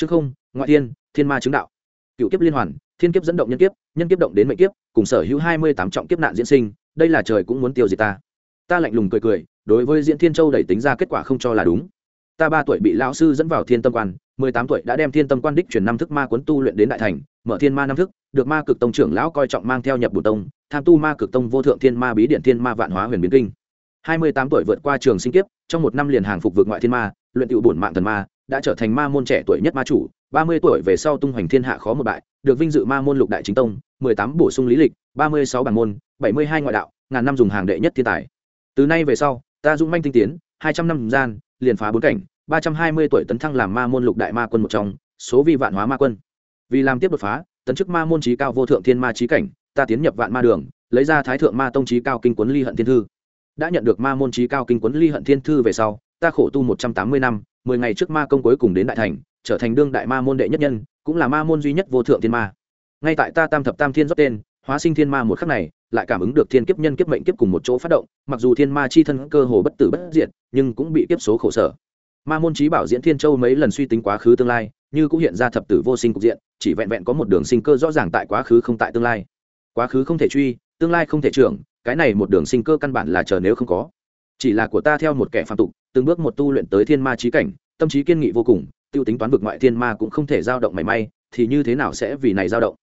chương không, ngoại thiên thiên ma chứng đạo. Cựu kiếp liên hoàn, thiên kiếp dẫn động nhân kiếp nhân kiếp động đến mệnh kiếp, cùng sở hữu hai mươi tám trọng kiếp nạn diễn sinh, đây là trời cũng muốn tiêu diệt ta. Ta lạnh lùng cười cười, đối với diễn thiên châu đẩy tính ra kết quả không cho là đúng. Ta ba tuổi bị lão sư dẫn vào thiên tâm quan, mười tám tuổi đã đem thiên tâm quan đích chuyển năm thức ma quấn tu luyện đến đại thành, mở thiên ma năm thức, được ma cực tông trưởng lão coi trọng mang theo nhập bù tông, tham tu ma cực tông vô thượng thiên ma bí điện thiên ma vạn hóa huyền biến kinh. hai mươi tám tuổi vượt qua trường sinh kiếp, trong một năm liền hàng phục vượt ngoại thiên ma, luyện tựu bổn mạng thần ma đã trở thành ma môn trẻ tuổi nhất ma chủ, ba mươi tuổi về sau tung hoành thiên hạ khó một bại, được vinh dự ma môn lục đại chính tông, mười tám bổ sung lý lịch, ba mươi sáu bản môn, bảy mươi hai ngoại đạo, ngàn năm dùng hàng đệ nhất thiên tài. Từ nay về sau, ta dũng manh tinh tiến, hai trăm năm gian, liền phá bốn cảnh, ba trăm hai mươi tuổi tấn thăng làm ma môn lục đại ma quân một trong, số vi vạn hóa ma quân. Vì làm tiếp đột phá, tấn chức ma môn trí cao vô thượng thiên ma trí cảnh, ta tiến nhập vạn ma đường, lấy ra thái thượng ma tông trí cao kinh quấn ly hận thiên thư. Đã nhận được ma môn trí cao kinh quấn ly hận thiên thư về sau, ta khổ tu một trăm tám mươi năm mười ngày trước ma công cuối cùng đến đại thành, trở thành đương đại ma môn đệ nhất nhân, cũng là ma môn duy nhất vô thượng thiên ma. Ngay tại ta tam thập tam thiên rót tên, hóa sinh thiên ma một khắc này, lại cảm ứng được thiên kiếp nhân kiếp mệnh kiếp cùng một chỗ phát động, mặc dù thiên ma chi thân cơ hồ bất tử bất diệt, nhưng cũng bị kiếp số khổ sở. Ma môn trí bảo diễn thiên châu mấy lần suy tính quá khứ tương lai, như cũng hiện ra thập tử vô sinh cục diện, chỉ vẹn vẹn có một đường sinh cơ rõ ràng tại quá khứ không tại tương lai. Quá khứ không thể truy, tương lai không thể trưởng, cái này một đường sinh cơ căn bản là chờ nếu không có chỉ là của ta theo một kẻ phạm tục, từng bước một tu luyện tới thiên ma trí cảnh, tâm trí kiên nghị vô cùng, tiêu tính toán vực ngoại thiên ma cũng không thể dao động mảy may, thì như thế nào sẽ vì này dao động?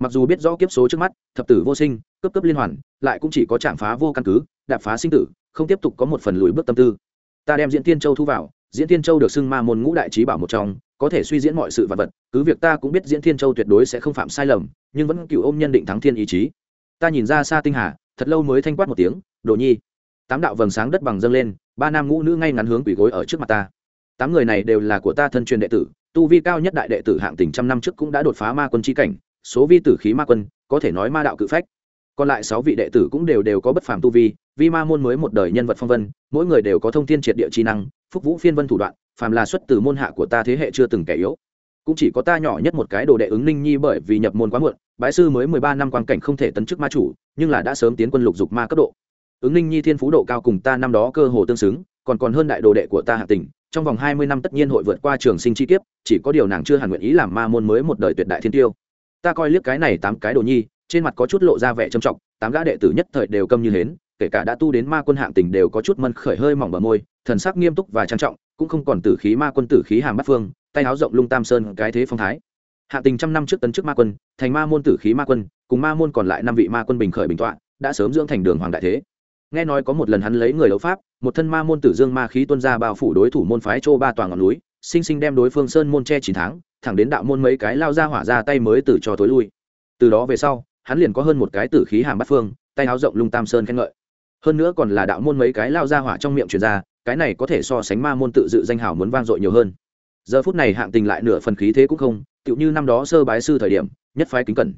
Mặc dù biết rõ kiếp số trước mắt, thập tử vô sinh, cấp cấp liên hoàn, lại cũng chỉ có chạm phá vô căn cứ, đạp phá sinh tử, không tiếp tục có một phần lùi bước tâm tư. Ta đem diễn tiên châu thu vào, diễn tiên châu được xưng ma môn ngũ đại trí bảo một trong, có thể suy diễn mọi sự vật vật, cứ việc ta cũng biết diễn thiên châu tuyệt đối sẽ không phạm sai lầm, nhưng vẫn cựu ôm nhân định thắng thiên ý chí. Ta nhìn ra xa tinh hà, thật lâu mới thanh quát một tiếng, đồ nhi tám đạo vầng sáng đất bằng dâng lên, ba nam ngũ nữ ngay ngắn hướng quỷ gối ở trước mặt ta. Tám người này đều là của ta thân truyền đệ tử, tu vi cao nhất đại đệ tử hạng tỉnh trăm năm trước cũng đã đột phá ma quân chi cảnh, số vi tử khí ma quân, có thể nói ma đạo cự phách. Còn lại sáu vị đệ tử cũng đều đều có bất phàm tu vi vi ma môn mới một đời nhân vật phong vân, mỗi người đều có thông tin triệt địa chi năng, phúc vũ phiên vân thủ đoạn, phàm là xuất từ môn hạ của ta thế hệ chưa từng kẻ yếu. Cũng chỉ có ta nhỏ nhất một cái đồ đệ ứng ninh nhi bởi vì nhập môn quá muộn, bái sư mới mười ba năm quan cảnh không thể tấn chức ma chủ, nhưng là đã sớm tiến quân lục dục ma cấp độ ứng ninh nhi thiên phú độ cao cùng ta năm đó cơ hồ tương xứng, còn còn hơn đại đồ đệ của ta hạ tình, trong vòng hai mươi năm tất nhiên hội vượt qua trường sinh chi kiếp, chỉ có điều nàng chưa hẳn nguyện ý làm ma môn mới một đời tuyệt đại thiên tiêu. Ta coi liếc cái này tám cái đồ nhi, trên mặt có chút lộ ra vẻ trầm trọng, tám gã đệ tử nhất thời đều câm như hến, kể cả đã tu đến ma quân hạng tình đều có chút mân khởi hơi mỏng bờ môi, thần sắc nghiêm túc và trang trọng, cũng không còn tử khí ma quân tử khí hàm bát phương, tay áo rộng lung tam sơn cái thế phong thái. Hạ tình trăm năm trước tấn trước ma quân, thành ma môn tử khí ma quân, cùng ma môn còn lại năm vị ma quân bình khởi bình tọa, đã sớm dưỡng thành đường hoàng đại thế nghe nói có một lần hắn lấy người đấu pháp, một thân ma môn tử dương ma khí tuân ra bao phủ đối thủ môn phái châu ba toàn ngọn núi, sinh sinh đem đối phương sơn môn che chín tháng, thẳng đến đạo môn mấy cái lao ra hỏa ra tay mới từ cho tối lui. Từ đó về sau, hắn liền có hơn một cái tử khí hàm bát phương, tay áo rộng lung tam sơn khen ngợi. Hơn nữa còn là đạo môn mấy cái lao ra hỏa trong miệng truyền ra, cái này có thể so sánh ma môn tự dự danh hào muốn vang dội nhiều hơn. Giờ phút này hạng tình lại nửa phần khí thế cũng không, tựu như năm đó sơ bái sư thời điểm, nhất phái kính cẩn.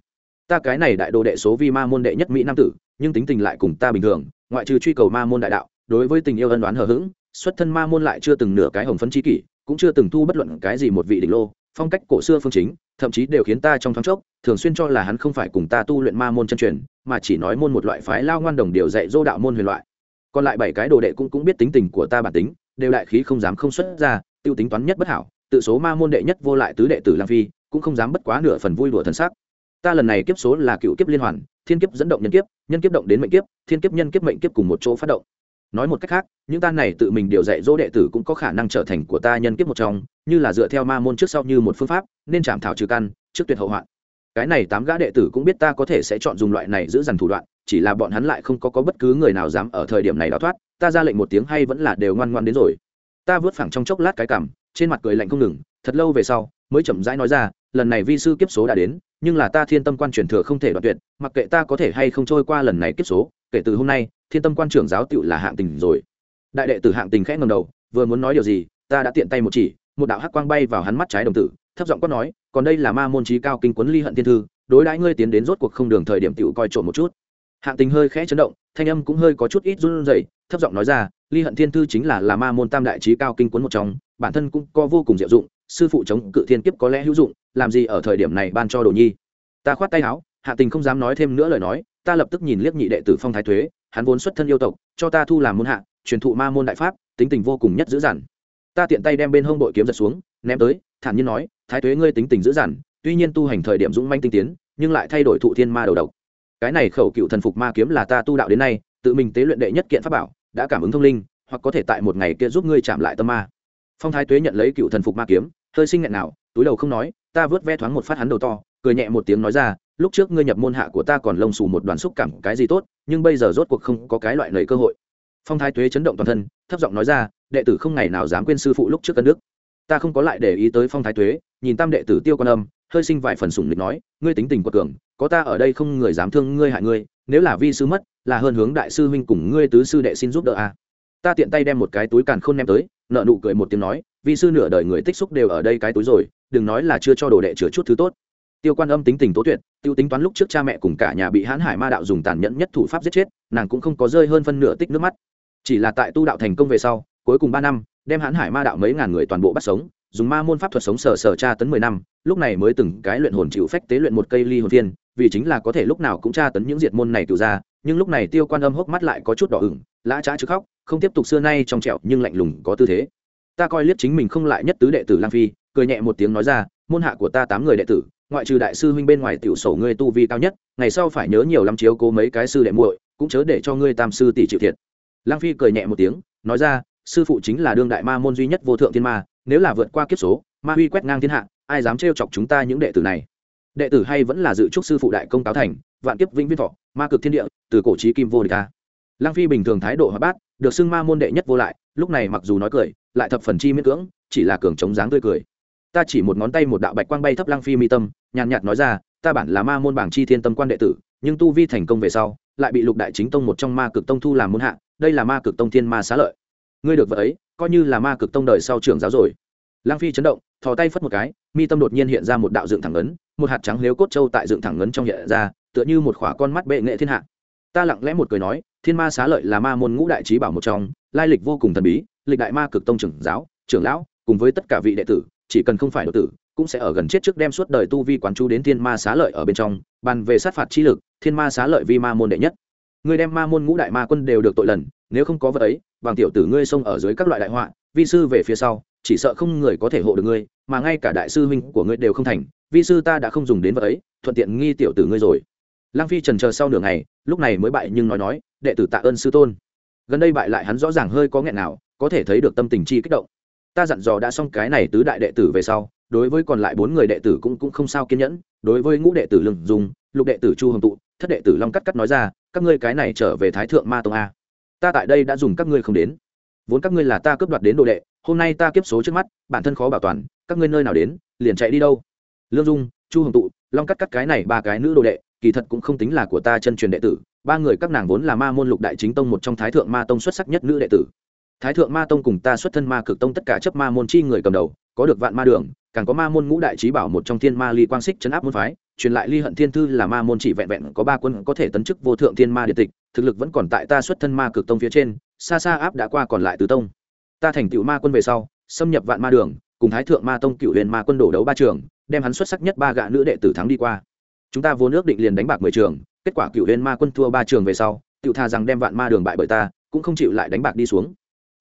Ta cái này đại đồ đệ số vi ma môn đệ nhất mỹ nam tử nhưng tính tình lại cùng ta bình thường, ngoại trừ truy cầu ma môn đại đạo, đối với tình yêu ân đoán hờ hững, xuất thân ma môn lại chưa từng nửa cái hồng phấn chi kỷ, cũng chưa từng thu bất luận cái gì một vị đỉnh lô, phong cách cổ xưa phương chính, thậm chí đều khiến ta trong thoáng chốc, thường xuyên cho là hắn không phải cùng ta tu luyện ma môn chân truyền, mà chỉ nói môn một loại phái lao ngoan đồng điều dạy dô đạo môn huyền loại. Còn lại bảy cái đồ đệ cũng cũng biết tính tình của ta bản tính, đều đại khí không dám không xuất ra, tiêu tính toán nhất bất hảo, tự số ma môn đệ nhất vô lại tứ đệ tử lang phi, cũng không dám bất quá nửa phần vui đùa thân xác ta lần này kiếp số là cựu kiếp liên hoàn thiên kiếp dẫn động nhân kiếp nhân kiếp động đến mệnh kiếp thiên kiếp nhân kiếp mệnh kiếp cùng một chỗ phát động. Nói một cách khác những ta này tự mình điều dạy dỗ đệ tử cũng có khả năng trở thành của ta nhân kiếp một trong như là dựa theo ma môn trước sau như một phương pháp nên chạm thảo trừ căn trước tuyệt hậu hoạn. Cái này tám gã đệ tử cũng biết ta có thể sẽ chọn dùng loại này giữ dằn thủ đoạn chỉ là bọn hắn lại không có, có bất cứ người nào dám ở thời điểm này đào thoát ta ra lệnh một tiếng hay vẫn là đều ngoan ngoan đến rồi. Ta vớt phẳng trong chốc lát cái cảm trên mặt cười lạnh không ngừng thật lâu về sau mới chậm rãi nói ra lần này vi sư kiếp số đã đến, nhưng là ta thiên tâm quan truyền thừa không thể đoạt tuyệt, mặc kệ ta có thể hay không trôi qua lần này kiếp số, kể từ hôm nay, thiên tâm quan trưởng giáo tựu là hạng tình rồi. Đại đệ tử hạng tình khẽ ngầm đầu, vừa muốn nói điều gì, ta đã tiện tay một chỉ, một đạo hắc quang bay vào hắn mắt trái đồng tử, thấp giọng quát nói, còn đây là ma môn trí cao kinh quấn ly hận thiên thư, đối đãi ngươi tiến đến rốt cuộc không đường thời điểm tựu coi trộm một chút. Hạng tình hơi khẽ chấn động, thanh âm cũng hơi có chút ít run rẩy, thấp giọng nói ra, ly hận thiên thư chính là là ma môn tam đại trí cao kinh quấn một trong, bản thân cũng có vô cùng diệu dụng sư phụ chống cự thiên kiếp có lẽ hữu dụng, làm gì ở thời điểm này ban cho đồ nhi. Ta khoát tay áo, hạ tình không dám nói thêm nữa lời nói, ta lập tức nhìn liếc nhị đệ tử phong thái thuế, hắn vốn xuất thân yêu tộc, cho ta thu làm môn hạ, truyền thụ ma môn đại pháp, tính tình vô cùng nhất dữ dằn. Ta tiện tay đem bên hông đội kiếm giật xuống, ném tới, thản nhiên nói, thái tuế ngươi tính tình dữ dằn, tuy nhiên tu hành thời điểm dũng manh tinh tiến, nhưng lại thay đổi thụ thiên ma đầu độc. Cái này khẩu cựu thần phục ma kiếm là ta tu đạo đến nay, tự mình tế luyện đệ nhất kiện pháp bảo, đã cảm ứng thông linh, hoặc có thể tại một ngày kia giúp ngươi chạm lại tâm ma. Phong thái tuế nhận lấy cựu thần phục ma kiếm hơi sinh nghẹn nào, túi đầu không nói, ta vớt ve thoáng một phát hắn đầu to, cười nhẹ một tiếng nói ra, lúc trước ngươi nhập môn hạ của ta còn lông xù một đoàn xúc cảm cái gì tốt, nhưng bây giờ rốt cuộc không có cái loại lời cơ hội. Phong thái tuế chấn động toàn thân, thấp giọng nói ra, đệ tử không ngày nào dám quên sư phụ lúc trước cân đức. Ta không có lại để ý tới phong thái tuế, nhìn tam đệ tử tiêu quan âm, hơi sinh vài phần sủng lịch nói, ngươi tính tình quật cường, có ta ở đây không người dám thương ngươi hại ngươi, nếu là vi sư mất, là hơn hướng đại sư huynh cùng ngươi tứ sư đệ xin giúp đỡ a. Ta tiện tay đem một cái túi càn khôn đem tới nợ nụ cười một tiếng nói, vi sư nửa đời người tích xúc đều ở đây cái túi rồi, đừng nói là chưa cho đồ đệ chứa chút thứ tốt. Tiêu quan âm tính tình tố tuyệt, tiêu tính toán lúc trước cha mẹ cùng cả nhà bị hãn hải ma đạo dùng tàn nhẫn nhất thủ pháp giết chết, nàng cũng không có rơi hơn phân nửa tích nước mắt. Chỉ là tại tu đạo thành công về sau, cuối cùng ba năm, đem hãn hải ma đạo mấy ngàn người toàn bộ bắt sống, dùng ma môn pháp thuật sống sờ sờ tra tấn mười năm, lúc này mới từng cái luyện hồn chịu phách tế luyện một cây ly hồn thiên vì chính là có thể lúc nào cũng tra tấn những diệt môn này cựu ra, nhưng lúc này tiêu quan âm hốc mắt lại có chút đỏ ửng, lã trá chứ khóc không tiếp tục xưa nay trong trẹo nhưng lạnh lùng có tư thế. Ta coi liếc chính mình không lại nhất tứ đệ tử lang phi, cười nhẹ một tiếng nói ra, môn hạ của ta tám người đệ tử, ngoại trừ đại sư huynh bên ngoài tiểu sổ ngươi tu vi cao nhất, ngày sau phải nhớ nhiều lắm chiếu cố mấy cái sư đệ muội, cũng chớ để cho ngươi tam sư tỷ chịu thiệt. Lang phi cười nhẹ một tiếng, nói ra, sư phụ chính là đương đại ma môn duy nhất vô thượng thiên ma, nếu là vượt qua kiếp số, ma huy quét ngang thiên hạ, ai dám trêu chọc chúng ta những đệ tử này? Đệ tử hay vẫn là dự trúc sư phụ đại công cáo thành, vạn kiếp vĩnh viên thọ, ma cực thiên địa, từ cổ trí kim vô địch ta lang phi bình thường thái độ hóa bát được xưng ma môn đệ nhất vô lại, lúc này mặc dù nói cười, lại thập phần chi miễn cưỡng, chỉ là cường chống dáng tươi cười. Ta chỉ một ngón tay một đạo bạch quang bay thấp lang phi mi tâm, nhàn nhạt nói ra, ta bản là ma môn bảng chi thiên tâm quan đệ tử, nhưng tu vi thành công về sau, lại bị lục đại chính tông một trong ma cực tông thu làm môn hạ, đây là ma cực tông thiên ma xá lợi. Ngươi được vợ ấy, coi như là ma cực tông đời sau trưởng giáo rồi. Lang phi chấn động, thò tay phất một cái, mi tâm đột nhiên hiện ra một đạo dựng thẳng ấn, một hạt trắng lếu cốt trâu tại dựng thẳng ấn trong hiện ra, tựa như một khỏa con mắt bệ nghệ thiên hạ ta lặng lẽ một cười nói, thiên ma xá lợi là ma môn ngũ đại trí bảo một trong, lai lịch vô cùng thần bí, lịch đại ma cực tông trưởng giáo, trưởng lão, cùng với tất cả vị đệ tử, chỉ cần không phải đệ tử, cũng sẽ ở gần chết trước đem suốt đời tu vi quán chú đến thiên ma xá lợi ở bên trong, bàn về sát phạt chi lực, thiên ma xá lợi vi ma môn đệ nhất. Người đem ma môn ngũ đại ma quân đều được tội lần, nếu không có vật ấy bằng tiểu tử ngươi xông ở dưới các loại đại họa, vi sư về phía sau, chỉ sợ không người có thể hộ được ngươi, mà ngay cả đại sư huynh của ngươi đều không thành, vi sư ta đã không dùng đến vật ấy, thuận tiện nghi tiểu tử ngươi rồi lăng phi trần chờ sau nửa ngày, lúc này mới bại nhưng nói nói, đệ tử tạ ơn sư tôn. Gần đây bại lại hắn rõ ràng hơi có nghẹn nào, có thể thấy được tâm tình chi kích động. Ta dặn dò đã xong cái này tứ đại đệ tử về sau, đối với còn lại bốn người đệ tử cũng cũng không sao kiên nhẫn, đối với ngũ đệ tử lừng dùng, lục đệ tử chu hồng tụ, thất đệ tử long cắt cắt nói ra, các ngươi cái này trở về thái thượng ma tông a. Ta tại đây đã dùng các ngươi không đến. Vốn các ngươi là ta cướp đoạt đến đồ đệ, hôm nay ta kiếp số trước mắt, bản thân khó bảo toàn, các ngươi nơi nào đến, liền chạy đi đâu? Lương dung, chu hồng tụ, long cắt cắt cái này ba cái nữ đồ đệ kỳ thật cũng không tính là của ta chân truyền đệ tử, ba người các nàng vốn là ma môn lục đại chính tông một trong thái thượng ma tông xuất sắc nhất nữ đệ tử. Thái thượng ma tông cùng ta xuất thân ma cực tông tất cả chấp ma môn chi người cầm đầu, có được vạn ma đường, càng có ma môn ngũ đại trí bảo một trong thiên ma ly quang xích chấn áp môn phái, truyền lại ly hận thiên thư là ma môn chỉ vẹn vẹn có ba quân có thể tấn chức vô thượng thiên ma điện tịch, thực lực vẫn còn tại ta xuất thân ma cực tông phía trên, xa xa áp đã qua còn lại tứ tông. Ta thành tựu ma quân về sau, xâm nhập vạn ma đường, cùng thái thượng ma tông cựu huyền ma quân đổ đấu ba trường, đem hắn xuất sắc nhất ba gạ nữ đệ tử thắng đi qua chúng ta vốn ước định liền đánh bạc mười trường, kết quả cựu huyền ma quân thua ba trường về sau cựu tha rằng đem vạn ma đường bại bởi ta, cũng không chịu lại đánh bạc đi xuống.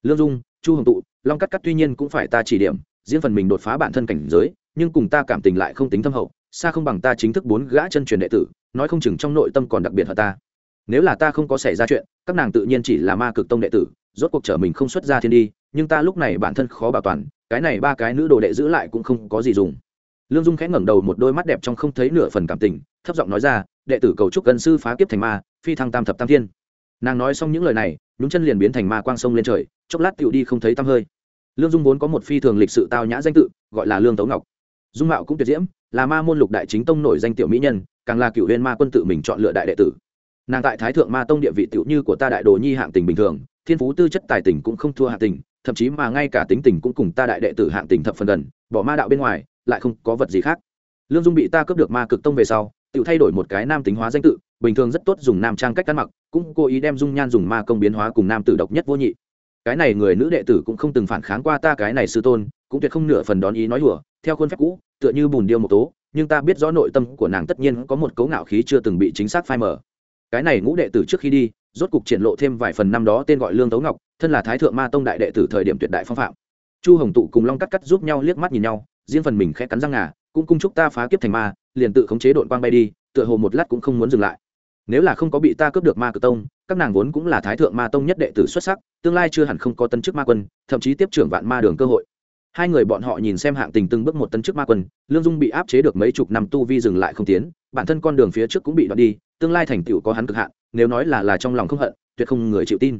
Lương dung, chu hồng tụ, long cắt cắt tuy nhiên cũng phải ta chỉ điểm, riêng phần mình đột phá bản thân cảnh giới, nhưng cùng ta cảm tình lại không tính thâm hậu, xa không bằng ta chính thức bốn gã chân truyền đệ tử, nói không chừng trong nội tâm còn đặc biệt hơn ta. Nếu là ta không có xảy ra chuyện, các nàng tự nhiên chỉ là ma cực tông đệ tử, rốt cuộc trở mình không xuất ra thiên đi, nhưng ta lúc này bản thân khó bảo toàn, cái này ba cái nữ đồ đệ giữ lại cũng không có gì dùng lương dung khẽ ngẩng đầu một đôi mắt đẹp trong không thấy nửa phần cảm tình, thấp giọng nói ra, đệ tử cầu chúc gần sư phá kiếp thành ma, phi thăng tam thập tam thiên. Nàng nói xong những lời này nhúng chân liền biến thành ma quang sông lên trời, chốc lát tựu đi không thấy tăm hơi. Lương dung vốn có một phi thường lịch sự tao nhã danh tự, gọi là lương tấu ngọc. Dung mạo cũng tuyệt diễm, là ma môn lục đại chính tông nổi danh tiểu mỹ nhân, càng là cựu huyên ma quân tự mình chọn lựa đại đệ tử. Nàng tại thái thượng ma tông địa vị tiểu như của ta đại đồ nhi hạng tình bình thường, thiên phú tư chất tài tình cũng không thua hạng tình, thậm chí mà ngay cả tính tình cũng cùng ta đại đệ tử hạng tình thập phần gần, bỏ ma đạo bên ngoài lại không có vật gì khác. Lương dung bị ta cướp được ma cực tông về sau, tự thay đổi một cái nam tính hóa danh tự, bình thường rất tốt dùng nam trang cách ăn mặc, cũng cố ý đem dung nhan dùng ma công biến hóa cùng nam tử độc nhất vô nhị. Cái này người nữ đệ tử cũng không từng phản kháng qua ta cái này sư tôn, cũng tuyệt không nửa phần đón ý nói hùa theo khuôn phép cũ, tựa như bùn điêu một tố, nhưng ta biết rõ nội tâm của nàng tất nhiên có một cấu ngạo khí chưa từng bị chính xác phai mờ. Cái này ngũ đệ tử trước khi đi, rốt cục triển lộ thêm vài phần năm đó tên gọi lương tấu ngọc, thân là thái thượng ma tông đại đệ tử thời điểm tuyệt đại phong phạm. Chu hồng tụ cùng long cắt cắt giúp nhau liếc mắt nhìn nhau riêng phần mình khẽ cắn răng ngà, cũng cung chúc ta phá kiếp thành ma, liền tự khống chế đội quang bay đi, tựa hồ một lát cũng không muốn dừng lại. Nếu là không có bị ta cướp được ma cự tông, các nàng vốn cũng là thái thượng ma tông nhất đệ tử xuất sắc, tương lai chưa hẳn không có tân chức ma quân, thậm chí tiếp trưởng vạn ma đường cơ hội. Hai người bọn họ nhìn xem hạng tình từng bước một tân chức ma quân, lương dung bị áp chế được mấy chục năm tu vi dừng lại không tiến, bản thân con đường phía trước cũng bị đoạn đi, tương lai thành tựu có hắn cực hạn, nếu nói là là trong lòng không hận, tuyệt không người chịu tin.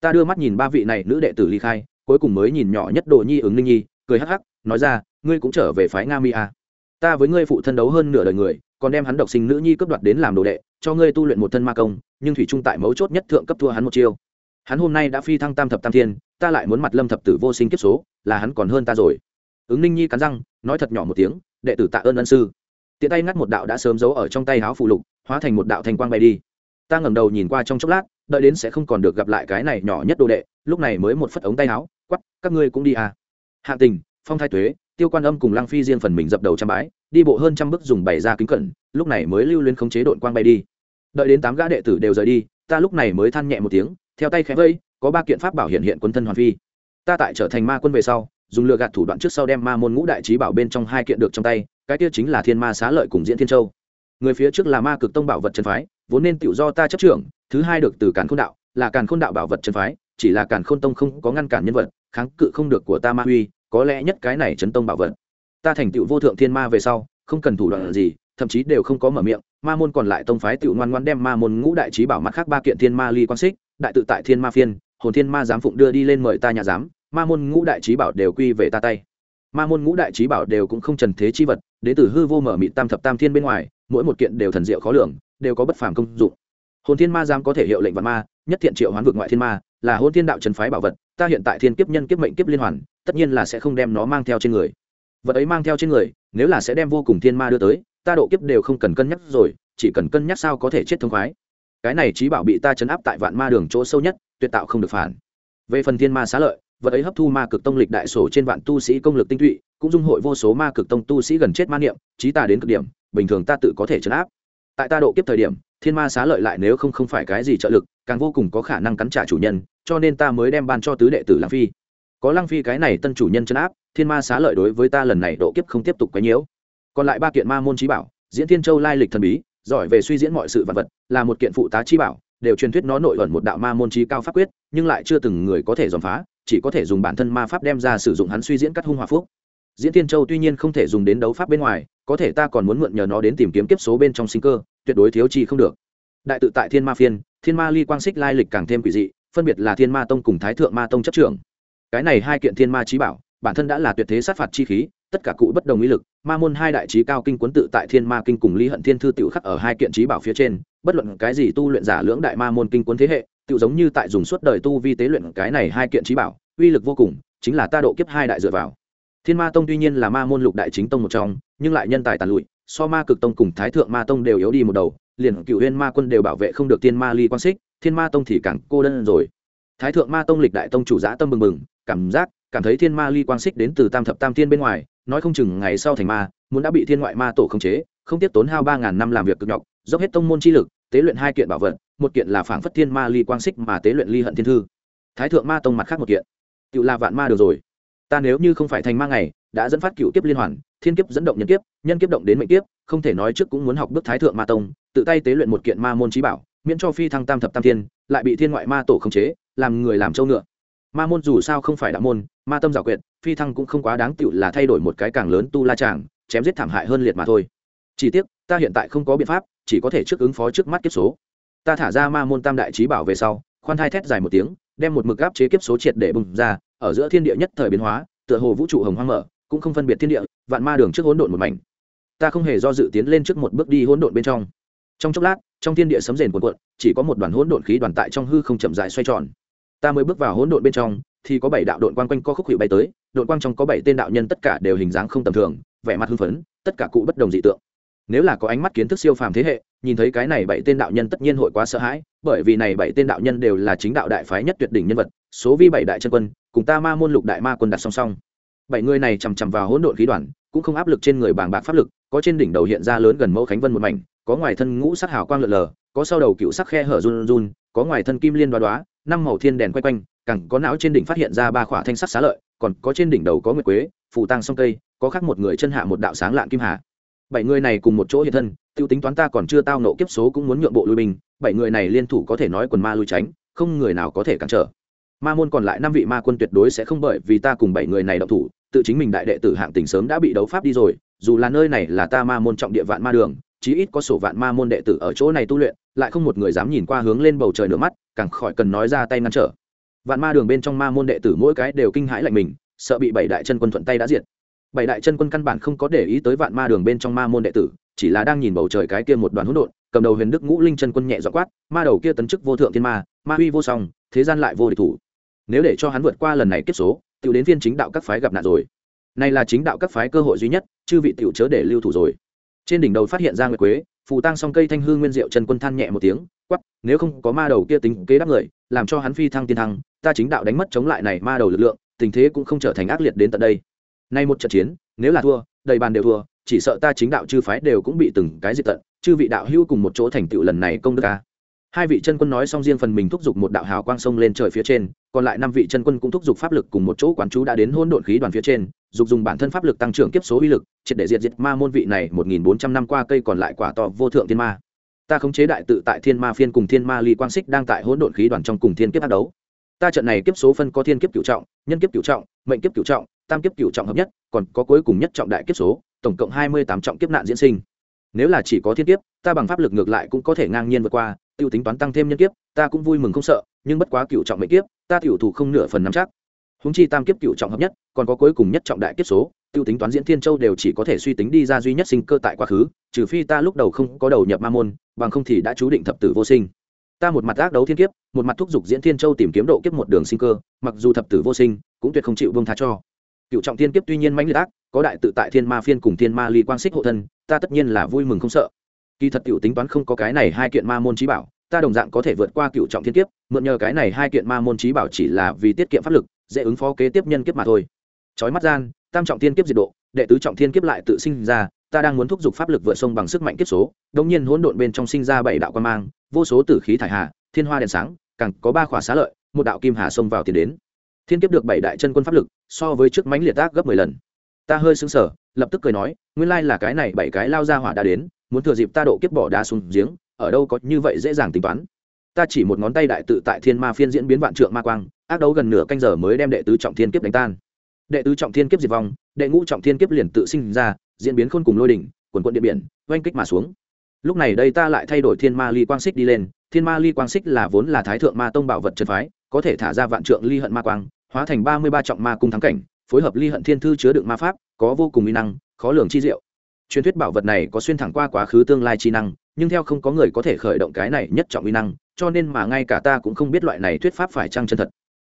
Ta đưa mắt nhìn ba vị này nữ đệ tử ly khai, cuối cùng mới nhìn nhỏ nhất đồ nhi ứng ninh nhi, cười hắc hắc, nói ra ngươi cũng trở về phái nga mi à. ta với ngươi phụ thân đấu hơn nửa đời người, còn đem hắn độc sinh nữ nhi cướp đoạt đến làm đồ đệ, cho ngươi tu luyện một thân ma công, nhưng thủy trung tại mấu chốt nhất thượng cấp thua hắn một chiêu. Hắn hôm nay đã phi thăng tam thập tam thiên, ta lại muốn mặt lâm thập tử vô sinh kiếp số, là hắn còn hơn ta rồi. Ứng ninh nhi cắn răng, nói thật nhỏ một tiếng, đệ tử tạ ơn ân sư. Tiện tay ngắt một đạo đã sớm giấu ở trong tay háo phụ lục, hóa thành một đạo thành quang bay đi. Ta ngẩng đầu nhìn qua trong chốc lát, đợi đến sẽ không còn được gặp lại cái này nhỏ nhất đồ đệ, lúc này mới một phất ống tay áo quắp các ngươi cũng đi à. Hạ tình, phong thái tuế tiêu quan âm cùng lăng phi riêng phần mình dập đầu trăm bái, đi bộ hơn trăm bước dùng bày ra kính cẩn, lúc này mới lưu lên khống chế đội quang bay đi. Đợi đến tám gã đệ tử đều rời đi, ta lúc này mới than nhẹ một tiếng, theo tay khẽ vây, có ba kiện pháp bảo hiện hiện quân thân hoàn phi. Ta tại trở thành ma quân về sau, dùng lừa gạt thủ đoạn trước sau đem ma môn ngũ đại trí bảo bên trong hai kiện được trong tay, cái kia chính là thiên ma xá lợi cùng diễn thiên châu. Người phía trước là ma cực tông bảo vật trần phái, vốn nên tự do ta chấp trưởng, thứ hai được từ càn khôn đạo, là càn khôn đạo bảo vật trần phái, chỉ là càn khôn tông không có ngăn cản nhân vật, kháng cự không được của ta ma huy có lẽ nhất cái này chấn tông bảo vật. Ta thành tựu vô thượng thiên ma về sau, không cần thủ đoạn gì, thậm chí đều không có mở miệng, ma môn còn lại tông phái tựu ngoan ngoan đem ma môn ngũ đại trí bảo mặt khác ba kiện thiên ma ly quan xích, đại tự tại thiên ma phiên, hồn thiên ma giám phụng đưa đi lên mời ta nhà giám, ma môn ngũ đại trí bảo đều quy về ta tay. Ma môn ngũ đại trí bảo đều cũng không trần thế chi vật, đến từ hư vô mở mị tam thập tam thiên bên ngoài, mỗi một kiện đều thần diệu khó lường, đều có bất phàm công dụng. Hồn thiên ma giám có thể hiệu lệnh vạn ma, nhất thiện triệu hoán vực ngoại thiên ma, là hôn thiên đạo trần phái bảo vật, ta hiện tại thiên kiếp nhân kiếp mệnh kiếp liên hoàn tất nhiên là sẽ không đem nó mang theo trên người. Vật ấy mang theo trên người, nếu là sẽ đem vô cùng thiên ma đưa tới, ta độ kiếp đều không cần cân nhắc rồi, chỉ cần cân nhắc sao có thể chết thông khoái. Cái này trí bảo bị ta chấn áp tại vạn ma đường chỗ sâu nhất, tuyệt tạo không được phản. Về phần thiên ma xá lợi, vật ấy hấp thu ma cực tông lịch đại sổ trên vạn tu sĩ công lực tinh tụy, cũng dung hội vô số ma cực tông tu sĩ gần chết ma niệm, trí tà đến cực điểm, bình thường ta tự có thể chấn áp. Tại ta độ kiếp thời điểm, thiên ma xá lợi lại nếu không không phải cái gì trợ lực, càng vô cùng có khả năng cắn trả chủ nhân, cho nên ta mới đem ban cho tứ đệ tử làm phi có lăng phi cái này tân chủ nhân chấn áp, thiên ma xá lợi đối với ta lần này độ kiếp không tiếp tục quấy nhiễu. Còn lại ba kiện ma môn trí bảo, diễn thiên châu lai lịch thần bí, giỏi về suy diễn mọi sự vật vật, là một kiện phụ tá chi bảo, đều truyền thuyết nó nội ẩn một đạo ma môn trí cao pháp quyết, nhưng lại chưa từng người có thể dòm phá, chỉ có thể dùng bản thân ma pháp đem ra sử dụng hắn suy diễn cắt hung hòa phúc. Diễn thiên châu tuy nhiên không thể dùng đến đấu pháp bên ngoài, có thể ta còn muốn mượn nhờ nó đến tìm kiếm kiếp số bên trong sinh cơ, tuyệt đối thiếu chi không được. Đại tự tại thiên ma phiên, thiên ma ly quang xích lai lịch càng thêm quỷ dị, phân biệt là thiên ma tông cùng thái thượng ma tông chấp trưởng cái này hai kiện thiên ma trí bảo, bản thân đã là tuyệt thế sát phạt chi khí, tất cả cụ bất đồng ý lực, ma môn hai đại trí cao kinh cuốn tự tại thiên ma kinh cùng ly hận thiên thư tiểu khắc ở hai kiện trí bảo phía trên, bất luận cái gì tu luyện giả lưỡng đại ma môn kinh cuốn thế hệ tự giống như tại dùng suốt đời tu vi tế luyện cái này hai kiện trí bảo, uy lực vô cùng, chính là ta độ kiếp hai đại dựa vào. Thiên ma tông tuy nhiên là ma môn lục đại chính tông một trong, nhưng lại nhân tài tàn lụi, so ma cực tông cùng thái thượng ma tông đều yếu đi một đầu, liền cựu huyên ma quân đều bảo vệ không được thiên ma ly quan xích, thiên ma tông thì càng cô đơn rồi. Thái thượng ma tông lịch đại tông chủ giã tâm mừng mừng cảm giác, cảm thấy thiên ma ly quang xích đến từ tam thập tam thiên bên ngoài, nói không chừng ngày sau thành ma, muốn đã bị thiên ngoại ma tổ khống chế, không tiếp tốn hao ba ngàn năm làm việc cực nhọc, dốc hết tông môn chi lực, tế luyện hai kiện bảo vật, một kiện là phảng phất thiên ma ly quang xích mà tế luyện ly hận thiên thư. Thái thượng ma tông mặt khác một kiện. Tự là vạn ma được rồi. Ta nếu như không phải thành ma ngày, đã dẫn phát cựu kiếp liên hoàn, thiên kiếp dẫn động nhân kiếp nhân kiếp động đến mệnh kiếp, không thể nói trước cũng muốn học bước thái thượng ma tông, tự tay tế luyện một kiện ma môn trí bảo, miễn cho phi thăng tam thập tam thiên, lại bị thiên ngoại ma tổ khống chế, làm người làm trâu ngựa ma môn dù sao không phải đạo môn, ma tâm giảo quyệt, phi thăng cũng không quá đáng tựu là thay đổi một cái càng lớn tu la tràng chém giết thảm hại hơn liệt mà thôi. Chỉ tiếc, ta hiện tại không có biện pháp, chỉ có thể trước ứng phó trước mắt kiếp số. Ta thả ra ma môn tam đại trí bảo về sau, khoan thai thét dài một tiếng, đem một mực áp chế kiếp số triệt để bùng ra, ở giữa thiên địa nhất thời biến hóa, tựa hồ vũ trụ hồng hoang mở, cũng không phân biệt thiên địa, vạn ma đường trước hỗn độn một mảnh. Ta không hề do dự tiến lên trước một bước đi hỗn độn bên trong. Trong chốc lát, trong thiên địa sấm rền cuộn cuộn, chỉ có một đoàn hỗn độn khí đoàn tại trong hư không chậm dài xoay tròn ta mới bước vào hỗn độn bên trong, thì có bảy đạo đội quang quanh co khúc hiệu bay tới đội quang trong có bảy tên đạo nhân tất cả đều hình dáng không tầm thường, vẻ mặt hưng phấn, tất cả cụ bất đồng dị tượng. Nếu là có ánh mắt kiến thức siêu phàm thế hệ, nhìn thấy cái này bảy tên đạo nhân tất nhiên hội quá sợ hãi, bởi vì này bảy tên đạo nhân đều là chính đạo đại phái nhất tuyệt đỉnh nhân vật, số vi bảy đại chân quân, cùng ta ma môn lục đại ma quân đặt song song. Bảy người này chằm chằm vào hỗn độn khí đoàn, cũng không áp lực trên người bàng bạc pháp lực, có trên đỉnh đầu hiện ra lớn gần mẫu khánh vân một mảnh, có ngoài thân ngũ sắc hào quang lượn lờ, có sau đầu cựu sắc khe hở run run có ngoài thân kim liên đoá đoá, năm màu thiên đèn quay quanh, cẳng có não trên đỉnh phát hiện ra ba khỏa thanh sắc xá lợi, còn có trên đỉnh đầu có nguyệt quế, phù tăng song cây, có khác một người chân hạ một đạo sáng lạng kim hà. Bảy người này cùng một chỗ hiện thân, tiêu tính toán ta còn chưa tao nộ kiếp số cũng muốn nhượng bộ lui binh, bảy người này liên thủ có thể nói quần ma lui tránh, không người nào có thể cản trở. Ma môn còn lại năm vị ma quân tuyệt đối sẽ không bởi vì ta cùng bảy người này động thủ, tự chính mình đại đệ tử hạng tình sớm đã bị đấu pháp đi rồi, dù là nơi này là ta ma môn trọng địa vạn ma đường, chí ít có sổ vạn ma môn đệ tử ở chỗ này tu luyện lại không một người dám nhìn qua hướng lên bầu trời nửa mắt, càng khỏi cần nói ra tay ngăn trở. Vạn ma đường bên trong ma môn đệ tử mỗi cái đều kinh hãi lạnh mình, sợ bị bảy đại chân quân thuận tay đã diệt. Bảy đại chân quân căn bản không có để ý tới vạn ma đường bên trong ma môn đệ tử, chỉ là đang nhìn bầu trời cái kia một đoàn hỗn độn, cầm đầu huyền đức ngũ linh chân quân nhẹ dọ quát, ma đầu kia tấn chức vô thượng thiên ma ma huy vô song, thế gian lại vô địch thủ. Nếu để cho hắn vượt qua lần này kết số tự đến viên chính đạo các phái gặp nạn rồi. Này là chính đạo các phái cơ hội duy nhất, chư vị tiểu chớ để lưu thủ rồi trên đỉnh đầu phát hiện ra nguyệt quế, phù tăng song cây thanh hư nguyên diệu trần quân than nhẹ một tiếng quắp nếu không có ma đầu kia tính kế đáp người, làm cho hắn phi thăng tiên thăng, ta chính đạo đánh mất chống lại này ma đầu lực lượng, tình thế cũng không trở thành ác liệt đến tận đây. Nay một trận chiến, nếu là thua, đầy bàn đều thua, chỉ sợ ta chính đạo chư phái đều cũng bị từng cái diệt tận, chư vị đạo hữu cùng một chỗ thành tựu lần này công đức ca hai vị chân quân nói xong riêng phần mình thúc giục một đạo hào quang sông lên trời phía trên, còn lại năm vị chân quân cũng thúc giục pháp lực cùng một chỗ quán chú đã đến hôn độn khí đoàn phía trên, dục dùng bản thân pháp lực tăng trưởng kiếp số uy lực triệt để diệt diệt ma môn vị này một nghìn bốn trăm năm qua cây còn lại quả to vô thượng thiên ma. Ta khống chế đại tự tại thiên ma phiên cùng thiên ma ly quang xích đang tại hỗn độn khí đoàn trong cùng thiên kiếp ác đấu. Ta trận này kiếp số phân có thiên kiếp cửu trọng, nhân kiếp cửu trọng, mệnh kiếp cửu trọng, tam kiếp cửu trọng hợp nhất, còn có cuối cùng nhất trọng đại kiếp số, tổng cộng hai mươi tám trọng kiếp nạn diễn sinh. Nếu là chỉ có thiên kiếp, ta bằng pháp lực ngược lại cũng có thể ngang nhiên vượt qua, tiêu tính toán tăng thêm nhân kiếp, ta cũng vui mừng không sợ, nhưng bất quá cửu trọng mệnh kiếp, ta tiểu thủ không nửa phần nắm chắc. Húng chi tam kiếp cửu trọng hợp nhất, còn có cuối cùng nhất trọng đại kiếp số tiêu tính toán diễn thiên châu đều chỉ có thể suy tính đi ra duy nhất sinh cơ tại quá khứ, trừ phi ta lúc đầu không có đầu nhập ma môn, bằng không thì đã chú định thập tử vô sinh. Ta một mặt ác đấu thiên kiếp, một mặt thúc giục diễn thiên châu tìm kiếm độ kiếp một đường sinh cơ, mặc dù thập tử vô sinh, cũng tuyệt không chịu vương tha cho. Cựu trọng thiên kiếp tuy nhiên mãnh liệt ác, có đại tự tại thiên ma phiên cùng thiên ma ly quang xích hộ thân, ta tất nhiên là vui mừng không sợ. Kỳ thật cựu tính toán không có cái này hai kiện ma môn trí bảo, ta đồng dạng có thể vượt qua cựu trọng thiên kiếp, mượn nhờ cái này hai kiện ma môn trí bảo chỉ là vì tiết kiệm pháp lực, dễ ứng phó kế tiếp nhân kiếp mà thôi chói mắt gian, tam trọng thiên kiếp diệt độ, đệ tứ trọng thiên kiếp lại tự sinh ra, ta đang muốn thúc giục pháp lực vượt sông bằng sức mạnh kiếp số đống nhiên hỗn độn bên trong sinh ra bảy đạo quan mang, vô số tử khí thải hà, thiên hoa đèn sáng, càng có ba khỏa xá lợi, một đạo kim hà xông vào tiền đến. Thiên kiếp được bảy đại chân quân pháp lực, so với trước mánh liệt tác gấp mười lần. Ta hơi xứng sở lập tức cười nói, nguyên lai là cái này bảy cái lao ra hỏa đã đến, muốn thừa dịp ta độ kiếp bỏ đá xuống giếng, ở đâu có như vậy dễ dàng tính toán. Ta chỉ một ngón tay đại tự tại thiên ma phiên diễn biến vạn trượng ma quang, ác đấu gần nửa canh giờ mới đem đệ tứ trọng thiên kiếp đánh tan đệ tứ trọng thiên kiếp diệt vong, đệ ngũ trọng thiên kiếp liền tự sinh ra, diễn biến khôn cùng lôi đỉnh, quần quận điện biển, oanh kích mà xuống. Lúc này đây ta lại thay đổi thiên ma ly quang xích đi lên, thiên ma ly quang xích là vốn là thái thượng ma tông bảo vật trần phái, có thể thả ra vạn trượng ly hận ma quang, hóa thành ba mươi ba trọng ma cung thắng cảnh, phối hợp ly hận thiên thư chứa đựng ma pháp, có vô cùng uy năng, khó lường chi diệu. Truyền thuyết bảo vật này có xuyên thẳng qua quá khứ tương lai chi năng, nhưng theo không có người có thể khởi động cái này nhất trọng uy năng, cho nên mà ngay cả ta cũng không biết loại này thuyết pháp phải chăng chân thật.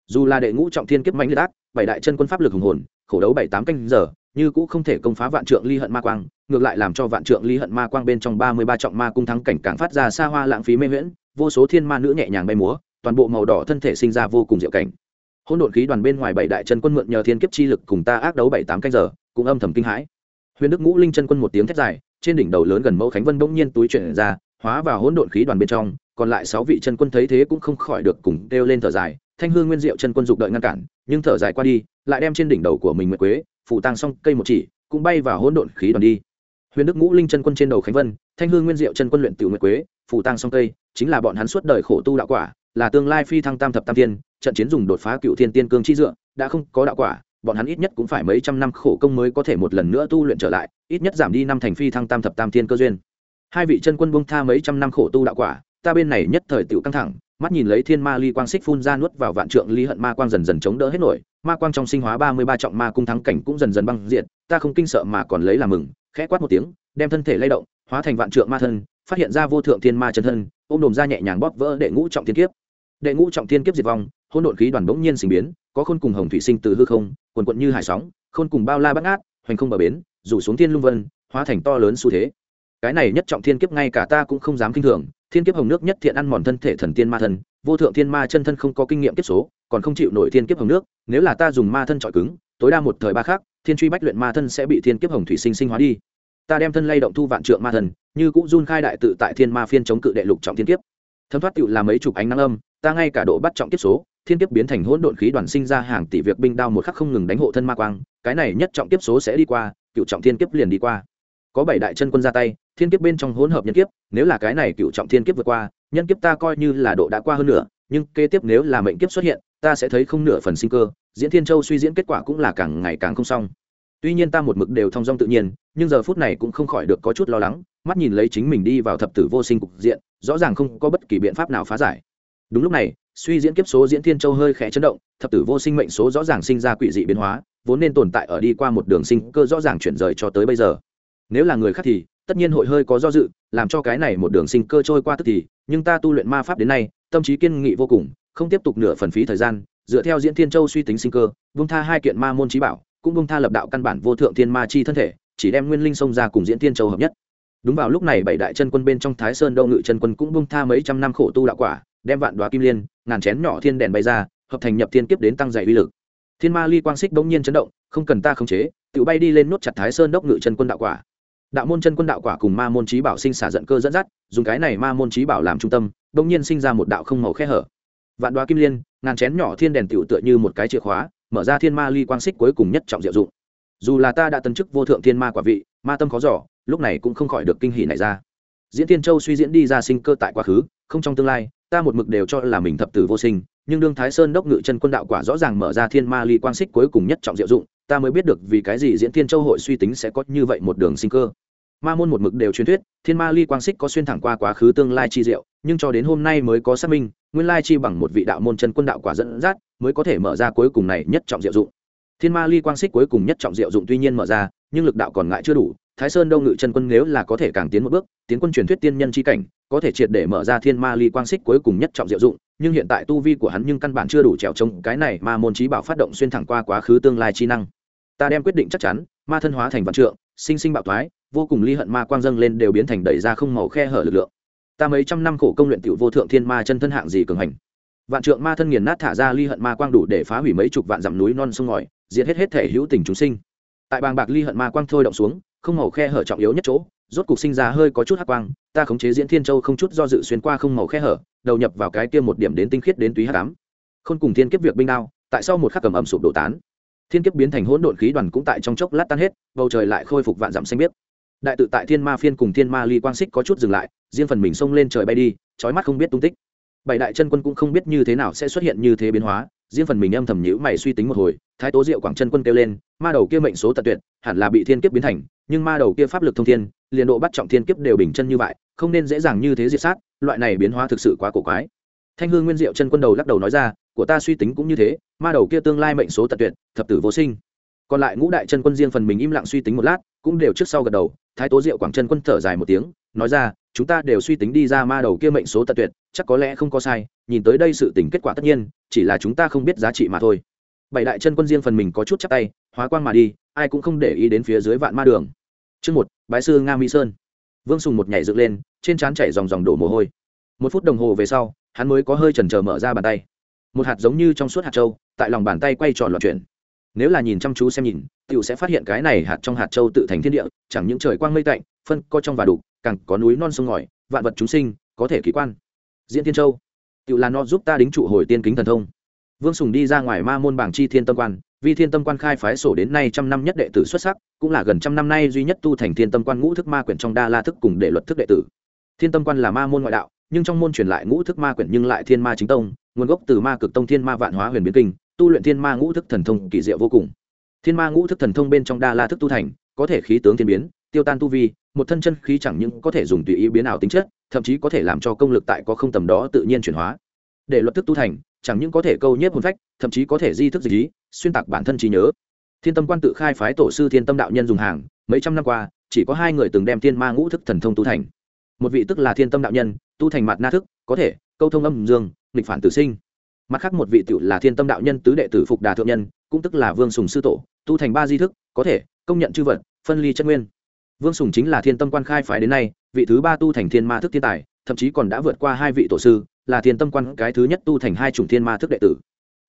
Dù là đệ ngũ trọng thiên kiếp mạnh liệt ác bảy đại chân quân pháp lực hùng hồn, khổ đấu bảy tám canh giờ, như cũ không thể công phá vạn trượng ly hận ma quang, ngược lại làm cho vạn trượng ly hận ma quang bên trong ba mươi ba trọng ma cung thắng cảnh càng phát ra xa hoa lãng phí mê nguyễn vô số thiên ma nữ nhẹ nhàng bay múa, toàn bộ màu đỏ thân thể sinh ra vô cùng diệu cảnh. Hỗn độn khí đoàn bên ngoài bảy đại chân quân mượn nhờ thiên kiếp chi lực cùng ta ác đấu bảy tám canh giờ, cũng âm thầm kinh hãi. Huyền đức ngũ linh chân quân một tiếng thét dài, trên đỉnh đầu lớn gần mẫu khánh vân bỗng nhiên túi chuyển ra, hóa vào hỗn độn khí đoàn bên trong, còn lại sáu vị chân quân thấy thế cũng không khỏi được cùng đeo lên thở dài, thanh hương nguyên diệu chân quân dục đợi ngăn cản nhưng thở dài qua đi, lại đem trên đỉnh đầu của mình nguyệt quế, phủ tăng xong cây một chỉ, cũng bay vào hỗn độn khí đoàn đi. Huyền đức ngũ linh chân quân trên đầu khánh vân, thanh hương nguyên diệu chân quân luyện tiểu nguyệt quế, phủ tăng xong cây, chính là bọn hắn suốt đời khổ tu đạo quả, là tương lai phi thăng tam thập tam tiên trận chiến dùng đột phá cựu thiên tiên cương chi dựa, đã không có đạo quả, bọn hắn ít nhất cũng phải mấy trăm năm khổ công mới có thể một lần nữa tu luyện trở lại, ít nhất giảm đi năm thành phi thăng tam thập tam thiên cơ duyên. Hai vị chân quân bông tha mấy trăm năm khổ tu đạo quả, ta bên này nhất thời tiểu căng thẳng mắt nhìn lấy thiên ma ly quang xích phun ra nuốt vào vạn trượng ly hận ma quang dần dần chống đỡ hết nổi, ma quang trong sinh hóa ba mươi ba trọng ma cung thắng cảnh cũng dần dần băng diện ta không kinh sợ mà còn lấy làm mừng, khẽ quát một tiếng, đem thân thể lay động, hóa thành vạn trượng ma thân, phát hiện ra vô thượng thiên ma chân thân, ôm đồm ra nhẹ nhàng bóp vỡ đệ ngũ trọng thiên kiếp. Đệ ngũ trọng thiên kiếp diệt vong hôn đột khí đoàn bỗng nhiên sinh biến, có khôn cùng hồng thủy sinh từ hư không, quần quận như hải sóng, khôn cùng bao la bắt ngát, hoành không bờ bến, rủ xuống thiên lung vân, hóa thành to lớn xu thế cái này nhất trọng thiên kiếp ngay cả ta cũng không dám kinh thường, thiên kiếp hồng nước nhất thiện ăn mòn thân thể thần tiên ma thân, vô thượng thiên ma chân thân không có kinh nghiệm kiếp số, còn không chịu nổi thiên kiếp hồng nước, nếu là ta dùng ma thân trọi cứng, tối đa một thời ba khác thiên truy bách luyện ma thân sẽ bị thiên kiếp hồng thủy sinh sinh hóa đi. Ta đem thân lay động thu vạn trượng ma thần, như cũng run khai đại tự tại thiên ma phiên chống cự đệ lục trọng thiên kiếp. Thấm thoát tựu là mấy chục ánh nắng âm, ta ngay cả độ bắt trọng kiếp số, thiên kiếp biến thành hỗn độn khí đoàn sinh ra hàng tỷ việc binh đao một khắc không ngừng đánh hộ thân ma quang, cái này nhất trọng kiếp số sẽ đi qua, cựu trọng thiên kiếp liền đi qua có bảy đại chân quân ra tay, thiên kiếp bên trong hỗn hợp nhân kiếp, nếu là cái này cựu trọng thiên kiếp vượt qua, nhân kiếp ta coi như là độ đã qua hơn nửa, nhưng kế tiếp nếu là mệnh kiếp xuất hiện, ta sẽ thấy không nửa phần sinh cơ, diễn thiên châu suy diễn kết quả cũng là càng ngày càng không xong. Tuy nhiên ta một mực đều thong dong tự nhiên, nhưng giờ phút này cũng không khỏi được có chút lo lắng, mắt nhìn lấy chính mình đi vào thập tử vô sinh cục diện, rõ ràng không có bất kỳ biện pháp nào phá giải. Đúng lúc này, suy diễn kiếp số diễn thiên châu hơi khẽ chấn động, thập tử vô sinh mệnh số rõ ràng sinh ra quỷ dị biến hóa, vốn nên tồn tại ở đi qua một đường sinh cơ rõ ràng chuyển rời cho tới bây giờ nếu là người khác thì, tất nhiên hội hơi có do dự, làm cho cái này một đường sinh cơ trôi qua tức thì, nhưng ta tu luyện ma pháp đến nay, tâm trí kiên nghị vô cùng, không tiếp tục nửa phần phí thời gian, dựa theo diễn thiên châu suy tính sinh cơ vung tha hai kiện ma môn trí bảo, cũng vung tha lập đạo căn bản vô thượng thiên ma chi thân thể, chỉ đem nguyên linh xông ra cùng diễn thiên châu hợp nhất. Đúng vào lúc này bảy đại chân quân bên trong thái sơn đâu ngự chân quân cũng vung tha mấy trăm năm khổ tu đạo quả, đem vạn đoá kim liên, ngàn chén nhỏ thiên đèn bay ra, hợp thành nhập thiên kiếp đến tăng dày uy lực. Thiên ma ly quang xích bỗng nhiên chấn động, không cần ta khống chế, tự bay đi lên nốt chặt thái sơn đốc ngự chân quân đạo quả đạo môn chân quân đạo quả cùng ma môn trí bảo sinh xả giận cơ dẫn dắt, dùng cái này ma môn trí bảo làm trung tâm bỗng nhiên sinh ra một đạo không màu khe hở. Vạn đoá kim liên, ngàn chén nhỏ thiên đèn tựu tựa như một cái chìa khóa, mở ra thiên ma ly quang xích cuối cùng nhất trọng diệu dụng. Dù là ta đã tân chức vô thượng thiên ma quả vị, ma tâm khó giỏ lúc này cũng không khỏi được kinh hỷ này ra. Diễn tiên châu suy diễn đi ra sinh cơ tại quá khứ, không trong tương lai, ta một mực đều cho là mình thập tử vô sinh, nhưng đương thái sơn đốc ngự chân quân đạo quả rõ ràng mở ra thiên ma ly quang xích cuối cùng nhất trọng diệu dụng ta mới biết được vì cái gì diễn thiên châu hội suy tính sẽ có như vậy một đường sinh cơ. Ma môn một mực đều truyền thuyết, thiên ma ly quang xích có xuyên thẳng qua quá khứ tương lai chi diệu, nhưng cho đến hôm nay mới có xác minh, nguyên lai chi bằng một vị đạo môn chân quân đạo quả dẫn dắt, mới có thể mở ra cuối cùng này nhất trọng diệu dụng. Thiên ma ly quang xích cuối cùng nhất trọng diệu dụng tuy nhiên mở ra, nhưng lực đạo còn ngại chưa đủ, thái sơn đông ngự chân quân nếu là có thể càng tiến một bước, tiến quân truyền thuyết tiên nhân chi cảnh, có thể triệt để mở ra thiên ma ly quang xích cuối cùng nhất trọng diệu dụng, nhưng hiện tại tu vi của hắn nhưng căn bản chưa đủ trèo trống, cái này mà môn trí bảo phát động xuyên thẳng qua quá khứ tương lai chi năng ta đem quyết định chắc chắn, ma thân hóa thành vạn trượng, sinh sinh bạo thoái, vô cùng ly hận ma quang dâng lên đều biến thành đẩy ra không màu khe hở lực lượng. Ta mấy trăm năm khổ công luyện tiểu vô thượng thiên ma chân thân hạng gì cường hành? Vạn trượng ma thân nghiền nát thả ra ly hận ma quang đủ để phá hủy mấy chục vạn dặm núi non sông ngòi, diệt hết hết thể hữu tình chúng sinh. Tại bàng bạc ly hận ma quang thôi động xuống, không màu khe hở trọng yếu nhất chỗ, rốt cục sinh ra hơi có chút hắc quang, ta khống chế diễn thiên châu không chút do dự xuyên qua không màu khe hở, đầu nhập vào cái kia một điểm đến tinh khiết đến túy hắc ám. Khôn cùng thiên kiếp việc binh đao, tại sao một khắc cầm ẩm sụp đổ tán thiên kiếp biến thành hỗn độn khí đoàn cũng tại trong chốc lát tan hết, bầu trời lại khôi phục vạn dặm xanh biếc. Đại tự tại thiên ma phiên cùng thiên ma ly quang xích có chút dừng lại, riêng phần mình xông lên trời bay đi trói mắt không biết tung tích. Bảy đại chân quân cũng không biết như thế nào sẽ xuất hiện như thế biến hóa, riêng phần mình âm thầm nhữ mày suy tính một hồi, thái tố diệu quảng chân quân kêu lên, ma đầu kia mệnh số tật tuyệt, hẳn là bị thiên kiếp biến thành, nhưng ma đầu kia pháp lực thông thiên, liền độ bắt trọng thiên kiếp đều bình chân như vậy, không nên dễ dàng như thế diệt sát, loại này biến hóa thực sự quá cổ quái. Thanh hương nguyên diệu chân quân đầu lắc đầu nói ra của ta suy tính cũng như thế, ma đầu kia tương lai mệnh số tật tuyệt, thập tử vô sinh. Còn lại ngũ đại chân quân riêng phần mình im lặng suy tính một lát, cũng đều trước sau gật đầu, thái tố diệu quảng chân quân thở dài một tiếng, nói ra, chúng ta đều suy tính đi ra ma đầu kia mệnh số tật tuyệt, chắc có lẽ không có sai, nhìn tới đây sự tình kết quả tất nhiên, chỉ là chúng ta không biết giá trị mà thôi. Bảy đại chân quân riêng phần mình có chút chắc tay, hóa quang mà đi, ai cũng không để ý đến phía dưới vạn ma đường. Chương một, bái sư nga mỹ sơn. Vương sùng một nhảy dựng lên, trên trán chảy dòng dòng đổ mồ hôi. Một phút đồng hồ về sau, hắn mới có hơi chần chờ mở ra bàn tay một hạt giống như trong suốt hạt trâu tại lòng bàn tay quay tròn loạn chuyển. Nếu là nhìn chăm chú xem nhìn t i ể u sẽ phát hiện cái này hạt trong hạt trâu tự thành thiên địa, chẳng những trời quang mây tạnh, phân, co trong và đục, càng có núi non sông ngòi, vạn vật chúng sinh, có thể kỳ quan. Diễn thiên châu. Tự là nó giúp ta đính trụ hồi tiên kính thần thông. Vương sùng đi ra ngoài ma môn bảng chi thiên tâm quan, vì thiên tâm quan khai phái sổ đến nay trăm năm nhất đệ tử xuất sắc, cũng là gần trăm năm nay duy nhất tu thành thiên tâm quan ngũ thức ma quyển trong đa la thức cùng đệ luật thức đệ tử. Thiên tâm quan là ma môn ngoại đạo, nhưng trong môn truyền lại ngũ thức ma quyển nhưng lại thiên ma chính tông nguồn gốc từ ma cực tông thiên ma vạn hóa huyền biến kinh, tu luyện thiên ma ngũ thức thần thông kỳ diệu vô cùng. Thiên ma ngũ thức thần thông bên trong đa la thức tu thành, có thể khí tướng thiên biến, tiêu tan tu vi, một thân chân khí chẳng những có thể dùng tùy ý biến ảo tính chất, thậm chí có thể làm cho công lực tại có không tầm đó tự nhiên chuyển hóa. Để luật thức tu thành, chẳng những có thể câu nhiếp hồn phách, thậm chí có thể di thức dịch ý, xuyên tạc bản thân trí nhớ. Thiên tâm quan tự khai phái tổ sư thiên tâm đạo nhân dùng hàng, mấy trăm năm qua, chỉ có hai người từng đem thiên ma ngũ thức thần thông tu thành. Một vị tức là thiên tâm đạo nhân, tu thành mặt na thức, có thể, câu thông âm dương nghịch phản tử sinh. Mặt khác một vị tiểu là thiên tâm đạo nhân tứ đệ tử phục đà thượng nhân, cũng tức là vương sùng sư tổ, tu thành ba di thức, có thể, công nhận chư vật, phân ly chất nguyên. Vương sùng chính là thiên tâm quan khai phái đến nay, vị thứ ba tu thành thiên ma thức thiên tài, thậm chí còn đã vượt qua hai vị tổ sư, là thiên tâm quan cái thứ nhất tu thành hai chủng thiên ma thức đệ tử.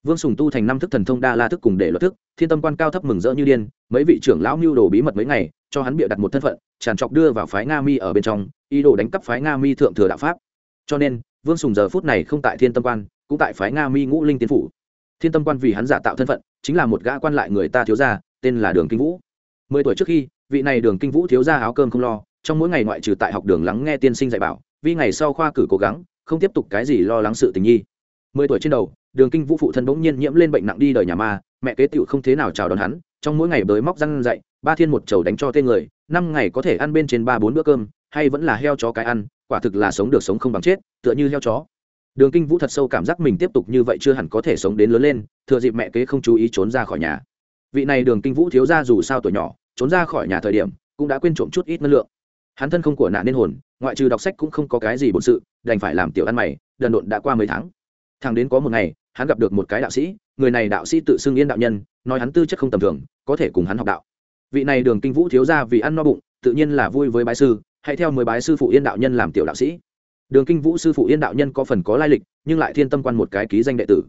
Vương sùng tu thành năm thức thần thông đa la thức cùng để luật thức, thiên tâm quan cao thấp mừng rỡ như điên, mấy vị trưởng lão mưu đồ bí mật mấy ngày, cho hắn bịa đặt một thân phận, tràn trọc đưa vào phái nga mi ở bên trong, ý đồ đánh cắp phái nga mi thượng thừa đạo pháp. Cho nên vương sùng giờ phút này không tại thiên tâm quan, cũng tại phái nga mi ngũ linh tiên phủ. Thiên tâm quan vì hắn giả tạo thân phận, chính là một gã quan lại người ta thiếu gia, tên là đường kinh vũ. Mười tuổi trước khi, vị này đường kinh vũ thiếu gia áo cơm không lo, trong mỗi ngày ngoại trừ tại học đường lắng nghe tiên sinh dạy bảo, vì ngày sau khoa cử cố gắng, không tiếp tục cái gì lo lắng sự tình nhi mười tuổi trên đầu, đường kinh vũ phụ thân bỗng nhiên nhiễm lên bệnh nặng đi đời nhà ma, mẹ kế tựu không thế nào chào đón hắn, trong mỗi ngày bới móc răng dậy, ba thiên một chầu đánh cho tên người, năm ngày có thể ăn bên trên ba bốn bữa cơm hay vẫn là heo chó cái ăn, quả thực là sống được sống không bằng chết, tựa như heo chó. Đường kinh vũ thật sâu cảm giác mình tiếp tục như vậy chưa hẳn có thể sống đến lớn lên, thừa dịp mẹ kế không chú ý trốn ra khỏi nhà. Vị này đường kinh vũ thiếu ra dù sao tuổi nhỏ, trốn ra khỏi nhà thời điểm, cũng đã quên trộm chút ít năng lượng. Hắn thân không của nạn nên hồn, ngoại trừ đọc sách cũng không có cái gì bổn sự, đành phải làm tiểu ăn mày, đần độn đã qua mấy tháng. Thằng đến có một ngày, hắn gặp được một cái đạo sĩ, người này đạo sĩ tự xưng yên đạo nhân, nói hắn tư chất không tầm thường, có thể cùng hắn học đạo. Vị này đường kinh vũ thiếu ra vì ăn no bụng, tự nhiên là vui với bái sư hãy theo mười bái sư phụ yên đạo nhân làm tiểu đạo sĩ. Đường kinh vũ sư phụ yên đạo nhân có phần có lai lịch, nhưng lại thiên tâm quan một cái ký danh đệ tử.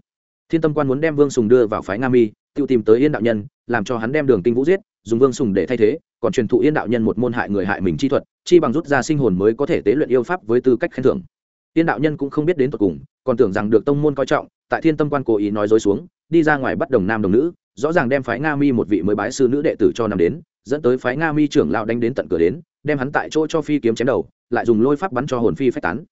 Thiên tâm quan muốn đem vương sùng đưa vào phái nga mi, tự tìm tới yên đạo nhân, làm cho hắn đem đường kinh vũ giết, dùng vương sùng để thay thế, còn truyền thụ yên đạo nhân một môn hại người hại mình chi thuật, chi bằng rút ra sinh hồn mới có thể tế luyện yêu pháp với tư cách khen thưởng. Yên đạo nhân cũng không biết đến tột cùng, còn tưởng rằng được tông môn coi trọng, tại thiên tâm quan cố ý nói dối xuống, đi ra ngoài bắt đồng nam đồng nữ, rõ ràng đem phái nga mi một vị mới bái sư nữ đệ tử cho nằm đến, dẫn tới phái nga mi trưởng lão đánh đến tận cửa đến đem hắn tại chỗ cho phi kiếm chém đầu, lại dùng lôi pháp bắn cho hồn phi phách tán.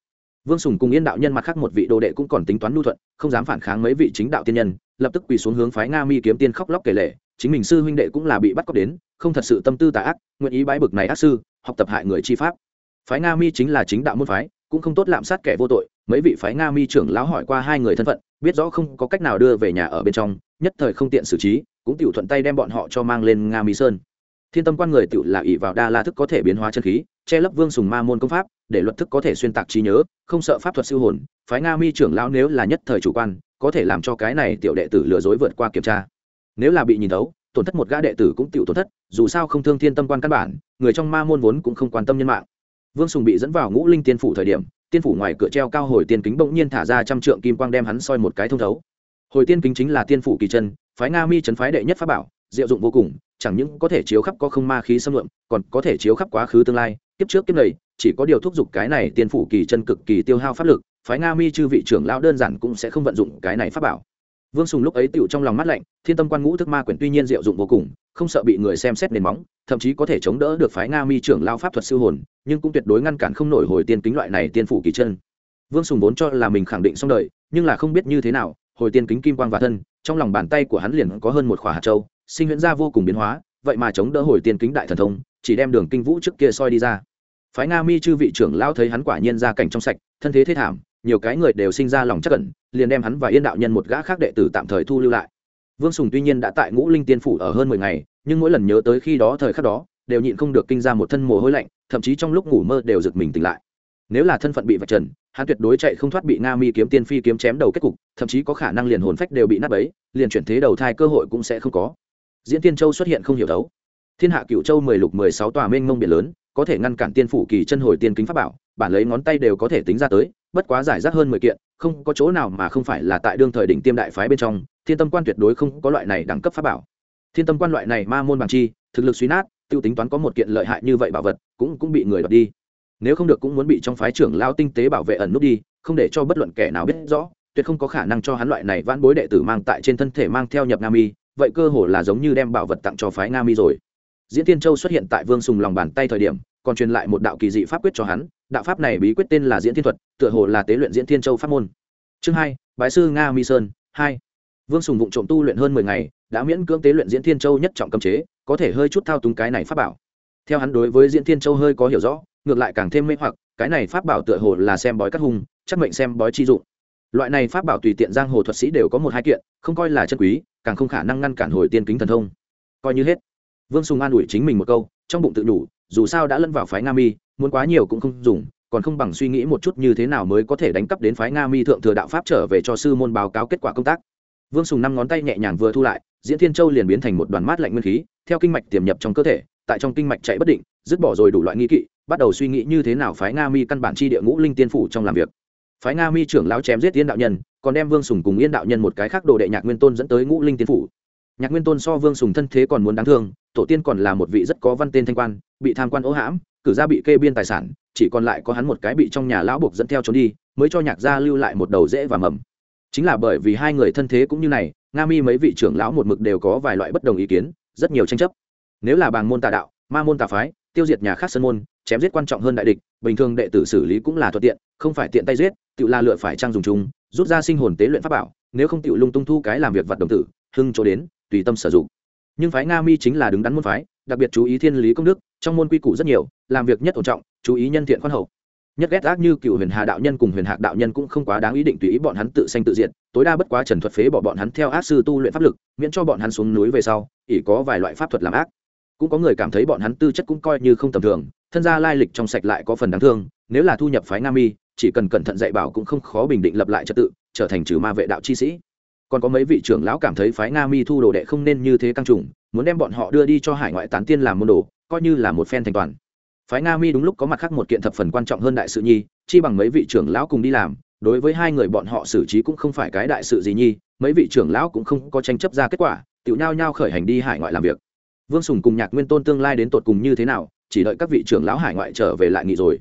Vương sùng cùng yên đạo nhân mặt khác một vị đồ đệ cũng còn tính toán lưu thuận, không dám phản kháng mấy vị chính đạo tiên nhân, lập tức quỳ xuống hướng phái nga mi kiếm tiên khóc lóc kể lệ chính mình sư huynh đệ cũng là bị bắt cóc đến, không thật sự tâm tư tà ác, nguyện ý bãi bực này ác sư, học tập hại người chi pháp. Phái nga mi chính là chính đạo môn phái, cũng không tốt lạm sát kẻ vô tội, mấy vị phái nga mi trưởng lão hỏi qua hai người thân phận, biết rõ không có cách nào đưa về nhà ở bên trong, nhất thời không tiện xử trí, cũng tiểu thuận tay đem bọn họ cho mang lên nga mi sơn thiên tâm quan người tiểu là ỷ vào đa la thức có thể biến hóa chân khí, che lấp vương sùng ma môn công pháp, để luật thức có thể xuyên tạc trí nhớ, không sợ pháp thuật siêu hồn. Phái nga mi trưởng lão nếu là nhất thời chủ quan, có thể làm cho cái này tiểu đệ tử lừa dối vượt qua kiểm tra. Nếu là bị nhìn thấu, tổn thất một gã đệ tử cũng tiểu tổn thất, dù sao không thương thiên tâm quan căn bản, người trong ma môn vốn cũng không quan tâm nhân mạng. Vương sùng bị dẫn vào ngũ linh tiên phủ thời điểm, tiên phủ ngoài cửa treo cao hồi tiên kính bỗng nhiên thả ra trăm trượng kim quang đem hắn soi một cái thông thấu. Hồi tiên kính chính là tiên phủ kỳ chân, phái nga mi trấn phái đệ nhất pháp bảo, diệu dụng vô cùng chẳng những có thể chiếu khắp có không ma khí xâm lượm còn có thể chiếu khắp quá khứ tương lai, kiếp trước kiếp này, chỉ có điều thúc giục cái này tiên phủ kỳ chân cực kỳ tiêu hao pháp lực, phái nga mi chư vị trưởng lão đơn giản cũng sẽ không vận dụng cái này pháp bảo. Vương sùng lúc ấy tựu trong lòng mắt lạnh, thiên tâm quan ngũ thức ma quyển tuy nhiên diệu dụng vô cùng, không sợ bị người xem xét nền móng, thậm chí có thể chống đỡ được phái nga mi trưởng lao pháp thuật siêu hồn, nhưng cũng tuyệt đối ngăn cản không nổi hồi tiên kính loại này tiên phủ kỳ chân. Vương sùng vốn cho là mình khẳng định xong đời, nhưng là không biết như thế nào, hồi tiên kính kim quang và thân, trong lòng bàn tay của hắn liền có hơn một khỏa hạt châu sinh huyễn ra vô cùng biến hóa, vậy mà chống đỡ hồi tiên kính đại thần thông, chỉ đem đường kinh vũ trước kia soi đi ra. Phái nga mi chư vị trưởng lao thấy hắn quả nhiên ra cảnh trong sạch, thân thế thế thảm, nhiều cái người đều sinh ra lòng chắc cẩn liền đem hắn và yên đạo nhân một gã khác đệ tử tạm thời thu lưu lại. Vương sùng tuy nhiên đã tại ngũ linh tiên phủ ở hơn mười ngày, nhưng mỗi lần nhớ tới khi đó thời khắc đó, đều nhịn không được kinh ra một thân mồ hôi lạnh, thậm chí trong lúc ngủ mơ đều giật mình tỉnh lại. Nếu là thân phận bị vạch trần, hắn tuyệt đối chạy không thoát bị nga mi kiếm tiên phi kiếm chém đầu kết cục, thậm chí có khả năng liền hồn phách đều bị nát ấy liền chuyển thế đầu thai cơ hội cũng sẽ không có diễn tiên châu xuất hiện không hiểu đấu thiên hạ cựu châu mười lục mười sáu tòa mênh mông biển lớn, có thể ngăn cản tiên phủ kỳ chân hồi tiên kính pháp bảo, bản lấy ngón tay đều có thể tính ra tới, bất quá giải rác hơn mười kiện, không có chỗ nào mà không phải là tại đương thời đỉnh tiêm đại phái bên trong, thiên tâm quan tuyệt đối không có loại này đẳng cấp pháp bảo thiên tâm quan loại này ma môn bằng chi, thực lực suy nát t i ê u tính toán có một kiện lợi hại như vậy bảo vật, cũng cũng bị người đoạt đi nếu không được cũng muốn bị trong phái trưởng lao tinh tế bảo vệ ẩn nút đi, không để cho bất luận kẻ nào biết rõ, tuyệt không có khả năng cho hắn loại này vãn bối đệ tử mang tại trên thân thể mang theo nhập nam y vậy cơ hồ là giống như đem bảo vật tặng cho phái nga mi rồi. Diễn tiên châu xuất hiện tại vương sùng lòng bàn tay thời điểm còn truyền lại một đạo kỳ dị pháp quyết cho hắn. Đạo pháp này bí quyết tên là diễn thiên thuật tựa hồ là tế luyện diễn thiên châu pháp môn. Chương hai bái sư nga mi sơn hai. Vương sùng vụng trộm tu luyện hơn mười ngày đã miễn cưỡng tế luyện diễn thiên châu nhất trọng cấm chế có thể hơi chút thao túng cái này pháp bảo. Theo hắn đối với diễn thiên châu hơi có hiểu rõ ngược lại càng thêm mê hoặc cái này pháp bảo tựa hồ là xem bói cắt hùng, chắc mệnh xem bói chi dụng. Loại này pháp bảo tùy tiện giang hồ thuật sĩ đều có một hai kiện không coi là chân quý càng không khả năng ngăn cản hồi tiên kính thần thông. Coi như hết. Vương sùng an ủi chính mình một câu, trong bụng tự đủ dù sao đã lẫn vào phái nga mi, muốn quá nhiều cũng không dùng, còn không bằng suy nghĩ một chút như thế nào mới có thể đánh cắp đến phái nga mi thượng thừa đạo pháp trở về cho sư môn báo cáo kết quả công tác. Vương sùng năm ngón tay nhẹ nhàng vừa thu lại, diễn thiên châu liền biến thành một đoàn mát lạnh nguyên khí, theo kinh mạch tiềm nhập trong cơ thể, tại trong kinh mạch chạy bất định, dứt bỏ rồi đủ loại nghi kỵ, bắt đầu suy nghĩ như thế nào phái nga mi căn bản chi địa ngũ linh tiên phủ trong làm việc. Phái nga mi trưởng lão chém giết tiên đạo nhân còn đem vương sùng cùng yên đạo nhân một cái khác đồ đệ nhạc nguyên tôn dẫn tới ngũ linh tiên phủ. Nhạc nguyên tôn so vương sùng thân thế còn muốn đáng thương, tổ tiên còn là một vị rất có văn tên thanh quan, bị tham quan ố hãm, cử ra bị kê biên tài sản, chỉ còn lại có hắn một cái bị trong nhà lão buộc dẫn theo trốn đi, mới cho nhạc gia lưu lại một đầu rễ và mầm. Chính là bởi vì hai người thân thế cũng như này, nga mi mấy vị trưởng lão một mực đều có vài loại bất đồng ý kiến, rất nhiều tranh chấp. Nếu là bàng môn tà đạo, ma môn tà phái, tiêu diệt nhà khác sân môn, chém giết quan trọng hơn đại địch, bình thường đệ tử xử lý cũng là thuận tiện không phải tiện tay giết tự la lựa phải trang dùng chúng, rút ra sinh hồn tế luyện pháp bảo, nếu không tự lung tung thu cái làm việc vật đồng tử, hưng chỗ đến, tùy tâm sử dụng. Nhưng phái nga mi chính là đứng đắn môn phái, đặc biệt chú ý thiên lý công đức, trong môn quy củ rất nhiều, làm việc nhất ổn trọng, chú ý nhân thiện khoan hậu. Nhất ghét ác như cựu huyền hà đạo nhân cùng huyền hạc đạo nhân cũng không quá đáng ý định tùy ý bọn hắn tự sanh tự diện tối đa bất quá trần thuật phế bỏ bọn hắn theo ác sư tu luyện pháp lực, miễn cho bọn hắn xuống núi về sau ỉ có vài loại pháp thuật làm ác. Cũng có người cảm thấy bọn hắn tư chất cũng coi như không tầm thường, thân gia lai lịch trong sạch lại có phần đáng thương, nếu là thu nhập phái nga mi chỉ cần cẩn thận dạy bảo cũng không khó bình định lập lại trật tự, trở thành trừ ma vệ đạo chi sĩ. Còn có mấy vị trưởng lão cảm thấy phái nga mi thu đồ đệ không nên như thế căng trùng, muốn đem bọn họ đưa đi cho hải ngoại tán tiên làm môn đồ, coi như là một phen thành toàn. Phái nga mi đúng lúc có mặt khác một kiện thập phần quan trọng hơn đại sự nhi, chi bằng mấy vị trưởng lão cùng đi làm, đối với hai người bọn họ xử trí cũng không phải cái đại sự gì nhi, mấy vị trưởng lão cũng không có tranh chấp ra kết quả tự nhau nhau khởi hành đi hải ngoại làm việc. Vương sùng cùng nhạc nguyên tôn tương lai đến tột cùng như thế nào, chỉ đợi các vị trưởng lão hải ngoại trở về lại nghỉ rồi.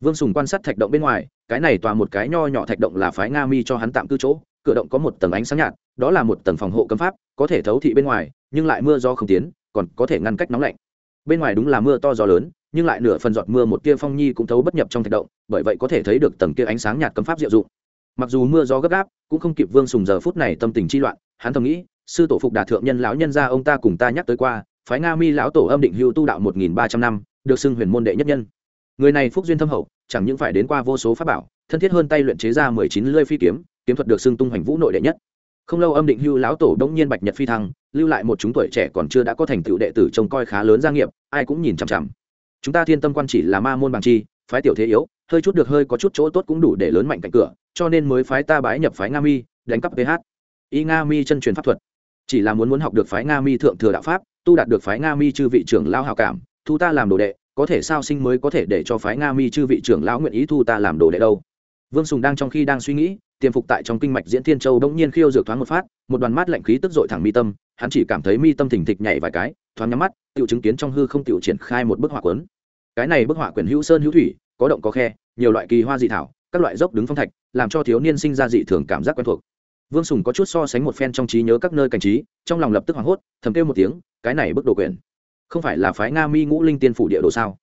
Vương sùng quan sát thạch động bên ngoài cái này tòa một cái nho nhỏ thạch động là phái nga mi cho hắn tạm cư chỗ, cửa động có một tầng ánh sáng nhạt, đó là một tầng phòng hộ cấm pháp, có thể thấu thị bên ngoài, nhưng lại mưa do không tiến, còn có thể ngăn cách nóng lạnh. Bên ngoài đúng là mưa to gió lớn, nhưng lại nửa phần giọt mưa một tia phong nhi cũng thấu bất nhập trong thạch động, bởi vậy có thể thấy được tầng kia ánh sáng nhạt cấm pháp diệu dụng. Mặc dù mưa gió gấp gáp, cũng không kịp vương sùng giờ phút này tâm tình chi loạn, hắn thầm nghĩ, sư tổ phục đà thượng nhân lão nhân gia ông ta cùng ta nhắc tới qua, phái nga mi lão tổ âm định hưu tu đạo một nghìn ba trăm năm, được xưng huyền môn đệ nhất nhân người này phúc duyên thâm hậu, chẳng những phải đến qua vô số pháp bảo, thân thiết hơn tay luyện chế ra mười chín lơi phi kiếm kiếm thuật được xưng tung hoành vũ nội đệ nhất. Không lâu âm định hưu lão tổ đông nhiên bạch nhật phi thăng, lưu lại một chúng tuổi trẻ còn chưa đã có thành tựu đệ tử trông coi khá lớn gia nghiệp, ai cũng nhìn chằm chằm. Chúng ta thiên tâm quan chỉ là ma môn bằng chi, phái tiểu thế yếu, hơi chút được hơi có chút chỗ tốt cũng đủ để lớn mạnh cạnh cửa, cho nên mới phái ta bái nhập phái nga mi, đánh cắp ph y nga mi chân truyền pháp thuật. Chỉ là muốn muốn học được phái nga mi thượng thừa đạo pháp, tu đạt được phái nga mi chư vị trưởng lao hào cảm, thu ta làm đồ đệ có thể sao sinh mới có thể để cho phái nga mi chư vị trưởng lão nguyện ý thu ta làm đồ đệ đâu? Vương sùng đang trong khi đang suy nghĩ, tiềm phục tại trong kinh mạch diễn thiên châu bỗng nhiên khiêu dược thoáng một phát, một đoàn mát lạnh khí tức dội thẳng mi tâm, hắn chỉ cảm thấy mi tâm thình thịch nhảy vài cái, thoáng nhắm mắt tự chứng kiến trong hư không tự triển khai một bức họa quấn cái này bức họa quyển hữu sơn hữu thủy, có động có khe, nhiều loại kỳ hoa dị thảo, các loại dốc đứng phong thạch, làm cho thiếu niên sinh ra dị thường cảm giác quen thuộc. Vương sùng có chút so sánh một phen trong trí nhớ các nơi cảnh trí, trong lòng lập tức hoảng hốt, thầm kêu một tiếng, cái này bức đồ quyển không phải là phái nga mi ngũ linh tiên phủ địa đồ sao?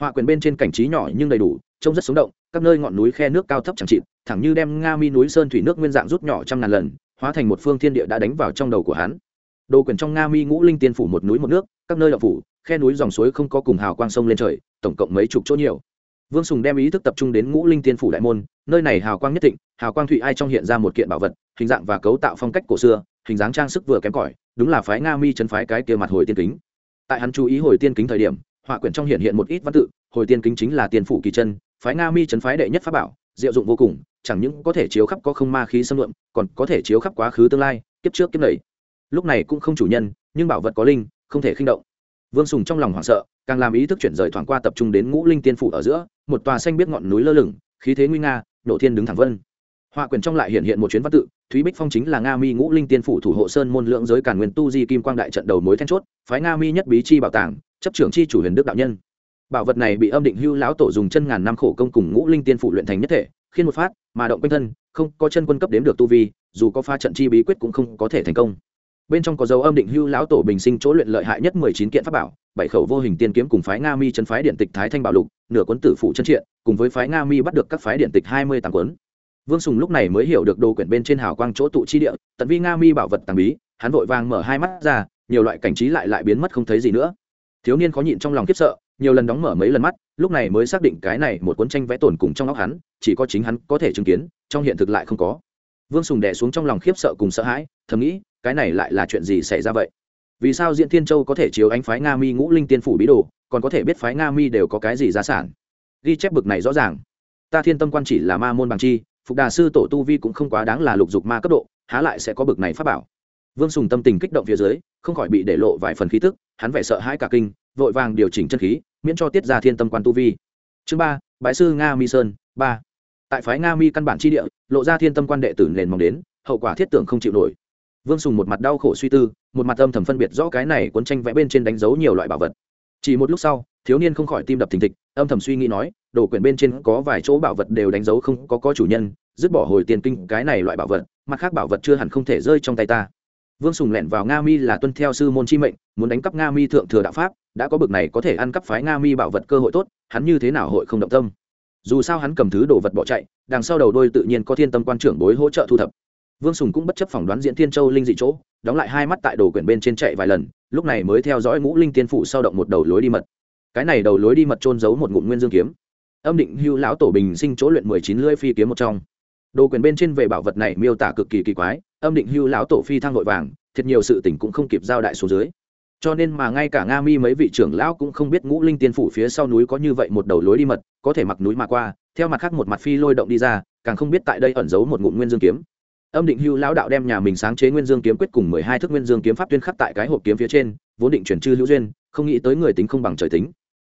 Họa quyển bên trên cảnh trí nhỏ nhưng đầy đủ, trông rất sống động, các nơi ngọn núi khe nước cao thấp chẳng chịt, thẳng như đem nga mi núi sơn thủy nước nguyên dạng rút nhỏ trăm ngàn lần, hóa thành một phương thiên địa đã đánh vào trong đầu của hắn. Đồ quyển trong nga mi ngũ linh tiên phủ một núi một nước, các nơi đậu phủ, khe núi dòng suối không có cùng hào quang sông lên trời, tổng cộng mấy chục chỗ nhiều. Vương sùng đem ý thức tập trung đến ngũ linh tiên phủ đại môn, nơi này hào quang nhất thịnh, hào quang thụy ai trong hiện ra một kiện bảo vật, hình dạng và cấu tạo phong cách cổ xưa, hình dáng trang sức vừa kém cỏi, đúng là phái nga mi chấn phái cái kia mặt hồi tiên kính tại hắn chú ý hồi tiên kính thời điểm, họa quyển trong hiện hiện một ít văn tự, hồi tiên kính chính là tiền phủ kỳ chân, phái nga mi trấn phái đệ nhất pháp bảo, diệu dụng vô cùng, chẳng những có thể chiếu khắp có không ma khí xâm lượm, còn có thể chiếu khắp quá khứ tương lai, kiếp trước kiếp nầy. lúc này cũng không chủ nhân, nhưng bảo vật có linh, không thể khinh động vương sùng trong lòng hoảng sợ, càng làm ý thức chuyển rời thoảng qua tập trung đến ngũ linh tiên phủ ở giữa, một tòa xanh biết ngọn núi lơ lửng, khí thế nguy nga, nộ thiên đứng thẳng vân họa quyền trong lại hiện hiện một chuyến văn tự, thúy bích phong chính là nga mi ngũ linh tiên phủ thủ hộ sơn môn lượng giới cản nguyên tu di kim quang đại trận đầu mối then chốt, phái nga mi nhất bí chi bảo tàng, chấp trưởng chi chủ huyền đức đạo nhân. Bảo vật này bị âm định hưu lão tổ dùng chân ngàn năm khổ công cùng ngũ linh tiên phủ luyện thành nhất thể khiến một phát, mà động quanh thân, không có chân quân cấp đếm được tu vi, dù có pha trận chi bí quyết cũng không có thể thành công. Bên trong có dấu âm định hưu lão tổ bình sinh chỗ luyện lợi hại nhất mười chín kiện pháp bảo, bảy khẩu vô hình tiên kiếm cùng phái nga mi chân phái điện tịch thái thanh bảo lục, nửa cuốn tử phụ chân triện, cùng với phái nga mi bắt được các phái điện tịch hai mươi tám cuốn vương sùng lúc này mới hiểu được đồ quyển bên trên hào quang chỗ tụ chi địa, tận vi nga mi bảo vật tàng bí, hắn vội vàng mở hai mắt ra, nhiều loại cảnh trí lại lại biến mất không thấy gì nữa. Thiếu niên khó nhịn trong lòng khiếp sợ, nhiều lần đóng mở mấy lần mắt, lúc này mới xác định cái này một cuốn tranh vẽ tổn cùng trong óc hắn, chỉ có chính hắn có thể chứng kiến, trong hiện thực lại không có. Vương sùng đẻ xuống trong lòng khiếp sợ cùng sợ hãi, thầm nghĩ, cái này lại là chuyện gì xảy ra vậy? Vì sao diễn thiên châu có thể chiếu ánh phái nga mi ngũ linh tiên phủ bí đồ, còn có thể biết phái nga mi đều có cái gì giá sản? Ghi chép bực này rõ ràng. Ta thiên tâm quan chỉ là ma môn bằng chi phục đà sư tổ tu vi cũng không quá đáng là lục dục ma cấp độ, há lại sẽ có bực này pháp bảo. Vương sùng tâm tình kích động phía dưới, không khỏi bị để lộ vài phần khí tức, hắn vẻ sợ hãi cả kinh, vội vàng điều chỉnh chân khí, miễn cho tiết ra thiên tâm quan tu vi. Chương ba bãi sư nga mi sơn, ba. Tại phái nga mi căn bản tri địa, lộ ra thiên tâm quan đệ tử nền mong đến, hậu quả thiết tưởng không chịu nổi. Vương sùng một mặt đau khổ suy tư, một mặt âm thầm phân biệt rõ cái này cuốn tranh vẽ bên trên đánh dấu nhiều loại bảo vật. Chỉ một lúc sau, thiếu niên không khỏi tim đập thình thịch, âm thầm suy nghĩ nói, đồ quyển bên trên có vài chỗ bảo vật đều đánh dấu không có có chủ nhân dứt bỏ hồi tiền kinh, cái này loại bảo vật, mặt khác bảo vật chưa hẳn không thể rơi trong tay ta. Vương sùng lẻn vào nga mi là tuân theo sư môn chi mệnh, muốn đánh cắp nga mi thượng thừa đạo pháp, đã có bực này có thể ăn cắp phái nga mi bảo vật cơ hội tốt, hắn như thế nào hội không động tâm? Dù sao hắn cầm thứ đồ vật bỏ chạy, đằng sau đầu đôi tự nhiên có thiên tâm quan trưởng bối hỗ trợ thu thập. Vương sùng cũng bất chấp phỏng đoán diễn thiên châu linh dị chỗ, đóng lại hai mắt tại đồ quyển bên trên chạy vài lần, lúc này mới theo dõi ngũ linh tiên phụ sau động một đầu lối đi mật. Cái này đầu lối đi mật trôn giấu một ngụm nguyên dương kiếm. Âm định hưu lão tổ bình sinh chỗ luyện mười chín lưỡi phi kiếm một trong đồ quyền bên trên về bảo vật này miêu tả cực kỳ kỳ quái, âm định hưu lão tổ phi thăng vội vàng, thiệt nhiều sự tình cũng không kịp giao đại số dưới. Cho nên mà ngay cả nga mi mấy vị trưởng lão cũng không biết ngũ linh tiên phủ phía sau núi có như vậy một đầu lối đi mật, có thể mặc núi mà qua, theo mặt khác một mặt phi lôi động đi ra, càng không biết tại đây ẩn giấu một ngụm nguyên dương kiếm. Âm định hưu lão đạo đem nhà mình sáng chế nguyên dương kiếm quyết cùng mười hai thước nguyên dương kiếm pháp tuyên khắc tại cái hộp kiếm phía trên, vốn định chuyển chư hữu duyên, không nghĩ tới người tính không bằng trời tính.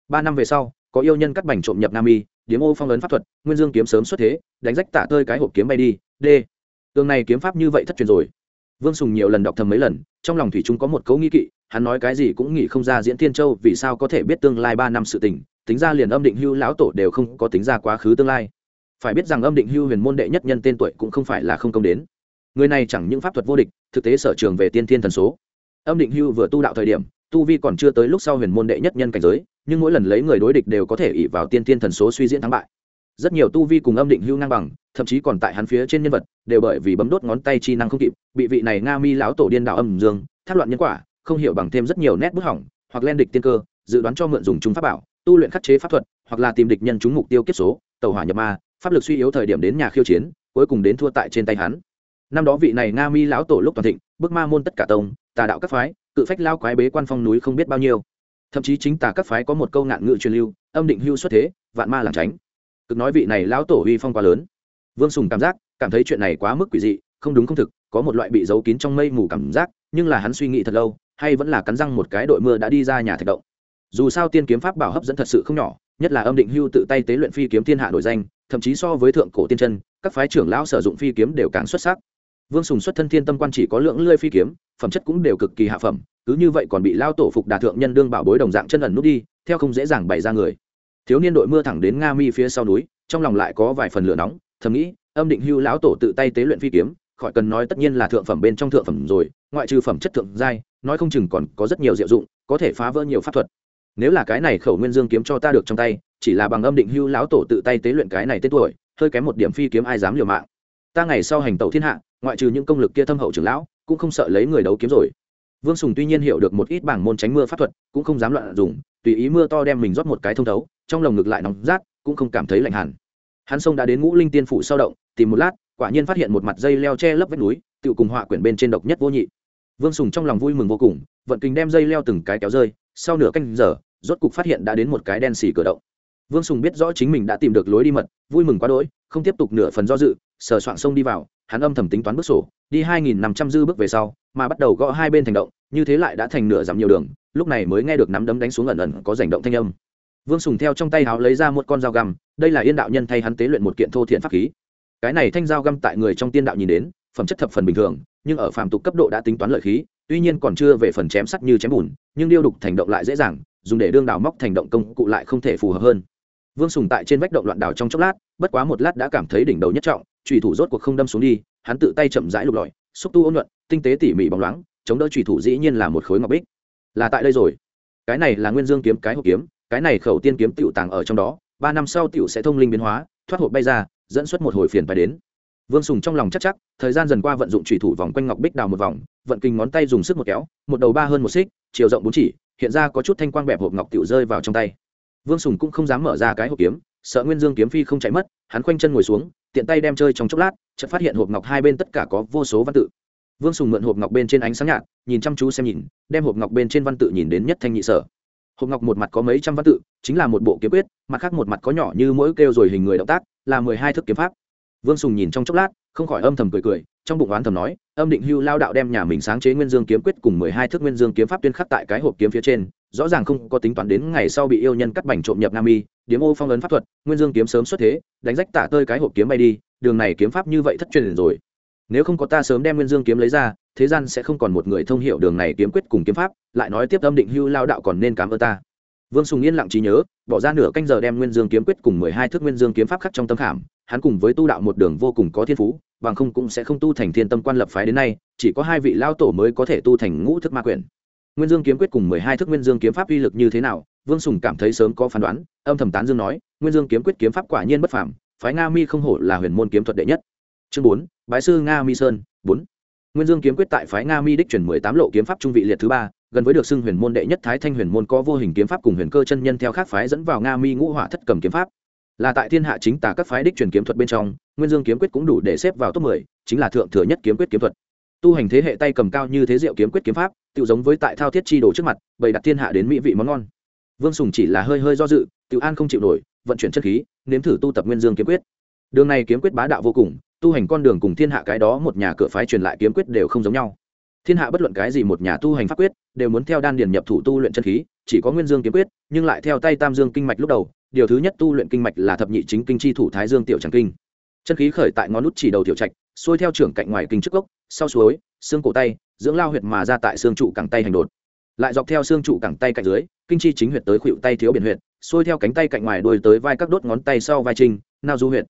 Ba năm về sau, có yêu nhân cắt bành trộm nhập nam y điếm ô phong ấn pháp thuật, nguyên dương kiếm sớm xuất thế, đánh rách tạ tơi cái hộp kiếm bay đi d tường này kiếm pháp như vậy thất truyền rồi. Vương sùng nhiều lần đọc thầm mấy lần, trong lòng thủy chúng có một cấu nghi kỵ, hắn nói cái gì cũng nghĩ không ra diễn thiên châu vì sao có thể biết tương lai ba năm sự tình, tính ra liền âm định hưu lão tổ đều không có tính ra quá khứ tương lai. Phải biết rằng âm định hưu huyền môn đệ nhất nhân tên tuổi cũng không phải là không công đến. Người này chẳng những pháp thuật vô địch, thực tế sở trường về tiên thiên thần số. Âm định hưu vừa tu đạo thời điểm, tu vi còn chưa tới lúc sau huyền môn đệ nhất nhân cảnh giới nhưng mỗi lần lấy người đối địch đều có thể ỉ vào tiên tiên thần số suy diễn thắng bại. Rất nhiều tu vi cùng âm định hưu ngang bằng, thậm chí còn tại hắn phía trên nhân vật, đều bởi vì bấm đốt ngón tay chi năng không kịp, bị vị này nga mi lão tổ điên đạo âm dương, thác loạn nhân quả, không hiểu bằng thêm rất nhiều nét bức hỏng, hoặc len địch tiên cơ, dự đoán cho mượn dùng chúng pháp bảo, tu luyện khắc chế pháp thuật, hoặc là tìm địch nhân chúng mục tiêu kiếp số, tàu hỏa nhập ma, pháp lực suy yếu thời điểm đến nhà khiêu chiến, cuối cùng đến thua tại trên tay hắn. Năm đó vị này nga mi lão tổ lúc toàn thịnh, bức ma môn tất cả tông, tà đạo các phái, cự phách lao quái bế quan phong núi không biết bao nhiêu thậm chí chính tà các phái có một câu ngạn ngự truyền lưu, âm định hưu xuất thế, vạn ma làm tránh. Cực nói vị này lão tổ uy phong quá lớn. Vương sùng cảm giác, cảm thấy chuyện này quá mức quỷ dị, không đúng không thực, có một loại bị giấu kín trong mây mù cảm giác, nhưng là hắn suy nghĩ thật lâu, hay vẫn là cắn răng một cái đội mưa đã đi ra nhà thạch động. Dù sao tiên kiếm pháp bảo hấp dẫn thật sự không nhỏ, nhất là âm định hưu tự tay tế luyện phi kiếm thiên hạ nổi danh, thậm chí so với thượng cổ tiên chân, các phái trưởng lão sử dụng phi kiếm đều càng xuất sắc vương sùng xuất thân thiên tâm quan chỉ có lượng lươi phi kiếm, phẩm chất cũng đều cực kỳ hạ phẩm, cứ như vậy còn bị lao tổ phục đà thượng nhân đương bảo bối đồng dạng chân ẩn nút đi, theo không dễ dàng bày ra người. Thiếu niên đội mưa thẳng đến nga mi phía sau núi, trong lòng lại có vài phần lửa nóng, thầm nghĩ, âm định hưu lão tổ tự tay tế luyện phi kiếm, khỏi cần nói tất nhiên là thượng phẩm bên trong thượng phẩm rồi, ngoại trừ phẩm chất thượng giai, nói không chừng còn có rất nhiều diệu dụng, có thể phá vỡ nhiều pháp thuật. Nếu là cái này khẩu nguyên dương kiếm cho ta được trong tay, chỉ là bằng âm định hưu lão tổ tự tay tế luyện cái này tên tuổi, hơi kém một điểm phi kiếm ai dám liều mạng. Ta ngày sau hành tẩu thiên hạ ngoại trừ những công lực kia thâm hậu trưởng lão, cũng không sợ lấy người đấu kiếm rồi. Vương sùng tuy nhiên hiểu được một ít bảng môn tránh mưa pháp thuật, cũng không dám loạn dùng, tùy ý mưa to đem mình rót một cái thông thấu, trong lồng ngực lại nóng rát, cũng không cảm thấy lạnh hẳn. Hắn sông đã đến ngũ linh tiên phủ sau động, tìm một lát, quả nhiên phát hiện một mặt dây leo che lấp vách núi tự cùng họa quyển bên trên độc nhất vô nhị. Vương sùng trong lòng vui mừng vô cùng, vận kính đem dây leo từng cái kéo rơi, sau nửa canh giờ, rốt cục phát hiện đã đến một cái đen xì cửa động. Vương sùng biết rõ chính mình đã tìm được lối đi mật, vui mừng quá đỗi không tiếp tục nửa phần do dự, sờ soạn sông đi vào, hắn âm thầm tính toán bước sổ, đi hai nghìn năm trăm dư bước về sau, mà bắt đầu gõ hai bên thành động, như thế lại đã thành nửa dặm nhiều đường, lúc này mới nghe được nắm đấm đánh xuống ẩn ẩn có rành động thanh âm. Vương sùng theo trong tay háo lấy ra một con dao găm, đây là yên đạo nhân thay hắn tế luyện một kiện thô thiện pháp khí. Cái này thanh dao găm tại người trong tiên đạo nhìn đến, phẩm chất thập phần bình thường, nhưng ở phàm tục cấp độ đã tính toán lợi khí, tuy nhiên còn chưa về phần chém sắt như chém bùn, nhưng điêu đục thành động lại dễ dàng, dùng để đương đào móc thành động công cụ lại không thể phù hợp hơn vương sùng tại trên vách động loạn đào trong chốc lát, bất quá một lát đã cảm thấy đỉnh đầu nhất trọng trùy thủ rốt cuộc không đâm xuống đi, hắn tự tay chậm rãi lục lọi, xúc tu ôn nhuận, tinh tế tỉ mỉ bóng loáng, chống đỡ trùy thủ dĩ nhiên là một khối ngọc bích. Là tại đây rồi. Cái này là nguyên dương kiếm, cái hộp kiếm, cái này khẩu tiên kiếm tựu tàng ở trong đó, ba năm sau tựu sẽ thông linh biến hóa, thoát hộp bay ra, dẫn xuất một hồi phiền phải đến. Vương sùng trong lòng chắc chắc, thời gian dần qua vận dụng trùy thủ vòng quanh ngọc bích đào một vòng, vận kinh ngón tay dùng sức một kéo, một đầu ba hơn một xích, chiều rộng bốn chỉ, hiện ra có chút thanh quang bẹp hộp ngọc tựu rơi vào trong tay vương sùng cũng không dám mở ra cái hộp kiếm, sợ nguyên dương kiếm phi không chạy mất, hắn khoanh chân ngồi xuống, tiện tay đem chơi trong chốc lát, chợt phát hiện hộp ngọc hai bên tất cả có vô số văn tự. Vương sùng mượn hộp ngọc bên trên ánh sáng nhạt, nhìn chăm chú xem nhìn, đem hộp ngọc bên trên văn tự nhìn đến nhất thanh nhị sở. Hộp ngọc một mặt có mấy trăm văn tự, chính là một bộ kiếm quyết, mặt khác một mặt có nhỏ như mỗi kêu rồi hình người động tác, là mười hai thức kiếm pháp. Vương sùng nhìn trong chốc lát, không khỏi âm thầm cười cười, trong bụng oán thầm nói, âm định hưu lao đạo đem nhà mình sáng chế nguyên dương kiếm quyết cùng mười hai thức nguyên dương kiếm pháp tuyên khắc tại cái hộp kiếm phía trên rõ ràng không có tính toán đến ngày sau bị yêu nhân cắt bành trộm nhập nam y điếm ô phong ấn pháp thuật, nguyên dương kiếm sớm xuất thế, đánh rách tả tơi cái hộp kiếm bay đi, đường này kiếm pháp như vậy thất truyền rồi. Nếu không có ta sớm đem nguyên dương kiếm lấy ra, thế gian sẽ không còn một người thông hiểu đường này kiếm quyết cùng kiếm pháp, lại nói tiếp âm định hưu lao đạo còn nên cảm ơn ta. Vương sùng yên lặng trí nhớ, bỏ ra nửa canh giờ đem nguyên dương kiếm quyết cùng mười hai thước nguyên dương kiếm pháp khắc trong tâm khảm, hắn cùng với tu đạo một đường vô cùng có thiên phú, bằng không cũng sẽ không tu thành thiên tâm quan lập phái đến nay, chỉ có hai vị lao tổ mới có thể tu thành ngũ thức ma quyển nguyên dương kiếm quyết cùng mười hai thức nguyên dương kiếm pháp uy lực như thế nào, vương sùng cảm thấy sớm có phán đoán, âm thầm tán dương nói, nguyên dương kiếm quyết kiếm pháp quả nhiên bất phàm, phái nga mi không hổ là huyền môn kiếm thuật đệ nhất. Chương bốn, bái sư nga mi sơn, bốn. Nguyên dương kiếm quyết tại phái nga mi đích chuyển mười tám lộ kiếm pháp trung vị liệt thứ ba, gần với được xưng huyền môn đệ nhất thái thanh huyền môn có vô hình kiếm pháp cùng huyền cơ chân nhân theo khác phái dẫn vào nga mi ngũ hỏa thất cầm kiếm pháp. Là tại thiên hạ chính tả các phái đích truyền kiếm thuật bên trong, nguyên dương kiếm quyết cũng đủ để xếp vào top mười, chính là thượng thừa nhất kiếm quyết kiếm thuật. Tu hành thế hệ tay cầm cao như thế diệu kiếm quyết kiếm pháp tự giống với tại thao thiết chi đồ trước mặt, bày đặt thiên hạ đến mỹ vị món ngon. Vương sùng chỉ là hơi hơi do dự tự an không chịu nổi, vận chuyển chất khí, nếm thử tu tập nguyên dương kiếm quyết. Đường này kiếm quyết bá đạo vô cùng, tu hành con đường cùng thiên hạ cái đó một nhà cửa phái truyền lại kiếm quyết đều không giống nhau. Thiên hạ bất luận cái gì một nhà tu hành pháp quyết, đều muốn theo đan điền nhập thủ tu luyện chân khí, chỉ có nguyên dương kiếm quyết, nhưng lại theo tay tam dương kinh mạch lúc đầu, điều thứ nhất tu luyện kinh mạch là thập nhị chính kinh chi thủ thái dương tiểu tràng kinh. Chân khí khởi tại ngón nút chỉ đầu tiểu trạch, xuôi theo trưởng cạnh ngoài kinh trước gốc, sau suối, xương cổ tay dưỡng lao huyệt mà ra tại xương trụ cẳng tay hành đột. Lại dọc theo xương trụ cẳng tay cạnh dưới, kinh chi chính huyệt tới khuỵu tay thiếu biển huyệt, xuôi theo cánh tay cạnh ngoài đuôi tới vai các đốt ngón tay sau vai trinh, nao du huyệt.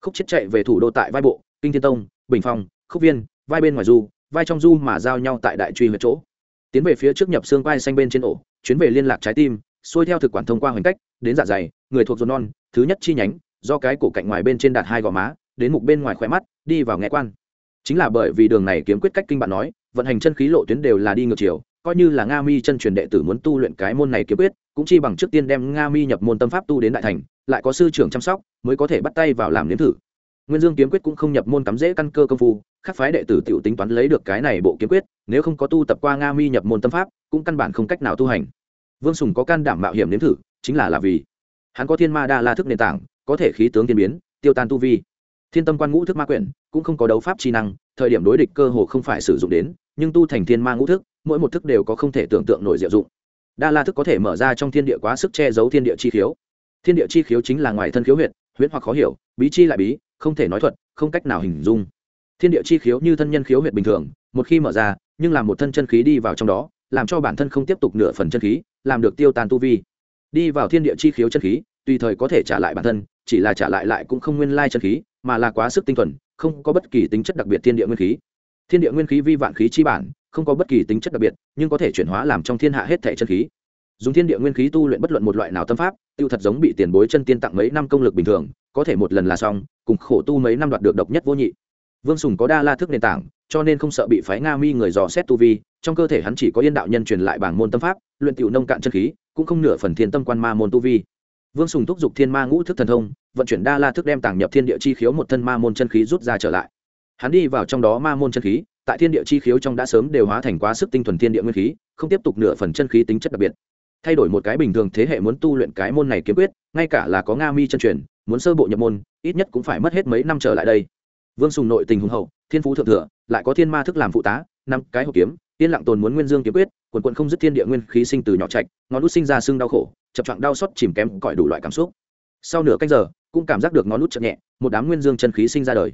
Khúc chết chạy về thủ đô tại vai bộ, kinh thiên tông, bình phong, khúc viên, vai bên ngoài du, vai trong du mà giao nhau tại đại truy huyệt chỗ. Tiến về phía trước nhập xương vai xanh bên trên ổ, chuyến về liên lạc trái tim, xuôi theo thực quản thông qua hoành cách, đến dạ dày, người thuộc ruột non, thứ nhất chi nhánh, do cái cổ cạnh ngoài bên trên đạt hai gò má, đến mục bên ngoài khỏe mắt, đi vào nghe quan. Chính là bởi vì đường này kiếm quyết cách kinh bạn nói vận hành chân khí lộ tuyến đều là đi ngược chiều, coi như là nga mi chân truyền đệ tử muốn tu luyện cái môn này kiếm quyết, cũng chi bằng trước tiên đem nga mi nhập môn tâm pháp tu đến đại thành, lại có sư trưởng chăm sóc, mới có thể bắt tay vào làm nếm thử. Nguyên dương kiếm quyết cũng không nhập môn cắm dễ căn cơ công phu các phái đệ tử t i ể u tính toán lấy được cái này bộ kiếm quyết, nếu không có tu tập qua nga mi nhập môn tâm pháp, cũng căn bản không cách nào tu hành. Vương sùng có can đảm mạo hiểm nếm thử, chính là là vì hắn có thiên ma đa la thức nền tảng, có thể khí tướng thiên biến, tiêu tan tu vi. Thiên tâm quan ngũ thức ma quyển cũng không có đấu pháp chi năng, thời điểm đối địch cơ hồ không phải sử dụng đến nhưng tu thành thiên ma ngũ thức, mỗi một thức đều có không thể tưởng tượng nổi diệu dụng. Đa la thức có thể mở ra trong thiên địa quá sức che giấu thiên địa chi khiếu. Thiên địa chi khiếu chính là ngoài thân khiếu huyệt, huyễn hoặc khó hiểu, bí chi lại bí, không thể nói thuật, không cách nào hình dung. Thiên địa chi khiếu như thân nhân khiếu huyệt bình thường, một khi mở ra, nhưng làm một thân chân khí đi vào trong đó, làm cho bản thân không tiếp tục nửa phần chân khí, làm được tiêu tan tu vi. Đi vào thiên địa chi khiếu chân khí, tùy thời có thể trả lại bản thân, chỉ là trả lại lại cũng không nguyên lai chân khí, mà là quá sức tinh thuần, không có bất kỳ tính chất đặc biệt thiên địa nguyên khí thiên địa nguyên khí vi vạn khí chi bản, không có bất kỳ tính chất đặc biệt, nhưng có thể chuyển hóa làm trong thiên hạ hết thể chân khí. Dùng thiên địa nguyên khí tu luyện bất luận một loại nào tâm pháp, tiêu thật giống bị tiền bối chân tiên tặng mấy năm công lực bình thường, có thể một lần là xong, cùng khổ tu mấy năm đoạt được độc nhất vô nhị. Vương sùng có đa la thức nền tảng, cho nên không sợ bị phái nga mi người dò xét tu vi, trong cơ thể hắn chỉ có yên đạo nhân truyền lại bảng môn tâm pháp, luyện tiểu nông cạn chân khí, cũng không nửa phần thiên tâm quan ma môn tu vi. Vương sùng thúc giục thiên ma ngũ thức thần thông, vận chuyển đa la thức đem tàng nhập thiên địa chi khiếu một thân ma môn chân khí rút ra trở lại hắn đi vào trong đó ma môn chân khí, tại thiên địa chi khiếu trong đã sớm đều hóa thành quá sức tinh thuần thiên địa nguyên khí, không tiếp tục nửa phần chân khí tính chất đặc biệt. Thay đổi một cái bình thường thế hệ muốn tu luyện cái môn này kiếm quyết, ngay cả là có nga mi chân truyền, muốn sơ bộ nhập môn, ít nhất cũng phải mất hết mấy năm trở lại đây. Vương sùng nội tình hùng hậu, thiên phú thượng thừa, lại có thiên ma thức làm phụ tá, năm cái hộp kiếm, yên lặng tồn muốn nguyên dương kiếm quyết, quần quận không dứt thiên địa nguyên khí sinh từ nhỏ trạch, ngón nút sinh ra sưng đau khổ, chập chặng đau xót chìm kém cõi đủ loại cảm xúc. Sau nửa canh giờ, cũng cảm giác được ngón nút chậm nhẹ, một đám nguyên dương chân khí sinh ra đời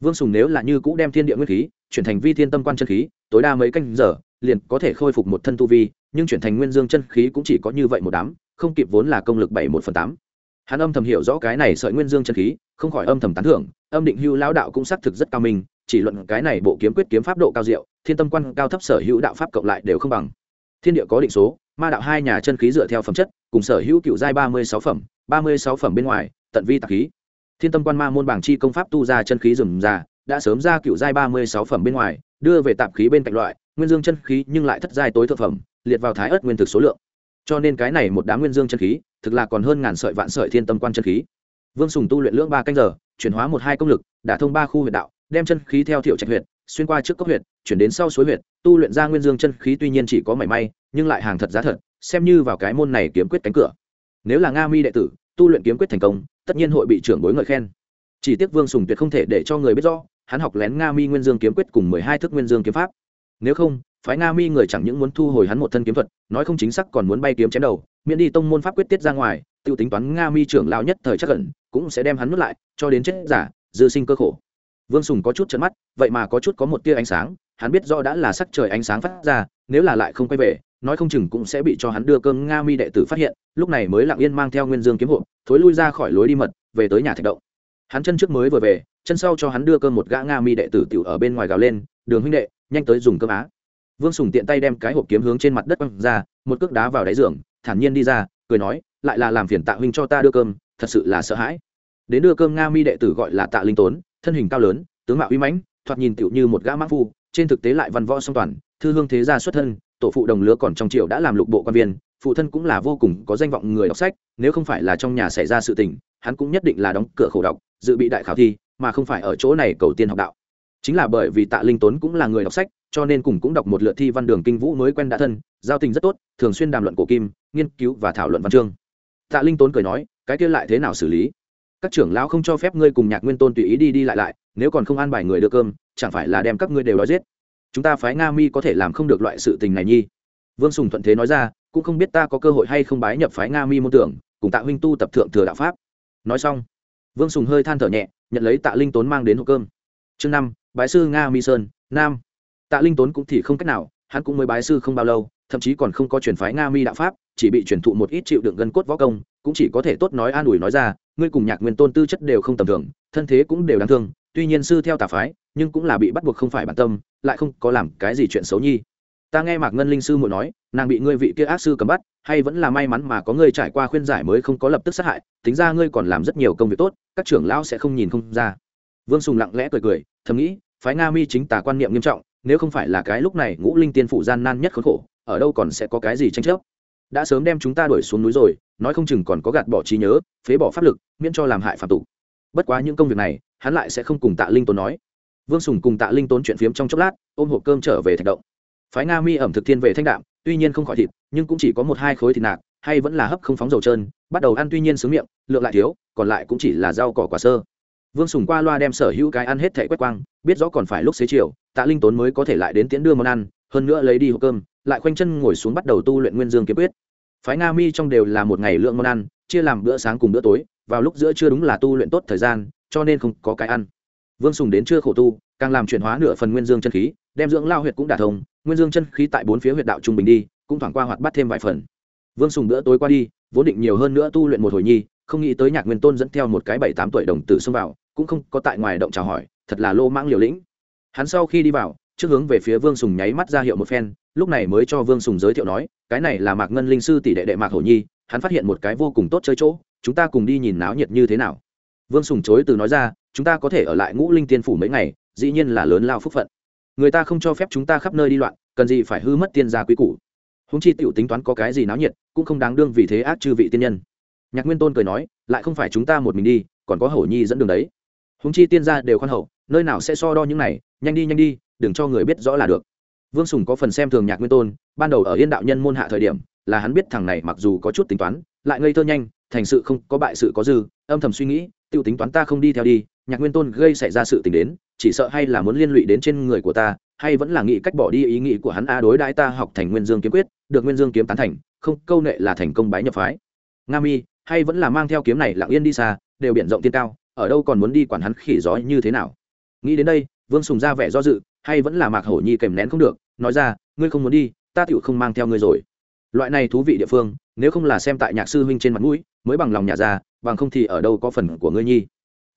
vương sùng nếu là như cũ đem thiên địa nguyên khí, chuyển thành vi thiên tâm quan chân khí, tối đa mấy canh giờ, liền có thể khôi phục một thân tu vi, nhưng chuyển thành nguyên dương chân khí cũng chỉ có như vậy một đám, không kịp vốn là công lực bảy một phần tám. Hắn âm thầm hiểu rõ cái này sợi nguyên dương chân khí, không khỏi âm thầm tán thưởng, âm định hưu lão đạo cũng xác thực rất cao minh, chỉ luận cái này bộ kiếm quyết kiếm pháp độ cao diệu, thiên tâm quan cao thấp sở hữu đạo pháp cộng lại đều không bằng. Thiên địa có định số, ma đạo hai nhà chân khí dựa theo phẩm chất, cùng sở hữu cựu giai ba mươi sáu phẩm, ba mươi sáu phẩm bên ngoài, tận vi tạc khí thiên tâm quan ma môn bảng chi công pháp tu ra chân khí rừng già đã sớm ra cựu giai ba mươi sáu phẩm bên ngoài, đưa về tạp khí bên cạnh loại, nguyên dương chân khí nhưng lại thất giai tối thượng phẩm, liệt vào thái ớt nguyên thực số lượng. Cho nên cái này một đám nguyên dương chân khí, thực là còn hơn ngàn sợi vạn sợi thiên tâm quan chân khí. Vương sùng tu luyện lưỡng ba canh giờ, chuyển hóa một hai công lực, đả thông ba khu huyệt đạo, đem chân khí theo thiệu trạch huyệt, xuyên qua trước cấp huyệt, chuyển đến sau suối huyệt, tu luyện ra nguyên dương chân khí tuy nhiên chỉ có mảy may, nhưng lại hàng thật giá thật, xem như vào cái môn này kiếm quyết cánh cửa. Nếu là nga mi đệ tử, tu luyện kiếm quyết thành công tất nhiên hội bị trưởng bối ngợi khen. Chỉ tiếc vương sùng tuyệt không thể để cho người biết rõ, hắn học lén nga mi nguyên dương kiếm quyết cùng mười hai thức nguyên dương kiếm pháp. Nếu không, phái nga mi người chẳng những muốn thu hồi hắn một thân kiếm thuật, nói không chính xác còn muốn bay kiếm chém đầu, miễn đi tông môn pháp quyết tiết ra ngoài t i ê u tính toán nga mi trưởng lao nhất thời chắc cẩn cũng sẽ đem hắn nuốt lại, cho đến chết giả, dư sinh cơ khổ. Vương sùng có chút trận mắt, vậy mà có chút có một tia ánh sáng, hắn biết rõ đã là sắc trời ánh sáng phát ra, nếu là lại không quay về nói không chừng cũng sẽ bị cho hắn đưa cơm nga mi đệ tử phát hiện, lúc này mới lặng yên mang theo nguyên dương kiếm hộp, thối lui ra khỏi lối đi mật, về tới nhà thạch động. Hắn chân trước mới vừa về, chân sau cho hắn đưa cơm một gã nga mi đệ tử tiểu ở bên ngoài gào lên, đường huynh đệ, nhanh tới dùng cơm á. Vương sùng tiện tay đem cái hộp kiếm hướng trên mặt đất quăng ra, một cước đá vào đáy giường, thản nhiên đi ra, cười nói, lại là làm phiền tạ huynh cho ta đưa cơm, thật sự là sợ hãi. Đến đưa cơm nga mi đệ tử gọi là tạ linh tốn, thân hình cao lớn, tướng mạo uy mãnh, thoạt nhìn tựu như một gã mã phu, trên thực tế lại văn võ song toàn, thư hương thế gia xuất thân tổ phụ đồng lứa còn trong triều đã làm lục bộ quan viên, phụ thân cũng là vô cùng có danh vọng người đọc sách, nếu không phải là trong nhà xảy ra sự tình, hắn cũng nhất định là đóng cửa khổ đọc, dự bị đại khảo thi, mà không phải ở chỗ này cầu tiên học đạo. Chính là bởi vì tạ linh tốn cũng là người đọc sách, cho nên cùng cũng đọc một lượt thi văn đường kinh vũ mới quen đã thân, giao tình rất tốt, thường xuyên đàm luận cổ kim, nghiên cứu và thảo luận văn chương. Tạ linh tốn cười nói, cái kia lại thế nào xử lý? Các trưởng lão không cho phép ngươi cùng nhạc nguyên tôn tùy ý đi đi lại lại, nếu còn không an bài người đưa cơm, chẳng phải là đem các ngươi đều đói giết? Chúng ta phái nga mi có thể làm không được loại sự tình này nhi. Vương sùng thuận thế nói ra, cũng không biết ta có cơ hội hay không bái nhập phái nga mi môn tưởng, cùng tạ huynh tu tập thượng thừa đạo pháp. Nói xong, vương sùng hơi than thở nhẹ, nhận lấy tạ linh tốn mang đến hộp cơm. Chương năm, bái sư nga mi sơn, nam. Tạ linh tốn cũng thì không cách nào, hắn cũng mới bái sư không bao lâu, thậm chí còn không có truyền phái nga mi đạo pháp, chỉ bị truyền thụ một ít chịu đựng gân cốt võ công, cũng chỉ có thể tốt nói an ủi nói ra, ngươi cùng nhạc nguyên tôn tư chất đều không tầm thường, thân thế cũng đều đáng thương tuy nhiên sư theo tà phái, nhưng cũng là bị bắt buộc không phải bản tâm, lại không có làm cái gì chuyện xấu nhi. Ta nghe mạc ngân linh sư muội nói, nàng bị ngươi vị kia ác sư cầm bắt, hay vẫn là may mắn mà có ngươi trải qua khuyên giải mới không có lập tức sát hại, tính ra ngươi còn làm rất nhiều công việc tốt, các trưởng lão sẽ không nhìn không ra. Vương sùng lặng lẽ cười cười, thầm nghĩ, phái nga mi chính tà quan niệm nghiêm trọng, nếu không phải là cái lúc này ngũ linh tiên phụ gian nan nhất khốn khổ, ở đâu còn sẽ có cái gì tranh chấp? Đã sớm đem chúng ta đuổi xuống núi rồi, nói không chừng còn có gạt bỏ trí nhớ, phế bỏ pháp lực, miễn cho làm hại phạm tục bất quá những công việc này, hắn lại sẽ không cùng tạ linh tốn nói. Vương sùng cùng tạ linh tốn chuyện phiếm trong chốc lát, ôm hộp cơm trở về thạch động. Phái nga mi ẩm thực thiên về thanh đạm, tuy nhiên không khỏi thịt, nhưng cũng chỉ có một hai khối thịt nạc, hay vẫn là hấp không phóng dầu trơn, bắt đầu ăn tuy nhiên sướng miệng, lượng lại thiếu, còn lại cũng chỉ là rau cỏ quả sơ. Vương sùng qua loa đem sở hữu cái ăn hết thẻ quét quang, biết rõ còn phải lúc xế chiều, tạ linh tốn mới có thể lại đến tiễn đưa món ăn, hơn nữa lấy đi hộp cơm, lại khoanh chân ngồi xuống bắt đầu tu luyện nguyên dương kiếm quyết phái nga mi trong đều là một ngày lượng món ăn, chia làm bữa sáng cùng bữa tối, vào lúc giữa trưa đúng là tu luyện tốt thời gian, cho nên không có cái ăn. Vương sùng đến trưa khổ tu, càng làm chuyển hóa nửa phần nguyên dương chân khí, đem dưỡng lao huyệt cũng đả thông, nguyên dương chân khí tại bốn phía huyệt đạo trung bình đi, cũng thoảng qua hoạt bắt thêm vài phần. Vương sùng bữa tối qua đi, vốn định nhiều hơn nữa tu luyện một hồi nhi, không nghĩ tới nhạc nguyên tôn dẫn theo một cái bảy tám tuổi đồng tử xông vào, cũng không có tại ngoài động chào hỏi, thật là lô mãng liều lĩnh. Hắn sau khi đi vào, trước hướng về phía vương sùng nháy mắt ra hiệu một phen, lúc này mới cho vương sùng giới thiệu nói cái này là mạc ngân linh sư tỷ đệ đệ mạc hổ nhi, hắn phát hiện một cái vô cùng tốt chơi chỗ, chúng ta cùng đi nhìn náo nhiệt như thế nào. Vương sùng chối từ nói ra, chúng ta có thể ở lại ngũ linh tiên phủ mấy ngày, dĩ nhiên là lớn lao phúc phận. Người ta không cho phép chúng ta khắp nơi đi loạn, cần gì phải hư mất tiên gia quý củ. Húng chi tiểu tính toán có cái gì náo nhiệt, cũng không đáng đương vì thế ác chư vị tiên nhân. Nhạc nguyên tôn cười nói, lại không phải chúng ta một mình đi, còn có hổ nhi dẫn đường đấy. Húng chi tiên gia đều khoan hậu, nơi nào sẽ so đo những này, nhanh đi nhanh đi, đừng cho người biết rõ là được vương sùng có phần xem thường nhạc nguyên tôn, ban đầu ở yên đạo nhân môn hạ thời điểm, là hắn biết thằng này mặc dù có chút tính toán, lại ngây thơ nhanh, thành sự không có bại sự có dư, âm thầm suy nghĩ t i ê u tính toán ta không đi theo đi, nhạc nguyên tôn gây xảy ra sự t ì n h đến, chỉ sợ hay là muốn liên lụy đến trên người của ta, hay vẫn là nghĩ cách bỏ đi ý nghĩ của hắn a đối đãi ta học thành nguyên dương kiếm quyết, được nguyên dương kiếm tán thành, không, câu nệ là thành công bái nhập phái. Nga mi, hay vẫn là mang theo kiếm này lặng yên đi xa, đều biển rộng tiên cao, ở đâu còn muốn đi quản hắn khỉ gió như thế nào? Nghĩ đến đây, vương sùng ra vẻ do dự, hay vẫn là mạc hổ nhi kèm nén không được nói ra, ngươi không muốn đi, ta tựu không mang theo ngươi rồi. Loại này thú vị địa phương, nếu không là xem tại nhạc sư huynh trên mặt mũi, mới bằng lòng nhà ra, bằng không thì ở đâu có phần của ngươi nhi.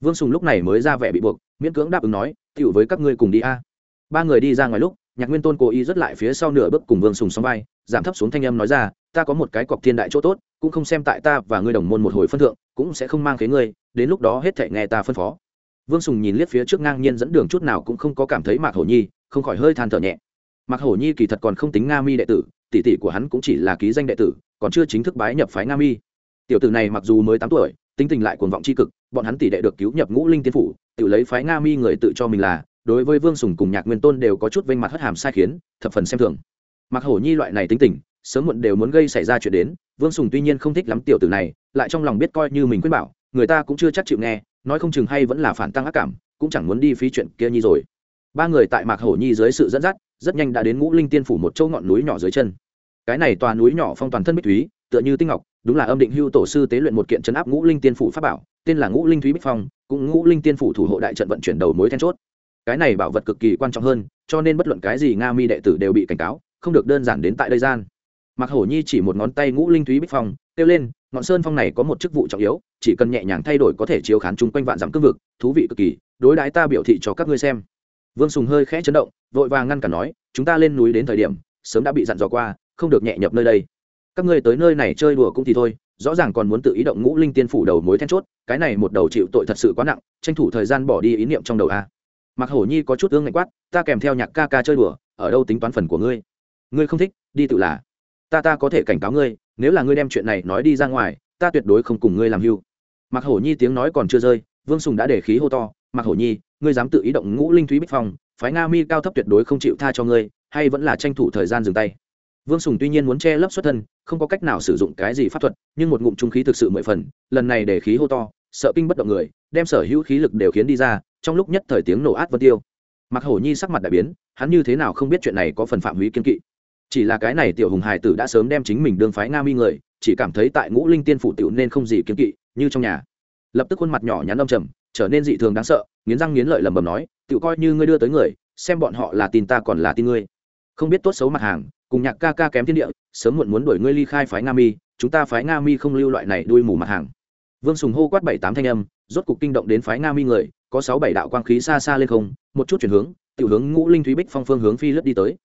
Vương sùng lúc này mới ra vẻ bị buộc, miễn cưỡng đáp ứng nói tựu với các ngươi cùng đi a. Ba người đi ra ngoài lúc, nhạc nguyên tôn cố ý rất lại phía sau nửa bước cùng vương sùng xong vai, giảm thấp xuống thanh âm nói ra, ta có một cái cọc thiên đại chỗ tốt, cũng không xem tại ta và ngươi đồng môn một hồi phân thượng, cũng sẽ không mang khế ngươi, đến lúc đó hết thể nghe ta phân phó. Vương sùng nhìn liếc phía trước ngang nhiên dẫn đường chút nào cũng không có cảm thấy mạc hổ nhi, không khỏi hơi than thở nhẹ mạc hổ nhi kỳ thật còn không tính nga mi đệ tử, tỷ tỷ của hắn cũng chỉ là ký danh đệ tử, còn chưa chính thức bái nhập phái nga mi. Tiểu tử này mặc dù mới tám tuổi, tính tình lại cuồng vọng tri cực, bọn hắn tỷ đệ được cứu nhập ngũ linh tiên phủ, tự lấy phái nga mi người tự cho mình là, đối với vương sùng cùng nhạc nguyên tôn đều có chút vênh mặt hất hàm sai khiến, thập phần xem thường. Mặc hổ nhi loại này tính tình, sớm muộn đều muốn gây xảy ra chuyện đến, vương sùng tuy nhiên không thích lắm tiểu tử này, lại trong lòng biết coi như mình quyết bảo, người ta cũng chưa chắc chịu nghe, nói không chừng hay vẫn là phản tăng ác cảm, cũng chẳng muốn đi phí chuyện kia nhi rồi. Ba người tại mạc hổ nhi dưới sự dẫn dắt rất nhanh đã đến ngũ linh tiên phủ một châu ngọn núi nhỏ dưới chân. Cái này toàn núi nhỏ phong toàn thân bích thúy, tựa như tinh ngọc, đúng là âm định hưu tổ sư tế luyện một kiện chấn áp ngũ linh tiên phủ pháp bảo, tên là ngũ linh thúy bích phong, cũng ngũ linh tiên phủ thủ hộ đại trận vận chuyển đầu mối then chốt. Cái này bảo vật cực kỳ quan trọng hơn, cho nên bất luận cái gì nga mi đệ tử đều bị cảnh cáo, không được đơn giản đến tại đây gian. Mặc hổ nhi chỉ một ngón tay ngũ linh thúy bích phong, kêu lên, ngọn sơn phong này có một chức vụ trọng yếu, chỉ cần nhẹ nhàng thay đổi có thể chiếu khán chung quanh vạn dặm cương vực, thú vị cực kỳ, đối đãi ta biểu thị cho các ngươi xem vương sùng hơi khẽ chấn động, vội vàng ngăn cản nói, chúng ta lên núi đến thời điểm, sớm đã bị dặn dò qua, không được nhẹ nhập nơi đây. Các ngươi tới nơi này chơi đùa cũng thì thôi, rõ ràng còn muốn tự ý động ngũ linh tiên phủ đầu mối then chốt, cái này một đầu chịu tội thật sự quá nặng, tranh thủ thời gian bỏ đi ý niệm trong đầu a. Mặc hổ nhi có chút ương ngạch quát, ta kèm theo nhạc ca ca chơi đùa, ở đâu tính toán phần của ngươi? Ngươi không thích, đi tự là. Ta ta có thể cảnh cáo ngươi, nếu là ngươi đem chuyện này nói đi ra ngoài, ta tuyệt đối không cùng ngươi làm hưu. Mặc hổ nhi tiếng nói còn chưa rơi, vương sùng đã để khí hô to mặc hổ nhi, ngươi dám tự ý động ngũ linh thúy bích phong, phái nga mi cao thấp tuyệt đối không chịu tha cho ngươi, hay vẫn là tranh thủ thời gian dừng tay? Vương sùng tuy nhiên muốn che lấp xuất thân, không có cách nào sử dụng cái gì pháp thuật, nhưng một ngụm trung khí thực sự mười phần, lần này để khí hô to, sợ kinh bất động người, đem sở hữu khí lực đều khiến đi ra, trong lúc nhất thời tiếng nổ át vân tiêu. Mặc hổ nhi sắc mặt đại biến, hắn như thế nào không biết chuyện này có phần phạm hủy kiên kỵ. Chỉ là cái này tiểu hùng hải tử đã sớm đem chính mình đương phái nga mi người, chỉ cảm thấy tại ngũ linh tiên phủ tiểu nên không gì kiên kỵ, như trong nhà. Lập tức khuôn mặt nhỏ nhắn âm trầm trở nên dị thường đáng sợ, nghiến răng nghiến lợi lầm bầm nói tự coi như ngươi đưa tới người, xem bọn họ là tin ta còn là tin ngươi. Không biết tốt xấu mặt hàng, cùng nhạc ca ca kém thiên địa, sớm muộn muốn đuổi ngươi ly khai phái nga mi, chúng ta phái nga mi không lưu loại này đuôi mù mặt hàng. Vương sùng hô quát bảy tám thanh âm, rốt cục kinh động đến phái nga mi người, có sáu bảy đạo quang khí xa xa lên không, một chút chuyển hướng, tiểu hướng ngũ linh thúy bích phong phương hướng phi lướt đi tới.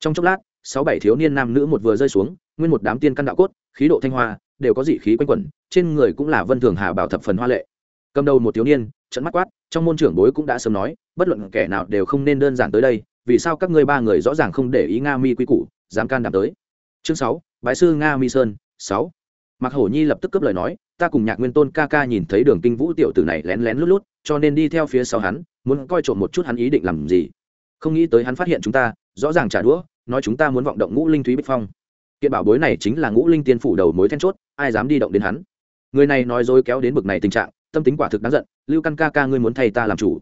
Trong chốc lát, sáu bảy thiếu niên nam nữ một vừa rơi xuống, nguyên một đám tiên căn đạo cốt, khí độ thanh hoa, đều có dị khí quanh quẩn, trên người cũng là vân thường hà bảo thập phần hoa lệ cầm đầu một thiếu niên, trận mắt quát, trong môn trưởng bối cũng đã sớm nói, bất luận kẻ nào đều không nên đơn giản tới đây, vì sao các ngươi ba người rõ ràng không để ý nga mi quy củ, dám can đảm tới? Chương sáu, bái sư nga mi sơn, sáu. Mặc hổ nhi lập tức cướp lời nói, ta cùng nhạc nguyên tôn ca ca nhìn thấy đường kinh vũ tiểu tử này lén lén lút lút, cho nên đi theo phía sau hắn, muốn coi trộm một chút hắn ý định làm gì. Không nghĩ tới hắn phát hiện chúng ta, rõ ràng trả đũa, nói chúng ta muốn vọng động ngũ linh thúy bích phong. Kiện bảo bối này chính là ngũ linh tiên phủ đầu mối then chốt, ai dám đi động đến hắn? Người này nói dối kéo đến bực này tình trạng tâm tính quả thực đáng giận, lưu căn ca ca ngươi muốn thay ta làm chủ.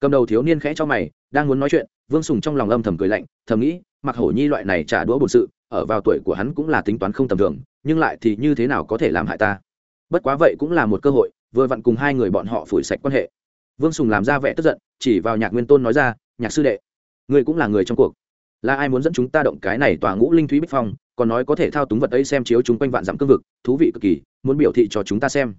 Cầm đầu thiếu niên khẽ cho mày, đang muốn nói chuyện, vương sùng trong lòng âm thầm cười lạnh, thầm nghĩ mặc hổ nhi loại này trả đũa bổn sự, ở vào tuổi của hắn cũng là tính toán không tầm thường, nhưng lại thì như thế nào có thể làm hại ta? Bất quá vậy cũng là một cơ hội, vừa vặn cùng hai người bọn họ phủi sạch quan hệ. Vương sùng làm ra vẻ tức giận, chỉ vào nhạc nguyên tôn nói ra, nhạc sư đệ, ngươi cũng là người trong cuộc. Là ai muốn dẫn chúng ta động cái này tòa ngũ linh thúy bích phong, còn nói có thể thao túng vật ấy xem chiếu chúng quanh vạn dặm cương vực, thú vị cực kỳ, muốn biểu thị cho chúng ta xem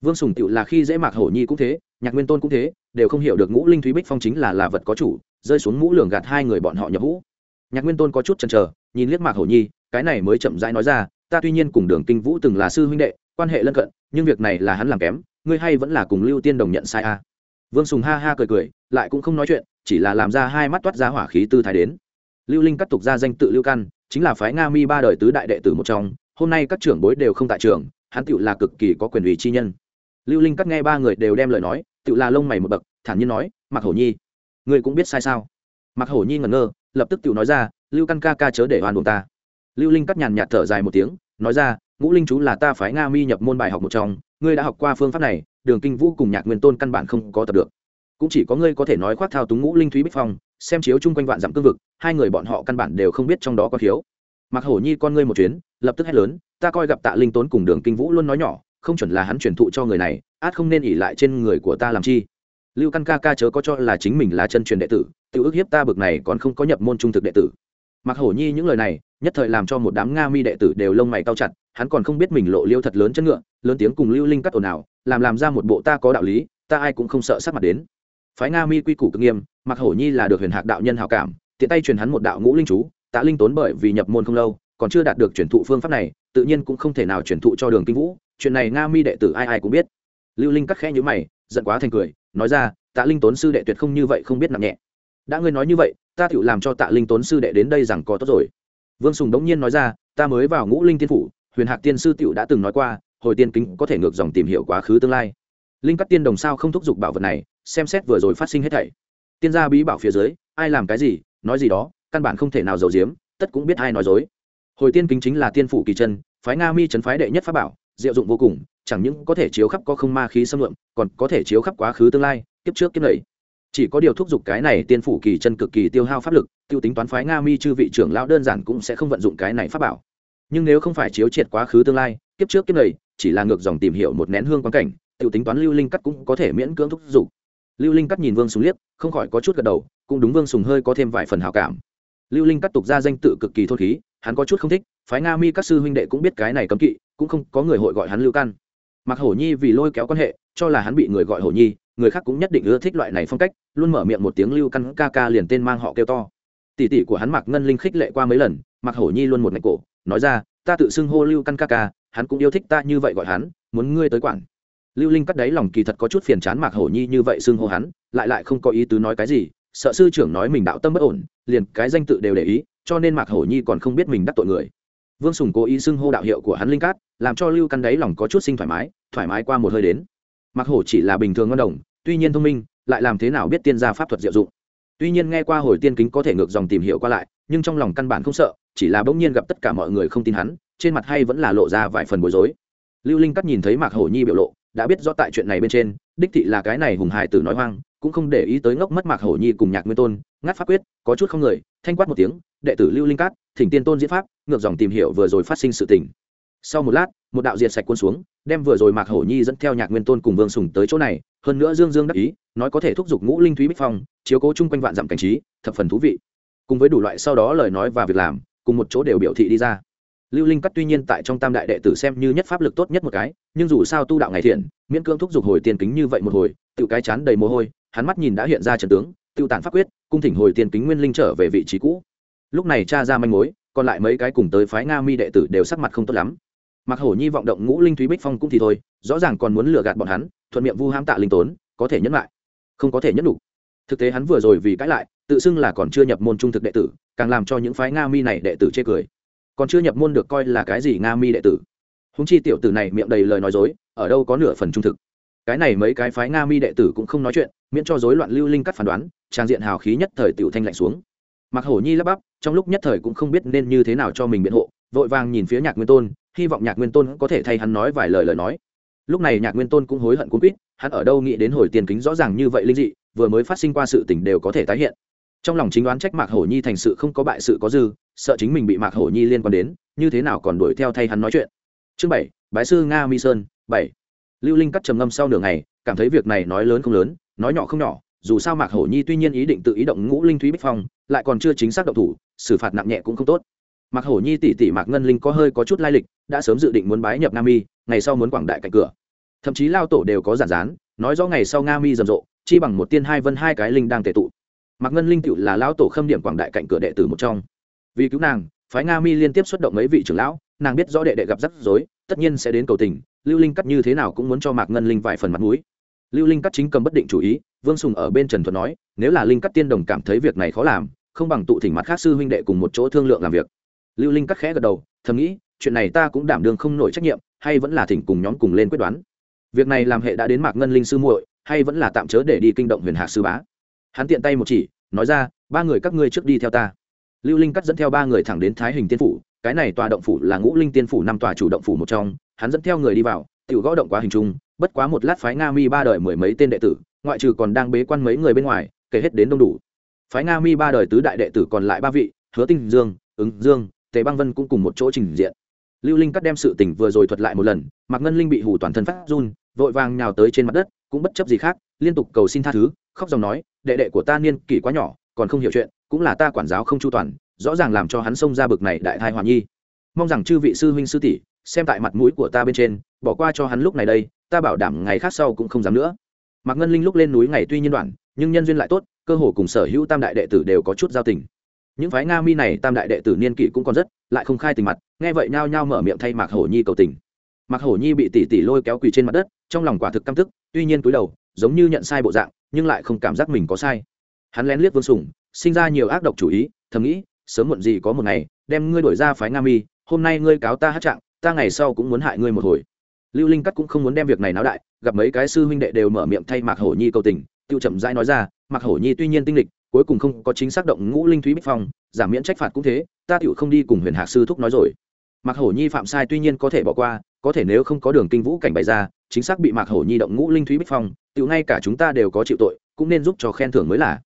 vương sùng tựu là khi dễ mạc hổ nhi cũng thế, nhạc nguyên tôn cũng thế, đều không hiểu được ngũ linh thúy bích phong chính là là vật có chủ, rơi xuống mũ lường gạt hai người bọn họ nhập vũ. Nhạc nguyên tôn có chút chần chờ, nhìn liếc mạc hổ nhi, cái này mới chậm rãi nói ra, ta tuy nhiên cùng đường kinh vũ từng là sư huynh đệ, quan hệ lân cận, nhưng việc này là hắn làm kém, ngươi hay vẫn là cùng lưu tiên đồng nhận sai a. À. vương sùng ha ha cười cười, lại cũng không nói chuyện, chỉ là làm ra hai mắt toát ra hỏa khí tư thái đến. Lưu linh cắt tục ra danh tự lưu căn, chính là phái nga mi ba đời tứ đại đệ tử một trong, hôm nay các trưởng bối đều không tại trường, hắn tựu là cực kỳ có quyền ủy chi nhân lưu linh cắt nghe ba người đều đem lời nói, tự là lông mày một bậc, thản nhiên nói mặc hổ nhi, ngươi cũng biết sai sao? Mặc hổ nhi ngẩn ngơ, lập tức tự nói ra, lưu căn ca ca chớ để oan buồn ta. Lưu linh cắt nhàn nhạt thở dài một tiếng, nói ra, ngũ linh chú là ta phái nga mi nhập môn bài học một trong, ngươi đã học qua phương pháp này, đường kinh vũ cùng nhạc nguyên tôn căn bản không có tập được. Cũng chỉ có ngươi có thể nói khoác thao túng ngũ linh thúy bích phong, xem chiếu chung quanh vạn dặm cương vực, hai người bọn họ căn bản đều không biết trong đó có thiếu. Mặc hổ nhi con ngươi một chuyến, lập tức hét lớn, ta coi gặp tạ linh tốn cùng đường kinh vũ luôn nói nhỏ không chuẩn là hắn truyền thụ cho người này, át không nên ỉ lại trên người của ta làm chi. Lưu căn ca ca chớ có cho là chính mình là chân truyền đệ tử, tự ước hiếp ta bực này còn không có nhập môn trung thực đệ tử. Mặc hổ nhi những lời này, nhất thời làm cho một đám nga mi đệ tử đều lông mày cao chặt, hắn còn không biết mình lộ liêu thật lớn chân ngựa, lớn tiếng cùng lưu linh cắt ồn ào, làm làm ra một bộ ta có đạo lý, ta ai cũng không sợ sắc mặt đến. Phái nga mi quy củ cực nghiêm mặc hổ nhi là được huyền hạc đạo nhân hào cảm, tiện tay truyền hắn một đạo ngũ linh chú, tạ linh tốn bởi vì nhập môn không lâu, còn chưa đạt được truyền thụ phương pháp này, tự nhiên cũng không thể nào truyền thụ cho đường kinh vũ chuyện này nga mi đệ tử ai ai cũng biết. Lưu linh cắt khẽ nhữ mày, giận quá thành cười, nói ra, tạ linh tốn sư đệ tuyệt không như vậy không biết nặng nhẹ. Đã ngươi nói như vậy, ta tự làm cho tạ linh tốn sư đệ đến đây rằng có tốt rồi. Vương sùng đống nhiên nói ra, ta mới vào ngũ linh tiên phủ, huyền hạc tiên sư tiểu đã từng nói qua, hồi tiên kính có thể ngược dòng tìm hiểu quá khứ tương lai. Linh cắt tiên đồng sao không thúc giục bảo vật này, xem xét vừa rồi phát sinh hết thảy. Tiên gia bí bảo phía dưới, ai làm cái gì, nói gì đó, căn bản không thể nào giấu giếm, tất cũng biết ai nói dối. Hồi tiên kính chính là tiên phủ kỳ chân, phái nga mi trấn phái đệ nhất pháp bảo diệu dụng vô cùng chẳng những có thể chiếu khắp có không ma khí xâm lượm còn có thể chiếu khắp quá khứ tương lai kiếp trước kiếp nầy. chỉ có điều thúc giục cái này tiên phủ kỳ chân cực kỳ tiêu hao pháp lực tiêu tính toán phái nga mi chư vị trưởng lão đơn giản cũng sẽ không vận dụng cái này pháp bảo. Nhưng nếu không phải chiếu triệt quá khứ tương lai kiếp trước kiếp nầy, chỉ là ngược dòng tìm hiểu một nén hương quan cảnh tiêu tính toán lưu linh cắt cũng có thể miễn cưỡng thúc giục. Lưu linh cắt nhìn vương sùng liếc không khỏi có chút gật đầu cũng đúng vương sùng hơi có thêm vài phần hào cảm. Lưu linh cắt tục ra danh tự cực kỳ thôn khí hắn có chút không thích phái nga mi các sư huynh đệ cũng biết cái này cấm kỵ cũng không có người hội gọi hắn lưu căn mặc hổ nhi vì lôi kéo quan hệ, cho là hắn bị người gọi hổ nhi, người khác cũng nhất định ưa thích loại này phong cách, luôn mở miệng một tiếng lưu căn ca ca liền tên mang họ kêu to. Tỷ tỷ của hắn mặc ngân linh khích lệ qua mấy lần Mặc hổ nhi luôn một ngạch cổ, nói ra, ta tự xưng hô lưu căn ca ca, hắn cũng yêu thích ta như vậy gọi hắn, muốn ngươi tới quản. Lưu linh cắt đáy lòng kỳ thật có chút phiền chán Mặc hổ nhi như vậy xưng hô hắn, lại lại không có ý tứ nói cái gì, sợ sư trưởng nói mình đạo tâm bất ổn, liền cái danh tự đều để ý, cho nên mạc hổ nhi còn không biết mình đắc tội người vương sùng cố ý xưng hô đạo hiệu của hắn linh cát, làm cho lưu căn đáy lòng có chút sinh thoải mái thoải mái qua một hơi đến. Mặc hổ chỉ là bình thường ngon đồng, tuy nhiên thông minh, lại làm thế nào biết tiên gia pháp thuật diệu dụng. Tuy nhiên nghe qua hồi tiên kính có thể ngược dòng tìm hiểu qua lại, nhưng trong lòng căn bản không sợ, chỉ là bỗng nhiên gặp tất cả mọi người không tin hắn, trên mặt hay vẫn là lộ ra vài phần bối rối. Lưu linh cắt nhìn thấy mạc hổ nhi biểu lộ, đã biết rõ tại chuyện này bên trên, đích thị là cái này hùng hài tử nói hoang, cũng không để ý tới ngốc mất mạc hổ nhi cùng nhạc nguyên tôn, ngắt pháp quyết, có chút không người thanh quát một tiếng, đệ tử lưu linh cát, thỉnh tiên tôn diễn pháp, ngược dòng tìm hiểu vừa rồi phát sinh sự tình. Sau một lát, một đạo diệt sạch quân xuống, đem vừa rồi mạc hổ nhi dẫn theo nhạc nguyên tôn cùng vương sùng tới chỗ này, hơn nữa dương dương đắc ý, nói có thể thúc giục ngũ linh thúy bích phong, chiếu cố chung quanh vạn dặm cảnh trí, thập phần thú vị. Cùng với đủ loại sau đó lời nói và việc làm, cùng một chỗ đều biểu thị đi ra. Lưu linh cắt tuy nhiên tại trong tam đại đệ tử xem như nhất pháp lực tốt nhất một cái, nhưng dù sao tu đạo ngày thiện, miễn cưỡng thúc giục hồi tiền kính như vậy một hồi tự cái chán đầy mồ hôi, hắn mắt nhìn đã hiện ra trận tướng tiêu tản pháp quyết, cung thỉnh hồi tiền kính nguyên linh trở về vị trí cũ. Lúc này cha ra manh mối, còn lại mấy cái cùng tới phái nga mi đệ tử đều sắc mặt không tốt lắm. Mặc hổ nhi vọng động ngũ linh thúy bích phong cũng thì thôi, rõ ràng còn muốn lừa gạt bọn hắn, thuận miệng vu hãm tạ linh tốn, có thể nhẫn lại. Không có thể nhẫn đủ. Thực tế hắn vừa rồi vì cãi lại, tự xưng là còn chưa nhập môn trung thực đệ tử, càng làm cho những phái nga mi này đệ tử chê cười. Còn chưa nhập môn được coi là cái gì nga mi đệ tử? Húng chi tiểu tử này miệng đầy lời nói dối, ở đâu có nửa phần trung thực. Cái này mấy cái phái nga mi đệ tử cũng không nói chuyện, miễn cho dối loạn lưu linh cắt phán đoán trang diện hào khí nhất thời tiểu thanh lạnh xuống. Mặc hổ nhi lắp bắp, trong lúc nhất thời cũng không biết nên như thế nào cho mình biện hộ, vội vàng nhìn phía nhạc nguyên tôn, hy vọng nhạc nguyên tôn có thể thay hắn nói vài lời lời nói. Lúc này nhạc nguyên tôn cũng hối hận cũng quýt, hắn ở đâu nghĩ đến hồi tiền kính rõ ràng như vậy linh dị, vừa mới phát sinh qua sự tình đều có thể tái hiện. Trong lòng chính đoán trách mạc hổ nhi thành sự không có bại sự có dư, sợ chính mình bị mạc hổ nhi liên quan đến, như thế nào còn đuổi theo thay hắn nói chuyện. Chương bảy, bái sư nga mi sơn, bảy. Lưu linh cắt trầm ngâm sau nửa ngày, cảm thấy việc này nói lớn không lớn, nói nhỏ không nhỏ dù sao mạc hổ nhi tuy nhiên ý định tự ý động ngũ linh thúy bích phong, lại còn chưa chính xác động thủ, xử phạt nặng nhẹ cũng không tốt. Mạc hổ nhi tỷ tỷ mạc ngân linh có hơi có chút lai lịch, đã sớm dự định muốn bái nhập Nam mi, ngày sau muốn quảng đại cạnh cửa. Thậm chí lao tổ đều có giản dán nói rõ ngày sau nga mi rầm rộ, chi bằng một tiên hai vân hai cái linh đang tệ tụ. Mạc ngân linh cựu là lão tổ khâm điểm quảng đại cạnh cửa đệ tử một trong. Vì cứu nàng, phái nga mi liên tiếp xuất động mấy vị trưởng lão, nàng biết rõ đệ đệ gặp rắc rối, tất nhiên sẽ đến cầu tình, lưu linh cắt như thế nào cũng muốn cho mạc ngân linh vài phần mặt mũi lưu linh cắt chính cầm bất định chủ ý, vương sùng ở bên trần thuật nói, nếu là linh cắt tiên đồng cảm thấy việc này khó làm, không bằng tụ thỉnh mặt khác sư huynh đệ cùng một chỗ thương lượng làm việc. Lưu linh cắt khẽ gật đầu, thầm nghĩ, chuyện này ta cũng đảm đương không nổi trách nhiệm, hay vẫn là thỉnh cùng nhóm cùng lên quyết đoán. Việc này làm hệ đã đến mạc ngân linh sư muội, hay vẫn là tạm chớ để đi kinh động huyền hạ sư bá. Hắn tiện tay một chỉ, nói ra, ba người các ngươi trước đi theo ta. Lưu linh cắt dẫn theo ba người thẳng đến thái hình tiên phủ, cái này tòa động phủ là ngũ linh tiên phủ năm tòa chủ động phủ một trong, hắn dẫn theo người đi vào tự gõ động quá hình trung bất quá một lát phái nga mi ba đời mười mấy tên đệ tử, ngoại trừ còn đang bế quan mấy người bên ngoài, kể hết đến đông đủ. Phái nga mi ba đời tứ đại đệ tử còn lại ba vị, hứa tinh dương, ứng dương, tề băng vân cũng cùng một chỗ trình diện. Lưu linh cắt đem sự tình vừa rồi thuật lại một lần, mạc ngân linh bị hủ toàn thân phát run, vội vàng nhào tới trên mặt đất, cũng bất chấp gì khác, liên tục cầu xin tha thứ, khóc dòng nói, đệ đệ của ta niên kỷ quá nhỏ, còn không hiểu chuyện, cũng là ta quản giáo không chu toàn, rõ ràng làm cho hắn xông ra bực này đại thai hoàn nhi. Mong rằng chư vị sư huynh sư tỷ xem tại mặt mũi của ta bên trên, bỏ qua cho hắn lúc này đây, ta bảo đảm ngày khác sau cũng không dám nữa. Mạc ngân linh lúc lên núi ngày tuy nhiên đoạn, nhưng nhân duyên lại tốt, cơ hồ cùng sở hữu tam đại đệ tử đều có chút giao tình. Những phái nga mi này tam đại đệ tử niên kỷ cũng còn rất, lại không khai tình mặt, nghe vậy nhao nhao mở miệng thay mạc hổ nhi cầu tình. Mạc hổ nhi bị tỷ tỷ lôi kéo quỳ trên mặt đất, trong lòng quả thực căm tức, tuy nhiên túi đầu, giống như nhận sai bộ dạng, nhưng lại không cảm giác mình có sai. Hắn lén liếc vương sùng, sinh ra nhiều ác độc chủ ý, thầm nghĩ, sớm muộn gì có một ngày, đem ngươi đổi ra phái nga mi, hôm nay ngươi cáo ta hát trạng ta ngày sau cũng muốn hại ngươi một hồi. Lưu linh cắt cũng không muốn đem việc này náo đại, gặp mấy cái sư huynh đệ đều mở miệng thay mạc hổ nhi cầu tình, tiêu chậm rãi nói ra, mạc hổ nhi tuy nhiên tinh lịch, cuối cùng không có chính xác động ngũ linh thúy bích phong giảm miễn trách phạt cũng thế, ta tựu không đi cùng huyền hạc sư thúc nói rồi. Mạc hổ nhi phạm sai tuy nhiên có thể bỏ qua, có thể nếu không có đường kinh vũ cảnh bày ra, chính xác bị mạc hổ nhi động ngũ linh thúy bích phong tựu ngay cả chúng ta đều có chịu tội, cũng nên giúp cho khen thưởng mới là.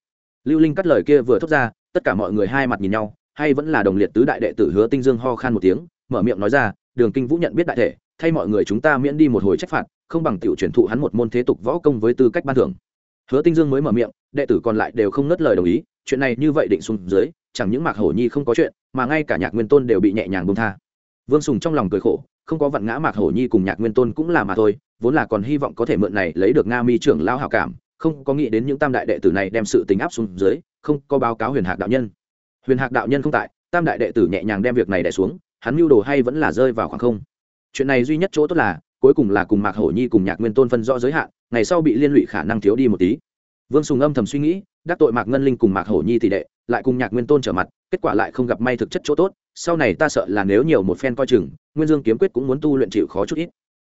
Lưu linh cắt lời kia vừa thốt ra, tất cả mọi người hai mặt nhìn nhau, hay vẫn là đồng liệt tứ đại đệ tử hứa tinh dương ho khan một tiếng, mở miệng nói ra đường kinh vũ nhận biết đại thể, thay mọi người chúng ta miễn đi một hồi trách phạt, không bằng tiểu truyền thụ hắn một môn thế tục võ công với tư cách ban thưởng. Hứa tinh dương mới mở miệng, đệ tử còn lại đều không ngất lời đồng ý, chuyện này như vậy định xuống dưới, chẳng những mạc hổ nhi không có chuyện, mà ngay cả nhạc nguyên tôn đều bị nhẹ nhàng bông tha. Vương sùng trong lòng cười khổ, không có vặn ngã mạc hổ nhi cùng nhạc nguyên tôn cũng là mà thôi, vốn là còn hy vọng có thể mượn này lấy được nga mi trưởng lao hảo cảm, không có nghĩ đến những tam đại đệ tử này đem sự tính áp xuống dưới, không có báo cáo huyền hạc đạo nhân. Huyền hạc đạo nhân không tại, tam đại đệ tử nhẹ nhàng đem việc này đẻ xuống hắn mưu đồ hay vẫn là rơi vào khoảng không. Chuyện này duy nhất chỗ tốt là, cuối cùng là cùng mạc hổ nhi cùng nhạc nguyên tôn phân rõ giới hạn, ngày sau bị liên lụy khả năng thiếu đi một tí. Vương sùng âm thầm suy nghĩ, đắc tội mạc ngân linh cùng mạc hổ nhi tỷ đệ, lại cùng nhạc nguyên tôn trở mặt, kết quả lại không gặp may thực chất chỗ tốt, sau này ta sợ là nếu nhiều một phen coi chừng, nguyên dương kiếm quyết cũng muốn tu luyện chịu khó chút ít.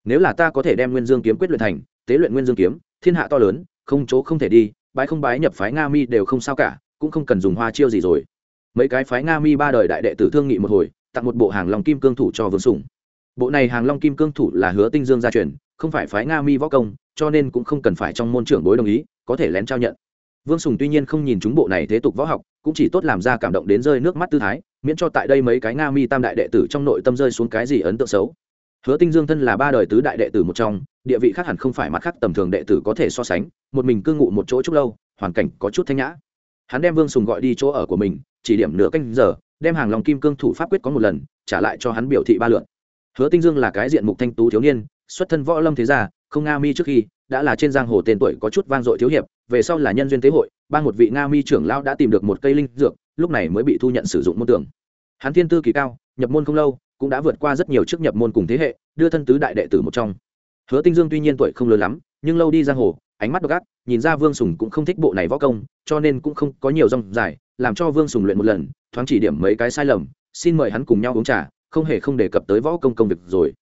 Nếu là ta có thể đem nguyên dương kiếm quyết luyện thành, tế luyện nguyên dương kiếm, thiên hạ to lớn, không chỗ không thể đi, bái không bái nhập phái nga mi đều không sao cả, cũng không cần dùng hoa chiêu gì rồi. Mấy cái phái nga mi ba đời đại đệ tử thương nghị một hồi tặng một bộ hàng long kim cương thủ cho vương sùng. Bộ này hàng long kim cương thủ là hứa tinh dương gia truyền, không phải phái nga mi võ công, cho nên cũng không cần phải trong môn trưởng bối đồng ý, có thể lén trao nhận. Vương sùng tuy nhiên không nhìn chúng bộ này thế tục võ học, cũng chỉ tốt làm ra cảm động đến rơi nước mắt tư thái, miễn cho tại đây mấy cái nga mi tam đại đệ tử trong nội tâm rơi xuống cái gì ấn tượng xấu. Hứa tinh dương thân là ba đời tứ đại đệ tử một trong, địa vị khác hẳn không phải mặt khác tầm thường đệ tử có thể so sánh, một mình cư ngụ một chỗ chút lâu, hoàn cảnh có chút thanh nhã. Hắn đem vương sùng gọi đi chỗ ở của mình, chỉ điểm nửa canh giờ đem hàng lòng kim cương thủ pháp quyết có một lần, trả lại cho hắn biểu thị ba lượn hứa tinh dương là cái diện mục thanh tú thiếu niên, xuất thân võ lâm thế gia, không nga mi trước khi, đã là trên giang hồ tên tuổi có chút vang dội thiếu hiệp, về sau là nhân duyên tế hội ban một vị nga mi trưởng lao đã tìm được một cây linh dược, lúc này mới bị thu nhận sử dụng môn tưởng hắn thiên tư kỳ cao, nhập môn không lâu, cũng đã vượt qua rất nhiều chức nhập môn cùng thế hệ, đưa thân tứ đại đệ tử một trong. Hứa tinh dương tuy nhiên tuổi không lớn lắm, nhưng lâu đi giang hồ, ánh mắt độc ác, nhìn ra vương sùng cũng không thích bộ này võ công, cho nên cũng không có nhiều rong dài làm cho vương sùng luyện một lần, thoáng chỉ điểm mấy cái sai lầm, xin mời hắn cùng nhau uống trà, không hề không đề cập tới võ công công việc rồi.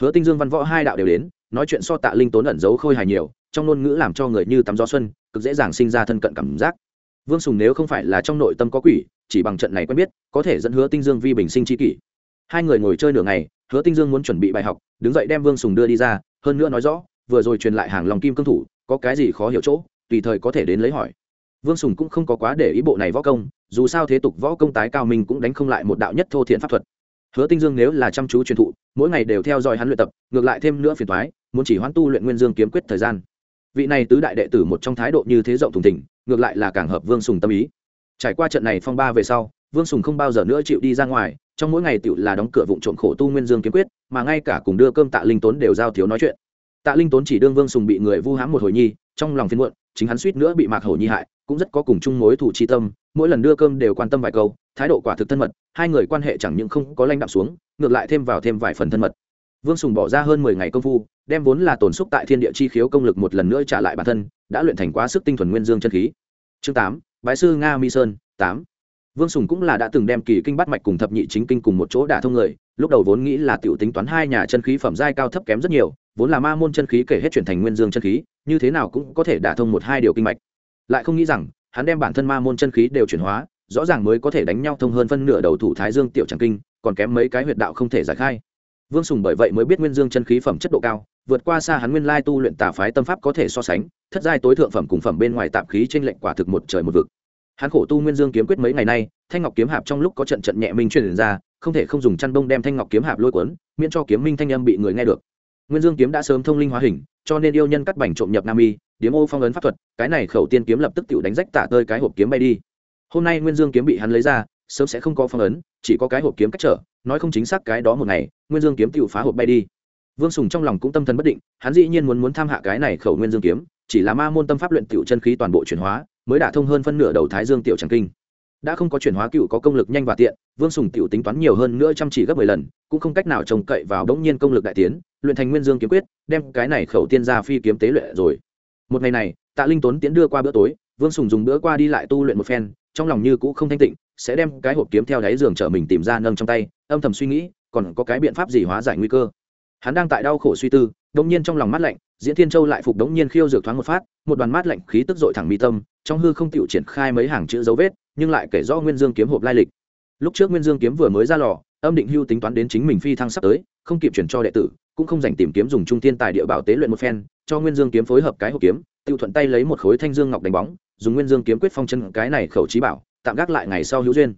Hứa tinh dương văn võ hai đạo đều đến, nói chuyện so tạ linh tốn ẩn giấu khôi hài nhiều, trong ngôn ngữ làm cho người như tắm gió xuân, cực dễ dàng sinh ra thân cận cảm giác. Vương sùng nếu không phải là trong nội tâm có quỷ, chỉ bằng trận này quen biết, có thể dẫn hứa tinh dương vi bình sinh tri kỷ. Hai người ngồi chơi nửa ngày, hứa tinh dương muốn chuẩn bị bài học, đứng dậy đem vương sùng đưa đi ra, hơn nữa nói rõ, vừa rồi truyền lại hàng lòng kim cương thủ, có cái gì khó hiểu chỗ, tùy thời có thể đến lấy hỏi vương sùng cũng không có quá để ý bộ này võ công, dù sao thế tục võ công tái cao mình cũng đánh không lại một đạo nhất thô thiện pháp thuật. Hứa tinh dương nếu là chăm chú truyền thụ, mỗi ngày đều theo dõi hắn luyện tập, ngược lại thêm nữa phiền thoái muốn chỉ hoãn tu luyện nguyên dương kiếm quyết thời gian. Vị này tứ đại đệ tử một trong thái độ như thế rộng thùng thỉnh, ngược lại là càng hợp vương sùng tâm ý. Trải qua trận này phong ba về sau, vương sùng không bao giờ nữa chịu đi ra ngoài, trong mỗi ngày tựu là đóng cửa vụ trộm khổ tu nguyên dương kiếm quyết, mà ngay cả cùng đưa cơm tạ linh tốn đều giao thiếu nói chuyện. Tạ linh tốn chỉ đương vương sùng bị người vu hãm một hồi nhi, trong lòng phiên muộn, chính hắn suýt nữa bị mạc hổ nhi hại cũng rất có cùng chung mối thủ chi tâm, mỗi lần đưa cơm đều quan tâm vài câu, thái độ quả thực thân mật, hai người quan hệ chẳng những không có lãnh đạo xuống, ngược lại thêm vào thêm vài phần thân mật. Vương sùng bỏ ra hơn mười ngày công phu, đem vốn là tổn xúc tại thiên địa chi khiếu công lực một lần nữa trả lại bản thân, đã luyện thành quá sức tinh thuần nguyên dương chân khí. Chương tám, bái sư nga mi sơn, tám. Vương sùng cũng là đã từng đem kỳ kinh bắt mạch cùng thập nhị chính kinh cùng một chỗ đả thông người, lúc đầu vốn nghĩ là t i ể u tính toán hai nhà chân khí phẩm giai cao thấp kém rất nhiều, vốn là ma môn chân khí kể hết chuyển thành nguyên dương chân khí, như thế nào cũng có thể đả thông một hai điều kinh mạch lại không nghĩ rằng, hắn đem bản thân ma môn chân khí đều chuyển hóa, rõ ràng mới có thể đánh nhau thông hơn phân nửa đầu thủ thái dương tiểu tràng kinh, còn kém mấy cái huyệt đạo không thể giải khai. Vương sùng bởi vậy mới biết nguyên dương chân khí phẩm chất độ cao, vượt qua xa hắn nguyên lai tu luyện tà phái tâm pháp có thể so sánh, thất giai tối thượng phẩm cùng phẩm bên ngoài tạm khí trên lệnh quả thực một trời một vực. Hắn khổ tu nguyên dương kiếm quyết mấy ngày nay, thanh ngọc kiếm hạp trong lúc có trận trận nhẹ minh truyền ra, không thể không dùng chăn bông đem thanh ngọc kiếm hạp lôi cuốn, miễn cho kiếm minh thanh âm bị người nghe được. Nguyên dương kiếm đã sớm thông linh hóa hình, cho nên yêu nhân cắt bảnh trộm nhập nam y điếm ô phong ấn pháp thuật, cái này khẩu tiên kiếm lập tức tự đánh rách tả tơi cái hộp kiếm bay đi. Hôm nay nguyên dương kiếm bị hắn lấy ra, sớm sẽ không có phong ấn, chỉ có cái hộp kiếm cách trở, nói không chính xác cái đó một ngày, nguyên dương kiếm tự phá hộp bay đi. Vương sùng trong lòng cũng tâm thần bất định, hắn dĩ nhiên muốn muốn tham hạ cái này khẩu nguyên dương kiếm, chỉ là ma môn tâm pháp luyện tiểu chân khí toàn bộ chuyển hóa, mới đả thông hơn phân nửa đầu thái dương tiểu tràng kinh. Đã không có chuyển hóa cựu có công lực nhanh và tiện, vương sùng tiểu tính toán nhiều hơn nữa chăm chỉ gấp mười lần, cũng không cách nào trông cậy vào đống nhiên công lực đại tiến, luyện thành nguyên dương kiếm quyết, đem cái này khẩu tiên ra phi kiếm tế luyện rồi một ngày này, tạ linh tốn tiến đưa qua bữa tối, vương sùng dùng bữa qua đi lại tu luyện một phen, trong lòng như cũ không thanh tịnh, sẽ đem cái hộp kiếm theo đáy giường chở mình tìm ra nâng trong tay, âm thầm suy nghĩ, còn có cái biện pháp gì hóa giải nguy cơ. Hắn đang tại đau khổ suy tư đông nhiên trong lòng mát lạnh, diễn thiên châu lại phục đống nhiên khiêu dược thoáng một phát, một đoàn mát lạnh khí tức dội thẳng mi tâm, trong hư không chịu triển khai mấy hàng chữ dấu vết, nhưng lại kể rõ nguyên dương kiếm hộp lai lịch. Lúc trước nguyên dương kiếm vừa mới ra lò, âm định hưu tính toán đến chính mình phi thăng sắp tới, không kịp chuyển cho đệ tử, cũng không dành tìm kiếm dùng trung thiên tài địa bảo tế luyện một phen cho nguyên dương kiếm phối hợp cái hộp kiếm, tiêu thuận tay lấy một khối thanh dương ngọc đánh bóng, dùng nguyên dương kiếm quyết phong chân cái này khẩu trí bảo, tạm gác lại ngày sau hữu duyên.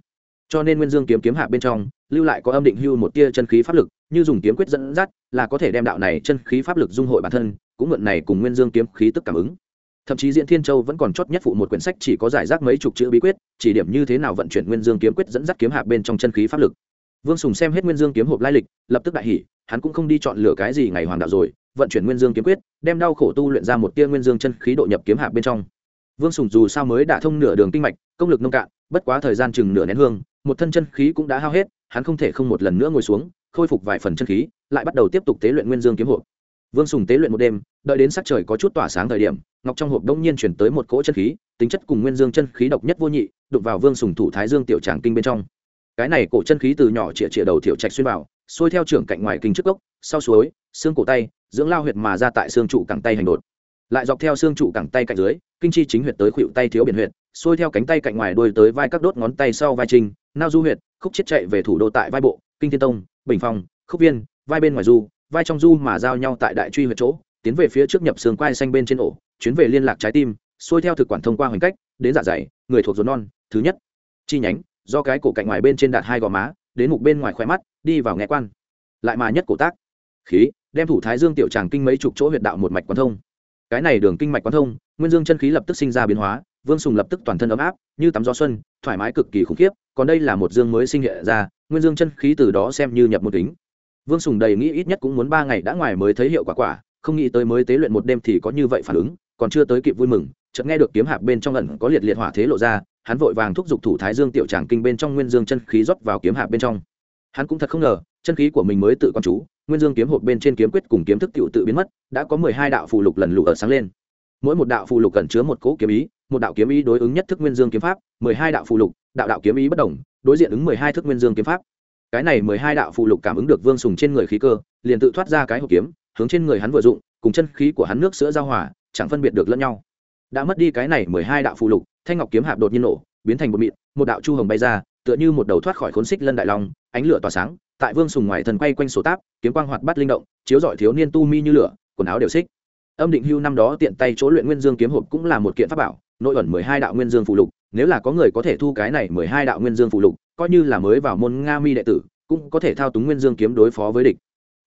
Cho nên nguyên dương kiếm kiếm hạ bên trong, lưu lại có âm định hưu một tia chân khí pháp lực, như dùng kiếm quyết dẫn dắt, là có thể đem đạo này chân khí pháp lực dung hội bản thân, cũng mượn này cùng nguyên dương kiếm khí tức cảm ứng. Thậm chí diễn thiên châu vẫn còn chót nhất phụ một quyển sách chỉ có giải rác mấy chục chữ bí quyết, chỉ điểm như thế nào vận chuyển nguyên dương kiếm quyết dẫn dắt kiếm hạ bên trong chân khí pháp lực. Vương sùng xem hết nguyên dương kiếm hộp lai lịch, lập tức đại hỉ, hắn cũng không đi chọn lựa cái gì ngày hoàng đạo rồi vận chuyển nguyên dương kiếm quyết, đem đau khổ tu luyện ra một tia nguyên dương chân khí độ nhập kiếm hạp bên trong. Vương sùng dù sao mới đã thông nửa đường kinh mạch, công lực nông cạn, bất quá thời gian chừng nửa nén hương, một thân chân khí cũng đã hao hết, hắn không thể không một lần nữa ngồi xuống, khôi phục vài phần chân khí, lại bắt đầu tiếp tục tế luyện nguyên dương kiếm hộp. Vương sùng tế luyện một đêm, đợi đến sắc trời có chút tỏa sáng thời điểm, ngọc trong hộp đông nhiên chuyển tới một cỗ chân khí, tính chất cùng nguyên dương chân khí độc nhất vô nhị, đụng vào vương sùng thủ thái dương tiểu tràng kinh bên trong. Cái này cổ chân khí từ nhỏ chĩa chĩa đầu tiểu trạch xuyên vào, xuôi theo trưởng cạnh ngoài kinh trước gốc, sau suối, xương cổ tay dưỡng lao huyệt mà ra tại xương trụ cẳng tay hành đột. Lại dọc theo xương trụ cẳng tay cạnh dưới, kinh chi chính huyệt tới khuỵu tay thiếu biển huyệt, xuôi theo cánh tay cạnh ngoài đuôi tới vai các đốt ngón tay sau vai trinh, nao du huyệt, khúc chết chạy về thủ đô tại vai bộ, kinh thiên tông, bình phong, khúc viên, vai bên ngoài du, vai trong du mà giao nhau tại đại truy huyệt chỗ, tiến về phía trước nhập xương quai xanh bên trên ổ, chuyến về liên lạc trái tim, xuôi theo thực quản thông qua hoành cách, đến dạ dày, người thuộc ruột non, thứ nhất. Chi nhánh, do cái cổ cạnh ngoài bên trên đạt hai gò má, đến mục bên ngoài khoe mắt, đi vào nghe quan. Lại mà nhất cổ tác khí, đem thủ thái dương tiểu tràng kinh mấy chục chỗ huyệt đạo một mạch quán thông. Cái này đường kinh mạch quán thông, nguyên dương chân khí lập tức sinh ra biến hóa, vương sùng lập tức toàn thân ấm áp, như tắm gió xuân, thoải mái cực kỳ khủng khiếp, còn đây là một dương mới sinh hiện ra, nguyên dương chân khí từ đó xem như nhập một kính. Vương sùng đầy nghĩ ít nhất cũng muốn ba ngày đã ngoài mới thấy hiệu quả quả, không nghĩ tới mới tế luyện một đêm thì có như vậy phản ứng, còn chưa tới kịp vui mừng, chợt nghe được kiếm hạc bên trong ẩn có liệt liệt hỏa thế lộ ra, hắn vội vàng thúc giục thủ thái dương tiểu tràng kinh bên trong nguyên dương chân khí rót vào kiếm hạc bên trong. Hắn cũng thật không ngờ, chân khí của mình mới tự quan chú nguyên dương kiếm hộp bên trên kiếm quyết cùng kiếm thức tiểu tự biến mất, đã có mười hai đạo phù lục lần lụ ở sáng lên. Mỗi một đạo phù lục cần chứa một cỗ kiếm ý, một đạo kiếm ý đối ứng nhất thức nguyên dương kiếm pháp, mười hai đạo phù lục, đạo đạo kiếm ý bất đồng, đối diện ứng mười hai thức nguyên dương kiếm pháp. Cái này mười hai đạo phù lục cảm ứng được vương sùng trên người khí cơ, liền tự thoát ra cái hộp kiếm, hướng trên người hắn vừa dụng, cùng chân khí của hắn nước sữa giao hòa, chẳng phân biệt được lẫn nhau. Đã mất đi cái này mười hai đạo phù lục, thanh ngọc kiếm hạp đột nhiên nổ, biến thành một mịn, một đạo chu hồng bay ra tựa như một đầu thoát khỏi khốn xích lân đại long, ánh lửa tỏa sáng, tại vương sùng ngoài thần quay quanh sổ táp, kiếm quang hoạt bát linh động, chiếu dọi thiếu niên tu mi như lửa, quần áo đều xích. Âm định hưu năm đó tiện tay chỗ luyện nguyên dương kiếm hộp cũng là một kiện pháp bảo, nội ẩn mười hai đạo nguyên dương phụ lục, nếu là có người có thể thu cái này mười hai đạo nguyên dương phụ lục, coi như là mới vào môn nga mi đệ tử, cũng có thể thao túng nguyên dương kiếm đối phó với địch.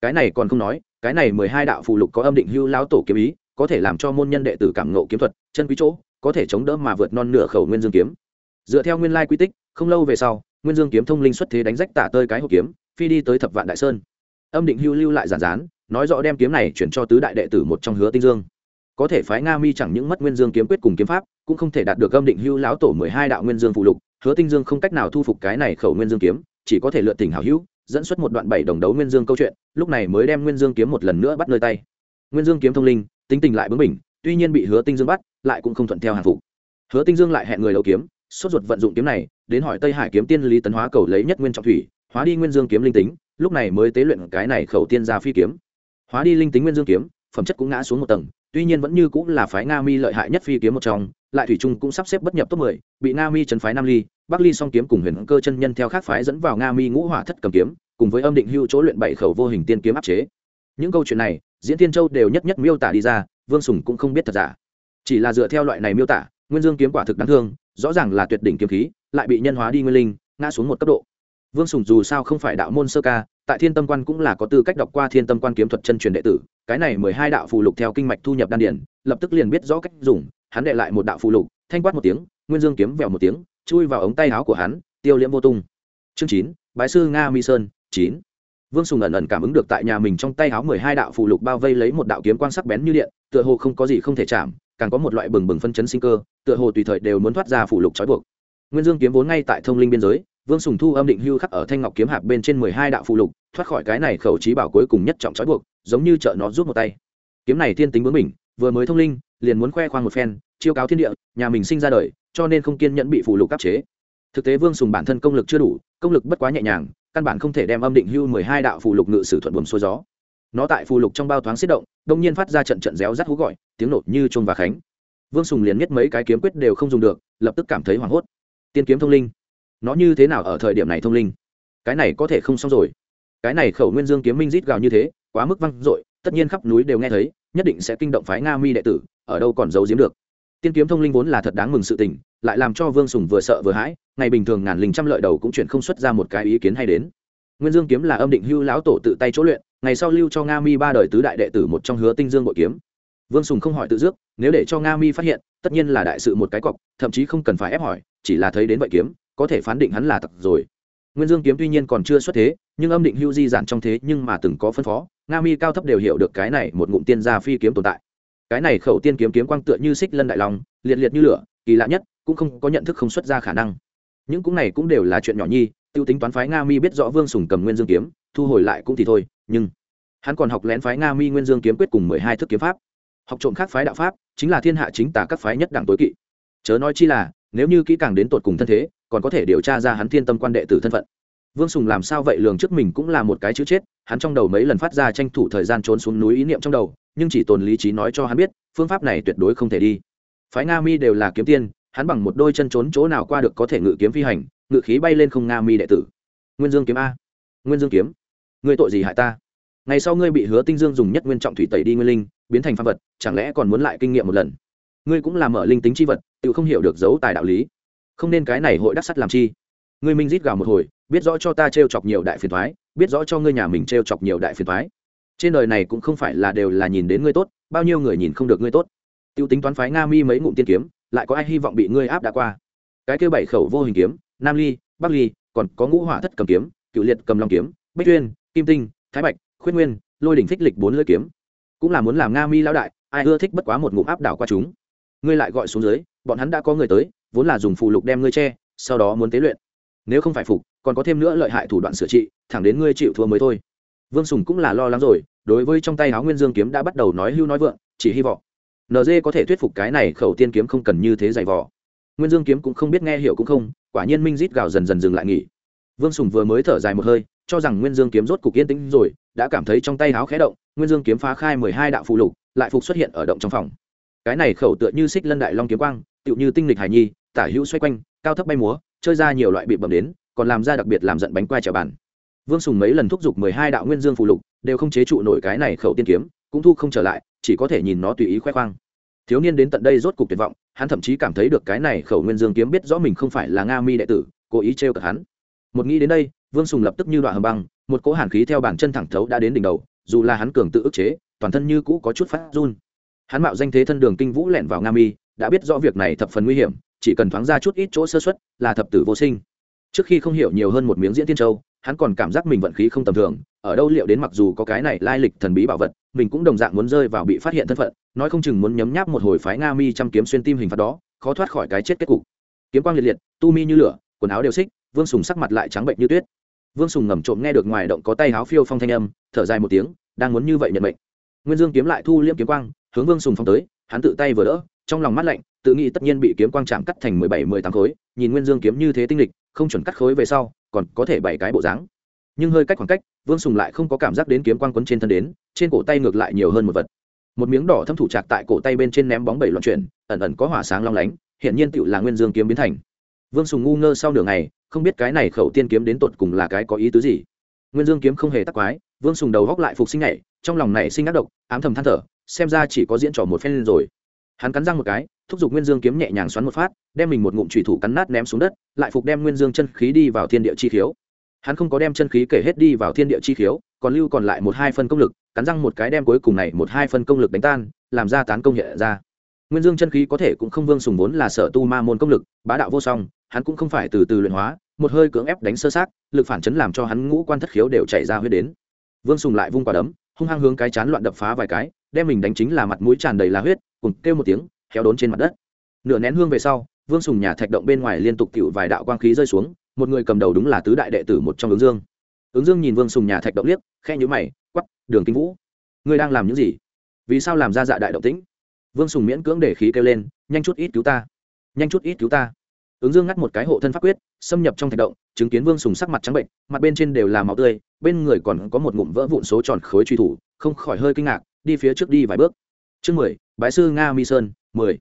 Cái này còn không nói, cái này mười hai đạo phụ lục có âm định hưu lão tổ kiếm ý, có thể làm cho môn nhân đệ tử cảm ngộ kiếm thuật, chân quý chỗ, có thể chống đỡ mà vượt non nửa khẩu nguyên dương kiếm. Dựa theo nguyên lai quy tích không lâu về sau, nguyên dương kiếm thông linh xuất thế đánh rách tả tơi cái hộp kiếm, phi đi tới thập vạn đại sơn. Âm định hưu lưu lại giản dán nói rõ đem kiếm này chuyển cho tứ đại đệ tử một trong hứa tinh dương. Có thể phái nga mi chẳng những mất nguyên dương kiếm quyết cùng kiếm pháp, cũng không thể đạt được âm định hưu lão tổ mười hai đạo nguyên dương phụ lục, hứa tinh dương không cách nào thu phục cái này khẩu nguyên dương kiếm, chỉ có thể lựa tỉnh hảo hữu, dẫn xuất một đoạn bảy đồng đấu nguyên dương câu chuyện, lúc này mới đem nguyên dương kiếm một lần nữa bắt nơi tay. Nguyên dương kiếm thông linh, tính tình lại bướng bỉnh, tuy nhiên bị hứa tinh dương bắt, lại cũng không thuận theo hàng phục. Hứa tinh dương lại hẹn người đầu kiếm sốt ruột vận dụng kiếm này, đến hỏi tây hải kiếm tiên lý tấn hóa cầu lấy nhất nguyên trọng thủy, hóa đi nguyên dương kiếm linh tính, lúc này mới tế luyện cái này khẩu tiên ra phi kiếm. Hóa đi linh tính nguyên dương kiếm, phẩm chất cũng ngã xuống một tầng, tuy nhiên vẫn như cũng là phái nga mi lợi hại nhất phi kiếm một trong, lại thủy trung cũng sắp xếp bất nhập top mười, bị nga mi trấn phái nam ly, bắc ly song kiếm cùng huyền cơ chân nhân theo khác phái dẫn vào nga mi ngũ hỏa thất cầm kiếm, cùng với âm định hưu chỗ luyện bảy khẩu vô hình tiên kiếm áp chế. Những câu chuyện này, diễn tiên châu đều nhất nhất miêu tả đi ra, vương sùng cũng không biết thật giả. Chỉ là dựa theo loại này miêu tả nguyên dương kiếm quả thực đáng thương, rõ ràng là tuyệt đỉnh kiếm khí, lại bị nhân hóa đi nguyên linh, ngã xuống một cấp độ. Vương sùng dù sao không phải đạo môn sơ ca, tại thiên tâm quan cũng là có tư cách đọc qua thiên tâm quan kiếm thuật chân truyền đệ tử, cái này mười hai đạo phù lục theo kinh mạch thu nhập đan điển lập tức liền biết rõ cách dùng, hắn đệ lại một đạo phù lục, thanh quát một tiếng, nguyên dương kiếm vẹo một tiếng, chui vào ống tay áo của hắn, tiêu liễm vô tung. Chương chín, bái sư nga mi sơn, chín. Vương sùng ẩn ẩn cảm ứng được tại nhà mình trong tay áo mười hai đạo phù lục bao vây lấy một đạo kiếm quang sắc bén như điện, tựa hồ không có gì không thể chạm càng có một loại bừng bừng phân chấn sinh cơ, tựa hồ tùy thời đều muốn thoát ra phụ lục trói buộc. Nguyên dương kiếm vốn ngay tại thông linh biên giới, vương sùng thu âm định hưu khắc ở thanh ngọc kiếm hạp bên trên mười hai đạo phụ lục, thoát khỏi cái này khẩu trí bảo cuối cùng nhất trọng trói buộc, giống như trợ nó rút một tay. Kiếm này thiên tính bướng mình vừa mới thông linh, liền muốn khoe khoang một phen, chiêu cáo thiên địa, nhà mình sinh ra đời, cho nên không kiên nhẫn bị phụ lục áp chế. Thực tế vương sùng bản thân công lực chưa đủ, công lực bất quá nhẹ nhàng, căn bản không thể đem âm định hưu mười hai đạo phụ lục ngự sử thuận buồm xuôi gió nó tại phù lục trong bao thoáng xích động, đông nhiên phát ra trận trận réo rắt hú gọi, tiếng nổ như chuông và khánh. Vương sùng liền nhất mấy cái kiếm quyết đều không dùng được, lập tức cảm thấy hoảng hốt. Tiên kiếm thông linh. Nó như thế nào ở thời điểm này thông linh? Cái này có thể không xong rồi. Cái này khẩu nguyên dương kiếm minh rít gào như thế, quá mức văng dội, tất nhiên khắp núi đều nghe thấy, nhất định sẽ kinh động phái nga mi đệ tử, ở đâu còn giấu giếm được. Tiên kiếm thông linh vốn là thật đáng mừng sự tình, lại làm cho vương sùng vừa sợ vừa hãi, ngày bình thường ngàn linh trăm lợi đầu cũng chuyển không xuất ra một cái ý kiến hay đến. Nguyên dương kiếm là âm định hưu lão tổ tự tay chỗ luyện ngày sau lưu cho nga mi ba đời tứ đại đệ tử một trong hứa tinh dương bội kiếm. Vương sùng không hỏi tự dước, nếu để cho nga mi phát hiện, tất nhiên là đại sự một cái cọc, thậm chí không cần phải ép hỏi, chỉ là thấy đến vậy kiếm, có thể phán định hắn là tặc rồi. Nguyên dương kiếm tuy nhiên còn chưa xuất thế, nhưng âm định hưu di giản trong thế nhưng mà từng có phân phó, nga mi cao thấp đều hiểu được cái này một ngụm tiên gia phi kiếm tồn tại. Cái này khẩu tiên kiếm kiếm quang tựa như xích lân đại long, liệt liệt như lửa, kỳ lạ nhất, cũng không có nhận thức không xuất ra khả năng. Những cũng này cũng đều là chuyện nhỏ nhi, tiêu tính toán phái nga mi biết rõ vương sùng cầm nguyên dương kiếm, thu hồi lại cũng thì thôi nhưng hắn còn học lén phái nga mi nguyên dương kiếm quyết cùng mười hai thức kiếm pháp học trộm khác phái đạo pháp chính là thiên hạ chính tả các phái nhất đảng tối kỵ chớ nói chi là nếu như kỹ càng đến tột cùng thân thế còn có thể điều tra ra hắn thiên tâm quan đệ tử thân phận vương sùng làm sao vậy lường trước mình cũng là một cái chữ chết hắn trong đầu mấy lần phát ra tranh thủ thời gian trốn xuống núi ý niệm trong đầu nhưng chỉ tồn lý trí nói cho hắn biết phương pháp này tuyệt đối không thể đi phái nga mi đều là kiếm tiên hắn bằng một đôi chân trốn chỗ nào qua được có thể ngự kiếm phi hành ngự khí bay lên không nga mi đệ tử nguyên dương kiếm a nguyên dương kiếm ngươi tội gì hại ta? Ngày sau ngươi bị hứa tinh dương dùng nhất nguyên trọng thủy tẩy đi nguyên linh, biến thành phạm vật, chẳng lẽ còn muốn lại kinh nghiệm một lần? Ngươi cũng là mở linh tính chi vật, tự không hiểu được dấu tài đạo lý. Không nên cái này hội đắc sắt làm chi. Ngươi minh rít gào một hồi, biết rõ cho ta t chọc nhiều đại phiền thoái biết rõ cho ngươi nhà mình t chọc nhiều đại phiền thoái trên đời này cũng không phải là đều là nhìn đến ngươi tốt, bao nhiêu người nhìn không được ngươi tốt. T i ê u tính toán phái nga mi mấy ngụm tiên kiếm, lại có ai hy vọng bị ngươi áp đã qua? Cái kêu bảy khẩu vô hình kiếm, nam ly, bắc ly, còn có ngũ hỏa thất cầm kiếm, cựu liệt cầm long kiếm bách tuyên kim tinh, thái bạch, khuyết nguyên, lôi đỉnh phích lịch bốn lưỡi kiếm. Cũng là muốn làm nga mi lão đại, ai ưa thích bất quá một ngụm áp đảo qua chúng. Ngươi lại gọi xuống dưới, bọn hắn đã có người tới, vốn là dùng phụ lục đem ngươi che, sau đó muốn tế luyện. Nếu không phải phục, còn có thêm nữa lợi hại thủ đoạn sửa trị, thẳng đến ngươi chịu thua mới thôi. Vương sùng cũng là lo lắng rồi, đối với trong tay áo nguyên dương kiếm đã bắt đầu nói hưu nói vượng, chỉ hy vọng nd có thể thuyết phục cái này khẩu tiên kiếm không cần như thế dày vò. nguyên dương kiếm cũng không biết nghe hiểu cũng không, quả nhiên minh rít gào dần dần dừng lại nghỉ vương sùng vừa mới thở dài một hơi, cho rằng nguyên dương kiếm rốt cục yên tĩnh rồi, đã cảm thấy trong tay áo khẽ động, nguyên dương kiếm phá khai mười hai đạo phụ lục, lại phục xuất hiện ở động trong phòng. Cái này khẩu tựa như xích lân đại long kiếm quang, tựu như tinh lịch hải nhi, tả hữu xoay quanh, cao thấp bay múa, chơi ra nhiều loại bị bầm đến, còn làm ra đặc biệt làm giận bánh quai trèo bàn. Vương sùng mấy lần thúc giục mười hai đạo nguyên dương phụ lục, đều không chế trụ nổi cái này khẩu tiên kiếm, cũng thu không trở lại, chỉ có thể nhìn nó tùy ý khoe khoang. Thiếu niên đến tận đây rốt cục tuyệt vọng, hắn thậm chí cảm thấy được cái này khẩu nguyên dương kiếm biết rõ mình không phải là nga mi đệ tử, cố ý trêu cợt hắn một nghĩ đến đây, vương sùng lập tức như đoạn hầm băng, một cỗ hàn khí theo bản chân thẳng thấu đã đến đỉnh đầu, dù là hắn cường tự ức chế, toàn thân như cũ có chút phát run. Hắn mạo danh thế thân đường kinh vũ lẻn vào nga mi, đã biết rõ việc này thập phần nguy hiểm, chỉ cần thoáng ra chút ít chỗ sơ xuất là thập tử vô sinh. Trước khi không hiểu nhiều hơn một miếng diễn tiên châu, hắn còn cảm giác mình vận khí không tầm thường, ở đâu liệu đến mặc dù có cái này lai lịch thần bí bảo vật, mình cũng đồng dạng muốn rơi vào bị phát hiện thân phận, nói không chừng muốn nhấm nháp một hồi phái nga mi chăm kiếm xuyên tim hình phạt đó, khó thoát khỏi cái chết kết cục. Kiếm quang liệt liệt, tu mi như lửa, quần áo đều xích vương sùng sắc mặt lại trắng bệnh như tuyết. Vương sùng ngầm trộm nghe được ngoài động có tay háo phiêu phong thanh âm, thở dài một tiếng, đang muốn như vậy nhận mệnh. Nguyên dương kiếm lại thu liễm kiếm quang, hướng vương sùng phong tới, hắn tự tay vừa đỡ, trong lòng mắt lạnh, tự nghĩ tất nhiên bị kiếm quang chạm cắt thành mười bảy, mười tám khối, nhìn nguyên dương kiếm như thế tinh lịch, không chuẩn cắt khối về sau, còn có thể bảy cái bộ dáng. Nhưng hơi cách khoảng cách, vương sùng lại không có cảm giác đến kiếm quang quấn trên thân đến, trên cổ tay ngược lại nhiều hơn một vật. Một miếng đỏ thâm thủ trạc tại cổ tay bên trên ném bóng bảy loạn chuyển, ẩn ẩn có hỏa sáng long lánh hiện nhiên tựu là nguyên dương kiếm biến thành. Vương sùng ngu ngơ sau nửa ngày không biết cái này khẩu tiên kiếm đến tột cùng là cái có ý tứ gì. Nguyên dương kiếm không hề tắc quái, vương sùng đầu góc lại phục sinh nhảy, trong lòng này sinh ác độc, ám thầm than thở, xem ra chỉ có diễn trò một phen lên rồi. Hắn cắn răng một cái, thúc giục nguyên dương kiếm nhẹ nhàng xoắn một phát, đem mình một ngụm thủy thủ cắn nát ném xuống đất, lại phục đem nguyên dương chân khí đi vào thiên địa chi khiếu. Hắn không có đem chân khí kể hết đi vào thiên địa chi khiếu, còn lưu còn lại một hai phân công lực, cắn răng một cái đem cuối cùng này một hai phân công lực đánh tan, làm ra tán công nhẹ ra nguyên dương chân khí có thể cũng không vương sùng vốn là sở tu ma môn công lực, bá đạo vô song, hắn cũng không phải từ từ luyện hóa, một hơi cưỡng ép đánh sơ sát lực phản chấn làm cho hắn ngũ quan thất khiếu đều chảy ra huyết đến. Vương sùng lại vung quả đấm, hung hăng hướng cái chán loạn đập phá vài cái, đem mình đánh chính là mặt mũi tràn đầy là huyết, cùng kêu một tiếng héo đốn trên mặt đất. Nửa nén hương về sau, vương sùng nhà thạch động bên ngoài liên tục cựu vài đạo quang khí rơi xuống, một người cầm đầu đúng là tứ đại đệ tử một trong ứng dương. Ứng dương nhìn vương sùng nhà thạch động liếc khe nhữ mày quắp đường kinh vũ, ngươi đang làm những gì? Vì sao làm ra dạ đại động tĩnh? Vương sùng miễn cưỡng để khí kêu lên nhanh chút ít cứu ta nhanh chút ít cứu ta. Ứng dương ngắt một cái hộ thân pháp quyết xâm nhập trong thạch động chứng kiến vương sùng sắc mặt trắng bệnh mặt bên trên đều là máu tươi bên người còn có một ngụm vỡ vụn số tròn khối truy thủ không khỏi hơi kinh ngạc đi phía trước đi vài bước. Chương mười bái sư nga mi sơn mười.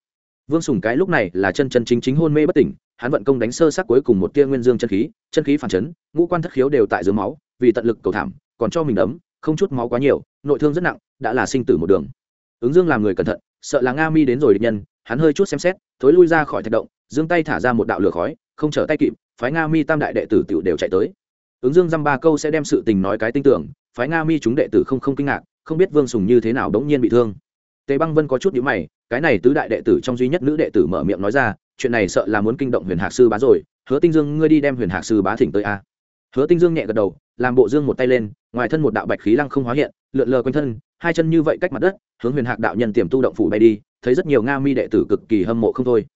Vương sùng cái lúc này là chân chân chính chính hôn mê bất tỉnh hắn vận công đánh sơ sắc cuối cùng một tia nguyên dương chân khí chân khí phản chấn ngũ quan thất khiếu đều tại dưới máu vì tận lực cầu thảm còn cho mình đấm, không chút máu quá nhiều nội thương rất nặng đã là sinh tử một đường. Ứng dương làm người cẩn thận sợ là nga mi đến rồi địch nhân, hắn hơi chút xem xét, thối lui ra khỏi thạch động dương tay thả ra một đạo lửa khói, không trở tay kịp, phái nga mi tam đại đệ tử tiểu đều chạy tới. Ứng dương dăm ba câu sẽ đem sự tình nói cái tin tưởng phái nga mi chúng đệ tử không không kinh ngạc, không biết vương sùng như thế nào đống nhiên bị thương. Tề băng vân có chút nhữ mày, cái này tứ đại đệ tử trong duy nhất nữ đệ tử mở miệng nói ra, chuyện này sợ là muốn kinh động huyền hạc sư bá rồi, hứa tinh dương, ngươi đi đem huyền hạc sư bá thỉnh tới a. Hứa tinh dương nhẹ gật đầu, làm bộ dương một tay lên, ngoài thân một đạo bạch khí lăng không hóa hiện, lượn lờ quanh thân hai chân như vậy cách mặt đất, hướng huyền hạc đạo nhân tiềm tu động phủ bay đi, thấy rất nhiều nga mi đệ tử cực kỳ hâm mộ không thôi.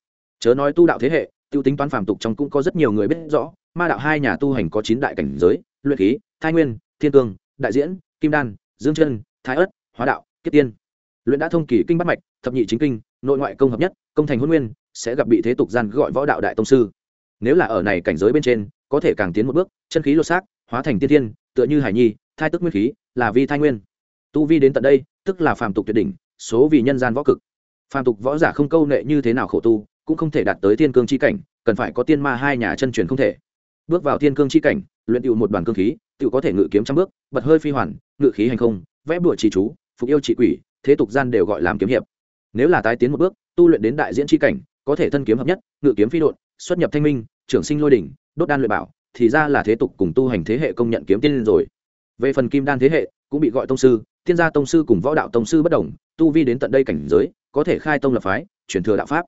Chớ nói tu đạo thế hệ, tiêu tính toán phàm tục trong cũng có rất nhiều người biết rõ, ma đạo hai nhà tu hành có chín đại cảnh giới, luyện khí thái nguyên, thiên cương, đại diễn, kim đan, dương chân, thái ất hóa đạo kiết tiên. Luyện đã thông kỳ kinh bắt mạch, thập nhị chính kinh, nội ngoại công hợp nhất, công thành huân nguyên, sẽ gặp bị thế tục gian gọi võ đạo đại tông sư. Nếu là ở này cảnh giới bên trên, có thể càng tiến một bước, chân khí lột xác, hóa thành tiên thiên, tựa như hải nhi, thai tức nguyên khí, là vi thai nguyên tu vi đến tận đây, tức là phàm tục tuyệt đỉnh, số vì nhân gian võ cực. Phàm tục võ giả không câu nệ như thế nào khổ tu, cũng không thể đạt tới thiên cương chi cảnh, cần phải có tiên ma hai nhà chân truyền không thể. Bước vào thiên cương chi cảnh, luyện tựu một đoàn cương khí, tựu có thể ngự kiếm trăm bước, bật hơi phi hoàn, ngự khí hành không, vẽ bụa trì chú, phục yêu trị quỷ, thế tục gian đều gọi làm kiếm hiệp. Nếu là tái tiến một bước, tu luyện đến đại diễn chi cảnh, có thể thân kiếm hợp nhất, ngự kiếm phi đột xuất nhập thanh minh, trưởng sinh lôi đỉnh, đốt đan luyện bảo, thì ra là thế tục cùng tu hành thế hệ công nhận kiếm tiên rồi. Về phần kim đan thế hệ, cũng bị gọi tông sư tiên gia tông sư cùng võ đạo tông sư bất đồng, tu vi đến tận đây cảnh giới, có thể khai tông lập phái, truyền thừa đạo pháp.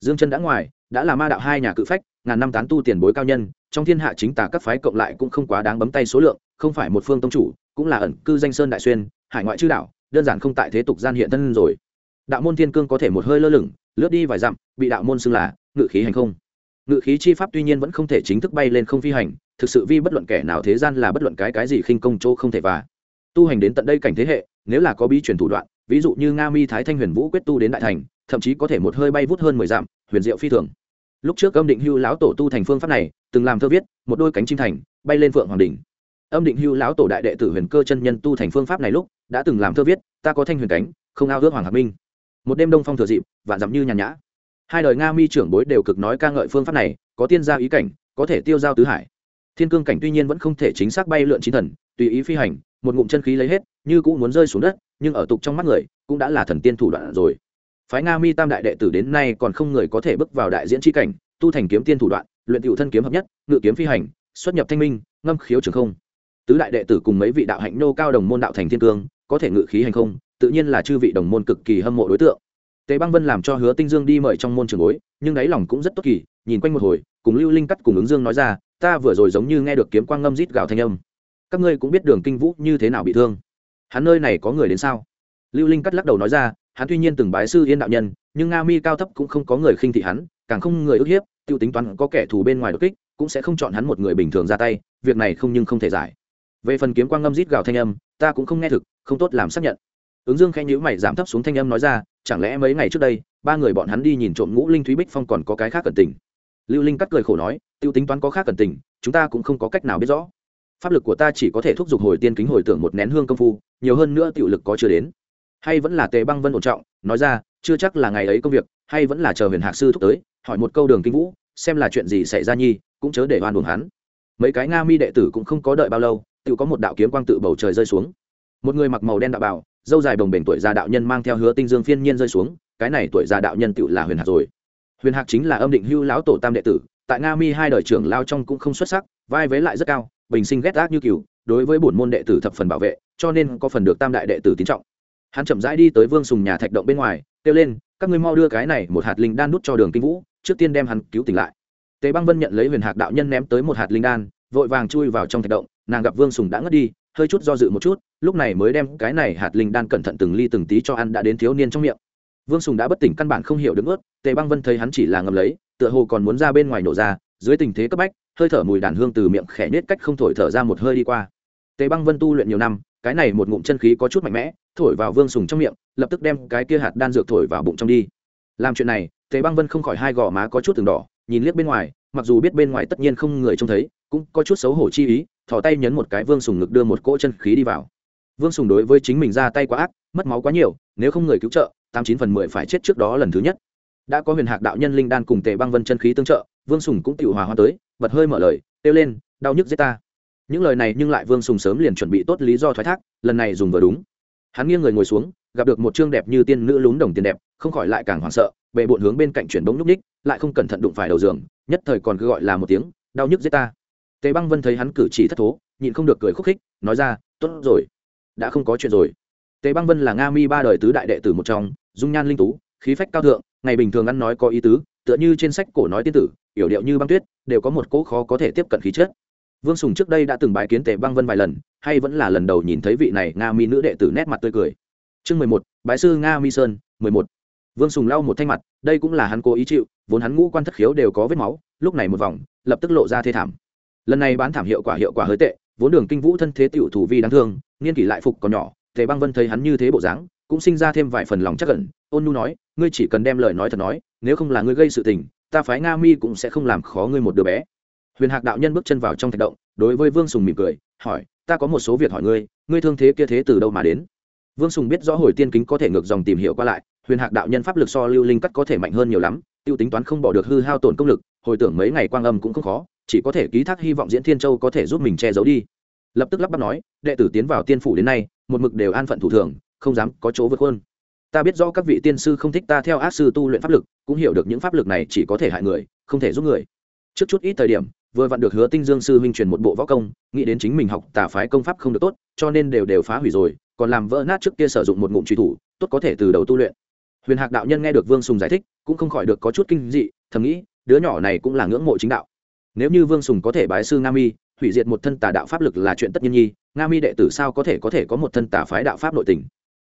Dương chân đã ngoài, đã là ma đạo hai nhà cự phách, ngàn năm tán tu tiền bối cao nhân, trong thiên hạ chính tả các phái cộng lại cũng không quá đáng bấm tay số lượng, không phải một phương tông chủ, cũng là ẩn cư danh sơn đại xuyên, hải ngoại chư đạo đơn giản không tại thế tục gian hiện thân rồi. Đạo môn thiên cương có thể một hơi lơ lửng, lướt đi vài dặm, bị đạo môn xưng là ngự khí hành không. Ngự khí chi pháp tuy nhiên vẫn không thể chính thức bay lên không phi hành, thực sự vi bất luận kẻ nào thế gian là bất luận cái cái gì khinh công chỗ không thể và tu hành đến tận đây cảnh thế hệ, nếu là có bí truyền thủ đoạn, ví dụ như nga mi thái thanh huyền vũ quyết tu đến đại thành, thậm chí có thể một hơi bay vút hơn mười dặm, huyền diệu phi thường. Lúc trước âm định hưu lão tổ tu thành phương pháp này, từng làm thơ viết, một đôi cánh chim thành, bay lên phượng hoàng đỉnh. Âm định hưu lão tổ đại đệ tử huyền cơ chân nhân tu thành phương pháp này lúc, đã từng làm thơ viết, ta có thanh huyền cánh, không ao ước hoàng hạc minh. Một đêm đông phong thừa dịp, vạn dặm như nhàn nhã. Hai đời nga mi trưởng bối đều cực nói ca ngợi phương pháp này, có tiên gia ý cảnh, có thể tiêu giao tứ hải. Thiên cương cảnh tuy nhiên vẫn không thể chính xác bay lượn chín thần, tùy ý phi hành một ngụm chân khí lấy hết, như cũng muốn rơi xuống đất, nhưng ở tục trong mắt người, cũng đã là thần tiên thủ đoạn rồi. Phái nga mi tam đại đệ tử đến nay còn không người có thể bước vào đại diễn tri cảnh, tu thành kiếm tiên thủ đoạn, luyện cựu thân kiếm hợp nhất, ngự kiếm phi hành, xuất nhập thanh minh, ngâm khiếu trường không. Tứ đại đệ tử cùng mấy vị đạo hạnh nô cao đồng môn đạo thành thiên cương, có thể ngự khí hành không, tự nhiên là chư vị đồng môn cực kỳ hâm mộ đối tượng. Tề băng vân làm cho hứa tinh dương đi mời trong môn trường bối, nhưng đáy lòng cũng rất tốt kỳ, nhìn quanh một hồi, cùng lưu linh cắt cùng ứng dương nói ra, ta vừa rồi giống như nghe được kiếm quang ngâm rít gào thanh âm các ngươi cũng biết đường kinh vũ như thế nào bị thương. Hắn nơi này có người đến sao? Lưu linh cắt lắc đầu nói ra, hắn tuy nhiên từng bái sư yên đạo nhân, nhưng nga mi cao thấp cũng không có người khinh thị hắn, càng không người ức hiếp, tiêu tính toán có kẻ thù bên ngoài đột kích, cũng sẽ không chọn hắn một người bình thường ra tay, việc này không nhưng không thể giải. Về phần kiếm quang ngâm rít gào thanh âm, ta cũng không nghe thực, không tốt làm xác nhận. Ứng dương khẽ nhíu mày giảm thấp xuống thanh âm nói ra, chẳng lẽ mấy ngày trước đây, ba người bọn hắn đi nhìn trộm ngũ linh thúy bích phong còn có cái khác cẩn tình? Lưu linh cắt cười khổ nói, tiêu tính toán có khác cẩn tình, chúng ta cũng không có cách nào biết rõ pháp lực của ta chỉ có thể thúc giục hồi tiên kính hồi tưởng một nén hương công phu, nhiều hơn nữa tiểu lực có chưa đến. Hay vẫn là tề băng vân ổn trọng, nói ra, chưa chắc là ngày ấy công việc, hay vẫn là chờ huyền hạc sư thúc tới, hỏi một câu đường kinh vũ, xem là chuyện gì xảy ra nhi, cũng chớ để oan buồn hắn. Mấy cái nga mi đệ tử cũng không có đợi bao lâu, tự có một đạo kiếm quang tự bầu trời rơi xuống. Một người mặc màu đen đạo bảo, dâu dài đồng bền tuổi già đạo nhân mang theo hứa tinh dương phiên nhiên rơi xuống, cái này tuổi già đạo nhân tự là huyền hạc rồi. Huyền hạc chính là âm định hưu lão tổ tam đệ tử, tại nga mi hai đời trưởng lao trong cũng không xuất sắc, vai vế lại rất cao bình sinh ghét ác như cừu, đối với bổn môn đệ tử thập phần bảo vệ, cho nên có phần được tam đại đệ tử tín trọng. Hắn chậm rãi đi tới vương sùng nhà thạch động bên ngoài, kêu lên, các ngươi mau đưa cái này một hạt linh đan nút cho đường kinh vũ, trước tiên đem hắn cứu tỉnh lại. Tề băng vân nhận lấy huyền hạc đạo nhân ném tới một hạt linh đan, vội vàng chui vào trong thạch động, nàng gặp vương sùng đã ngất đi, hơi chút do dự một chút, lúc này mới đem cái này hạt linh đan cẩn thận từng ly từng tí cho ăn đã đến thiếu niên trong miệng. Vương sùng đã bất tỉnh căn bản không hiểu đứng ướt, tề băng vân thấy hắn chỉ là ngầm lấy, tựa hồ còn muốn ra bên ngoài nổ ra, dưới tình thế cấp bách hơi thở mùi đàn hương từ miệng khẽ nết cách không thổi thở ra một hơi đi qua. Tề băng vân tu luyện nhiều năm, cái này một ngụm chân khí có chút mạnh mẽ, thổi vào vương sùng trong miệng, lập tức đem cái kia hạt đan dược thổi vào bụng trong đi. Làm chuyện này, tề băng vân không khỏi hai gò má có chút từng đỏ, nhìn liếc bên ngoài, mặc dù biết bên ngoài tất nhiên không người trông thấy, cũng có chút xấu hổ chi ý, thò tay nhấn một cái vương sùng ngực đưa một cỗ chân khí đi vào. Vương sùng đối với chính mình ra tay quá ác, mất máu quá nhiều, nếu không người cứu trợ, tám chín phần mười phải chết trước đó lần thứ nhất. Đã có huyền hạc đạo nhân linh đan cùng tề băng vân chân khí tương trợ, vương sùng cũng tự hòa hoa tới bật hơi mở lời, kêu lên, đau nhức giết ta. Những lời này nhưng lại vương sùng sớm liền chuẩn bị tốt lý do thoái thác, lần này dùng vừa đúng. Hắn nghiêng người ngồi xuống, gặp được một chương đẹp như tiên nữ lún đồng tiền đẹp, không khỏi lại càng hoảng sợ bệ bộn hướng bên cạnh chuyển bóng nhúc ních lại không cẩn thận đụng phải đầu giường, nhất thời còn cứ gọi là một tiếng, đau nhức giết ta. Tề băng vân thấy hắn cử chỉ thất thố, nhịn không được cười khúc khích, nói ra, tốt rồi, đã không có chuyện rồi. Tề băng vân là nga mi ba đời tứ đại đệ tử một trong, dung nhan linh tú, khí phách cao thượng, ngày bình thường ăn nói có ý tứ, tựa như trên sách cổ nói tiên tử yểu điệu như băng tuyết, đều có một cỗ khó có thể tiếp cận khí chất. Vương sùng trước đây đã từng bài kiến tề băng vân vài lần, hay vẫn là lần đầu nhìn thấy vị này nga mi nữ đệ tử nét mặt tươi cười. Chương mười một, bái sư nga mi sơn, mười một. Vương sùng lau một thanh mặt, đây cũng là hắn cố ý chịu, vốn hắn ngũ quan thất khiếu đều có vết máu, lúc này một vòng, lập tức lộ ra thê thảm. Lần này bán thảm hiệu quả hiệu quả hơi tệ, vốn đường kinh vũ thân thế tiểu thủ vi đáng thương, niên kỷ lại phục còn nhỏ, tề băng vân thấy hắn như thế bộ dáng, cũng sinh ra thêm vài phần lòng chắc cẩn ôn nu nói, ngươi chỉ cần đem lời nói thật nói, nếu không là ngươi gây sự tình ta phái nga mi cũng sẽ không làm khó ngươi một đứa bé. Huyền hạc đạo nhân bước chân vào trong thạch động, đối với vương sùng mỉm cười, hỏi, ta có một số việc hỏi ngươi ngươi thương thế kia thế từ đâu mà đến? Vương sùng biết rõ hồi tiên kính có thể ngược dòng tìm hiểu qua lại, huyền hạc đạo nhân pháp lực so lưu linh cắt có thể mạnh hơn nhiều lắm t i ê u tính toán không bỏ được hư hao tổn công lực, hồi tưởng mấy ngày quang âm cũng không khó, chỉ có thể ký thác hy vọng diễn thiên châu có thể giúp mình che giấu đi. Lập tức lắp bắp nói, đệ tử tiến vào tiên phủ đến nay, một mực đều an phận thủ thường, không dám có chỗ vượt hơn ta biết rõ các vị tiên sư không thích ta theo ác sư tu luyện pháp lực, cũng hiểu được những pháp lực này chỉ có thể hại người, không thể giúp người. Trước chút ít thời điểm, vừa vặn được hứa tinh dương sư huynh truyền một bộ võ công, nghĩ đến chính mình học tà phái công pháp không được tốt, cho nên đều đều phá hủy rồi, còn làm vỡ nát trước kia sử dụng một ngụm truy thủ, tốt có thể từ đầu tu luyện. Huyền hạc đạo nhân nghe được vương sùng giải thích, cũng không khỏi được có chút kinh dị, thầm nghĩ, đứa nhỏ này cũng là ngưỡng mộ chính đạo. Nếu như vương sùng có thể bái sư nga mi, hủy diệt một thân tà đạo pháp lực là chuyện tất nhiên nhi, nga mi đệ tử sao có thể có thể có một thân tà phái đạo pháp nội tình?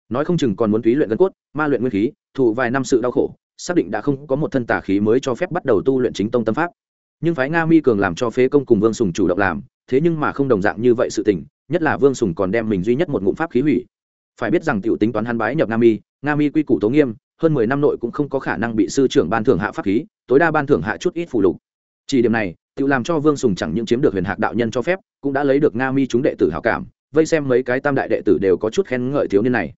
Nói không chừng còn muốn túy luyện gân cốt, ma luyện nguyên khí, thụ vài năm sự đau khổ, xác định đã không có một thân tà khí mới cho phép bắt đầu tu luyện chính tông tâm pháp. Nhưng phái nga mi cường làm cho phế công cùng vương sùng chủ động làm, thế nhưng mà không đồng dạng như vậy sự tình, nhất là vương sùng còn đem mình duy nhất một ngụm pháp khí hủy. Phải biết rằng t i ể u tính toán hắn bái nhập nga mi nga mi quy củ tố nghiêm, hơn mười năm nội cũng không có khả năng bị sư trưởng ban thưởng hạ pháp khí, tối đa ban thưởng hạ chút ít phù lục. Chỉ điểm này tự làm cho vương sùng chẳng những chiếm được huyền hạc đạo nhân cho phép, cũng đã lấy được nga mi chúng đệ tử hảo cảm, vây xem mấy cái tam đại đệ tử đều có chút khen ngợi thiếu niên này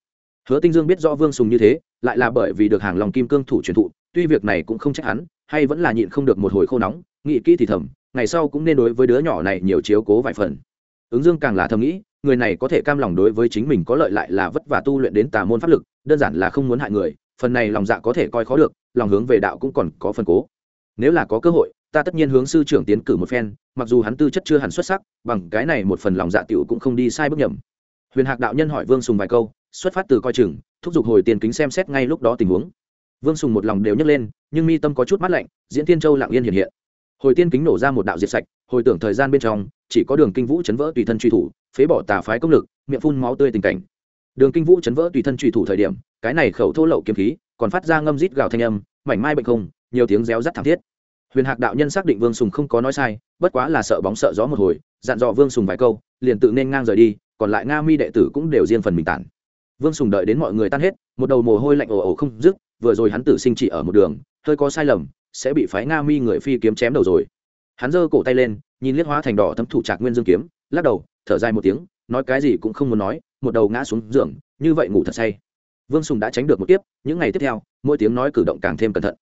hứa tinh dương biết rõ vương sùng như thế, lại là bởi vì được hàng lòng kim cương thủ truyền thụ, tuy việc này cũng không trách hắn, hay vẫn là nhịn không được một hồi khô nóng, nghĩ kỹ thì thầm, ngày sau cũng nên đối với đứa nhỏ này nhiều chiếu cố vài phần. Ứng dương càng là thầm nghĩ, người này có thể cam lòng đối với chính mình có lợi lại là vất vả tu luyện đến tà môn pháp lực, đơn giản là không muốn hại người, phần này lòng dạ có thể coi khó được, lòng hướng về đạo cũng còn có phần cố. Nếu là có cơ hội, ta tất nhiên hướng sư trưởng tiến cử một phen, mặc dù hắn tư chất chưa hẳn xuất sắc, bằng cái này một phần lòng dạ tiểu cũng không đi sai bước nhầm. Huyền hạc đạo nhân hỏi vương sùng vài câu xuất phát từ coi chừng, thúc giục hồi tiền kính xem xét ngay lúc đó tình huống. Vương sùng một lòng đều nhấc lên, nhưng mi tâm có chút mắt lạnh, diễn tiên châu lặng yên hiện hiện. Hồi tiên kính nổ ra một đạo diệt sạch, hồi tưởng thời gian bên trong, chỉ có đường kinh vũ chấn vỡ tùy thân truy thủ, phế bỏ tà phái công lực, miệng phun máu tươi tình cảnh. Đường kinh vũ chấn vỡ tùy thân truy thủ thời điểm, cái này khẩu thô lậu kiếm khí, còn phát ra ngâm rít gào thanh âm, mảnh mai bệnh không, nhiều tiếng réo rắt thảm thiết. Huyền hạc đạo nhân xác định vương sùng không có nói sai, bất quá là sợ bóng sợ gió một hồi, dặn dò vương sùng vài câu, liền tự nên ngang rời đi, còn lại nga mi đệ tử cũng đều riêng phần mình tản vương sùng đợi đến mọi người tan hết một đầu mồ hôi lạnh ồ ồ không dứt vừa rồi hắn tử sinh chỉ ở một đường hơi có sai lầm sẽ bị phái nga mi người phi kiếm chém đầu rồi. Hắn giơ cổ tay lên nhìn liếc hóa thành đỏ thấm thủ trạc nguyên dương kiếm lắc đầu thở dài một tiếng nói cái gì cũng không muốn nói một đầu ngã xuống giường như vậy ngủ thật say. Vương sùng đã tránh được một kiếp, những ngày tiếp theo mỗi tiếng nói cử động càng thêm cẩn thận.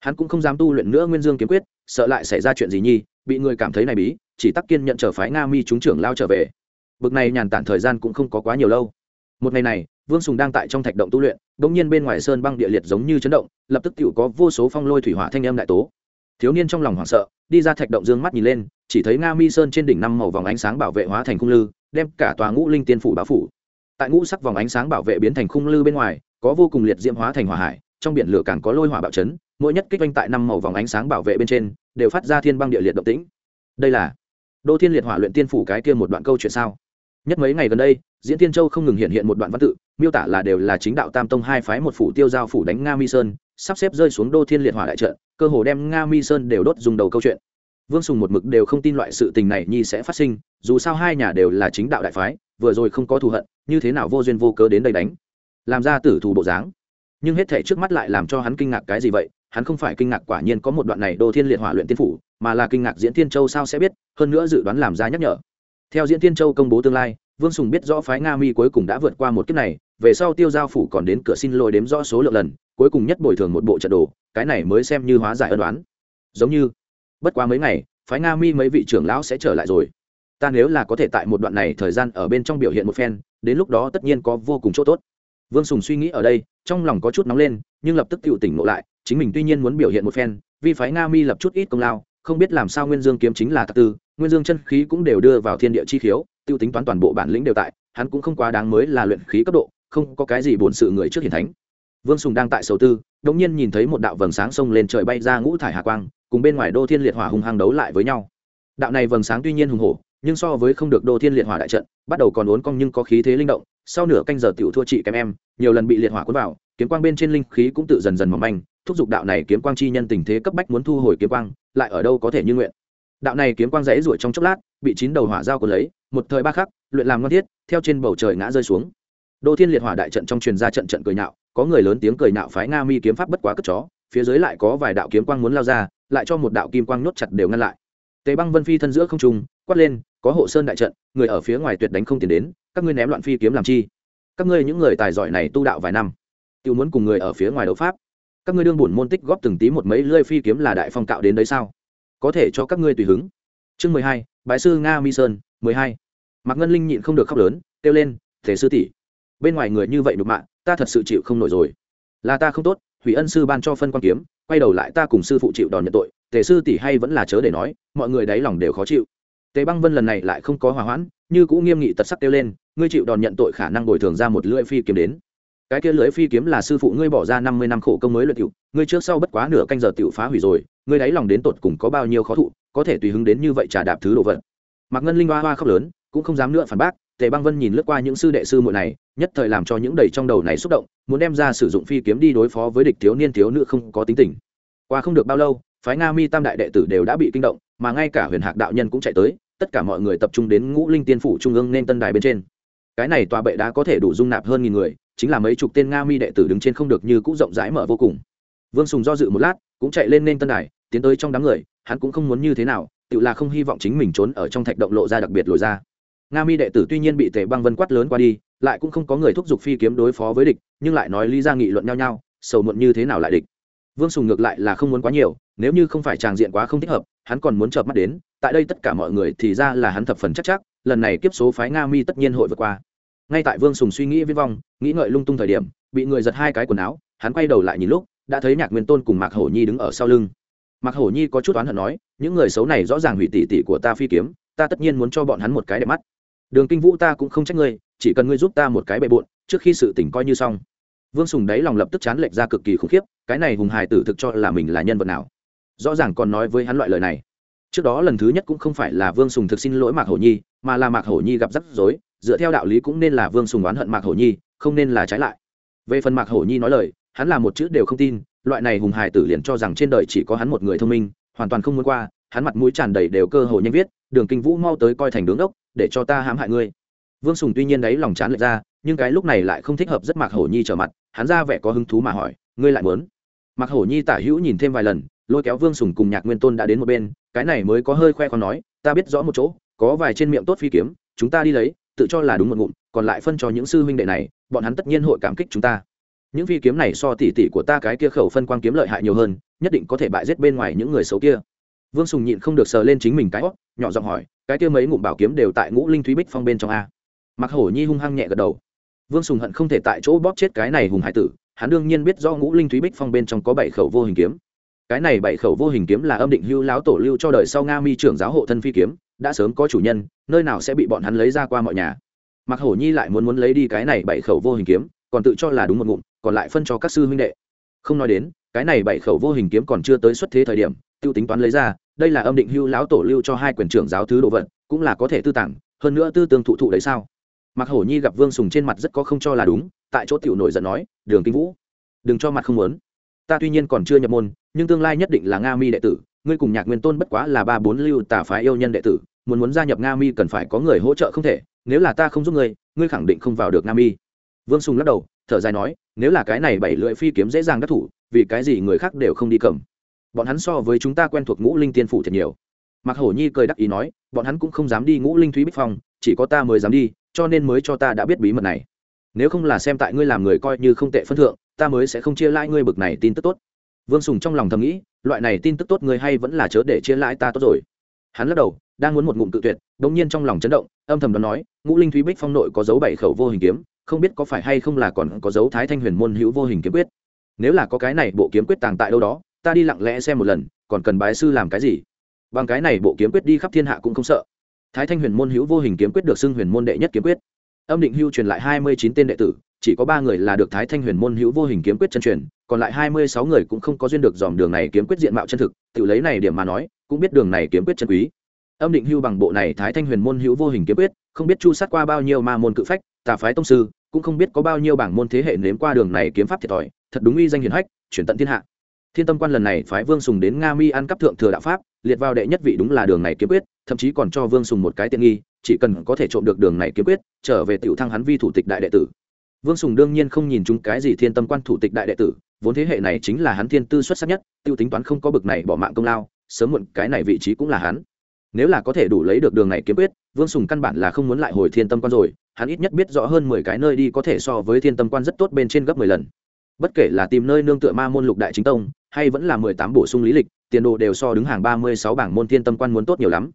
Hắn cũng không dám tu luyện nữa nguyên dương kiếm quyết sợ lại xảy ra chuyện gì nhi bị người cảm thấy này bí chỉ tắc kiên nhận trở phái nga mi chúng trưởng lao trở về. Bực này nhàn tản thời gian cũng không có quá nhiều lâu. Một ngày này vương sùng đang tại trong thạch động tu luyện đ ỗ n g nhiên bên ngoài sơn băng địa liệt giống như chấn động, lập tức t có vô số phong lôi thủy hỏa thanh em đại tố. Thiếu niên trong lòng hoảng sợ, đi ra thạch động d ư ơ n g mắt nhìn lên, chỉ thấy nga mi sơn trên đỉnh năm màu vòng ánh sáng bảo vệ hóa thành khung lư, đem cả tòa ngũ linh tiên phủ báo phủ. Tại ngũ sắc vòng ánh sáng bảo vệ biến thành khung lư bên ngoài, có vô cùng liệt diễm hóa thành hỏa hải, trong biển lửa càng có lôi hỏa bạo chấn, mỗi nhất kích oanh tại năm màu vòng ánh sáng bảo vệ bên trên, đều phát ra thiên băng địa liệt động tĩnh. Đây là đô thiên liệt hỏa luyện tiên phủ cái kia một đoạn câu chuyện sao? Nhất mấy ngày gần đây diễn tiên châu không ngừng hiện hiện một đoạn văn tự, miêu tả là đều là chính đạo tam tông hai phái một phủ tiêu giao phủ đánh nga mi sơn, sắp xếp rơi xuống đô thiên liệt hỏa đại trận, cơ hồ đem nga mi sơn đều đốt dùng đầu câu chuyện. Vương sùng một mực đều không tin loại sự tình này nhi sẽ phát sinh, dù sao hai nhà đều là chính đạo đại phái, vừa rồi không có thù hận, như thế nào vô duyên vô cớ đến đây đánh? Làm ra tử thù bộ dáng. Nhưng hết thể trước mắt lại làm cho hắn kinh ngạc cái gì vậy? Hắn không phải kinh ngạc quả nhiên có một đoạn này đô thiên liệt hỏa luyện tiên phủ, mà là kinh ngạc diễn tiên châu sao sẽ biết, hơn nữa dự đoán làm ra nhắc nhở. Theo diễn tiên châu công bố tương lai vương sùng biết rõ phái nga mi cuối cùng đã vượt qua một kiếp này, về sau tiêu giao phủ còn đến cửa xin lỗi đếm rõ số lượng lần, cuối cùng nhất bồi thường một bộ trận đồ, cái này mới xem như hóa giải ân đoán giống như, bất quá mấy ngày, phái nga mi mấy vị trưởng lão sẽ trở lại rồi. Ta nếu là có thể tại một đoạn này thời gian ở bên trong biểu hiện một phen, đến lúc đó tất nhiên có vô cùng chỗ tốt. Vương sùng suy nghĩ ở đây, trong lòng có chút nóng lên, nhưng lập tức tự tỉnh ngộ lại, chính mình tuy nhiên muốn biểu hiện một phen, vì phái nga mi lập chút ít công lao, không biết làm sao nguyên dương kiếm chính là tạc tư, nguyên dương chân khí cũng đều đưa vào thiên địa chi khiếu tiêu tính toán toàn bộ bản lĩnh đều tại, hắn cũng không quá đáng mới là luyện khí cấp độ, không có cái gì bổn sự người trước hiển thánh. Vương sùng đang tại sầu tư, đột nhiên nhìn thấy một đạo vầng sáng sông lên trời bay ra ngũ thải hà quang, cùng bên ngoài đô thiên liệt hỏa hung hăng đấu lại với nhau. Đạo này vầng sáng tuy nhiên hùng hổ, nhưng so với không được đô thiên liệt hỏa đại trận, bắt đầu còn uốn cong nhưng có khí thế linh động, sau nửa canh giờ tiểu thua chị kém em, nhiều lần bị liệt hỏa cuốn vào, kiếm quang bên trên linh khí cũng tự dần dần mỏng manh, thúc giục đạo này kiếm quang chi nhân tình thế cấp bách muốn thu hồi kiếm quang, lại ở đâu có thể như nguyện đạo này kiếm quang rẽ ruổi trong chốc lát, bị chín đầu hỏa dao của lấy, một thời ba khắc, luyện làm ngon thiết, theo trên bầu trời ngã rơi xuống. Đô thiên liệt hỏa đại trận trong truyền ra trận trận cười nhạo, có người lớn tiếng cười nhạo phái nga mi kiếm pháp bất quá cất chó, phía dưới lại có vài đạo kiếm quang muốn lao ra, lại cho một đạo kim quang nhốt chặt đều ngăn lại. Tề băng vân phi thân giữa không trung, quát lên, có hộ sơn đại trận, người ở phía ngoài tuyệt đánh không tiền đến, các ngươi ném loạn phi kiếm làm chi? Các ngươi những người tài giỏi này tu đạo vài năm tự muốn cùng người ở phía ngoài đấu pháp. Các ngươi đương bổn môn tích góp từng tí một mấy lưỡi phi kiếm là đại phong cạo đến đấy sao? Có thể cho các ngươi tùy hứng. Chương mười hai, bái sư nga mi sơn, mười hai. Mạc ngân linh nhịn không được khóc lớn, kêu lên, thể sư tỷ, bên ngoài người như vậy đục mạng ta thật sự chịu không nổi rồi. Là ta không tốt, hủy ân sư ban cho phân quan kiếm, quay đầu lại ta cùng sư phụ chịu đòn nhận tội, tề sư tỷ hay vẫn là chớ để nói, mọi người đáy lòng đều khó chịu. Tề băng vân lần này lại không có hòa hoãn, như cũng nghiêm nghị tật sắc kêu lên, ngươi chịu đòn nhận tội khả năng bồi thường ra một lưỡi phi kiếm đến cái kia lưới phi kiếm là sư phụ ngươi bỏ ra năm mươi năm khổ công mới luyện tiểu, ngươi trước sau bất quá nửa canh giờ tiểu phá hủy rồi, ngươi đáy lòng đến tột cùng có bao nhiêu khó thụ, có thể tùy hứng đến như vậy trả đạp thứ đồ vật. Mạc ngân linh hoa hoa khóc lớn, cũng không dám nữa phản bác, tề băng vân nhìn lướt qua những sư đệ sư muội này, nhất thời làm cho những đầy trong đầu này xúc động, muốn đem ra sử dụng phi kiếm đi đối phó với địch thiếu niên thiếu nữ không có tính tình. Qua không được bao lâu, phái nga mi tam đại đệ tử đều đã bị kinh động, mà ngay cả huyền hạc đạo nhân cũng chạy tới, tất cả mọi người tập trung đến ngũ linh tiên phủ trung ương nên tân đài bên trên. Cái này tòa bệ đá có thể đủ dung nạp hơn nghìn người chính là mấy chục tên nga mi đệ tử đứng trên không được như cũng rộng rãi mở vô cùng. Vương sùng do dự một lát, cũng chạy lên nên tân đài, tiến tới trong đám người, hắn cũng không muốn như thế nào, tự là không hy vọng chính mình trốn ở trong thạch động lộ ra đặc biệt lồi ra. Nga mi đệ tử tuy nhiên bị tề băng vân quát lớn qua đi, lại cũng không có người thúc giục phi kiếm đối phó với địch, nhưng lại nói lý ra nghị luận nhau nhau, sầu muộn như thế nào lại địch. Vương sùng ngược lại là không muốn quá nhiều, nếu như không phải tràng diện quá không thích hợp, hắn còn muốn chợp mắt đến, tại đây tất cả mọi người thì ra là hắn thập phần chắc chắc, lần này kiếp số phái nga mi tất nhiên hội vượt qua ngay tại vương sùng suy nghĩ viết vong, nghĩ ngợi lung tung thời điểm, bị người giật hai cái quần áo, hắn quay đầu lại nhìn lúc, đã thấy nhạc nguyên tôn cùng mạc hổ nhi đứng ở sau lưng. Mạc hổ nhi có chút oán hận nói, những người xấu này rõ ràng hủy tỷ tỷ của ta phi kiếm, ta tất nhiên muốn cho bọn hắn một cái đẹp mắt. Đường kinh vũ ta cũng không trách ngươi, chỉ cần ngươi giúp ta một cái bệ bộn, trước khi sự tỉnh coi như xong. Vương sùng đấy lòng lập tức chán lệch ra cực kỳ khủng khiếp, cái này hùng hài tử thực cho là mình là nhân vật nào. Rõ ràng còn nói với hắn loại lời này. Trước đó lần thứ nhất cũng không phải là vương sùng thực xin lỗi mạc hổ nhi, mà là mạc hổ nhi gặp rắc rối dựa theo đạo lý cũng nên là vương sùng oán hận mạc hổ nhi, không nên là trái lại. Về phần mạc hổ nhi nói lời, hắn là một chữ đều không tin, loại này hùng hài tử liền cho rằng trên đời chỉ có hắn một người thông minh, hoàn toàn không muốn qua, hắn mặt mũi tràn đầy đều cơ hội nhanh viết, đường kinh vũ mau tới coi thành đứng đốc, để cho ta hãm hại ngươi. Vương sùng tuy nhiên đấy lòng chán lệch ra, nhưng cái lúc này lại không thích hợp rất mạc hổ nhi trở mặt, hắn ra vẻ có hứng thú mà hỏi, ngươi lại muốn? Mạc hổ nhi tả hữu nhìn thêm vài lần, lôi kéo vương sùng cùng nhạc nguyên tôn đã đến một bên, cái này mới có hơi khoe con nói, ta biết rõ một chỗ, có vài trên miệng tốt phi kiếm, chúng ta đi lấy tự cho là đúng một ngụm, còn lại phân cho những sư huynh đệ này, bọn hắn tất nhiên hội cảm kích chúng ta. Những phi kiếm này so tỉ tỉ của ta cái kia khẩu phân quang kiếm lợi hại nhiều hơn, nhất định có thể bại giết bên ngoài những người xấu kia. Vương sùng nhịn không được sờ lên chính mình cái hót nhỏ giọng hỏi, cái kia mấy ngụm bảo kiếm đều tại ngũ linh thúy bích phong bên trong a? Mặc hổ nhi hung hăng nhẹ gật đầu. Vương sùng hận không thể tại chỗ bóp chết cái này hùng hải tử, hắn đương nhiên biết do ngũ linh thúy bích phong bên trong có bảy khẩu vô hình kiếm. Cái này bảy khẩu vô hình kiếm là âm định hưu láo tổ lưu cho đời sau nga mi trưởng giáo hộ thân phi kiếm đã sớm có chủ nhân, nơi nào sẽ bị bọn hắn lấy ra qua mọi nhà. Mặc hổ nhi lại muốn muốn lấy đi cái này bảy khẩu vô hình kiếm, còn tự cho là đúng một ngụm, còn lại phân cho các sư huynh đệ. Không nói đến, cái này bảy khẩu vô hình kiếm còn chưa tới xuất thế thời điểm, tiêu tính toán lấy ra, đây là âm định hưu lão tổ lưu cho hai quyền trưởng giáo thứ đồ vận cũng là có thể tư tặng hơn nữa tư tương thụ thụ đấy sao? Mặc hổ nhi gặp vương sùng trên mặt rất có không cho là đúng, tại chỗ tiểu nổi giận nói, đường kinh vũ, đừng cho mặt không muốn. Ta tuy nhiên còn chưa nhập môn, nhưng tương lai nhất định là nga mi đệ tử, ngươi cùng nhạc nguyên tôn bất quá là ba bốn lưu tả phái yêu nhân đệ tử muốn muốn gia nhập nga mi cần phải có người hỗ trợ không thể, nếu là ta không giúp ngươi ngươi khẳng định không vào được nga mi. Vương sùng lắc đầu, thở dài nói, nếu là cái này bảy lưỡi phi kiếm dễ dàng đắc thủ, vì cái gì người khác đều không đi cầm? Bọn hắn so với chúng ta quen thuộc ngũ linh tiên phủ thật nhiều. Mạc hổ nhi cười đắc ý nói, bọn hắn cũng không dám đi ngũ linh thúy bích phong, chỉ có ta mới dám đi, cho nên mới cho ta đã biết bí mật này. Nếu không là xem tại ngươi làm người coi như không tệ phân thượng, ta mới sẽ không chia lãi ngươi bực này tin tức tốt. Vương sùng trong lòng thầm nghĩ, loại này tin tức tốt ngươi hay vẫn là chớ để chia lãi ta tốt rồi. Hắn lắc đầu đang muốn một ngụm tự tuyệt đống nhiên trong lòng chấn động, âm thầm đoán nói, ngũ linh thúy bích phong nội có dấu bảy khẩu vô hình kiếm, không biết có phải hay không là còn có dấu thái thanh huyền môn hữu vô hình kiếm quyết. Nếu là có cái này bộ kiếm quyết tàng tại đâu đó, ta đi lặng lẽ xem một lần, còn cần bái sư làm cái gì? Bằng cái này bộ kiếm quyết đi khắp thiên hạ cũng không sợ. Thái thanh huyền môn hữu vô hình kiếm quyết được xưng huyền môn đệ nhất kiếm quyết. Âm định hưu truyền lại hai mươi chín tên đệ tử, chỉ có ba người là được thái thanh huyền môn hữu vô hình kiếm quyết chân truyền, còn lại hai mươi sáu người cũng không có duyên được dòm đường này kiếm quyết diện mạo chân thực, tự lấy này điểm mà nói, cũng biết đường này kiếm quyết chân quý âm định hưu bằng bộ này thái thanh huyền môn hữu vô hình kiếm quyết, không biết chu sát qua bao nhiêu ma môn cự phách, tà phái tông sư, cũng không biết có bao nhiêu bảng môn thế hệ nếm qua đường này kiếm pháp thiệt thòi, thật đúng uy danh hiền hách, chuyển tận thiên hạ. Thiên tâm quan lần này phái vương sùng đến nga mi ăn cắp thượng thừa đạo pháp, liệt vào đệ nhất vị đúng là đường này kiếm quyết, thậm chí còn cho vương sùng một cái tiện nghi, chỉ cần có thể trộm được đường này kiếm quyết, trở về tiểu thăng hắn vi thủ tịch đại đệ tử. Vương sùng đương nhiên không nhìn chúng cái gì thiên tâm quan thủ tịch đại đệ tử, vốn thế hệ này chính là hắn thiên tư xuất sắc nhất, tiêu tính toán không có bực này bỏ mạng công lao, sớm muộn cái này vị trí cũng là hắn nếu là có thể đủ lấy được đường này kiếm quyết, vương sùng căn bản là không muốn lại hồi thiên tâm quan rồi, hắn ít nhất biết rõ hơn mười cái nơi đi có thể so với thiên tâm quan rất tốt bên trên gấp mười lần. Bất kể là tìm nơi nương tựa ma môn lục đại chính tông, hay vẫn là mười tám bổ sung lý lịch, tiền đồ đều so đứng hàng ba mươi sáu bảng môn thiên tâm quan muốn tốt nhiều lắm.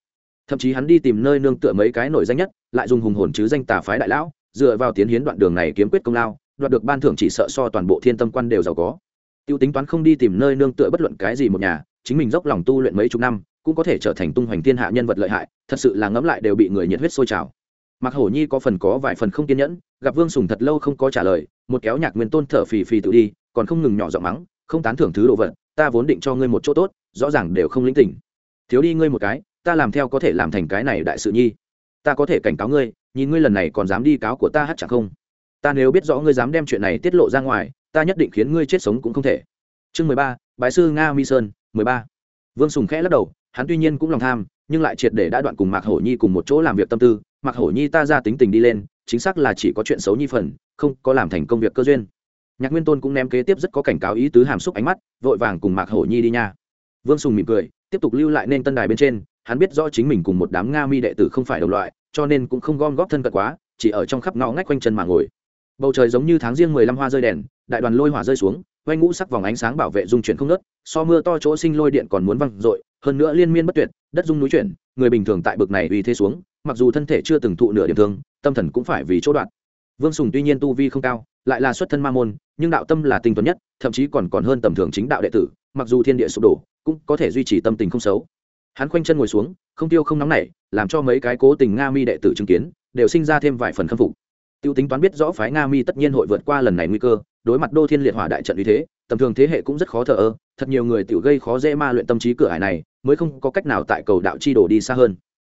Thậm chí hắn đi tìm nơi nương tựa mấy cái nổi danh nhất, lại dùng hùng hồn chứ danh tà phái đại lão, dựa vào tiến hiến đoạn đường này kiếm quyết công lao, đoạt được ban thưởng chỉ sợ so toàn bộ thiên tâm quan đều giàu có. Tiêu tính toán không đi tìm nơi nương tựa bất luận cái gì một nhà, chính mình dốc lòng tu luyện mấy chục năm cũng có thể trở thành tung hoành thiên hạ nhân vật lợi hại, thật sự là ngẫm lại đều bị người nhiệt huyết sôi trào. Mặc hổ nhi có phần có vài phần không kiên nhẫn, gặp vương sùng thật lâu không có trả lời, một kéo nhạc nguyên tôn thở phì phì tự đi, còn không ngừng nhỏ giọng mắng, không tán thưởng thứ đồ vật, ta vốn định cho ngươi một chỗ tốt, rõ ràng đều không lĩnh tỉnh thiếu đi ngươi một cái, ta làm theo có thể làm thành cái này đại sự nhi. Ta có thể cảnh cáo ngươi, nhìn ngươi lần này còn dám đi cáo của ta hát chẳng không? Ta nếu biết rõ ngươi dám đem chuyện này tiết lộ ra ngoài, ta nhất định khiến ngươi chết sống cũng không thể. Chương mười ba, bái sư nga mi sơn, mười ba. Vương sùng khẽ lắc đầu hắn tuy nhiên cũng lòng tham, nhưng lại triệt để đã đoạn cùng mạc hổ nhi cùng một chỗ làm việc tâm tư. Mạc hổ nhi ta ra tính tình đi lên, chính xác là chỉ có chuyện xấu nhi phần, không có làm thành công việc cơ duyên. Nhạc nguyên tôn cũng ném kế tiếp rất có cảnh cáo ý tứ hàm xúc ánh mắt, vội vàng cùng mạc hổ nhi đi nha. Vương sùng mỉm cười, tiếp tục lưu lại nên tân đài bên trên. Hắn biết rõ chính mình cùng một đám nga mi đệ tử không phải đồng loại, cho nên cũng không gom góp thân cận quá, chỉ ở trong khắp ngõ ngách quanh chân mà ngồi. Bầu trời giống như tháng riêng mười lăm hoa rơi đèn, đại đoàn lôi hỏa rơi xuống quanh ngũ sắc vòng ánh sáng bảo vệ dung chuyển không nớt so mưa to chỗ sinh lôi điện còn muốn văng dội, hơn nữa liên miên bất tuyệt, đất dung núi chuyển, người bình thường tại bực này uy thế xuống, mặc dù thân thể chưa từng thụ nửa điểm thương, tâm thần cũng phải vì chỗ đoạn. Vương sùng tuy nhiên tu vi không cao, lại là xuất thân ma môn, nhưng đạo tâm là tinh tuấn nhất, thậm chí còn còn hơn tầm thường chính đạo đệ tử, mặc dù thiên địa sụp đổ, cũng có thể duy trì tâm tình không xấu. Hắn khoanh chân ngồi xuống, không tiêu không nóng nảy, làm cho mấy cái cố tình nga mi đệ tử chứng kiến, đều sinh ra thêm vài phần khâm phục. Tiêu tính toán biết rõ phái nga mi tất nhiên hội vượt qua lần này nguy cơ đối mặt đô thiên liệt hỏa đại trận uy thế, tầm thường thế hệ cũng rất khó thờ ơ, thật nhiều người tự gây khó dễ ma luyện tâm trí cửa hải này, mới không có cách nào tại cầu đạo chi đổ đi xa hơn.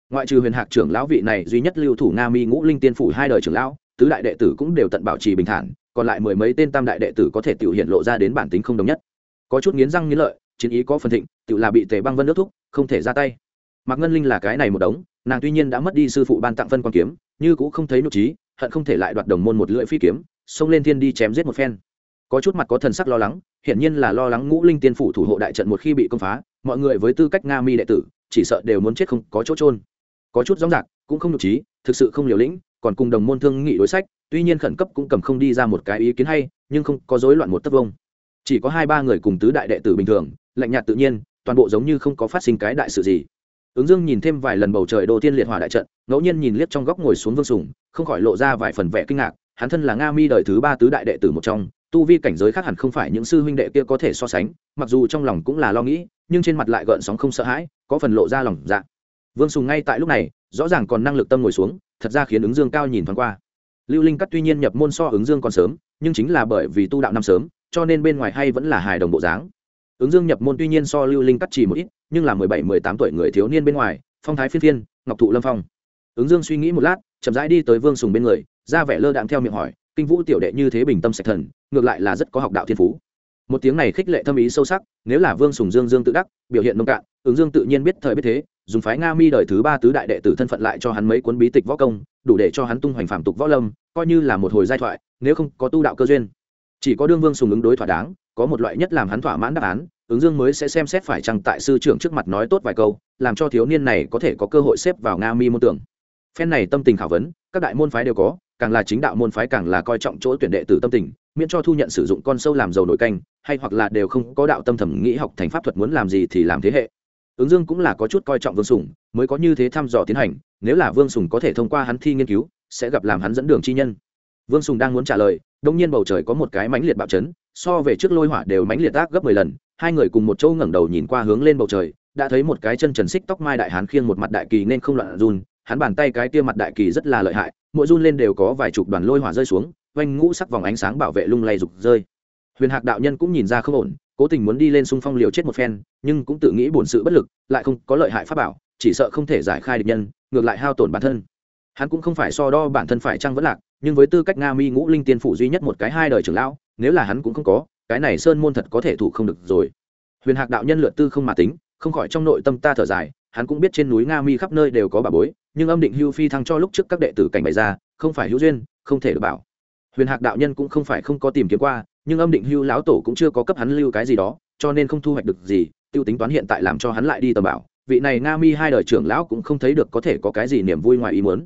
Ngoại trừ huyền hạc trưởng lão vị này duy nhất lưu thủ nga mi ngũ linh tiên phủ hai đời trưởng lão, tứ đại đệ tử cũng đều tận bảo trì bình thản, còn lại mười mấy tên tam đại đệ tử có thể tự hiện lộ ra đến bản tính không đồng nhất. Có chút nghiến răng nghiến lợi, chiến ý có phần thịnh tự là bị tề băng vân nước thúc, không thể ra tay. Mạc ngân linh là cái này một đống, nàng tuy nhiên đã mất đi sư phụ ban tặng phân quan kiếm, như cũng không thấy nhục trí, hận không thể lại đoạt đồng môn một lưỡi phi kiếm xông lên thiên đi chém giết một phen. Có chút mặt có thần sắc lo lắng, hiển nhiên là lo lắng ngũ linh tiên phủ thủ hộ đại trận một khi bị công phá, mọi người với tư cách nga mi đệ tử, chỉ sợ đều muốn chết không có chỗ trôn có chút rõ rạc cũng không nhục trí, thực sự không liều lĩnh, còn cùng đồng môn thương nghị đối sách, tuy nhiên khẩn cấp cũng cầm không đi ra một cái ý kiến hay, nhưng không có rối loạn một tấc vông. Chỉ có hai ba người cùng tứ đại đệ tử bình thường, lạnh nhạt tự nhiên, toàn bộ giống như không có phát sinh cái đại sự gì. Ứng dương nhìn thêm vài lần bầu trời đô tiên liệt hỏa đại trận, ngẫu nhiên nhìn liếc trong góc ngồi xuống vương sùng, không khỏi lộ ra vài phần vẻ kinh ngạc hắn thân là nga mi đời thứ ba tứ đại đệ tử một trong, tu vi cảnh giới khác hẳn không phải những sư huynh đệ kia có thể so sánh, mặc dù trong lòng cũng là lo nghĩ, nhưng trên mặt lại gợn sóng không sợ hãi, có phần lộ ra lòng dạ. Vương sùng ngay tại lúc này, rõ ràng còn năng lực tâm ngồi xuống, thật ra khiến ứng dương cao nhìn thoáng qua. Lưu linh cắt tuy nhiên nhập môn so ứng dương còn sớm, nhưng chính là bởi vì tu đạo năm sớm, cho nên bên ngoài hay vẫn là hài đồng bộ dáng. Ứng dương nhập môn tuy nhiên so lưu linh cắt chỉ một ít, nhưng là mười bảy, mười tám tuổi người thiếu niên bên ngoài, phong thái phiên phiên, ngọc thụ lâm phong. Ứng dương suy nghĩ một lát, chậm rãi đi tới vương sùng bên người ra vẻ lơ đạm theo miệng hỏi, kinh vũ tiểu đệ như thế bình tâm sạch thần, ngược lại là rất có học đạo thiên phú. Một tiếng này khích lệ thâm ý sâu sắc, nếu là vương sùng dương dương tự đắc, biểu hiện nông cạn, ứng dương tự nhiên biết thời biết thế, dùng phái nga mi đời thứ ba tứ đại đệ tử thân phận lại cho hắn mấy cuốn bí tịch võ công, đủ để cho hắn tung hoành phạm tục võ lâm, coi như là một hồi giai thoại, nếu không có tu đạo cơ duyên. Chỉ có đương vương sùng ứng đối thỏa đáng, có một loại nhất làm hắn thỏa mãn đáp án, ứng dương mới sẽ xem xét phải chăng tại sư trưởng trước mặt nói tốt vài câu, làm cho thiếu niên này có thể có cơ hội xếp vào nga mi môn tưởng phen này tâm tình khảo vấn, các đại môn phái đều có, càng là chính đạo môn phái càng là coi trọng chỗ tuyển đệ tử tâm tình, miễn cho thu nhận sử dụng con sâu làm dầu nổi canh, hay hoặc là đều không có đạo tâm thẩm nghĩ học thành pháp thuật muốn làm gì thì làm thế hệ. Ứng dương cũng là có chút coi trọng vương sùng, mới có như thế thăm dò tiến hành, nếu là vương sùng có thể thông qua hắn thi nghiên cứu, sẽ gặp làm hắn dẫn đường chi nhân. Vương sùng đang muốn trả lời, đông nhiên bầu trời có một cái mãnh liệt bạo chấn, so về trước lôi hỏa đều mãnh liệt tác gấp mười lần, hai người cùng một chỗ ngẩng đầu nhìn qua hướng lên bầu trời, đã thấy một cái chân trần xích tóc mai đại hán khiêng một mặt đại kỳ nên không loạn run hắn bàn tay cái tia mặt đại kỳ rất là lợi hại, mỗi run lên đều có vài chục đoàn lôi hỏa rơi xuống vanh ngũ sắc vòng ánh sáng bảo vệ lung lay rục rơi. Huyền hạc đạo nhân cũng nhìn ra không ổn, cố tình muốn đi lên xung phong liều chết một phen, nhưng cũng tự nghĩ bổn sự bất lực, lại không có lợi hại pháp bảo, chỉ sợ không thể giải khai địch nhân, ngược lại hao tổn bản thân. Hắn cũng không phải so đo bản thân phải chăng vẫn lạc, nhưng với tư cách nga mi ngũ linh tiên phủ duy nhất một cái hai đời trưởng lão, nếu là hắn cũng không có, cái này sơn môn thật có thể thủ không được rồi. Huyền hạc đạo nhân lượt tư không mà tính, không khỏi trong nội tâm ta thở dài, hắn cũng biết trên núi nga mi khắp nơi đều có bà bối nhưng âm định hưu phi thăng cho lúc trước các đệ tử cảnh bày ra, không phải hữu duyên, không thể được bảo. Huyền hạc đạo nhân cũng không phải không có tìm kiếm qua, nhưng âm định hưu lão tổ cũng chưa có cấp hắn lưu cái gì đó, cho nên không thu hoạch được gì, tiêu tính toán hiện tại làm cho hắn lại đi tầm bảo. Vị này nga mi hai đời trưởng lão cũng không thấy được có thể có cái gì niềm vui ngoài ý muốn.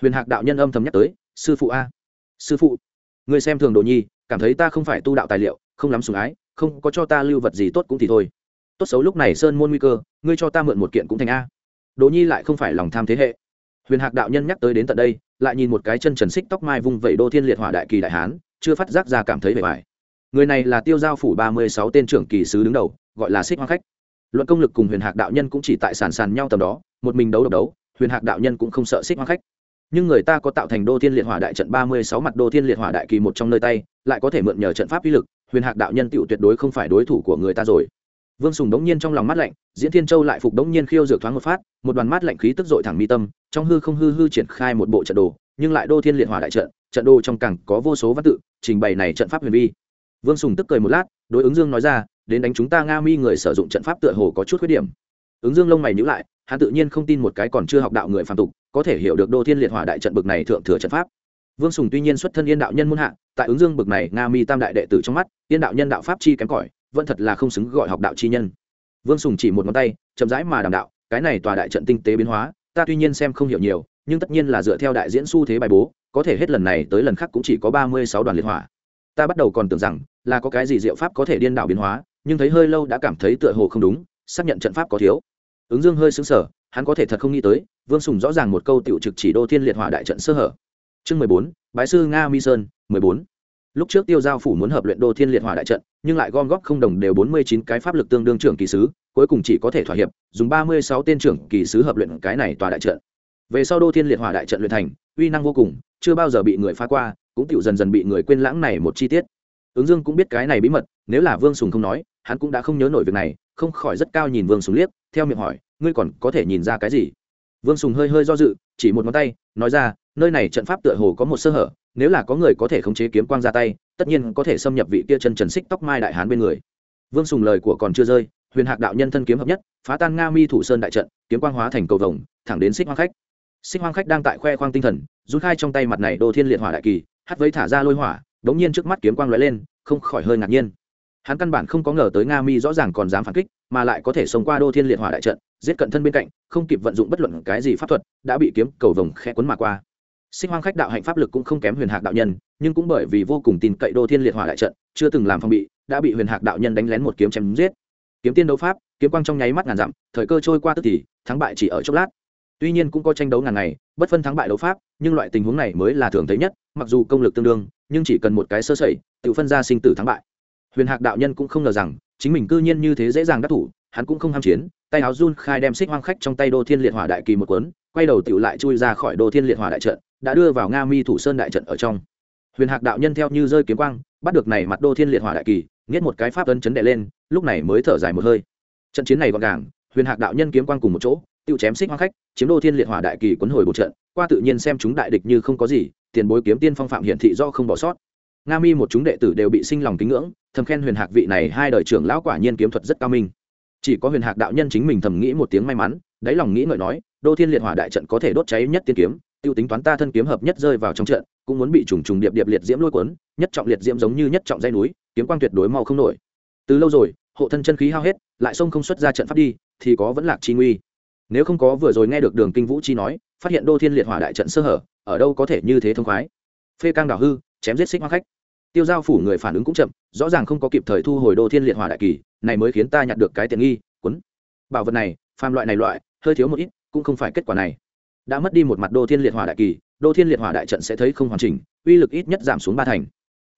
Huyền hạc đạo nhân âm thầm nhắc tới, sư phụ a, sư phụ người xem thường đồ nhi, cảm thấy ta không phải tu đạo tài liệu, không lắm sùng ái, không có cho ta lưu vật gì tốt cũng thì thôi. Tốt xấu lúc này sơn môn nguy cơ, ngươi cho ta mượn một kiện cũng thành a. Đỗ nhi lại không phải lòng tham thế hệ. Huyền hạc đạo nhân nhắc tới đến tận đây, lại nhìn một cái chân trần xích tóc mai vung vẩy đô thiên liệt hỏa đại kỳ đại hán, chưa phát giác ra cảm thấy vẻ vải người này là tiêu giao phủ ba mươi sáu tên trưởng kỳ sứ đứng đầu, gọi là xích hoa khách. Luận công lực cùng huyền hạc đạo nhân cũng chỉ tại sàn sàn nhau tầm đó, một mình đấu độc đấu, huyền hạc đạo nhân cũng không sợ xích hoa khách. Nhưng người ta có tạo thành đô thiên liệt hỏa đại trận ba mươi sáu mặt đô thiên liệt hỏa đại kỳ một trong nơi tay, lại có thể mượn nhờ trận pháp uy lực, huyền hạc đạo nhân tựu tuyệt đối không phải đối thủ của người ta rồi vương sùng đống nhiên trong lòng mát lạnh, diễn thiên châu lại phục đống nhiên khiêu dược thoáng một phát, một đoàn mát lạnh khí tức dội thẳng mi tâm, trong hư không hư hư triển khai một bộ trận đồ, nhưng lại đô thiên liệt hỏa đại trận trận đồ trong cảng có vô số văn tự, trình bày này trận pháp huyền vi. Vương sùng tức cười một lát, đối ứng dương nói ra, đến đánh chúng ta nga mi người sử dụng trận pháp tựa hồ có chút khuyết điểm. Ứng dương lông mày nhíu lại, hắn tự nhiên không tin một cái còn chưa học đạo người phàm tục, có thể hiểu được đô thiên liệt hỏa đại trận bực này thượng thừa trận pháp. Vương sùng tuy nhiên xuất thân yên đạo nhân muôn hạ, tại ứng dương bực này nga mi tam đại đệ tử trong mắt, yên đạo nhân đạo pháp chi kém cỏi vẫn thật là không xứng gọi học đạo chi nhân. Vương sùng chỉ một ngón tay, chậm rãi mà đàm đạo, cái này tòa đại trận tinh tế biến hóa, ta tuy nhiên xem không hiểu nhiều, nhưng tất nhiên là dựa theo đại diễn xu thế bài bố, có thể hết lần này tới lần khác cũng chỉ có ba mươi sáu đoàn liệt hỏa. Ta bắt đầu còn tưởng rằng là có cái gì diệu pháp có thể điên đảo biến hóa, nhưng thấy hơi lâu đã cảm thấy tựa hồ không đúng, xác nhận trận pháp có thiếu. Ứng dương hơi xứng sở hắn có thể thật không nghĩ tới, vương sùng rõ ràng một câu tiểu trực chỉ đô thiên liệt hỏa đại trận sơ hở. Chương mười bốn, bái sư nga mi sơn, mười bốn lúc trước tiêu giao phủ muốn hợp luyện đô thiên liệt hỏa đại trận, nhưng lại gom góp không đồng đều bốn mươi chín cái pháp lực tương đương trưởng kỳ sứ, cuối cùng chỉ có thể thỏa hiệp, dùng ba mươi sáu tên trưởng kỳ sứ hợp luyện cái này tòa đại trận. Về sau đô thiên liệt hỏa đại trận luyện thành, uy năng vô cùng, chưa bao giờ bị người phá qua, cũng tựu dần dần bị người quên lãng này một chi tiết. Ứng dương cũng biết cái này bí mật, nếu là vương sùng không nói, hắn cũng đã không nhớ nổi việc này, không khỏi rất cao nhìn vương sùng liếc, theo miệng hỏi, ngươi còn có thể nhìn ra cái gì? Vương sùng hơi hơi do dự, chỉ một ngón tay, nói ra, nơi này trận pháp tựa hồ có một sơ hở nếu là có người có thể khống chế kiếm quang ra tay, tất nhiên có thể xâm nhập vị kia chân trần xích tóc mai đại hán bên người. Vương sùng lời của còn chưa rơi, huyền hạc đạo nhân thân kiếm hợp nhất, phá tan nga mi thủ sơn đại trận, kiếm quang hóa thành cầu vồng, thẳng đến xích hoang khách. Xích hoang khách đang tại khoe khoang tinh thần, rút khai trong tay mặt này đô thiên liệt hỏa đại kỳ, hắt với thả ra lôi hỏa, đống nhiên trước mắt kiếm quang lóe lên, không khỏi hơi ngạc nhiên. Hắn căn bản không có ngờ tới nga mi rõ ràng còn dám phản kích, mà lại có thể sống qua đô thiên liệt hỏa đại trận, giết cận thân bên cạnh, không kịp vận dụng bất luận cái gì pháp thuật, đã bị kiếm cầu vồng khẽ quấn mà qua sinh hoang khách đạo hạnh pháp lực cũng không kém huyền hạc đạo nhân, nhưng cũng bởi vì vô cùng tin cậy đô thiên liệt hỏa đại trận, chưa từng làm phòng bị, đã bị huyền hạc đạo nhân đánh lén một kiếm chém giết. Kiếm tiên đấu pháp, kiếm quang trong nháy mắt ngàn dặm, thời cơ trôi qua tức thì, thắng bại chỉ ở chốc lát. Tuy nhiên cũng có tranh đấu ngàn ngày, bất phân thắng bại đấu pháp, nhưng loại tình huống này mới là thường thấy nhất, mặc dù công lực tương đương, nhưng chỉ cần một cái sơ sẩy, tự phân ra sinh tử thắng bại. Huyền hạc đạo nhân cũng không ngờ rằng, chính mình cư nhiên như thế dễ dàng đắc thủ, hắn cũng không ham chiến, tay áo run khai đem xích hoang khách trong tay đô thiên liệt hỏa đại kỳ một cuốn, quay đầu tựu lại chui ra khỏi đô thiên liệt hỏa đại trận đã đưa vào nga mi thủ sơn đại trận ở trong. Huyền hạc đạo nhân theo như rơi kiếm quang, bắt được này mặt đô thiên liệt hỏa đại kỳ, nghiết một cái pháp ấn chấn đệ lên, lúc này mới thở dài một hơi. Trận chiến này gọn gàng, huyền hạc đạo nhân kiếm quang cùng một chỗ, tiêu chém xích hoang khách, chiếm đô thiên liệt hỏa đại kỳ quấn hồi một trận, qua tự nhiên xem chúng đại địch như không có gì, tiền bối kiếm tiên phong phạm hiển thị do không bỏ sót. Nga mi một chúng đệ tử đều bị sinh lòng kính ngưỡng, thầm khen huyền hạc vị này hai đời trưởng lão quả nhiên kiếm thuật rất cao minh. Chỉ có huyền hạc đạo nhân chính mình thầm nghĩ một tiếng may mắn, đáy lòng nghĩ ngợi nói, đô thiên liệt hỏa đại trận có thể đốt cháy nhất tiên kiếm tiêu tính toán ta thân kiếm hợp nhất rơi vào trong trận, cũng muốn bị trùng trùng điệp điệp liệt diễm lôi cuốn, nhất trọng liệt diễm giống như nhất trọng dây núi, kiếm quang tuyệt đối mau không nổi. Từ lâu rồi, hộ thân chân khí hao hết, lại xông không xuất ra trận pháp đi, thì có vẫn lạc chi nguy. Nếu không có vừa rồi nghe được đường kinh vũ chi nói, phát hiện đô thiên liệt hỏa đại trận sơ hở, ở đâu có thể như thế thông khoái. Phê cang đảo hư, chém giết xích hoa khách. Tiêu giao phủ người phản ứng cũng chậm, rõ ràng không có kịp thời thu hồi đô thiên liệt hỏa đại kỳ, này mới khiến ta nhặt được cái tiện nghi quấn bảo vật này, phàm loại này loại, hơi thiếu một ít, cũng không phải kết quả này đã mất đi một mặt đô thiên liệt hỏa đại kỳ, đô thiên liệt hỏa đại trận sẽ thấy không hoàn chỉnh, uy lực ít nhất giảm xuống ba thành.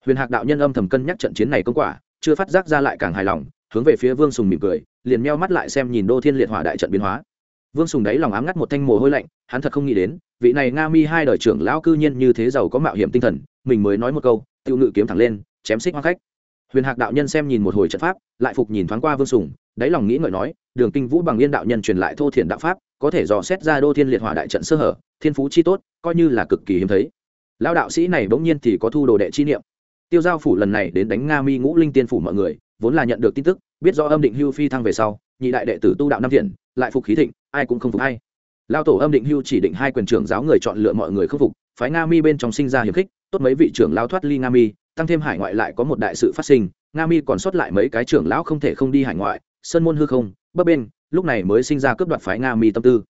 Huyền hạc đạo nhân âm thầm cân nhắc trận chiến này công quả, chưa phát giác ra lại càng hài lòng, hướng về phía vương sùng mỉm cười, liền meo mắt lại xem nhìn đô thiên liệt hỏa đại trận biến hóa. Vương sùng đáy lòng ám ngắt một thanh mồ hôi lạnh, hắn thật không nghĩ đến, vị này nga mi hai đời trưởng lão cư nhiên như thế giàu có mạo hiểm tinh thần, mình mới nói một câu tiêu ngự kiếm thẳng lên, chém xích hoa khách. Huyền hạc đạo nhân xem nhìn một hồi trận pháp, lại phục nhìn thoáng qua vương sùng, đáy lòng nghĩ ngợi nói, đường kinh vũ bằng yên đạo nhân truyền lại thô thiền đạo pháp có thể dò xét ra đô thiên liệt hỏa đại trận sơ hở, thiên phú chi tốt, coi như là cực kỳ hiếm thấy. Lao đạo sĩ này bỗng nhiên thì có thu đồ đệ chi niệm. Tiêu giao phủ lần này đến đánh nga mi ngũ linh tiên phủ mọi người, vốn là nhận được tin tức, biết do âm định hưu phi thăng về sau, nhị đại đệ tử tu đạo năm thiện, lại phục khí thịnh, ai cũng không phục hay lao tổ âm định hưu chỉ định hai quyền trưởng giáo người chọn lựa mọi người khâm phục, phái nga mi bên trong sinh ra hiệp khích, tốt mấy vị trưởng lao thoát ly nga mi, tăng thêm hải ngoại lại có một đại sự phát sinh, nga mi còn sót lại mấy cái trưởng lão không thể không đi hải ngoại, sơn môn hư không, bấp bên lúc này mới sinh ra cướp đoạt phái nga mi tâm tư.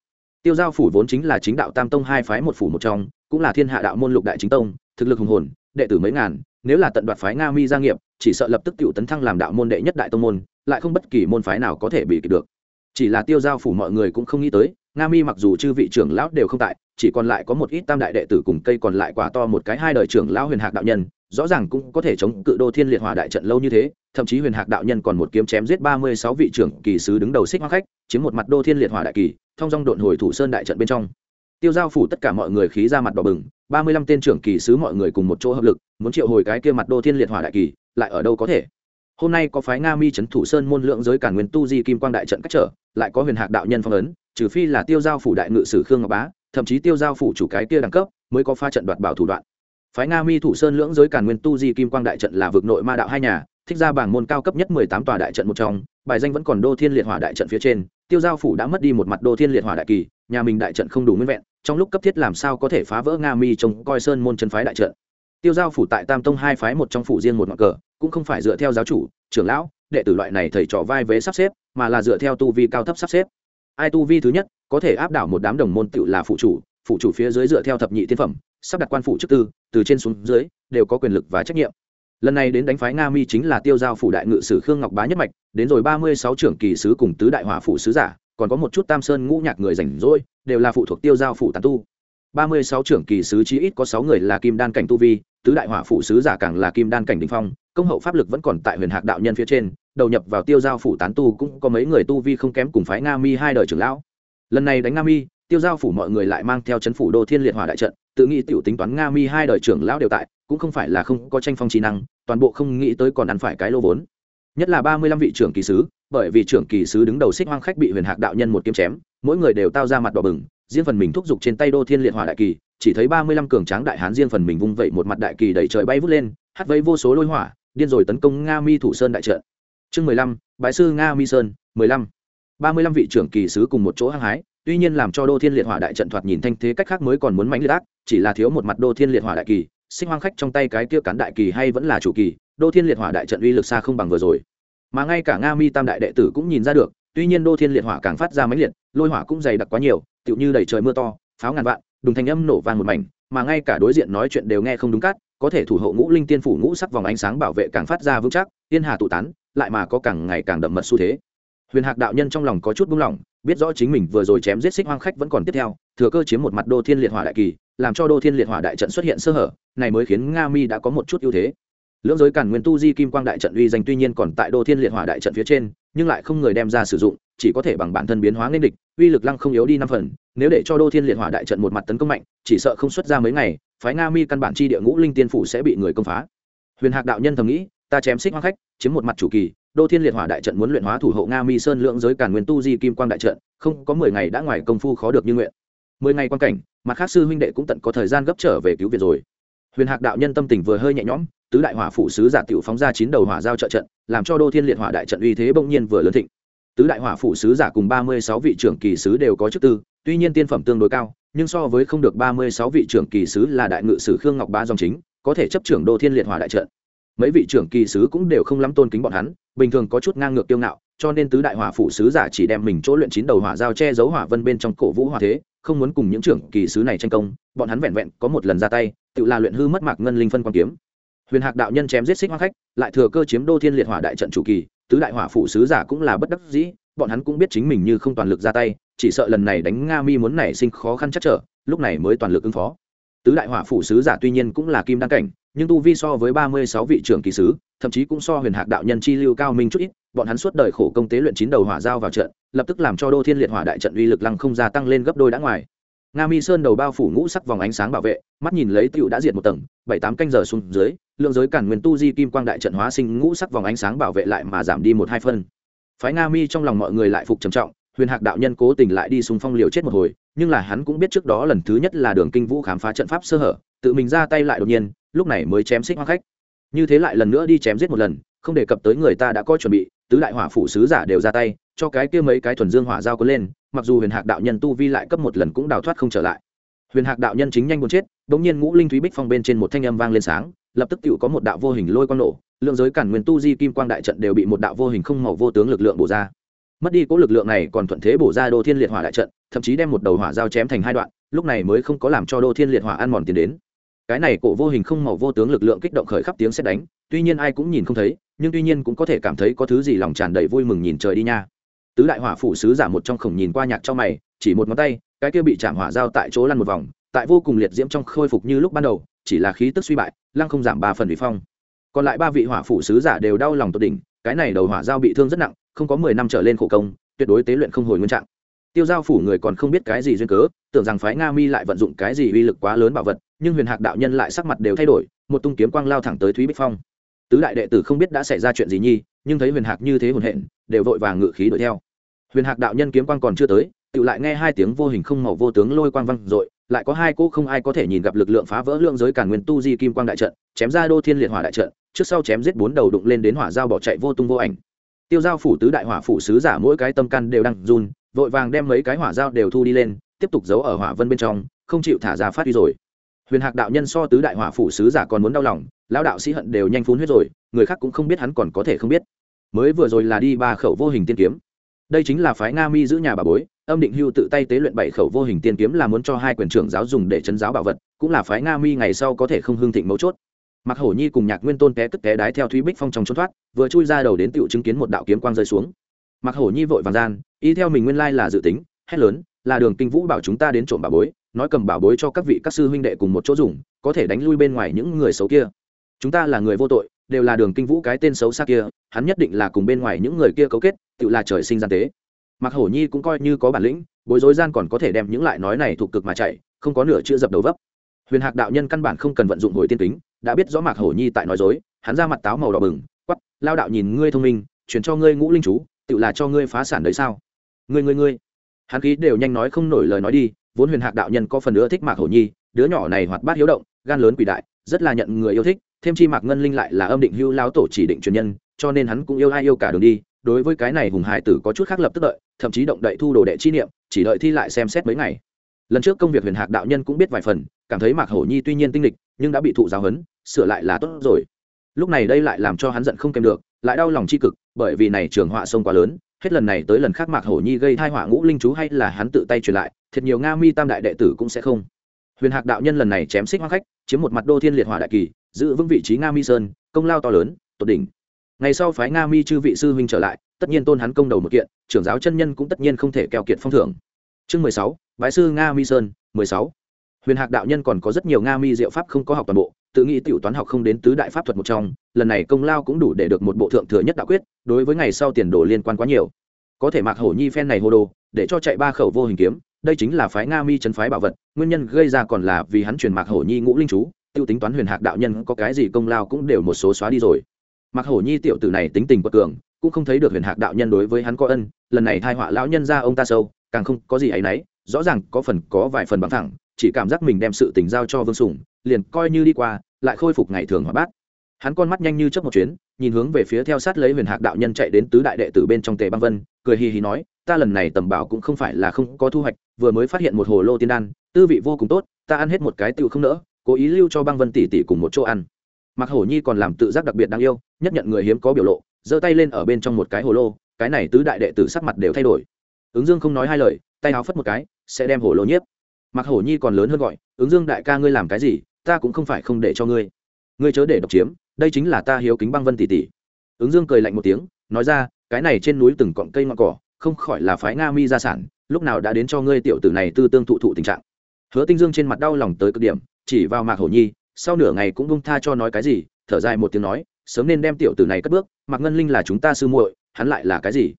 Tiêu giao phủ vốn chính là chính đạo tam tông hai phái một phủ một trong, cũng là thiên hạ đạo môn lục đại chính tông, thực lực hùng hồn, đệ tử mấy ngàn, nếu là tận đoạt phái nga mi gia nghiệp, chỉ sợ lập tức tự tấn thăng làm đạo môn đệ nhất đại tông môn, lại không bất kỳ môn phái nào có thể bị kịp được chỉ là tiêu giao phủ mọi người cũng không nghĩ tới, nga mi mặc dù chư vị trưởng lão đều không tại, chỉ còn lại có một ít tam đại đệ tử cùng cây còn lại quả to một cái hai đời trưởng lão huyền hạc đạo nhân, rõ ràng cũng có thể chống cự đô thiên liệt hòa đại trận lâu như thế, thậm chí huyền hạc đạo nhân còn một kiếm chém giết ba mươi sáu vị trưởng kỳ sứ đứng đầu xích hoa khách, chiếm một mặt đô thiên liệt hòa đại kỳ, thông dong độn hồi thủ sơn đại trận bên trong. Tiêu giao phủ tất cả mọi người khí ra mặt đỏ bừng, ba mươi lăm tên trưởng kỳ sứ mọi người cùng một chỗ hợp lực, muốn triệu hồi cái kia mặt đô thiên liệt hỏa đại kỳ, lại ở đâu có thể? Hôm nay có phái nga mi trấn thủ sơn môn lượng giới cản nguyên tu di kim quang đại trận cách trở, lại có huyền hạc đạo nhân phong ấn, trừ phi là tiêu giao phủ đại ngự sử khương ngọc bá, thậm chí tiêu giao phủ chủ cái kia đẳng cấp, mới có pha trận đoạt bảo thủ đoạn. Phái nga mi thủ sơn lưỡng giới cản nguyên tu di kim quang đại trận là vực nội ma đạo hai nhà, thích ra bảng môn cao cấp nhất mười tám tòa đại trận một trong, bài danh vẫn còn đô thiên liệt hỏa đại trận phía trên, tiêu giao phủ đã mất đi một mặt đô thiên liệt hỏa đại kỳ, nhà mình đại trận không đủ nguyên vẹn, trong lúc cấp thiết làm sao có thể phá vỡ nga mi trông coi sơn môn chân phái đại trận tiêu giao phủ tại tam tông hai phái một trong phủ riêng một ngọn cờ, cũng không phải dựa theo giáo chủ, trưởng lão, đệ tử loại này thầy trò vai vế sắp xếp, mà là dựa theo tu vi cao thấp sắp xếp. Ai tu vi thứ nhất, có thể áp đảo một đám đồng môn tự là phụ chủ phụ chủ phía dưới dựa theo thập nhị thiên phẩm, sắp đặt quan phụ chức tư, từ trên xuống dưới, đều có quyền lực và trách nhiệm. Lần này đến đánh phái nga mi chính là tiêu giao phủ đại ngự sử khương ngọc bá nhất mạch, đến rồi ba mươi sáu trưởng kỳ sứ cùng tứ đại hỏa phủ sứ giả, còn có một chút tam sơn ngũ nhạc người rảnh rỗi, đều là phụ thuộc tiêu giao phủ tàn tu. ba mươi sáu trưởng kỳ sứ chí ít có sáu người là kim đan cảnh tu vi tứ đại hỏa phủ sứ giả càng là kim đan cảnh đình phong, công hậu pháp lực vẫn còn tại huyền hạc đạo nhân phía trên, đầu nhập vào tiêu giao phủ tán tu cũng có mấy người tu vi không kém cùng phái nga mi hai đời trưởng lão. Lần này đánh nga mi, tiêu giao phủ mọi người lại mang theo chấn phủ đô thiên liệt hỏa đại trận, tự nghĩ tiểu tính toán nga mi hai đời trưởng lão đều tại, cũng không phải là không có tranh phong trí năng, toàn bộ không nghĩ tới còn ăn phải cái lô vốn. Nhất là ba mươi lăm vị trưởng kỳ sứ, bởi vì trưởng kỳ sứ đứng đầu xích hoang khách bị huyền hạc đạo nhân một kiếm chém, mỗi người đều tao ra mặt đỏ bừng, riêng phần mình thúc giục trên tay đô thiên liệt hỏa đại kỳ chỉ thấy ba mươi lăm cường tráng đại hán riêng phần mình vung vẩy một mặt đại kỳ đẩy trời bay vút lên hắt vấy vô số lôi hỏa, điên rồi tấn công nga mi thủ sơn đại trận. Chương mười lăm, bái sư nga mi sơn, mười lăm. ba mươi lăm vị trưởng kỳ sứ cùng một chỗ hăng hái, tuy nhiên làm cho đô thiên liệt hỏa đại trận thoạt nhìn thanh thế cách khác mới còn muốn mánh liệt ác, chỉ là thiếu một mặt đô thiên liệt hỏa đại kỳ sinh hoang khách trong tay cái kia cán đại kỳ hay vẫn là chủ kỳ, đô thiên liệt hỏa đại trận uy lực xa không bằng vừa rồi. Mà ngay cả nga mi tam đại đệ tử cũng nhìn ra được, tuy nhiên đô thiên liệt hỏa càng phát ra mãnh liệt, lôi hỏa cũng dày đặc quá nhiều, tựu như đầy trời mưa to, pháo ngàn vạn đùng thanh âm nổ vang một mảnh, mà ngay cả đối diện nói chuyện đều nghe không đúng cát, có thể thủ hộ ngũ linh tiên phủ ngũ sắc vòng ánh sáng bảo vệ càng phát ra vững chắc, tiên hà tụ tán, lại mà có càng ngày càng đậm mật xu thế. Huyền hạc đạo nhân trong lòng có chút buông lỏng, biết rõ chính mình vừa rồi chém giết xích hoang khách vẫn còn tiếp theo, thừa cơ chiếm một mặt đô thiên liệt hỏa đại kỳ, làm cho đô thiên liệt hỏa đại trận xuất hiện sơ hở, này mới khiến nga mi đã có một chút ưu thế. Lưỡng giới cản nguyên tu di kim quang đại trận uy danh tuy nhiên còn tại đô thiên liệt hỏa đại trận phía trên, nhưng lại không người đem ra sử dụng chỉ có thể bằng bản thân biến hóa nên địch, uy lực lăng không yếu đi năm phần, nếu để cho đô thiên liệt hỏa đại trận một mặt tấn công mạnh, chỉ sợ không xuất ra mấy ngày, phái nga mi căn bản chi địa ngũ linh tiên phủ sẽ bị người công phá. Huyền hạc đạo nhân thầm nghĩ, ta chém xích hoang khách, chiếm một mặt chủ kỳ, đô thiên liệt hỏa đại trận muốn luyện hóa thủ hộ nga mi sơn lượng giới cản nguyên tu di kim quang đại trận, không có mười ngày đã ngoài công phu khó được như nguyện. Mười ngày quan cảnh, mặt khác sư huynh đệ cũng tận có thời gian gấp trở về cứu viện rồi. Huyền hạc đạo nhân tâm tình vừa hơi nhẹ nhõm, tứ đại hỏa phủ sứ giả tiểu phóng ra chín đầu hỏa giao trợ trận, làm cho đô thiên liệt hỏa đại trận uy thế bỗng nhiên vừa lớn thịnh tứ đại hỏa phủ sứ giả cùng ba mươi sáu vị trưởng kỳ sứ đều có chức tư, tuy nhiên tiên phẩm tương đối cao, nhưng so với không được ba mươi sáu vị trưởng kỳ sứ là đại ngự sử khương ngọc ba dòng chính, có thể chấp trưởng đô thiên liệt hỏa đại trận. Mấy vị trưởng kỳ sứ cũng đều không lắm tôn kính bọn hắn, bình thường có chút ngang ngược tiêu ngạo, cho nên tứ đại hỏa phủ sứ giả chỉ đem mình chỗ luyện chín đầu hỏa giao che giấu hỏa vân bên trong cổ vũ hỏa thế, không muốn cùng những trưởng kỳ sứ này tranh công, bọn hắn vẹn vẹn có một lần ra tay, tự là luyện hư mất mạc ngân linh phân quan kiếm. Huyền hạc đạo nhân chém giết xích hoa khách, lại thừa cơ chiếm đô thiên liệt hỏa đại trận chủ kỳ tứ đại hỏa phụ sứ giả cũng là bất đắc dĩ, bọn hắn cũng biết chính mình như không toàn lực ra tay, chỉ sợ lần này đánh nga mi muốn nảy sinh khó khăn chắc trở, lúc này mới toàn lực ứng phó. Tứ đại hỏa phụ sứ giả tuy nhiên cũng là kim đăng cảnh, nhưng tu vi so với ba mươi sáu vị trưởng kỳ sứ, thậm chí cũng so huyền hạc đạo nhân chi lưu cao minh chút ít, bọn hắn suốt đời khổ công tế luyện chín đầu hỏa giao vào trận, lập tức làm cho đô thiên liệt hỏa đại trận uy lực lăng không gia tăng lên gấp đôi đã ngoài nga mi sơn đầu bao phủ ngũ sắc vòng ánh sáng bảo vệ, mắt nhìn lấy tựu đã diệt một tầng, bảy tám canh giờ xuống dưới, lượng giới cản nguyên tu di kim quang đại trận hóa sinh ngũ sắc vòng ánh sáng bảo vệ lại mà giảm đi một hai phân. Phái nga mi trong lòng mọi người lại phục trầm trọng, huyền hạc đạo nhân cố tình lại đi xung phong liều chết một hồi, nhưng là hắn cũng biết trước đó lần thứ nhất là đường kinh vũ khám phá trận pháp sơ hở, tự mình ra tay lại đột nhiên, lúc này mới chém xích hoa khách. Như thế lại lần nữa đi chém giết một lần, không đề cập tới người ta đã có chuẩn bị, tứ đại hỏa phủ sứ giả đều ra tay, cho cái kia mấy cái thuần dương hỏa giao có lên mặc dù huyền hạc đạo nhân tu vi lại cấp một lần cũng đào thoát không trở lại. Huyền hạc đạo nhân chính nhanh muốn chết đ ỗ n g nhiên ngũ linh thúy bích phong bên trên một thanh âm vang lên sáng, lập tức tự có một đạo vô hình lôi quang nổ, lượng giới cản nguyên tu di kim quang đại trận đều bị một đạo vô hình không màu vô tướng lực lượng bổ ra. Mất đi cố lực lượng này còn thuận thế bổ ra đô thiên liệt hỏa đại trận, thậm chí đem một đầu hỏa giao chém thành hai đoạn, lúc này mới không có làm cho đô thiên liệt hỏa ăn mòn tiền đến. Cái này cổ vô hình không màu vô tướng lực lượng kích động khởi khắp tiếng xét đánh, tuy nhiên ai cũng nhìn không thấy, nhưng tuy nhiên cũng có thể cảm thấy có thứ gì lòng tràn đầy vui mừng nhìn trời đi nha tứ đại hỏa phủ sứ giả một trong khổng nhìn qua nhạc trong mày, chỉ một ngón tay, cái kia bị chạm hỏa giao tại chỗ lăn một vòng, tại vô cùng liệt diễm trong khôi phục như lúc ban đầu, chỉ là khí tức suy bại, lăng không giảm ba phần bị phong. Còn lại ba vị hỏa phủ sứ giả đều đau lòng tột đỉnh, cái này đầu hỏa giao bị thương rất nặng, không có mười năm trở lên khổ công, tuyệt đối tế luyện không hồi nguyên trạng. Tiêu giao phủ người còn không biết cái gì duyên cớ, tưởng rằng phái nga mi lại vận dụng cái gì uy lực quá lớn bảo vật, nhưng huyền hạc đạo nhân lại sắc mặt đều thay đổi, một tung kiếm quang lao thẳng tới thúy bích phong. Tứ đại đệ tử không biết đã xảy ra chuyện gì nhi, nhưng thấy huyền hạc như thế hồn hện đều vội vàng ngự khí đuổi theo. Huyền hạc đạo nhân kiếm quang còn chưa tới, tự lại nghe hai tiếng vô hình không màu vô tướng lôi quang văng r lại có hai cỗ không ai có thể nhìn gặp lực lượng phá vỡ lượng giới cản nguyên tu di kim quang đại trận, chém ra đô thiên liệt hỏa đại trận, trước sau chém giết bốn đầu đụng lên đến hỏa dao bỏ chạy vô tung vô ảnh. Tiêu giao phủ tứ đại hỏa phủ sứ giả mỗi cái tâm căn đều đang run, vội vàng đem mấy cái hỏa dao đều thu đi lên, tiếp tục giấu ở hỏa vân bên trong, không chịu thả ra phát đi rồi. Huyền hạc đạo nhân so tứ đại hỏa phủ sứ giả còn muốn đau lòng, lão đạo sĩ hận đều nhanh phun huyết rồi, người khác cũng không biết hắn còn có thể không biết mới vừa rồi là đi ba khẩu vô hình tiên kiếm. Đây chính là phái nga mi giữ nhà bà bối, âm định hưu tự tay tế luyện bảy khẩu vô hình tiên kiếm là muốn cho hai quyền trưởng giáo dùng để chấn giáo bảo vật, cũng là phái nga mi ngày sau có thể không hương thịnh mấu chốt. Mặc hổ nhi cùng nhạc nguyên tôn té cất té đái theo thúy bích phong trong trốn thoát, vừa chui ra đầu đến tựu chứng kiến một đạo kiếm quang rơi xuống. Mặc hổ nhi vội vàng gian, y theo mình nguyên lai là dự tính, hét lớn, là đường kinh vũ bảo chúng ta đến trộm bảo bối, nói cầm bảo bối cho các vị các sư huynh đệ cùng một chỗ dùng, có thể đánh lui bên ngoài những người xấu kia. Chúng ta là người vô tội đều là đường kinh vũ cái tên xấu xa kia, hắn nhất định là cùng bên ngoài những người kia cấu kết, tự là trời sinh gian tế. Mặc hổ nhi cũng coi như có bản lĩnh, bối rối gian còn có thể đem những lại nói này thuộc cực mà chạy, không có nửa chữ dập đầu vấp. Huyền hạc đạo nhân căn bản không cần vận dụng hồi tiên tính đã biết rõ mạc hổ nhi tại nói dối, hắn ra mặt táo màu đỏ bừng quắp lao đạo nhìn ngươi thông minh chuyển cho ngươi ngũ linh chú, tự là cho ngươi phá sản đấy sao? Ngươi ngươi ngươi. Hắn khí đều nhanh nói không nổi lời nói đi, vốn huyền hạc đạo nhân có phần nữa thích mạc hổ nhi, đứa nhỏ này hoạt bát hiếu động, gan lớn quỷ đại, rất là nhận người yêu thích thêm chi mạc ngân linh lại là âm định hưu lao tổ chỉ định truyền nhân, cho nên hắn cũng yêu ai yêu cả đường đi, đối với cái này hùng hải tử có chút khác lập tức đợi, thậm chí động đậy thu đồ đệ chi niệm, chỉ đợi thi lại xem xét mấy ngày. Lần trước công việc huyền hạc đạo nhân cũng biết vài phần, cảm thấy mạc hổ nhi tuy nhiên tinh lịch, nhưng đã bị thụ giáo huấn, sửa lại là tốt rồi. Lúc này đây lại làm cho hắn giận không kèm được, lại đau lòng c h i cực, bởi vì này trường họa sông quá lớn, hết lần này tới lần khác mạc hổ nhi gây thai họa ngũ linh chú hay là hắn tự tay truyền lại, thiệt nhiều nga mi tam đại đệ tử cũng sẽ không. Huyền hạc đạo nhân lần này chém xích hoa khách, chiếm một mặt đô thiên liệt hỏa đại kỳ giữ vững vị trí nga mi sơn, công lao to lớn, tột đỉnh. Ngày sau phái nga mi chư vị sư huynh trở lại, tất nhiên tôn hắn công đầu một kiện, trưởng giáo chân nhân cũng tất nhiên không thể keo kiệt phong thưởng. Chương mười sáu, bái sư nga mi sơn, mười sáu. Huyền hạc đạo nhân còn có rất nhiều nga mi diệu pháp không có học toàn bộ, tự nghĩ tiểu toán học không đến tứ đại pháp thuật một trong, lần này công lao cũng đủ để được một bộ thượng thừa nhất đạo quyết, đối với ngày sau tiền đồ liên quan quá nhiều. Có thể mạc hổ nhi phen này hô đồ, để cho chạy ba khẩu vô hình kiếm, đây chính là phái nga mi trấn phái bảo vật, nguyên nhân gây ra còn là vì hắn truyền mạc hổ nhi ngũ linh chú tiêu tính toán huyền hạc đạo nhân có cái gì công lao cũng đều một số xóa đi rồi. Mặc hổ nhi tiểu tử này tính tình quật cường, cũng không thấy được huyền hạc đạo nhân đối với hắn có ân, lần này thai họa lão nhân ra ông ta sâu, càng không có gì ấ y n ấ y rõ ràng có phần có vài phần bằng thẳng, chỉ cảm giác mình đem sự tình giao cho vương sủng liền coi như đi qua, lại khôi phục ngày thường hóa bát. Hắn con mắt nhanh như chớp một chuyến, nhìn hướng về phía theo sát lấy huyền hạc đạo nhân chạy đến tứ đại đệ tử bên trong tề băng vân, cười hì hì nói, ta lần này tầm bảo cũng không phải là không có thu hoạch, vừa mới phát hiện một hồ lô tiên đan, tư vị vô cùng tốt, ta ăn hết một cái tựu không nỡ cố ý lưu cho băng vân tỷ tỷ cùng một chỗ ăn. Mặc hổ nhi còn làm tự giác đặc biệt đáng yêu, nhất nhận người hiếm có biểu lộ, giơ tay lên ở bên trong một cái hồ lô, cái này tứ đại đệ tử sắc mặt đều thay đổi. Ứng dương không nói hai lời, tay áo phất một cái, sẽ đem hồ lô nhiếp. Mặc hổ nhi còn lớn hơn gọi, ứng dương đại ca ngươi làm cái gì, ta cũng không phải không để cho ngươi. Ngươi chớ để độc chiếm, đây chính là ta hiếu kính băng vân tỷ tỷ. Ứng dương cười lạnh một tiếng, nói ra, cái này trên núi từng cọng cây ngọn cỏ, không khỏi là phái nga mi gia sản, lúc nào đã đến cho ngươi tiểu tử này tư tương thụ thụ tình trạng. Hứa tinh dương trên mặt đau lòng tới cực điểm chỉ vào mạc hổ nhi, sau nửa ngày cũng bông tha cho nói cái gì, thở dài một tiếng nói, sớm nên đem tiểu tử này cất bước, mạc ngân linh là chúng ta sư muội, hắn lại là cái gì?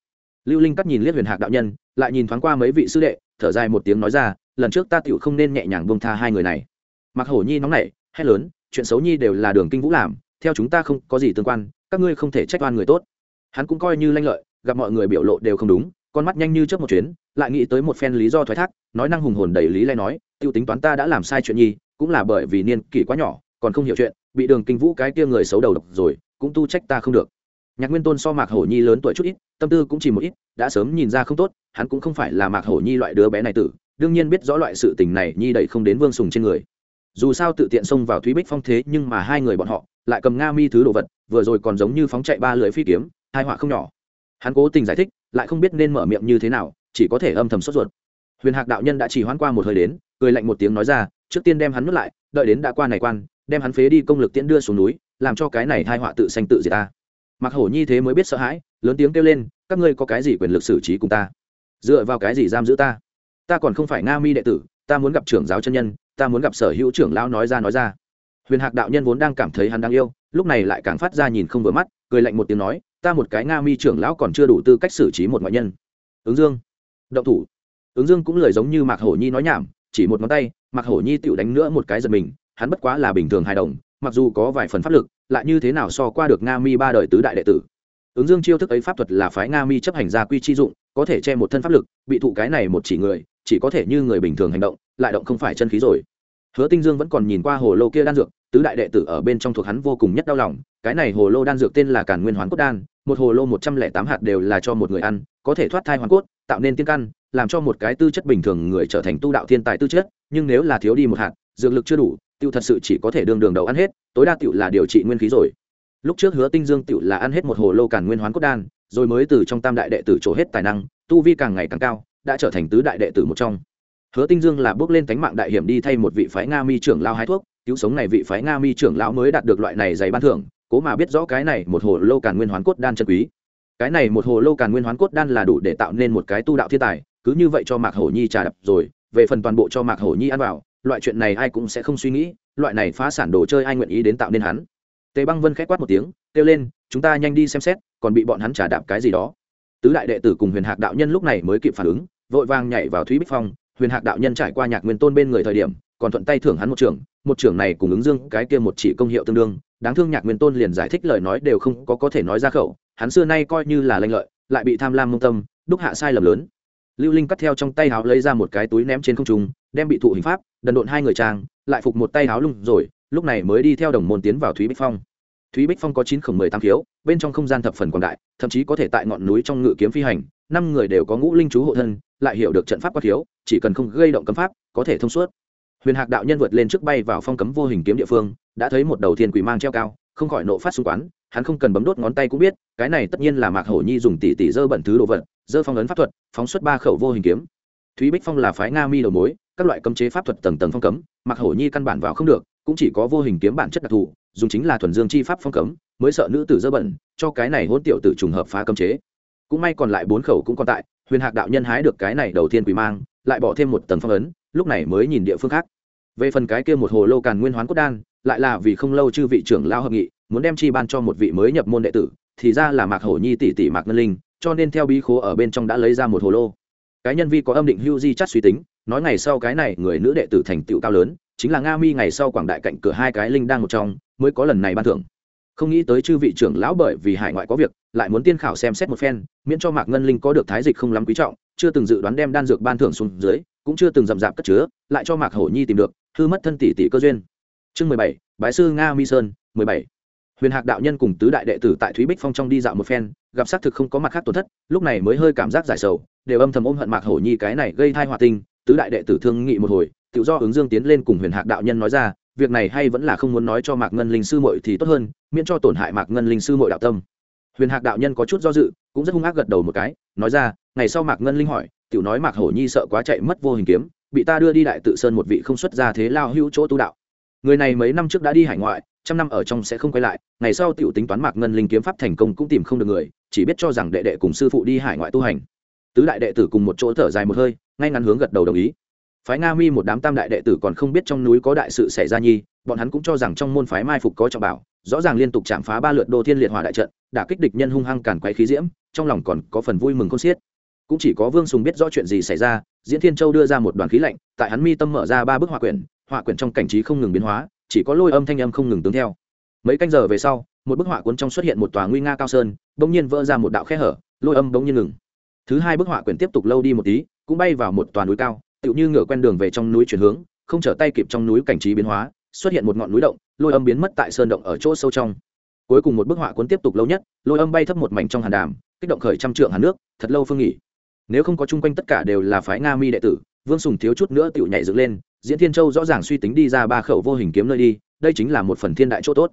Lưu linh cắt nhìn liếc huyền hạc đạo nhân, lại nhìn thoáng qua mấy vị sư đệ, thở dài một tiếng nói ra, lần trước ta tiểu không nên nhẹ nhàng bông tha hai người này. Mạc hổ nhi nóng nảy, hét lớn, chuyện xấu nhi đều là đường kinh vũ làm, theo chúng ta không có gì tương quan, các ngươi không thể trách oan người tốt. Hắn cũng coi như lanh lợi, gặp mọi người biểu lộ đều không đúng, con mắt nhanh như trước một chuyến, lại nghĩ tới một phen lý do thoái thác, nói năng hùng hồn đầy lý lẽ nói, tiêu tính toán ta đã làm sai chuyện nhi cũng là bởi vì niên kỷ quá nhỏ, còn không hiểu chuyện, bị đường kinh vũ cái kia người xấu đầu độc rồi, cũng tu trách ta không được. Nhạc nguyên tôn so mạc hổ nhi lớn tuổi chút ít, tâm tư cũng chỉ một ít, đã sớm nhìn ra không tốt, hắn cũng không phải là mạc hổ nhi loại đứa bé này tử, đương nhiên biết rõ loại sự tình này nhi đẩy không đến vương sùng trên người. Dù sao tự tiện xông vào thúy bích phong thế, nhưng mà hai người bọn họ lại cầm nga mi thứ đồ vật, vừa rồi còn giống như phóng chạy ba lưỡi phi kiếm, hai họa không nhỏ. Hắn cố tình giải thích, lại không biết nên mở miệng như thế nào, chỉ có thể âm thầm sốt ruột. Huyền hạc đạo nhân đã chỉ hoãn qua một hơi đến, cười lạnh một tiếng nói ra trước tiên đem hắn nuốt lại, đợi đến đã qua này quan, đem hắn phế đi công lực tiễn đưa xuống núi, làm cho cái này hai họa tự sanh tự diệt ta. Mặc hổ nhi thế mới biết sợ hãi, lớn tiếng kêu lên, các ngươi có cái gì quyền lực xử trí cùng ta? Dựa vào cái gì giam giữ ta? Ta còn không phải nga mi đệ tử, ta muốn gặp trưởng giáo chân nhân, ta muốn gặp sở hữu trưởng lão nói ra nói ra. Huyền hạc đạo nhân vốn đang cảm thấy hắn đáng yêu, lúc này lại càng phát ra nhìn không vừa mắt, cười lạnh một tiếng nói, ta một cái nga mi trưởng lão còn chưa đủ tư cách xử trí một ngoại nhân. Ứng dương. Động thủ. Ứng dương cũng lời giống như mạc hổ nhi nói nhảm chỉ một ngón tay mặc hổ nhi tựu đánh nữa một cái giật mình, hắn bất quá là bình thường hài đồng, mặc dù có vài phần pháp lực, lại như thế nào so qua được nga mi ba đời tứ đại đệ tử. Ứng dương chiêu thức ấy pháp thuật là phái nga mi chấp hành gia quy chi dụng, có thể che một thân pháp lực, bị thụ cái này một chỉ người, chỉ có thể như người bình thường hành động, lại động không phải chân khí rồi. Hứa tinh dương vẫn còn nhìn qua hồ lô kia đan dược tứ đại đệ tử ở bên trong thuộc hắn vô cùng nhất đau lòng, cái này hồ lô đan dược tên là càn nguyên hoàn cốt đan, một hồ lô một trăm lẻ tám hạt đều là cho một người ăn, có thể thoát thai hoàn cốt, tạo nên tiên căn, làm cho một cái tư chất bình thường người trở thành tu đạo thiên tài tư chất, nhưng nếu là thiếu đi một hạt, dược lực chưa đủ tiêu thật sự chỉ có thể đường đường đầu ăn hết, tối đa tiểu là điều trị nguyên khí rồi. Lúc trước hứa tinh dương tiểu là ăn hết một hồ lô càn nguyên hoán cốt đan, rồi mới từ trong tam đại đệ tử trổ hết tài năng, tu vi càng ngày càng cao, đã trở thành tứ đại đệ tử một trong. Hứa tinh dương là bước lên cánh mạng đại hiểm đi thay một vị phái nga mi trưởng lao hái thuốc cứu sống này vị phái nga mi trưởng lão mới đạt được loại này dày ban thưởng, cố mà biết rõ cái này một hồ lô càn nguyên hoán cốt đan chân quý. Cái này một hồ lô càn nguyên hoán cốt đan là đủ để tạo nên một cái tu đạo thiên tài, cứ như vậy cho mạc hổ nhi trà đập rồi, về phần toàn bộ cho mạc hổ nhi ăn vào, loại chuyện này ai cũng sẽ không suy nghĩ, loại này phá sản đồ chơi ai nguyện ý đến tạo nên hắn. Tề băng vân k h á c quát một tiếng, kêu lên, chúng ta nhanh đi xem xét, còn bị bọn hắn trả đạp cái gì đó. Tứ đại đệ tử cùng huyền hạc đạo nhân lúc này mới kịp phản ứng, vội vàng nhảy vào thúy bích phong. Huyền hạc đạo nhân trải qua nhạc nguyên tôn bên người thời điểm còn thuận tay thưởng hắn một trưởng một trưởng này cùng ứng dương cái kia một chỉ công hiệu tương đương, đáng thương nhạc nguyên tôn liền giải thích lời nói đều không có có thể nói ra khẩu, hắn xưa nay coi như là lanh lợi, lại bị tham lam mông tâm, đúc hạ sai lầm lớn. Lưu linh cắt theo trong tay háo lấy ra một cái túi ném trên không trung, đem bị thụ hình pháp, đần độn hai người trang, lại phục một tay háo lung rồi, lúc này mới đi theo đồng môn tiến vào thúy bích phong. Thúy bích phong có chín khổng mười tám khiếu, bên trong không gian thập phần quảng đại, thậm chí có thể tại ngọn núi trong ngự kiếm phi hành, năm người đều có ngũ linh chú hộ thân, lại hiểu được trận pháp quá thiếu chỉ cần không gây động cấm pháp, có thể thông suốt huyền hạc đạo nhân vượt lên trước bay vào phong cấm vô hình kiếm địa phương, đã thấy một đầu thiên quỷ mang treo cao, không khỏi nộ phát xung quán, hắn không cần bấm đốt ngón tay cũng biết, cái này tất nhiên là mạc hổ nhi dùng tỷ tỷ dơ bẩn thứ đồ vật, dơ phong ấn pháp thuật, phóng xuất ba khẩu vô hình kiếm. Thúy bích phong là phái nga mi đầu mối, các loại cấm chế pháp thuật tầng tầng phong cấm, mạc hổ nhi căn bản vào không được, cũng chỉ có vô hình kiếm bản chất đặc thù, dùng chính là thuần dương chi pháp phong cấm, mới sợ nữ tử dơ bẩn, cho cái này hôn tiểu tử trùng hợp phá cấm chế. Cũng may còn lại bốn khẩu cũng còn tại, huyền hạc đạo nhân hái được cái này đầu tiên quỷ mang, lại bỏ thêm một tầng phong ấn, lúc này mới nhìn địa phương khác về phần cái kia một hồ lô càn nguyên hoán cốt đan, lại là vì không lâu chư vị trưởng lao hợp nghị, muốn đem chi ban cho một vị mới nhập môn đệ tử, thì ra là mạc hổ nhi tỷ tỷ mạc ngân linh, cho nên theo bí khố ở bên trong đã lấy ra một hồ lô. Cái nhân vi có âm định hưu di chắt suy tính, nói ngày sau cái này người nữ đệ tử thành tựu cao lớn, chính là nga mi ngày sau quảng đại cạnh cửa hai cái linh đang một trong, mới có lần này ban thưởng. Không nghĩ tới chư vị trưởng lão bởi vì hải ngoại có việc, lại muốn tiên khảo xem xét một phen, miễn cho mạc ngân linh có được thái dịch không lắm quý trọng, chưa từng dự đoán đem đan dược ban thưởng xuống dưới, cũng chưa từng rậm rạp cất chứa, lại cho mạc hổ nhi tìm được hư mất thân tỷ tỷ cơ duyên. Chương mười bảy, bái sư nga mi sơn, mười bảy. Huyền hạc đạo nhân cùng tứ đại đệ tử tại thúy bích phong trong đi dạo một phen, gặp xác thực không có mặt khác tổn thất, lúc này mới hơi cảm giác giải sầu, đều âm thầm ôm hận mạc hổ nhi cái này gây thai hòa tinh tứ đại đệ tử thương nghị một hồi, tự do ứng dương tiến lên cùng huyền hạc đạo nhân nói ra, việc này hay vẫn là không muốn nói cho mạc ngân linh sư muội thì tốt hơn, miễn cho tổn hại mạc ngân linh sư muội đạo tâm. Huyền hạc đạo nhân có chút do dự, cũng rất hung ác gật đầu một cái, nói ra, ngày sau mạc ngân linh hỏi, tiểu nói mạc hổ nhi sợ quá chạy mất vô hình kiếm bị ta đưa đi đại tự sơn một vị không xuất ra thế lao hữu chỗ tu đạo. Người này mấy năm trước đã đi hải ngoại, trăm năm ở trong sẽ không quay lại, ngày sau tiểu tính toán mạc ngân linh kiếm pháp thành công cũng tìm không được người, chỉ biết cho rằng đệ đệ cùng sư phụ đi hải ngoại tu hành. Tứ đại đệ tử cùng một chỗ thở dài một hơi, ngay ngắn hướng gật đầu đồng ý. Phái nga mi một đám tam đại đệ tử còn không biết trong núi có đại sự xảy ra nhi, bọn hắn cũng cho rằng trong môn phái mai phục có trọng bảo, rõ ràng liên tục chạm phá ba lượt đô thiên liệt hỏa đại trận, đả kích địch nhân hung hăng càn quấy khí diễm, trong lòng còn có phần vui mừng không xiết cũng chỉ có vương sùng biết rõ chuyện gì xảy ra, diễn thiên châu đưa ra một đoàn khí lạnh, tại hắn mi tâm mở ra ba bức họa quyển họa quyển trong cảnh trí không ngừng biến hóa, chỉ có lôi âm thanh âm không ngừng tướng theo. Mấy canh giờ về sau, một bức họa cuốn trong xuất hiện một tòa nguy nga cao sơn, bỗng nhiên vỡ ra một đạo khe hở, lôi âm bỗng nhiên ngừng. Thứ hai bức họa quyển tiếp tục lâu đi một tí, cũng bay vào một tòa núi cao, tựu như ngựa quen đường về trong núi chuyển hướng, không trở tay kịp trong núi cảnh trí biến hóa, xuất hiện một ngọn núi động, lôi âm biến mất tại sơn động ở chỗ sâu trong. Cuối cùng một bức họa cuốn tiếp tục lâu nhất, lôi âm bay thấp một mảnh trong hàn đàm, kích động khởi trăm trượng hàn nước, thật lâu phương nghỉ nếu không có chung quanh tất cả đều là phái nga mi đệ tử, vương sùng thiếu chút nữa tựu nhảy dựng lên, diễn thiên châu rõ ràng suy tính đi ra ba khẩu vô hình kiếm nơi đi, đây chính là một phần thiên đại chỗ tốt.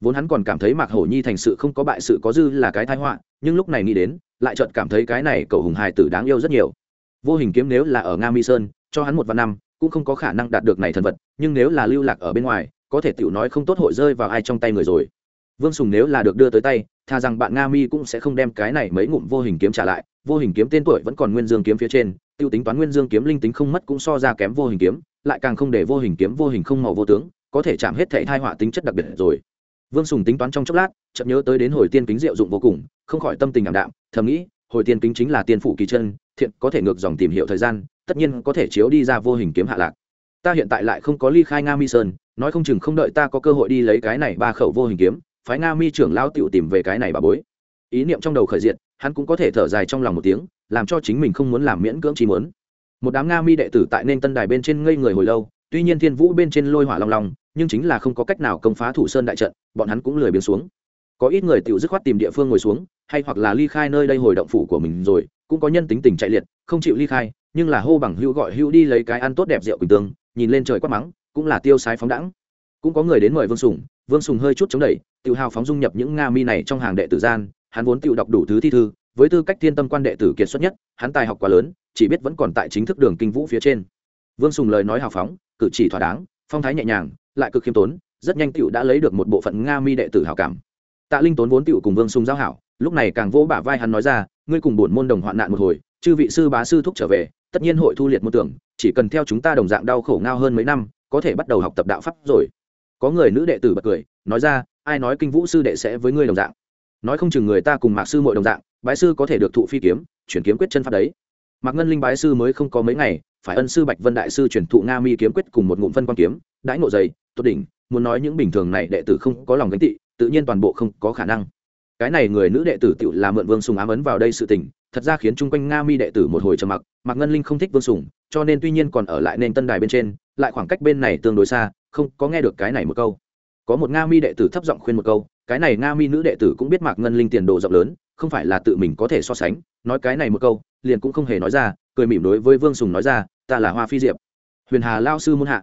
Vốn hắn còn cảm thấy mạc hổ nhi thành sự không có bại sự có dư là cái thái họa, nhưng lúc này nghĩ đến, lại chợt cảm thấy cái này cậu hùng hài tử đáng yêu rất nhiều. Vô hình kiếm nếu là ở nga mi sơn, cho hắn một vạn năm, cũng không có khả năng đạt được này thần vật, nhưng nếu là lưu lạc ở bên ngoài, có thể tiểu nói không tốt hội rơi vào ai trong tay người rồi. Vương sùng nếu là được đưa tới tay thà rằng bạn nga mi cũng sẽ không đem cái này mấy ngụm vô hình kiếm trả lại, vô hình kiếm tên tuổi vẫn còn nguyên dương kiếm phía trên, tiêu tính toán nguyên dương kiếm linh tính không mất cũng so ra kém vô hình kiếm, lại càng không để vô hình kiếm vô hình không màu vô tướng, có thể chạm hết thể thai họa tính chất đặc biệt rồi. Vương sùng tính toán trong chốc lát chậm nhớ tới đến hồi tiên kính diệu dụng vô cùng, không khỏi tâm tình ảm đạm, thầm nghĩ, hồi tiên kính chính là tiên phủ kỳ chân, thiện có thể ngược dòng tìm hiểu thời gian, tất nhiên có thể chiếu đi ra vô hình kiếm hạ lạc. Ta hiện tại lại không có ly khai nga mi sơn, nói không chừng không đợi ta có cơ hội đi lấy cái này ba khẩu vô hình kiếm phái nga mi trưởng lao tựu tìm về cái này bà bối. Ý niệm trong đầu khởi diện hắn cũng có thể thở dài trong lòng một tiếng, làm cho chính mình không muốn làm miễn cưỡng chi muốn. Một đám nga mi đệ tử tại nên tân đài bên trên ngây người hồi lâu, tuy nhiên thiên vũ bên trên lôi hỏa long long, nhưng chính là không có cách nào công phá thủ sơn đại trận, bọn hắn cũng lười biến xuống. Có ít người tự dứt khoát tìm địa phương ngồi xuống, hay hoặc là ly khai nơi đây hồi động phủ của mình rồi, cũng có nhân tính tình chạy liệt, không chịu ly khai, nhưng là hô bằng hữu gọi hữu đi lấy cái ăn tốt đẹp rượu quỳnh tương, nhìn lên trời quát mắng, cũng là tiêu sái phóng đẳng cũng có người đến mời vương sủng vương sùng hơi chút chống đẩy tự hào phóng dung nhập những nga mi này trong hàng đệ tử gian, hắn vốn tự đọc đủ thứ thi thư, với tư cách thiên tâm quan đệ tử kiệt xuất nhất, hắn tài học quá lớn, chỉ biết vẫn còn tại chính thức đường kinh vũ phía trên. Vương sùng lời nói hào phóng, cử chỉ thỏa đáng, phong thái nhẹ nhàng, lại cực khiêm tốn, rất nhanh tựu đã lấy được một bộ phận nga mi đệ tử hào cảm. Tạ linh tốn vốn tựu cùng vương sùng giao hảo, lúc này càng vỗ bả vai hắn nói ra, ngươi cùng bổn môn đồng hoạn nạn một hồi, chư vị sư bá sư thúc trở về, tất nhiên hội thu liệt môn tưởng, chỉ cần theo chúng ta đồng dạng đau khổ ngao hơn mấy năm, có thể bắt đầu học tập đạo pháp rồi có người nữ đệ tử bật cười, nói ra, ai nói kinh vũ sư đệ sẽ với ngươi đồng dạng? Nói không chừng người ta cùng mạc sư mội đồng dạng, bái sư có thể được thụ phi kiếm, chuyển kiếm quyết chân pháp đấy. Mạc ngân linh bái sư mới không có mấy ngày, phải ân sư bạch vân đại sư chuyển thụ nga mi kiếm quyết cùng một ngụm phân quan kiếm, đãi ngộ dày, tốt đỉnh, muốn nói những bình thường này đệ tử không có lòng gánh tị, tự nhiên toàn bộ không có khả năng. Cái này người nữ đệ tử tự là mượn vương sùng ám ấn vào đây sự tình, thật ra khiến chung quanh nga mi đệ tử một hồi trầm mặc, mạc ngân linh không thích vương sùng, cho nên tuy nhiên còn ở lại nên tân đài bên trên lại khoảng cách bên này tương đối xa, không, có nghe được cái này một câu. Có một nga mi đệ tử thấp giọng khuyên một câu, cái này nga mi nữ đệ tử cũng biết mạc ngân linh tiền đồ rộng lớn, không phải là tự mình có thể so sánh, nói cái này một câu, liền cũng không hề nói ra, cười mỉm đối với vương sùng nói ra, ta là hoa phi diệp, huyền hà lao sư muôn hạ.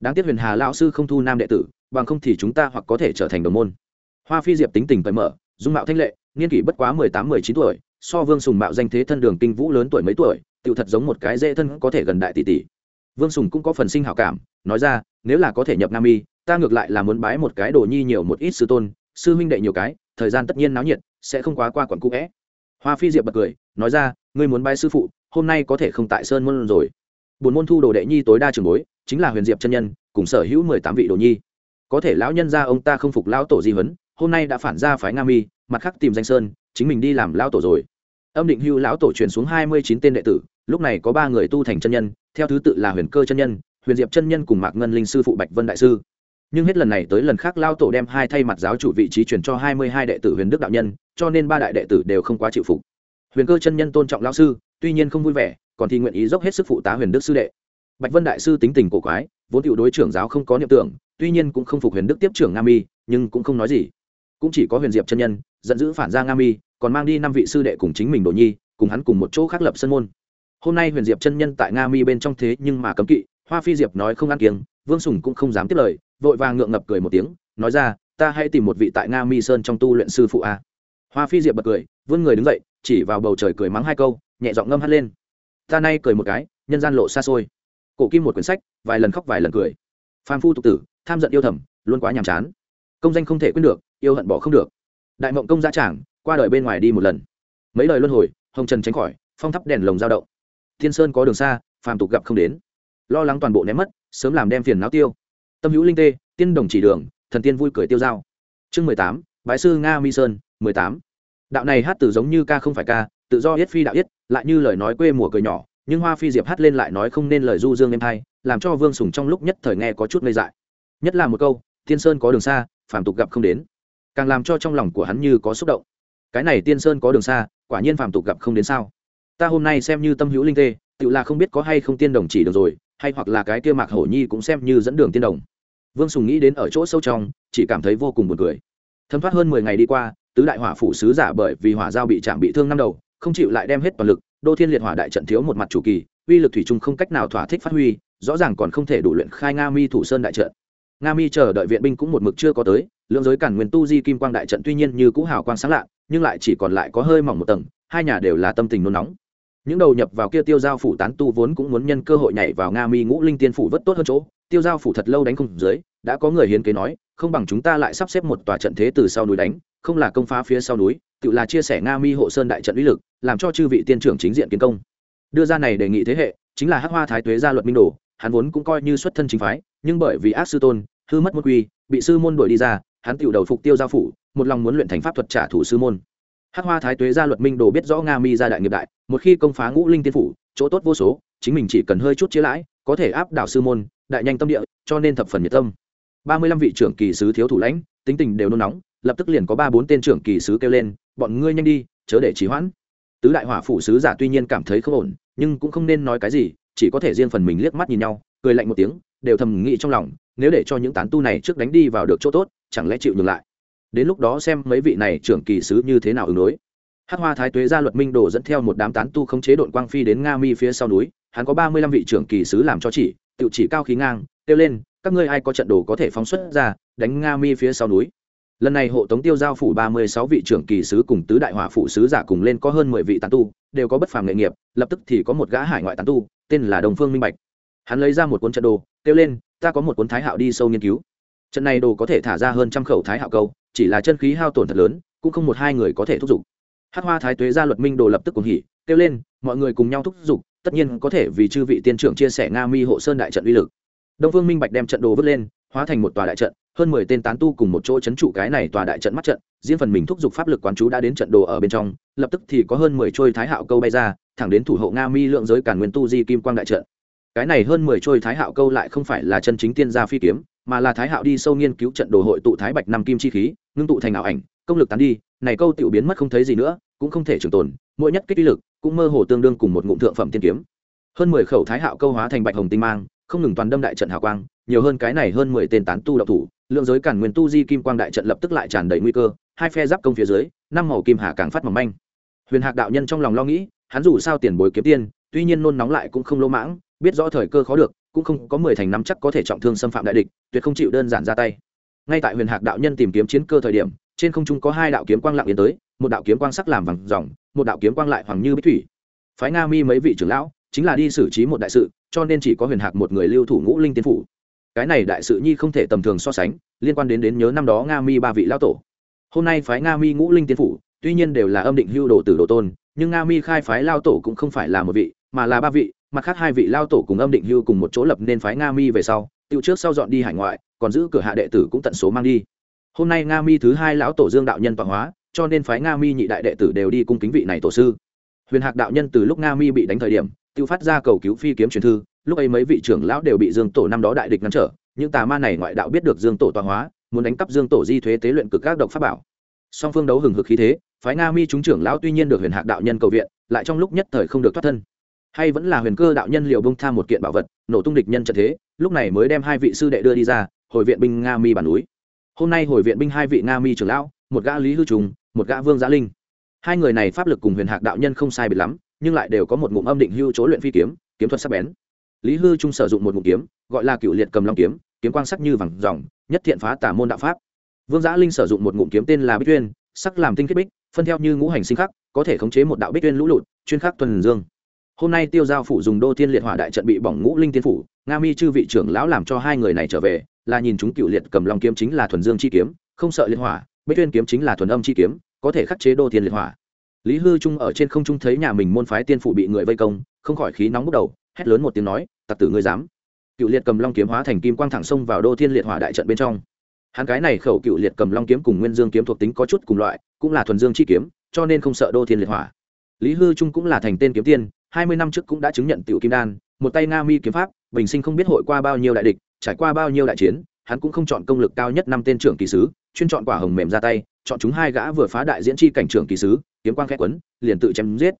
Đáng tiếc huyền hà lao sư không thu nam đệ tử, bằng không thì chúng ta hoặc có thể trở thành đồng môn. Hoa phi diệp tính tình cởi mở, dung mạo thanh lệ, niên kỷ bất quá mười tám, mười chín tuổi, so vương sùng mạo danh thế thân đường kinh vũ lớn tuổi mấy tuổi tự thật giống một cái dễ thân có thể gần đại tỷ tỷ vương sùng cũng có phần sinh hảo cảm, nói ra, nếu là có thể nhập nam y, ta ngược lại là muốn bái một cái đồ nhi nhiều một ít sư tôn, sư huynh đệ nhiều cái, thời gian tất nhiên náo nhiệt, sẽ không quá qua quẩn cũ vẽ. Hoa phi diệp bật cười, nói ra, ngươi muốn bái sư phụ, hôm nay có thể không tại sơn môn rồi. Bốn môn thu đồ đệ nhi tối đa trường bối, chính là huyền diệp chân nhân, cùng sở hữu mười tám vị đồ nhi. Có thể lão nhân ra ông ta không phục lão tổ di huấn, hôm nay đã phản ra phái nga mi mặt khác tìm danh sơn, chính mình đi làm lão tổ rồi. Âm định hưu lão tổ truyền xuống hai mươi chín tên đệ tử, lúc này có ba người tu thành chân nhân theo thứ tự là huyền cơ chân nhân, huyền diệp chân nhân cùng mạc ngân linh sư phụ bạch vân đại sư. Nhưng hết lần này tới lần khác lao tổ đem hai thay mặt giáo chủ vị trí chuyển cho hai mươi hai đệ tử huyền đức đạo nhân, cho nên ba đại đệ tử đều không quá chịu phục. Huyền cơ chân nhân tôn trọng lao sư, tuy nhiên không vui vẻ, còn thì nguyện ý dốc hết sức phụ tá huyền đức sư đệ. Bạch vân đại sư tính tình cổ quái, vốn cựu đối trưởng giáo không có niệm tưởng, tuy nhiên cũng không phục huyền đức tiếp trưởng nga mi, nhưng cũng không nói gì. Cũng chỉ có huyền diệp chân nhân, giận dữ phản ra nga mi, còn mang đi năm vị sư đệ cùng chính mình đồ nhi, cùng hắn cùng một chỗ khác lập sân môn hôm nay huyền diệp chân nhân tại nga mi bên trong thế nhưng mà cấm kỵ, hoa phi diệp nói không ăn kiếng vương sùng cũng không dám tiếp lời, vội vàng ngượng ngập cười một tiếng, nói ra, ta hãy tìm một vị tại nga mi sơn trong tu luyện sư phụ a. Hoa phi diệp bật cười, vươn người đứng dậy, chỉ vào bầu trời cười mắng hai câu, nhẹ giọng ngâm hắt lên. Ta nay cười một cái, nhân gian lộ xa xôi. Cổ kim một quyển sách, vài lần khóc vài lần cười. Phan phu tục tử, tham giận yêu thầm, luôn quá nhàm chán. Công danh không thể quên được, yêu hận bỏ không được. Đại mộng công gia trảng qua đời bên ngoài đi một lần. Mấy lời luân hồi, hồng trần tránh khỏi, phong thắp đèn lồng dao động thiên sơn có đường xa phàm tục gặp không đến. Lo lắng toàn bộ ném mất sớm làm đem phiền não tiêu. Tâm hữu linh tê tiên đồng chỉ đường thần tiên vui cười tiêu dao. Chương mười tám bái sư nga mi sơn mười tám. Đạo này hát từ giống như ca không phải ca tự do yết phi đạo yết lại như lời nói quê mùa cười nhỏ nhưng hoa phi diệp hát lên lại nói không nên lời du dương em thay, làm cho vương sùng trong lúc nhất thời nghe có chút ngây dại. Nhất là một câu tiên sơn có đường xa phàm tục gặp không đến. Càng làm cho trong lòng của hắn như có xúc động. Cái này tiên sơn có đường xa quả nhiên phàm tục gặp không đến sao? Ta hôm nay xem như tâm hữu linh tê, tự là không biết có hay không tiên đồng chỉ được rồi, hay hoặc là cái kia mạc hổ nhi cũng xem như dẫn đường tiên đồng. Vương sùng nghĩ đến ở chỗ sâu trong, chỉ cảm thấy vô cùng buồn cười. Thấm thoát hơn mười ngày đi qua, tứ đại hỏa phủ sứ giả bởi vì hỏa giao bị chạm bị thương năm đầu, không chịu lại đem hết toàn lực, đô thiên liệt hỏa đại trận thiếu một mặt chủ kỳ, uy lực thủy chung không cách nào thỏa thích phát huy, rõ ràng còn không thể đủ luyện khai nga mi thủ sơn đại trận. Nga mi chờ đợi viện binh cũng một mực chưa có tới lượng giới cản nguyên tu di kim quang đại trận tuy nhiên như cũ hào quang sáng lạ, nhưng lại chỉ còn lại có hơi mỏng một tầng, hai nhà đều là tâm tình nôn nóng những đầu nhập vào kia tiêu giao phủ tán tu vốn cũng muốn nhân cơ hội nhảy vào nga mi ngũ linh tiên phủ vất tốt hơn chỗ. Tiêu giao phủ thật lâu đánh không dưới, đã có người hiến kế nói, không bằng chúng ta lại sắp xếp một tòa trận thế từ sau núi đánh, không là công phá phía sau núi, tự là chia sẻ nga mi hộ sơn đại trận uy lực, làm cho chư vị tiên trưởng chính diện kiến công. Đưa ra này đề nghị thế hệ, chính là hắc hoa thái tuế gia luật minh đồ, hắn vốn cũng coi như xuất thân chính phái, nhưng bởi vì ác sư tôn, hư mất môn quy, bị sư môn đuổi đi ra, hắn tự đầu phục tiêu giao phủ, một lòng muốn luyện thành pháp thuật trả thủ sư môn hắc hoa thái tuế gia luật minh đồ biết rõ nga mi gia đại nghiệp đại, một khi công phá ngũ linh tiên phủ, chỗ tốt vô số, chính mình chỉ cần hơi chút chia lãi, có thể áp đảo sư môn, đại nhanh tâm địa, cho nên thập phần nhiệt tâm. Ba mươi lăm vị trưởng kỳ sứ thiếu thủ lãnh, tính tình đều nôn nóng, lập tức liền có ba bốn tên trưởng kỳ sứ kêu lên, bọn ngươi nhanh đi, chớ để trì hoãn. Tứ đại hỏa phủ sứ giả tuy nhiên cảm thấy không ổn, nhưng cũng không nên nói cái gì, chỉ có thể riêng phần mình liếc mắt nhìn nhau, cười lạnh một tiếng, đều thầm nghĩ trong lòng, nếu để cho những tán tu này trước đánh đi vào được chỗ tốt, chẳng lẽ chịu nhường lại? Đến lúc đó xem mấy vị này trưởng kỳ sứ như thế nào ứng đối. Hát hoa thái tuế gia luật minh đồ dẫn theo một đám tán tu không chế đội quang phi đến nga mi phía sau núi, hắn có ba mươi lăm vị trưởng kỳ sứ làm cho chỉ tự chỉ cao khí ngang, kêu lên, các ngươi ai có trận đồ có thể phóng xuất ra, đánh nga mi phía sau núi? Lần này hộ tống tiêu giao phủ ba mươi sáu vị trưởng kỳ sứ cùng tứ đại hỏa phụ sứ giả cùng lên có hơn mười vị tán tu, đều có bất phàm nghề nghiệp, lập tức thì có một gã hải ngoại tán tu, tên là đồng phương minh bạch. Hắn lấy ra một cuốn trận đồ, kêu lên, ta có một cuốn thái hạo đi sâu nghiên cứu. Trận này đồ có thể thả ra hơn trăm khẩu thái hạo câu chỉ là chân khí hao tổn thật lớn, cũng không một hai người có thể thúc giục. Hát hoa thái tuế gia luật minh đồ lập tức cùng hỉ, kêu lên, mọi người cùng nhau thúc giục, tất nhiên có thể vì chư vị tiên trưởng chia sẻ nga mi hộ sơn đại trận uy lực. Đông phương minh bạch đem trận đồ vứt lên, hóa thành một tòa đại trận, hơn mười tên tán tu cùng một chỗ chấn trụ cái này tòa đại trận mắt trận, riêng phần mình thúc giục pháp lực quán chú đã đến trận đồ ở bên trong, lập tức thì có hơn mười trôi thái hạo câu bay ra, thẳng đến thủ hộ nga mi lượng giới cản nguyên tu di kim quang đại trận. Cái này hơn mười trôi thái hạo câu lại không phải là chân chính tiên gia phi kiếm mà là thái hạo đi sâu nghiên cứu trận đồ hội tụ thái bạch năm kim chi khí, ngưng tụ thành ảo ảnh, công lực tán đi, này câu tiểu biến mất không thấy gì nữa, cũng không thể trường tồn, mỗi nhất kích uy lực cũng mơ hồ tương đương cùng một ngụm thượng phẩm tiên kiếm. Hơn mười khẩu thái hạo câu hóa thành bạch hồng tinh mang, không ngừng toàn đâm đại trận hào quang, nhiều hơn cái này hơn mười tên tán tu đạo thủ, lượng giới cản nguyên tu di kim quang đại trận lập tức lại tràn đầy nguy cơ, hai phe giáp công phía dưới, năm màu kim hà càng phát mỏng manh. Huyền hạc đạo nhân trong lòng lo nghĩ, hắn dù sao tiền bối kiếm tiên, tuy nhiên nôn nóng lại cũng không lỗ mãng, biết rõ thời cơ khó được cũng không có mười thành năm chắc có thể trọng thương xâm phạm đại địch, tuyệt không chịu đơn giản ra tay. Ngay tại huyền hạc đạo nhân tìm kiếm chiến cơ thời điểm, trên không trung có hai đạo kiếm quang lặng yến tới, một đạo kiếm quang sắc làm vàng dòng một đạo kiếm quang lại hoàng như bích thủy. Phái nga mi mấy vị trưởng lão, chính là đi xử trí một đại sự, cho nên chỉ có huyền hạc một người lưu thủ ngũ linh tiên phủ. Cái này đại sự nhi không thể tầm thường so sánh, liên quan đến đến nhớ năm đó nga mi ba vị lão tổ. Hôm nay phái nga mi ngũ linh tiên phủ, tuy nhiên đều là âm định hưu đồ tử đồ tôn, nhưng nga mi khai phái lao tổ cũng không phải là một vị, mà là ba vị mặt khác hai vị lao tổ cùng âm định hưu cùng một chỗ lập nên phái nga mi về sau tiêu trước sau dọn đi hải ngoại còn giữ cửa hạ đệ tử cũng tận số mang đi hôm nay nga mi thứ hai lão tổ dương đạo nhân tọa hóa cho nên phái nga mi nhị đại đệ tử đều đi cung kính vị này tổ sư huyền hạc đạo nhân từ lúc nga mi bị đánh thời điểm tiêu phát ra cầu cứu phi kiếm truyền thư lúc ấy mấy vị trưởng lão đều bị dương tổ năm đó đại địch ngăn trở những tà ma này ngoại đạo biết được dương tổ tọa hóa muốn đánh cắp dương tổ di thuế tế luyện cực các độc pháp bảo song phương đấu hừng hực khí thế phái nga mi chúng trưởng lão tuy nhiên được huyền hạc đạo nhân cầu viện lại trong lúc nhất thời không được thoát thân hay vẫn là huyền cơ đạo nhân liệu bông tham một kiện bảo vật, nổ tung địch nhân trận thế, lúc này mới đem hai vị sư đệ đưa đi ra, hồi viện binh nga mi bản núi. Hôm nay hồi viện binh hai vị nga mi trưởng lão, một gã lý hư trùng, một gã vương giã linh. Hai người này pháp lực cùng huyền hạc đạo nhân không sai biệt lắm, nhưng lại đều có một ngụm âm định hưu chỗ luyện phi kiếm kiếm thuật sắc bén. Lý hư trung sử dụng một ngụm kiếm, gọi là cựu liệt cầm long kiếm kiếm quang sắc như vàng dòng nhất thiện phá tả môn đạo pháp. Vương giã linh sử dụng một ngụm kiếm tên là bích tuyên sắc làm tinh kết bích, phân theo như ngũ hành sinh khắc, có thể khống chế một đạo bích tuyên lũ lụt, chuyên khắc tuần dương hôm nay tiêu giao phủ dùng đô thiên liệt hỏa đại trận bị bỏng ngũ linh tiên phủ, nga mi chư vị trưởng lão làm cho hai người này trở về, là nhìn chúng cựu liệt cầm long kiếm chính là thuần dương chi kiếm, không sợ liệt hỏa, bích tuyên kiếm chính là thuần âm chi kiếm, có thể khắc chế đô thiên liệt hỏa. Lý hư trung ở trên không trung thấy nhà mình môn phái tiên phủ bị người vây công, không khỏi khí nóng bốc đầu, hét lớn một tiếng nói, tặc tử ngươi dám. Cựu liệt cầm long kiếm hóa thành kim quang thẳng sông vào đô thiên liệt hỏa đại trận bên trong. Hắn cái này khẩu cựu liệt cầm long kiếm cùng nguyên dương kiếm thuộc tính có chút cùng loại, cũng là thuần dương chi kiếm, cho nên không sợ đô thiên liệt hỏa. Lý hư trung cũng là thành tên kiếm tiên hai mươi năm trước cũng đã chứng nhận tiểu kim đan, một tay nga mi kiếm pháp, bình sinh không biết hội qua bao nhiêu đại địch, trải qua bao nhiêu đại chiến, hắn cũng không chọn công lực cao nhất năm tên trưởng kỳ sứ, chuyên chọn quả hồng mềm ra tay, chọn chúng hai gã vừa phá đại diễn chi cảnh trưởng kỳ sứ, kiếm quang khẽ quấn, liền tự chém giết.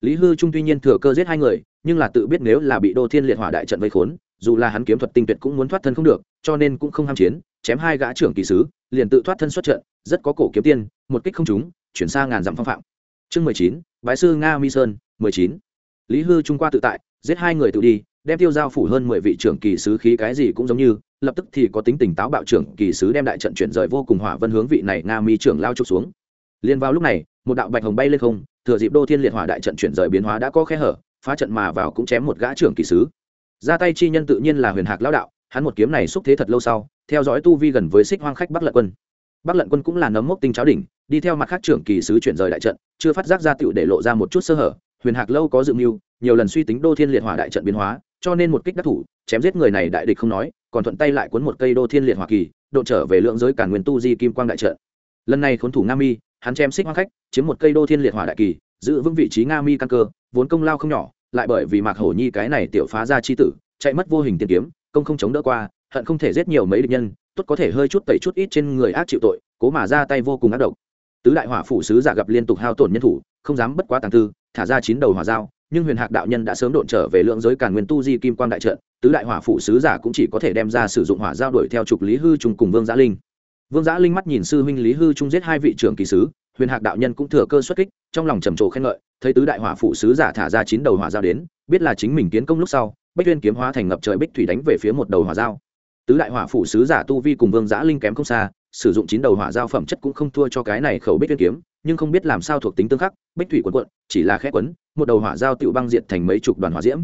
Lý hư trung tuy nhiên thừa cơ giết hai người, nhưng là tự biết nếu là bị đô thiên liệt hỏa đại trận vây khốn, dù là hắn kiếm thuật tinh tuyệt cũng muốn thoát thân không được, cho nên cũng không ham chiến, chém hai gã trưởng kỳ sứ, liền tự thoát thân xuất trận, rất có cổ kiếm tiên, một kích không trúng, chuyển sang ngàn dặm phong phạm. Chương mười chín, bái sư nga mi sơn, mười chín lý hư trung qua tự tại, giết hai người tự đi, đem tiêu giao phủ hơn mười vị trưởng kỳ sứ khí cái gì cũng giống như, lập tức thì có tính tình táo bạo trưởng kỳ sứ đem đại trận chuyển rời vô cùng hỏa vân hướng vị này nga mi trưởng lao trục xuống. Liền vào lúc này, một đạo bạch hồng bay lên không, thừa dịp đô thiên liệt hỏa đại trận chuyển rời biến hóa đã có khe hở, phá trận mà vào cũng chém một gã trưởng kỳ sứ. Ra tay chi nhân tự nhiên là huyền hạc lão đạo, hắn một kiếm này xúc thế thật lâu sau, theo dõi tu vi gần với xích hoang khách bắc lận quân. Bắc lận quân cũng là nấm mốc tinh cháo đỉnh, đi theo mặt khác trưởng kỳ sứ chuyển rời đại trận, chưa phát giác ra tựu để lộ ra một chút sơ hở huyền hạc lâu có dự mưu, nhiều lần suy tính đô thiên liệt hỏa đại trận biến hóa, cho nên một kích đắc thủ, chém giết người này đại địch không nói, còn thuận tay lại cuốn một cây đô thiên liệt Hoa kỳ, độ trở về lượng giới cản nguyên tu di kim quang đại trận. Lần này khốn thủ nga mi, hắn chém xích hoang khách, chiếm một cây đô thiên liệt hỏa đại kỳ, giữ vững vị trí nga mi căn cơ, vốn công lao không nhỏ, lại bởi vì mạc hổ nhi cái này tiểu phá ra chi tử, chạy mất vô hình tiền kiếm, công không chống đỡ qua, hận không thể giết nhiều mấy địch nhân, tốt có thể hơi chút tẩy chút ít trên người ác chịu tội, cố mà ra tay vô cùng ác độc. Tứ đại hỏa phủ sứ giả gặp liên tục hao tổn nhân thủ, không dám bất quá tàng tư thả ra chín đầu hỏa dao, nhưng huyền hạc đạo nhân đã sớm độn trở về lượng giới càn nguyên tu di kim quan đại trận, tứ đại hỏa phủ sứ giả cũng chỉ có thể đem ra sử dụng hỏa dao đuổi theo trục lý hư Trung cùng vương giã linh. Vương giã linh mắt nhìn sư huynh lý hư trung giết hai vị trưởng kỳ sứ, huyền hạc đạo nhân cũng thừa cơ xuất kích, trong lòng trầm trồ khen ngợi, thấy tứ đại hỏa phủ sứ giả thả ra chín đầu hỏa dao đến, biết là chính mình kiến công lúc sau, bách tuyên kiếm hóa thành ngập trời bích thủy đánh về phía một đầu hỏa dao. Tứ đại hỏa phủ sứ giả tu vi cùng vương giã linh kém không xa, sử dụng chín đầu hỏa dao phẩm chất cũng không thua cho cái này khẩu bích tuyên kiếm nhưng không biết làm sao thuộc tính tương khắc, bích thủy quần quận, chỉ là khét quấn, một đầu hỏa giao tựu băng diện thành mấy chục đoàn hỏa diễm.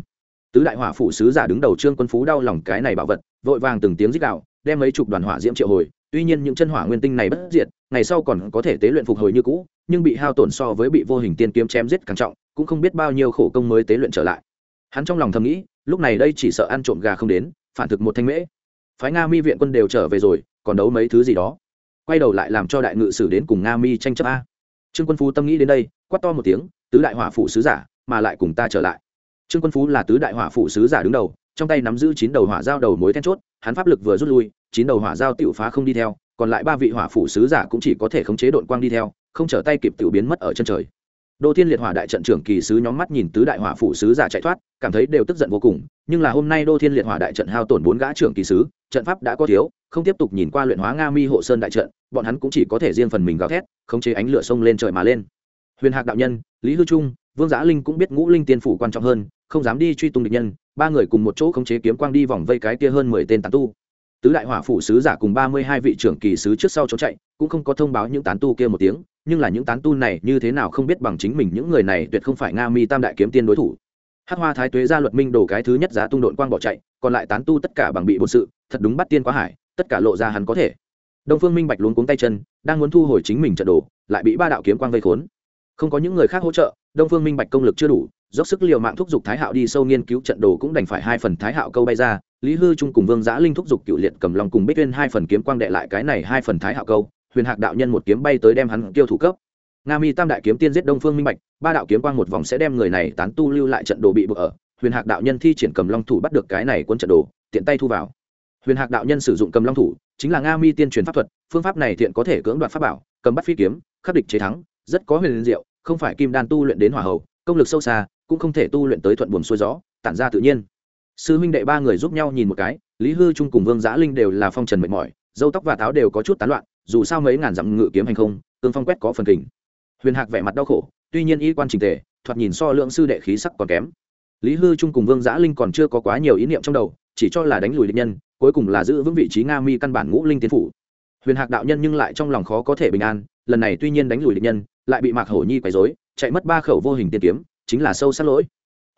Tứ đại hỏa phủ sứ giả đứng đầu trương quân phú đau lòng cái này bảo vật, vội vàng từng tiếng rít đạo đem mấy chục đoàn hỏa diễm triệu hồi, tuy nhiên những chân hỏa nguyên tinh này bất diệt, ngày sau còn có thể tế luyện phục hồi như cũ, nhưng bị hao tổn so với bị vô hình tiên kiếm chém giết càng trọng, cũng không biết bao nhiêu khổ công mới tế luyện trở lại. Hắn trong lòng thầm nghĩ, lúc này đây chỉ sợ ăn trộm gà không đến, phản thực một thanh mễ. Phái nga mi viện quân đều trở về rồi, còn đấu mấy thứ gì đó. Quay đầu lại làm cho đại ngự sử đến cùng nga mi tranh chấp a trương quân phú tâm nghĩ đến đây, quát to một tiếng, tứ đại hỏa phụ sứ giả, mà lại cùng ta trở lại. Trương quân phú là tứ đại hỏa phụ sứ giả đứng đầu, trong tay nắm giữ chín đầu hỏa giao đầu mối then chốt, hắn pháp lực vừa rút lui, chín đầu hỏa giao tiểu phá không đi theo, còn lại ba vị hỏa phụ sứ giả cũng chỉ có thể khống chế đội quang đi theo, không trở tay kịp tiểu biến mất ở chân trời. Đô thiên liệt hỏa đại trận trưởng kỳ sứ nhóm mắt nhìn tứ đại hỏa phụ sứ giả chạy thoát, cảm thấy đều tức giận vô cùng, nhưng là hôm nay đô thiên liệt hỏa đại trận hao tổn bốn gã trưởng kỳ sứ trận pháp đã có thiếu, không tiếp tục nhìn qua luyện hóa nga mi hộ sơn đại trận, bọn hắn cũng chỉ có thể riêng phần mình gào thét, khống chế ánh lửa sông lên trời mà lên. Huyền hạc đạo nhân, lý hư trung, vương giã linh cũng biết ngũ linh tiên phủ quan trọng hơn, không dám đi truy tung địch nhân, ba người cùng một chỗ khống chế kiếm quang đi vòng vây cái kia hơn mười tên tán tu. Tứ đại hỏa phủ sứ giả cùng ba mươi hai vị trưởng kỳ sứ trước sau trốn chạy, cũng không có thông báo những tán tu kia một tiếng, nhưng là những tán tu này như thế nào không biết bằng chính mình những người này tuyệt không phải nga mi tam đại kiếm tiên đối thủ. Hát hoa thái tuế ra luật minh đổ cái thứ nhất giá tung đội quang bỏ chạy, còn lại tán tu tất cả bằng bị bột sự thật đúng bắt tiên quá hải, tất cả lộ ra hắn có thể. Đông phương minh bạch luống cuống tay chân, đang muốn thu hồi chính mình trận đồ, lại bị ba đạo kiếm quang vây khốn. Không có những người khác hỗ trợ, đông phương minh bạch công lực chưa đủ, dốc sức l i ề u mạng thúc giục thái hạo đi sâu nghiên cứu trận đồ cũng đành phải hai phần thái hạo câu bay ra, lý hư trung cùng vương giã linh thúc giục cựu liệt cầm lòng cùng bích tuyên hai phần kiếm quang đệ lại cái này hai phần thái hạo câu, huyền hạc đạo nhân một kiếm bay tới đem hắn tiêu thủ cấp. Nga mi tam đại kiếm tiên giết đông phương minh bạch, ba đạo kiếm quang một vòng sẽ đem người này tán tu lưu lại trận đồ bị buộc ở, huyền hạc đạo nhân thi triển cầm long thủ bắt được cái này quân trận đồ, tiện tay thu vào huyền hạc đạo nhân sử dụng cầm long thủ, chính là nga mi tiên truyền pháp thuật, phương pháp này thiện có thể cưỡng đoạt pháp bảo, cầm bắt phi kiếm, khắc địch chế thắng, rất có huyền diệu, không phải kim đan tu luyện đến hỏa hậu công lực sâu xa, cũng không thể tu luyện tới thuận buồm xuôi gió, tản ra tự nhiên. Sư huynh đệ ba người giúp nhau nhìn một cái, lý hư trung cùng vương giã linh đều là phong trần mệt mỏi, dâu tóc và táo đều có chút tán loạn, dù sao mấy ngàn dặm ngự kiếm hành không, tương phong quét có phần kình. Huyền hạc vẻ mặt đau khổ, tuy nhiên y quan trình tề, thoạt nhìn so lượng sư đệ khí sắc còn kém. Lý hư trung cùng vương giã linh còn chưa có quá nhiều ý niệm trong đầu chỉ cho là đánh lùi địch nhân, cuối cùng là giữ vững vị trí nga mi căn bản ngũ linh tiến phủ. Huyền hạc đạo nhân nhưng lại trong lòng khó có thể bình an, lần này tuy nhiên đánh lùi địch nhân, lại bị mạc hổ nhi quấy dối chạy mất ba khẩu vô hình tiên kiếm, chính là sâu sát lỗi.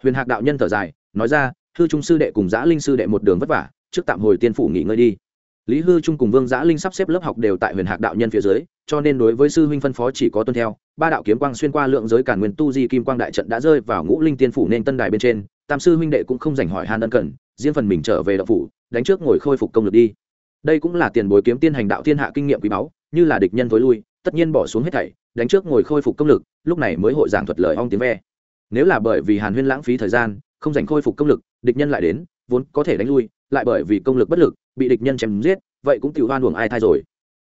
Huyền hạc đạo nhân thở dài, nói ra, hư trung sư đệ cùng giã linh sư đệ một đường vất vả, trước tạm hồi tiên phủ nghỉ ngơi đi. Lý hư trung cùng vương giã linh sắp xếp lớp học đều tại huyền hạc đạo nhân phía dưới, cho nên đối với sư huynh phân phó chỉ có tuân theo. Ba đạo kiếm quang xuyên qua lượng giới cản nguyên tu di kim quang đại trận đã rơi vào ngũ linh tiên phủ nên tân đài bên trên, tam sư huynh đệ cũng không dành hỏi han ân cần riêng phần mình trở về đạo phủ, đánh trước ngồi khôi phục công lực đi. Đây cũng là tiền bối kiếm tiên hành đạo thiên hạ kinh nghiệm quý báu, như là địch nhân tối lui, tất nhiên bỏ xuống hết thảy, đánh trước ngồi khôi phục công lực, lúc này mới hội giảng thuật lời ong tiếng ve. Nếu là bởi vì hàn huyên lãng phí thời gian, không dành khôi phục công lực, địch nhân lại đến, vốn có thể đánh lui, lại bởi vì công lực bất lực, bị địch nhân chém giết, vậy cũng tự hoan uổng ai thay rồi.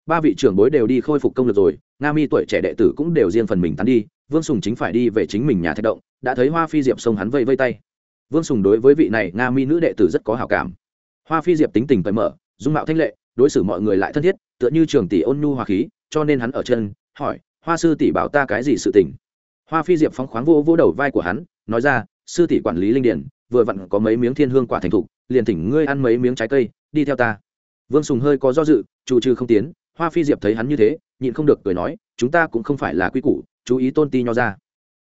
Ba vị trưởng bối đều đi khôi phục công lực rồi, nga mi tuổi trẻ đệ tử cũng đều riêng phần mình tán đi, vương sùng chính phải đi về chính mình nhà thạch động, đã thấy hoa phi diệp sông hắn vây vây tay vương sùng đối với vị này nga mi nữ đệ tử rất có hảo cảm. Hoa phi diệp tính tình cởi mở, dung mạo thanh lệ, đối xử mọi người lại thân thiết, tựa như trường tỷ ôn nhu hòa khí, cho nên hắn ở chân, hỏi, hoa sư tỷ bảo ta cái gì sự tình? Hoa phi diệp phóng khoáng vô vô đầu vai của hắn, nói ra, sư tỷ quản lý linh điển vừa vặn có mấy miếng thiên hương quả thành thục, liền thỉnh ngươi ăn mấy miếng trái cây, đi theo ta. Vương sùng hơi có do dự chủ trừ không tiến, hoa phi diệp thấy hắn như thế, nhịn không được cười nói, chúng ta cũng không phải là quy củ, chú ý tôn ti nho ra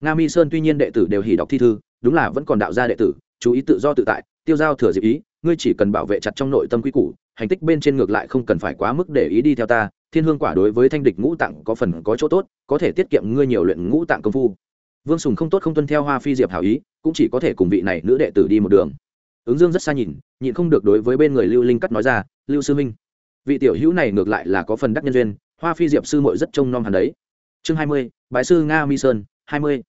nga mi sơn tuy nhiên đệ tử đều hỉ đọc thi thư, đúng là vẫn còn đạo gia đệ tử, chú ý tự do tự tại, tiêu giao thừa dịp ý, ngươi chỉ cần bảo vệ chặt trong nội tâm quy củ, hành tích bên trên ngược lại không cần phải quá mức để ý đi theo ta, thiên hương quả đối với thanh địch ngũ tạng có phần có chỗ tốt, có thể tiết kiệm ngươi nhiều luyện ngũ tạng công phu. Vương sùng không tốt không tuân theo hoa phi diệp hảo ý, cũng chỉ có thể cùng vị này nữ đệ tử đi một đường. Ứng dương rất xa nhìn, nhịn không được đối với bên người lưu linh cắt nói ra, lưu sư minh, vị tiểu hữu này ngược lại là có phần đắc nhân duyên, hoa phi diệp sư mội rất trông nom hẳn đấy. Chương hai mươi, bái sư nga mi sơn, hai mươi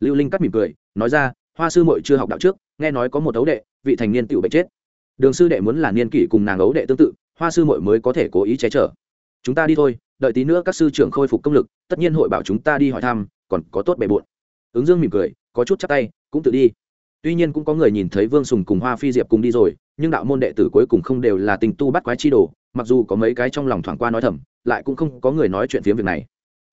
lưu linh cắt mỉm cười, nói ra, hoa sư mội chưa học đạo trước, nghe nói có một ấu đệ, vị thành niên tựu bệnh chết. Đường sư đệ muốn là niên kỷ cùng nàng ấu đệ tương tự, hoa sư mội mới có thể cố ý che chở. Chúng ta đi thôi, đợi tí nữa các sư trưởng khôi phục công lực, tất nhiên hội bảo chúng ta đi hỏi thăm, còn có tốt bề bộn. Ứng dương mỉm cười, có chút chắc tay, cũng tự đi. Tuy nhiên cũng có người nhìn thấy vương sùng cùng hoa phi diệp cùng đi rồi, nhưng đạo môn đệ tử cuối cùng không đều là tình tu bắt quái chi đồ, mặc dù có mấy cái trong lòng thoảng qua nói thầm, lại cũng không có người nói chuyện phiếm việc này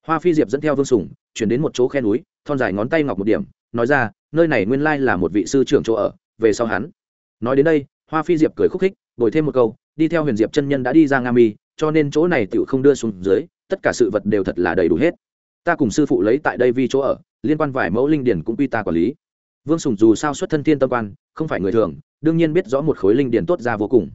hoa phi diệp dẫn theo vương sùng, chuyển đến một chỗ khe núi, thon dài ngón tay ngọc một điểm, nói ra, nơi này nguyên lai là một vị sư trưởng chỗ ở, về sau hắn. Nói đến đây, hoa phi diệp cười khúc khích, bồi thêm một câu, đi theo huyền diệp chân nhân đã đi ra nga mi, cho nên chỗ này tựu không đưa xuống dưới, tất cả sự vật đều thật là đầy đủ hết. Ta cùng sư phụ lấy tại đây vi chỗ ở, liên quan vài mẫu linh điển cũng quy ta quản lý. Vương sùng dù sao xuất thân thiên tâm quan, không phải người thường, đương nhiên biết rõ một khối linh điển tốt ra vô cùng.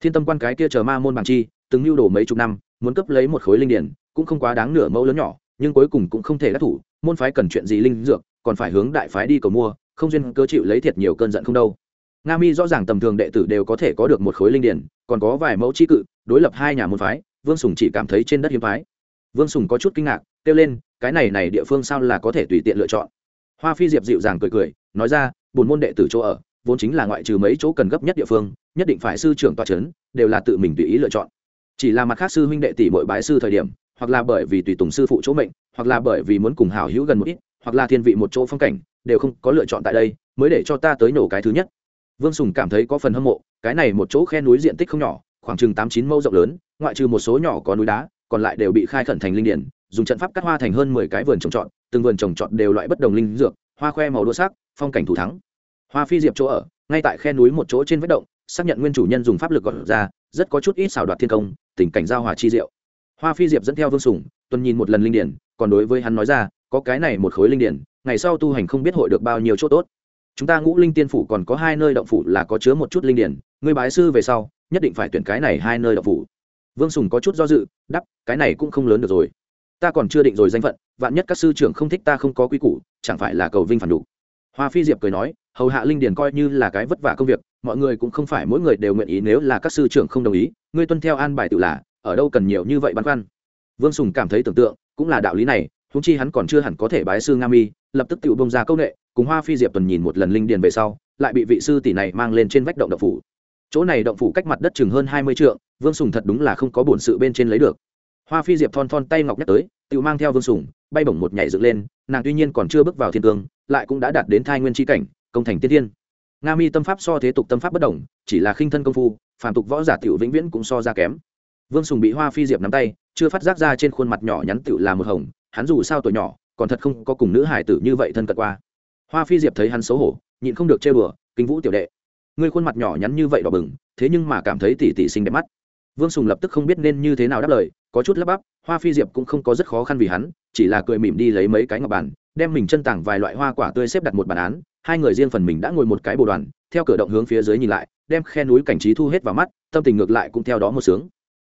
Thiên tâm quan cái kia chờ ma môn bằng chi, từng lưu đồ mấy chục năm, muốn cấp lấy một khối linh điển cũng không quá đáng nửa mẫu lớn nhỏ, nhưng cuối cùng cũng không thể đắc thủ, môn phái cần chuyện gì linh dược, còn phải hướng đại phái đi cầu mua, không duyên cơ chịu lấy thiệt nhiều cơn giận không đâu. Nga mi rõ ràng tầm thường đệ tử đều có thể có được một khối linh điển, còn có vài mẫu chi cự, đối lập hai nhà môn phái, vương sùng chỉ cảm thấy trên đất hiếm phái vương sùng có chút kinh ngạc, kêu lên, cái này này địa phương sao là có thể tùy tiện lựa chọn? Hoa phi diệp dịu dàng cười cười, nói ra bùn môn đệ tử chỗ ở, vốn chính là ngoại trừ mấy chỗ cần gấp nhất địa phương, nhất định phải sư trưởng tòa c h ấ n đều là tự mình tùy ý lựa chọn. Chỉ là mặt khác sư huynh đệ tỷ mỗi bái sư thời điểm hoặc là bởi vì tùy tùng sư phụ chỗ mệnh, hoặc là bởi vì muốn cùng hảo hữu gần một ít, hoặc là thiên vị một chỗ phong cảnh, đều không có lựa chọn tại đây, mới để cho ta tới nổ cái thứ nhất. Vương sùng cảm thấy có phần hâm mộ, cái này một chỗ khe núi diện tích không nhỏ, khoảng chừng tám chín mẫu rộng lớn, ngoại trừ một số nhỏ có núi đá, còn lại đều bị khai khẩn thành linh điển, dùng trận pháp cắt hoa thành hơn mười cái vườn trồng trọt, từng vườn trồng trọt đều loại bất đồng linh dược, hoa khoe màu đua sắc, phong cảnh thủ thắng. Hoa phi diệp chỗ ở, ngay tại khe núi một chỗ trên vết động, xác nhận nguyên chủ nhân dùng pháp lực gọt ra, rất có chút ít xảo đoạt thiên công, tình cảnh giao hòa chi diệu hoa phi diệp dẫn theo vương sủng tuần nhìn một lần linh điển, còn đối với hắn nói ra, có cái này một khối linh điển, ngày sau tu hành không biết hội được bao nhiêu chỗ tốt. Chúng ta ngũ linh tiên phủ còn có hai nơi động phủ là có chứa một chút linh điển, người bái sư về sau, nhất định phải tuyển cái này hai nơi động phủ. Vương sùng có chút do dự đắp cái này cũng không lớn được rồi. Ta còn chưa định rồi danh phận, vạn nhất các sư trưởng không thích ta không có quy củ, chẳng phải là cầu vinh phản đủ hoa phi diệp cười nói, hầu hạ linh điền coi như là cái vất vả công việc, mọi người cũng không phải mỗi người đều nguyện ý nếu là các sư trưởng không đồng ý, ngươi tuân theo an bài tự là ở đâu cần nhiều như vậy băn khoăn. Vương sùng cảm thấy tưởng tượng, cũng là đạo lý này húng chi hắn còn chưa hẳn có thể bái sư nga mi, lập tức tự bông ra công nghệ cùng hoa phi diệp tuần nhìn một lần linh điền về sau, lại bị vị sư tỷ này mang lên trên vách động động phủ. Chỗ này động phủ cách mặt đất chừng hơn hai mươi trượng, vương sùng thật đúng là không có bổn sự bên trên lấy được. Hoa phi diệp thon thon tay ngọc nhắc tới tự mang theo vương sùng, bay bổng một nhảy dựng lên, nàng tuy nhiên còn chưa bước vào thiên cương, lại cũng đã đạt đến thai nguyên tri cảnh, công thành tiên thiên. Nga mi tâm pháp so thế tục tâm pháp bất đồng, chỉ là khinh thân công phu, phàm tục võ giả tiểu vĩnh viễn cũng so ra kém vương sùng bị hoa phi diệp nắm tay, chưa phát giác ra trên khuôn mặt nhỏ nhắn tiểu là một hồng, hắn dù sao tuổi nhỏ, còn thật không có cùng nữ hải tử như vậy thân cận qua. Hoa phi diệp thấy hắn xấu hổ, nhịn không được chơi bừa kinh vũ tiểu đệ, ngươi khuôn mặt nhỏ nhắn như vậy đỏ bừng, thế nhưng mà cảm thấy tỉ tỉ xinh đẹp mắt. Vương sùng lập tức không biết nên như thế nào đáp lời, có chút lắp bắp, hoa phi diệp cũng không có rất khó khăn vì hắn, chỉ là cười mỉm đi lấy mấy cái ngọc bàn, đem mình chân tảng vài loại hoa quả tươi xếp đặt một bàn án, hai người riêng phần mình đã ngồi một cái bồ đoàn, theo cửa động hướng phía dưới nhìn lại, đem khe núi cảnh trí thu hết vào mắt, tâm tình ngược lại cũng theo đó một sướng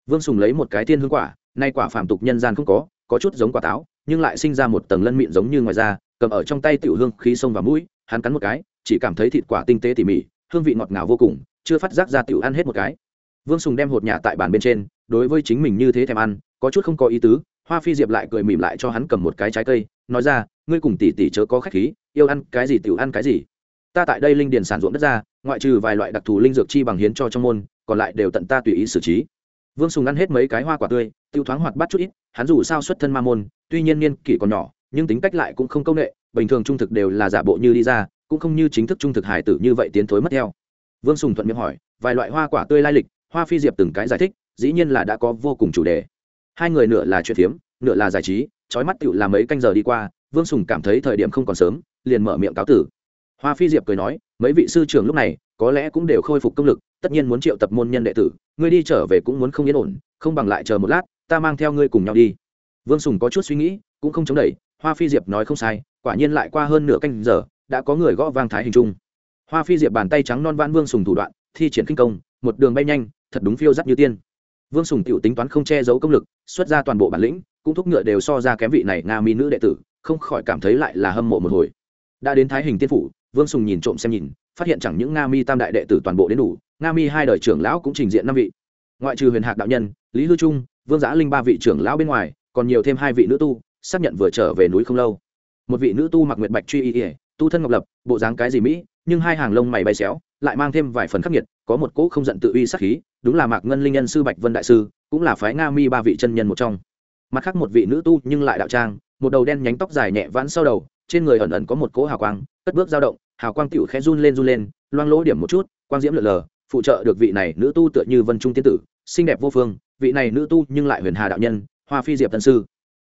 vương sùng lấy một cái tiên hương quả, nay quả phạm tục nhân gian không có có chút giống quả táo, nhưng lại sinh ra một tầng lân mịn giống như ngoài da, cầm ở trong tay tiểu hương khí sông và mũi, hắn cắn một cái, chỉ cảm thấy thịt quả tinh tế tỉ mỉ, hương vị ngọt ngào vô cùng, chưa phát giác ra tiểu ăn hết một cái. Vương sùng đem hột nhà tại bàn bên trên, đối với chính mình như thế thèm ăn, có chút không có ý tứ, hoa phi diệp lại cười mỉm lại cho hắn cầm một cái trái cây, nói ra, ngươi cùng tỷ tỷ chớ có khách khí, yêu ăn cái gì tiểu ăn cái gì. Ta tại đây linh điền sản ruộng đất ra, ngoại trừ vài loại đặc thù linh dược chi bằng hiến cho trong môn, còn lại đều tận ta tùy ý xử trí vương sùng ăn hết mấy cái hoa quả tươi, tiêu thoáng hoạt bát chút ít, hắn dù sao xuất thân ma môn, tuy nhiên niên kỷ còn nhỏ, nhưng tính cách lại cũng không công nghệ bình thường trung thực đều là giả bộ như đi ra, cũng không như chính thức trung thực hải tử như vậy tiến thối mất theo. Vương sùng thuận miệng hỏi, vài loại hoa quả tươi lai lịch, hoa phi diệp từng cái giải thích, dĩ nhiên là đã có vô cùng chủ đề. Hai người nửa là chuyện phiếm nửa là giải trí trói mắt tựu là mấy canh giờ đi qua, vương sùng cảm thấy thời điểm không còn sớm, liền mở miệng cáo tử. Hoa phi diệp cười nói, mấy vị sư trưởng lúc này, có lẽ cũng đều khôi phục công lực tất nhiên muốn triệu tập môn nhân đệ tử, ngươi đi trở về cũng muốn không yên ổn, không bằng lại chờ một lát, ta mang theo ngươi cùng nhau đi. Vương sùng có chút suy nghĩ, cũng không chống đẩy, hoa phi diệp nói không sai, quả nhiên lại qua hơn nửa canh giờ, đã có người gõ vang thái hình trung. Hoa phi diệp bàn tay trắng non vãn vương sùng thủ đoạn, thi triển kinh công, một đường bay nhanh, thật đúng phiêu dắt như tiên. Vương sùng t tính toán không che giấu công lực, xuất ra toàn bộ bản lĩnh, cũng thúc ngựa đều so ra kém vị này nga mi nữ đệ tử, không khỏi cảm thấy lại là hâm mộ một hồi. Đã đến thái hình tiên phủ, vương sùng nhìn trộm xem nhìn phát hiện chẳng những nga mi tam đại đệ tử toàn bộ đến đủ, nga mi hai đời trưởng lão cũng trình diện năm vị. Ngoại trừ huyền hạc đạo nhân, lý hư trung, vương giã linh ba vị trưởng lão bên ngoài, còn nhiều thêm hai vị nữ tu, xác nhận vừa trở về núi không lâu. Một vị nữ tu mặc nguyệt bạch truy y ỉa tu thân ngọc lập, bộ dáng cái gì mỹ, nhưng hai hàng lông mày bay xéo, lại mang thêm vài phần khắc nghiệt, có một cỗ không giận tự uy sắc khí, đúng là mạc ngân linh nhân sư bạch vân đại sư, cũng là phái nga mi ba vị chân nhân một trong. Mặt khác một vị nữ tu nhưng lại đạo trang, một đầu đen nhánh tóc dài nhẹ vãn sau đầu, trên người ẩn ẩn có một cỗ hào quang, cất bước dao động hào quang tiểu khẽ run lên run lên, loang lỗ điểm một chút, quang diễm lượn lờ, phụ trợ được vị này nữ tu tựa như vân trung tiên tử, xinh đẹp vô phương, vị này nữ tu nhưng lại huyền hà đạo nhân, hoa phi diệp tân sư.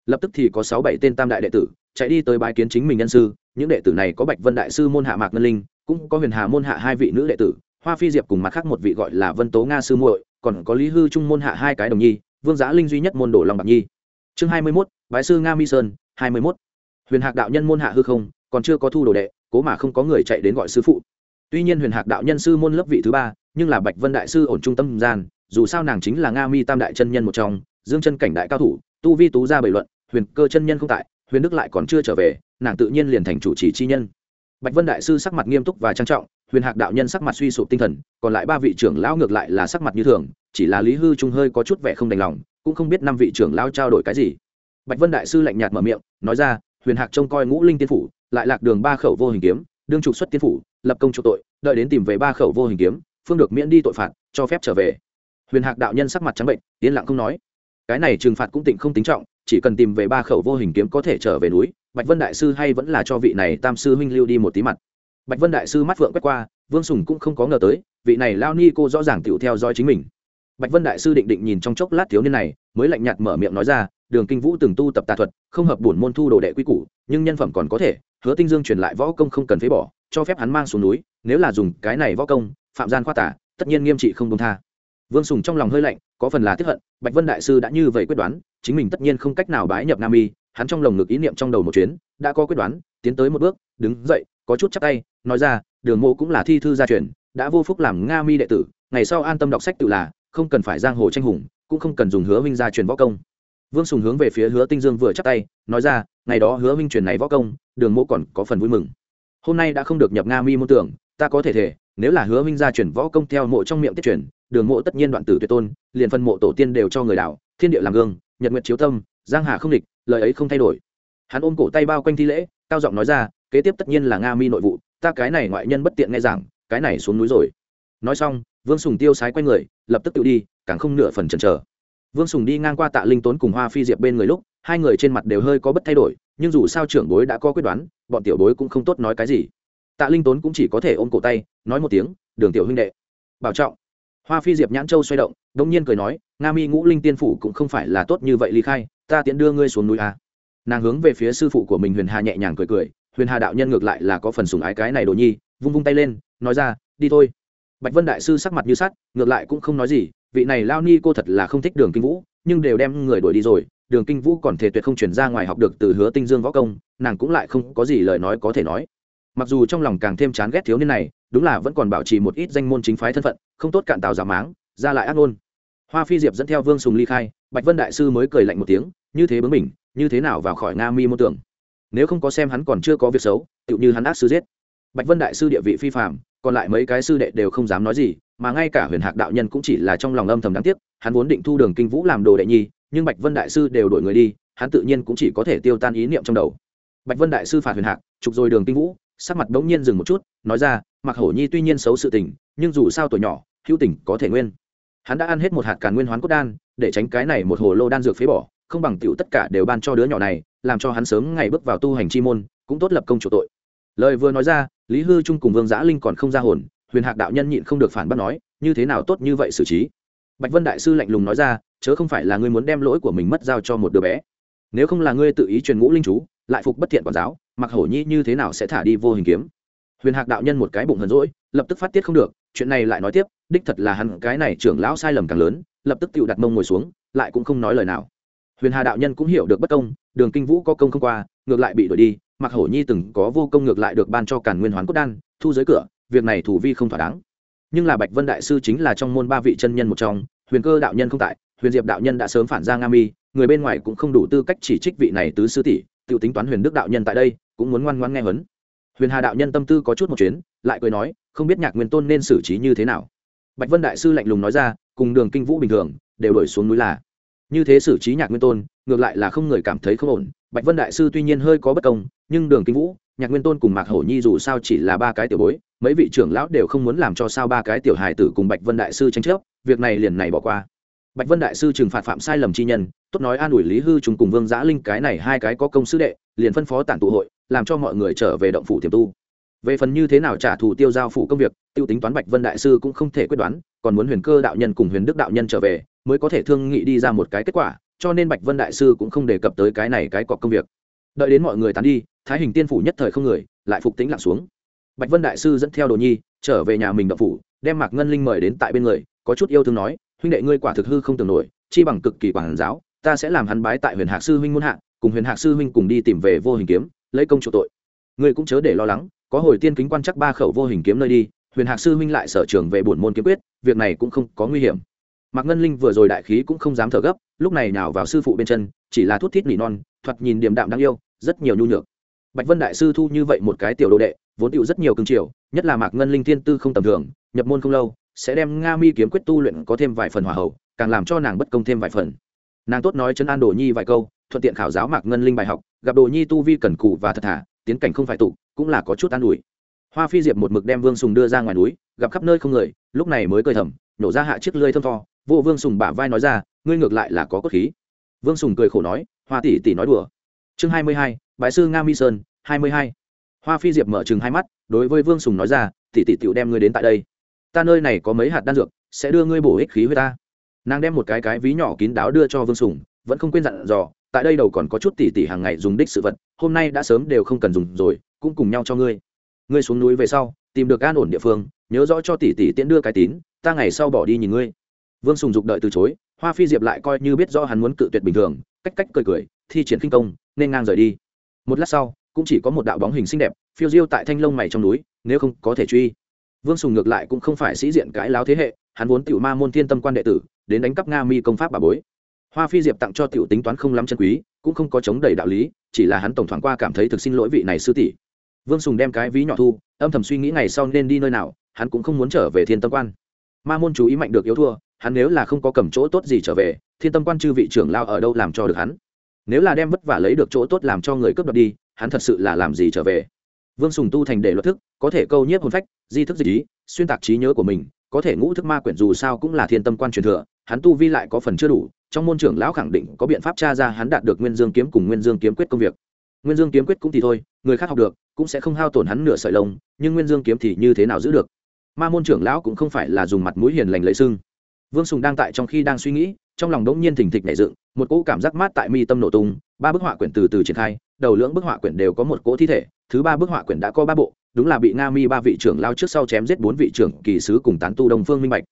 Lập tức thì có sáu bảy tên tam đại đệ tử chạy đi tới bái kiến chính mình nhân sư, những đệ tử này có bạch vân đại sư môn hạ mạc ngân linh, cũng có huyền hà môn hạ hai vị nữ đệ tử, hoa phi diệp cùng mặt khác một vị gọi là vân tố nga sư muội, còn có lý hư trung môn hạ hai cái đồng nhi, vương Giá linh duy nhất môn đồ long bạc nhi. Chương hai mươi mốt, bái sư nga mi sơn, hai mươi mốt. Huyền hạc đạo nhân môn hạ hư không, còn chưa có thu đồ đệ cố mà không có người chạy đến gọi sư phụ. Tuy nhiên huyền hạc đạo nhân sư môn lớp vị thứ ba, nhưng là bạch vân đại sư ổn trung tâm gian, dù sao nàng chính là nga mi tam đại chân nhân một trong, dương chân cảnh đại cao thủ, tu vi tú ra bày luận, huyền cơ chân nhân không tại, huyền đức lại còn chưa trở về, nàng tự nhiên liền thành chủ trì chi nhân. Bạch vân đại sư sắc mặt nghiêm túc và trang trọng, huyền hạc đạo nhân sắc mặt suy sụp tinh thần, còn lại ba vị trưởng lão ngược lại là sắc mặt như thường, chỉ là lý hư trung hơi có chút vẻ không đành lòng, cũng không biết năm vị trưởng lão trao đổi cái gì. Bạch vân đại sư lạnh nhạt mở miệng, nói ra huyền hạc trông coi ngũ linh tiên phủ, lại lạc đường ba khẩu vô hình kiếm, đương trục xuất tiên phủ, lập công chủ tội, đợi đến tìm về ba khẩu vô hình kiếm, phương được miễn đi tội phạt, cho phép trở về. Huyền hạc đạo nhân sắc mặt trắng bệnh, yên lặng không nói. Cái này trừng phạt cũng tịnh không tính trọng, chỉ cần tìm về ba khẩu vô hình kiếm có thể trở về núi, bạch vân đại sư hay vẫn là cho vị này tam sư huynh lưu đi một tí mặt. Bạch vân đại sư mắt vượng quét qua, vương sùng cũng không có ngờ tới, vị này lao ni cô rõ ràng tựu theo dõi chính mình bạch vân đại sư định định nhìn trong chốc lát thiếu niên này, mới lạnh nhạt mở miệng nói ra, đường kinh vũ từng tu tập tà thuật, không hợp bổn môn thu đồ đệ quy củ, nhưng nhân phẩm còn có thể, hứa tinh dương truyền lại võ công không cần phế bỏ, cho phép hắn mang xuống núi, nếu là dùng cái này võ công, phạm gian khoa tả tất nhiên nghiêm trị không công tha. Vương sùng trong lòng hơi lạnh, có phần là tiếp hận, bạch vân đại sư đã như vậy quyết đoán, chính mình tất nhiên không cách nào bái nhập nam y, hắn trong lồng ngực ý niệm trong đầu một chuyến, đã có quyết đoán, tiến tới một bước, đứng dậy, có chút chắc tay, nói ra, đường mộ cũng là thi thư gia truyền, đã vô phúc làm nga mi đệ tử, ngày sau an tâm đọc sách tự là không cần phải giang hồ tranh hùng, cũng không cần dùng hứa minh gia truyền võ công. Vương sùng hướng về phía hứa tinh dương vừa chắc tay, nói ra, ngày đó hứa minh truyền này võ công, đường mộ còn có phần vui mừng. Hôm nay đã không được nhập nga mi môn tưởng, ta có thể thể, nếu là hứa minh gia truyền võ công theo mộ trong miệng tiết truyền, đường mộ tất nhiên đoạn tử tuyệt tôn, liền phân mộ tổ tiên đều cho người đạo, thiên địa làm gương, nhật nguyệt chiếu tâm, giang hà không địch, lời ấy không thay đổi. Hắn ôm cổ tay bao quanh thi lễ, cao giọng nói ra, kế tiếp tất nhiên là nga mi nội vụ, ta cái này ngoại nhân bất tiện nghe giảng, cái này xuống núi rồi. Nói xong vương sùng tiêu sái quay người, lập tức tự đi, càng không nửa phần chần chờ. Vương sùng đi ngang qua tạ linh tốn cùng hoa phi diệp bên người lúc, hai người trên mặt đều hơi có bất thay đổi, nhưng dù sao trưởng bối đã có quyết đoán, bọn tiểu bối cũng không tốt nói cái gì. Tạ linh tốn cũng chỉ có thể ôm cổ tay, nói một tiếng, đường tiểu huynh đệ. Bảo trọng. Hoa phi diệp nhãn châu xoay động đ ỗ n g nhiên cười nói, nga mi ngũ linh tiên phủ cũng không phải là tốt như vậy ly khai, ta tiễn đưa ngươi xuống núi à. nàng hướng về phía sư phụ của mình huyền hà nhẹ nhàng cười cười, huyền hà đạo nhân ngược lại là có phần sùng ái cái này đồ nhi. Vung vung tay lên, nói ra, đi thôi bạch vân đại sư sắc mặt như sắt, ngược lại cũng không nói gì, vị này lao ni cô thật là không thích đường kinh vũ, nhưng đều đem người đuổi đi rồi, đường kinh vũ còn thể tuyệt không chuyển ra ngoài học được từ hứa tinh dương võ công, nàng cũng lại không có gì lời nói có thể nói. Mặc dù trong lòng càng thêm chán ghét thiếu niên này, đúng là vẫn còn bảo trì một ít danh môn chính phái thân phận, không tốt cạn tào giả máng, ra lại ác ngôn. Hoa phi diệp dẫn theo vương sùng ly khai, bạch vân đại sư mới cười lạnh một tiếng, như thế bướng mình như thế nào vào khỏi nga mi mô tưởng. Nếu không có xem hắn còn chưa có việc xấu, tựu như hắn ác sư giết. Bạch vân đại sư địa vị phi phạm còn lại mấy cái sư đệ đều không dám nói gì, mà ngay cả huyền hạc đạo nhân cũng chỉ là trong lòng âm thầm đáng tiếc, hắn vốn định thu đường kinh vũ làm đồ đệ nhi, nhưng bạch vân đại sư đều đổi người đi, hắn tự nhiên cũng chỉ có thể tiêu tan ý niệm trong đầu. Bạch vân đại sư phạt huyền hạc, trục rồi đường kinh vũ, sắc mặt bỗng nhiên dừng một chút, nói ra mặc hổ nhi tuy nhiên xấu sự tình, nhưng dù sao tuổi nhỏ, hữu tình có thể nguyên. Hắn đã ăn hết một hạt càn nguyên hoán cốt đan, để tránh cái này một hồ lô đan dược phế bỏ, không bằng tiểu tất cả đều ban cho đứa nhỏ này, làm cho hắn sớm ngày bước vào tu hành chi môn, cũng tốt lập công chủ tội. Lời vừa nói ra lý hư trung cùng vương giã linh còn không ra hồn, huyền hạc đạo nhân nhịn không được phản bác nói, như thế nào tốt như vậy xử trí? Bạch vân đại sư lạnh lùng nói ra, chớ không phải là ngươi muốn đem lỗi của mình mất giao cho một đứa bé. Nếu không là ngươi tự ý truyền ngũ linh chú, lại phục bất thiện quản giáo mặc hổ nhi như thế nào sẽ thả đi vô hình kiếm? Huyền hạc đạo nhân một cái bụng hờn rỗi lập tức phát tiết không được, chuyện này lại nói tiếp, đích thật là hắn, cái này trưởng lão sai lầm càng lớn, lập tức tự đặt mông ngồi xuống, lại cũng không nói lời nào. Huyền hà đạo nhân cũng hiểu được bất công, đường kinh vũ có công không qua, ngược lại bị đuổi đi mặc hổ nhi từng có vô công ngược lại được ban cho càn nguyên hoán cốt đan, thu giới cửa, việc này thủ vi không thỏa đáng. Nhưng là bạch vân đại sư chính là trong môn ba vị chân nhân một trong, huyền cơ đạo nhân không tại, huyền diệp đạo nhân đã sớm phản ra nga mi, người bên ngoài cũng không đủ tư cách chỉ trích vị này tứ sư tỷ tự tính toán huyền đức đạo nhân tại đây, cũng muốn ngoan ngoan nghe huấn huyền hà đạo nhân tâm tư có chút một chuyến, lại cười nói, không biết nhạc nguyên tôn nên xử trí như thế nào. Bạch vân đại sư lạnh lùng nói ra, cùng đường kinh vũ bình thường, đều đổi xuống núi là. Như thế xử trí nhạc nguyên tôn ngược lại là không người cảm thấy không ổn. Bạch vân đại sư tuy nhiên hơi có bất công, nhưng đường kinh vũ, nhạc nguyên tôn cùng mạc hổ nhi dù sao chỉ là ba cái tiểu bối, mấy vị trưởng lão đều không muốn làm cho sao ba cái tiểu hài tử cùng bạch vân đại sư tranh chấp, việc này liền này bỏ qua. Bạch vân đại sư trừng phạt phạm sai lầm chi nhân, tốt nói an ủi lý hư trùng cùng vương giã linh cái này hai cái có công sứ đệ, liền phân phó tản tụ hội, làm cho mọi người trở về động phủ tiềm tu. Về phần như thế nào trả thù tiêu giao phủ công việc, tiêu tính toán bạch vân đại sư cũng không thể quyết đoán, còn muốn huyền cơ đạo nhân cùng huyền đức đạo nhân trở về, mới có thể thương nghị đi ra một cái kết quả cho nên bạch vân đại sư cũng không đề cập tới cái này cái cọc công việc. Đợi đến mọi người tán đi, thái hình tiên phủ nhất thời không người, lại phục tính lặng xuống. Bạch vân đại sư dẫn theo đồ nhi, trở về nhà mình đậu phủ, đem mạc ngân linh mời đến tại bên người, có chút yêu thương nói, huynh đệ ngươi quả thực hư không tưởng nổi, chi bằng cực kỳ quản giáo, ta sẽ làm hắn bái tại huyền hạc sư huynh muôn hạ, cùng huyền hạc sư huynh cùng đi tìm về vô hình kiếm, lấy công chủ tội. Ngươi cũng chớ để lo lắng, có hồi tiên kính quan chắc ba khẩu vô hình kiếm nơi đi, huyền hạc sư huynh lại sở trường về buồn môn kiếm quyết, việc này cũng không có nguy hiểm. Mạc ngân linh vừa rồi đại khí cũng không dám thở gấp lúc này nào vào sư phụ bên chân, chỉ là thút thít nỉ non, thoạt nhìn điềm đạm đáng yêu, rất nhiều nhu nhược. Bạch vân đại sư thu như vậy một cái tiểu đồ đệ, vốn tựu rất nhiều cương triều nhất là mạc ngân linh thiên tư không tầm thường, nhập môn không lâu, sẽ đem nga mi kiếm quyết tu luyện có thêm vài phần hòa hậu, càng làm cho nàng bất công thêm vài phần. Nàng tốt nói chân an đồ nhi vài câu, thuận tiện khảo giáo mạc ngân linh bài học, gặp đồ nhi tu vi cần cù và thật thà, tiến cảnh không phải tụ, cũng là có chút an ủi. Hoa phi diệp một mực đem vương sùng đưa ra ngoài núi, gặp khắp nơi không người, lúc này mới cười thầm nổ ra hạ chiếc lưới thơm tho, vô vương sùng bả vai nói ra ngươi ngược lại là có cốt khí. Vương sùng cười khổ nói, hoa tỷ tỷ nói đùa. Chương hai mươi hai bãi sư nga mi sơn, hai mươi hai. Hoa phi diệp mở chừng hai mắt, đối với vương sùng nói ra, tỷ tỷ tiểu đem ngươi đến tại đây. Ta nơi này có mấy hạt đan dược, sẽ đưa ngươi bổ ích khí với ta. Nàng đem một cái cái ví nhỏ kín đáo đưa cho vương sùng, vẫn không quên dặn dò, tại đây đầu còn có chút tỷ tỷ hàng ngày dùng đích sự vật, hôm nay đã sớm đều không cần dùng rồi, cũng cùng nhau cho ngươi. Ngươi xuống núi về sau, tìm được an ổn địa phương, nhớ rõ cho tỷ tỷ tiễn đưa cái tín, ta ngày sau bỏ đi nhìn ngươi. Vương sùng dục đợi từ chối hoa phi diệp lại coi như biết do hắn muốn cự tuyệt bình thường, cách cách cười cười, thi triển khinh công, nên ngang rời đi. Một lát sau, cũng chỉ có một đạo bóng hình xinh đẹp, phiêu diêu tại thanh lông mày trong núi, nếu không có thể truy. Vương sùng ngược lại cũng không phải sĩ diện cãi láo thế hệ, hắn vốn tiểu ma môn thiên tâm quan đệ tử, đến đánh cắp nga mi công pháp bà bối. Hoa phi diệp tặng cho tiểu tính toán không lắm chân quý, cũng không có chống đầy đạo lý, chỉ là hắn tổng thoáng qua cảm thấy thực xin lỗi vị này sư tỷ. Vương sùng đem cái ví nhỏ thu, âm thầm suy nghĩ ngày sau nên đi nơi nào, hắn cũng không muốn trở về thiên tâm quan. Ma môn chú ý mạnh được yếu thua hắn nếu là không có cầm chỗ tốt gì trở về, thiên tâm quan chư vị trưởng lao ở đâu làm cho được hắn? Nếu là đem vất vả lấy được chỗ tốt làm cho người cướp đoạt đi, hắn thật sự là làm gì trở về? Vương sùng tu thành để luật thức, có thể câu nhiếp hồn phách, di thức dịch ý, xuyên tạc trí nhớ của mình, có thể ngũ thức ma quyển dù sao cũng là thiên tâm quan truyền thừa, hắn tu vi lại có phần chưa đủ, trong môn trưởng lão khẳng định có biện pháp tra ra hắn đạt được nguyên dương kiếm cùng nguyên dương kiếm quyết công việc. Nguyên dương kiếm quyết cũng thì thôi, người khác học được, cũng sẽ không hao tổn hắn nửa sợi lông, nhưng nguyên dương kiếm thì như thế nào giữ được? Ma môn trưởng lão cũng không phải là dùng mặt mũi hiền lành lấy sưng vương sùng đang tại trong khi đang suy nghĩ, trong lòng đống nhiên thình thịch nảy dựng, một cỗ cảm giác mát tại mi tâm nổ tung, ba bức họa quyển từ từ triển khai, đầu lưỡng bức họa quyển đều có một cỗ thi thể, thứ ba bức họa quyển đã có ba bộ, đúng là bị nga mi ba vị trưởng lao trước sau chém giết bốn vị trưởng kỳ sứ cùng tán tu đông phương minh bạch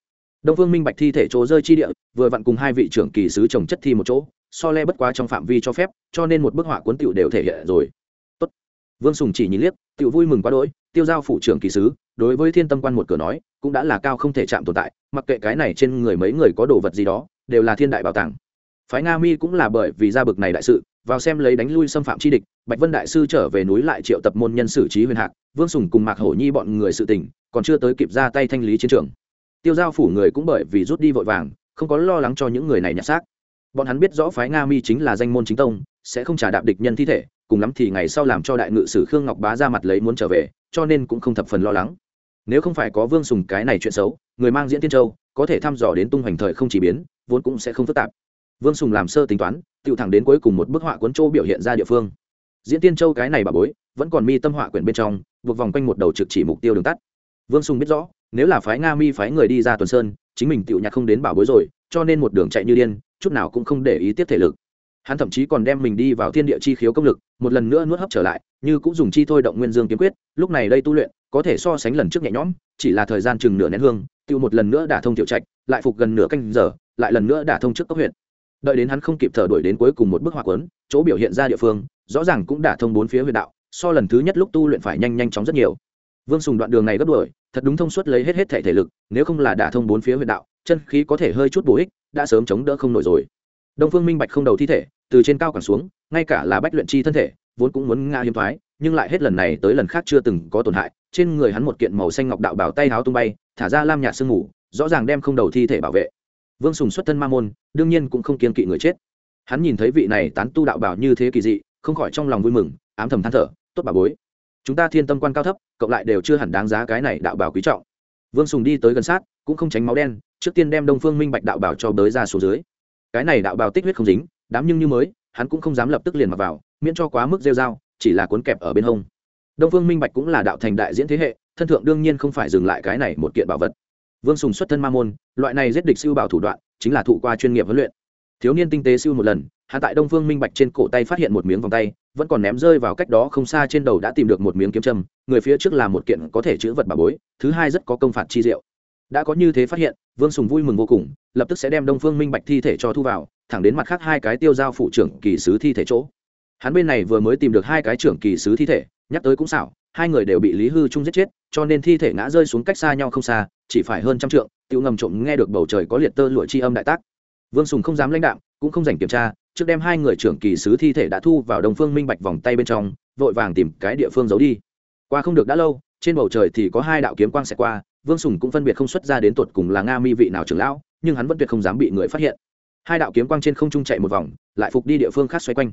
đông phương minh bạch thi thể chỗ rơi chi địa, vừa vặn cùng hai vị trưởng kỳ sứ trồng chất thi một chỗ, so le bất quá trong phạm vi cho phép, cho nên một bức họa cuốn tiểu đều thể hiện rồi Tốt. vương sùng chỉ nhìn liếc, tiểu vui mừng quá đỗi, tiêu giao phủ trưởng kỳ sứ đối với thiên tâm quan một cửa nói, cũng đã là cao không thể chạm tồn tại, mặc kệ cái này trên người mấy người có đồ vật gì đó, đều là thiên đại bảo tàng. Phái nga mi cũng là bởi vì ra bực này đại sự, vào xem lấy đánh lui xâm phạm chi địch, bạch vân đại sư trở về núi lại triệu tập môn nhân xử trí huyền hạc, vương sùng cùng mạc hổ nhi bọn người sự tình, còn chưa tới kịp ra tay thanh lý chiến trường. Tiêu giao phủ người cũng bởi vì rút đi vội vàng, không có lo lắng cho những người này nhặt xác. Bọn hắn biết rõ phái nga mi chính là danh môn chính tông, sẽ không trả đạp địch nhân thi thể, cùng lắm thì ngày sau làm cho đại ngự sử khương ngọc bá ra mặt lấy muốn trở về, cho nên cũng không thập phần lo lắng nếu không phải có vương sùng cái này chuyện xấu, người mang diễn tiên châu, có thể thăm dò đến tung hoành thời không chỉ biến, vốn cũng sẽ không phức tạp. Vương sùng làm sơ tính toán tự thẳng đến cuối cùng một bức họa cuốn châu biểu hiện ra địa phương. Diễn tiên châu cái này bà bối, vẫn còn mi tâm họa quyển bên trong, buộc vòng quanh một đầu trực chỉ mục tiêu đường tắt. Vương sùng biết rõ, nếu là phái nga mi phái người đi ra tuần sơn, chính mình tự nhạc không đến bảo bối rồi, cho nên một đường chạy như điên, chút nào cũng không để ý tiếp thể lực. Hắn thậm chí còn đem mình đi vào thiên địa chi khiếu công lực, một lần nữa nuốt hấp trở lại, như cũng dùng chi thôi động nguyên dương kiếm quyết, lúc này đây tu luyện có thể so sánh lần trước nhẹ nhõm, chỉ là thời gian chừng nửa nén hương, tiêu một lần nữa đả thông tiểu trạch, lại phục gần nửa canh giờ, lại lần nữa đả thông trước cấp huyện. Đợi đến hắn không kịp thở đuổi đến cuối cùng một bức họa quấn chỗ biểu hiện ra địa phương, rõ ràng cũng đả thông bốn phía huyện đạo, so lần thứ nhất lúc tu luyện phải nhanh nhanh chóng rất nhiều. Vương sùng đoạn đường này gấp đuổi, thật đúng thông suốt lấy hết hết thể thể lực, nếu không là đả thông bốn phía huyện đạo, chân khí có thể hơi chút bổ ích, đã sớm chống đỡ không nổi rồi. Đông phương minh bạch không đầu thi thể, từ trên cao cản xuống, ngay cả là bách luyện chi thân thể, vốn cũng muốn ngã hiếm thoái, nhưng lại hết lần này tới lần khác chưa từng có tổn hại trên người hắn một kiện màu xanh ngọc đạo bảo tay háo tung bay, thả ra lam nhạt sương ngủ rõ ràng đem không đầu thi thể bảo vệ. Vương sùng xuất thân ma môn, đương nhiên cũng không kiên kỵ người chết. Hắn nhìn thấy vị này tán tu đạo bảo như thế kỳ dị, không khỏi trong lòng vui mừng, ám thầm than thở, tốt bà bối, chúng ta thiên tâm quan cao thấp, cộng lại đều chưa hẳn đáng giá cái này đạo bảo quý trọng. Vương sùng đi tới gần sát, cũng không tránh máu đen, trước tiên đem đông phương minh bạch đạo bảo cho bới ra xuống dưới. Cái này đạo bảo tích huyết không dính, đám nhưng như mới, hắn cũng không dám lập tức liền mặc vào, miễn cho quá mức rêu dao chỉ là cuốn kẹp ở bên hông đông phương minh bạch cũng là đạo thành đại diễn thế hệ, thân thượng đương nhiên không phải dừng lại cái này một kiện bảo vật. Vương sùng xuất thân ma môn, loại này giết địch siêu bảo thủ đoạn, chính là thụ qua chuyên nghiệp huấn luyện. Thiếu niên tinh tế siêu một lần hạ tại đông phương minh bạch trên cổ tay phát hiện một miếng vòng tay, vẫn còn ném rơi vào cách đó không xa trên đầu đã tìm được một miếng kiếm châm, người phía trước là một kiện có thể chữ vật bà bối, thứ hai rất có công phạt chi diệu. Đã có như thế phát hiện, vương sùng vui mừng vô cùng, lập tức sẽ đem đông phương minh bạch thi thể cho thu vào, thẳng đến mặt khác hai cái tiêu giao phụ trưởng kỳ sứ thi thể chỗ. Hắn bên này vừa mới tìm được hai cái trưởng kỳ sứ thi thể nhắc tới cũng xảo, hai người đều bị lý hư trung giết chết, cho nên thi thể ngã rơi xuống cách xa nhau không xa, chỉ phải hơn trăm trượng tiêu ngầm trộm nghe được bầu trời có liệt tơ lụa chi âm đại tác. Vương sùng không dám lãnh đạo cũng không dành kiểm tra, trước đem hai người trưởng kỳ sứ thi thể đã thu vào đồng phương minh bạch vòng tay bên trong, vội vàng tìm cái địa phương giấu đi. Qua không được đã lâu, trên bầu trời thì có hai đạo kiếm quang xẹt qua, vương sùng cũng phân biệt không xuất ra đến tột cùng là nga mi vị nào trưởng lão, nhưng hắn vẫn tuyệt không dám bị người phát hiện. Hai đạo kiếm quang trên không trung chạy một vòng, lại phục đi địa phương khác xoay quanh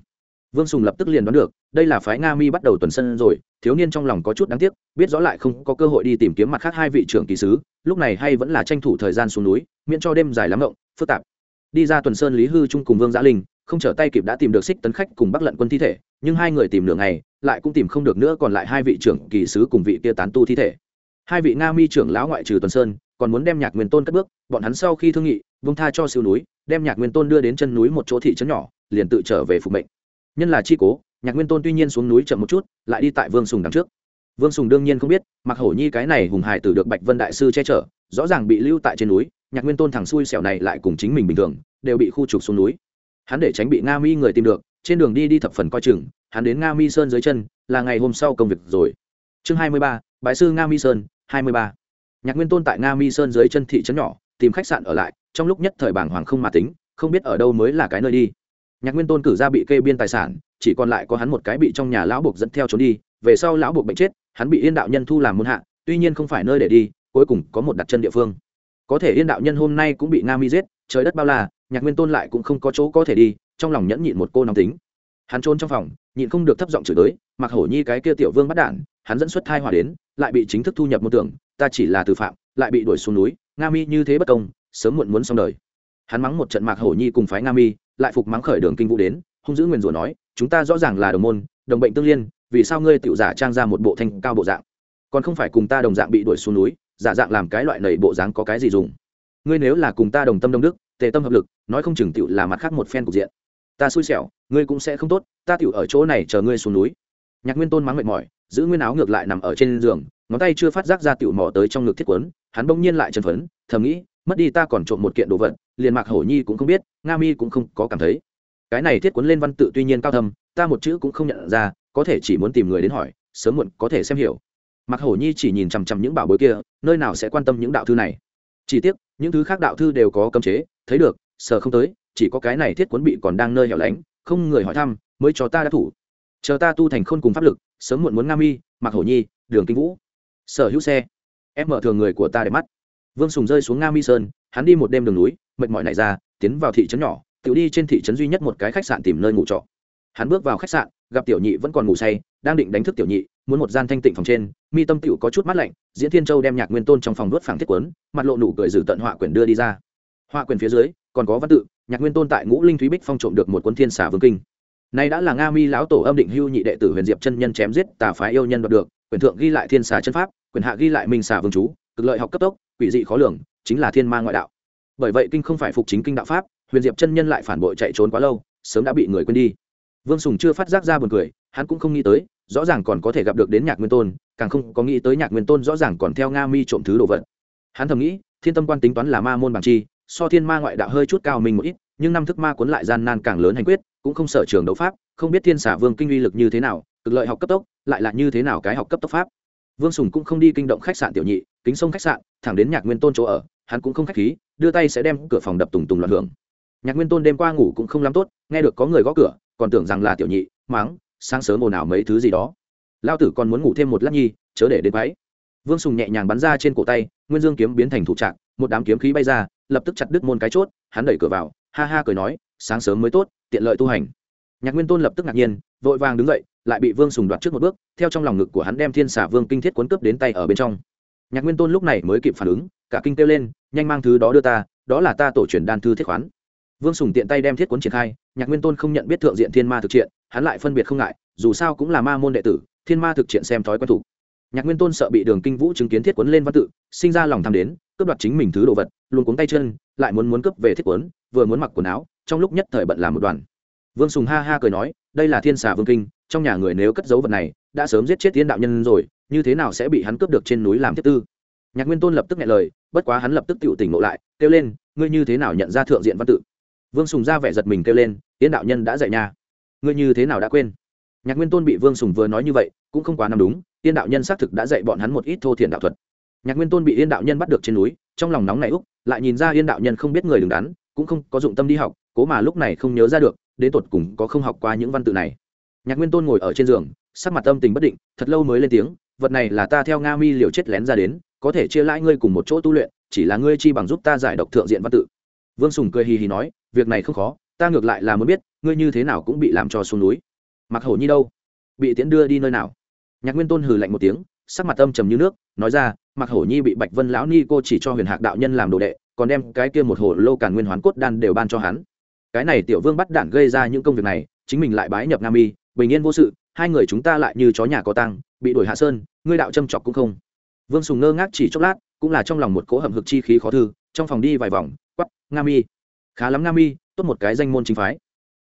vương sùng lập tức liền đoán được, đây là phái nga mi bắt đầu tuần sân rồi, thiếu niên trong lòng có chút đáng tiếc, biết rõ lại không có cơ hội đi tìm kiếm mặt khác hai vị trưởng kỳ sứ, lúc này hay vẫn là tranh thủ thời gian xuống núi, miễn cho đêm dài lắm rộng phức tạp. Đi ra tuần sơn lý hư trung cùng vương giã linh, không trở tay kịp đã tìm được xích tấn khách cùng bắc lận quân thi thể, nhưng hai người tìm nửa ngày, lại cũng tìm không được nữa còn lại hai vị trưởng kỳ sứ cùng vị kia tán tu thi thể. Hai vị nga mi trưởng lão ngoại trừ tuần sơn, còn muốn đem nhạc nguyên tôn cất bước, bọn hắn sau khi thương nghị, vung tha cho siêu núi, đem nhạc nguyên tôn đưa đến chân núi một chỗ thị trấn nhỏ, liền tự trở về phục mệnh nhân là chi cố, nhạc nguyên tôn tuy nhiên xuống núi chậm một chút, lại đi tại vương sùng đằng trước. Vương sùng đương nhiên không biết mặc hổ nhi cái này hùng hải tử được bạch vân đại sư che chở, rõ ràng bị lưu tại trên núi, nhạc nguyên tôn thằng xui xẻo này lại cùng chính mình bình thường, đều bị khu trục xuống núi. Hắn để tránh bị nga mi người tìm được, trên đường đi đi thập phần coi chừng, hắn đến nga mi sơn dưới chân, là ngày hôm sau công việc rồi. Chương hai mươi ba bãi sư nga mi sơn, hai mươi ba. Nhạc nguyên tôn tại nga mi sơn dưới chân thị trấn nhỏ, tìm khách sạn ở lại, trong lúc nhất thời bảng hoàng không mà tính, không biết ở đâu mới là cái nơi đi nhạc nguyên tôn cử ra bị kê biên tài sản, chỉ còn lại có hắn một cái bị trong nhà lão buộc dẫn theo trốn đi, về sau lão buộc bệnh chết, hắn bị yên đạo nhân thu làm môn hạ, tuy nhiên không phải nơi để đi, cuối cùng có một đặt chân địa phương. Có thể yên đạo nhân hôm nay cũng bị nga mi giết, trời đất bao la, nhạc nguyên tôn lại cũng không có chỗ có thể đi, trong lòng nhẫn nhịn một cô nóng tính. Hắn trốn trong phòng, nhịn không được thấp giọng chửi tới mặc hổ nhi cái kia tiểu vương bắt đản hắn dẫn xuất thai hòa đến, lại bị chính thức thu nhập môn tưởng, ta chỉ là từ phạm, lại bị đuổi xuống núi, nga mi như thế bất công, sớm muộn muốn xong đời. Hắn mắng một trận mạc hổ nhi cùng phái nga mi lại phục mắng khởi đường kinh vũ đến, hung dữ nguyền rủa nói, chúng ta rõ ràng là đồng môn, đồng bệnh tương liên, vì sao ngươi tự giả trang ra một bộ thanh cao bộ dạng? Còn không phải cùng ta đồng dạng bị đuổi xuống núi, giả dạng làm cái loại nầy bộ dáng có cái gì dùng? Ngươi nếu là cùng ta đồng tâm đông đức, tề tâm hợp lực, nói không chừng tựu là mặt khác một phen cục diện. Ta xui xẻo, ngươi cũng sẽ không tốt, ta tựu ở chỗ này chờ ngươi xuống núi. Nhạc nguyên tôn mắng mệt mỏi, giữ nguyên áo ngược lại nằm ở trên giường, ngón tay chưa phát giác ra tựu mò tới trong ngực thiết quấn, hắn bỗng nhiên lại chân phấn, thầm nghĩ mất đi ta còn trộm một kiện đồ vật, liền mạc hổ nhi cũng không biết, nga mi cũng không có cảm thấy. Cái này thiết cuốn lên văn tự tuy nhiên cao thâm, ta một chữ cũng không nhận ra, có thể chỉ muốn tìm người đến hỏi, sớm muộn có thể xem hiểu. Mạc hổ nhi chỉ nhìn chằm chằm những bảo bối kia, nơi nào sẽ quan tâm những đạo thư này. Chỉ tiếc, những thứ khác đạo thư đều có cấm chế, thấy được sờ không tới, chỉ có cái này thiết cuốn bị còn đang nơi hẻo lánh, không người hỏi thăm, mới cho ta đã thủ. Chờ ta tu thành khôn cùng pháp lực, sớm muộn muốn nga mi mặc hổ nhi, đường kinh vũ. Sở hữu xe, em mở thường người của ta để mắt vương sùng rơi xuống nga mi sơn, hắn đi một đêm đường núi, mệt mỏi này ra, tiến vào thị trấn nhỏ, tự đi trên thị trấn duy nhất một cái khách sạn tìm nơi ngủ trọ. Hắn bước vào khách sạn, gặp tiểu nhị vẫn còn ngủ say, đang định đánh thức tiểu nhị, muốn một gian thanh tịnh phòng trên, mi tâm tiểu có chút mát lạnh, diễn thiên châu đem nhạc nguyên tôn trong phòng đốt phẳng thiết quấn, mặt lộ nụ cười dử tận họa quyển đưa đi ra. Họa quyền phía dưới, còn có văn tự, nhạc nguyên tôn tại ngũ linh thúy bích phong trộm được một cuốn thiên xà vương kinh. Nay đã là nga mi lão tổ âm định hưu nhị đệ tử huyền diệp chân nhân chém giết tà phái yêu nhân đoạt được quyền thượng ghi lại thiên xà chân pháp quyền hạ ghi lại minh xà vương chú, cực lợi học cấp tốc quỷ dị khó lường, chính là thiên ma ngoại đạo. Bởi vậy kinh không phải phục chính kinh đạo pháp, huyền diệp chân nhân lại phản bội chạy trốn quá lâu, sớm đã bị người quên đi. Vương sùng chưa phát giác ra buồn cười, hắn cũng không nghĩ tới, rõ ràng còn có thể gặp được đến nhạc nguyên tôn, càng không có nghĩ tới nhạc nguyên tôn rõ ràng còn theo nga mi trộm thứ đồ vật. Hắn thầm nghĩ, thiên tâm quan tính toán là ma môn bằng chi, so thiên ma ngoại đạo hơi chút cao mình một ít, nhưng năm thức ma cuốn lại gian nan càng lớn hành quyết, cũng không sở trường đấu pháp, không biết thiên xả vương kinh uy lực như thế nào, cực lợi học cấp tốc, lại là như thế nào cái học cấp tốc pháp. Vương sùng cũng không đi kinh động khách sạn tiểu nhị kính sông khách sạn, thẳng đến nhạc nguyên tôn chỗ ở, hắn cũng không khách khí, đưa tay sẽ đem cửa phòng đập tùng tùng loạn hưởng. Nhạc nguyên tôn đêm qua ngủ cũng không lắm tốt, nghe được có người gõ cửa, còn tưởng rằng là tiểu nhị, mắng, sáng sớm ồn ào mấy thứ gì đó. Lao tử còn muốn ngủ thêm một lát nhi, chớ để đến váy vương sùng nhẹ nhàng bắn ra trên cổ tay, nguyên dương kiếm biến thành thủ trạng, một đám kiếm khí bay ra, lập tức chặt đứt môn cái chốt, hắn đẩy cửa vào, ha ha cười nói, sáng sớm mới tốt, tiện lợi tu hành. Nhạc nguyên tôn lập tức ngạc nhiên, vội vàng đứng dậy, lại bị vương sùng đoạt trước một bước, theo trong lòng ngực của hắn đem thiên xả vương kinh thiết cuốn cướp đến tay ở bên trong nhạc nguyên tôn lúc này mới kịp phản ứng cả kinh kêu lên nhanh mang thứ đó đưa ta đó là ta tổ truyền đan thư thiết khoán. Vương sùng tiện tay đem thiết cuốn triển khai nhạc nguyên tôn không nhận biết thượng diện thiên ma thực triện hắn lại phân biệt không ngại dù sao cũng là ma môn đệ tử thiên ma thực triện xem thói quen thủ. Nhạc nguyên tôn sợ bị đường kinh vũ chứng kiến thiết cuốn lên văn tự sinh ra lòng tham đến cướp đoạt chính mình thứ đồ vật luôn cuống tay chân lại muốn muốn cướp về thiết cuốn, vừa muốn mặc quần áo trong lúc nhất thời bận làm một đoàn. Vương sùng ha ha cười nói đây là thiên xà vương kinh trong nhà người nếu cất giấu vật này đã sớm giết chết tiên đạo nhân rồi, như thế nào sẽ bị hắn cướp được trên núi làm thiết tư? Nhạc nguyên tôn lập tức nghe lời, bất quá hắn lập tức tự tỉnh ngộ lại, kêu lên, ngươi như thế nào nhận ra thượng diện văn tự? Vương sùng ra vẻ giật mình kêu lên tiến đạo nhân đã dạy nha. Ngươi như thế nào đã quên? Nhạc nguyên tôn bị vương sùng vừa nói như vậy, cũng không quá nằm đúng tiên đạo nhân xác thực đã dạy bọn hắn một ít thô thiền đạo thuật. Nhạc nguyên tôn bị yên đạo nhân bắt được trên núi, trong lòng nóng này úc, lại nhìn ra yên đạo nhân không biết người đứng đắn, cũng không có dụng tâm đi học, cố mà lúc này không nhớ ra được, đến tột cùng có không học qua những văn tự này. Nhạc nguyên tôn ngồi ở trên giường sắc mặt âm tình bất định, thật lâu mới lên tiếng, vật này là ta theo nga mi liều chết lén ra đến, có thể chia lãi ngươi cùng một chỗ tu luyện, chỉ là ngươi chi bằng giúp ta giải độc thượng diện văn tự. Vương sùng cười hì hì nói, việc này không khó, ta ngược lại là muốn biết, ngươi như thế nào cũng bị làm cho xuống núi. Mặc hổ nhi đâu? Bị tiễn đưa đi nơi nào? Nhạc nguyên tôn hừ lạnh một tiếng, sắc mặt âm trầm như nước, nói ra mặc hổ nhi bị bạch vân lão ni cô chỉ cho huyền hạc đạo nhân làm đồ đệ, còn đem cái kia một hồ lô càn nguyên hoán cốt đan đều ban cho hắn. Cái này tiểu vương bắt đản gây ra những công việc này, chính mình lại bái nhập nam y bình yên vô sự hai người chúng ta lại như chó nhà có tăng bị đuổi hạ sơn, ngươi đạo châm chọc cũng không. Vương sùng ngơ ngác chỉ chốc lát, cũng là trong lòng một cỗ hầm hực chi khí khó thư, trong phòng đi vài vòng quắp nga mi. Khá lắm nga mi, tốt một cái danh môn chính phái.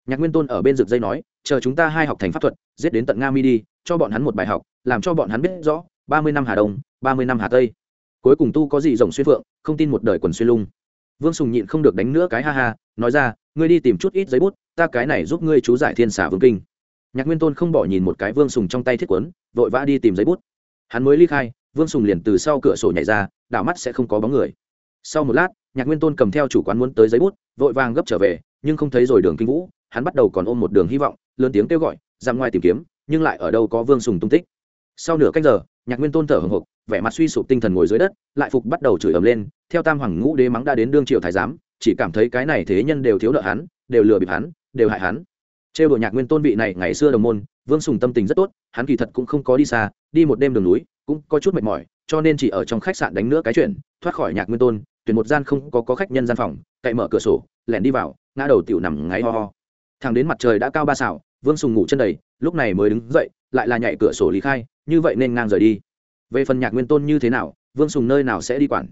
Nhạc nguyên tôn ở bên rực dây nói, chờ chúng ta hai học thành pháp thuật, giết đến tận nga mi đi, cho bọn hắn một bài học, làm cho bọn hắn biết rõ, ba mươi năm hà đông, ba mươi năm hà tây. Cuối cùng tu có gì rồng xuyên phượng, không tin một đời quần xuyên lung. Vương sùng nhịn không được đánh nữa cái ha ha, nói ra, ngươi đi tìm chút ít giấy bút, ta cái này giúp ngươi chú giải thiên xả vương kinh nhạc nguyên tôn không bỏ nhìn một cái vương sùng trong tay thiết quấn vội vã đi tìm giấy bút. Hắn mới ly khai, vương sùng liền từ sau cửa sổ nhảy ra, đảo mắt sẽ không có bóng người. Sau một lát, nhạc nguyên tôn cầm theo chủ quán muốn tới giấy bút, vội vàng gấp trở về, nhưng không thấy rồi đường kinh vũ, hắn bắt đầu còn ôm một đường hy vọng, lớn tiếng kêu gọi ra ngoài tìm kiếm, nhưng lại ở đâu có vương sùng tung tích. Sau nửa cách giờ, nhạc nguyên tôn thở hồng hộc, vẻ mặt suy sụp tinh thần ngồi dưới đất, lại phục bắt đầu chửi ầm lên, theo tam hoàng ngũ đế mắng đã đến đương triệu thái giám, chỉ cảm thấy cái này thế nhân đều thiếu nợ hắn, đều lừa bịp hắn, đều hại hắn trêu đồ nhạc nguyên tôn vị này ngày xưa đồng môn vương sùng tâm tình rất tốt hắn kỳ thật cũng không có đi xa đi một đêm đường núi cũng có chút mệt mỏi cho nên chỉ ở trong khách sạn đánh nữa cái chuyện thoát khỏi nhạc nguyên tôn tuyển một gian không có, có khách nhân gian phòng cậy mở cửa sổ lẻn đi vào ngã đầu tiểu nằm ngáy ho ho. Thằng đến mặt trời đã cao ba xảo vương sùng ngủ chân đầy lúc này mới đứng dậy lại là nhảy cửa sổ lý khai như vậy nên ngang rời đi. Về phần nhạc nguyên tôn như thế nào vương sùng nơi nào sẽ đi quản?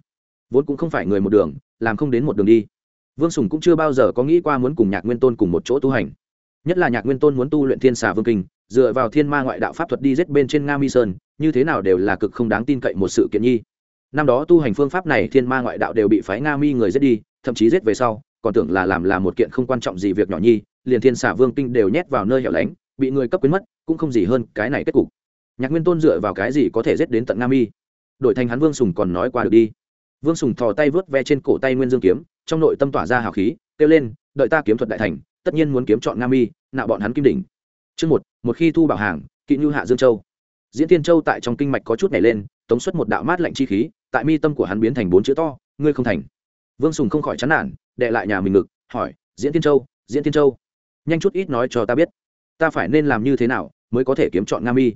Vốn cũng không phải người một đường làm không đến một đường đi. Vương sùng cũng chưa bao giờ có nghĩ qua muốn cùng nhạc nguyên tôn cùng một chỗ tu hành nhất là nhạc nguyên tôn muốn tu luyện thiên xà vương kinh, dựa vào thiên ma ngoại đạo pháp thuật đi giết bên trên nga mi sơn, như thế nào đều là cực không đáng tin cậy một sự kiện nhi. Năm đó tu hành phương pháp này, thiên ma ngoại đạo đều bị phái nga mi người giết đi, thậm chí giết về sau, còn tưởng là làm là một kiện không quan trọng gì việc nhỏ nhi, liền thiên xà vương kinh đều nhét vào nơi hẻo lánh, bị người cấp quyến mất, cũng không gì hơn cái này kết cục. Nhạc nguyên tôn dựa vào cái gì có thể giết đến tận nga mi? Đổi thành hắn vương sùng còn nói qua được đi. Vương sùng thò tay vớt ve trên cổ tay nguyên dương kiếm, trong nội tâm tỏa ra hào khí, kêu lên, đợi ta kiếm thuật đại thành tất nhiên muốn kiếm chọn nga mi, nạo bọn hắn kim đỉnh. Chương một một khi thu bảo hàng, kỵ như hạ dương châu. Diễn tiên châu tại trong kinh mạch có chút nhảy lên, tống xuất một đạo mát lạnh chi khí, tại mi tâm của hắn biến thành bốn chữ to, ngươi không thành. Vương sùng không khỏi chán nản, đệ lại nhà mình ngực, hỏi, diễn tiên châu, diễn tiên châu? Nhanh chút ít nói cho ta biết, ta phải nên làm như thế nào mới có thể kiếm chọn nga mi?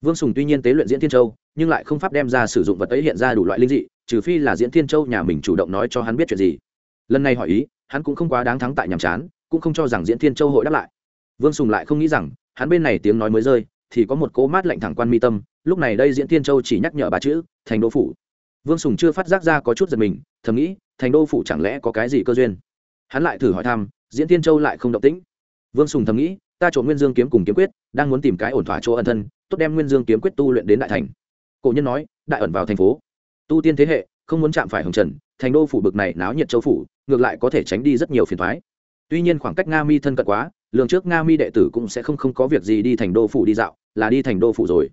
Vương sùng tuy nhiên tế luyện diễn thiên châu, nhưng lại không pháp đem ra sử dụng vật ấy hiện ra đủ loại linh dị, trừ phi là diễn thiên châu nhà mình chủ động nói cho hắn biết chuyện gì. Lần này hỏi ý, hắn cũng không quá đáng thắng tại nhàm chán cũng không cho rằng diễn thiên châu hội đáp lại. Vương sùng lại không nghĩ rằng, hắn bên này tiếng nói mới rơi, thì có một cỗ mát lạnh thẳng quan mi tâm, lúc này đây diễn thiên châu chỉ nhắc nhở ba chữ, thành đô phủ. Vương sùng chưa phát giác ra có chút giật mình, thầm nghĩ, thành đô phủ chẳng lẽ có cái gì cơ duyên? Hắn lại thử hỏi thăm, diễn thiên châu lại không động tĩnh? Vương sùng thầm nghĩ, ta trộn nguyên dương kiếm cùng kiếm quyết, đang muốn tìm cái ổn thỏa chỗ ẩn thân, tốt đem nguyên dương kiếm quyết tu luyện đến đại thành. Cổ nhân nói, đại ẩn vào thành phố. Tu tiên thế hệ, không muốn chạm phải hồng trần, thành đô phủ bực này náo nhiệt châu phủ, ngược lại có thể tránh đi rất nhiều phiền thoái tuy nhiên khoảng cách nga mi thân cận quá, lường trước nga mi đệ tử cũng sẽ không không có việc gì đi thành đô phủ đi dạo, là đi thành đô phủ rồi.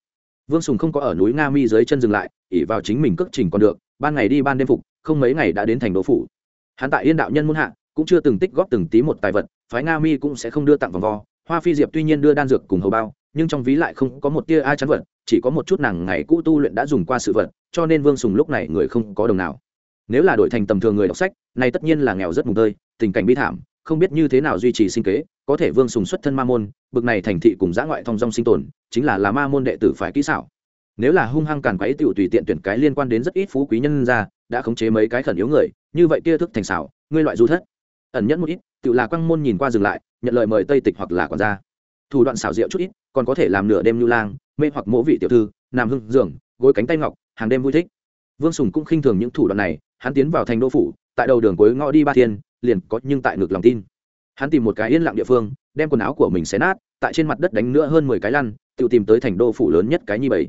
Vương sùng không có ở núi nga mi dưới chân dừng lại ỉ vào chính mình cất trình còn được, ban ngày đi ban đêm phục, không mấy ngày đã đến thành đô phủ. Hắn tại yên đạo nhân muôn hạ, cũng chưa từng tích góp từng tí một tài vật, phái nga mi cũng sẽ không đưa tặng vòng vo. Hoa phi diệp tuy nhiên đưa đan dược cùng hầu bao, nhưng trong ví lại không có một tia ai chắn vật, chỉ có một chút nàng ngày cũ tu luyện đã dùng qua sự vật, cho nên vương sùng lúc này người không có đồng nào. Nếu là đổi thành tầm thường người đọc sách, này tất nhiên là nghèo rất mùng tơi, tình cảnh bi thảm không biết như thế nào duy trì sinh kế, có thể vương sùng xuất thân ma môn, bực này thành thị cùng giã ngoại thong dong sinh tồn, chính là là ma môn đệ tử phải kỹ xảo. Nếu là hung hăng càn quấy tiểu tùy tiện tuyển cái liên quan đến rất ít phú quý nhân ra đã khống chế mấy cái khẩn yếu người, như vậy kia thức thành xảo, ngươi loại du thất. Ẩn nhẫn một ít tự là quăng môn nhìn qua dừng lại, nhận lời mời tây tịch hoặc là còn ra thủ đoạn xảo diệu chút ít, còn có thể làm nửa đêm nhu lang, mê hoặc mỗ vị tiểu thư, nằm hưng giường, gối cánh tay ngọc, hàng đêm vui thích. Vương sùng cũng khinh thường những thủ đoạn này, hắn tiến vào thành đô phủ, tại đầu đường cuối ngõ đi ba thiên liền có nhưng tại ngược lòng tin. Hắn tìm một cái yên lặng địa phương, đem quần áo của mình xé nát, tại trên mặt đất đánh nữa hơn mười cái lăn, tự tìm tới thành đô phủ lớn nhất cái nhi bảy.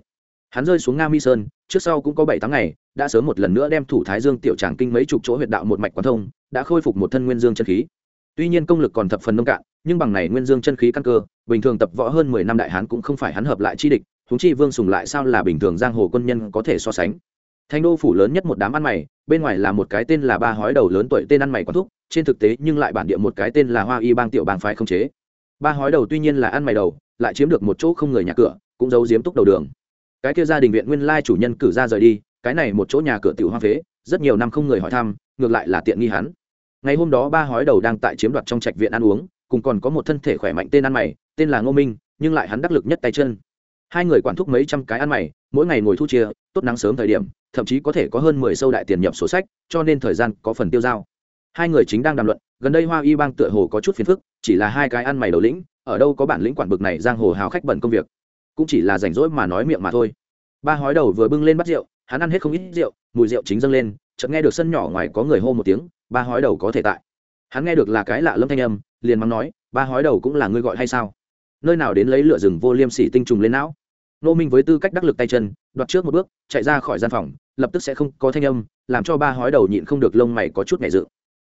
Hắn rơi xuống nga mi sơn, trước sau cũng có bảy tháng ngày, đã sớm một lần nữa đem thủ thái dương tiểu tràng kinh mấy chục chỗ huyệt đạo một mạch quán thông, đã khôi phục một thân nguyên dương chân khí. Tuy nhiên công lực còn thập phần nông cạn, nhưng bằng này nguyên dương chân khí căn cơ, bình thường tập võ hơn mười năm đại hán cũng không phải hắn hợp lại chi địch, huống chi vương sùng lại sao là bình thường giang hồ quân nhân có thể so sánh thành đô phủ lớn nhất một đám ăn mày, bên ngoài là một cái tên là ba hói đầu lớn tuổi tên ăn mày quán thúc, trên thực tế nhưng lại bản địa một cái tên là hoa y bang tiểu bang phái không chế. Ba hói đầu tuy nhiên là ăn mày đầu, lại chiếm được một chỗ không người nhà cửa, cũng giấu giếm túc đầu đường. Cái kia gia đình viện nguyên lai chủ nhân cử ra rời đi, cái này một chỗ nhà cửa tiểu hoa phế, rất nhiều năm không người hỏi thăm, ngược lại là tiện nghi hắn. Ngày hôm đó ba hói đầu đang tại chiếm đoạt trong trạch viện ăn uống, cùng còn có một thân thể khỏe mạnh tên ăn mày, tên là ngô minh, nhưng lại hắn đắc lực nhất tay chân. Hai người quản thúc mấy trăm cái ăn mày, mỗi ngày ngồi thu chia, tốt nắng sớm thời điểm thậm chí có thể có hơn mười sâu đại tiền nhập sổ sách, cho nên thời gian có phần tiêu dao. Hai người chính đang đàm luận, gần đây hoa y bang tựa hồ có chút phiền phức, chỉ là hai cái ăn mày đầu lĩnh, ở đâu có bản lĩnh quản bực này giang hồ hào khách bẩn công việc. Cũng chỉ là rảnh rỗi mà nói miệng mà thôi. Ba hói đầu vừa bưng lên bắt rượu, hắn ăn hết không ít rượu, mùi rượu chính dâng lên, chợt nghe được sân nhỏ ngoài có người hô một tiếng, ba hói đầu có thể tại. Hắn nghe được là cái lạ lâm thanh âm, liền mắng nói, ba hói đầu cũng là ngươi gọi hay sao? Nơi nào đến lấy lửa rừng vô liêm sỉ tinh trùng lên não? Nô minh với tư cách đắc lực tay chân, đoạt trước một bước, chạy ra khỏi gian phòng, lập tức sẽ không có thanh âm, làm cho ba hói đầu nhịn không được lông mày có chút nhẹ dự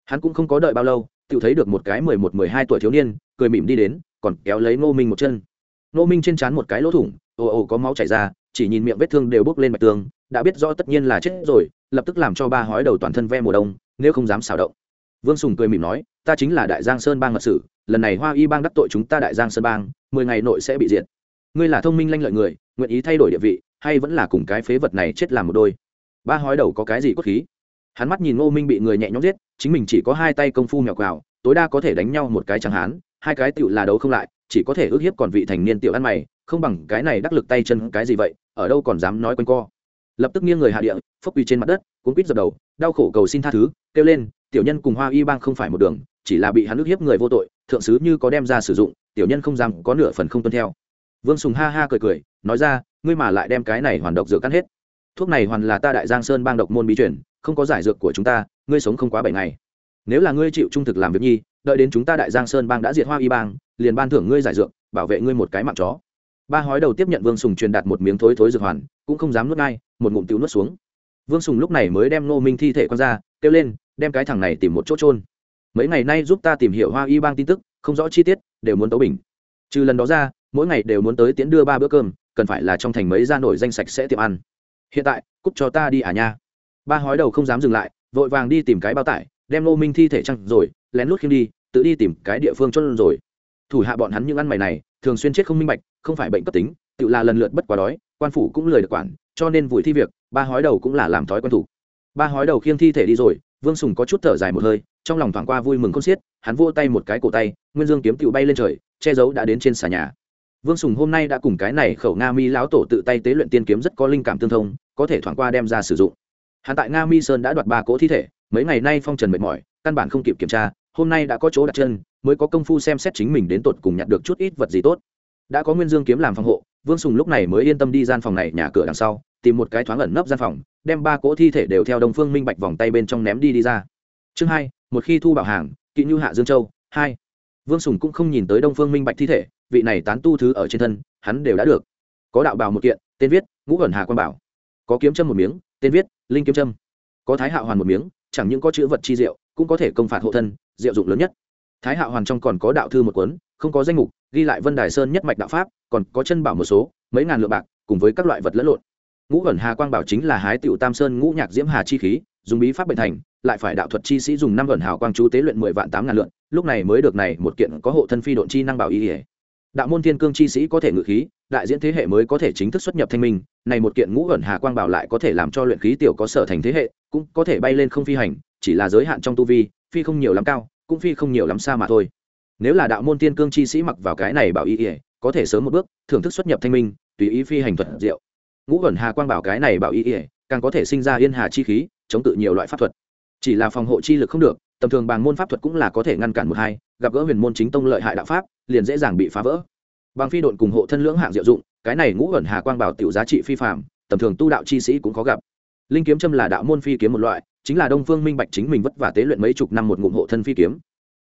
hắn cũng không có đợi bao lâu tự thấy được một cái mười một, mười hai tuổi thiếu niên, cười mỉm đi đến, còn kéo lấy nô minh một chân. Nô minh trên trán một cái lỗ thủng, ồ ồ có máu chảy ra, chỉ nhìn miệng vết thương đều bốc lên bạch tường, đã biết rõ tất nhiên là chết rồi, lập tức làm cho ba hói đầu toàn thân ve mùa đông, nếu không dám xào động. Vương sùng cười mỉm nói, ta chính là đại giang sơn bang mật sử, lần này hoa y bang đắc tội chúng ta đại giang sơn bang, mười ngày nội sẽ bị diệt ngươi là thông minh lanh lợi người, nguyện ý thay đổi địa vị, hay vẫn là cùng cái phế vật này chết làm một đôi? Ba hói đầu có cái gì cốt khí? Hắn mắt nhìn ngô minh bị người nhẹ nhõm giết, chính mình chỉ có hai tay công phu mèo quào, tối đa có thể đánh nhau một cái chẳng hán, hai cái tựu là đấu không lại, chỉ có thể ước hiếp còn vị thành niên tiểu ăn mày, không bằng cái này đắc lực tay chân cái gì vậy, ở đâu còn dám nói quanh co. Lập tức nghiêng người hạ địa, phốc quỳ trên mặt đất, cuốn quýt dập đầu, đau khổ cầu xin tha thứ, kêu lên, tiểu nhân cùng hoa y bang không phải một đường, chỉ là bị hắn ước hiếp người vô tội, thượng sứ như có đem ra sử dụng, tiểu nhân không dám có nửa phần không tuân theo vương sùng ha ha cười cười, nói ra, ngươi mà lại đem cái này hoàn độc dược cắt hết. Thuốc này hoàn là ta đại giang sơn bang độc môn bí truyền, không có giải dược của chúng ta, ngươi sống không quá bảy ngày. Nếu là ngươi chịu trung thực làm việc nhi, đợi đến chúng ta đại giang sơn bang đã diệt hoa y bang, liền ban thưởng ngươi giải dược, bảo vệ ngươi một cái mạng chó. Ba hói đầu tiếp nhận vương sùng truyền đạt một miếng thối thối dược hoàn, cũng không dám nuốt ngay, một ngụm tiểu nuốt xuống. Vương sùng lúc này mới đem nô minh thi thể con ra, kêu lên, đem cái thằng này tìm một chỗ trôn mấy ngày nay giúp ta tìm hiểu hoa y bang tin tức, không rõ chi tiết, đều muốn tấu bình. Trừ lần đó ra mỗi ngày đều muốn tới tiễn đưa ba bữa cơm cần phải là trong thành mấy gia nổi danh sạch sẽ tiệm ăn. Hiện tại cúc cho ta đi à nha. Ba hói đầu không dám dừng lại vội vàng đi tìm cái bao tải đem lô minh thi thể chăng, rồi lén lút khiêm đi tự đi tìm cái địa phương chôn rồi. Thủ hạ bọn hắn những ăn mày này thường xuyên chết không minh bạch không phải bệnh cấp tính tự là lần lượt bất quá đói quan phủ cũng lười được quản cho nên vùi thi việc ba hói đầu cũng là làm thói quen thủ. Ba hói đầu khiêng thi thể đi rồi vương sùng có chút thở dài một hơi trong lòng thoảng qua vui mừng con xiết hắn vô tay một cái cổ tay nguyên dương kiếm tựu bay lên trời che giấu đã đến trên xà nhà vương sùng hôm nay đã cùng cái này khẩu nga mi lão tổ tự tay tế luyện tiên kiếm rất có linh cảm tương thông, có thể thoảng qua đem ra sử dụng. Hắn tại nga mi sơn đã đoạt ba cỗ thi thể, mấy ngày nay phong trần mệt mỏi, căn bản không kịp kiểm tra, hôm nay đã có chỗ đặt chân, mới có công phu xem xét chính mình đến tột cùng nhặt được chút ít vật gì tốt. Đã có nguyên dương kiếm làm phòng hộ, vương sùng lúc này mới yên tâm đi gian phòng này nhà cửa đằng sau, tìm một cái thoáng ẩn nấp gian phòng, đem ba cỗ thi thể đều theo đông phương minh bạch vòng tay bên trong ném đi đi ra. Chương hai, một khi thu bảo hàng, kỵ như hạ dương châu, hai. Vương sùng cũng không nhìn tới đông phương minh bạch thi thể vị này tán tu thứ ở trên thân, hắn đều đã được. Có đạo bào một kiện, tên viết, ngũ ẩn hà quan bảo. Có kiếm châm một miếng, tên viết, linh kiếm châm. Có thái hạo hoàn một miếng, chẳng những có chữ vật chi diệu, cũng có thể công phạt hộ thân, diệu dụng lớn nhất. Thái hạo hoàn trong còn có đạo thư một cuốn, không có danh mục, ghi lại vân đài sơn nhất mạch đạo pháp, còn có chân bảo một số, mấy ngàn lượng bạc, cùng với các loại vật lẫn lộn. Ngũ ẩn hà quang bảo chính là hái tiểu tam sơn ngũ nhạc diễm hà chi khí, dùng bí pháp bệnh thành, lại phải đạo thuật chi sĩ dùng năm ẩn hào quang chú tế luyện mười vạn tám ngàn lượng, lúc này mới được này một kiện có hộ thân phi độn chi năng bảo y đạo môn thiên cương chi sĩ có thể ngự khí, đại diễn thế hệ mới có thể chính thức xuất nhập thanh minh, này một kiện ngũ ẩn hà quang bảo lại có thể làm cho luyện khí tiểu có sở thành thế hệ, cũng có thể bay lên không phi hành, chỉ là giới hạn trong tu vi, phi không nhiều lắm cao, cũng phi không nhiều lắm xa mà thôi. Nếu là đạo môn thiên cương chi sĩ mặc vào cái này bảo y ỉa có thể sớm một bước, thưởng thức xuất nhập thanh minh, tùy ý phi hành thuật diệu. Ngũ ẩn hà quang bảo cái này bảo y ỉa càng có thể sinh ra yên hà chi khí, chống tự nhiều loại pháp thuật. Chỉ là phòng hộ chi lực không được, tầm thường bằng môn pháp thuật cũng là có thể ngăn cản một hai, gặp gỡ huyền môn chính tông lợi hại đạo pháp liền dễ dàng bị phá vỡ. Bằng phi độn cùng hộ thân lưỡng hạng diệu dụng, cái này ngũ ẩn hà quang bảo tiểu giá trị phi phạm tầm thường tu đạo chi sĩ cũng có gặp. Linh kiếm châm là đạo môn phi kiếm một loại, chính là đông phương minh bạch chính mình vất vả tế luyện mấy chục năm một ngụm hộ thân phi kiếm.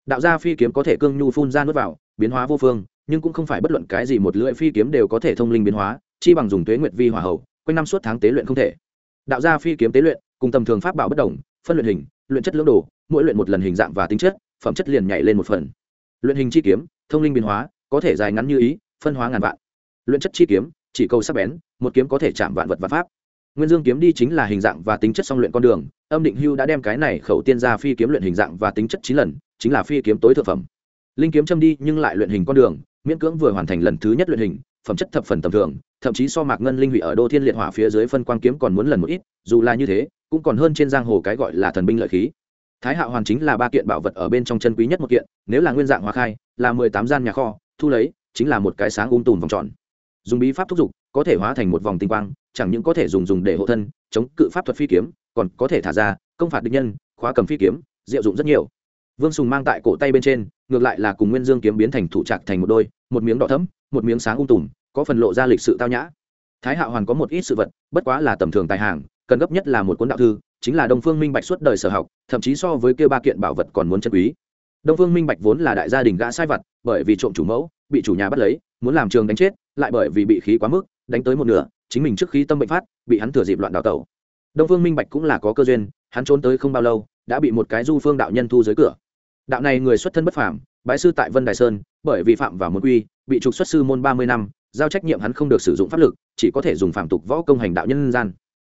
Đạo gia phi kiếm có thể cương nhu phun ra nuốt vào, biến hóa vô phương, nhưng cũng không phải bất luận cái gì một lưỡi phi kiếm đều có thể thông linh biến hóa, chi bằng dùng tuế nguyệt vi hỏa hậu quanh năm suốt tháng tế luyện không thể. Đạo gia phi kiếm tế luyện, cùng tầm thường pháp bảo bất đồng, phân luyện hình, luyện chất lưỡng đồ, mỗi luyện một lần hình dạng và tính chất, phẩm chất liền nhảy lên một phần luyện hình chi kiếm, thông linh biến hóa, có thể dài ngắn như ý, phân hóa ngàn vạn. Luyện chất chi kiếm, chỉ câu sắc bén, một kiếm có thể chạm vạn vật và pháp. Nguyên dương kiếm đi chính là hình dạng và tính chất song luyện con đường, âm định hưu đã đem cái này khẩu tiên ra phi kiếm luyện hình dạng và tính chất chín lần, chính là phi kiếm tối thượng phẩm. Linh kiếm châm đi nhưng lại luyện hình con đường, miễn cưỡng vừa hoàn thành lần thứ nhất luyện hình, phẩm chất thập phần tầm thường, thậm chí so mạc ngân linh hủy ở đô thiên liệt hỏa phía dưới phân quang kiếm còn muốn lần một ít, dù là như thế, cũng còn hơn trên giang hồ cái gọi là thần binh lợi khí thái hạo hoàn chính là ba kiện bảo vật ở bên trong chân quý nhất một kiện, nếu là nguyên dạng hoa khai, là mười tám gian nhà kho, thu lấy, chính là một cái sáng ung tùm vòng tròn. Dùng bí pháp thúc giục, có thể hóa thành một vòng tinh quang, chẳng những có thể dùng dùng để hộ thân, chống cự pháp thuật phi kiếm, còn có thể thả ra, công phạt địch nhân, khóa cầm phi kiếm, diệu dụng rất nhiều. Vương sùng mang tại cổ tay bên trên, ngược lại là cùng nguyên dương kiếm biến thành thủ trạc thành một đôi, một miếng đỏ thấm một miếng sáng ung tùm, có phần lộ ra lịch sự tao nhã. Thái hạo hoàn có một ít sự vật, bất quá là tầm thường tài hàng, cần gấp nhất là một cuốn đạo thư chính là đông phương minh bạch suốt đời sở học, thậm chí so với kêu ba kiện bảo vật còn muốn chân quý. Đông phương minh bạch vốn là đại gia đình gã sai vật, bởi vì trộm chủ mẫu, bị chủ nhà bắt lấy, muốn làm trường đánh chết, lại bởi vì bị khí quá mức, đánh tới một nửa, chính mình trước khi tâm bệnh phát, bị hắn thừa dịp loạn đào tẩu. Đông phương minh bạch cũng là có cơ duyên, hắn trốn tới không bao lâu, đã bị một cái du phương đạo nhân thu dưới cửa. Đạo này người xuất thân bất phàm, bái sư tại vân đài sơn, bởi vì phạm vào môn quy, bị trục xuất sư môn ba mươi năm, giao trách nhiệm hắn không được sử dụng pháp lực, chỉ có thể dùng phạm tục võ công hành đạo nhân gian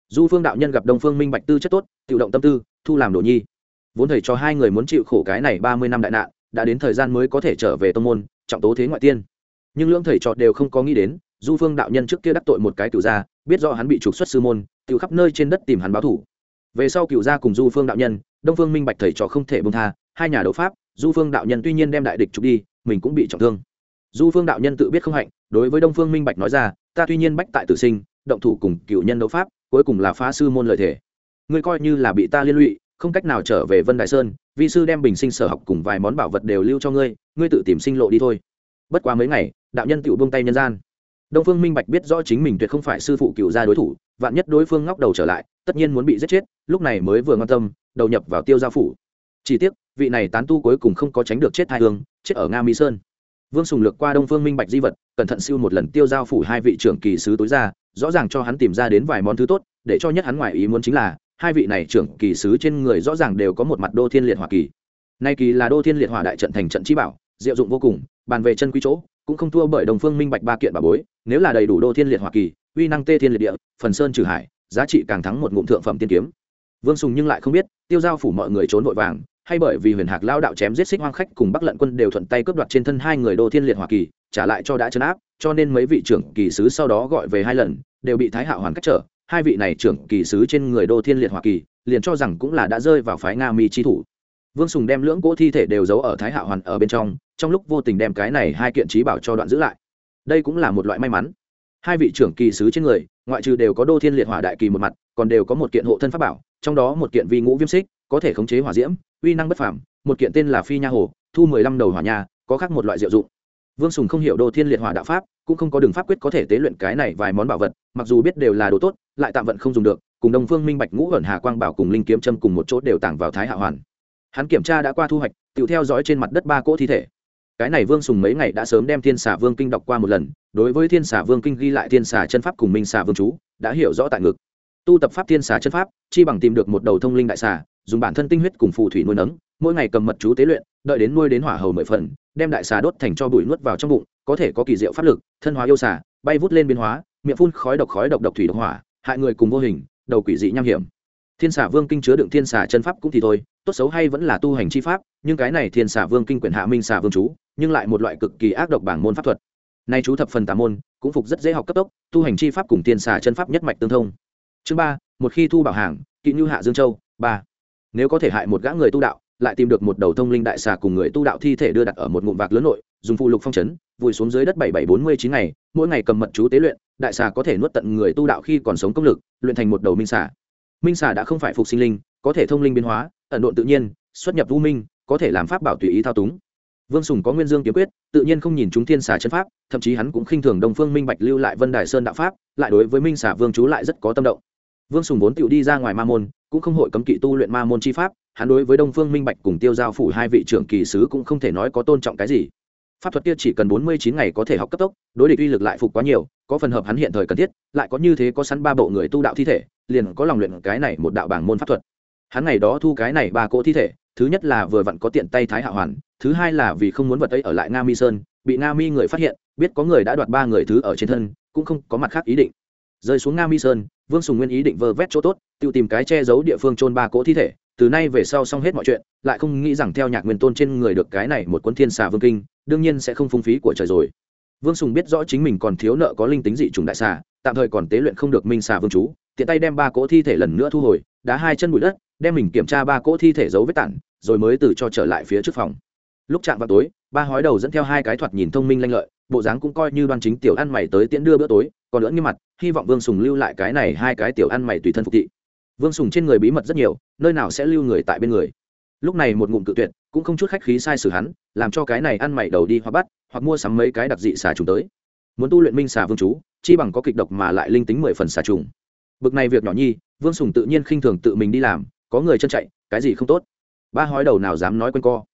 du phương đạo nhân gặp đông phương minh bạch tư chất tốt, tự động tâm tư, thu làm đồ nhi. Vốn thầy cho hai người muốn chịu khổ cái này ba mươi năm đại nạn, đã đến thời gian mới có thể trở về tông môn, trọng tố thế ngoại tiên. Nhưng lưỡng thầy trò đều không có nghĩ đến du phương đạo nhân trước kia đắc tội một cái cựu gia, biết do hắn bị trục xuất sư môn, tự khắp nơi trên đất tìm hắn báo thủ. Về sau cựu gia cùng du phương đạo nhân, đông phương minh bạch thầy trò không thể bông tha, hai nhà đấu pháp du phương đạo nhân tuy nhiên đem đại địch trục đi, mình cũng bị trọng thương. Du phương đạo nhân tự biết không hạnh, đối với đông phương minh bạch nói ra, ta tuy nhiên bách tại tử sinh, động thủ cùng cựu nhân đấu pháp cuối cùng là phá sư môn lợi thể ngươi coi như là bị ta liên lụy, không cách nào trở về vân đại sơn, vi sư đem bình sinh sở học cùng vài món bảo vật đều lưu cho ngươi ngươi tự tìm sinh lộ đi thôi. Bất quá mấy ngày, đạo nhân tự buông tay nhân gian. Đông phương minh bạch biết rõ chính mình tuyệt không phải sư phụ cựu gia đối thủ, vạn nhất đối phương ngóc đầu trở lại, tất nhiên muốn bị giết chết, lúc này mới vừa ngon tâm, đầu nhập vào tiêu gia phủ. Chỉ tiếc, vị này tán tu cuối cùng không có tránh được chết hai hương, chết ở nga mỹ sơn. Vương sùng lược qua đông phương minh bạch di vật, cẩn thận siêu một lần tiêu giao phủ hai vị trưởng kỳ sứ tối ra rõ ràng cho hắn tìm ra đến vài món thứ tốt, để cho nhất hắn ngoài ý muốn chính là, hai vị này trưởng kỳ sứ trên người rõ ràng đều có một mặt đô thiên liệt hỏa kỳ. Nay kỳ là đô thiên liệt hỏa đại trận thành trận chi bảo, diệu dụng vô cùng, bàn về chân quý chỗ, cũng không thua bởi đồng phương minh bạch ba kiện bà bối, nếu là đầy đủ đô thiên liệt hỏa kỳ, uy năng tê thiên liệt địa, phần sơn trừ hải, giá trị càng thắng một ngụm thượng phẩm tiên kiếm. Vương sùng nhưng lại không biết, tiêu giao phủ mọi người trốn vội vàng, hay bởi vì huyền hạc lao đạo chém giết xích hoang khách cùng bắc lận quân đều thuận tay cướp đoạt trên thân hai người đô thiên liệt hỏa kỳ trả lại cho đã chấn áp, cho nên mấy vị trưởng kỳ sứ sau đó gọi về hai lần, đều bị thái hạo hoàn cách trở. Hai vị này trưởng kỳ sứ trên người đô thiên liệt Hoa kỳ, liền cho rằng cũng là đã rơi vào phái nga mi chi thủ. Vương sùng đem lưỡng cỗ thi thể đều giấu ở thái hạo hoàn ở bên trong trong lúc vô tình đem cái này hai kiện trí bảo cho đoạn giữ lại. Đây cũng là một loại may mắn. Hai vị trưởng kỳ sứ trên người, ngoại trừ đều có đô thiên liệt hỏa đại kỳ một mặt, còn đều có một kiện hộ thân pháp bảo, trong đó một kiện vi ngũ viêm xích, có thể khống chế hỏa diễm, uy năng bất phảm một kiện tên là phi nha hồ, thu mười lăm đầu hỏa nha, có khác một loại diệu dụng vương sùng không hiểu đô thiên liệt hỏa đạo pháp, cũng không có đường pháp quyết có thể tế luyện cái này vài món bảo vật, mặc dù biết đều là đồ tốt, lại tạm vận không dùng được, cùng đông phương minh bạch ngũ ẩn hà quang bảo cùng linh kiếm châm cùng một chỗ đều tàng vào thái hạ hoàn. Hắn kiểm tra đã qua thu hoạch, tự theo dõi trên mặt đất ba cỗ thi thể. Cái này vương sùng mấy ngày đã sớm đem thiên xà vương kinh đọc qua một lần, đối với thiên xà vương kinh ghi lại thiên xà chân pháp cùng minh xà vương chú, đã hiểu rõ tại ngực. Tu tập pháp thiên xà chân pháp, chi bằng tìm được một đầu thông linh đại xà dùng bản thân tinh huyết cùng phù thủy nuôi nấng, mỗi ngày cầm mật chú tế luyện, đợi đến nuôi đến hỏa hầu mười phần, đem đại xà đốt thành cho bụi nuốt vào trong bụng, có thể có kỳ diệu pháp lực, thân hóa yêu xà, bay vút lên biến hóa, miệng phun khói độc khói độc độc thủy độc hỏa, hại người cùng vô hình, đầu quỷ dị nham hiểm. Thiên xà vương kinh chứa đựng thiên xà chân pháp cũng thì thôi, tốt xấu hay vẫn là tu hành chi pháp, nhưng cái này thiên xà vương kinh quyển hạ minh xà vương chú, nhưng lại một loại cực kỳ ác độc bảng môn pháp thuật. Nay chú thập phần tà môn, cũng phục rất dễ học cấp tốc, tu hành chi pháp cùng thiên xà chân pháp nhất mạch tương thông. Chương ba, một khi thu bảo hàng, kỵ như hạ dương châu, ba nếu có thể hại một gã người tu đạo, lại tìm được một đầu thông linh đại xà cùng người tu đạo thi thể đưa đặt ở một ngụm vạc lớn nội, dùng phụ lục phong chấn, vùi xuống dưới đất bảy bảy bốn mươi chín ngày, mỗi ngày cầm mật chú tế luyện, đại xà có thể nuốt tận người tu đạo khi còn sống công lực, luyện thành một đầu minh xà. Minh xà đã không phải phục sinh linh, có thể thông linh biến hóa, ẩn độn tự nhiên, xuất nhập vũ minh, có thể làm pháp bảo tùy ý thao túng. Vương sùng có nguyên dương kiếm quyết, tự nhiên không nhìn chúng thiên xà chân pháp, thậm chí hắn cũng khinh thường đồng phương minh bạch lưu lại vân đài sơn đạo pháp, lại đối với minh xà vương chú lại rất có tâm động vương sùng vốn tự đi ra ngoài ma môn, cũng không hội cấm kỵ tu luyện ma môn chi pháp, hắn đối với đông phương minh bạch cùng tiêu giao phủ hai vị trưởng kỳ sứ cũng không thể nói có tôn trọng cái gì. Pháp thuật kia chỉ cần bốn mươi chín ngày có thể học cấp tốc, đối địch uy lực lại phục quá nhiều, có phần hợp hắn hiện thời cần thiết, lại có như thế có sẵn ba bộ người tu đạo thi thể, liền có lòng luyện cái này một đạo bảng môn pháp thuật. Hắn ngày đó thu cái này ba cỗ thi thể, thứ nhất là vừa vặn có tiện tay thái hạ hoàn, thứ hai là vì không muốn vật ấy ở lại nga mi sơn, bị nga mi người phát hiện, biết có người đã đoạt ba người thứ ở trên thân, cũng không có mặt khác ý định rơi xuống nga mi sơn, vương sùng nguyên ý định vơ vét chỗ tốt tự tìm cái che giấu địa phương trôn ba cỗ thi thể, từ nay về sau xong hết mọi chuyện, lại không nghĩ rằng theo nhạc nguyên tôn trên người được cái này một cuốn thiên xà vương kinh, đương nhiên sẽ không phung phí của trời rồi. Vương sùng biết rõ chính mình còn thiếu nợ có linh tính dị trùng đại xà, tạm thời còn tế luyện không được minh xà vương chú, tiện tay đem ba cỗ thi thể lần nữa thu hồi, đá hai chân bụi đất, đem mình kiểm tra ba cỗ thi thể giấu vết tản, rồi mới từ cho trở lại phía trước phòng lúc chạm vào tối, ba hói đầu dẫn theo hai cái thoạt nhìn thông minh lanh lợi, bộ dáng cũng coi như đoan chính tiểu ăn mày tới tiễn đưa bữa tối, còn nữa như mặt, hy vọng vương sùng lưu lại cái này hai cái tiểu ăn mày tùy thân phục thị. Vương sùng trên người bí mật rất nhiều, nơi nào sẽ lưu người tại bên người. Lúc này một ngụm cự tuyệt, cũng không chút khách khí sai sử hắn, làm cho cái này ăn mày đầu đi hoặc bắt, hoặc mua sắm mấy cái đặc dị xà trùng tới. Muốn tu luyện minh xà vương chú, chi bằng có kịch độc mà lại linh tính mười phần xà trùng. Bực này việc nhỏ nhi, vương sùng tự nhiên khinh thường tự mình đi làm, có người chân chạy, cái gì không tốt? Ba hói đầu nào dám nói q u a n co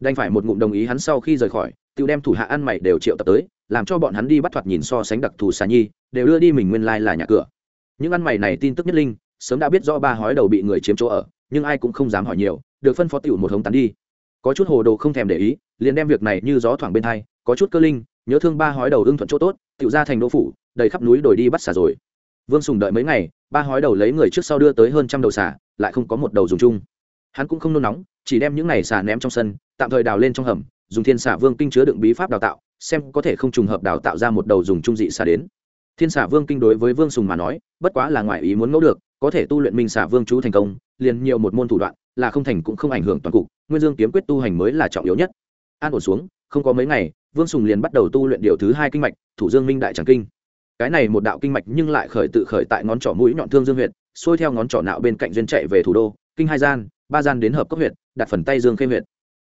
đành phải một ngụm đồng ý hắn sau khi rời khỏi tự đem thủ hạ ăn mày đều triệu tập tới, làm cho bọn hắn đi bắt thoạt nhìn so sánh đặc thù xà nhi, đều đưa đi mình nguyên lai、like、là nhà cửa. Những ăn mày này tin tức nhất linh, sớm đã biết rõ ba hói đầu bị người chiếm chỗ ở, nhưng ai cũng không dám hỏi nhiều, được phân phó tiểu một hống tán đi. Có chút hồ đồ không thèm để ý, liền đem việc này như gió thoảng bên thay có chút cơ linh, nhớ thương ba hói đầu ưng thuận chỗ tốt, tiểu ra thành đô phủ, đầy khắp núi đồi đi bắt xả rồi. Vương sùng đợi mấy ngày, ba hói đầu lấy người trước sau đưa tới hơn trăm đầu xả lại không có một đầu dùng chung. Hắn cũng không nôn nóng, chỉ đem những này xả ném trong sân tạm thời đào lên trong hầm, dùng thiên xả vương kinh chứa đựng bí pháp đào tạo, xem có thể không trùng hợp đào tạo ra một đầu dùng trung dị xả đến. Thiên xả vương kinh đối với vương sùng mà nói, bất quá là ngoại ý muốn ngẫu được, có thể tu luyện minh xả vương chú thành công, liền nhiều một môn thủ đoạn, là không thành cũng không ảnh hưởng toàn cục, nguyên dương kiếm quyết tu hành mới là trọng yếu nhất. An ổn xuống, không có mấy ngày, vương sùng liền bắt đầu tu luyện điều thứ hai kinh mạch, thủ dương minh đại tràng kinh. Cái này một đạo kinh mạch nhưng lại khởi tự khởi tại ngón trỏ mũi nhọn thương dương huyện xuôi theo ngón trỏ nạo bên cạnh duyên chạy về thủ đô, kinh hai gian, ba gian đến hợp cấp huyện đặt phần tay dương khê huyện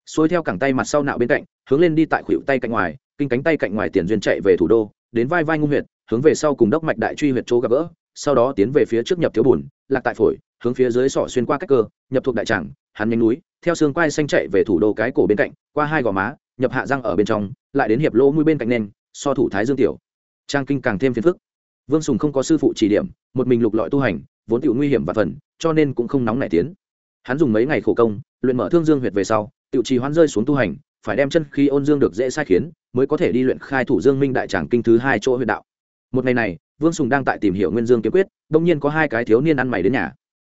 xuôi theo cẳng tay mặt sau nạo bên cạnh, hướng lên đi tại khuỷu tay cạnh ngoài, kinh cánh tay cạnh ngoài tiền duyên chạy về thủ đô, đến vai vai ngung huyệt, hướng về sau cùng đốc mạch đại truy huyệt chỗ gặp gỡ, sau đó tiến về phía trước nhập thiếu bùn, lạc tại phổi, hướng phía dưới sọ xuyên qua cách cơ, nhập thuộc đại tràng, hắn nhánh núi, theo xương quai xanh chạy về thủ đô cái cổ bên cạnh, qua hai gò má, nhập hạ răng ở bên trong, lại đến hiệp lỗ mũi bên cạnh nên, so thủ thái dương tiểu. Trang kinh càng thêm phiền phức. Vương sùng không có sư phụ chỉ điểm, một mình lục lọi tu hành, vốn tiểu nguy hiểm và phần, cho nên cũng không nóng nảy tiến. Hắn dùng mấy ngày khổ công, luyện mở thương dương huyệt về sau tiểu trì hoán rơi xuống tu hành, phải đem chân khí ôn dương được dễ sai khiến, mới có thể đi luyện khai thủ dương minh đại tràng kinh thứ hai chỗ huyệt đạo. Một ngày này, vương sùng đang tại tìm hiểu nguyên dương kiếm quyết, đông nhiên có hai cái thiếu niên ăn mày đến nhà.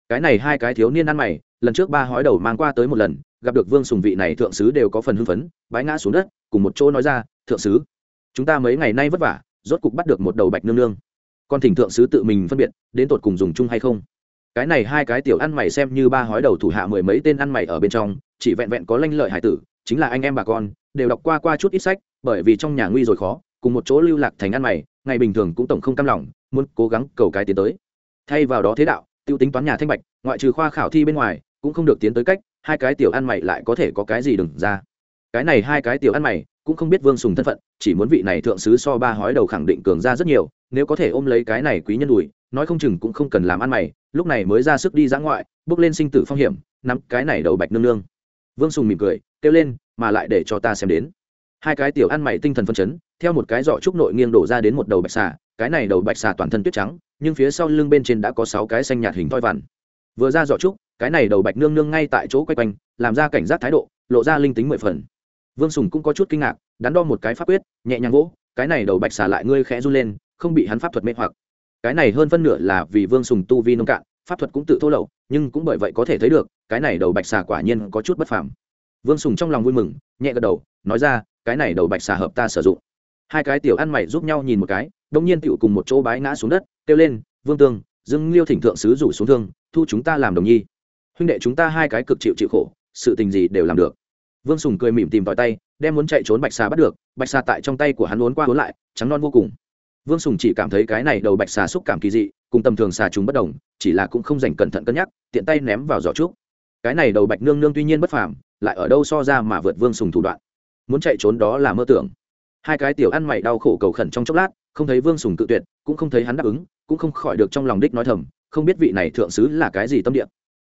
Cái này hai cái thiếu niên ăn mày, lần trước ba hói đầu mang qua tới một lần, gặp được vương sùng vị này thượng sứ đều có phần hưng phấn, bái ngã xuống đất, cùng một chỗ nói ra, thượng sứ, chúng ta mấy ngày nay vất vả, rốt cục bắt được một đầu bạch nương nương. Con thỉnh thượng sứ tự mình phân biệt, đến tột cùng dùng chung hay không? Cái này hai cái tiểu ăn mày xem như ba hói đầu thủ hạ mười mấy tên ăn mày ở bên trong chỉ vẹn vẹn có lanh lợi hải tử, chính là anh em bà con, đều đọc qua qua chút ít sách, bởi vì trong nhà nguy rồi khó, cùng một chỗ lưu lạc thành ăn mày, ngày bình thường cũng tổng không cam lòng, muốn cố gắng cầu cái tiến tới. Thay vào đó thế đạo, tiêu tính toán nhà thanh bạch, ngoại trừ khoa khảo thi bên ngoài, cũng không được tiến tới cách, hai cái tiểu ăn mày lại có thể có cái gì đừng ra. Cái này hai cái tiểu ăn mày, cũng không biết vương sùng thân phận, chỉ muốn vị này thượng sứ so ba hói đầu khẳng định cường ra rất nhiều, nếu có thể ôm lấy cái này quý nhân đùi, nói không chừng cũng không cần làm ăn mày, lúc này mới ra sức đi dã ngoại, bước lên sinh tử phong hiểm, nắm cái này đầu bạch nương nương vương sùng mỉm cười, kêu lên, mà lại để cho ta xem đến. Hai cái tiểu ăn mày tinh thần phân chấn, theo một cái giỏ trúc nội nghiêng đổ ra đến một đầu bạch xà, cái này đầu bạch xà toàn thân tuyết trắng, nhưng phía sau lưng bên trên đã có sáu cái xanh nhạt hình thoi vằn. Vừa ra giỏ trúc, cái này đầu bạch nương nương ngay tại chỗ quay quanh, làm ra cảnh giác thái độ, lộ ra linh tính mười phần. Vương sùng cũng có chút kinh ngạc, đắn đo một cái pháp quyết, nhẹ nhàng gỗ cái này đầu bạch xà lại ngươi khẽ run lên, không bị hắn pháp thuật mê hoặc. Cái này hơn phân nửa là vì vương sùng tu vi nông cạn, pháp thuật cũng tự thô lậu nhưng cũng bởi vậy có thể thấy được, cái này đầu bạch xà quả nhiên có chút bất phàm. Vương sùng trong lòng vui mừng, nhẹ gật đầu, nói ra, cái này đầu bạch xà hợp ta sử dụng. Hai cái tiểu ăn mày giúp nhau nhìn một cái, đông nhiên tựu cùng một chỗ bái ngã xuống đất, kêu lên, vương tương, dương liêu thỉnh thượng sứ rủ xuống thương, thu chúng ta làm đồng nhi. Huynh đệ chúng ta hai cái cực chịu chịu khổ, sự tình gì đều làm được. Vương sùng cười mỉm tìm tòi tay, đem muốn chạy trốn bạch xà bắt được, bạch xà tại trong tay của hắn uốn qua uốn lại, trắng non vô cùng. Vương sùng chỉ cảm thấy cái này đầu bạch xà xúc cảm kỳ dị cùng tầm thường xà chúng bất đồng, chỉ là cũng không dành cẩn thận cân nhắc, tiện tay ném vào giỏ trúc. Cái này đầu bạch nương nương tuy nhiên bất phàm, lại ở đâu so ra mà vượt vương sùng thủ đoạn. Muốn chạy trốn đó là mơ tưởng. Hai cái tiểu ăn mày đau khổ cầu khẩn trong chốc lát, không thấy vương sùng tự tuyệt, cũng không thấy hắn đáp ứng, cũng không khỏi được trong lòng đích nói thầm, không biết vị này thượng sứ là cái gì tâm địa.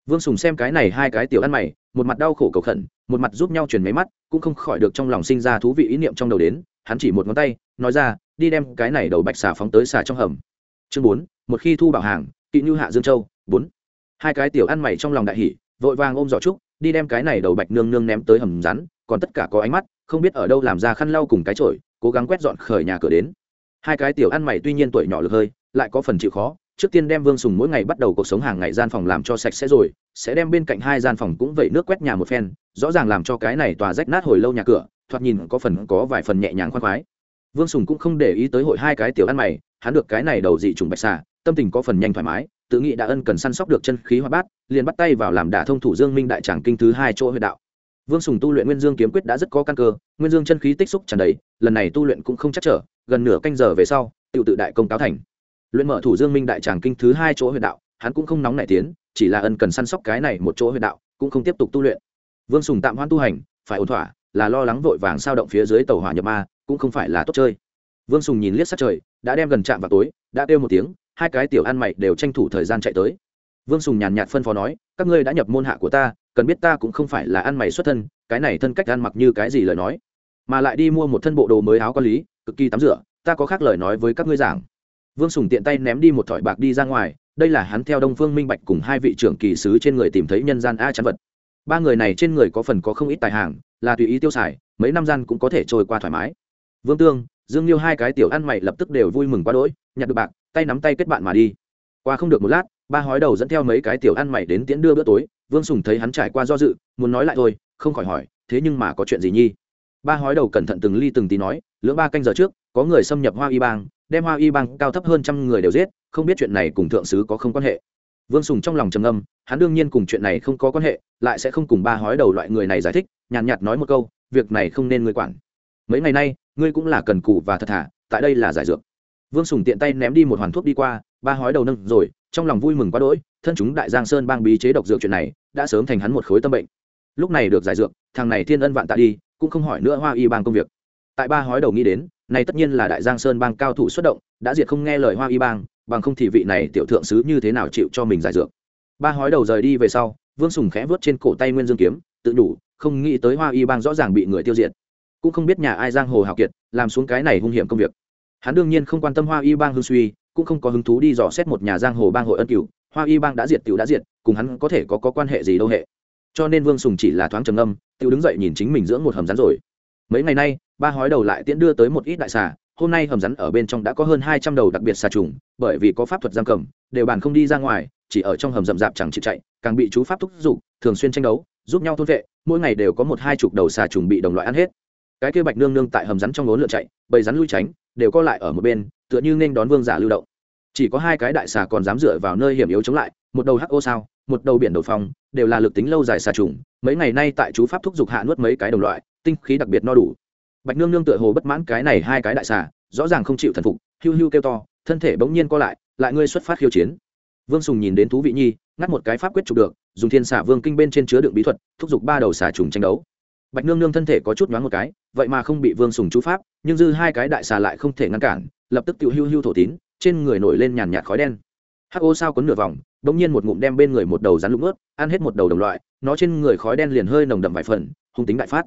Vương sùng xem cái này hai cái tiểu ăn mày, một mặt đau khổ cầu khẩn, một mặt giúp nhau chuyển máy mắt, cũng không khỏi được trong lòng sinh ra thú vị ý niệm trong đầu đến, hắn chỉ một ngón tay, nói ra, đi đem cái này đầu bạch xà phóng tới xà trong hầm chương bốn, một khi thu bảo hàng, kỵ như hạ dương châu, bốn. Hai cái tiểu ăn mày trong lòng đại hỷ vội vàng ôm giỏ trúc, đi đem cái này đầu bạch nương nương ném tới hầm rắn, còn tất cả có ánh mắt, không biết ở đâu làm ra khăn lau cùng cái chổi, cố gắng quét dọn khởi nhà cửa đến. Hai cái tiểu ăn mày tuy nhiên tuổi nhỏ lực hơi, lại có phần chịu khó, trước tiên đem vương sùng mỗi ngày bắt đầu cuộc sống hàng ngày gian phòng làm cho sạch sẽ rồi, sẽ đem bên cạnh hai gian phòng cũng vẩy nước quét nhà một phen, rõ ràng làm cho cái này tòa rách nát hồi lâu nhà cửa, thoạt nhìn có phần có vài phần nhẹ nhàng khoan khoái. Vương sùng cũng không để ý tới hội hai cái tiểu ăn mày hắn được cái này đầu dị trùng bạch xà, tâm tình có phần nhanh thoải mái, tự nghĩ đã ân cần săn sóc được chân khí hoa bát, liền bắt tay vào làm đả thông thủ dương minh đại tràng kinh thứ hai chỗ huyện đạo. Vương sùng tu luyện nguyên dương kiếm quyết đã rất có căn cơ, nguyên dương chân khí tích xúc tràn đầy, lần này tu luyện cũng không chắc trở, gần nửa canh giờ về sau tự tự đại công cáo thành. Luyện mở thủ dương minh đại tràng kinh thứ hai chỗ huyện đạo, hắn cũng không nóng nảy tiến, chỉ là ân cần săn sóc cái này một chỗ huyện đạo, cũng không tiếp tục tu luyện. Vương sùng tạm hoãn tu hành, phải ổn thỏa, là lo lắng vội vàng sao động phía dưới tàu hỏa nhập ma, cũng không phải là tốt chơi vương sùng nhìn liếc sát trời, đã đem gần chạm vào tối, đã kêu một tiếng, hai cái tiểu ăn mày đều tranh thủ thời gian chạy tới. Vương sùng nhàn nhạt phân phó nói, các ngươi đã nhập môn hạ của ta, cần biết ta cũng không phải là ăn mày xuất thân, cái này thân cách ăn mặc như cái gì lời nói. Mà lại đi mua một thân bộ đồ mới áo quan lý, cực kỳ tắm rửa, ta có khác lời nói với các ngươi giảng. Vương sùng tiện tay ném đi một thỏi bạc đi ra ngoài, đây là hắn theo đông phương minh bạch cùng hai vị trưởng kỳ sứ trên người tìm thấy nhân gian a chắn vật. Ba người này trên người có phần có không ít tài hàng, là tùy ý tiêu xài, mấy năm gian cũng có thể trôi qua thoải mái. Vương tương dương liêu hai cái tiểu ăn mày lập tức đều vui mừng quá đỗi, nhặt được bạc, tay nắm tay kết bạn mà đi. Qua không được một lát, ba hói đầu dẫn theo mấy cái tiểu ăn mày đến tiễn đưa bữa tối, vương sùng thấy hắn trải qua do dự, muốn nói lại thôi, không khỏi hỏi, thế nhưng mà có chuyện gì nhi? Ba hói đầu cẩn thận từng ly từng tí nói, lưỡng ba canh giờ trước, có người xâm nhập hoa y bang, đem hoa y bang cao thấp hơn trăm người đều giết, không biết chuyện này cùng thượng sứ có không quan hệ. Vương sùng trong lòng trầm âm hắn đương nhiên cùng chuyện này không có quan hệ, lại sẽ không cùng ba hói đầu loại người này giải thích, nhàn nhạt nói một câu, việc này không nên người quản. Mấy ngày nay ngươi cũng là cần cù và thật thà, tại đây là giải dược. Vương sùng tiện tay ném đi một hoàn thuốc đi qua, ba hói đầu nâng rồi, trong lòng vui mừng quá đỗi, thân chúng đại giang sơn bang bí chế độc dược chuyện này, đã sớm thành hắn một khối tâm bệnh. Lúc này được giải dược, thằng này thiên ân vạn tạ đi, cũng không hỏi nữa hoa y bang công việc. Tại ba hói đầu nghĩ đến, này tất nhiên là đại giang sơn bang cao thủ xuất động, đã diệt không nghe lời hoa y bang, bằng không thì vị này tiểu thượng sứ như thế nào chịu cho mình giải dược. Ba hói đầu rời đi về sau, vương sùng khẽ vớt trên cổ tay nguyên dương kiếm, tự đủ không nghĩ tới hoa y bang rõ ràng bị người tiêu diệt cũng không biết nhà ai giang hồ hào kiệt làm xuống cái này hung hiểm công việc. Hắn đương nhiên không quan tâm hoa y bang hương suy cũng không có hứng thú đi dò xét một nhà giang hồ bang hội ân cửu. Hoa y bang đã diệt tiểu đã diệt cùng hắn có thể có, có quan hệ gì đâu hệ. Cho nên vương sùng chỉ là thoáng trầm âm tiểu đứng dậy nhìn chính mình dưỡng một hầm rắn rồi. Mấy ngày nay ba hói đầu lại tiễn đưa tới một ít đại xà hôm nay hầm rắn ở bên trong đã có hơn hai trăm đầu đặc biệt xà trùng bởi vì có pháp thuật giam cầm đều bàn không đi ra ngoài chỉ ở trong hầm rậm rạp chẳng chịu chạy càng bị chú pháp thúc giục thường xuyên tranh đấu giúp nhau thôn vệ mỗi ngày đều có một hai chục đầu xà trùng bị đồng loại ăn hết cái kia bạch nương nương tại hầm rắn trong lốn lượn chạy, bầy rắn lui tránh, đều co lại ở một bên, tựa như nên đón vương giả lưu động. Chỉ có hai cái đại xà còn dám dựa vào nơi hiểm yếu chống lại, một đầu hắc ô sao, một đầu biển đầu phong, đều là lực tính lâu dài xà trùng, mấy ngày nay tại chú pháp thúc giục hạ nuốt mấy cái đồng loại, tinh khí đặc biệt no đủ. Bạch nương nương tựa hồ bất mãn cái này hai cái đại xà, rõ ràng không chịu thần phục hưu hưu kêu to, thân thể bỗng nhiên co lại lại ngươi xuất phát khiêu chiến. Vương sùng nhìn đến thú vị nhi, ngắt một cái pháp quyết chụp được, dùng thiên xả vương kinh bên trên chứa đựng bí thuật, thúc giục ba đầu xà trùng tranh đấu bạch nương nương thân thể có chút nhoáng một cái, vậy mà không bị vương sùng chú pháp, nhưng dư hai cái đại xà lại không thể ngăn cản, lập tức tự hưu hưu thổ tín, trên người nổi lên nhàn nhạt khói đen. Hắc ô sao quấn nửa vòng đ ỗ n g nhiên một ngụm đem bên người một đầu rắn lũng ướt, ăn hết một đầu đồng loại, nó trên người khói đen liền hơi nồng đậm vài phần, hung tính đại phát.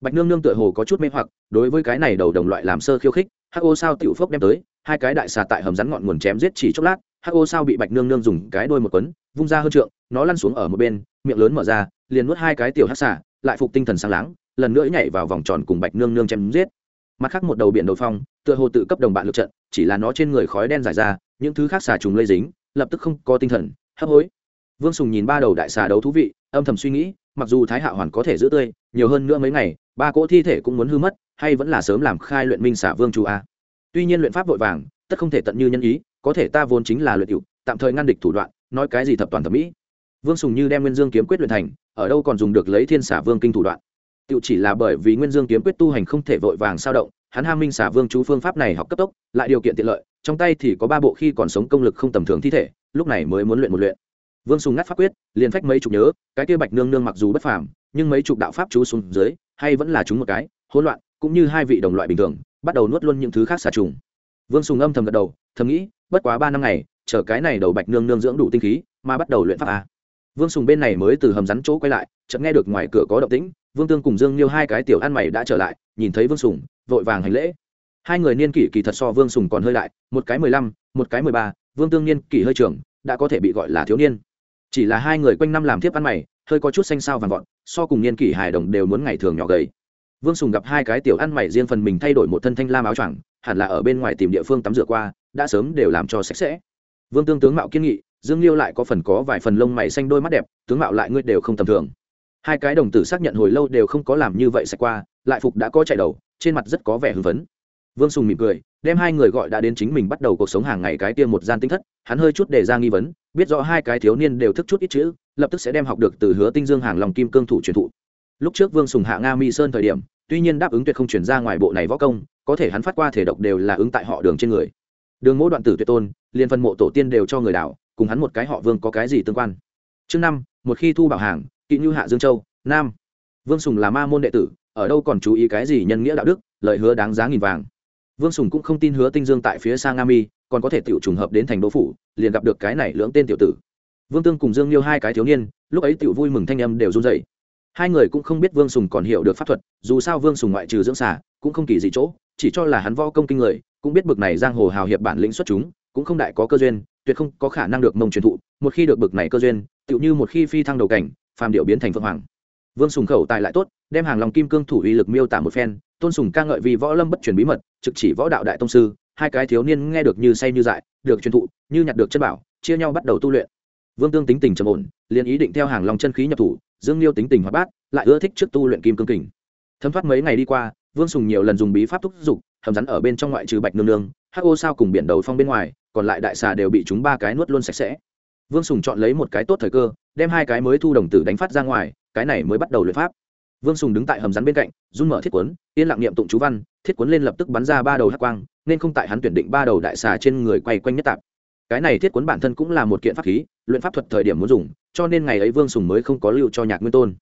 Bạch nương nương tựa hồ có chút mê hoặc, đối với cái này đầu đồng loại làm sơ khiêu khích, hắc ô sao tiểu phốc đem tới, hai cái đại xà tại hầm rắn ngọn nguồn chém giết chỉ chốc lát, hắc ô sao bị bạch nương nương dùng cái đôi một quấn, vung ra hơn trượng, nó lăn xuống ở một bên, miệng lớn mở ra, liền nuốt hai cái tiểu hắc xà lại phục tinh thần sáng láng, lần nữa nhảy vào vòng tròn cùng bạch nương nương chém giết. Mặt khác một đầu biển đầu phong, tựa hồ tự cấp đồng bạn lượt trận, chỉ là nó trên người khói đen giải ra, những thứ khác xà trùng lây dính, lập tức không có tinh thần, hấp hối. Vương sùng nhìn ba đầu đại xà đấu thú vị, âm thầm suy nghĩ, mặc dù thái hạ hoàn có thể giữ tươi, nhiều hơn nữa mấy ngày, ba cỗ thi thể cũng muốn hư mất, hay vẫn là sớm làm khai luyện minh xả vương chú a. Tuy nhiên luyện pháp vội vàng, tất không thể tận như nhân ý, có thể ta vốn chính là luyện cựu tạm thời ngăn địch thủ đoạn, nói cái gì thập toàn thẩm mỹ. Vương sùng như đem nguyên dương kiếm quyết luyện thành ở đâu còn dùng được lấy thiên xả vương kinh thủ đoạn. Tự chỉ là bởi vì nguyên dương kiếm quyết tu hành không thể vội vàng sao động, hắn ham minh xả vương chú phương pháp này học cấp tốc, lại điều kiện tiện lợi, trong tay thì có ba bộ khi còn sống công lực không tầm thường thi thể, lúc này mới muốn luyện một luyện. Vương sùng ngắt pháp quyết, liền phách mấy chục nhớ, cái kia bạch nương nương mặc dù bất phàm, nhưng mấy chục đạo pháp chú xuống dưới, hay vẫn là chúng một cái, hỗn loạn, cũng như hai vị đồng loại bình thường, bắt đầu nuốt luôn những thứ khác xả trùng. Vương sùng âm thầm gật đầu, thầm nghĩ, bất quá ba năm ngày, chờ cái này đầu bạch nương nương dưỡng đủ tinh khí, mà bắt đầu luyện pháp a vương sùng bên này mới từ hầm rắn chỗ quay lại, chợt nghe được ngoài cửa có động tĩnh, vương tương cùng dương liêu hai cái tiểu ăn mày đã trở lại, nhìn thấy vương sùng, vội vàng hành lễ. Hai người niên kỷ kỳ thật so vương sùng còn hơi lại một cái mười lăm, một cái mười ba, vương tương niên kỷ hơi trưởng, đã có thể bị gọi là thiếu niên. Chỉ là hai người quanh năm làm thiếp ăn mày, hơi có chút xanh sao vàng vọt, so cùng niên kỷ hài đồng đều muốn ngày thường nhỏ gầy. Vương sùng gặp hai cái tiểu ăn mày riêng phần mình thay đổi một thân thanh lam áo choàng, hẳn là ở bên ngoài tìm địa phương tắm rửa qua, đã sớm đều làm cho sạch sẽ. Vương tương tướng mạo kiên nghị dương liêu lại có phần có vài phần lông mày xanh đôi mắt đẹp, tướng mạo lại ngươi đều không tầm thường. Hai cái đồng tử xác nhận hồi lâu đều không có làm như vậy sạch qua, lại phục đã có chạy đầu, trên mặt rất có vẻ hưng phấn. Vương sùng mỉm cười, đem hai người gọi đã đến chính mình bắt đầu cuộc sống hàng ngày cái tiêm một gian tinh thất, hắn hơi chút để ra nghi vấn, biết rõ hai cái thiếu niên đều thức chút ít chữ, lập tức sẽ đem học được từ hứa tinh dương hàng lòng kim cương thủ truyền thụ. Lúc trước vương sùng hạ nga mi sơn thời điểm, tuy nhiên đáp ứng tuyệt không chuyển ra ngoài bộ này võ công, có thể hắn phát qua thể độc đều là ứng tại họ đường trên người. Đường mỗi đoạn tử tuyệt tôn, liền phân mộ tổ tiên đều cho người đảo cùng hắn một cái họ vương có cái gì tương quan. Chương năm, một khi thu bảo hàng, kỵ như hạ dương châu, nam. Vương sùng là ma môn đệ tử, ở đâu còn chú ý cái gì nhân nghĩa đạo đức lợi hứa đáng giá nghìn vàng. Vương sùng cũng không tin hứa tinh dương tại phía sang nga mi, còn có thể tiểu trùng hợp đến thành đô phủ, liền gặp được cái này lưỡng tên tiểu tử. Vương tương cùng dương liêu hai cái thiếu niên, lúc ấy tiểu vui mừng thanh âm đều run dậy hai người cũng không biết vương sùng còn hiểu được pháp thuật, dù sao vương sùng ngoại trừ dưỡng xả cũng không kỳ gì chỗ, chỉ cho là hắn võ công kinh người, cũng biết bực này giang hồ hào hiệp bản lĩnh xuất chúng, cũng không đại có cơ duyên tuyệt không có khả năng được mông truyền thụ, một khi được bực này cơ duyên, tựu như một khi phi thăng đầu cảnh, phàm điệu biến thành phượng hoàng. Vương sùng khẩu tài lại tốt, đem hàng lòng kim cương thủ uy lực miêu tả một phen, tôn sùng ca ngợi vì võ lâm bất truyền bí mật, trực chỉ võ đạo đại tông sư, hai cái thiếu niên nghe được như say như dại, được truyền thụ, như nhặt được chân bảo, chia nhau bắt đầu tu luyện. Vương tương tính tình trầm ổn, liền ý định theo hàng lòng chân khí nhập thủ, dương liêu tính tình hoạt bát, lại ưa thích trước tu luyện kim cương kình. Thấm thoát mấy ngày đi qua, vương sùng nhiều lần dùng bí pháp thúc giục, hầm rắn ở bên trong ngoại trừ bạch nương nương, hắc ô sao cùng biển đầu phong bên ngoài còn lại đại xà đều bị chúng ba cái nuốt luôn sạch sẽ. Vương sùng chọn lấy một cái tốt thời cơ, đem hai cái mới thu đồng tử đánh phát ra ngoài, cái này mới bắt đầu luyện pháp. Vương sùng đứng tại hầm rắn bên cạnh, run mở thiết quấn yên lặng niệm tụng chú văn, thiết quấn lên lập tức bắn ra ba đầu hắc quang, nên không tại hắn tuyển định ba đầu đại xà trên người quay quanh nhất tạp. Cái này thiết quấn bản thân cũng là một kiện pháp khí, luyện pháp thuật thời điểm muốn dùng, cho nên ngày ấy vương sùng mới không có lưu cho nhạc nguyên tôn.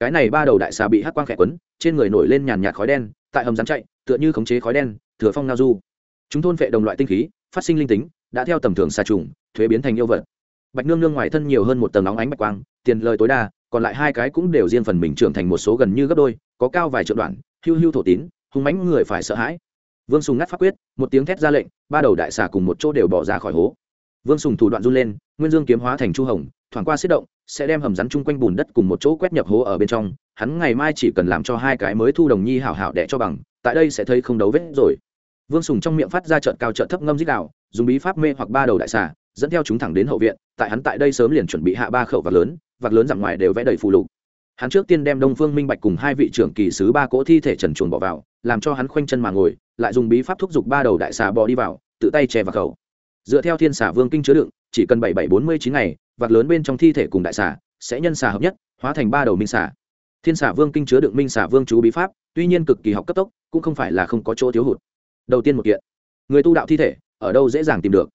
Cái này ba đầu đại xà bị hắc quang khẽ quấn, trên người nổi lên nhàn nhạt khói đen, tại hầm rắn chạy, tựa như khống chế khói đen, thừa phong ngao du. Chúng thôn vệ đồng loại tinh khí, phát sinh linh tính đã theo tầm thường xa trùng, thuế biến thành yêu vật. Bạch nương nương ngoài thân nhiều hơn một tầng nóng ánh bạch quang, tiền lời tối đa, còn lại hai cái cũng đều riêng phần mình trưởng thành một số gần như gấp đôi, có cao vài triệu đoạn hưu hưu thổ tín, hung mãnh người phải sợ hãi. Vương sùng ngắt phát quyết, một tiếng thét ra lệnh, ba đầu đại xà cùng một chỗ đều bỏ ra khỏi hố. Vương sùng thủ đoạn run lên, nguyên dương kiếm hóa thành chu hồng, thoảng qua xích động, sẽ đem hầm rắn chung quanh bùn đất cùng một chỗ quét nhập hố ở bên trong. Hắn ngày mai chỉ cần làm cho hai cái mới thu đồng nhi hảo hảo đẻ cho bằng, tại đây sẽ thấy không đấu vết rồi vương sùng trong miệng phát ra trợn cao trợn thấp ngâm dích đạo dùng bí pháp mê hoặc ba đầu đại xà, dẫn theo chúng thẳng đến hậu viện, tại hắn tại đây sớm liền chuẩn bị hạ ba khẩu vạc lớn vạc lớn dặm ngoài đều vẽ đầy phù lục. Hắn trước tiên đem đông phương minh bạch cùng hai vị trưởng kỳ sứ ba cỗ thi thể trần chuồn bỏ vào, làm cho hắn khoanh chân mà ngồi, lại dùng bí pháp thúc giục ba đầu đại xà bò đi vào, tự tay che vào khẩu. Dựa theo thiên xà vương kinh chứa đựng, chỉ cần bảy bảy bốn mươi chín ngày vạc lớn bên trong thi thể cùng đại xà sẽ nhân xà hợp nhất, hóa thành ba đầu minh xà. Thiên xà vương kinh chứa đựng minh xà vương chú bí pháp, tuy nhiên cực kỳ học cấp tốc, cũng không phải là không có chỗ thiếu hụt đầu tiên một kiện. Người tu đạo thi thể, ở đâu dễ dàng tìm được?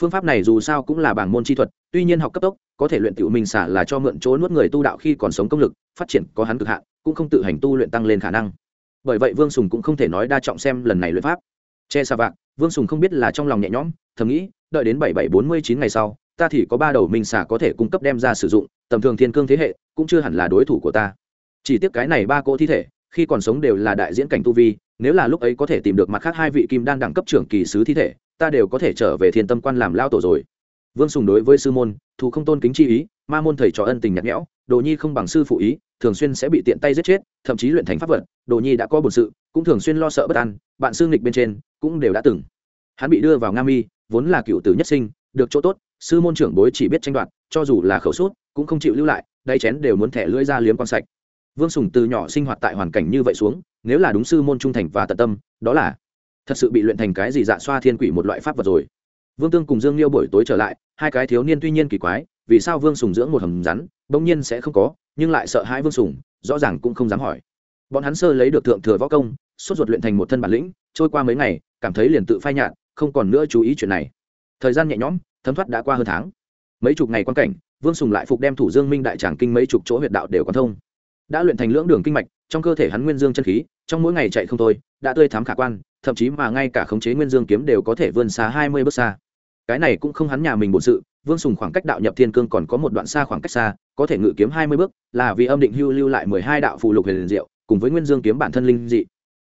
Phương pháp này dù sao cũng là bảng môn chi thuật, tuy nhiên học cấp tốc, có thể luyện tiểu minh xả là cho mượn chỗ nuốt người tu đạo khi còn sống công lực, phát triển có hắn cực hạn, cũng không tự hành tu luyện tăng lên khả năng. Bởi vậy vương sùng cũng không thể nói đa trọng xem lần này luyện pháp. Che xa vạc, vương sùng không biết là trong lòng nhẹ nhõm, thầm nghĩ, đợi đến bảy bảy bốn mươi chín ngày sau, ta thì có ba đầu minh xả có thể cung cấp đem ra sử dụng, tầm thường thiên cương thế hệ, cũng chưa hẳn là đối thủ của ta. Chỉ tiếc cái này ba cỗ thi thể, khi còn sống đều là đại diễn cảnh tu vi nếu là lúc ấy có thể tìm được mặt khác hai vị kim đan đẳng cấp trưởng kỳ sứ thi thể, ta đều có thể trở về thiên tâm quan làm lao tổ rồi. Vương sùng đối với sư môn, thù không tôn kính chi ý, ma môn thầy trò ân tình nhạt nhẽo, đồ nhi không bằng sư phụ ý, thường xuyên sẽ bị tiện tay giết chết, thậm chí luyện thành pháp vật, đồ nhi đã có bổn sự, cũng thường xuyên lo sợ bất an, bạn xương nghịch bên trên, cũng đều đã từng. Hắn bị đưa vào nga mi, vốn là cựu tử nhất sinh, được chỗ tốt, sư môn trưởng bối chỉ biết tranh đoạt, cho dù là khẩu sút, cũng không chịu lưu lại đay chén đều muốn thẻ lưỡi ra liếm con sạch vương sùng từ nhỏ sinh hoạt tại hoàn cảnh như vậy xuống, nếu là đúng sư môn trung thành và tận tâm, đó là thật sự bị luyện thành cái gì dạ xoa thiên quỷ một loại pháp vật rồi. Vương tương cùng dương liêu buổi tối trở lại, hai cái thiếu niên tuy nhiên kỳ quái, vì sao vương sùng dưỡng một hầm rắn, bỗng nhiên sẽ không có, nhưng lại sợ hãi vương sùng, rõ ràng cũng không dám hỏi. Bọn hắn sơ lấy được thượng thừa võ công, sốt ruột luyện thành một thân bản lĩnh, trôi qua mấy ngày, cảm thấy liền tự phai nhạt, không còn nữa chú ý chuyện này. Thời gian nhẹ nhõm, thấm thoát đã qua hơn tháng. Mấy chục ngày quan cảnh, vương sùng lại phục đem thủ dương minh đại tràng kinh mấy chục chỗ huyệt đạo đều còn thông đã luyện thành lưỡng đường kinh mạch, trong cơ thể hắn nguyên dương chân khí, trong mỗi ngày chạy không thôi, đã tươi thám khả quan, thậm chí mà ngay cả khống chế nguyên dương kiếm đều có thể vươn xa hai mươi bước xa. Cái này cũng không hắn nhà mình bổn sự, vương sùng khoảng cách đạo nhập thiên cương còn có một đoạn xa khoảng cách xa, có thể ngự kiếm hai mươi bước, là vì âm định hưu lưu lại mười hai đạo phụ lục huyền liền diệu, cùng với nguyên dương kiếm bản thân linh dị.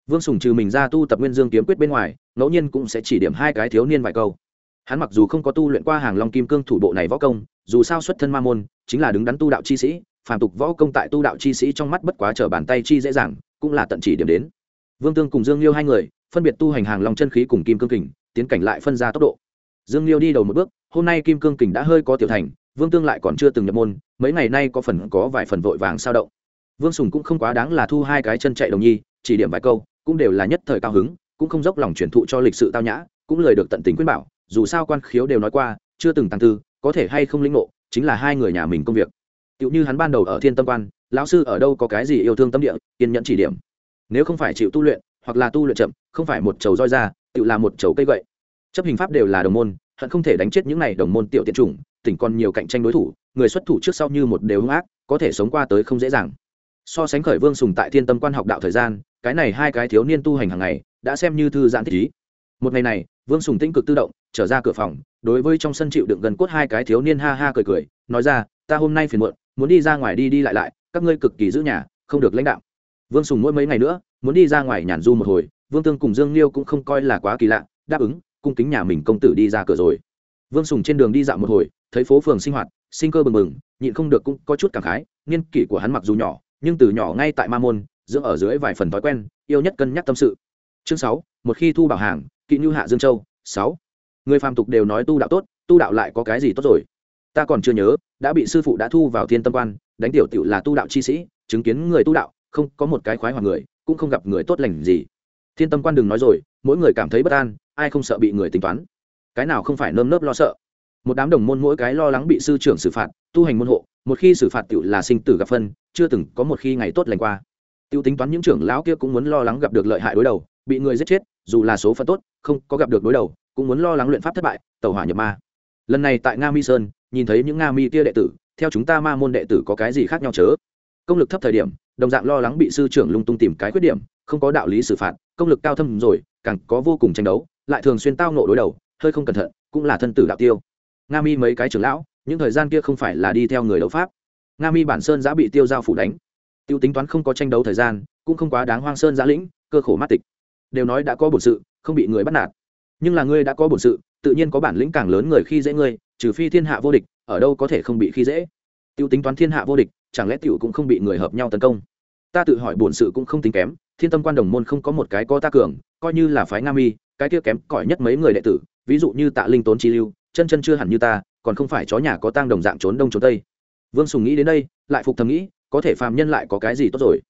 Vương sùng trừ mình ra tu tập nguyên dương kiếm quyết bên ngoài, ngẫu nhiên cũng sẽ chỉ điểm hai cái thiếu niên vài câu. Hắn mặc dù không có tu luyện qua hàng long kim cương thủ bộ này võ công, dù sao xuất thân ma môn, chính là đứng đắn tu đạo chi sĩ phàm tục võ công tại tu đạo chi sĩ trong mắt bất quá trở bàn tay chi dễ dàng, cũng là tận chỉ điểm đến. Vương tương cùng dương liêu hai người, phân biệt tu hành hàng long chân khí cùng kim cương kình, tiến cảnh lại phân ra tốc độ. Dương liêu đi đầu một bước, hôm nay kim cương kình đã hơi có tiểu thành, vương tương lại còn chưa từng nhập môn, mấy ngày nay có phần có vài phần vội vàng sao động. Vương sùng cũng không quá đáng là thu hai cái chân chạy đồng nhi, chỉ điểm vài câu, cũng đều là nhất thời cao hứng, cũng không dốc lòng truyền thụ cho lịch sự tao nhã, cũng lời được tận tình khuyên bảo, dù sao quan khiếu đều nói qua, chưa từng tăng tư, có thể hay không linh ngộ, chính là hai người nhà mình công việc tựu như hắn ban đầu ở thiên tâm quan, lão sư ở đâu có cái gì yêu thương tâm địa, kiên nhẫn chỉ điểm. Nếu không phải chịu tu luyện, hoặc là tu luyện chậm, không phải một chầu roi ra tự là một chầu cây gậy. Chấp hình pháp đều là đồng môn, hận không thể đánh chết những này đồng môn tiểu tiện chủng, tỉnh còn nhiều cạnh tranh đối thủ, người xuất thủ trước sau như một đều hung ác, có thể sống qua tới không dễ dàng. So sánh khởi vương sùng tại thiên tâm quan học đạo thời gian, cái này hai cái thiếu niên tu hành hàng ngày, đã xem như thư giãn thích ý. Một ngày này, vương sùng tĩnh cực tự động, trở ra cửa phòng, đối với trong sân chịu đựng gần cốt hai cái thiếu niên ha ha cười cười, nói ra, ta hôm nay phiền muộn muốn đi ra ngoài đi đi lại lại, các ngươi cực kỳ giữ nhà, không được lãnh đạo. Vương sùng mỗi mấy ngày nữa, muốn đi ra ngoài nhàn du một hồi, vương tương cùng dương liêu cũng không coi là quá kỳ lạ, đáp ứng, cung kính nhà mình công tử đi ra cửa rồi. Vương sùng trên đường đi dạo một hồi, thấy phố phường sinh hoạt, sinh cơ bừng bừng, nhịn không được cũng có chút cảm khái niên kỷ của hắn mặc dù nhỏ, nhưng từ nhỏ ngay tại ma môn, dưỡng ở dưới vài phần thói quen, yêu nhất cân nhắc tâm sự. Chương sáu, một khi thu bảo hàng, kỵ như hạ dương châu, sáu. Người phàm tục đều nói tu đạo tốt, tu đạo lại có cái gì tốt rồi? Ta còn chưa nhớ, đã bị sư phụ đã thu vào thiên tâm quan, đánh tiểu tiểu là tu đạo chi sĩ, chứng kiến người tu đạo, không có một cái khoái hoặc người, cũng không gặp người tốt lành gì. Thiên tâm quan đừng nói rồi, mỗi người cảm thấy bất an, ai không sợ bị người tính toán? Cái nào không phải nơm nớp lo sợ? Một đám đồng môn mỗi cái lo lắng bị sư trưởng xử phạt, tu hành môn hộ, một khi xử phạt tiểu là sinh tử gặp phân, chưa từng có một khi ngày tốt lành qua. Tiêu tính toán những trưởng lão kia cũng muốn lo lắng gặp được lợi hại đối đầu, bị người giết chết, dù là số phận tốt, không có gặp được đối đầu, cũng muốn lo lắng luyện pháp thất bại tàu hỏa nhập ma. Lần này tại nga mi sơn nhìn thấy những nga mi kia đệ tử, theo chúng ta ma môn đệ tử có cái gì khác nhau chớ? Công lực thấp thời điểm, đồng dạng lo lắng bị sư trưởng lung tung tìm cái khuyết điểm, không có đạo lý xử phạt, công lực cao thâm rồi, càng có vô cùng tranh đấu, lại thường xuyên tao nộ đối đầu, hơi không cẩn thận, cũng là thân tử đạo tiêu. Nga mi mấy cái trưởng lão, những thời gian kia không phải là đi theo người đấu pháp. Nga mi bản sơn giã bị tiêu giao phủ đánh. Tiêu tính toán không có tranh đấu thời gian, cũng không quá đáng hoang sơn giã lĩnh, cơ khổ mát tịch. Đều nói đã có bổn sự, không bị người bắt nạt. Nhưng là ngươi đã có bổn sự, tự nhiên có bản lĩnh càng lớn người khi dễ ngươi trừ phi thiên hạ vô địch, ở đâu có thể không bị khi dễ. Tiêu tính toán thiên hạ vô địch, chẳng lẽ tiểu cũng không bị người hợp nhau tấn công? Ta tự hỏi bổn sự cũng không tính kém, thiên tâm quan đồng môn không có một cái có ta cường, coi như là phái nga mi, cái kia kém cỏi nhất mấy người đệ tử, ví dụ như tạ linh tốn chi lưu, chân chân chưa hẳn như ta, còn không phải chó nhà có tang đồng dạng trốn đông trốn tây. Vương sùng nghĩ đến đây, lại phục thầm nghĩ, có thể phàm nhân lại có cái gì tốt rồi?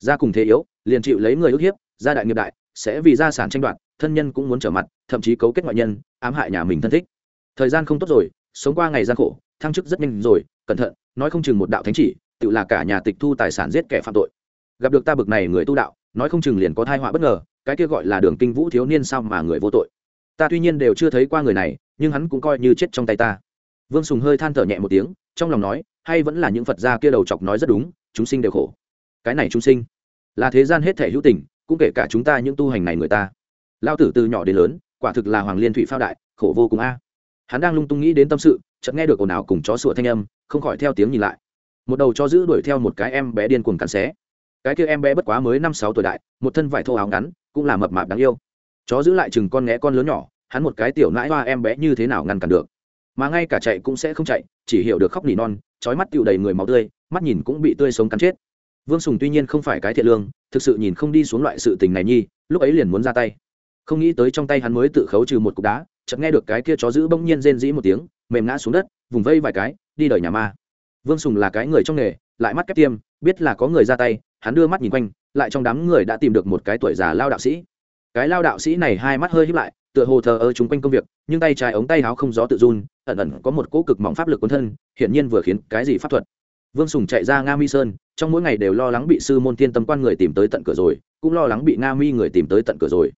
Ra cùng thế yếu, liền chịu lấy người ức hiếp, gia đại nghiệp đại, sẽ vì gia sản tranh đoạt, thân nhân cũng muốn trở mặt, thậm chí cấu kết ngoại nhân, ám hại nhà mình thân thích thời gian không tốt rồi, sống qua ngày gian khổ, thăng chức rất nhanh rồi, cẩn thận, nói không chừng một đạo thánh chỉ, tự là cả nhà tịch thu tài sản giết kẻ phạm tội. Gặp được ta bực này người tu đạo, nói không chừng liền có thai họa bất ngờ, cái kia gọi là đường kinh vũ thiếu niên sao mà người vô tội. Ta tuy nhiên đều chưa thấy qua người này, nhưng hắn cũng coi như chết trong tay ta. Vương sùng hơi than thở nhẹ một tiếng, trong lòng nói, hay vẫn là những phật gia kia đầu chọc nói rất đúng, chúng sinh đều khổ. Cái này chúng sinh, là thế gian hết thể hữu tình, cũng kể cả chúng ta những tu hành này người ta. Lao tử từ nhỏ đến lớn, quả thực là hoàng liên thủy phao đại, khổ vô cùng a hắn đang lung tung nghĩ đến tâm sự, chợt nghe được ồn ào cùng chó sủa thanh âm, không khỏi theo tiếng nhìn lại. Một đầu cho giữ đuổi theo một cái em bé điên cuồng cắn xé. Cái kia em bé bất quá mới năm sáu tuổi đại, một thân vải thô áo ngắn, cũng là mập mạp đáng yêu. Chó giữ lại chừng con nghé con lớn nhỏ, hắn một cái tiểu nãi hoa em bé như thế nào ngăn cản được? Mà ngay cả chạy cũng sẽ không chạy, chỉ hiểu được khóc nỉ non trói mắt tựu đầy người máu tươi, mắt nhìn cũng bị tươi sống cắn chết. Vương sùng tuy nhiên không phải cái thiện lương, thực sự nhìn không đi xuống loại sự tình này nhi, lúc ấy liền muốn ra tay. Không nghĩ tới trong tay hắn mới tự khấu trừ một cục đá chợt nghe được cái kia chó giữ bỗng nhiên rên rỉ một tiếng, mềm ngã xuống đất, vùng vây vài cái, đi đời nhà ma. Vương sùng là cái người trong nghề, lại mắt kép tiêm, biết là có người ra tay, hắn đưa mắt nhìn quanh, lại trong đám người đã tìm được một cái tuổi già lao đạo sĩ. Cái lao đạo sĩ này hai mắt hơi híp lại, tựa hồ thờ ơ chung quanh công việc, nhưng tay trái ống tay áo không gió tự run, ẩn ẩn có một cỗ cực mỏng pháp lực quân thân, hiển nhiên vừa khiến cái gì pháp thuật. Vương sùng chạy ra nga mi sơn, trong mỗi ngày đều lo lắng bị sư môn thiên tâm quan người tìm tới tận cửa rồi, cũng lo lắng bị nga mi người tìm tới tận cửa rồi.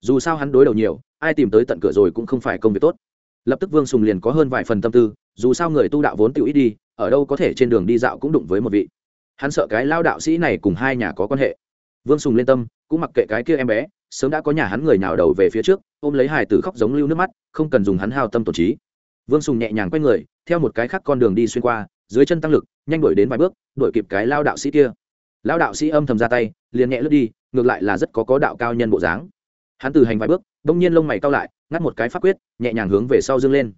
Dù sao hắn đối đầu nhiều ai tìm tới tận cửa rồi cũng không phải công việc tốt. Lập tức vương sùng liền có hơn vài phần tâm tư, dù sao người tu đạo vốn tự ít đi, ở đâu có thể trên đường đi dạo cũng đụng với một vị. Hắn sợ cái lao đạo sĩ này cùng hai nhà có quan hệ. Vương sùng lên tâm, cũng mặc kệ cái kia em bé, sớm đã có nhà hắn người nào đầu về phía trước, ôm lấy hài tử khóc giống lưu nước mắt, không cần dùng hắn hao tâm tổn trí. Vương sùng nhẹ nhàng quay người, theo một cái khác con đường đi xuyên qua, dưới chân tăng lực, nhanh đuổi đến vài bước, đuổi kịp cái lao đạo sĩ kia. Lao đạo sĩ âm thầm ra tay, liền nhẹ lướt đi, ngược lại là rất có có đạo cao nhân bộ dáng hắn từ hành vài bước, đông nhiên lông mày cao lại, ngắt một cái pháp quyết, nhẹ nhàng hướng về sau dương lên.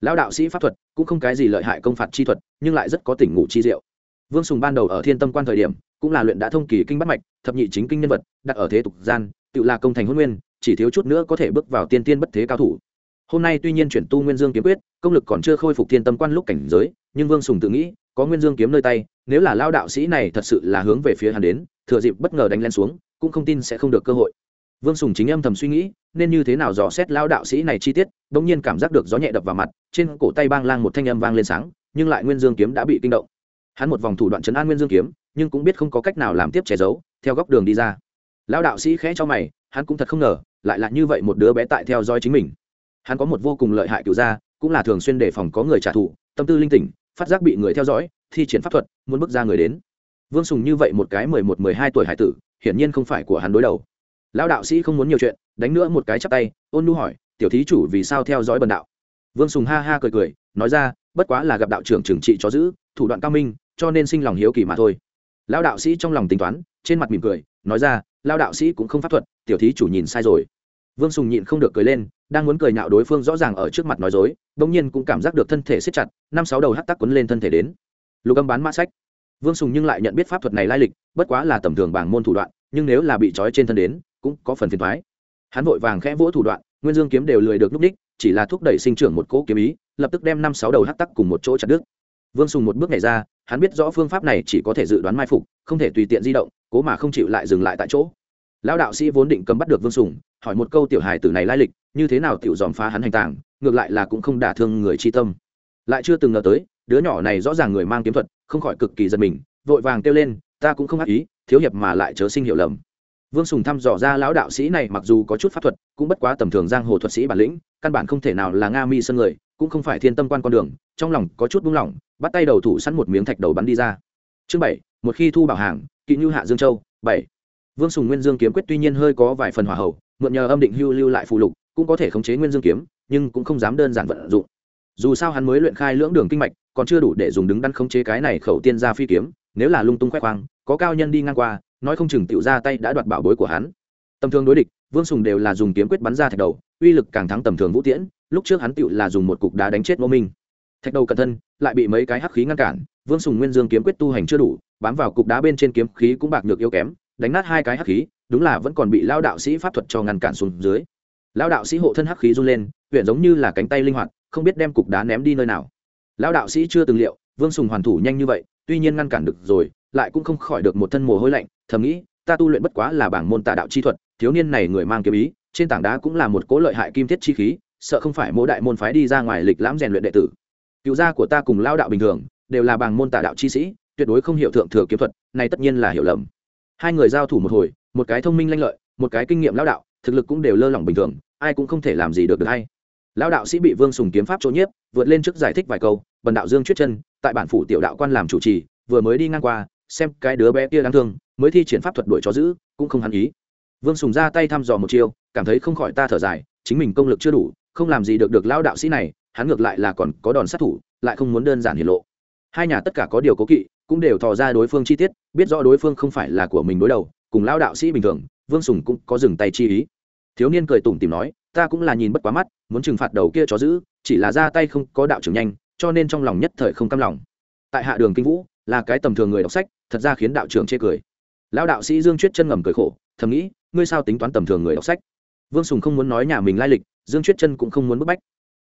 Lão đạo sĩ pháp thuật, cũng không cái gì lợi hại công phạt chi thuật, nhưng lại rất có tỉnh ngủ chi diệu. Vương sùng ban đầu ở thiên tâm quan thời điểm, cũng là luyện đã thông kỳ kinh bắt mạch, thập nhị chính kinh nhân vật, đặt ở thế tục gian, tự là công thành huân nguyên, chỉ thiếu chút nữa có thể bước vào tiên tiên bất thế cao thủ. Hôm nay tuy nhiên chuyển tu nguyên dương kiếm quyết, công lực còn chưa khôi phục thiên tâm quan lúc cảnh giới, nhưng vương sùng tự nghĩ, có nguyên dương kiếm nơi tay, nếu là lao đạo sĩ này thật sự là hướng về phía hắn đến, thừa dịp bất ngờ đánh lên xuống, cũng không tin sẽ không được cơ hội vương sùng chính âm thầm suy nghĩ, nên như thế nào dò xét lao đạo sĩ này chi tiết đ ỗ n g nhiên cảm giác được gió nhẹ đập vào mặt, trên cổ tay bang lang một thanh âm vang lên sáng, nhưng lại nguyên dương kiếm đã bị kinh động. Hắn một vòng thủ đoạn chấn an nguyên dương kiếm, nhưng cũng biết không có cách nào làm tiếp che giấu, theo góc đường đi ra. Lao đạo sĩ khẽ cho mày, hắn cũng thật không ngờ, lại là như vậy một đứa bé tại theo dõi chính mình. Hắn có một vô cùng lợi hại cựu gia, cũng là thường xuyên đề phòng có người trả thù, tâm tư linh tỉnh, phát giác bị người theo dõi, thi triển pháp thuật, muốn bước ra người đến. Vương sùng như vậy một cái mười một, mười hai tuổi hải tử, hiển nhiên không phải của hắn đối đầu lão đạo sĩ không muốn nhiều chuyện, đánh nữa một cái chắp tay, ôn nu hỏi, tiểu thí chủ vì sao theo dõi bần đạo? Vương sùng ha ha cười cười, nói ra, bất quá là gặp đạo trưởng trừng trị cho giữ, thủ đoạn cao minh, cho nên sinh lòng hiếu kỳ mà thôi. Lão đạo sĩ trong lòng tính toán, trên mặt mỉm cười, nói ra, lão đạo sĩ cũng không pháp thuật, tiểu thí chủ nhìn sai rồi. Vương sùng nhịn không được cười lên, đang muốn cười nhạo đối phương rõ ràng ở trước mặt nói dối đ ỗ n g nhiên cũng cảm giác được thân thể siết chặt, năm sáu đầu hắt tắc quấn lên thân thể đến. Lục âm bán mã sách. Vương sùng nhưng lại nhận biết pháp thuật này lai lịch, bất quá là tầm thường bảng môn thủ đoạn, nhưng nếu là bị trói trên thân đến cũng có phần phiền thoái. Hắn vội vàng khẽ vỗ thủ đoạn, nguyên dương kiếm đều lười được núp đích chỉ là thúc đẩy sinh trưởng một cỗ kiếm ý, lập tức đem năm sáu đầu hắc tắc cùng một chỗ chặt đứt. Vương sùng một bước này ra, hắn biết rõ phương pháp này chỉ có thể dự đoán mai phục, không thể tùy tiện di động, cố mà không chịu lại dừng lại tại chỗ. Lão đạo sĩ vốn định cấm bắt được vương sùng, hỏi một câu tiểu hài tử này lai lịch, như thế nào tiểu dòm phá hắn hành tàng, ngược lại là cũng không đả thương người chi tâm. Lại chưa từng ngờ tới, đứa nhỏ này rõ ràng người mang kiếm thuật, không khỏi cực kỳ giật mình, vội vàng kêu lên, ta cũng không ác ý, thiếu hiệp mà lại chớ sinh hiểu lầm vương sùng thăm dò ra lão đạo sĩ này mặc dù có chút pháp thuật, cũng bất quá tầm thường giang hồ thuật sĩ bản lĩnh, căn bản không thể nào là nga mi sân người, cũng không phải thiên tâm quan con đường, trong lòng có chút buông lỏng, bắt tay đầu thủ sẵn một miếng thạch đầu bắn đi ra. Chương bảy, một khi thu bảo hàng, kỵ như hạ dương châu, bảy. Vương sùng nguyên dương kiếm quyết tuy nhiên hơi có vài phần hỏa hậu, mượn nhờ âm định hưu lưu lại phụ lục, cũng có thể khống chế nguyên dương kiếm, nhưng cũng không dám đơn giản vận dụng. Dù sao hắn mới luyện khai lưỡng đường kinh mạch, còn chưa đủ để dùng đứng đắn khống chế cái này khẩu tiên ra phi kiếm, nếu là lung tung khoe khoang, có cao nhân đi ngang qua nói không chừng tiểu ra tay đã đoạt bảo bối của hắn. Tầm thường đối địch, vương sùng đều là dùng kiếm quyết bắn ra thạch đầu, uy lực càng thắng tầm thường vũ tiễn, lúc trước hắn tiểu là dùng một cục đá đánh chết ngô minh. Thạch đầu cẩn thân, lại bị mấy cái hắc khí ngăn cản, vương sùng nguyên dương kiếm quyết tu hành chưa đủ, bám vào cục đá bên trên kiếm khí cũng bạc nhược yếu kém, đánh nát hai cái hắc khí, đúng là vẫn còn bị lao đạo sĩ pháp thuật cho ngăn cản xuống dưới. Lao đạo sĩ hộ thân hắc khí run lên huyện giống như là cánh tay linh hoạt, không biết đem cục đá ném đi nơi nào. Lao đạo sĩ chưa từng liệu, vương sùng hoàn thủ nhanh như vậy, tuy nhiên ngăn cản được rồi lại cũng không khỏi được một thân mồ hôi lạnh, thầm nghĩ, ta tu luyện bất quá là bảng môn tà đạo chi thuật, thiếu niên này người mang kiếm ý, trên tảng đá cũng là một cố lợi hại kim thiết chi khí, sợ không phải mỗi đại môn phái đi ra ngoài lịch lãm rèn luyện đệ tử. Cựu gia của ta cùng lao đạo bình thường, đều là bảng môn tà đạo chi sĩ, tuyệt đối không hiểu thượng thừa kiếm thuật, này tất nhiên là hiểu lầm. Hai người giao thủ một hồi, một cái thông minh lanh lợi, một cái kinh nghiệm lão đạo, thực lực cũng đều lơ lỏng bình thường, ai cũng không thể làm gì được được hay. Lão đạo sĩ bị vương sùng kiếm pháp chỗ nhiếp, vượt lên trước giải thích vài câu, bần đạo dương chuyết chân, tại bản phủ tiểu đạo quan làm chủ trì, vừa mới đi ngang qua xem cái đứa bé kia đáng thương, mới thi triển pháp thuật đuổi chó giữ, cũng không hắn ý. Vương sùng ra tay thăm dò một chiêu, cảm thấy không khỏi ta thở dài, chính mình công lực chưa đủ, không làm gì được được lão đạo sĩ này, hắn ngược lại là còn có đòn sát thủ, lại không muốn đơn giản hiển lộ. Hai nhà tất cả có điều cố kỵ, cũng đều thò ra đối phương chi tiết, biết rõ đối phương không phải là của mình đối đầu, cùng lão đạo sĩ bình thường, vương sùng cũng có dừng tay chi ý. Thiếu niên cười tủm tìm nói, ta cũng là nhìn bất quá mắt, muốn trừng phạt đầu kia chó giữ, chỉ là ra tay không có đạo trưởng nhanh, cho nên trong lòng nhất thời không cam lòng. Tại hạ đường kinh vũ là cái tầm thường người đọc sách, thật ra khiến đạo trưởng chê cười. Lão đạo sĩ dương chuyết chân ngầm cười khổ, thầm nghĩ, ngươi sao tính toán tầm thường người đọc sách? Vương sùng không muốn nói nhà mình lai lịch, dương chuyết chân cũng không muốn bức bách.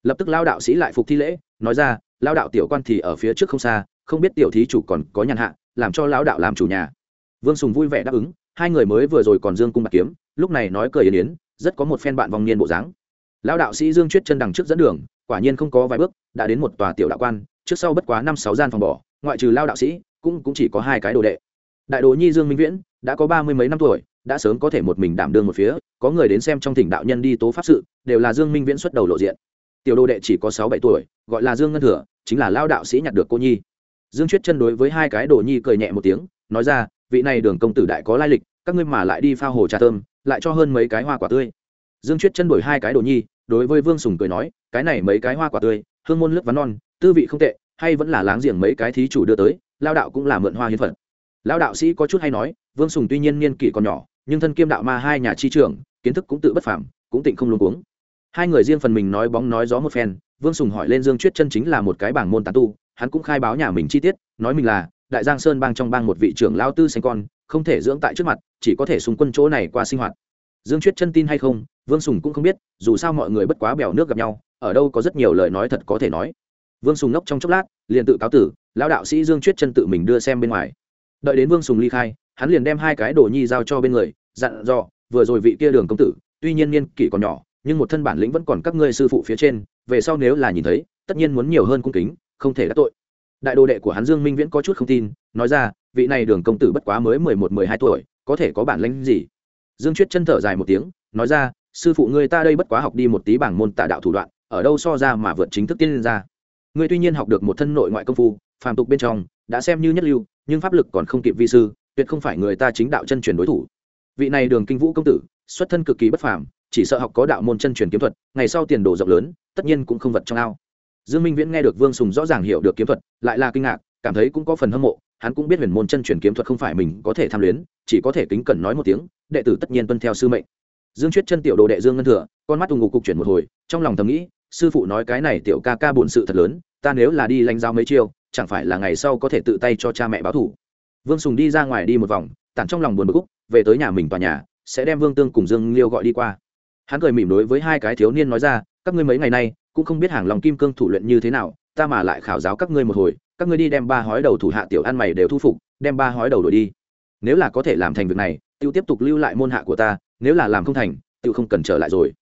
Lập tức lao đạo sĩ lại phục thi lễ, nói ra lao đạo tiểu quan thì ở phía trước không xa, không biết tiểu thí chủ còn có nhàn hạ, làm cho lao đạo làm chủ nhà. Vương sùng vui vẻ đáp ứng, hai người mới vừa rồi còn dương cung bạc kiếm, lúc này nói cười yên yến, rất có một phen bạn vòng niên bộ dáng. Lao đạo sĩ dương chuyết chân đằng trước dẫn đường, quả nhiên không có vài bước, đã đến một tòa tiểu đạo quan, trước sau bất quá năm sáu gian phòng bỏ ngoại trừ lao đạo sĩ cũng, cũng chỉ có hai cái đồ đệ. Đại đồ nhi dương minh viễn đã có ba mươi mấy năm tuổi đã sớm có thể một mình đảm đương một phía có người đến xem trong thỉnh đạo nhân đi tố pháp sự đều là dương minh viễn xuất đầu lộ diện. Tiểu đồ đệ chỉ có sáu bảy tuổi gọi là dương ngân thừa chính là lao đạo sĩ nhặt được cô nhi. Dương chuyết chân đối với hai cái đồ nhi cười nhẹ một tiếng nói ra vị này đường công tử đại có lai lịch các ngươi mà lại đi pha hồ trà thơm lại cho hơn mấy cái hoa quả tươi. Dương chuyết chân đổi hai cái đồ nhi đối với vương sùng cười nói cái này mấy cái hoa quả tươi hương môn lướt ván non tư vị không tệ hay vẫn là láng giềng mấy cái thí chủ đưa tới, lao đạo cũng là mượn hoa hiến phật lao đạo sĩ có chút hay nói, vương sùng tuy nhiên niên kỷ còn nhỏ, nhưng thân kiêm đạo ma hai nhà chi trưởng, kiến thức cũng tự bất phảm cũng tịnh không luôn cuống. Hai người riêng phần mình nói bóng nói gió một phen, vương sùng hỏi lên dương chuyết chân chính là một cái bảng môn tán tu, hắn cũng khai báo nhà mình chi tiết, nói mình là đại giang sơn bang trong bang một vị trưởng lao tư sinh con, không thể dưỡng tại trước mặt, chỉ có thể xung quân chỗ này qua sinh hoạt. Dương chuyết chân tin hay không, vương sùng cũng không biết, dù sao mọi người bất quá bèo nước gặp nhau, ở đâu có rất nhiều lời nói thật có thể nói vương sùng ngốc trong chốc lát, liền tự cáo tử, lão đạo sĩ dương chuyết chân tự mình đưa xem bên ngoài. Đợi đến vương sùng ly khai, hắn liền đem hai cái đồ nhi giao cho bên người, dặn dò, vừa rồi vị kia đường công tử, tuy nhiên niên kỷ còn nhỏ, nhưng một thân bản lĩnh vẫn còn các ngươi sư phụ phía trên, về sau nếu là nhìn thấy, tất nhiên muốn nhiều hơn cung kính, không thể đắc tội. Đại đồ đệ của hắn dương minh viễn có chút không tin, nói ra, vị này đường công tử bất quá mới mười một, mười hai tuổi, có thể có bản lĩnh gì? Dương chuyết chân thở dài một tiếng, nói ra, sư phụ ngươi ta đây bất quá học đi một tí bảng môn tạ đạo thủ đoạn, ở đâu so ra mà vượt chính thức tiên ra? Ngươi tuy nhiên học được một thân nội ngoại công phu, phàm tục bên trong, đã xem như nhất lưu, nhưng pháp lực còn không kịp vi sư, tuyệt không phải người ta chính đạo chân truyền đối thủ. Vị này đường kinh vũ công tử, xuất thân cực kỳ bất phàm, chỉ sợ học có đạo môn chân truyền kiếm thuật, ngày sau tiền đồ rộng lớn, tất nhiên cũng không vật trong ao. Dương minh viễn nghe được vương sùng rõ ràng hiểu được kiếm thuật, lại là kinh ngạc, cảm thấy cũng có phần hâm mộ, hắn cũng biết huyền môn chân truyền kiếm thuật không phải mình có thể tham luyến, chỉ có thể kính cẩn nói một tiếng, đệ tử tất nhiên tuân theo sư mệnh. Dương chuyết chân tiểu đồ đệ dương ngân thừa, con mắt ù ngục cục chuyển một hồi, trong lòng thầm nghĩ sư phụ nói cái này tiểu ca ca buồn sự thật lớn, ta nếu là đi lãnh giáo mấy chiêu, chẳng phải là ngày sau có thể tự tay cho cha mẹ báo thủ. Vương sùng đi ra ngoài đi một vòng, tản trong lòng buồn bực về tới nhà mình tòa nhà, sẽ đem vương tương cùng dương liêu gọi đi qua. Hắn cười mỉm đối với hai cái thiếu niên nói ra, các ngươi mấy ngày nay, cũng không biết hàng lòng kim cương thủ luyện như thế nào, ta mà lại khảo giáo các ngươi một hồi, các ngươi đi đem ba hói đầu thủ hạ tiểu ăn mày đều thu phục, đem ba hói đầu đổi đi. Nếu là có thể làm thành việc này tiêu tiếp tục lưu lại môn hạ của ta, nếu là làm không thành tiêu không cần trở lại rồi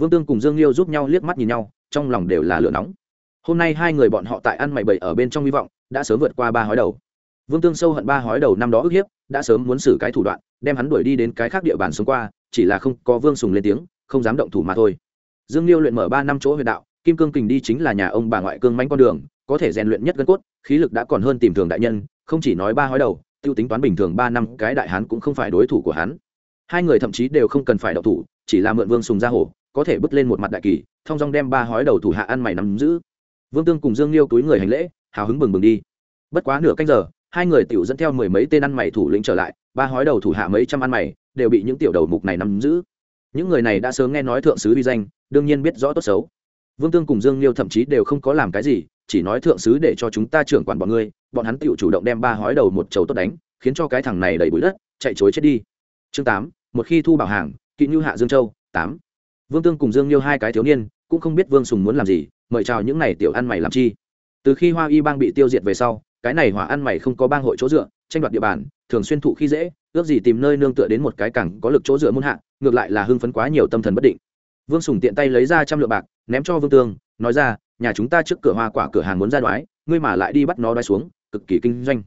vương tương cùng dương liêu giúp nhau liếc mắt nhìn nhau, trong lòng đều là lửa nóng. Hôm nay hai người bọn họ tại ăn mày bậy ở bên trong hy vọng, đã sớm vượt qua ba hói đầu. Vương tương sâu hận ba hói đầu năm đó ức hiếp, đã sớm muốn xử cái thủ đoạn, đem hắn đuổi đi đến cái khác địa bàn xuống qua, chỉ là không có vương sùng lên tiếng, không dám động thủ mà thôi. Dương liêu luyện mở ba năm chỗ huyệt đạo, kim cương kình đi chính là nhà ông bà ngoại cương manh con đường, có thể rèn luyện nhất gân cốt, khí lực đã còn hơn tìm thường đại nhân, không chỉ nói ba hói đầu, tiêu tính toán bình thường ba năm, cái đại hán cũng không phải đối thủ của hắn. Hai người thậm chí đều không cần phải đậu thủ, chỉ là mượn vương sùng ra hổ có thể bước lên một mặt đại kỳ, thong dong đem ba hói đầu thủ hạ ăn mày nắm giữ. Vương tương cùng dương liêu túi người hành lễ, hào hứng bừng bừng đi. Bất quá nửa canh giờ, hai người tiểu dẫn theo mười mấy tên ăn mày thủ lĩnh trở lại, ba hói đầu thủ hạ mấy trăm ăn mày đều bị những tiểu đầu mục này nắm giữ. Những người này đã sớm nghe nói thượng sứ vi danh, đương nhiên biết rõ tốt xấu. Vương tương cùng dương liêu thậm chí đều không có làm cái gì, chỉ nói thượng sứ để cho chúng ta trưởng quản bọn ngươi, bọn hắn tự chủ động đem ba hói đầu một chầu tốt đánh, khiến cho cái thằng này đầy bụi đất, chạy chối chết đi. Chương tám, một khi thu bảo hàng, kỵ như hạ dương châu, tám vương tương cùng dương liêu hai cái thiếu niên, cũng không biết vương sùng muốn làm gì, mời chào những này tiểu ăn mày làm chi. Từ khi hoa y bang bị tiêu diệt về sau, cái này hỏa ăn mày không có bang hội chỗ dựa, tranh đoạt địa bàn, thường xuyên thụ khi dễ, ước gì tìm nơi nương tựa đến một cái cẳng có lực chỗ dựa muôn hạ, ngược lại là hưng phấn quá nhiều tâm thần bất định. Vương sùng tiện tay lấy ra trăm lượng bạc, ném cho vương tương, nói ra, nhà chúng ta trước cửa hoa quả cửa hàng muốn ra đoái, ngươi mà lại đi bắt nó đoái xuống, cực kỳ kinh doanh.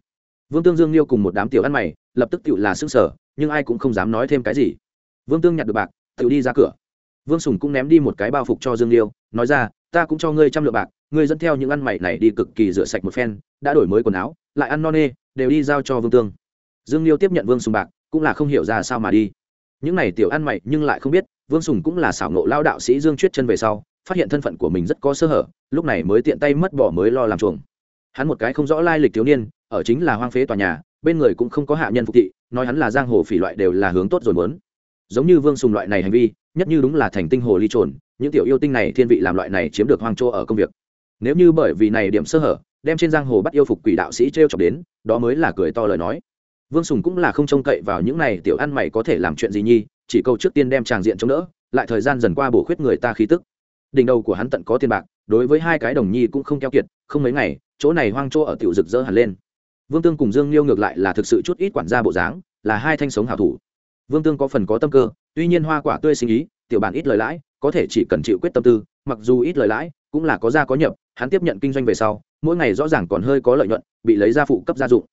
Vương tương dương liêu cùng một đám tiểu ăn mày, lập tức tự là xương sở nhưng ai cũng không dám nói thêm cái gì. Vương tương nhặt được bạc tự đi ra cửa vương sùng cũng ném đi một cái bao phục cho dương liêu, nói ra, ta cũng cho ngươi trăm lượng bạc, ngươi dẫn theo những ăn mày này đi cực kỳ rửa sạch một phen, đã đổi mới quần áo, lại ăn no nê, đều đi giao cho vương tương. Dương liêu tiếp nhận vương sùng bạc, cũng là không hiểu ra sao mà đi. Những này tiểu ăn mày nhưng lại không biết, vương sùng cũng là xảo nộ lao đạo sĩ dương chuyết chân về sau, phát hiện thân phận của mình rất có sơ hở, lúc này mới tiện tay mất bỏ mới lo làm chuồng. Hắn một cái không rõ lai lịch thiếu niên, ở chính là hoang phế tòa nhà, bên người cũng không có hạ nhân phục thị, nói hắn là giang hồ phỉ loại đều là hướng tốt rồi muốn. Giống như vương sùng loại này hành vi nhất như đúng là thành tinh hồ ly trồn, những tiểu yêu tinh này thiên vị làm loại này chiếm được hoang chỗ ở công việc. Nếu như bởi vì này điểm sơ hở, đem trên giang hồ bắt yêu phục quỷ đạo sĩ t r e o chọc đến, đó mới là cười to lời nói. Vương sùng cũng là không trông cậy vào những này tiểu ăn mày có thể làm chuyện gì nhi, chỉ câu trước tiên đem tràng diện chống đỡ, lại thời gian dần qua bổ khuyết người ta khí tức. Đỉnh đầu của hắn tận có tiền bạc, đối với hai cái đồng nhi cũng không keo kiệt, không mấy ngày, chỗ này hoang chỗ ở tiểu rực rỡ hẳn lên. Vương tương cùng dương liêu ngược lại là thực sự chút ít quản gia bộ dáng, là hai thanh sống hảo thủ. Vương tương có phần có tâm cơ tuy nhiên hoa quả tươi sinh ý, tiểu bản ít lời lãi, có thể chỉ cần chịu quyết tâm tư, mặc dù ít lời lãi, cũng là có ra có nhập, hắn tiếp nhận kinh doanh về sau, mỗi ngày rõ ràng còn hơi có lợi nhuận, bị lấy ra phụ cấp gia dụng.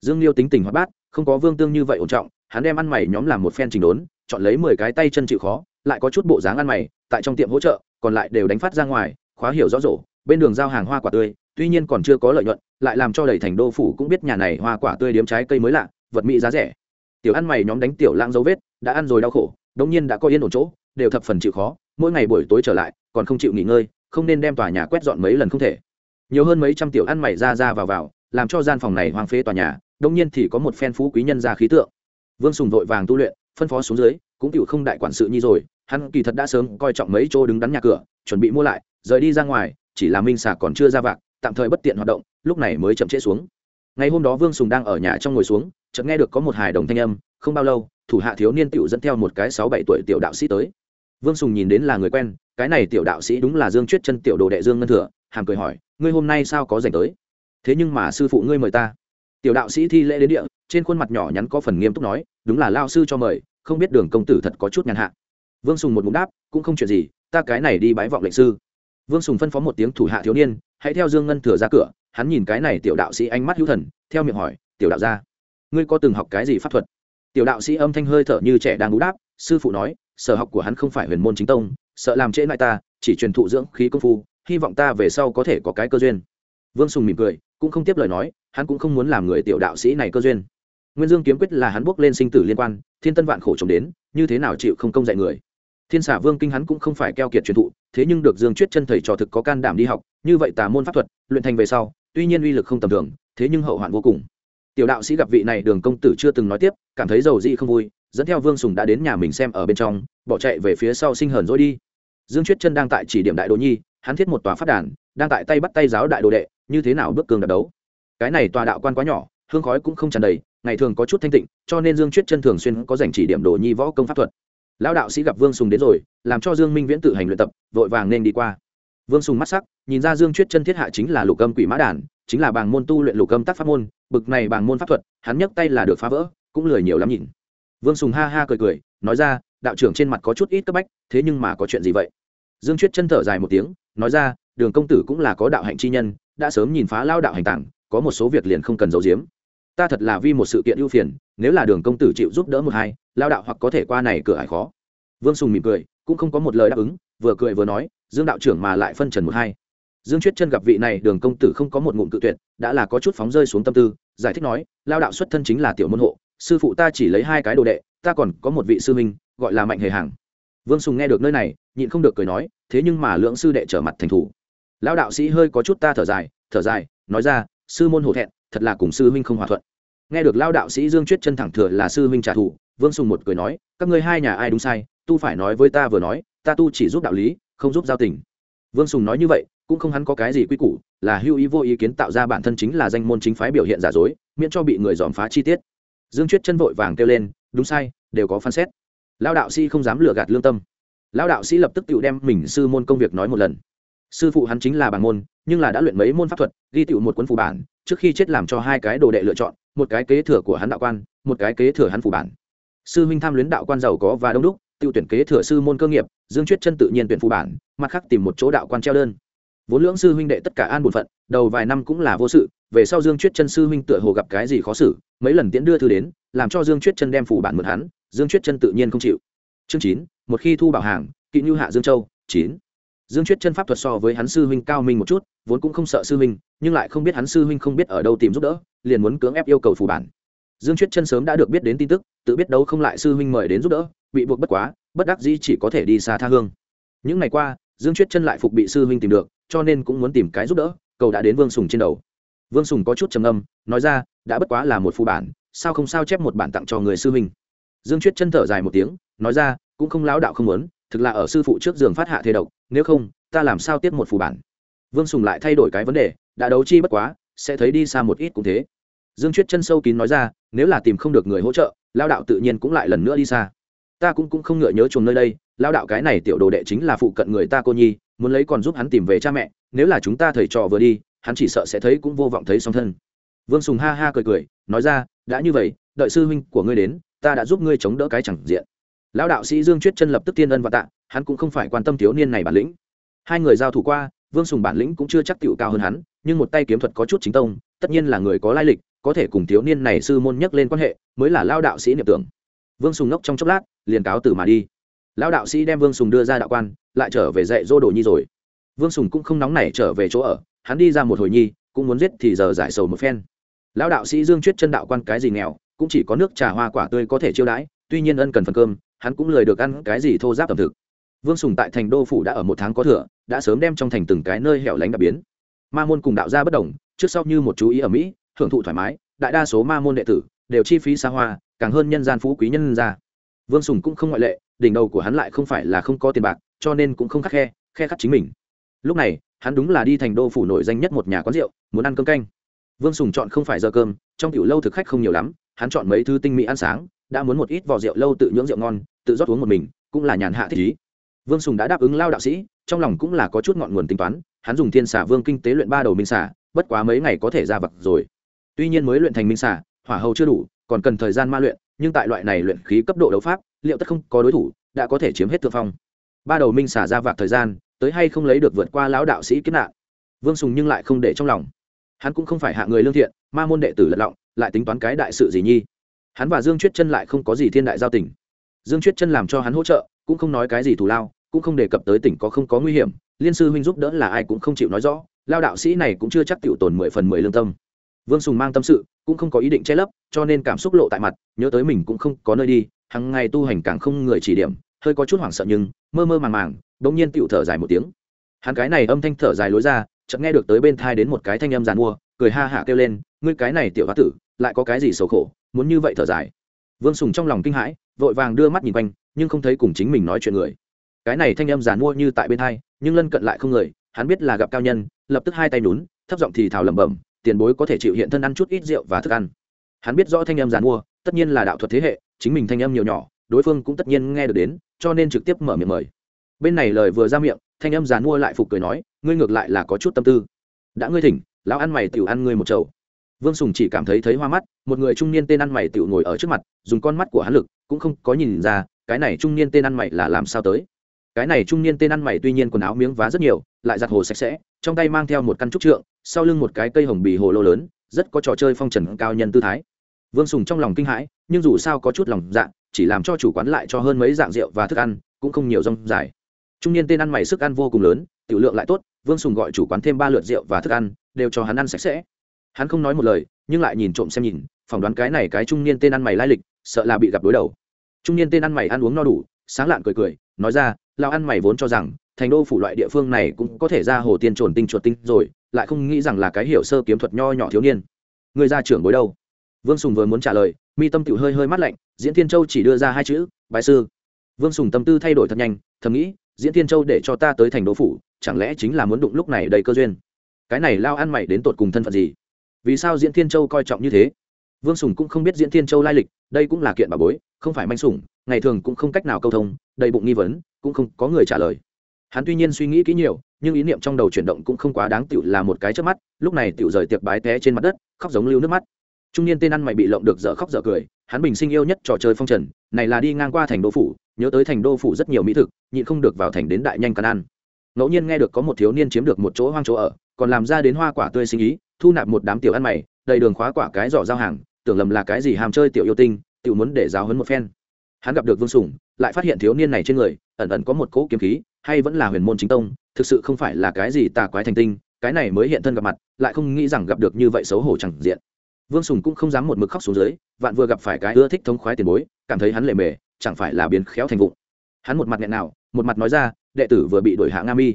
Dương liêu tính tình hoạt bát, không có vương tương như vậy ổn trọng, hắn đem ăn mày nhóm làm một phen trình đốn, chọn lấy mười cái tay chân chịu khó, lại có chút bộ dáng ăn mày, tại trong tiệm hỗ trợ, còn lại đều đánh phát ra ngoài, khóa hiểu rõ rổ, bên đường giao hàng hoa quả tươi, tuy nhiên còn chưa có lợi nhuận, lại làm cho đầy thành đô phủ cũng biết nhà này hoa quả tươi điếm trái cây mới lạ, vật mỹ giá rẻ. Tiểu ăn mày nhóm đánh tiểu lãng dấu vết, đã ăn rồi đau khổ đống nhiên đã có yên ổn chỗ, đều thập phần chịu khó, mỗi ngày buổi tối trở lại, còn không chịu nghỉ ngơi, không nên đem tòa nhà quét dọn mấy lần không thể. Nhiều hơn mấy trăm tiểu ăn mày ra ra vào vào, làm cho gian phòng này hoang phế tòa nhà, đống nhiên thì có một phen phú quý nhân ra khí tượng. Vương sùng vội vàng tu luyện, phân phó xuống dưới, cũng chịu không đại quản sự nhi rồi, hắn kỳ thật đã sớm coi trọng mấy chỗ đứng đắn nhà cửa, chuẩn bị mua lại, rời đi ra ngoài, chỉ là minh xà còn chưa ra vạc, tạm thời bất tiện hoạt động, lúc này mới chậm trễ xuống. Ngày hôm đó vương sùng đang ở nhà trong ngồi xuống, chợt nghe được có một hài đồng thanh âm, không bao lâu thủ hạ thiếu niên tựu dẫn theo một cái sáu bảy tuổi tiểu đạo sĩ tới. Vương sùng nhìn đến là người quen, cái này tiểu đạo sĩ đúng là dương chuyết chân tiểu đồ đệ dương ngân thừa, hàm cười hỏi, ngươi hôm nay sao có dành tới? Thế nhưng mà sư phụ ngươi mời ta. Tiểu đạo sĩ thi lễ đến địa, trên khuôn mặt nhỏ nhắn có phần nghiêm túc nói, đúng là lao sư cho mời, không biết đường công tử thật có chút nhàn hạ. Vương sùng một ngụm đáp, cũng không chuyện gì, ta cái này đi bái vọng lệnh sư. Vương sùng phân phó một tiếng thủ hạ thiếu niên, hãy theo dương ngân thừa ra cửa. Hắn nhìn cái này tiểu đạo sĩ ánh mắt hữu thần, theo miệng hỏi, tiểu đạo gia, ngươi có từng học cái gì pháp thuật? Tiểu đạo sĩ âm thanh hơi thở như trẻ đang bú đáp, sư phụ nói, sở học của hắn không phải huyền môn chính tông, sợ làm trễ lại ta, chỉ truyền thụ dưỡng khí công phu, hy vọng ta về sau có thể có cái cơ duyên. Vương sùng mỉm cười, cũng không tiếp lời nói, hắn cũng không muốn làm người tiểu đạo sĩ này cơ duyên. Nguyên dương kiếm quyết là hắn bước lên sinh tử liên quan, thiên tân vạn khổ trồng đến, như thế nào chịu không công dạy người. Thiên xả vương kinh hắn cũng không phải keo kiệt truyền thụ, thế nhưng được dương chuyết chân thầy trò thực có can đảm đi học, như vậy tà môn pháp thuật, luyện thành về sau, tuy nhiên uy lực không tầm thường, thế nhưng hậu hoạn vô cùng tiểu đạo sĩ gặp vị này đường công tử chưa từng nói tiếp, cảm thấy giàu dị không vui, dẫn theo vương sùng đã đến nhà mình xem ở bên trong, bỏ chạy về phía sau sinh hờn rồi đi. Dương chuyết chân đang tại chỉ điểm đại đồ nhi, hắn thiết một tòa phát đàn, đang tại tay bắt tay giáo đại đồ đệ, như thế nào bước cường đập đấu. Cái này tòa đạo quan quá nhỏ, hương khói cũng không tràn đầy, ngày thường có chút thanh tịnh, cho nên dương chuyết chân thường xuyên có dành chỉ điểm đồ nhi võ công pháp thuật. Lão đạo sĩ gặp vương sùng đến rồi, làm cho dương minh viễn tự hành luyện tập, vội vàng nên đi qua. Vương sùng mắt sắc, nhìn ra dương chuyết chân thiết hạ chính là lục âm quỷ mã đàn chính là bảng môn tu luyện lục âm tác pháp môn, bực này bảng môn pháp thuật, hắn nhấc tay là được phá vỡ, cũng lười nhiều lắm nhìn. Vương sùng ha ha cười cười, nói ra, đạo trưởng trên mặt có chút ít cấp bách, thế nhưng mà có chuyện gì vậy? Dương chuyết chân thở dài một tiếng, nói ra, đường công tử cũng là có đạo hạnh chi nhân, đã sớm nhìn phá lao đạo hành tảng, có một số việc liền không cần giấu giếm. Ta thật là vì một sự kiện ưu phiền, nếu là đường công tử chịu giúp đỡ một hai, lao đạo hoặc có thể qua này cửa hải khó. Vương sùng mỉm cười, cũng không có một lời đáp ứng, vừa cười vừa nói, dương đạo trưởng mà lại phân trần một hai dương chuyết chân gặp vị này đường công tử không có một ngụm cự tuyệt, đã là có chút phóng rơi xuống tâm tư, giải thích nói, lao đạo xuất thân chính là tiểu môn hộ, sư phụ ta chỉ lấy hai cái đồ đệ, ta còn có một vị sư minh gọi là mạnh hề hàng. Vương sùng nghe được nơi này, nhịn không được cười nói, thế nhưng mà lượng sư đệ trở mặt thành thủ. Lao đạo sĩ hơi có chút ta thở dài thở dài, nói ra, sư môn hổ thẹn, thật là cùng sư huynh không hòa thuận. Nghe được lao đạo sĩ dương chuyết chân thẳng thừa là sư huynh trả thù, vương sùng một cười nói, các ngươi hai nhà ai đúng sai, tu phải nói với ta vừa nói, ta tu chỉ giúp đạo lý, không giúp giao tình. Vương sùng nói như vậy cũng không hắn có cái gì quy củ, là hưu ý vô ý kiến tạo ra bản thân chính là danh môn chính phái biểu hiện giả dối, miễn cho bị người dòm phá chi tiết. Dương chuyết chân vội vàng kêu lên, đúng sai, đều có phán xét. Lao đạo sĩ không dám lừa gạt lương tâm. Lao đạo sĩ lập tức tự đem mình sư môn công việc nói một lần. Sư phụ hắn chính là bảng môn, nhưng là đã luyện mấy môn pháp thuật, ghi tựu một cuốn phù bản, trước khi chết làm cho hai cái đồ đệ lựa chọn, một cái kế thừa của hắn đạo quan, một cái kế thừa hắn phù bản. Sư huynh tham luyến đạo quan giàu có và đông đúc, tự tuyển kế thừa sư môn cơ nghiệp, dương chuyết chân tự nhiên tuyển phù bản, mặt khác tìm một chỗ đạo quan treo đơn vốn lưỡng sư huynh đệ tất cả an bổn phận, đầu vài năm cũng là vô sự, về sau dương chuyết chân sư huynh tựa hồ gặp cái gì khó xử, mấy lần tiễn đưa thư đến, làm cho dương chuyết chân đem phủ bản mượn hắn, dương chuyết chân tự nhiên không chịu. Chương chín, một khi thu bảo hàng, kỵ như hạ dương châu, chín. Dương chuyết chân pháp thuật so với hắn sư huynh cao minh một chút, vốn cũng không sợ sư huynh, nhưng lại không biết hắn sư huynh không biết ở đâu tìm giúp đỡ, liền muốn cưỡng ép yêu cầu phủ bản. Dương chuyết chân sớm đã được biết đến tin tức, tự biết đâu không lại sư huynh mời đến giúp đỡ, bị buộc bất quá, bất đắc dĩ chỉ có thể đi xa tha hương. Những ngày qua, dương chuyết chân lại phục bị sư huynh tìm được cho nên cũng muốn tìm cái giúp đỡ, cầu đã đến vương sùng trên đầu. Vương sùng có chút trầm âm nói ra, đã bất quá là một phù bản, sao không sao chép một bản tặng cho người sư huynh? Dương chuyết chân thở dài một tiếng, nói ra, cũng không lão đạo không muốn, thực là ở sư phụ trước giường phát hạ thế độc, nếu không, ta làm sao tiếp một phù bản? Vương sùng lại thay đổi cái vấn đề, đã đấu chi bất quá, sẽ thấy đi xa một ít cũng thế. Dương chuyết chân sâu kín nói ra, nếu là tìm không được người hỗ trợ lao đạo tự nhiên cũng lại lần nữa đi xa. Ta cũng cũng không ngựa nhớ chuồng nơi đây lao đạo cái này tiểu đồ đệ chính là phụ cận người ta cô nhi muốn lấy còn giúp hắn tìm về cha mẹ, nếu là chúng ta thầy trò vừa đi, hắn chỉ sợ sẽ thấy cũng vô vọng thấy song thân. Vương sùng ha ha cười cười, nói ra, đã như vậy, đợi sư huynh của ngươi đến, ta đã giúp ngươi chống đỡ cái chẳng diện. Lão đạo sĩ dương chuyết chân lập tức tiên ân và tạ, hắn cũng không phải quan tâm thiếu niên này bản lĩnh. Hai người giao thủ qua, vương sùng bản lĩnh cũng chưa chắc tựu cao hơn hắn, nhưng một tay kiếm thuật có chút chính tông, tất nhiên là người có lai lịch, có thể cùng thiếu niên này sư môn nhắc lên quan hệ, mới là lao đạo sĩ niệm tưởng. Vương sùng ngốc trong chốc lát, liền cáo từ mà đi lão đạo sĩ đem vương sùng đưa ra đạo quan, lại trở về dạy dỗ đồ nhi rồi. Vương sùng cũng không nóng nảy trở về chỗ ở, hắn đi ra một hồi nhi, cũng muốn giết thì giờ giải sầu một phen. Lão đạo sĩ dương chuyết chân đạo quan cái gì nghèo, cũng chỉ có nước trà hoa quả tươi có thể chiêu đãi, tuy nhiên ân cần phần cơm, hắn cũng lười được ăn cái gì thô giáp tầm thực. Vương sùng tại thành đô phủ đã ở một tháng có thừa, đã sớm đem trong thành từng cái nơi hẻo lánh đặc biến. Ma môn cùng đạo gia bất đồng, trước sau như một chú ý ở mỹ, hưởng thụ thoải mái, đại đa số ma môn đệ tử đều chi phí xa hoa, càng hơn nhân gian phú quý nhân gia vương sùng cũng không ngoại lệ, đỉnh đầu của hắn lại không phải là không có tiền bạc, cho nên cũng không khắc khe khe khắc chính mình. Lúc này, hắn đúng là đi thành đô phủ nổi danh nhất một nhà quán rượu, muốn ăn cơm canh. Vương sùng chọn không phải giờ cơm, trong tiểu lâu thực khách không nhiều lắm, hắn chọn mấy thứ tinh mỹ ăn sáng, đã muốn một ít vỏ rượu lâu tự nhưỡng rượu ngon, tự rót uống một mình, cũng là nhàn hạ thích ý. Vương sùng đã đáp ứng lao đạo sĩ, trong lòng cũng là có chút ngọn nguồn tính toán, hắn dùng thiên xả vương kinh tế luyện ba đầu minh xả bất quá mấy ngày có thể ra vật rồi. Tuy nhiên mới luyện thành minh xả hỏa hầu chưa đủ, còn cần thời gian ma luyện nhưng tại loại này luyện khí cấp độ đấu pháp, liệu tất không có đối thủ, đã có thể chiếm hết thượng phong. Ba đầu minh xả ra vạc thời gian, tới hay không lấy được vượt qua lão đạo sĩ kiếp nạn. Vương sùng nhưng lại không để trong lòng. Hắn cũng không phải hạ người lương thiện, ma môn đệ tử lật lọng, lại tính toán cái đại sự gì nhi. Hắn và dương chuyết chân lại không có gì thiên đại giao tình. Dương chuyết chân làm cho hắn hỗ trợ, cũng không nói cái gì thù lao, cũng không đề cập tới tỉnh có không có nguy hiểm, liên sư huynh giúp đỡ là ai cũng không chịu nói rõ lao đạo sĩ này cũng chưa chắc tiểu tồn mười phần mười lương tâm. Vương sùng mang tâm sự cũng không có ý định che lấp, cho nên cảm xúc lộ tại mặt, nhớ tới mình cũng không có nơi đi, hằng ngày tu hành càng không người chỉ điểm, hơi có chút hoảng sợ nhưng, mơ mơ màng màng đ ỗ n g nhiên tựu thở dài một tiếng. Hắn cái này âm thanh thở dài lối ra, chợt nghe được tới bên thai đến một cái thanh âm giàn mua, cười ha hả kêu lên, ngươi cái này tiểu hoa tử, lại có cái gì xấu khổ, muốn như vậy thở dài? Vương sùng trong lòng kinh hãi, vội vàng đưa mắt nhìn quanh, nhưng không thấy cùng chính mình nói chuyện người. Cái này thanh âm giàn mua như tại bên thai, nhưng lân cận lại không người, hắn biết là gặp cao nhân, lập tức hai tay nhún thấp giọng thì thào lẩm bẩm tiền bối có thể chịu hiện thân ăn chút ít rượu và thức ăn. Hắn biết rõ thanh em giàn mua, tất nhiên là đạo thuật thế hệ, chính mình thanh em nhiều nhỏ, đối phương cũng tất nhiên nghe được đến, cho nên trực tiếp mở miệng mời. Bên này lời vừa ra miệng, thanh em giàn mua lại phục cười nói, ngươi ngược lại là có chút tâm tư. Đã ngươi thỉnh, lão ăn mày tiểu ăn ngươi một chầu. Vương sùng chỉ cảm thấy thấy hoa mắt, một người trung niên tên ăn mày tiểu ngồi ở trước mặt, dùng con mắt của hắn lực, cũng không có nhìn ra, cái này trung niên tên ăn mày là làm sao tới. Cái này trung niên tên ăn mày tuy nhiên quần áo miếng vá rất nhiều, lại giặt hồ sạch sẽ trong tay mang theo một căn trúc trượng, sau lưng một cái cây hồng bì hồ lô lớn, rất có trò chơi phong trần cao nhân tư thái. Vương sùng trong lòng kinh hãi, nhưng dù sao có chút lòng dạ chỉ làm cho chủ quán lại cho hơn mấy dạng rượu và thức ăn, cũng không nhiều rong dài. Trung niên tên ăn mày sức ăn vô cùng lớn, tiểu lượng lại tốt, vương sùng gọi chủ quán thêm ba lượt rượu và thức ăn, đều cho hắn ăn sạch sẽ. Hắn không nói một lời, nhưng lại nhìn trộm xem nhìn, phỏng đoán cái này cái trung niên tên ăn mày lai lịch, sợ là bị gặp đối đầu. Trung niên tên ăn mày ăn uống no đủ, sáng lạn cười cười, nói ra lao ăn mày vốn cho rằng thành đô phủ loại địa phương này cũng có thể ra hồ tiên trồn tinh chuột tinh rồi, lại không nghĩ rằng là cái hiểu sơ kiếm thuật nho nhỏ thiếu niên. Người ra trưởng bối đâu? Vương sùng vừa muốn trả lời, mi tâm tự hơi hơi mắt lạnh, diễn thiên châu chỉ đưa ra hai chữ bài sư. Vương sùng tâm tư thay đổi thật nhanh, thầm nghĩ, diễn thiên châu để cho ta tới thành đô phủ, chẳng lẽ chính là muốn đụng lúc này đầy cơ duyên? Cái này lao ăn mày đến tột cùng thân phận gì? Vì sao diễn thiên châu coi trọng như thế? Vương sùng cũng không biết diễn thiên châu lai lịch, đây cũng là kiện bà bối, không phải manh sủng, ngày thường cũng không cách nào câu thông, đầy bụng nghi vấn, cũng không có người trả lời hắn tuy nhiên suy nghĩ kỹ nhiều, nhưng ý niệm trong đầu chuyển động cũng không quá đáng tựu là một cái trước mắt, lúc này tựu rời tiệc bái té trên mặt đất, khóc giống lưu nước mắt. Trung niên tên ăn mày bị lộng được dở khóc dở cười, hắn bình sinh yêu nhất trò chơi phong trần, này là đi ngang qua thành đô phủ, nhớ tới thành đô phủ rất nhiều mỹ thực, nhịn không được vào thành đến đại nhanh căn ăn. Ngẫu nhiên nghe được có một thiếu niên chiếm được một chỗ hoang chỗ ở, còn làm ra đến hoa quả tươi sinh ý, thu nạp một đám tiểu ăn mày, đầy đường khóa quả cái giỏ giao hàng, tưởng lầm là cái gì hàm chơi tiểu yêu tinh, tiểu muốn để giáo hấn một phen. Hắn gặp được vương sùng, lại phát hiện thiếu niên này trên người, ẩn ẩn có một cỗ kiếm khí hay vẫn là huyền môn chính tông, thực sự không phải là cái gì tà quái thành tinh, cái này mới hiện thân gặp mặt, lại không nghĩ rằng gặp được như vậy xấu hổ chẳng diện. Vương sùng cũng không dám một mực khóc xuống dưới, vạn vừa gặp phải cái ưa thích thống khoái tiền bối, cảm thấy hắn lệ mề, chẳng phải là biến khéo thành vụng. Hắn một mặt nghẹn nào, một mặt nói ra, đệ tử vừa bị đuổi hạ nga mi.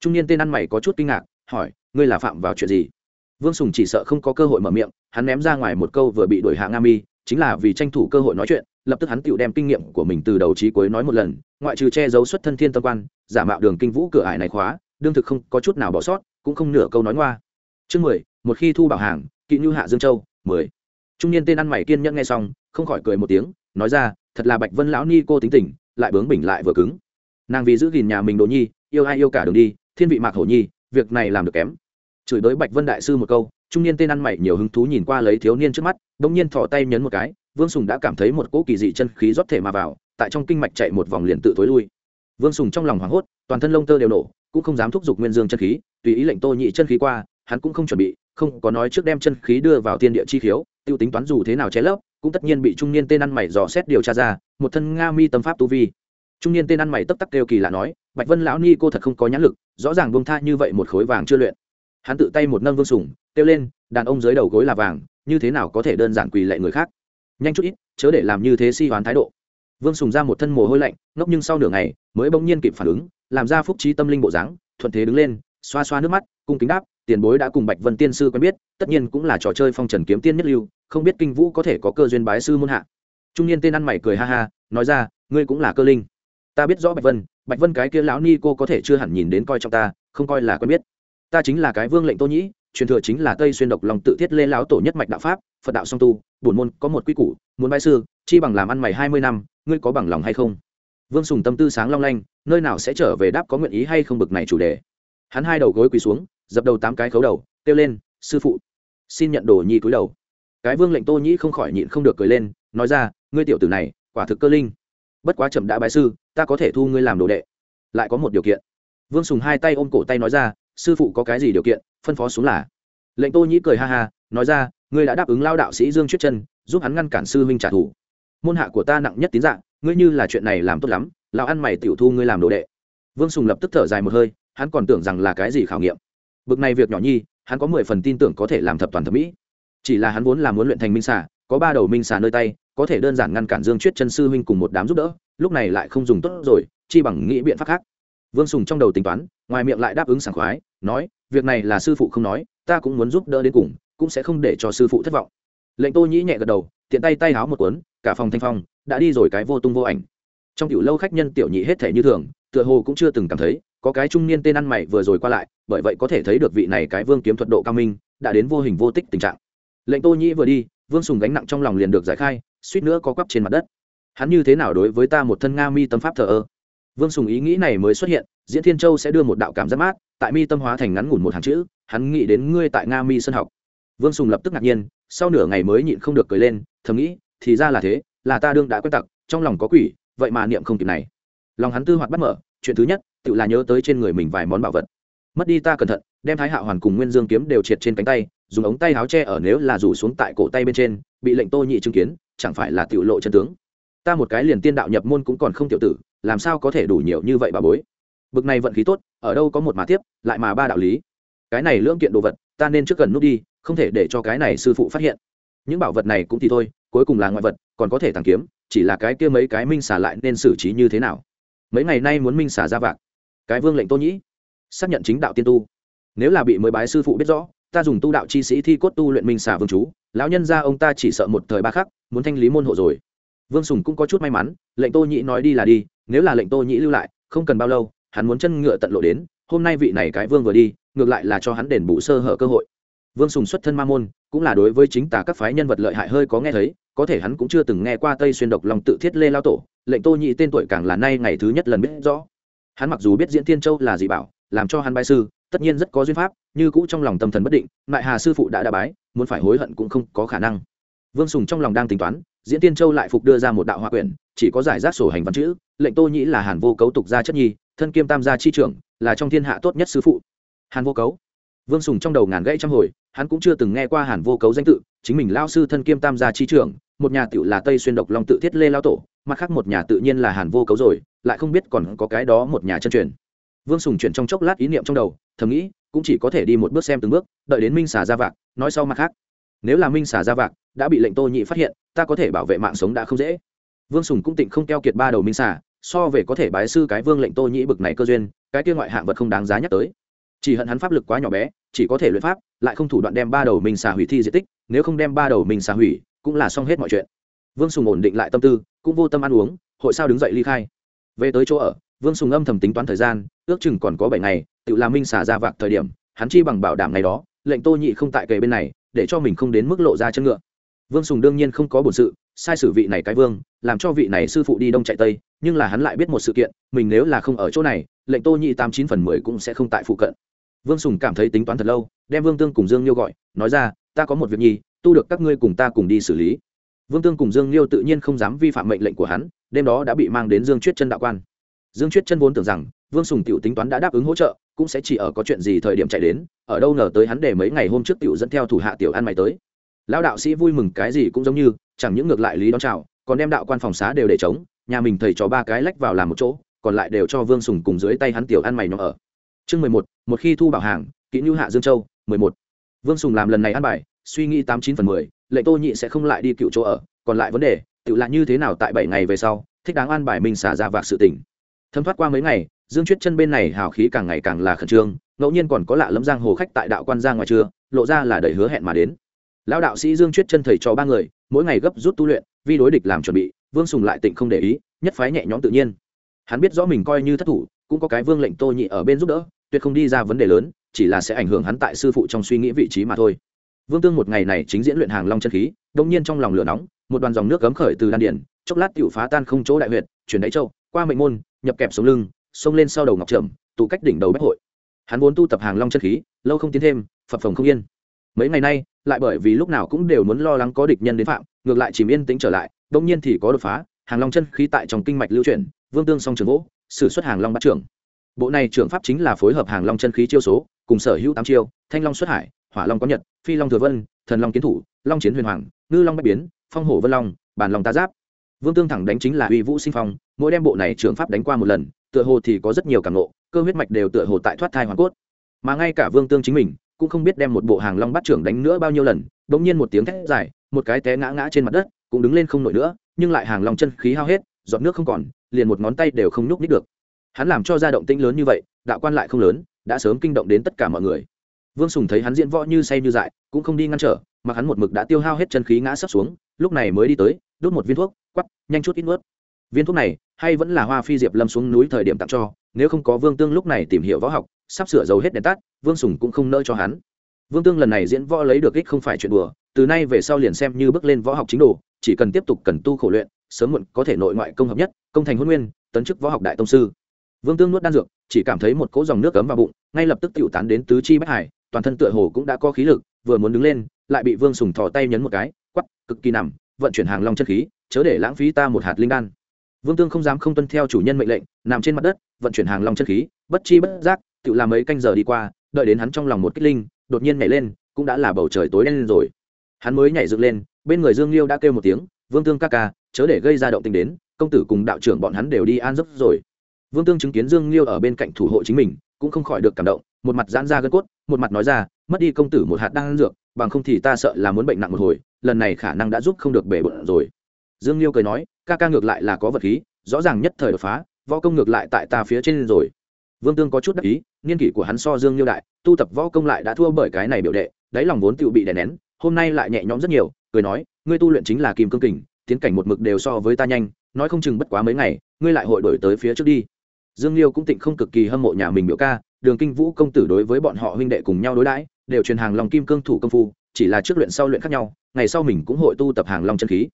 Trung niên tên ăn mày có chút kinh ngạc, hỏi, ngươi là phạm vào chuyện gì? Vương sùng chỉ sợ không có cơ hội mở miệng, hắn ném ra ngoài một câu, vừa bị đuổi hạ nga mi, chính là vì tranh thủ cơ hội nói chuyện lập tức hắn tựu đem kinh nghiệm của mình từ đầu trí cuối nói một lần, ngoại trừ che giấu xuất thân thiên tâm quan, giả mạo đường kinh vũ cửa ải này khóa, đương thực không có chút nào bỏ sót, cũng không nửa câu nói ngoa. Chương mười, một khi thu bảo hàng, kỵ như hạ dương châu, mười. Trung niên tên ăn mày kiên nhẫn nghe xong, không khỏi cười một tiếng, nói ra, thật là bạch vân lão ni cô tính tình, lại bướng bỉnh lại vừa cứng. Nàng vì giữ gìn nhà mình đồ nhi, yêu ai yêu cả đường đi, thiên vị mạc hổ nhi, việc này làm được kém. Chửi đối bạch vân đại sư một câu, trung niên tên ăn mày nhiều hứng thú nhìn qua lấy thiếu niên trước mắt, bỗng nhiên thò tay nhấn một cái vương sùng đã cảm thấy một cỗ kỳ dị chân khí rót thể mà vào tại trong kinh mạch chạy một vòng liền tự tối lui. Vương sùng trong lòng hoảng hốt toàn thân lông tơ đều nổ cũng không dám thúc giục nguyên dương chân khí tùy ý lệnh tô nhị chân khí qua hắn cũng không chuẩn bị không có nói trước đem chân khí đưa vào tiên địa chi khiếu tiêu tính toán dù thế nào che lấp cũng tất nhiên bị trung niên tên ăn mày dò xét điều tra ra một thân nga mi tâm pháp tu vi. Trung niên tên ăn mày tấp tắc kêu kỳ lạ nói bạch vân lão ni cô thật không có nhãn lực rõ ràng bông tha như vậy một khối vàng chưa luyện. Hắn tự tay một nâng vương Sùng, kêu lên đàn ông dưới đầu gối là vàng như thế nào có thể đơn giản quỳ lệ người khác? Nhanh chút ít, chớ để làm như thế si hoán thái độ. Vương sùng ra một thân mồ hôi lạnh, ngốc nhưng sau nửa ngày, mới bỗng nhiên kịp phản ứng, làm ra phúc trí tâm linh bộ dáng, thuận thế đứng lên, xoa xoa nước mắt, cung kính đáp, tiền bối đã cùng bạch vân tiên sư quen biết, tất nhiên cũng là trò chơi phong trần kiếm tiên nhất lưu, không biết kinh vũ có thể có cơ duyên bái sư môn hạ. Trung niên tên ăn mày cười ha ha, nói ra, ngươi cũng là cơ linh. Ta biết rõ bạch vân bạch vân cái kia lão ni cô có thể chưa hẳn nhìn đến coi trọng ta, không coi là quen biết. Ta chính là cái vương lệnh tô nhĩ, truyền thừa chính là tây xuyên độc lòng tự thiết lê lão tổ nhất mạch đạo pháp phật đạo song tu, bổn môn có một quy củ, muốn bái sư, chi bằng làm ăn mày hai mươi năm, ngươi có bằng lòng hay không? Vương sùng tâm tư sáng long lanh, nơi nào sẽ trở về đáp có nguyện ý hay không bực này chủ đề. Hắn hai đầu gối quỳ xuống, dập đầu tám cái khấu đầu, kêu lên, sư phụ, xin nhận đồ nhi cúi đầu. Cái vương lệnh tô nhĩ không khỏi nhịn không được cười lên, nói ra, ngươi tiểu tử này, quả thực cơ linh. Bất quá chậm đã bái sư, ta có thể thu ngươi làm đồ đệ. Lại có một điều kiện. Vương sùng hai tay ôm cổ tay nói ra, sư phụ có cái gì điều kiện? Phân phó xuống là. Lệnh tô nhĩ cười ha ha, nói ra ngươi đã đáp ứng lao đạo sĩ dương chuyết chân, giúp hắn ngăn cản sư huynh trả thù. Môn hạ của ta nặng nhất tín dạng, ngươi như là chuyện này làm tốt lắm, lão ăn mày tiểu thu ngươi làm đồ đệ. Vương sùng lập tức thở dài một hơi, hắn còn tưởng rằng là cái gì khảo nghiệm. Bực này việc nhỏ nhi, hắn có mười phần tin tưởng có thể làm thập toàn thẩm mỹ. Chỉ là hắn vốn là muốn luyện thành minh xà, có ba đầu minh xà nơi tay, có thể đơn giản ngăn cản dương chuyết chân sư huynh cùng một đám giúp đỡ, lúc này lại không dùng tốt rồi, chi bằng nghĩ biện pháp khác. Vương sùng trong đầu tính toán, ngoài miệng lại đáp ứng sảng khoái, nói, việc này là sư phụ không nói, ta cũng muốn giúp đỡ đến cùng cũng sẽ không để cho sư phụ thất vọng. Lệnh tô nhĩ nhẹ gật đầu, tiện tay tay háo một cuốn, cả phòng thanh phong, đã đi rồi cái vô tung vô ảnh. Trong tiểu lâu khách nhân tiểu nhị hết thể như thường, tựa hồ cũng chưa từng cảm thấy, có cái trung niên tên ăn mày vừa rồi qua lại, bởi vậy có thể thấy được vị này cái vương kiếm thuật độ cao minh, đã đến vô hình vô tích tình trạng. Lệnh tô nhĩ vừa đi, vương sùng gánh nặng trong lòng liền được giải khai, suýt nữa có quắp trên mặt đất. Hắn như thế nào đối với ta một thân nga mi tâm pháp thờ ơ? Vương sùng ý nghĩ này mới xuất hiện, diễn thiên châu sẽ đưa một đạo cảm giác mát, tại mi tâm hóa thành ngắn ngủn một hàng chữ, hắn nghĩ đến ngươi tại nga mi sân học vương sùng lập tức ngạc nhiên, sau nửa ngày mới nhịn không được cười lên, thầm nghĩ, thì ra là thế, là ta đương đã quen tặc, trong lòng có quỷ, vậy mà niệm không kịp này. Lòng hắn tư hoạt bắt mở, chuyện thứ nhất, tự là nhớ tới trên người mình vài món bảo vật. Mất đi ta cẩn thận, đem thái hạ hoàn cùng nguyên dương kiếm đều triệt trên cánh tay, dùng ống tay áo tre ở nếu là rủ xuống tại cổ tay bên trên, bị lệnh tô nhị chứng kiến, chẳng phải là tiểu lộ chân tướng. Ta một cái liền tiên đạo nhập môn cũng còn không tiểu tử, làm sao có thể đủ nhiều như vậy bà bối? Bực này vận khí tốt, ở đâu có một mà tiếp, lại mà ba đạo lý. Cái này lưỡng kiện đồ vật, ta nên trước gần nút đi không thể để cho cái này sư phụ phát hiện. Những bảo vật này cũng thì thôi, cuối cùng là ngoại vật, còn có thể tàng kiếm, chỉ là cái kia mấy cái minh xả lại nên xử trí như thế nào? Mấy ngày nay muốn minh xả ra vạc. Cái vương lệnh tô nhĩ, xác nhận chính đạo tiên tu. Nếu là bị mới bái sư phụ biết rõ, ta dùng tu đạo chi sĩ thi cốt tu luyện minh xả vương chú. Lão nhân ra ông ta chỉ sợ một thời ba khắc, muốn thanh lý môn hộ rồi. Vương sùng cũng có chút may mắn, lệnh tô nhĩ nói đi là đi, nếu là lệnh tô nhĩ lưu lại, không cần bao lâu, hắn muốn chân ngựa tận lộ đến, hôm nay vị này cái vương vừa đi, ngược lại là cho hắn đền bù sơ hở cơ hội vương sùng xuất thân ma môn, cũng là đối với chính tả các phái nhân vật lợi hại hơi có nghe thấy, có thể hắn cũng chưa từng nghe qua tây xuyên độc lòng tự thiết lê lao tổ, lệnh tô nhị tên tuổi càng là nay ngày thứ nhất lần biết rõ. Hắn mặc dù biết diễn thiên châu là dị bảo, làm cho hắn bái sư, tất nhiên rất có duyên pháp, như cũ trong lòng tâm thần bất định mại hà sư phụ đã đà bái, muốn phải hối hận cũng không có khả năng. Vương sùng trong lòng đang tính toán, diễn tiên châu lại phục đưa ra một đạo hòa quyển, chỉ có giải rác sổ hành văn chữ, lệnh tô nhĩ là hàn vô cấu tục gia chất nhi, thân kiêm tam gia chi trưởng, là trong thiên hạ tốt nhất sư phụ. Hàn vô cấu. Vương sùng trong đầu ngàn gãy trăm hồi hắn cũng chưa từng nghe qua hàn vô cấu danh tự, chính mình lao sư thân kiêm tam gia chi trưởng, một nhà tiểu là tây xuyên độc long tự thiết lê lao tổ, mặt khác một nhà tự nhiên là hàn vô cấu rồi, lại không biết còn có cái đó một nhà chân truyền. Vương sùng chuyển trong chốc lát ý niệm trong đầu, thầm nghĩ, cũng chỉ có thể đi một bước xem từng bước, đợi đến minh xả ra vạc, nói sau mặt khác. Nếu là minh xả ra vạc đã bị lệnh tô nhị phát hiện, ta có thể bảo vệ mạng sống đã không dễ. Vương sùng cũng tịnh không keo kiệt ba đầu minh xả so về có thể bái sư cái vương lệnh tô nhị bực này cơ duyên, cái kia ngoại hạng vật không đáng giá nhắc tới chỉ hận hắn pháp lực quá nhỏ bé, chỉ có thể luyện pháp, lại không thủ đoạn đem ba đầu mình xả hủy thi diện tích, nếu không đem ba đầu mình xả hủy, cũng là xong hết mọi chuyện. Vương sùng ổn định lại tâm tư, cũng vô tâm ăn uống, hội sao đứng dậy ly khai. Về tới chỗ ở, vương sùng âm thầm tính toán thời gian, ước chừng còn có bảy ngày, tự làm minh xả ra vạc thời điểm, hắn chi bằng bảo đảm ngày đó, lệnh tô nhị không tại kề bên này, để cho mình không đến mức lộ ra chân ngựa. Vương sùng đương nhiên không có bổn sự, sai sử vị này cái vương, làm cho vị này sư phụ đi đông chạy tây, nhưng là hắn lại biết một sự kiện, mình nếu là không ở chỗ này, lệnh tô nhị tám chín phần mười cũng sẽ không tại phụ cận vương sùng cảm thấy tính toán thật lâu, đem vương tương cùng dương liêu gọi, nói ra, ta có một việc nhi tu được các ngươi cùng ta cùng đi xử lý. Vương tương cùng dương liêu tự nhiên không dám vi phạm mệnh lệnh của hắn, đêm đó đã bị mang đến dương chuyết chân đạo quan. Dương chuyết chân vốn tưởng rằng, vương sùng t tính toán đã đáp ứng hỗ trợ, cũng sẽ chỉ ở có chuyện gì thời điểm chạy đến, ở đâu ngờ tới hắn để mấy ngày hôm trước t dẫn theo thủ hạ tiểu ăn mày tới. Lão đạo sĩ vui mừng cái gì cũng giống như, chẳng những ngược lại lý đón chào, còn đem đạo quan phòng xá đều để chống nhà mình thầy cho ba cái lách vào làm một chỗ, còn lại đều cho vương sùng cùng dưới tay hắn tiểu ăn mày nó ở chương mười một một khi thu bảo hàng kỹ nhu hạ dương châu, mười một. Vương sùng làm lần này ăn bài, suy nghĩ tám chín phần mười, lệnh tô nhị sẽ không lại đi cựu chỗ ở. Còn lại vấn đề, tự lại như thế nào tại bảy ngày về sau, thích đáng an bài mình xả ra vạc sự tỉnh thấm thoát qua mấy ngày, dương chuyết chân bên này hào khí càng ngày càng là khẩn trương, ngẫu nhiên còn có lạ lẫm giang hồ khách tại đạo quan ra ngoài trưa lộ ra là đầy hứa hẹn mà đến. Lão đạo sĩ dương chuyết chân thầy cho ba người, mỗi ngày gấp rút tu luyện vì đối địch làm chuẩn bị, vương sùng lại tịnh không để ý, nhất phái nhẹ nhõm tự nhiên. Hắn biết rõ mình coi như thất thủ, cũng có cái vương lệnh tô nhị ở bên giúp đỡ tuyệt không đi ra vấn đề lớn, chỉ là sẽ ảnh hưởng hắn tại sư phụ trong suy nghĩ vị trí mà thôi. Vương tương một ngày này chính diễn luyện hàng long chân khí, đông nhiên trong lòng lửa nóng, một đoàn dòng nước cấm khởi từ đan điển chốc lát tiểu phá tan không chỗ đại huyệt, chuyển đáy châu, qua mệnh môn, nhập kẹp sống lưng, xông lên sau đầu ngọc trầm, tụ cách đỉnh đầu bách hội. Hắn vốn tu tập hàng long chân khí, lâu không tiến thêm, phập phồng không yên. Mấy ngày nay, lại bởi vì lúc nào cũng đều muốn lo lắng có địch nhân đến phạm, ngược lại chìm yên tĩnh trở lại, đông nhiên thì có đột phá, hàng long chân khí tại trong kinh mạch lưu chuyển, vương tương song trường gỗ sử xuất hàng long bắt trưởng bộ này trưởng pháp chính là phối hợp hàng long chân khí chiêu số, cùng sở hữu tám chiêu, thanh long xuất hải, hỏa long có nhật, phi long thừa vân, thần long kiến thủ, long chiến huyền hoàng, ngư long bách biến, phong hổ vân long bàn long ta giáp. Vương tương thẳng đánh chính là uy vũ sinh phong, mỗi đem bộ này trường pháp đánh qua một lần, tựa hồ thì có rất nhiều cảm nộ cơ huyết mạch đều tựa hồ tại thoát thai hoàn cốt. Mà ngay cả vương tương chính mình, cũng không biết đem một bộ hàng long bắt trưởng đánh nữa bao nhiêu lần, bỗng nhiên một tiếng thét dài, một cái té ngã ngã trên mặt đất, cũng đứng lên không nổi nữa, nhưng lại hàng long chân khí hao hết, giọt nước không còn, liền một ngón tay đều không nhúc nít được hắn làm cho ra động tĩnh lớn như vậy, đạo quan lại không lớn, đã sớm kinh động đến tất cả mọi người. Vương sùng thấy hắn diễn võ như say như dại, cũng không đi ngăn trở, mà hắn một mực đã tiêu hao hết chân khí ngã sắp xuống, lúc này mới đi tới đút một viên thuốc, quắp, nhanh chút ít nuốt. Viên thuốc này, hay vẫn là hoa phi diệp lâm xuống núi thời điểm tặng cho, nếu không có vương tương lúc này tìm hiểu võ học, sắp sửa dầu hết đèn tắt, vương sùng cũng không nỡ cho hắn. Vương tương lần này diễn võ lấy được ích không phải chuyện đùa, từ nay về sau liền xem như bước lên võ học chính đồ, chỉ cần tiếp tục cần tu khổ luyện, sớm muộn có thể nội ngoại công hợp nhất, công thành huân nguyên, tấn chức võ học đại tông sư vương tương nuốt đan dược, chỉ cảm thấy một cỗ dòng nước cấm vào bụng, ngay lập tức tựu tán đến tứ chi bách hải, toàn thân tựa hồ cũng đã có khí lực, vừa muốn đứng lên, lại bị vương sùng thò tay nhấn một cái quắp cực kỳ nằm, vận chuyển hàng long chân khí, chớ để lãng phí ta một hạt linh đan. Vương tương không dám không tuân theo chủ nhân mệnh lệnh, nằm trên mặt đất, vận chuyển hàng long chân khí, bất chi bất giác, tự làm mấy canh giờ đi qua, đợi đến hắn trong lòng một kích linh, đột nhiên nhảy lên, cũng đã là bầu trời tối đen lên rồi. Hắn mới nhảy dựng lên, bên người dương liêu đã kêu một tiếng, vương tương ca ca, chớ để gây ra động tình đến, công tử cùng đạo trưởng bọn hắn đều đi an giấc rồi vương tương chứng kiến dương liêu ở bên cạnh thủ hộ chính mình, cũng không khỏi được cảm động, một mặt giãn ra gân cốt, một mặt nói ra, mất đi công tử một hạt đan dược, bằng không thì ta sợ là muốn bệnh nặng một hồi, lần này khả năng đã giúp không được bể bụng rồi. Dương liêu cười nói, ca ca ngược lại là có vật khí, rõ ràng nhất thời đột phá, võ công ngược lại tại ta phía trên rồi. Vương tương có chút đắc ý, niên kỷ của hắn so dương liêu đại, tu tập võ công lại đã thua bởi cái này biểu đệ, đáy lòng vốn tự bị đè nén, hôm nay lại nhẹ nhõm rất nhiều, cười nói, ngươi tu luyện chính là kim cương kình, tiến cảnh một mực đều so với ta nhanh, nói không chừng bất quá mấy ngày, ngươi lại hội đổi tới phía trước đi dương liêu cũng tịnh không cực kỳ hâm mộ nhà mình biểu ca, đường kinh vũ công tử đối với bọn họ huynh đệ cùng nhau đối đãi, đều truyền hàng lòng kim cương thủ công phu, chỉ là trước luyện sau luyện khác nhau, ngày sau mình cũng hội tu tập hàng long chân khí.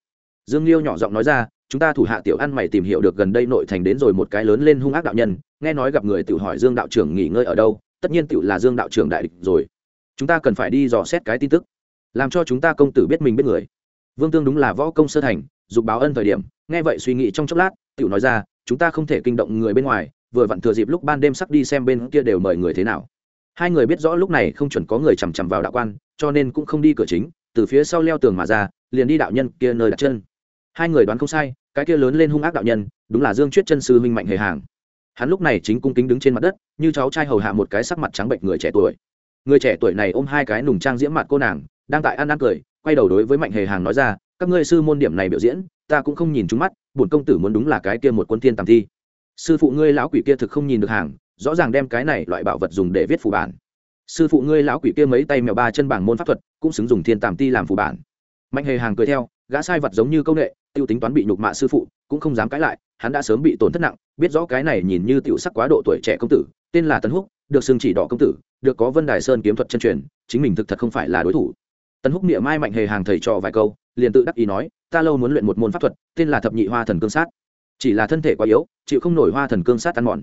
Dương liêu nhỏ giọng nói ra, chúng ta thủ hạ tiểu ăn mày tìm hiểu được gần đây nội thành đến rồi một cái lớn lên hung ác đạo nhân, nghe nói gặp người tự hỏi dương đạo trưởng nghỉ ngơi ở đâu, tất nhiên tự là dương đạo trưởng đại địch rồi. Chúng ta cần phải đi dò xét cái tin tức, làm cho chúng ta công tử biết mình biết người. Vương tương đúng là võ công sơ thành, dục báo ân thời điểm, nghe vậy suy nghĩ trong chốc lát tự nói ra chúng ta không thể kinh động người bên ngoài, vừa vặn thừa dịp lúc ban đêm sắp đi xem bên kia đều mời người thế nào. Hai người biết rõ lúc này không chuẩn có người chằm chằm vào đạo quan, cho nên cũng không đi cửa chính, từ phía sau leo tường mà ra, liền đi đạo nhân kia nơi đặt chân. Hai người đoán không sai, cái kia lớn lên hung ác đạo nhân, đúng là dương chuyết chân sư Minh mạnh hề hàng. Hắn lúc này chính cung kính đứng trên mặt đất, như cháu trai hầu hạ một cái sắc mặt trắng bệnh người trẻ tuổi. Người trẻ tuổi này ôm hai cái nùng trang diễm mặt cô nàng, đang tại ăn ăn cười, quay đầu đối với mạnh hề hàng nói ra, các ngươi sư môn điểm này biểu diễn ta cũng không nhìn trúng mắt, bổn công tử muốn đúng là cái kia một quân tiên tàm thi. Sư phụ ngươi lão quỷ kia thực không nhìn được hàng, rõ ràng đem cái này loại bảo vật dùng để viết phù bản. Sư phụ ngươi lão quỷ kia mấy tay mèo ba chân bảng môn pháp thuật, cũng xứng dùng thiên tàm ti làm phù bản. Mạnh hề hàng cười theo, gã sai vật giống như công nghệ, tiêu tính toán bị nhục mạ sư phụ, cũng không dám cãi lại, hắn đã sớm bị tổn thất nặng, biết rõ cái này nhìn như tiểu sắc quá độ tuổi trẻ công tử, tên là tấn húc, được xưng chỉ đỏ công tử, được có vân đài sơn kiếm thuật chân truyền, chính mình thực thật không phải là đối thủ tần húc niệm mai mạnh hề hàng thầy trò vài câu, liền tự đắc ý nói, ta lâu muốn luyện một môn pháp thuật, tên là thập nhị hoa thần cương sát. Chỉ là thân thể quá yếu, chịu không nổi hoa thần cương sát ăn mòn.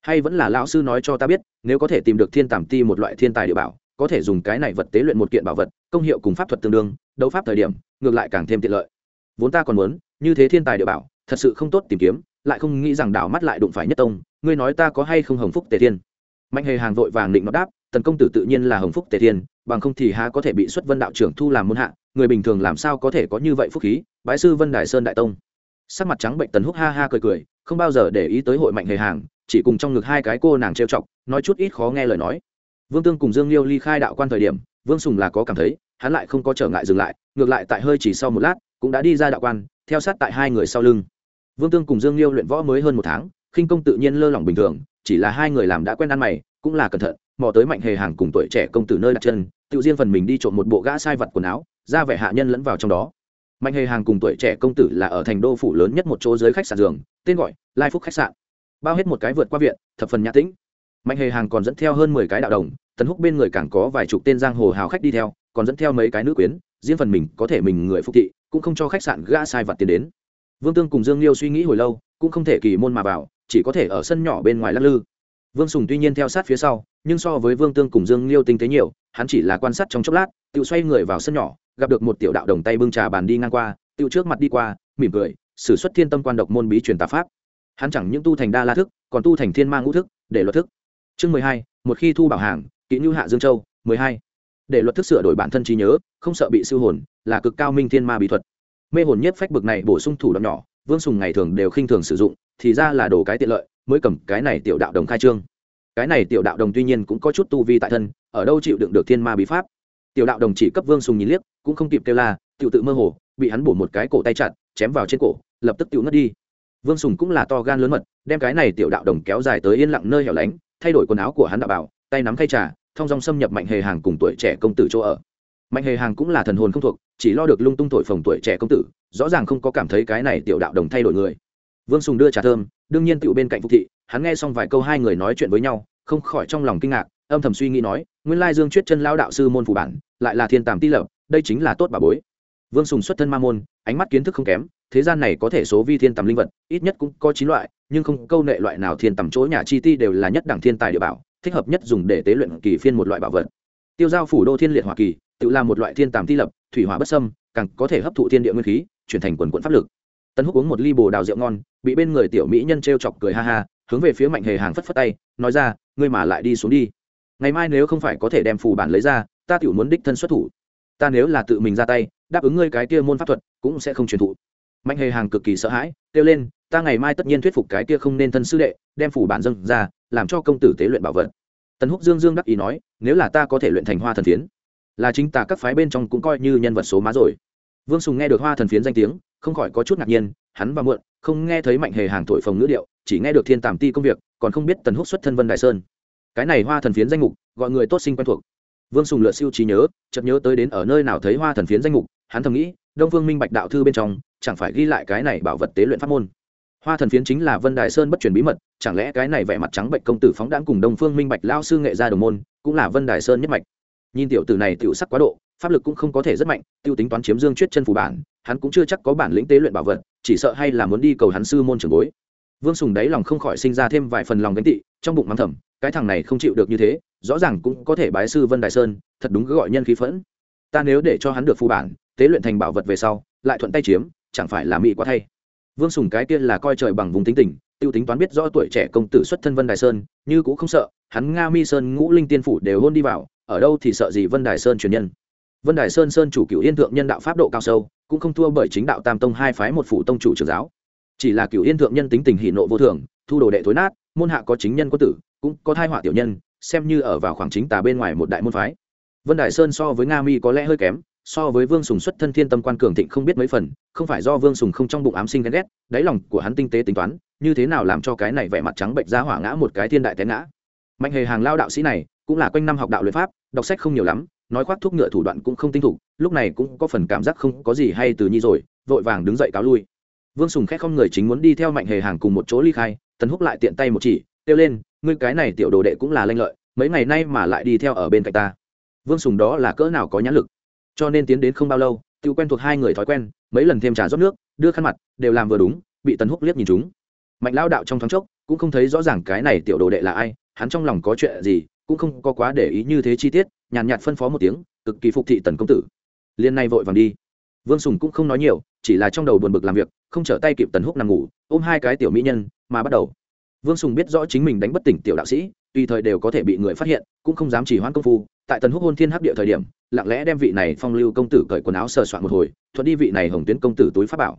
Hay vẫn là lão sư nói cho ta biết, nếu có thể tìm được thiên tàm ti một loại thiên tài địa bảo, có thể dùng cái này vật tế luyện một kiện bảo vật, công hiệu cùng pháp thuật tương đương, đấu pháp thời điểm, ngược lại càng thêm tiện lợi. Vốn ta còn muốn, như thế thiên tài địa bảo, thật sự không tốt tìm kiếm, lại không nghĩ rằng đảo mắt lại đụng phải nhất tông, ngươi nói ta có hay không hồng phúc tề thiên? Mạnh hề hàng vội vàng định nó đáp, tần công tử tự nhiên là hồng phúc tề thiên bằng không thì há có thể bị xuất vân đạo trưởng thu làm môn hạ, người bình thường làm sao có thể có như vậy phúc khí, bái sư vân đài sơn đại tông. Sắc mặt trắng bệnh tần húc ha ha cười cười, không bao giờ để ý tới hội mạnh hề hàng, chỉ cùng trong ngực hai cái cô nàng trêu chọc, nói chút ít khó nghe lời nói. Vương tương cùng dương liêu ly khai đạo quan thời điểm, vương sùng là có cảm thấy, hắn lại không có trở ngại dừng lại, ngược lại tại hơi chỉ sau một lát, cũng đã đi ra đạo quan, theo sát tại hai người sau lưng. Vương tương cùng dương liêu luyện võ mới hơn một tháng, khinh công tự nhiên lơ lỏng bình thường, chỉ là hai người làm đã quen ăn mày, cũng là cẩn thận, mò tới mạnh hề hàng cùng tuổi trẻ công tử nơi đặt chân tự riêng phần mình đi trộm một bộ gã sai vật quần áo, ra vẻ hạ nhân lẫn vào trong đó. Mạnh hề hàng cùng tuổi trẻ công tử là ở thành đô phủ lớn nhất một chỗ dưới khách sạn giường, tên gọi lai phúc khách sạn. Bao hết một cái vượt qua viện, thập phần nhã tĩnh. Mạnh hề hàng còn dẫn theo hơn mười cái đạo đồng, tần húc bên người càng có vài chục tên giang hồ hào khách đi theo, còn dẫn theo mấy cái nữ quyến, riêng phần mình có thể mình người phục thị, cũng không cho khách sạn gã sai vật tiền đến. Vương tương cùng dương liêu suy nghĩ hồi lâu, cũng không thể kỳ môn mà vào, chỉ có thể ở sân nhỏ bên ngoài lắc lư. Vương sùng tuy nhiên theo sát phía sau nhưng so với vương tương cùng dương liêu tinh tế nhiều, hắn chỉ là quan sát trong chốc lát, tự xoay người vào sân nhỏ, gặp được một tiểu đạo đồng tay bưng trà bàn đi ngang qua, tự trước mặt đi qua, mỉm cười s ử suất thiên tâm quan độc môn bí truyền tà pháp. Hắn chẳng những tu thành đa la thức, còn tu thành thiên ma ngũ thức, để luật thức. Chương mười hai, một khi thu bảo hàng kỹ như hạ dương châu, mười hai. Để luật thức sửa đổi bản thân trí nhớ, không sợ bị siêu hồn, là cực cao minh thiên ma bí thuật. Mê hồn nhất phách bực này bổ sung thủ đoạn nhỏ, vương sùng ngày thường đều khinh thường sử dụng, thì ra là đồ cái tiện lợi, mới cầm cái này tiểu đạo đồng khai trương cái này tiểu đạo đồng tuy nhiên cũng có chút tu vi tại thân, ở đâu chịu đựng được thiên ma bí pháp? Tiểu đạo đồng chỉ cấp vương sùng nhìn liếc, cũng không kịp kêu la, tiểu tự mơ hồ, bị hắn bổ một cái cổ tay chặt, chém vào trên cổ, lập tức tự ngất đi. Vương sùng cũng là to gan lớn mật, đem cái này tiểu đạo đồng kéo dài tới yên lặng nơi hẻo lánh, thay đổi quần áo của hắn đạo bảo, tay nắm khay trà thong dong xâm nhập mạnh hề hàng cùng tuổi trẻ công tử chỗ ở. Mạnh hề hàng cũng là thần hồn không thuộc, chỉ lo được lung tung thổi phồng tuổi trẻ công tử, rõ ràng không có cảm thấy cái này tiểu đạo đồng thay đổi người. Vương sùng đưa trà thơm, đương nhiên tựu bên cạnh phục thị, hắn nghe xong vài câu hai người nói chuyện với nhau không khỏi trong lòng kinh ngạc, âm thầm suy nghĩ nói, nguyên lai dương chuyết chân lao đạo sư môn phủ bản, lại là thiên tàm ti lập đây chính là tốt bà bối. Vương sùng xuất thân ma môn, ánh mắt kiến thức không kém, thế gian này có thể số vi thiên tầm linh vật, ít nhất cũng có chín loại, nhưng không câu nệ loại nào thiên tầm chỗ nhà chi ti đều là nhất đẳng thiên tài địa bảo, thích hợp nhất dùng để tế luyện kỳ phiên một loại bảo vật. Tiêu giao phủ đô thiên liệt hoa kỳ, tự làm một loại thiên tàm ti lập thủy hỏa bất sâm càng có thể hấp thụ thiên địa nguyên khí, chuyển thành quần quận pháp lực. Tân húc uống một ly bồ đào rượu ngon, bị bên người tiểu mỹ nhân t chọc cười ha ha, hướng về phía mạnh hề hàng phất phất tay, nói ra ngươi mà lại đi xuống đi. Ngày mai nếu không phải có thể đem phù bản lấy ra, ta tiểu muốn đích thân xuất thủ. Ta nếu là tự mình ra tay, đáp ứng ngươi cái kia môn pháp thuật, cũng sẽ không truyền thụ. Mạnh hề hàng cực kỳ sợ hãi, kêu lên, ta ngày mai tất nhiên thuyết phục cái kia không nên thân sư đệ, đem phủ bản dâng ra, làm cho công tử tế luyện bảo vật. Tần húc dương dương đắc ý nói, nếu là ta có thể luyện thành hoa thần phiến, là chính ta các phái bên trong cũng coi như nhân vật số má rồi. Vương sùng nghe được hoa thần phiến danh tiếng, không khỏi có chút ngạc nhiên, hắn và muộn, không nghe thấy mạnh hề hàng thổi phồng ngữ điệu, chỉ nghe được thiên tàm ti công việc, còn không biết tần húc xuất thân vân đại sơn cái này hoa thần phiến danh mục, gọi người tốt sinh quen thuộc. Vương sùng lựa siêu trí nhớ, chợt nhớ tới đến ở nơi nào thấy hoa thần phiến danh mục, hắn thầm nghĩ, đông vương minh bạch đạo thư bên trong, chẳng phải ghi lại cái này bảo vật tế luyện pháp môn. Hoa thần phiến chính là vân đài sơn bất truyền bí mật, chẳng lẽ cái này vẻ mặt trắng bệnh công tử phóng đãng cùng đông phương minh bạch lao sư nghệ gia đồng môn, cũng là vân đài sơn nhất mạch? Nhìn tiểu tử này tiểu sắc quá độ, pháp lực cũng không có thể rất mạnh, tiêu tính toán chiếm dương chuyết chân phù bản, hắn cũng chưa chắc có bản lĩnh tế luyện bảo vật, chỉ sợ hay là muốn đi cầu hắn sư môn trường bối. Vương sùng đáy lòng không khỏi sinh ra thêm vài phần lòng gánh tị, trong bụng mắng thầm cái thằng này không chịu được như thế, rõ ràng cũng có thể bái sư vân đài sơn, thật đúng cứ gọi nhân khí phẫn. Ta nếu để cho hắn được phù bản, tế luyện thành bảo vật về sau, lại thuận tay chiếm, chẳng phải là mỹ quá thay. Vương sùng cái kia là coi trời bằng vùng tính tình, tiêu tính toán biết rõ tuổi trẻ công tử xuất thân vân đài sơn, như cũng không sợ, hắn nga mi sơn, ngũ linh tiên phủ đều hôn đi vào, ở đâu thì sợ gì vân đài sơn truyền nhân. Vân đài sơn sơn chủ cựu yên thượng nhân đạo pháp độ cao sâu, cũng không thua bởi chính đạo tam tông hai phái một phủ tông chủ trưởng giáo chỉ là cựu yên thượng nhân tính tình hỷ nộ vô thường, thu đồ đệ thối nát, môn hạ có chính nhân có tử, cũng có thai họa tiểu nhân, xem như ở vào khoảng chính tà bên ngoài một đại môn phái. Vân đại sơn so với nga mi có lẽ hơi kém, so với vương sùng xuất thân thiên tâm quan cường thịnh không biết mấy phần, không phải do vương sùng không trong bụng ám sinh ghen ghét, đáy lòng của hắn tinh tế tính toán, như thế nào làm cho cái này vẻ mặt trắng bệnh ra hỏa ngã một cái thiên đại té ngã. Mạnh hề hàng lao đạo sĩ này, cũng là quanh năm học đạo luyện pháp, đọc sách không nhiều lắm, nói khoác thuốc ngựa thủ đoạn cũng không tinh thục, lúc này cũng có phần cảm giác không có gì hay từ nhi rồi, vội vàng đứng dậy cáo lui vương sùng khẽ không người chính muốn đi theo mạnh hề hàng cùng một chỗ ly khai, tần húc lại tiện tay một chỉ, kêu lên, ngươi cái này tiểu đồ đệ cũng là lanh lợi, mấy ngày nay mà lại đi theo ở bên cạnh ta. Vương sùng đó là cỡ nào có nhãn lực? Cho nên tiến đến không bao lâu, tự quen thuộc hai người thói quen, mấy lần thêm trà rót nước, đưa khăn mặt, đều làm vừa đúng, bị tần húc liếc nhìn chúng. Mạnh lao đạo trong thoáng chốc, cũng không thấy rõ ràng cái này tiểu đồ đệ là ai, hắn trong lòng có chuyện gì, cũng không có quá để ý như thế chi tiết, nhàn nhạt phân phó một tiếng, cực kỳ phục thị tần công tử. Liên nay vội vàng đi vương sùng cũng không nói nhiều, chỉ là trong đầu buồn bực làm việc, không trở tay kịp tần húc nằm ngủ, ôm hai cái tiểu mỹ nhân, mà bắt đầu. Vương sùng biết rõ chính mình đánh bất tỉnh tiểu đạo sĩ, tùy thời đều có thể bị người phát hiện, cũng không dám chỉ hoãn công phu, tại tần húc hôn thiên hấp địa thời điểm, lặng lẽ đem vị này phong lưu công tử cởi quần áo sờ soạn một hồi, thuận đi vị này hồng tuyến công tử túi pháp bảo.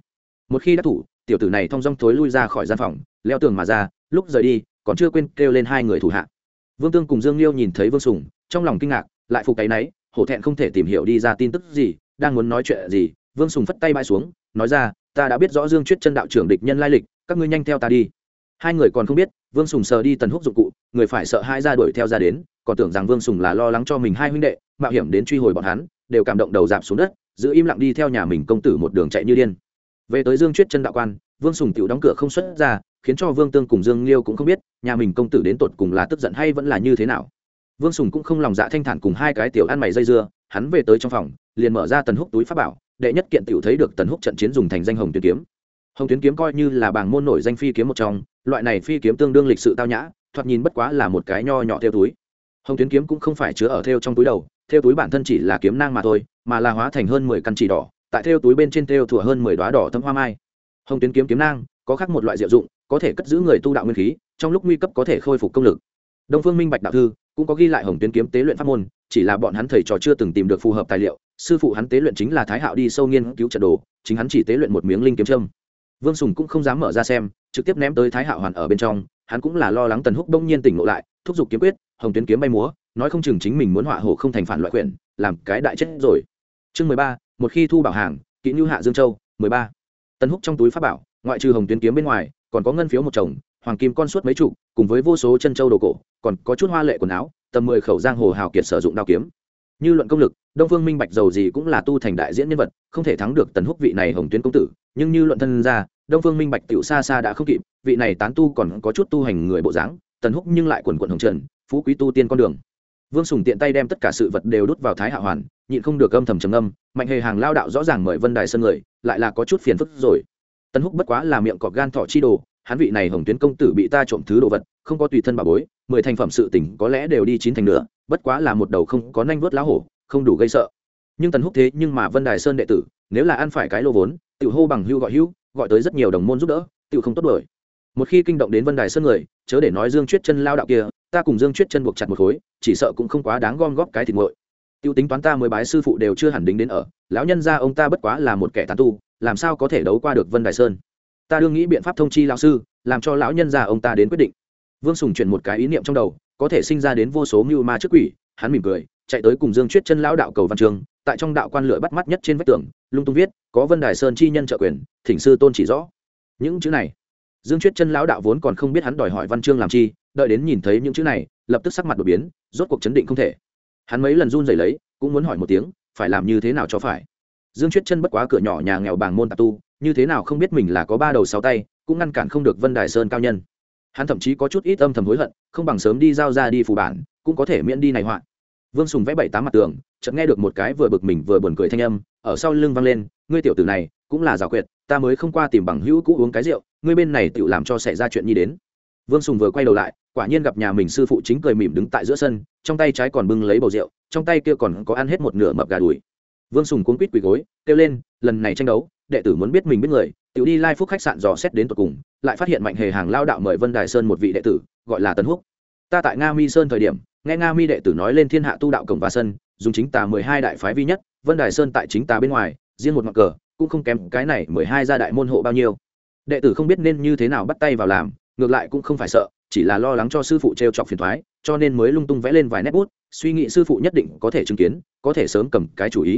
Một khi đã thủ, tiểu tử này thong dong thối lui ra khỏi gian phòng, leo tường mà ra, lúc rời đi, còn chưa quên kêu lên hai người thủ hạ. Vương tương cùng dương liêu nhìn thấy vương sùng, trong lòng kinh ngạc, lại phục cái náy, hổ thẹn không thể tìm hiểu đi ra tin tức gì, đang muốn nói chuyện gì vương sùng phất tay bay xuống, nói ra, ta đã biết rõ dương chuyết chân đạo trưởng địch nhân lai lịch, các ngươi nhanh theo ta đi. Hai người còn không biết, vương sùng sờ đi tần húc dụng cụ, người phải sợ hai ra đuổi theo ra đến, còn tưởng rằng vương sùng là lo lắng cho mình hai huynh đệ, mạo hiểm đến truy hồi bọn hắn, đều cảm động đầu dạp xuống đất, giữ im lặng đi theo nhà mình công tử một đường chạy như điên. Về tới dương chuyết chân đạo quan, vương sùng tiểu đóng cửa không xuất ra, khiến cho vương tương cùng dương liêu cũng không biết, nhà mình công tử đến tột cùng là tức giận hay vẫn là như thế nào. Vương sùng cũng không lòng dạ thanh thản cùng hai cái tiểu ăn mày dây dưa, hắn về tới trong phòng, liền mở ra tần húc túi pháp bảo đệ nhất kiện tiểu thấy được tần húc trận chiến dùng thành danh hồng tuyến kiếm. Hồng tuyến kiếm coi như là bảng môn nổi danh phi kiếm một trong, loại này phi kiếm tương đương lịch sự tao nhã, thoạt nhìn bất quá là một cái nho nhỏ theo túi. Hồng tuyến kiếm cũng không phải chứa ở theo trong túi đầu, theo túi bản thân chỉ là kiếm nang mà thôi, mà là hóa thành hơn mười căn chỉ đỏ, tại theo túi bên trên theo thủa hơn mười đoá đỏ thâm hoa mai. Hồng tuyến kiếm kiếm nang, có khác một loại diệu dụng, có thể cất giữ người tu đạo nguyên khí, trong lúc nguy cấp có thể khôi phục công lực. Đông phương minh bạch đạo thư cũng có ghi lại hồng tuyến kiếm tế luyện pháp môn, chỉ là bọn hắn thầy trò chưa từng tìm được phù hợp tài liệu sư phụ hắn tế luyện chính là thái hạo đi sâu nghiên cứu trận đồ, chính hắn chỉ tế luyện một miếng linh kiếm trâm vương sùng cũng không dám mở ra xem, trực tiếp ném tới thái hạo hoàn ở bên trong, hắn cũng là lo lắng tần húc đông nhiên tỉnh ngộ lại, thúc giục kiếm quyết, hồng tuyến kiếm bay múa, nói không chừng chính mình muốn họa hổ không thành phản loại quyển, làm cái đại chết rồi. Chương mười ba, một khi thu bảo hàng kỹ như hạ dương châu, mười ba. Tần húc trong túi pháp bảo, ngoại trừ hồng tuyến kiếm bên ngoài, còn có ngân phiếu một chồng, hoàng kim con suốt mấy trụ cùng với vô số chân châu đồ cổ, còn có chút hoa lệ quần áo, tầm mười khẩu giang hồ hào kiệt sử dụng đao kiếm như luận công lực, đông phương minh bạch giàu gì cũng là tu thành đại diễn nhân vật, không thể thắng được tần húc vị này hồng tuyến công tử. Nhưng như luận thân ra, đông phương minh bạch tiểu xa xa đã không kịp, vị này tán tu còn có chút tu hành người bộ dáng, tần húc nhưng lại quần quận hồng trần, phú quý tu tiên con đường. Vương sùng tiện tay đem tất cả sự vật đều đút vào thái hạ hoàn, nhịn không được âm thầm trầm âm mạnh hề hàng lao đạo rõ ràng mời vân đài sơn người, lại là có chút phiền phức rồi. Tần húc bất quá là miệng cọp gan thọ chi đồ, hắn vị này hồng tuyến công tử bị ta trộm thứ đồ vật, không có tùy thân bà bối, mười thành phẩm sự tỉnh có lẽ đều đi chín thành nữa bất quá là một đầu không có nanh vớt lá hổ, không đủ gây sợ. Nhưng tần húc thế nhưng mà vân đài sơn đệ tử, nếu là ăn phải cái lô vốn tự hô bằng hưu gọi hưu, gọi tới rất nhiều đồng môn giúp đỡ tự không tốt đổi một khi kinh động đến vân đài sơn người, chớ để nói dương chuyết chân lao đạo kia, ta cùng dương chuyết chân buộc chặt một khối, chỉ sợ cũng không quá đáng gom góp cái thịt nguội. Tiêu tính toán ta mới bái sư phụ đều chưa hẳn đính đến ở, lão nhân gia ông ta bất quá là một kẻ tán tu, làm sao có thể đấu qua được vân đài sơn? Ta đương nghĩ biện pháp thông chi lão sư, làm cho lão nhân gia ông ta đến quyết định. Vương sùng chuyển một cái ý niệm trong đầu có thể sinh ra đến vô số mưu ma trước quỷ, hắn mỉm cười, chạy tới cùng dương chuyết chân lão đạo cầu văn trường, tại trong đạo quan lửa bắt mắt nhất trên vách tường, lung tung viết, có vân đài sơn chi nhân trợ quyền, thỉnh sư tôn chỉ rõ. Những chữ này, dương chuyết chân lão đạo vốn còn không biết hắn đòi hỏi văn chương làm chi, đợi đến nhìn thấy những chữ này, lập tức sắc mặt đột biến, rốt cuộc chấn định không thể. Hắn mấy lần run rẩy lấy, cũng muốn hỏi một tiếng, phải làm như thế nào cho phải? Dương chuyết chân bất quá cửa nhỏ nhà nghèo bàng môn tạp tu, như thế nào không biết mình là có ba đầu sáu tay, cũng ngăn cản không được vân đài sơn cao nhân hắn thậm chí có chút ít âm thầm hối hận, không bằng sớm đi giao ra đi phù bản, cũng có thể miễn đi này họa. Vương sùng vẽ bảy tám mặt tường, chợt nghe được một cái vừa bực mình vừa buồn cười thanh âm, ở sau lưng vang lên, ngươi tiểu tử này, cũng là giả quyệt, ta mới không qua tìm bằng hữu cũ uống cái rượu, ngươi bên này tự làm cho xảy ra chuyện nhi đến. Vương sùng vừa quay đầu lại, quả nhiên gặp nhà mình sư phụ chính cười mỉm đứng tại giữa sân, trong tay trái còn bưng lấy bầu rượu, trong tay kia còn có ăn hết một nửa mập gà đùi. Vương sùng cuốn quýt quỳ gối, kêu lên, lần này tranh đấu, đệ tử muốn biết mình biết người Tiểu đi lai phúc khách sạn dò xét đến tột cùng, lại phát hiện mạnh hề hàng lao đạo mời vân đài sơn một vị đệ tử, gọi là Tấn húc. Ta tại nga mi sơn thời điểm, nghe nga mi đệ tử nói lên thiên hạ tu đạo cổng và sân, dùng chính tà mười hai đại phái vi nhất, vân đài sơn tại chính tà bên ngoài, riêng một ngọn cờ, cũng không kém cái này mười hai gia đại môn hộ bao nhiêu. Đệ tử không biết nên như thế nào bắt tay vào làm, ngược lại cũng không phải sợ, chỉ là lo lắng cho sư phụ t r e o chọc phiền thoái cho nên mới lung tung vẽ lên vài nét bút, suy nghĩ sư phụ nhất định có thể chứng kiến, có thể sớm cầm cái chủ ý.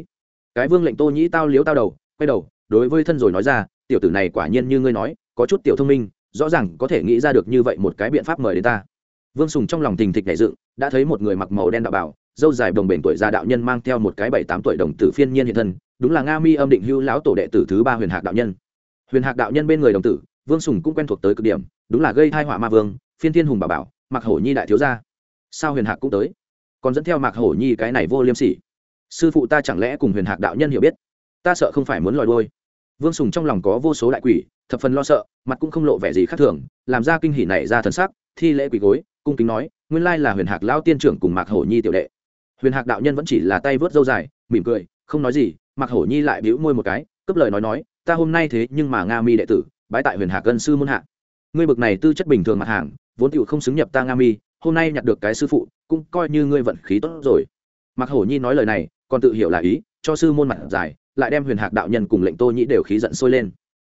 Cái vương lệnh tô nhĩ tao liếu tao đầu, quay đầu, đối với thân rồi nói ra tiểu tử này quả nhiên như ngươi nói, có chút tiểu thông minh, rõ ràng có thể nghĩ ra được như vậy một cái biện pháp mời đến ta. Vương sùng trong lòng tình thịch đại dựng, đã thấy một người mặc màu đen đạo bảo, dâu dài đồng bền tuổi già đạo nhân mang theo một cái bảy tám tuổi đồng tử phiên nhiên hiện thân, đúng là nga mi âm định hưu lão tổ đệ tử thứ ba huyền hạc đạo nhân. Huyền hạc đạo nhân bên người đồng tử, vương sùng cũng quen thuộc tới cực điểm, đúng là gây thai họa ma vương, phiên thiên hùng bà bảo mặc hổ nhi đại thiếu gia. Sao huyền hạc cũng tới? Còn dẫn theo mạc hổ nhi cái này vô liêm sỉ. Sư phụ ta chẳng lẽ cùng huyền hạc đạo nhân hiểu biết? Ta sợ không phải muốn lòi đôi vương sùng trong lòng có vô số đại quỷ, thập phần lo sợ, mặt cũng không lộ vẻ gì khác thường, làm ra kinh hỉ này ra thần sắc, thi lễ quỷ gối, cung kính nói, nguyên lai là huyền hạc lao tiên trưởng cùng mạc hổ nhi tiểu đệ. Huyền hạc đạo nhân vẫn chỉ là tay vớt dâu dài, mỉm cười, không nói gì, mạc hổ nhi lại bĩu môi một cái cấp lời nói nói, ta hôm nay thế nhưng mà nga mi đệ tử, bái tại huyền hạc gân sư môn hạ. Ngươi bực này tư chất bình thường mặt hàng, vốn tựu không xứng nhập ta nga mi, hôm nay nhặt được cái sư phụ, cũng coi như ngươi vận khí tốt rồi. Mạc hổ nhi nói lời này, còn tự hiểu là ý, cho sư môn mặt dài lại đem huyền hạc đạo nhân cùng lệnh tô nhĩ đều khí giận sôi lên.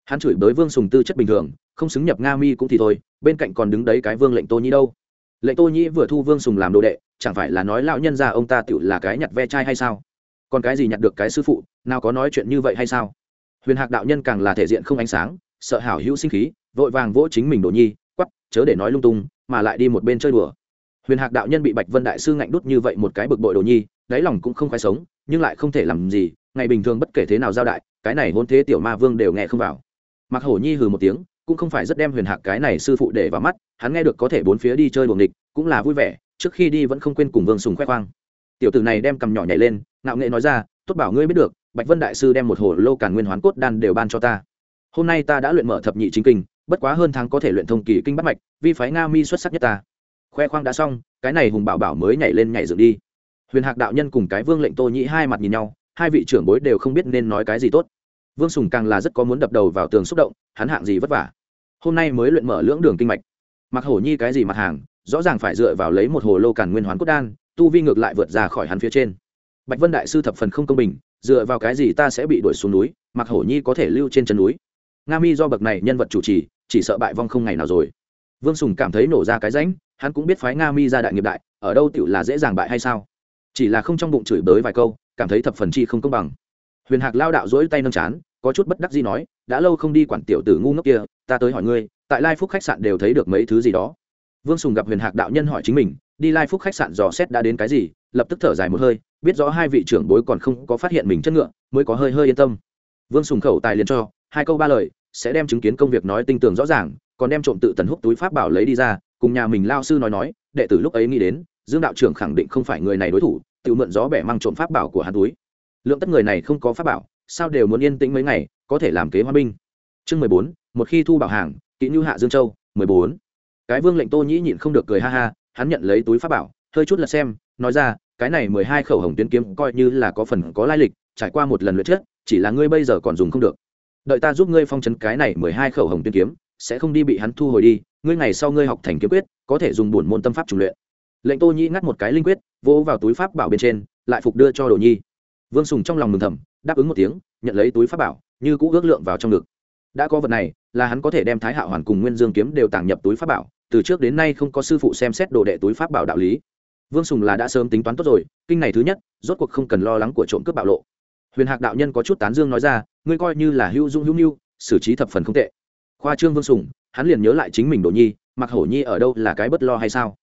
Hắn chửi bới vương sùng tư chất bình thường, không xứng nhập nga mi cũng thì thôi, bên cạnh còn đứng đấy cái vương lệnh tô nhĩ đâu? Lệnh tô nhĩ vừa thu vương sùng làm đồ đệ, chẳng phải là nói lão nhân ra ông ta tự là cái nhặt ve chai hay sao? Còn cái gì nhặt được cái sư phụ, nào có nói chuyện như vậy hay sao? Huyền hạc đạo nhân càng là thể diện không ánh sáng, sợ hảo hữu sinh khí, vội vàng vỗ chính mình đồ nhi quắp chớ để nói lung tung, mà lại đi một bên chơi đùa. Huyền hạc đạo nhân bị bạch vân đại sư ngạnh đút như vậy một cái bực bội đồ nhi, đáy lòng cũng không khoái sống, nhưng lại không thể làm gì ngày bình thường bất kể thế nào giao đại, cái này hôn thế tiểu ma vương đều nghe không vào. Mặc hổ nhi hừ một tiếng, cũng không phải rất đem huyền hạc cái này sư phụ để vào mắt, hắn nghe được có thể bốn phía đi chơi buồng địch cũng là vui vẻ, trước khi đi vẫn không quên cùng vương sùng khoe khoang. Tiểu tử này đem cầm nhỏ nhảy lên, ngạo nghệ nói ra, tốt bảo ngươi biết được, bạch vân đại sư đem một hồ lô càn nguyên hoán cốt đan đều ban cho ta. Hôm nay ta đã luyện mở thập nhị chính kinh, bất quá hơn tháng có thể luyện thông kỳ kinh bắt mạch, vi phái nga mi xuất sắc nhất ta. Khoe khoang đã xong, cái này hùng bảo bảo mới nhảy lên nhảy dựng đi. Huyền hạc đạo nhân cùng cái vương lệnh tô nhĩ hai mặt nhìn nhau hai vị trưởng bối đều không biết nên nói cái gì tốt. Vương sùng càng là rất có muốn đập đầu vào tường xúc động, hắn hạng gì vất vả. Hôm nay mới luyện mở lưỡng đường kinh mạch. Mặc hổ nhi cái gì mặt hàng, rõ ràng phải dựa vào lấy một hồ lô càn nguyên hoán cốt đan, tu vi ngược lại vượt ra khỏi hắn phía trên. Bạch vân đại sư thập phần không công bình, dựa vào cái gì ta sẽ bị đuổi xuống núi mặc hổ nhi có thể lưu trên chân núi. Nga mi do bậc này nhân vật chủ trì, chỉ sợ bại vong không ngày nào rồi. Vương sùng cảm thấy nổ ra cái rãnh, hắn cũng biết phái nga mi ra đại nghiệp đại, ở đâu tựu là dễ dàng bại hay sao? Chỉ là không trong bụng chửi bới vài câu cảm thấy thập phần chi không công bằng. Huyền hạc lao đạo dỗi tay nâng chán, có chút bất đắc gì nói, đã lâu không đi quản tiểu tử ngu ngốc kia, ta tới hỏi ngươi, tại lai phúc khách sạn đều thấy được mấy thứ gì đó? Vương sùng gặp huyền hạc đạo nhân hỏi chính mình, đi lai phúc khách sạn dò xét đã đến cái gì? Lập tức thở dài một hơi, biết rõ hai vị trưởng bối còn không có phát hiện mình chất ngựa, mới có hơi hơi yên tâm. Vương sùng khẩu tài liền cho, hai câu ba lời, sẽ đem chứng kiến công việc nói tinh tường rõ ràng, còn đem trộm tự tần húc túi pháp bảo lấy đi ra, cùng nhà mình lao sư nói nói, đệ tử lúc ấy nghĩ đến, dương đạo trưởng khẳng định không phải người này đối thủ tự mượn gió bẻ mang trộm pháp bảo của hắn túi. Lượng tất người này không có pháp bảo, sao đều muốn yên tĩnh mấy ngày, có thể làm kế hoa binh. Chương mười bốn, một khi thu bảo hàng kỹ như hạ dương châu, mười bốn. Cái vương lệnh tô nhĩ nhịn không được cười ha ha, hắn nhận lấy túi pháp bảo, hơi chút là xem, nói ra, cái này mười hai khẩu hồng tuyến kiếm coi như là có phần có lai lịch, trải qua một lần luyện trước, chỉ là ngươi bây giờ còn dùng không được. Đợi ta giúp ngươi phong trấn cái này mười hai khẩu hồng tuyến kiếm, sẽ không đi bị hắn thu hồi đi, ngươi ngày sau ngươi học thành kiếm quyết, có thể dùng bổn môn tâm pháp trùng luyện lệnh tô Nhi ngắt một cái linh quyết, vỗ vào túi pháp bảo bên trên, lại phục đưa cho đồ nhi. Vương sùng trong lòng mừng thầm, đáp ứng một tiếng, nhận lấy túi pháp bảo, như cũ ước lượng vào trong ngực. Đã có vật này, là hắn có thể đem thái hạo hoàn cùng nguyên dương kiếm đều tàng nhập túi pháp bảo, từ trước đến nay không có sư phụ xem xét đồ đệ túi pháp bảo đạo lý. Vương sùng là đã sớm tính toán tốt rồi, kinh này thứ nhất, rốt cuộc không cần lo lắng của trộm cướp bạo lộ. Huyền hạc đạo nhân có chút tán dương nói ra, ngươi coi như là hữu dung hữu nhu xử trí thập phần không tệ. Khoa trương vương sùng, hắn liền nhớ lại chính mình đồ nhi, mặc hổ nhi ở đâu là cái bất lo hay sao?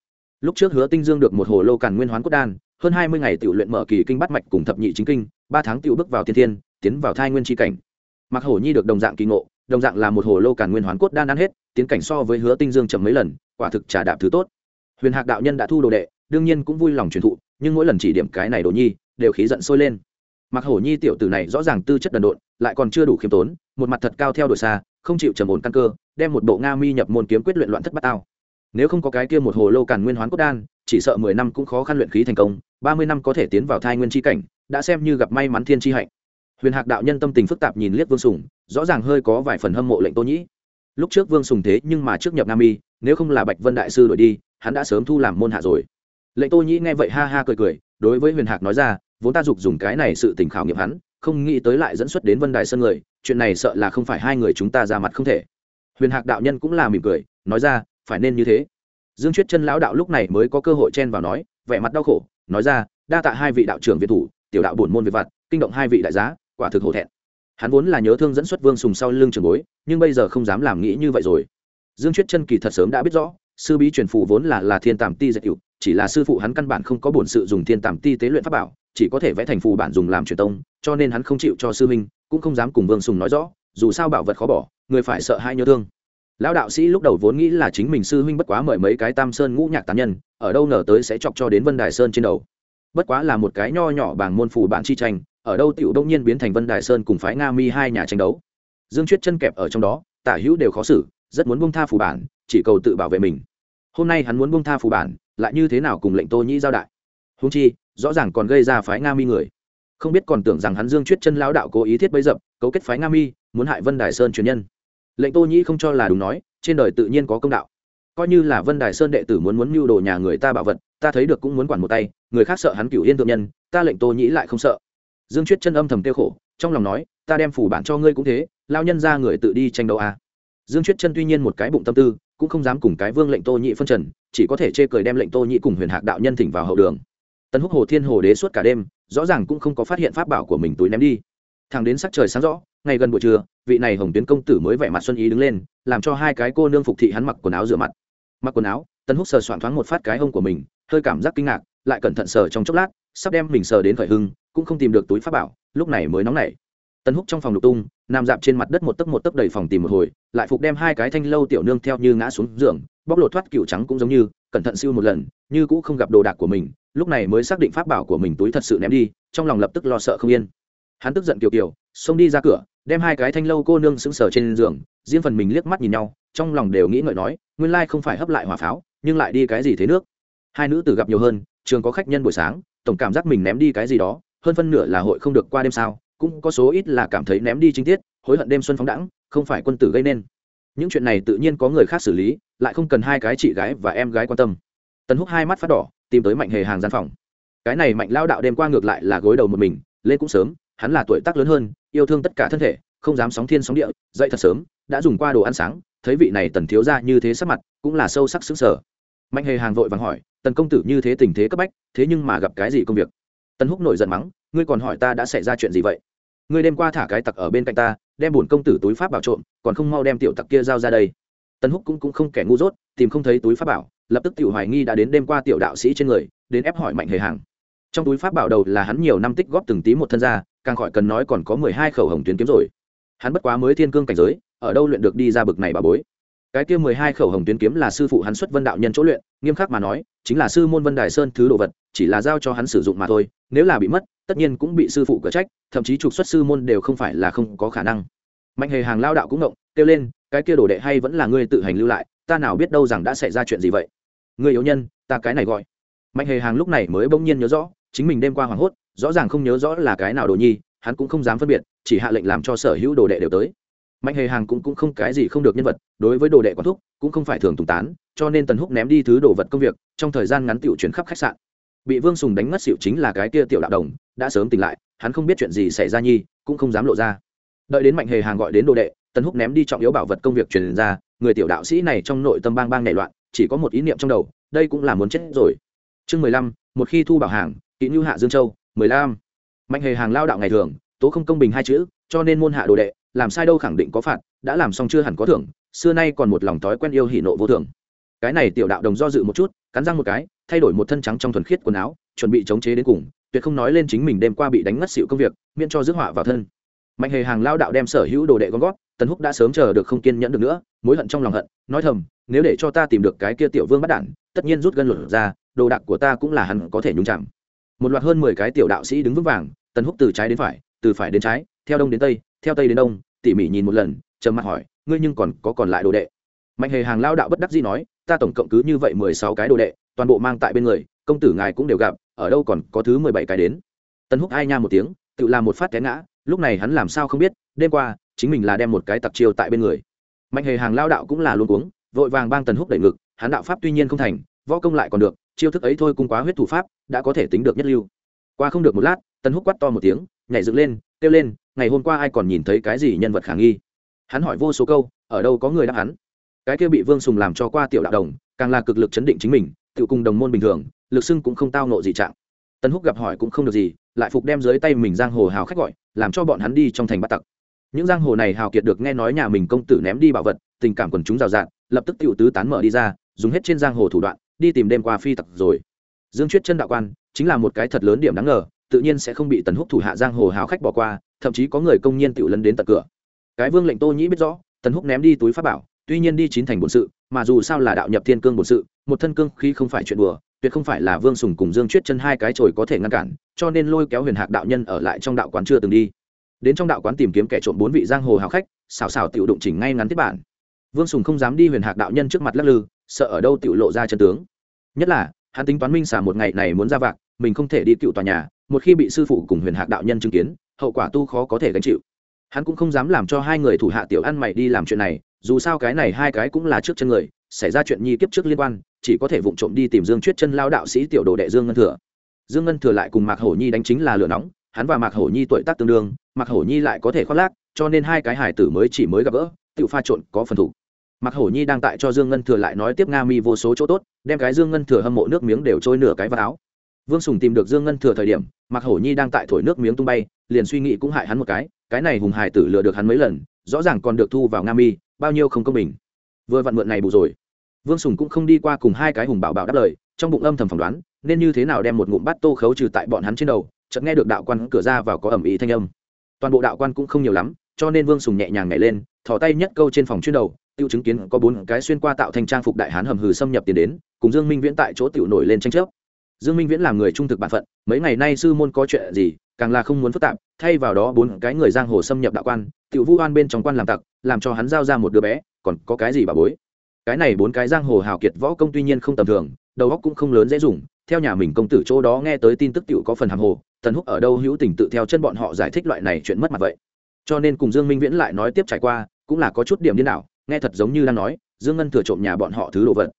Lúc trước hứa tinh dương được một hồ lô càn nguyên hoán cốt đan, hơn hai mươi ngày tiểu luyện mở kỳ kinh bắt mạch cùng thập nhị chính kinh, ba tháng tiểu bước vào tiên thiên, tiến vào thai nguyên tri cảnh. Mặc hổ nhi được đồng dạng kỳ ngộ, đồng dạng là một hồ lô càn nguyên hoán cốt đan ăn hết, tiến cảnh so với hứa tinh dương chậm mấy lần, quả thực trả đạp thứ tốt. Huyền hạc đạo nhân đã thu đồ đệ, đương nhiên cũng vui lòng truyền thụ, nhưng mỗi lần chỉ điểm cái này đồ nhi, đều khí giận sôi lên. Mặc hổ nhi tiểu tử này rõ ràng tư chất đần độn, lại còn chưa đủ khiêm tốn, một mặt thật cao theo đuổi xa, không chịu trầm ổn căn cơ, đem một bộ nga mi nhập môn kiếm quyết luyện loạn thất bát tao nếu không có cái kia một hồ lô càn nguyên hoán cốt đan, chỉ sợ mười năm cũng khó khăn luyện khí thành công, ba mươi năm có thể tiến vào thai nguyên tri cảnh, đã xem như gặp may mắn thiên tri hạnh. Huyền hạc đạo nhân tâm tình phức tạp nhìn liếc vương sùng, rõ ràng hơi có vài phần hâm mộ lệnh tô nhĩ. Lúc trước vương sùng thế nhưng mà trước nhập nam y, nếu không là bạch vân đại sư đổi đi, hắn đã sớm thu làm môn hạ rồi. Lệnh tô nhĩ nghe vậy ha ha cười cười, đối với huyền hạc nói ra, vốn ta dục dùng cái này sự tình khảo nghiệm hắn, không nghĩ tới lại dẫn xuất đến vân đài sân người, chuyện này sợ là không phải hai người chúng ta ra mặt không thể. Huyền hạc đạo nhân cũng là mỉm cười, nói ra phải nên như thế. Dương chuyết chân lão đạo lúc này mới có cơ hội chen vào nói, vẻ mặt đau khổ, nói ra, đa tạ hai vị đạo trưởng việt thủ, tiểu đạo bổn môn việt vặt, kinh động hai vị đại giá, quả thực hổ thẹn. Hắn vốn là nhớ thương dẫn xuất vương sùng sau lưng trường bối, nhưng bây giờ không dám làm nghĩ như vậy rồi. Dương chuyết chân kỳ thật sớm đã biết rõ, sư bí truyền phù vốn là là thiên tàm ti dạy cựu chỉ là sư phụ hắn căn bản không có bổn sự dùng thiên tàm ti tế luyện pháp bảo, chỉ có thể vẽ thành phù bản dùng làm truyền tông, cho nên hắn không chịu cho sư minh cũng không dám cùng vương sùng nói rõ, dù sao bảo vật khó bỏ, người phải sợ hai nhớ thương lão đạo sĩ lúc đầu vốn nghĩ là chính mình sư huynh bất quá mời mấy cái tam sơn ngũ nhạc tán nhân, ở đâu nở tới sẽ chọc cho đến vân đài sơn trên đầu. Bất quá là một cái nho nhỏ bằng môn phù bạn chi tranh, ở đâu tiểu đông nhiên biến thành vân đài sơn cùng phái nga mi hai nhà tranh đấu. Dương chuyết chân kẹp ở trong đó, tả hữu đều khó xử, rất muốn bông tha phù bản, chỉ cầu tự bảo vệ mình. Hôm nay hắn muốn bông tha phù bản, lại như thế nào cùng lệnh tô nhĩ giao đại? Húng chi, rõ ràng còn gây ra phái nga mi người. Không biết còn tưởng rằng hắn dương chuyết chân lao đạo cố ý thiết bấy dập, cấu kết phái nga mi, muốn hại vân đài sơn truyền nhân lệnh tô nhĩ không cho là đúng nói, trên đời tự nhiên có công đạo. Coi như là vân đài sơn đệ tử muốn muốn mưu đồ nhà người ta bảo vật, ta thấy được cũng muốn quản một tay, người khác sợ hắn cửu yên thượng nhân, ta lệnh tô nhĩ lại không sợ. Dương chuyết chân âm thầm tiêu khổ, trong lòng nói, ta đem phủ bản cho ngươi cũng thế, lao nhân ra người tự đi tranh đấu à. dương chuyết chân tuy nhiên một cái bụng tâm tư, cũng không dám cùng cái vương lệnh tô nhĩ phân trần, chỉ có thể chê cười đem lệnh tô nhĩ cùng huyền hạc đạo nhân thỉnh vào hậu đường. Tần húc hồ thiên hồ đế suốt cả đêm, rõ ràng cũng không có phát hiện pháp bảo của mình túi ném đi. Thằng đến sắc trời sáng rõ ngày gần buổi trưa, vị này hồng tuyến công tử mới vẻ mặt xuân ý đứng lên, làm cho hai cái cô nương phục thị hắn mặc quần áo rửa mặt. Mặc quần áo tân húc sờ soạn thoáng một phát cái hông của mình, hơi cảm giác kinh ngạc, lại cẩn thận sờ trong chốc lát, sắp đem mình sờ đến khởi hưng, cũng không tìm được túi pháp bảo, lúc này mới nóng nảy. Tân húc trong phòng lục tung, nằm dạp trên mặt đất một tấc một tấc đầy phòng tìm một hồi, lại phục đem hai cái thanh lâu tiểu nương theo như ngã xuống giường, bóc lột thoát cựu trắng cũng giống như, cẩn thận siêu một lần, như cũ không gặp đồ đạc của mình, lúc này mới xác định pháp bảo của mình túi thật sự ném đi, trong lòng lập tức lo sợ không yên. Hắn tức giận kiều kiều, xông đi ra cửa đem hai cái thanh lâu cô nương sững sờ trên giường, riêng phần mình liếc mắt nhìn nhau, trong lòng đều nghĩ ngợi nói, nguyên lai không phải hấp lại hỏa pháo, nhưng lại đi cái gì thế nước. Hai nữ tử gặp nhiều hơn, trường có khách nhân buổi sáng, tổng cảm giác mình ném đi cái gì đó, hơn phân nửa là hội không được qua đêm sao, cũng có số ít là cảm thấy ném đi chính tiết, hối hận đêm xuân phóng đẳng không phải quân tử gây nên. Những chuyện này tự nhiên có người khác xử lý, lại không cần hai cái chị gái và em gái quan tâm. Tần húc hai mắt phát đỏ, tìm tới mạnh hề hàng gian phòng. Cái này mạnh lao đạo đêm qua ngược lại là gối đầu một mình, lên cũng sớm hắn là tuổi tác lớn hơn yêu thương tất cả thân thể không dám sóng thiên sóng địa dậy thật sớm đã dùng qua đồ ăn sáng thấy vị này tần thiếu ra như thế sắc mặt cũng là sâu sắc xứng sở mạnh hề hàng vội vàng hỏi tần công tử như thế tình thế cấp bách thế nhưng mà gặp cái gì công việc? Tần húc nổi giận mắng ngươi còn hỏi ta đã xảy ra chuyện gì vậy? Ngươi đêm qua thả cái tặc ở bên cạnh ta đem bổn công tử túi pháp bảo trộm còn không mau đem tiểu tặc kia giao ra đây. Tần húc cũng, cũng không kẻ ngu dốt tìm không thấy túi pháp bảo lập tức tiểu hoài nghi đã đến đêm qua tiểu đạo sĩ trên người đến ép hỏi mạnh hề hàng. Trong túi pháp bảo đầu là hắn nhiều năm tích góp từng tí một thân ra càng khỏi cần nói còn có mười hai khẩu hồng tuyến kiếm rồi. Hắn bất quá mới thiên cương cảnh giới, ở đâu luyện được đi ra bực này bà bối. Cái kia mười hai khẩu hồng tuyến kiếm là sư phụ hắn xuất vân đạo nhân chỗ luyện, nghiêm khắc mà nói, chính là sư môn vân đài sơn thứ đồ vật, chỉ là giao cho hắn sử dụng mà thôi, nếu là bị mất, tất nhiên cũng bị sư phụ cửa trách, thậm chí trục xuất sư môn đều không phải là không có khả năng. Mạnh hề hàng lao đạo cũng ngộng, kêu lên, cái kia đồ đệ hay vẫn là ngươi tự hành lưu lại, ta nào biết đâu rằng đã xảy ra chuyện gì vậy? Người yếu nhân, ta cái này gọi. Mạnh hề hàng lúc này mới bỗng nhiên nhớ rõ, chính mình đêm qua hoảng hốt rõ ràng không nhớ rõ là cái nào đồ nhi hắn cũng không dám phân biệt chỉ hạ lệnh làm cho sở hữu đồ đệ đều tới. Mạnh hề hàng cũng, cũng không cái gì không được nhân vật đối với đồ đệ quán thúc cũng không phải thường tùng tán cho nên tần húc ném đi thứ đồ vật công việc trong thời gian ngắn tiểu chuyển khắp khách sạn. Bị vương sùng đánh mất xịu chính là cái kia tiểu đạo đồng đã sớm tỉnh lại hắn không biết chuyện gì xảy ra nhi cũng không dám lộ ra. Đợi đến mạnh hề hàng gọi đến đồ đệ tần húc ném đi trọng yếu bảo vật công việc truyền ra người tiểu đạo sĩ này trong nội tâm bang bang nảy loạn chỉ có một ý niệm trong đầu đây cũng là muốn chết rồi. Chương mười lăm một khi thu bảo hàng kỹ như hạ dương châu mười lăm. Mạnh hề hàng lao đạo ngày thường, tố không công bình hai chữ, cho nên môn hạ đồ đệ, làm sai đâu khẳng định có phạt, đã làm xong chưa hẳn có thưởng, xưa nay còn một lòng thói quen yêu hỉ nộ vô thường cái này tiểu đạo đồng do dự một chút, cắn răng một cái, thay đổi một thân trắng trong thuần khiết quần áo, chuẩn bị chống chế đến cùng, tuyệt không nói lên chính mình đêm qua bị đánh ngất xịu công việc, miễn cho rước họa vào thân. Mạnh hề hàng lao đạo đem sở hữu đồ đệ gom gót tần húc đã sớm chờ được không kiên nhẫn được nữa, mối hận trong lòng hận, nói thầm, nếu để cho ta tìm được cái kia tiểu vương bắt đản, tất nhiên rút gân luật ra, đồ đạc của ta cũng là hắn có thể nhúng chạm một loạt hơn mười cái tiểu đạo sĩ đứng vững vàng, tần húc từ trái đến phải, từ phải đến trái, theo đông đến tây, theo tây đến đông, tỉ mỉ nhìn một lần, trầm mặt hỏi, ngươi nhưng còn có còn lại đồ đệ? Mạnh hề hàng lao đạo bất đắc dĩ nói, ta tổng cộng cứ như vậy mười sáu cái đồ đệ, toàn bộ mang tại bên người, công tử ngài cũng đều gặp, ở đâu còn có thứ mười bảy cái đến? Tần húc ai nha một tiếng, tự làm một phát té ngã, lúc này hắn làm sao không biết, đêm qua, chính mình là đem một cái tặc chiêu tại bên người. Mạnh hề hàng lao đạo cũng là luôn cuống, vội vàng bang tần húc đẩy ngực, hắn đạo pháp tuy nhiên không thành, võ công lại còn được chiêu thức ấy thôi cung quá huyết thủ pháp, đã có thể tính được nhất lưu. Qua không được một lát tân húc quắt to một tiếng, nhảy dựng lên, kêu lên, ngày hôm qua ai còn nhìn thấy cái gì nhân vật khả nghi? Hắn hỏi vô số câu, ở đâu có người đáp hắn cái kia bị vương sùng làm cho qua tiểu đạo đồng, càng là cực lực chấn định chính mình tự cùng đồng môn bình thường, lực sưng cũng không tao nộ gì trạng. Tân húc gặp hỏi cũng không được gì, lại phục đem dưới tay mình giang hồ hào khách gọi, làm cho bọn hắn đi trong thành bắt tặc. Những giang hồ này hào kiệt được nghe nói nhà mình công tử ném đi bảo vật, tình cảm quần chúng rào rạt, lập tức tiểu tứ tán mở đi ra, dùng hết trên giang hồ thủ đoạn đi tìm đêm qua phi tặc rồi. Dương chuyết chân đạo quan chính là một cái thật lớn điểm đáng ngờ, tự nhiên sẽ không bị tần húc thủ hạ giang hồ háo khách bỏ qua, thậm chí có người công nhiên tự lấn đến tận cửa. Cái vương lệnh tô nhĩ biết rõ, tần húc ném đi túi pháp bảo, tuy nhiên đi chín thành bổn sự, mà dù sao là đạo nhập thiên cương bổn sự, một thân cương khi không phải chuyện đùa, tuyệt không phải là vương sùng cùng dương chuyết chân hai cái chổi có thể ngăn cản, cho nên lôi kéo huyền hạc đạo nhân ở lại trong đạo quán chưa từng đi. Đến trong đạo quán tìm kiếm kẻ trộm bốn vị giang hồ hào khách xào xào tiểu đụng chỉnh ngay ngắn tiếp bản. Vương sùng không dám đi huyền hạc đạo nhân trước mặt lắc lư, sợ ở đâu tiểu lộ ra chân tướng nhất là, hắn tính toán minh xả một ngày này muốn ra vạc, mình không thể đi cựu tòa nhà, một khi bị sư phụ cùng huyền hạc đạo nhân chứng kiến, hậu quả tu khó có thể gánh chịu. Hắn cũng không dám làm cho hai người thủ hạ tiểu ăn mày đi làm chuyện này, dù sao cái này hai cái cũng là trước chân người, xảy ra chuyện nhi kiếp trước liên quan, chỉ có thể vụng trộm đi tìm dương chuyết chân lao đạo sĩ tiểu đồ đệ dương ngân thừa. Dương ngân thừa lại cùng mạc hổ nhi đánh chính là lửa nóng, hắn và mạc hổ nhi tuổi tác tương đương, mạc hổ nhi lại có thể khoác lác, cho nên hai cái hải tử mới chỉ mới gặp gỡ tự pha trộn có phần thủ mạc hổ nhi đang tại cho dương ngân thừa lại nói tiếp nga mi vô số chỗ tốt, đem cái dương ngân thừa hâm mộ nước miếng đều trôi nửa cái vào áo. Vương sùng tìm được dương ngân thừa thời điểm, mạc hổ nhi đang tại thổi nước miếng tung bay, liền suy nghĩ cũng hại hắn một cái cái này hùng hải tử lừa được hắn mấy lần, rõ ràng còn được thu vào nga mi, bao nhiêu không công bình. Vừa vặn mượn này bù rồi. Vương sùng cũng không đi qua cùng hai cái hùng bảo bảo đáp lời, trong bụng âm thầm phỏng đoán, nên như thế nào đem một ngụm bát tô khấu trừ tại bọn hắn trên đầu, chợt nghe được đạo quan cửa ra vào có ẩm ý thanh âm. Toàn bộ đạo quan cũng không nhiều lắm, cho nên vương sùng nhẹ nhàng nhảy lên, thò tay nhất câu trên phòng chuyên đầu tiêu chứng kiến có bốn cái xuyên qua tạo thành trang phục đại hán hầm hừ xâm nhập tiền đến, cùng dương minh viễn tại chỗ tiểu nổi lên tranh chấp. Dương minh viễn là người trung thực bản phận, mấy ngày nay sư môn có chuyện gì, càng là không muốn phức tạp, thay vào đó bốn cái người giang hồ xâm nhập đạo quan, tiểu vu oan bên trong quan làm tặc, làm cho hắn giao ra một đứa bé, còn có cái gì bà bối? Cái này bốn cái giang hồ hào kiệt võ công tuy nhiên không tầm thường, đầu óc cũng không lớn dễ dùng, theo nhà mình công tử chỗ đó nghe tới tin tức tiểu có phần hàm hồ tần húc ở đâu hữu tình tự theo chân bọn họ giải thích loại này chuyện mất mặt vậy. Cho nên cùng dương minh viễn lại nói tiếp trải qua, cũng là có chút điểm điên đảo nghe thật giống như đang nói, dương ngân thừa trộm nhà bọn họ thứ đồ vật.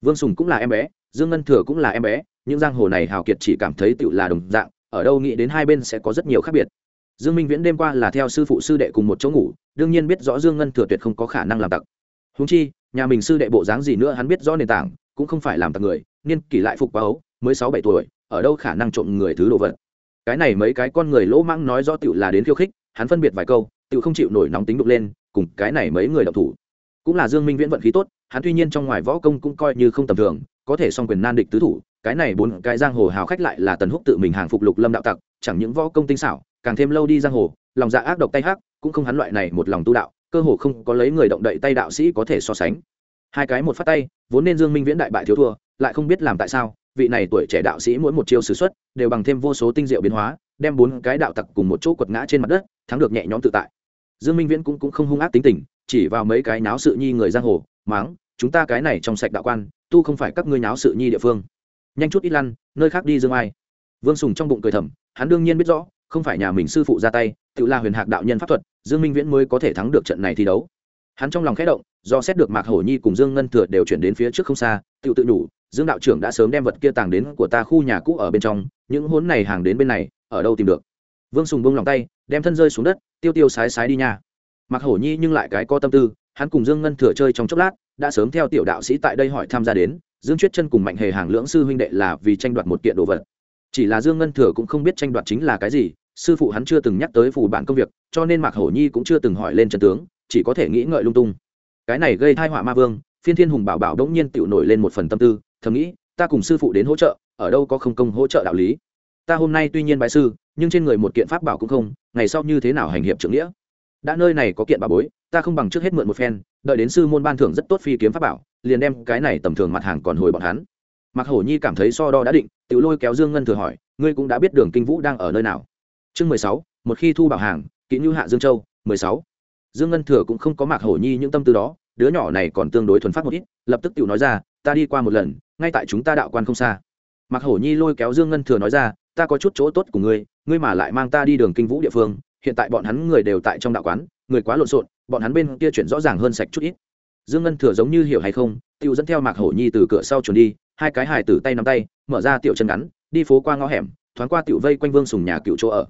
Vương sùng cũng là em bé, dương ngân thừa cũng là em bé, những giang hồ này hào kiệt chỉ cảm thấy tựu là đồng dạng, ở đâu nghĩ đến hai bên sẽ có rất nhiều khác biệt. Dương minh viễn đêm qua là theo sư phụ sư đệ cùng một chỗ ngủ, đương nhiên biết rõ dương ngân thừa tuyệt không có khả năng làm tặc. Húng chi, nhà mình sư đệ bộ dáng gì nữa hắn biết rõ nền tảng, cũng không phải làm tặc người, niên kỷ lại phục quá ấu, mới sáu bảy tuổi, ở đâu khả năng trộm người thứ đồ vật. Cái này mấy cái con người lỗ mãng nói rõ tựu là đến khiêu khích, hắn phân biệt vài câu, tựu không chịu nổi nóng tính đục lên, cùng cái này mấy người đọc thủ cũng là dương minh viễn vận khí tốt, hắn tuy nhiên trong ngoài võ công cũng coi như không tầm thường, có thể song quyền nan địch tứ thủ, cái này bốn cái giang hồ hào khách lại là tần húc tự mình hàng phục lục lâm đạo tặc, chẳng những võ công tinh xảo, càng thêm lâu đi giang hồ, lòng dạ ác độc tay hắc, cũng không hắn loại này một lòng tu đạo, cơ hồ không có lấy người động đậy tay đạo sĩ có thể so sánh. Hai cái một phát tay, vốn nên dương minh viễn đại bại thiếu thua, lại không biết làm tại sao, vị này tuổi trẻ đạo sĩ mỗi một chiêu sử xuất, đều bằng thêm vô số tinh diệu biến hóa, đem bốn cái đạo tặc cùng một chỗ quật ngã trên mặt đất, thắng được nhẹ nhõm tự tại. Dương minh viễn cũng cũng không hung ác tính tình chỉ vào mấy cái náo sự nhi người giang hồ, máng, chúng ta cái này trong sạch đạo quan, tu không phải các ngươi náo sự nhi địa phương. Nhanh chút ít lăn, nơi khác đi dương ai. Vương sùng trong bụng cười thầm, hắn đương nhiên biết rõ, không phải nhà mình sư phụ ra tay, tự là huyền hạc đạo nhân pháp thuật, dương minh viễn mới có thể thắng được trận này thi đấu. Hắn trong lòng khẽ động, do xét được mạc hổ nhi cùng dương ngân thừa đều chuyển đến phía trước không xa, tự tự đủ, dương đạo trưởng đã sớm đem vật kia tàng đến của ta khu nhà cũ ở bên trong, những hốn này hàng đến bên này, ở đâu tìm được? Vương sùng bông lòng tay, đem thân rơi xuống đất, tiêu tiêu sái sái đi nha mặc hổ nhi nhưng lại cái có tâm tư, hắn cùng dương ngân thừa chơi trong chốc lát, đã sớm theo tiểu đạo sĩ tại đây hỏi tham gia đến, dương chuyết chân cùng mạnh hề hàng lưỡng sư huynh đệ là vì tranh đoạt một kiện đồ vật. Chỉ là dương ngân thừa cũng không biết tranh đoạt chính là cái gì, sư phụ hắn chưa từng nhắc tới phù bản công việc, cho nên mạc hổ nhi cũng chưa từng hỏi lên trần tướng, chỉ có thể nghĩ ngợi lung tung. Cái này gây thai họa ma vương, phiên thiên hùng bảo bảo đống nhiên tựu nổi lên một phần tâm tư, thầm nghĩ, ta cùng sư phụ đến hỗ trợ, ở đâu có không công hỗ trợ đạo lý. Ta hôm nay tuy nhiên bài sư, nhưng trên người một kiện pháp bảo cũng không, ngày sau như thế nào hành hiệp trưởng nghĩa? Đã nơi này có kiện bà bối, ta không bằng trước hết mượn một phen, đợi đến sư môn ban thưởng rất tốt phi kiếm pháp bảo, liền đem cái này tầm thường mặt hàng còn hồi bọn hắn. Mặc hổ nhi cảm thấy so đo đã định tự lôi kéo dương ngân thừa hỏi, ngươi cũng đã biết đường kinh vũ đang ở nơi nào? Chương mười sáu, một khi thu bảo hàng kỹ như hạ dương châu, mười sáu. Dương ngân thừa cũng không có mạc hổ nhi những tâm tư đó, đứa nhỏ này còn tương đối thuần phát một ít, lập tức tự nói ra, ta đi qua một lần, ngay tại chúng ta đạo quan không xa. Mạc hổ nhi lôi kéo dương ngân thừa nói ra, ta có chút chỗ tốt của ngươi ngươi mà lại mang ta đi đường kinh vũ địa phương hiện tại bọn hắn người đều tại trong đạo quán, người quá lộn xộn, bọn hắn bên kia chuyển rõ ràng hơn sạch chút ít. Dương ngân thừa giống như hiểu hay không tự dẫn theo mạc hổ nhi từ cửa sau chuồn đi, hai cái hài tử tay nắm tay, mở ra tiểu chân ngắn, đi phố qua ngõ hẻm, thoáng qua tiểu vây quanh vương sùng nhà cựu chỗ ở.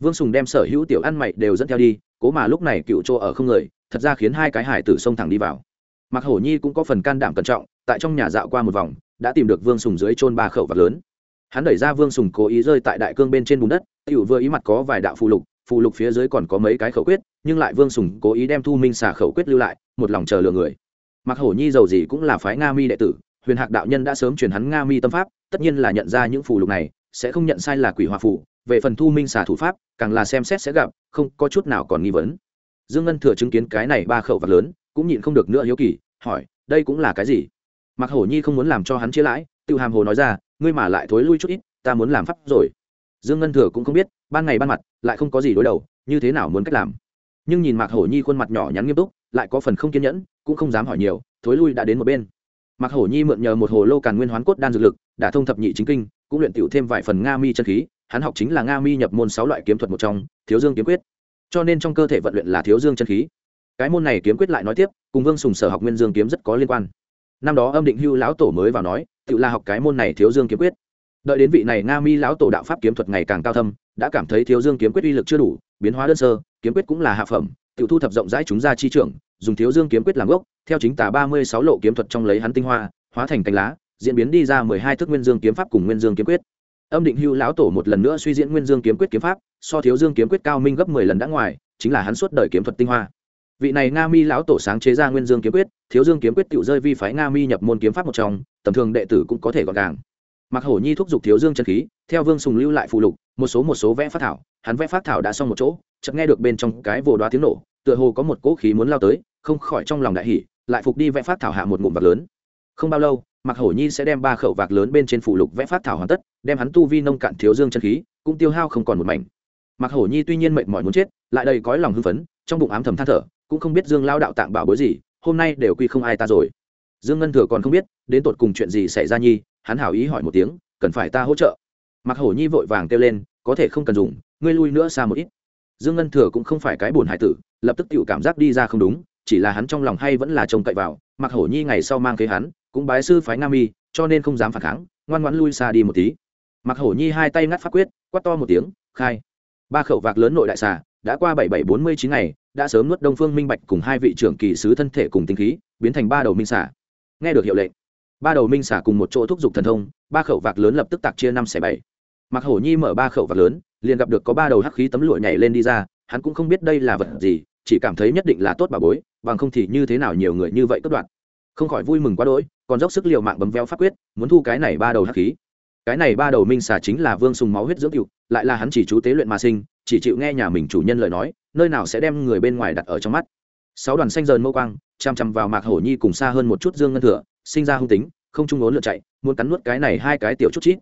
Vương sùng đem sở hữu tiểu ăn mày đều dẫn theo đi, cố mà lúc này cựu chỗ ở không người, thật ra khiến hai cái hải tử xông thẳng đi vào. Mặc hổ nhi cũng có phần can đảm cẩn trọng, tại trong nhà dạo qua một vòng, đã tìm được vương sùng dưới trôn ba khẩu vật lớn. Hắn đẩy ra vương sùng cố ý rơi tại đại cương bên trên bùn đất, tiểu vừa ý mặt có vài đạo phù lục Phụ lục phía dưới còn có mấy cái khẩu quyết, nhưng lại vương sùng cố ý đem thu minh xả khẩu quyết lưu lại, một lòng chờ lừa người. Mặc hổ nhi giàu gì cũng là phái nga mi đệ tử, huyền hạc đạo nhân đã sớm truyền hắn nga mi tâm pháp, tất nhiên là nhận ra những phù lục này, sẽ không nhận sai là quỷ hòa phù, về phần thu minh xả thủ pháp, càng là xem xét sẽ gặp, không có chút nào còn nghi vấn. Dương ngân thừa chứng kiến cái này ba khẩu vật lớn, cũng nhịn không được nữa hiếu kỳ, hỏi, đây cũng là cái gì? Mặc hổ nhi không muốn làm cho hắn chia lãi tự hàm hồ nói ra, ngươi mà lại thối lui chút ít, ta muốn làm pháp rồi. Dương ngân thừa cũng không biết ban ngày ban mặt, lại không có gì đối đầu, như thế nào muốn cách làm? Nhưng nhìn mạc hổ nhi khuôn mặt nhỏ nhắn nghiêm túc, lại có phần không kiên nhẫn, cũng không dám hỏi nhiều, thối lui đã đến một bên. Mạc hổ nhi mượn nhờ một hồ lô càn nguyên hoán cốt đan dược lực, đã thông thập nhị chính kinh, cũng luyện tiểu thêm vài phần nga mi chân khí, hắn học chính là nga mi nhập môn sáu loại kiếm thuật một trong, thiếu dương kiếm quyết. Cho nên trong cơ thể vận luyện là thiếu dương chân khí. Cái môn này kiếm quyết lại nói tiếp, cùng vương sùng sở học nguyên dương kiếm rất có liên quan. Năm đó âm định hưu lão tổ mới vào nói tự là học cái môn này thiếu dương kiếm quyết. Đợi đến vị này nga mi lão tổ đạo pháp kiếm thuật ngày càng cao thâm đã cảm thấy thiếu dương kiếm quyết uy lực chưa đủ, biến hóa đơn sơ, kiếm quyết cũng là hạ phẩm tự thu thập rộng rãi chúng ra chi trưởng, dùng thiếu dương kiếm quyết làm gốc, theo chính tà ba mươi sáu lộ kiếm thuật trong lấy hắn tinh hoa, hóa thành cánh lá, diễn biến đi ra mười hai thức nguyên dương kiếm pháp cùng nguyên dương kiếm quyết. Âm định hưu lão tổ một lần nữa suy diễn nguyên dương kiếm quyết kiếm pháp, so thiếu dương kiếm quyết cao minh gấp mười lần đã ngoài, chính là hắn suốt đời kiếm thuật tinh hoa. Vị này nga mi lão tổ sáng chế ra nguyên dương kiếm quyết, thiếu dương kiếm quyết tự rơi vi phái nga mi nhập môn kiếm pháp một trong, tầm thường đệ tử cũng có thể gọn gàng. Mặc hổ nhi thúc giục thiếu dương chân khí, theo vương sùng lưu lại phụ lục một số một số vẽ phát thảo, hắn vẽ phát thảo đã xong một chỗ, chợt nghe được bên trong cái vồ đoá tiếng nổ, tựa hồ có một cỗ khí muốn lao tới, không khỏi trong lòng đại hỉ, lại phục đi vẽ phát thảo hạ một ngụm vạc lớn. Không bao lâu mặc hổ nhi sẽ đem ba khẩu vạc lớn bên trên phụ lục vẽ phát thảo hoàn tất, đem hắn tu vi nông cạn thiếu dương chân khí, cũng tiêu hao không còn một mảnh. Mặc hổ nhi tuy nhiên mệt mỏi muốn chết, lại đầy cõi lòng hưng phấn, trong bụng ám thầm than thở, cũng không biết dương lao đạo tạng bảo bối gì, hôm nay đều quy không ai ta rồi. Dương ngân thừa còn không biết, đến tột cùng chuyện gì xảy ra nhi, hắn hảo ý hỏi một tiếng, cần phải ta hỗ trợ mặc hổ nhi vội vàng kêu lên, có thể không cần dùng, ngươi lui nữa xa một ít. Dương ngân thừa cũng không phải cái buồn hải tử, lập tức tự cảm giác đi ra không đúng, chỉ là hắn trong lòng hay vẫn là trông cậy vào mặc hổ nhi ngày sau mang kế hắn, cũng bái sư phái nam mi cho nên không dám phản kháng, ngoan ngoãn lui xa đi một tí. Mặc hổ nhi hai tay ngắt phát quyết, quát to một tiếng, khai. Ba khẩu vạc lớn nội đại xà, đã qua bảy bảy bốn mươi chín ngày, đã sớm nuốt đông phương minh bạch cùng hai vị trưởng kỳ sứ thân thể cùng tinh khí, biến thành ba đầu minh xả nghe được hiệu lệnh, ba đầu minh xả cùng một chỗ thúc giục thần thông, ba khẩu vạc lớn lập tức tạc chia năm xẻ bảy mặc hổ nhi mở ba khẩu vạc lớn, liền gặp được có ba đầu hắc khí tấm lụa nhảy lên đi ra, hắn cũng không biết đây là vật gì, chỉ cảm thấy nhất định là tốt bà bối, bằng không thì như thế nào nhiều người như vậy cất đoạn. Không khỏi vui mừng quá đỗi, còn dốc sức l i ề u mạng bấm veo pháp quyết, muốn thu cái này ba đầu hắc khí. Cái này ba đầu minh xà chính là vương sùng máu huyết dưỡng cựu, lại là hắn chỉ chú tế luyện mà sinh, chỉ chịu nghe nhà mình chủ nhân lời nói, nơi nào sẽ đem người bên ngoài đặt ở trong mắt. Sáu đoàn xanh dờn mâu quang chằm chằm vào mạc hổ nhi cùng xa hơn một chút dương ngân thừa, sinh ra hung tính, không trung ốn lượt chạy, muốn cắn nuốt cái này hai cái tiểu chút chít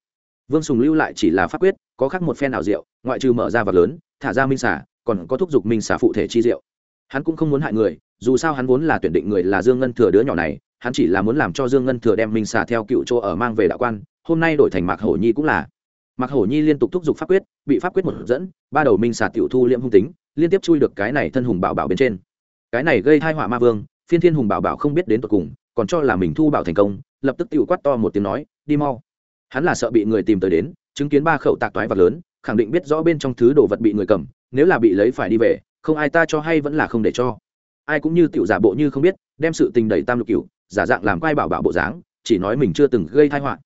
vương sùng lưu lại chỉ là pháp quyết, có khác một phen nào rượu ngoại trừ mở ra vật lớn, thả ra minh xả còn có thúc giục minh xả phụ thể chi rượu hắn cũng không muốn hại người, dù sao hắn vốn là tuyển định người là dương ngân thừa đứa nhỏ này, hắn chỉ là muốn làm cho dương ngân thừa đem minh xả theo cựu chỗ ở mang về đạo quan, hôm nay đổi thành mạc hổ nhi cũng là. Mạc hổ nhi liên tục thúc giục pháp quyết, bị pháp quyết một dẫn, ba đầu minh xả tiểu thu liễm hung tính, liên tiếp chui được cái này thân hùng bảo bảo bên trên. Cái này gây thai họa ma vương, phiên thiên hùng bảo bảo không biết đến tột cùng, còn cho là mình thu bảo thành công, lập tức tự quát to một tiếng nói, đi mau hắn là sợ bị người tìm tới đến, chứng kiến ba khẩu tạc toái vật lớn, khẳng định biết rõ bên trong thứ đồ vật bị người cầm, nếu là bị lấy phải đi về, không ai ta cho hay vẫn là không để cho. Ai cũng như tiểu giả bộ như không biết, đem sự tình đầy tam lục cửu, giả dạng làm quai bảo bảo bộ dáng, chỉ nói mình chưa từng gây tai họa.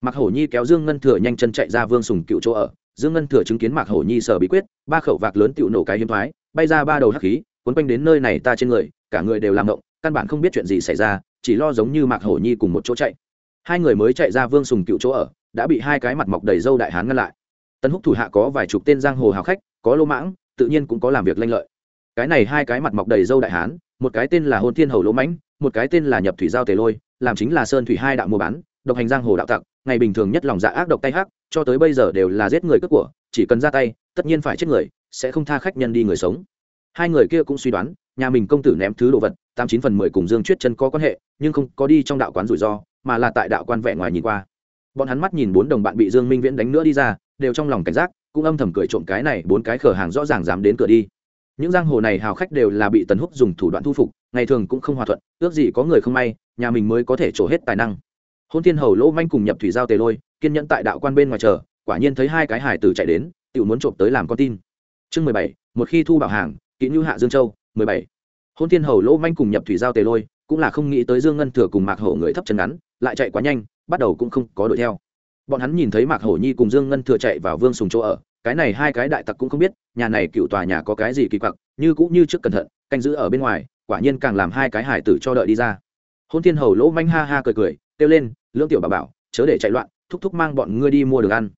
Mạc hổ nhi kéo dương ngân thừa nhanh chân chạy ra vương sùng cựu chỗ ở. Dương ngân thừa chứng kiến mạc hổ nhi sở bí quyết, ba khẩu vạc lớn tiểu nổ cái hiếm thoái, bay ra ba đầu hắc khí, cuốn quanh đến nơi này ta trên người, cả người đều làm động, căn bản không biết chuyện gì xảy ra, chỉ lo giống như mạc hổ nhi cùng một chỗ chạy hai người mới chạy ra vương sùng cựu chỗ ở, đã bị hai cái mặt mọc đầy dâu đại hán ngăn lại. Tân húc thủ hạ có vài chục tên giang hồ hào khách, có lô mãng, tự nhiên cũng có làm việc lanh lợi. Cái này hai cái mặt mọc đầy dâu đại hán, một cái tên là hôn thiên hầu lỗ mãnh một cái tên là nhập thủy giao tề lôi, làm chính là sơn thủy hai đạo mua bán, độc hành giang hồ đạo tặc, ngày bình thường nhất lòng dạ ác độc tay hắc, cho tới bây giờ đều là giết người cướp của, chỉ cần ra tay, tất nhiên phải chết người, sẽ không tha khách nhân đi người sống. Hai người kia cũng suy đoán, nhà mình công tử ném thứ đồ vật, tám chín phần mười cùng dương chuyết chân có quan hệ, nhưng không có đi trong đạo quán rủi ro mà là tại đạo quan vẻ ngoài nhìn qua. Bọn hắn mắt nhìn bốn đồng bạn bị dương minh viễn đánh nữa đi ra, đều trong lòng cảnh giác, cũng âm thầm cười trộm cái này bốn cái khở hàng rõ ràng dám đến cửa đi. Những giang hồ này hào khách đều là bị tần húc dùng thủ đoạn thu phục, ngày thường cũng không hòa thuận, ước gì có người không may, nhà mình mới có thể trổ hết tài năng. Hôn thiên hầu, lỗ manh cùng nhập thủy giao tề lôi, kiên nhẫn tại đạo quan bên ngoài chờ, quả nhiên thấy hai cái hải tử chạy đến tự muốn trộm tới làm con tin. Chương mười bảy, một khi thu bảo hàng kỹ như hạ dương châu, mười bảy. Hôn thiên hầu, lỗ manh cùng nhập thủy giao tề lôi cũng là không nghĩ tới dương ngân thừa cùng mạc hổ người thấp chân ngắn, lại chạy quá nhanh, bắt đầu cũng không có đuổi theo. Bọn hắn nhìn thấy mạc hổ nhi cùng dương ngân thừa chạy vào vương sùng chỗ ở, cái này hai cái đại tặc cũng không biết, nhà này cựu tòa nhà có cái gì kỳ quặc, như cũng như trước cẩn thận, canh giữ ở bên ngoài, quả nhiên càng làm hai cái hải tử cho đợi đi ra. Hôn thiên hầu lỗ manh ha ha cười cười, kêu lên, lưỡng tiểu bà bảo, chớ để chạy loạn, thúc thúc mang bọn ngươi đi mua được ăn.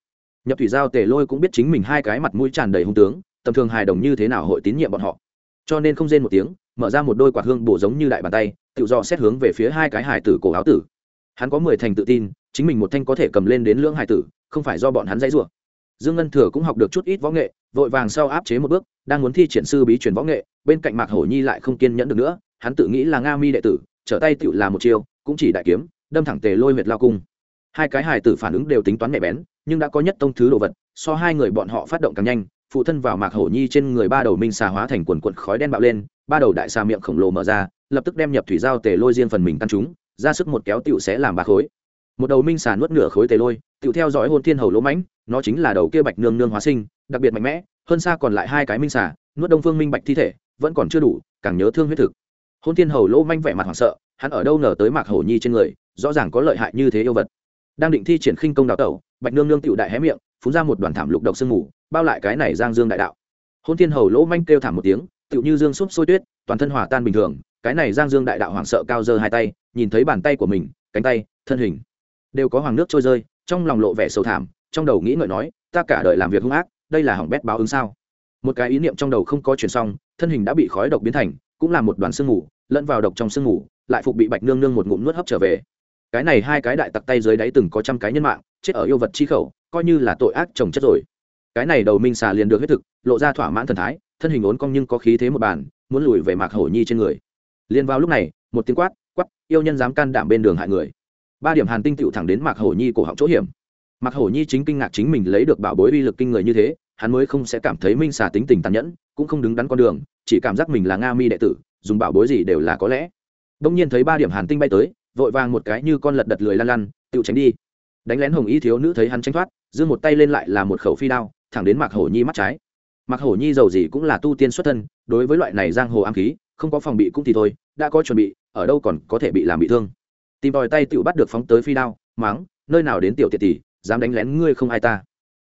Nhập thủy giao tề lôi cũng biết chính mình hai cái mặt mũi tràn đầy hung tướng, tầm thường hài đồng như thế nào hội tín nhiệm bọn họ. Cho nên không rên một tiếng mở ra một đôi quạt hương bổ giống như đại bàn tay, tự do xét hướng về phía hai cái hải tử cổ áo tử. Hắn có mười thành tự tin, chính mình một thanh có thể cầm lên đến lưỡng hải tử, không phải do bọn hắn dãy rủa. Dương ngân thừa cũng học được chút ít võ nghệ, vội vàng sau áp chế một bước, đang muốn thi triển sư bí truyền võ nghệ, bên cạnh mạc hổ nhi lại không kiên nhẫn được nữa, hắn tự nghĩ là nga mi đệ tử, trở tay tự là một chiêu, cũng chỉ đại kiếm, đâm thẳng tề lôi huyệt lao cung. Hai cái hài tử phản ứng đều tính toán nhạy bén, nhưng đã có nhất tông thứ đồ vật, so hai người bọn họ phát động càng nhanh, phụ thân vào mạc hổ nhi trên người ba đầu minh xà hóa thành quần quận khói đen bạo lên ba đầu đại xà miệng khổng lồ mở ra, lập tức đem nhập thủy giao tề lôi riêng phần mình căn chúng, ra sức một kéo tựu sẽ làm ba khối. Một đầu minh xà nuốt nửa khối tề lôi tựu theo dõi hôn thiên hầu lỗ mãnh, nó chính là đầu kia bạch nương nương hóa sinh, đặc biệt mạnh mẽ, hơn xa còn lại hai cái minh xà, nuốt đông phương minh bạch thi thể, vẫn còn chưa đủ, càng nhớ thương huyết thực. Hôn thiên hầu lỗ manh vẻ mặt hoảng sợ, hắn ở đâu ngờ tới mạc hổ nhi trên người, rõ ràng có lợi hại như thế yêu vật. Đang định thi triển khinh công đào tẩu, bạch nương nương tựu đại hé miệng, phun ra một đoàn thảm lục độc sương mù, bao lại cái này giang dương đại đạo. Hôn thiên hầu lỗ manh kêu thảm một tiếng tựu như dương xúc sôi tuyết toàn thân hòa tan bình thường cái này giang dương đại đạo hoảng sợ cao giơ hai tay nhìn thấy bàn tay của mình cánh tay thân hình đều có hoàng nước trôi rơi trong lòng lộ vẻ sầu thảm trong đầu nghĩ ngợi nói ta cả đời làm việc hung ác đây là hỏng bét báo ứng sao? Một cái ý niệm trong đầu không có chuyển xong thân hình đã bị khói độc biến thành cũng là một đoàn sương ngủ, lẫn vào độc trong sương ngủ, lại phục bị bạch nương nương một ngụm nuốt hấp trở về. Cái này hai cái đại tặc tay dưới đáy từng có trăm cái nhân mạng chết ở yêu vật chi khẩu coi như là tội ác trồng chất rồi. Cái này đầu minh xà liền được huyết thực lộ ra thỏa mãn thần thái thân hình ốn cong nhưng có khí thế một bàn, muốn lùi về mạc hổ nhi trên người. Liền vào lúc này, một tiếng quát quát, yêu nhân dám can đảm bên đường hại người. Ba điểm hàn tinh tựu thẳng đến mạc hổ nhi cổ họng chỗ hiểm. Mạc hổ nhi chính kinh ngạc chính mình lấy được bảo bối uy lực kinh người như thế, hắn mới không sẽ cảm thấy minh xà tính tình tàn nhẫn, cũng không đứng đắn con đường, chỉ cảm giác mình là nga mi đệ tử, dùng bảo bối gì đều là có lẽ. Đông nhiên thấy ba điểm hàn tinh bay tới, vội vàng một cái như con lật đật lười lăn lăn, tự tránh đi. Đánh lén hồng y thiếu nữ thấy hắn tranh thoát giương một tay lên lại là một khẩu phi đao, thẳng đến mạc hổ nhi mắt trái. Mặc hổ nhi giàu gì cũng là tu tiên xuất thân, đối với loại này giang hồ ám khí, không có phòng bị cũng thì thôi, đã có chuẩn bị, ở đâu còn có thể bị làm bị thương. Tìm tòi tay tựu bắt được phóng tới phi đao, mắng, nơi nào đến tiểu tiệt tỷ, dám đánh lén ngươi không ai ta.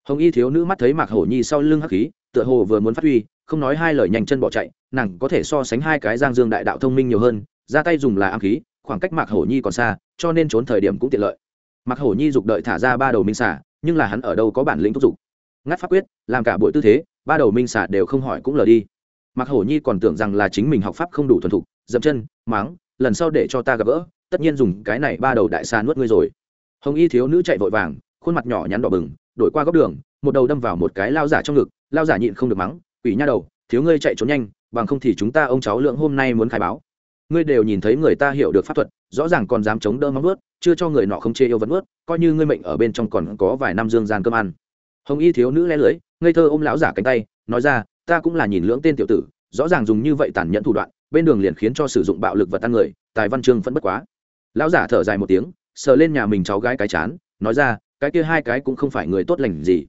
Hồng y thiếu nữ mắt thấy mạc hổ nhi sau lưng hắc khí, tựa hồ vừa muốn phát huy, không nói hai lời nhanh chân bỏ chạy, nàng có thể so sánh hai cái giang dương đại đạo thông minh nhiều hơn, ra tay dùng là ám khí, khoảng cách mạc hổ nhi còn xa, cho nên trốn thời điểm cũng tiện lợi. Mạc hổ nhi giục đợi thả ra ba đầu minh xả nhưng là hắn ở đâu có bản lĩnh thúc giục. Ngắt pháp quyết, làm cả buổi tư thế ba đầu minh xà đều không hỏi cũng lờ đi. Mặc hổ nhi còn tưởng rằng là chính mình học pháp không đủ thuần thục, dậm chân máng lần sau để cho ta gặp gỡ, tất nhiên dùng cái này ba đầu đại xà nuốt ngươi rồi. Hồng y thiếu nữ chạy vội vàng, khuôn mặt nhỏ nhắn đỏ bừng, đổi qua góc đường, một đầu đâm vào một cái lao giả trong ngực, lao giả nhịn không được mắng, quỷ nha đầu, thiếu ngươi chạy trốn nhanh, bằng không thì chúng ta ông cháu lượng hôm nay muốn khai báo. Ngươi đều nhìn thấy người ta hiểu được pháp thuật, rõ ràng còn dám chống đỡ móng ướt chưa cho người nọ không chê yêu vẫn ướt coi như ngươi mệnh ở bên trong còn có vài năm dương gian cơm ăn hồng y thiếu nữ lẽ lưới, ngây thơ ôm lão giả cánh tay, nói ra, ta cũng là nhìn lưỡng tên tiểu tử, rõ ràng dùng như vậy tàn nhẫn thủ đoạn, bên đường liền khiến cho sử dụng bạo lực vật tăng người, tài văn chương vẫn bất quá. Lão giả thở dài một tiếng, sờ lên nhà mình cháu gái cái chán, nói ra, cái kia hai cái cũng không phải người tốt lành gì.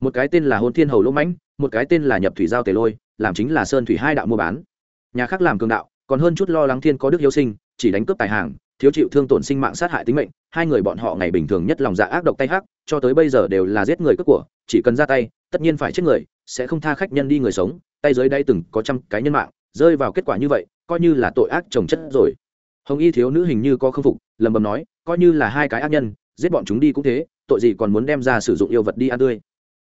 Một cái tên là hôn thiên hầu lỗ mãnh, một cái tên là nhập thủy giao tề lôi, làm chính là sơn thủy hai đạo mua bán. Nhà khác làm cường đạo, còn hơn chút lo lắng thiên có đức yêu sinh, chỉ đánh cướp tài hàng thiếu chịu thương tổn sinh mạng sát hại tính mệnh, hai người bọn họ ngày bình thường nhất lòng dạ ác độc tay hắc, cho tới bây giờ đều là giết người cướp của, chỉ cần ra tay, tất nhiên phải chết người, sẽ không tha khách nhân đi người sống, tay dưới đây từng có trăm cái nhân mạng, rơi vào kết quả như vậy, coi như là tội ác trồng chất rồi. Hồng y thiếu nữ hình như có khâm phục lầm bầm nói, coi như là hai cái ác nhân, giết bọn chúng đi cũng thế, tội gì còn muốn đem ra sử dụng yêu vật đi ăn tươi.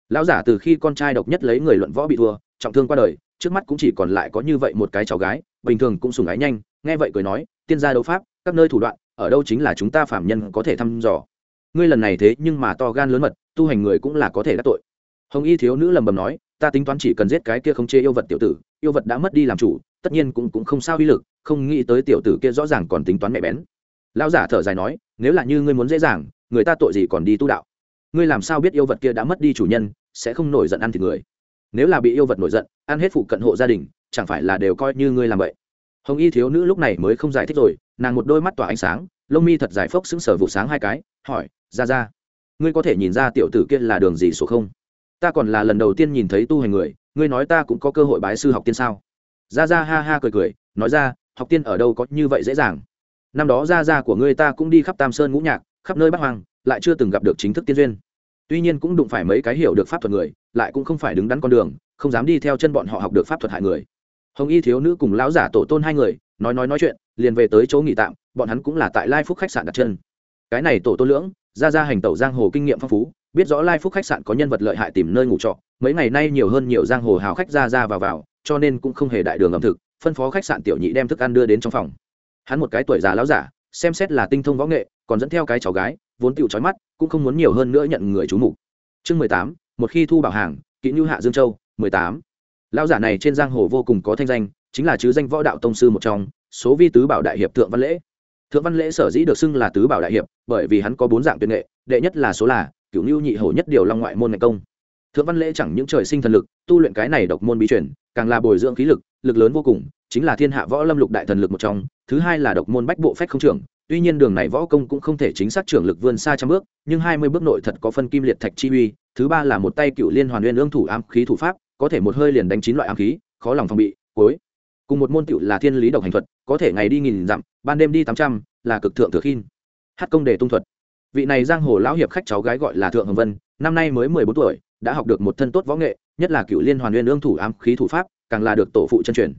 Lão giả từ khi con trai độc nhất lấy người luận võ bị thua, trọng thương qua đời, trước mắt cũng chỉ còn lại có như vậy một cái cháu gái, bình thường cũng sùng ái nhanh nghe vậy cười nói, tiên gia đấu pháp, các nơi thủ đoạn, ở đâu chính là chúng ta phạm nhân có thể thăm dò. Ngươi lần này thế nhưng mà to gan lớn mật, tu hành người cũng là có thể đắc tội. Hồng y thiếu nữ lầm bầm nói, ta tính toán chỉ cần giết cái kia không chê yêu vật tiểu tử, yêu vật đã mất đi làm chủ, tất nhiên cũng cũng không sao uy lực, không nghĩ tới tiểu tử kia rõ ràng còn tính toán mẹ bén. Lão giả thở dài nói, nếu là như ngươi muốn dễ dàng, người ta tội gì còn đi tu đạo. Ngươi làm sao biết yêu vật kia đã mất đi chủ nhân, sẽ không nổi giận ăn thịt người? Nếu là bị yêu vật nổi giận, ăn hết phụ cận hộ gia đình, chẳng phải là đều coi như ngươi làm vậy? Hồng y thiếu nữ lúc này mới không giải thích rồi, nàng một đôi mắt tỏa ánh sáng, lông mi thật dài phốc xứng sở vụ sáng hai cái, hỏi, ra ra, ngươi có thể nhìn ra tiểu tử kia là đường gì số không? Ta còn là lần đầu tiên nhìn thấy tu hành người, ngươi nói ta cũng có cơ hội bái sư học tiên sao? Ra ra ha ha cười cười, nói ra, học tiên ở đâu có như vậy dễ dàng. Năm đó ra ra của ngươi ta cũng đi khắp tam sơn ngũ nhạc, khắp nơi bắc hoàng lại chưa từng gặp được chính thức tiên duyên. Tuy nhiên cũng đụng phải mấy cái hiểu được pháp thuật người, lại cũng không phải đứng đắn con đường, không dám đi theo chân bọn họ học được pháp thuật hại người hồng y thiếu nữ cùng lão giả tổ tôn hai người, nói nói nói chuyện, liền về tới chỗ nghỉ tạm, bọn hắn cũng là tại lai phúc khách sạn đặt chân. Cái này tổ tôn lưỡng, ra ra hành tẩu giang hồ kinh nghiệm phong phú, biết rõ lai phúc khách sạn có nhân vật lợi hại tìm nơi ngủ trọ, mấy ngày nay nhiều hơn nhiều giang hồ hào khách ra ra vào vào, cho nên cũng không hề đại đường ẩm thực, phân phó khách sạn tiểu nhị đem thức ăn đưa đến trong phòng. Hắn một cái tuổi già láo giả, xem xét là tinh thông võ nghệ, còn dẫn theo cái cháu gái, vốn tựu trói mắt, cũng không muốn nhiều hơn nữa nhận người chú mục. Chương mười tám, một khi thu bảo hàng kỹ như hạ dương châu, mười tám lão giả này trên giang hồ vô cùng có thanh danh, chính là chứ danh võ đạo tông sư một trong, số vi tứ bảo đại hiệp thượng văn lễ. Thượng văn lễ sở dĩ được xưng là tứ bảo đại hiệp, bởi vì hắn có bốn dạng tuyệt nghệ, đệ nhất là số là cựu lưu nhị hổ nhất điều long ngoại môn ngày công. Thượng văn lễ chẳng những trời sinh thần lực, tu luyện cái này độc môn bí truyền, càng là bồi dưỡng khí lực lực lớn vô cùng, chính là thiên hạ võ lâm lục đại thần lực một trong, thứ hai là độc môn bách bộ phách không trưởng, tuy nhiên đường này võ công cũng không thể chính xác trưởng lực vươn xa trăm bước, nhưng hai mươi bước nội thật có phân kim liệt thạch chi uy, thứ ba là một tay cựu liên hoàn nguyên ương thủ ám khí thủ pháp có thể một hơi liền đánh chín loại ám khí, khó lòng phòng bị, cuối. Cùng một môn tựu là thiên lý độc hành thuật, có thể ngày đi nghìn dặm, ban đêm đi tám trăm, là cực thượng thừa khiên hát công đề tung thuật. Vị này giang hồ lão hiệp khách cháu gái gọi là thượng hồng vân, năm nay mới mười bốn tuổi, đã học được một thân tốt võ nghệ, nhất là cựu liên hoàn nguyên ương thủ ám khí thủ pháp, càng là được tổ phụ chân truyền.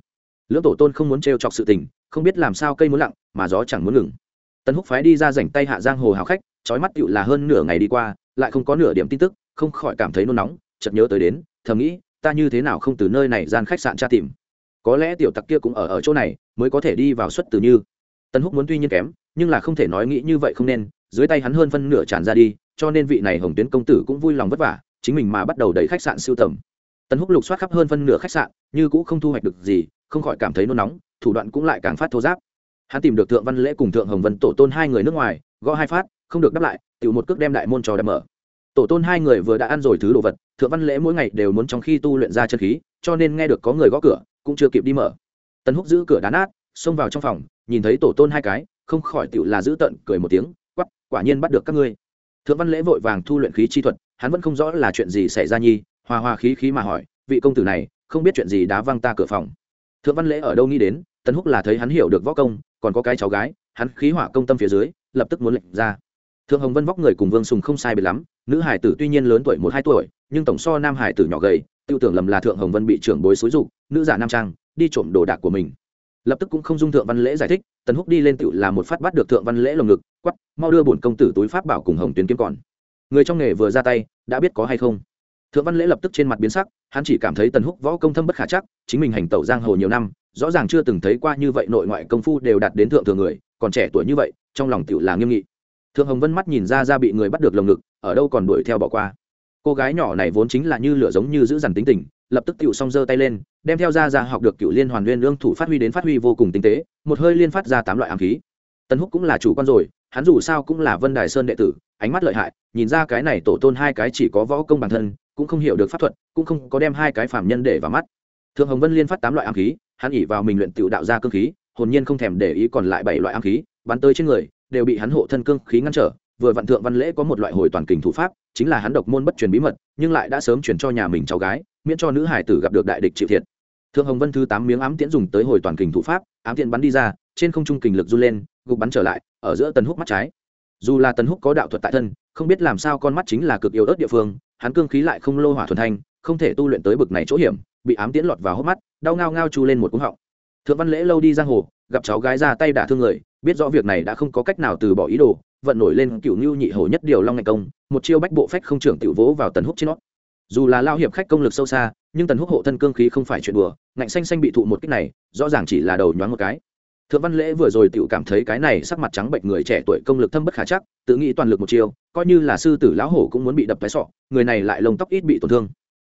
Lưỡng tổ tôn không muốn trêu chọc sự tình, không biết làm sao cây muốn lặng, mà gió chẳng muốn ngừng. Tân húc phái đi ra rảnh tay hạ giang hồ hào khách, trói mắt tựu là hơn nửa ngày đi qua, lại không có nửa điểm tin tức, không khỏi cảm thấy nôn nóng, chợt nhớ tới đến, thầm nghĩ ta như thế nào không từ nơi này gian khách sạn tra tìm? Có lẽ tiểu tặc kia cũng ở ở chỗ này, mới có thể đi vào xuất từ như. Tân húc muốn tuy nhiên kém, nhưng là không thể nói nghĩ như vậy không nên, dưới tay hắn hơn phân nửa tràn ra đi, cho nên vị này hồng tuyến công tử cũng vui lòng vất vả, chính mình mà bắt đầu đẩy khách sạn siêu tầm. Tân húc lục soát khắp hơn phân nửa khách sạn, như cũng không thu hoạch được gì, không khỏi cảm thấy nôn nóng, thủ đoạn cũng lại càng phát thô giáp hắn tìm được thượng văn lễ cùng thượng hồng vân tổ tôn hai người nước ngoài, gõ hai phát, không được đáp lại tự một cước đem đại môn trò đập mở. Tổ tôn hai người vừa đã ăn rồi thứ đồ vật thượng văn lễ mỗi ngày đều muốn trong khi tu luyện ra chân khí, cho nên nghe được có người gõ cửa, cũng chưa kịp đi mở. Tần húc giữ cửa đá nát, xông vào trong phòng, nhìn thấy tổ tôn hai cái, không khỏi tựu là giữ tận, cười một tiếng quắp quả nhiên bắt được các ngươi. Thượng văn lễ vội vàng thu luyện khí chi thuật, hắn vẫn không rõ là chuyện gì xảy ra nhi, hòa hòa khí khí mà hỏi, vị công tử này, không biết chuyện gì đá văng ta cửa phòng. Thượng văn lễ ở đâu nghĩ đến, tần húc là thấy hắn hiểu được võ công, còn có cái cháu gái, hắn khí hỏa công tâm phía dưới, lập tức muốn lệnh ra. Thượng hồng vân vóc người cùng vương sùng không sai biệt lắm nữ hải tử tuy nhiên lớn tuổi một hai tuổi, nhưng tổng so nam hải tử nhỏ gầy tiêu tưởng lầm là thượng hồng vân bị trưởng bối xúi dục, nữ giả nam trang, đi trộm đồ đạc của mình. Lập tức cũng không dung thượng văn lễ giải thích, tần húc đi lên tựu là một phát bắt được thượng văn lễ lồng ngực quắp mau đưa bổn công tử túi pháp bảo cùng hồng tuyến kiếm còn. Người trong nghề vừa ra tay, đã biết có hay không. Thượng văn lễ lập tức trên mặt biến sắc, hắn chỉ cảm thấy tần húc võ công thâm bất khả chắc, chính mình hành tẩu giang hồ nhiều năm, rõ ràng chưa từng thấy qua như vậy nội ngoại công phu đều đạt đến thượng thừa người, còn trẻ tuổi như vậy, trong lòng tựu là nghiêm nghị thượng hồng vân mắt nhìn ra ra bị người bắt được lồng ngực, ở đâu còn đuổi theo bỏ qua. Cô gái nhỏ này vốn chính là như lửa giống như giữ dằn tính tình, lập tức cựu xong giơ tay lên, đem theo ra ra học được cựu liên hoàn nguyên lương thủ phát huy đến phát huy vô cùng tinh tế, một hơi liên phát ra tám loại ám khí. Tần húc cũng là chủ quan rồi, hắn dù sao cũng là vân đài sơn đệ tử, ánh mắt lợi hại, nhìn ra cái này tổ tôn hai cái chỉ có võ công bản thân, cũng không hiểu được pháp thuật, cũng không có đem hai cái phạm nhân để vào mắt. Thượng hồng vân liên phát tám loại ám khí, hắn ỉ vào mình luyện tự đạo ra cương khí, hồn nhiên không thèm để ý còn lại bảy loại ám khí, bắn tới trên người đều bị hắn hộ thân cương khí ngăn trở, vừa vạn thượng văn lễ có một loại hồi toàn kình thủ pháp, chính là hắn độc môn bất truyền bí mật, nhưng lại đã sớm chuyển cho nhà mình cháu gái, miễn cho nữ hải tử gặp được đại địch chịu thiệt. Thượng hồng vân thứ tám miếng ám tiễn dùng tới hồi toàn kình thủ pháp, ám tiễn bắn đi ra, trên không trung kình lực run lên, gục bắn trở lại, ở giữa tần húc mắt trái. Dù là tần húc có đạo thuật tại thân, không biết làm sao con mắt chính là cực yếu ớt địa phương, hắn cương khí lại không lô hỏa thuần thanh, không thể tu luyện tới bực này chỗ hiểm, bị ám tiễn lọt vào hốc mắt, đau ngao ngao chu lên một cúng họng. Thượng văn lễ lâu đi giang hồ, gặp cháu gái ra tay đả thương người biết rõ việc này đã không có cách nào từ bỏ ý đồ, vận nổi lên cựu ngưu nhị hổ nhất điều long ngạch công, một chiêu bách bộ phách không trưởng tiểu vỗ vào tần húc trên nót dù là lao hiệp khách công lực sâu xa, nhưng tần húc hộ thân cương khí không phải chuyện đùa, ngạnh xanh xanh bị thụ một cách này, rõ ràng chỉ là đầu nhoáng một cái. Thượng văn lễ vừa rồi tiểu cảm thấy cái này sắc mặt trắng bệnh người trẻ tuổi công lực thâm bất khả chắc, tự nghĩ toàn lực một chiêu, coi như là sư tử lão hổ cũng muốn bị đập cái sọ, người này lại lông tóc ít bị tổn thương.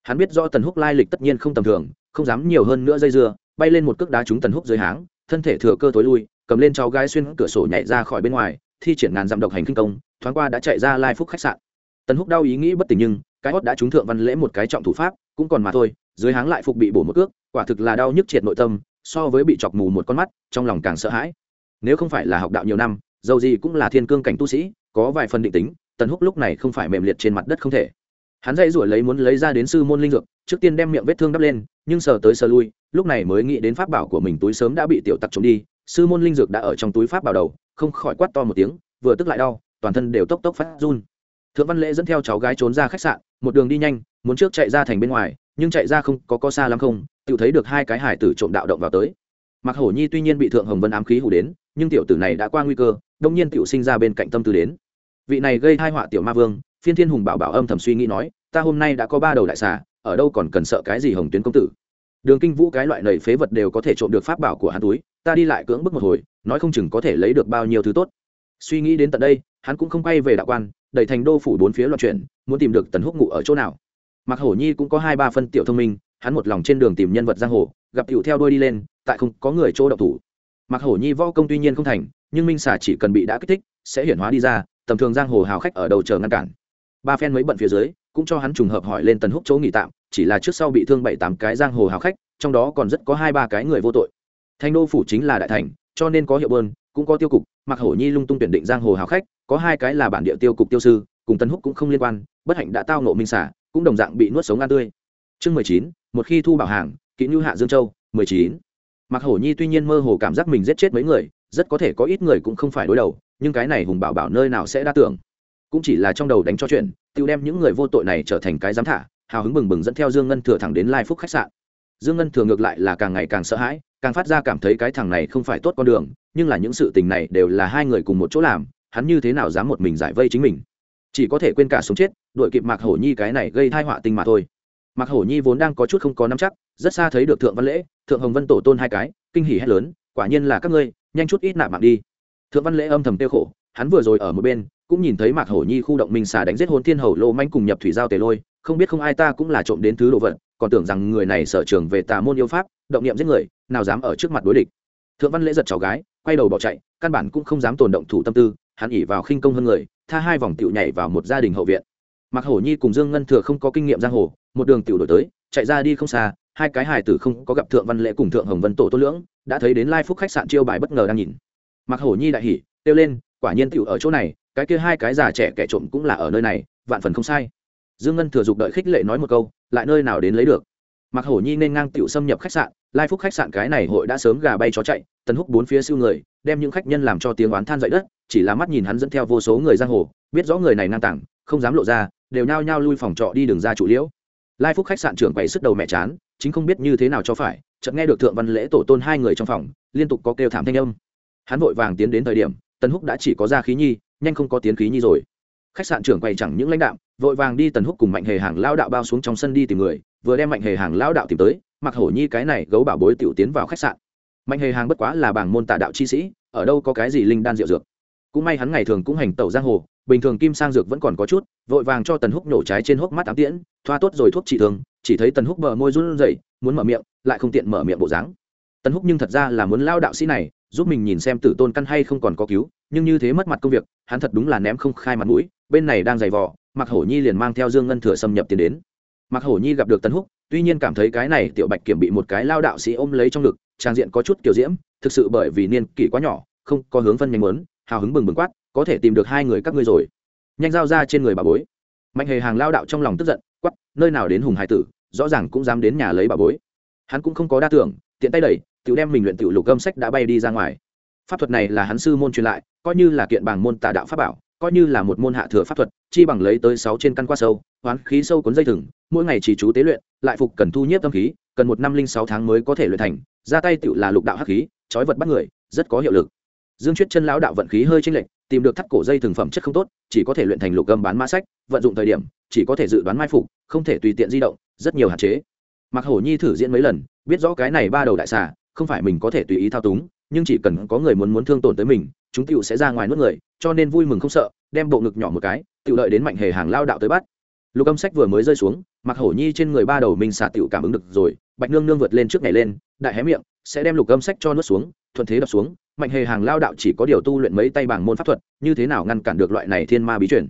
Hắn biết do tần húc lai lịch tất nhiên không tầm thường, không dám nhiều hơn nữa dây dưa, bay lên một cước đá trúng tần húc dưới háng, thân thể thừa cơ tối lui cầm lên cháu gái xuyên cửa sổ nhảy ra khỏi bên ngoài, thi triển ngàn dặm độc hành kinh công, thoáng qua đã chạy ra lai phúc khách sạn. Tần húc đau ý nghĩ bất tỉnh nhưng, cái hót đã trúng thượng văn lễ một cái trọng thủ pháp, cũng còn mà thôi, dưới háng lại phục bị bổ một cước, quả thực là đau nhức triệt nội tâm, so với bị chọc mù một con mắt, trong lòng càng sợ hãi. Nếu không phải là học đạo nhiều năm, dầu gì cũng là thiên cương cảnh tu sĩ, có vài phần định tính, tần húc lúc này không phải mềm liệt trên mặt đất không thể. Hắn dãy ruổi lấy muốn lấy ra đến sư môn linh dược, trước tiên đem miệng vết thương đắp lên, nhưng sờ tới sờ lui, lúc này mới nghĩ đến pháp bảo của mình túi sớm đã bị tiểu tặc trộm đi sư môn linh dược đã ở trong túi pháp bảo đầu, không khỏi quát to một tiếng, vừa tức lại đau, toàn thân đều tốc tốc phát run. Thượng văn lễ dẫn theo cháu gái trốn ra khách sạn, một đường đi nhanh, muốn trước chạy ra thành bên ngoài, nhưng chạy ra không có có xa lắm không tự thấy được hai cái hải tử trộm đạo động vào tới. Mặc hổ nhi tuy nhiên bị thượng hồng vân ám khí hủ đến, nhưng tiểu tử này đã qua nguy cơ, đông nhiên tiểu sinh ra bên cạnh tâm tư đến. Vị này gây hai họa tiểu ma vương, phiên thiên hùng bảo bảo âm thầm suy nghĩ nói, ta hôm nay đã có ba đầu đại xà, ở đâu còn cần sợ cái gì hồng tuyến công tử? Đường kinh vũ cái loại nầy phế vật đều có thể trộm được pháp bảo của hắn túi ta đi lại cưỡng bức một hồi, nói không chừng có thể lấy được bao nhiêu thứ tốt. Suy nghĩ đến tận đây, hắn cũng không quay về đạo quan, đẩy thành đô phủ bốn phía loạn chuyển, muốn tìm được tần húc ngụ ở chỗ nào. Mặc hổ nhi cũng có hai ba phân tiểu thông minh, hắn một lòng trên đường tìm nhân vật giang hồ, gặp cựu theo đôi đi lên, tại không có người chỗ đậu thủ. Mặc hổ nhi võ công tuy nhiên không thành, nhưng minh xả chỉ cần bị đã kích thích, sẽ hiển hóa đi ra, tầm thường giang hồ hào khách ở đầu chờ ngăn cản. Ba phen mấy bận phía dưới, cũng cho hắn trùng hợp hỏi lên tần húc chỗ nghỉ tạm, chỉ là trước sau bị thương bảy tám cái giang hồ hào khách, trong đó còn rất có hai ba cái người vô tội thành đô phủ chính là đại thành, cho nên có hiệu bơn, cũng có tiêu cục mặc hổ nhi lung tung tuyển định giang hồ hào khách, có hai cái là bản địa tiêu cục tiêu sư, cùng tần húc cũng không liên quan, bất hạnh đã tao nộ minh xả cũng đồng dạng bị nuốt sống ăn tươi. Chương mười chín, một khi thu bảo hàng kỹ như hạ dương châu, mười chín. Mặc hổ nhi tuy nhiên mơ hồ cảm giác mình giết chết mấy người, rất có thể có ít người cũng không phải đối đầu, nhưng cái này hùng bảo bảo nơi nào sẽ đa tưởng. Cũng chỉ là trong đầu đánh cho chuyện tự đem những người vô tội này trở thành cái giám thả, hào hứng bừng bừng dẫn theo dương ngân thừa thẳng đến lai phúc khách sạn. Dương ngân thừa ngược lại là càng ngày càng sợ hãi càng phát ra cảm thấy cái thằng này không phải tốt con đường, nhưng là những sự tình này đều là hai người cùng một chỗ làm, hắn như thế nào dám một mình giải vây chính mình? Chỉ có thể quên cả sống chết đội kịp mạc hổ nhi cái này gây thai họa tinh mà thôi. Mạc hổ nhi vốn đang có chút không có nắm chắc, rất xa thấy được thượng văn lễ, thượng hồng vân tổ tôn hai cái, kinh hỉ hét lớn, quả nhiên là các ngươi, nhanh chút ít nạp mạng đi. Thượng văn lễ âm thầm tiêu khổ, hắn vừa rồi ở một bên, cũng nhìn thấy mạc hổ nhi khu động minh xà đánh giết hồn thiên hầu lô manh cùng nhập thủy giao tề lôi, không biết không ai ta cũng là trộm đến thứ đồ vật, còn tưởng rằng người này sở trường về tà môn yêu pháp, động niệm giết người nào dám ở trước mặt đối địch. Thượng văn lễ giật cháu gái, quay đầu bỏ chạy, căn bản cũng không dám tồn động thủ tâm tư, hắn ỉ vào khinh công hơn người, tha hai vòng tiểu nhảy vào một gia đình hậu viện. Mặc hổ nhi cùng dương ngân thừa không có kinh nghiệm giang hồ, một đường tiểu đổi tới, chạy ra đi không xa, hai cái hài tử không có gặp thượng văn lễ cùng thượng hồng vân tổ tô lưỡng, đã thấy đến lai phúc khách sạn chiêu bài bất ngờ đang nhìn. Mặc hổ nhi đại hỉ, kêu lên, quả nhiên tiểu ở chỗ này, cái kia hai cái già trẻ kẻ trộm cũng là ở nơi này, vạn phần không sai. Dương ngân thừa dục đợi khích lệ nói một câu, lại nơi nào đến lấy được? Mặc hổ nhi nên ngang tiểu xâm nhập khách sạn, lai phúc khách sạn cái này hội đã sớm gà bay chó chạy, tần húc bốn phía siêu người, đem những khách nhân làm cho tiếng oán than dậy đất, chỉ là mắt nhìn hắn dẫn theo vô số người giang hồ, biết rõ người này ngang tảng, không dám lộ ra, đều nhao nhao lui phòng trọ đi đường ra trụ liễu. Lai phúc khách sạn trưởng quầy sức đầu mẹ chán, chính không biết như thế nào cho phải, chợt nghe được thượng văn lễ tổ tôn hai người trong phòng, liên tục có kêu thảm thanh âm. Hắn vội vàng tiến đến thời điểm, tần húc đã chỉ có ra khí nhi, nhanh không có tiến khí nhi rồi. Khách sạn trưởng quầy chẳng những lãnh đạo vội vàng đi tần húc cùng mạnh hề hàng lao đạo bao xuống trong sân đi tìm người vừa đem mạnh hề hàng lao đạo tìm tới mặc hổ nhi cái này gấu bảo bối tiểu tiến vào khách sạn. Mạnh hề hàng bất quá là bảng môn tà đạo chi sĩ, ở đâu có cái gì linh đan rượu dược. Cũng may hắn ngày thường cũng hành tẩu giang hồ, bình thường kim sang dược vẫn còn có chút, vội vàng cho tần húc nổ trái trên hốc mắt ám tiễn, thoa tốt rồi thuốc trị thương, chỉ thấy tần húc bờ môi run rẩy, muốn mở miệng, lại không tiện mở miệng bộ dáng. Tần húc nhưng thật ra là muốn lao đạo sĩ này, giúp mình nhìn xem tử tôn căn hay không còn có cứu, nhưng như thế mất mặt công việc, hắn thật đúng là ném không khai mặt mũi, bên này đang giày vò mặc hổ nhi liền mang theo dương ngân thừa xâm nhập tiến đến mặc hổ nhi gặp được tần húc tuy nhiên cảm thấy cái này tiểu bạch kiểm bị một cái lao đạo sĩ ôm lấy trong ngực trang diện có chút kiểu diễm thực sự bởi vì niên kỷ quá nhỏ không có hướng phân nhanh muốn hào hứng bừng bừng quát có thể tìm được hai người các ngươi rồi. Nhanh giao ra trên người bà bối. Mạnh hề hàng lao đạo trong lòng tức giận quát, nơi nào đến hùng hải tử rõ ràng cũng dám đến nhà lấy bà bối. Hắn cũng không có đa tưởng tiện tay đẩy tự đem mình luyện tự lục âm sách đã bay đi ra ngoài. Pháp thuật này là hắn sư môn truyền lại coi như là kiện bảng môn tà đạo pháp bảo coi như là một môn hạ thừa pháp thuật, chi bằng lấy tới sáu trên căn qua sâu, hoán khí sâu cuốn dây thừng, mỗi ngày chỉ chú tế luyện, lại phục cần thu nhiếp tâm khí, cần một năm linh sáu tháng mới có thể luyện thành, ra tay tựu là lục đạo hắc khí, trói vật bắt người, rất có hiệu lực. Dương chuyết chân lão đạo vận khí hơi chênh lệch, tìm được thắt cổ dây thường phẩm chất không tốt, chỉ có thể luyện thành lục âm bán mã sách, vận dụng thời điểm, chỉ có thể dự đoán mai phục, không thể tùy tiện di động, rất nhiều hạn chế. Mặc hổ nhi thử diễn mấy lần, biết rõ cái này ba đầu đại xà, không phải mình có thể tùy ý thao túng nhưng chỉ cần có người muốn muốn thương tổn tới mình, chúng tựu sẽ ra ngoài nuốt người, cho nên vui mừng không sợ, đem bộ ngực nhỏ một cái tựu đợi đến mạnh hề hàng lao đạo tới bắt. Lục âm sách vừa mới rơi xuống mặc hổ nhi trên người ba đầu mình xả tựu cảm ứng được rồi, bạch nương nương vượt lên trước ngày lên, đại hé miệng, sẽ đem lục âm sách cho nuốt xuống, thuận thế đập xuống, mạnh hề hàng lao đạo chỉ có điều tu luyện mấy tay bảng môn pháp thuật, như thế nào ngăn cản được loại này thiên ma bí chuyển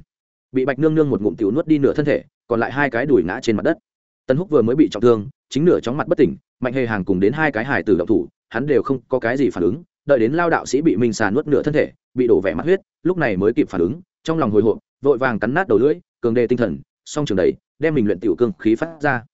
bị bạch nương nương một ngụm tiểu nuốt đi nửa thân thể, còn lại hai cái đùi ngã trên mặt đất. Tân húc vừa mới bị trọng thương, chính nửa chóng mặt bất tỉnh, mạnh hề hàng cùng đến hai cái hải tử động thủ hắn đều không có cái gì phản ứng, đợi đến lao đạo sĩ bị minh xà nuốt nửa thân thể, bị đổ vẻ mặt huyết, lúc này mới kịp phản ứng, trong lòng hồi hộp, vội vàng cắn nát đầu lưỡi, cường đề tinh thần, song trường đầy đem mình luyện tiểu cương khí phát ra.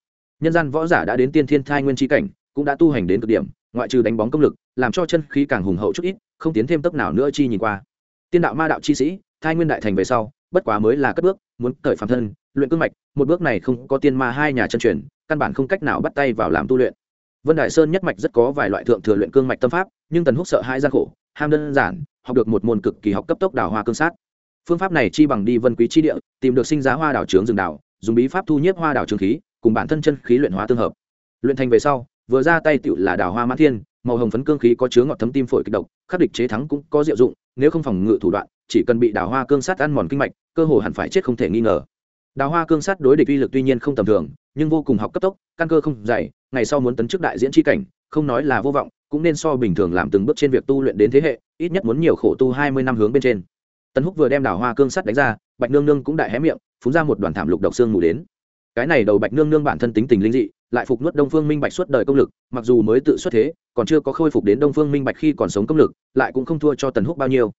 Nhân gian võ giả đã đến tiên thiên thai nguyên tri cảnh, cũng đã tu hành đến cực điểm, ngoại trừ đánh bóng công lực, làm cho chân khí càng hùng hậu chút ít, không tiến thêm tốc nào nữa chi nhìn qua. Tiên đạo ma đạo chi sĩ, thai nguyên đại thành về sau, bất quá mới là cất bước, muốn cởi phạm thân, luyện cương mạch, một bước này không có tiên ma hai nhà chân truyền, căn bản không cách nào bắt tay vào làm tu luyện vân đại sơn nhất mạch rất có vài loại thượng thừa luyện cương mạch tâm pháp, nhưng tần húc sợ hai gian khổ, ham đơn giản, học được một môn cực kỳ học cấp tốc đào hoa cương sát. Phương pháp này chi bằng đi vân quý chi địa, tìm được sinh giá hoa đảo trướng rừng đảo, dùng bí pháp thu nhiếp hoa đảo trường khí, cùng bản thân chân khí luyện hóa tương hợp. Luyện thành về sau, vừa ra tay tựu là đào hoa mã thiên, màu hồng phấn cương khí có chứa ngọt thấm tim phổi kịch độc, khắc địch chế thắng cũng có diệu dụng, nếu không phòng ngự thủ đoạn, chỉ cần bị đào hoa cương sát ăn mòn kinh mạch, cơ hồ hẳn phải chết không thể nghi ngờ. Đào hoa cương sát đối địch uy lực tuy nhiên không tầm thường nhưng vô cùng học cấp tốc, căn cơ không dày, ngày sau muốn tấn chức đại diễn tri cảnh, không nói là vô vọng, cũng nên so bình thường làm từng bước trên việc tu luyện đến thế hệ, ít nhất muốn nhiều khổ tu hai mươi năm hướng bên trên. Tần húc vừa đem đào hoa cương sắt đánh ra, bạch nương nương cũng đại hé miệng phúng ra một đoàn thảm lục độc xương mù đến. Cái này đầu bạch nương nương bản thân tính tình linh dị, lại phục nuốt đông phương minh bạch suốt đời công lực, mặc dù mới tự xuất thế, còn chưa có khôi phục đến đông phương minh bạch khi còn sống công lực, lại cũng không thua cho tần húc bao nhiêu.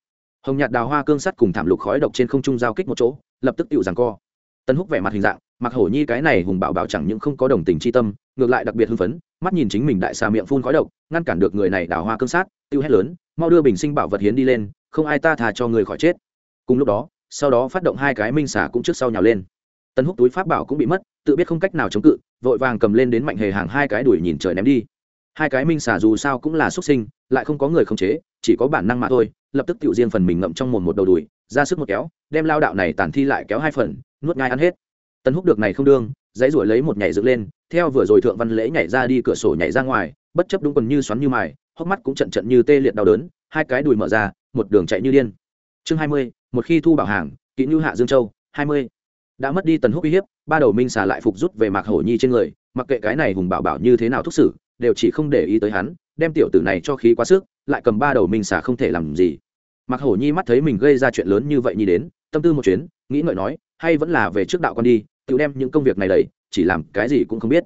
Hồng nhạt đào hoa cương sắt cùng thảm lục khói độc trên không trung giao kích một chỗ, lập tức tự giằng co. Tần húc vẻ mặt hình dạng mặc hổ nhi cái này hùng bảo bảo chẳng những không có đồng tình chi tâm, ngược lại đặc biệt hưng phấn, mắt nhìn chính mình đại xà miệng phun khói độc, ngăn cản được người này đào hoa cương sát, tiêu hét lớn, mau đưa bình sinh bảo vật hiến đi lên, không ai ta thà cho người khỏi chết. Cùng lúc đó, sau đó phát động hai cái minh xả cũng trước sau nhào lên. Tân húc túi pháp bảo cũng bị mất, tự biết không cách nào chống cự, vội vàng cầm lên đến mạnh hề hàng hai cái đuổi nhìn trời ném đi. Hai cái minh xả dù sao cũng là xuất sinh, lại không có người khống chế, chỉ có bản năng mà thôi, lập tức tự riêng phần mình ngậm trong mồm một đầu đùi, ra sức một kéo, đem lao đạo này tàn thi lại kéo hai phần, nuốt ngai ăn hết tần húc được này không đương, dãy ruổi lấy một nhảy dựng lên, theo vừa rồi thượng văn lễ nhảy ra đi cửa sổ nhảy ra ngoài, bất chấp đúng quần như xoắn như mài, hốc mắt cũng trận trận như tê liệt đau đớn, hai cái đùi mở ra, một đường chạy như điên. Chương hai mươi, một khi thu bảo hàng kỹ như hạ dương châu, hai mươi. Đã mất đi tần húc uy hiếp, ba đầu minh xà lại phục rút về mạc hổ nhi trên người, mặc kệ cái này hùng bảo bảo như thế nào thúc xử, đều chỉ không để ý tới hắn, đem tiểu tử này cho khí quá sức, lại cầm ba đầu minh xà không thể làm gì. Mạc hổ nhi mắt thấy mình gây ra chuyện lớn như vậy nhi đến, tâm tư một chuyến, nghĩ ngợi nói, hay vẫn là về trước đạo con đi tự đem những công việc này đầy chỉ làm cái gì cũng không biết.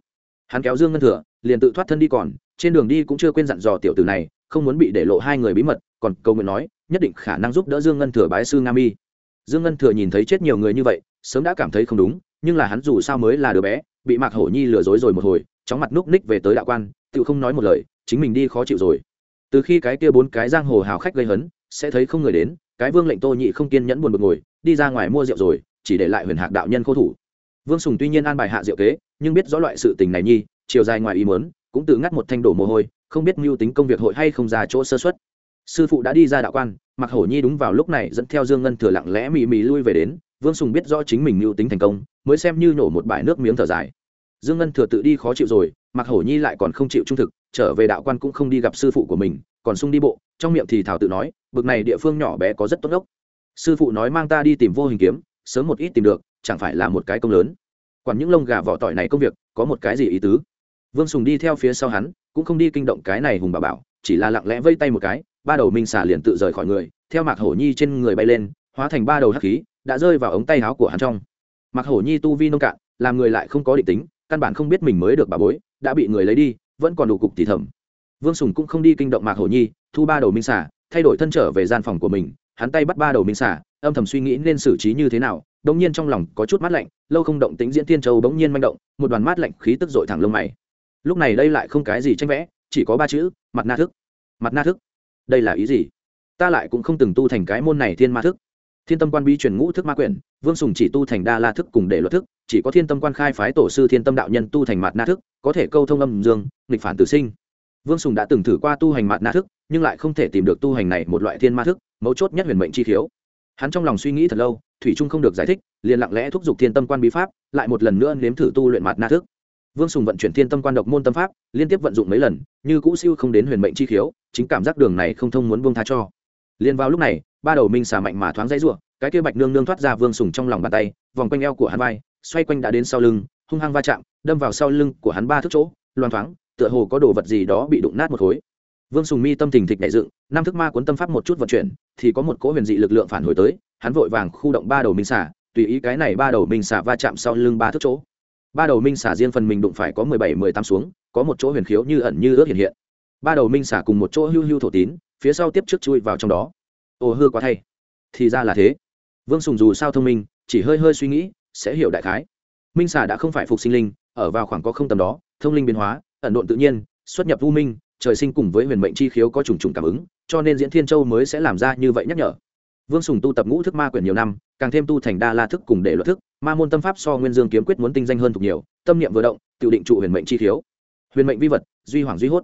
Hắn kéo dương ngân thừa, liền tự thoát thân đi còn, trên đường đi cũng chưa quên dặn dò tiểu tử này, không muốn bị để lộ hai người bí mật, còn câu nguyện nói, nhất định khả năng giúp đỡ dương ngân thừa bái sư nga mi. Dương ngân thừa nhìn thấy chết nhiều người như vậy, sớm đã cảm thấy không đúng, nhưng là hắn dù sao mới là đứa bé, bị mạc hổ nhi lừa dối rồi một hồi, chóng mặt núp ních về tới đạo quan, tự không nói một lời, chính mình đi khó chịu rồi. Từ khi cái kia bốn cái giang hồ hào khách gây hấn, sẽ thấy không người đến, cái vương lệnh tô nhị không kiên nhẫn buồn bực ngồi, đi ra ngoài mua rượu rồi, chỉ để lại huyền hạc đạo nhân khô thủ vương sùng tuy nhiên an bài hạ diệu kế, nhưng biết rõ loại sự tình này nhi, chiều dài ngoài ý muốn, cũng tự ngắt một thanh đổ mồ hôi, không biết mưu tính công việc hội hay không ra chỗ sơ xuất sư phụ đã đi ra đạo quan mặc hổ nhi đúng vào lúc này dẫn theo dương ngân thừa lặng lẽ mì mì lui về đến, vương sùng biết rõ chính mình mưu tính thành công, mới xem như nổ một bãi nước miếng thở dài. Dương ngân thừa tự đi khó chịu rồi mặc hổ nhi lại còn không chịu trung thực, trở về đạo quan cũng không đi gặp sư phụ của mình, còn sung đi bộ, trong miệng thì thảo tự nói, bực này địa phương nhỏ bé có rất tốt ốc sư phụ nói, mang ta đi tìm vô hình kiếm, sớm một ít tìm được chẳng phải là một cái công lớn. Quản những lông gà vỏ tỏi này công việc, có một cái gì ý tứ? Vương sùng đi theo phía sau hắn, cũng không đi kinh động cái này hùng bà bảo, chỉ là lặng lẽ vây tay một cái, ba đầu minh xà liền tự rời khỏi người, theo mạc hổ nhi trên người bay lên, hóa thành ba đầu hắc khí, đã rơi vào ống tay áo của hắn trong. Mạc hổ nhi tu vi nông cạn, làm người lại không có định tính, căn bản không biết mình mới được bà bối, đã bị người lấy đi, vẫn còn đủ cục thì thầm. Vương sùng cũng không đi kinh động mạc hổ nhi, thu ba đầu minh xà, thay đổi thân trở về gian phòng của mình, hắn tay bắt ba đầu minh xà, âm thầm suy nghĩ nên xử trí như thế nào đống nhiên trong lòng có chút mát lạnh, lâu không động tính diễn tiên châu đống nhiên manh động, một đoàn mát lạnh khí tức dội thẳng lông mày. Lúc này đây lại không cái gì tranh vẽ, chỉ có ba chữ, mặt na thức. Mặt na thức? Đây là ý gì? Ta lại cũng không từng tu thành cái môn này thiên ma thức. Thiên tâm quan bi truyền ngũ thức ma quyển, vương sùng chỉ tu thành đa la thức cùng để luật thức, chỉ có thiên tâm quan khai phái tổ sư thiên tâm đạo nhân tu thành mặt na thức, có thể câu thông âm dương, nghịch phản tử sinh. Vương sùng đã từng thử qua tu hành mặt na thức, nhưng lại không thể tìm được tu hành này một loại thiên ma thức, mấu chốt nhất huyền mệnh chi thiếu. hắn trong lòng suy nghĩ thật lâu thủy trung không được giải thích, liền lặng lẽ thúc giục thiên tâm quan bí pháp, lại một lần nữa nếm thử tu luyện mặt na thức. Vương sùng vận chuyển thiên tâm quan độc môn tâm pháp, liên tiếp vận dụng mấy lần, như cũ siêu không đến huyền mệnh chi khiếu, chính cảm giác đường này không thông muốn buông tha cho. Liền vào lúc này, ba đầu minh xà mạnh mà thoáng dãy ruộng cái kia bạch nương nương thoát ra vương sùng trong lòng bàn tay, vòng quanh eo của hắn vai, xoay quanh đã đến sau lưng, hung hăng va chạm, đâm vào sau lưng của hắn ba thước chỗ loan thoáng, tựa hồ có đồ vật gì đó bị đụng nát một khối. Vương sùng mi tâm thình thịch đại dựng, năm thức ma cuốn tâm pháp một chút vận chuyển thì có một cỗ huyền dị lực lượng phản hồi tới hắn vội vàng khu động ba đầu minh xả, tùy ý cái này ba đầu minh xả va chạm sau lưng ba thước chỗ. Ba đầu minh xả riêng phần mình đụng phải có mười bảy mười tám xuống có một chỗ huyền khiếu như ẩn như ước hiện hiện. Ba đầu minh xả cùng một chỗ hưu hưu thổ tín phía sau tiếp trước chui vào trong đó. Ồ hư quá thay. Thì ra là thế. Vương sùng dù sao thông minh chỉ hơi hơi suy nghĩ sẽ hiểu đại khái. Minh xà đã không phải phục sinh linh ở vào khoảng có không tầm đó thông linh biến hóa ẩn độn tự nhiên xuất nhập u minh trời sinh cùng với huyền mệnh chi khiếu có trùng trùng cảm ứng, cho nên diễn thiên châu mới sẽ làm ra như vậy nhắc nhở. Vương sùng tu tập ngũ thức ma quyển nhiều năm, càng thêm tu thành đa la thức cùng để luật thức, ma môn tâm pháp so nguyên dương kiếm quyết muốn tinh danh hơn thuộc nhiều, tâm niệm vừa động, tự định trụ huyền mệnh chi khiếu. Huyền mệnh vi vật, duy hoàng duy hốt.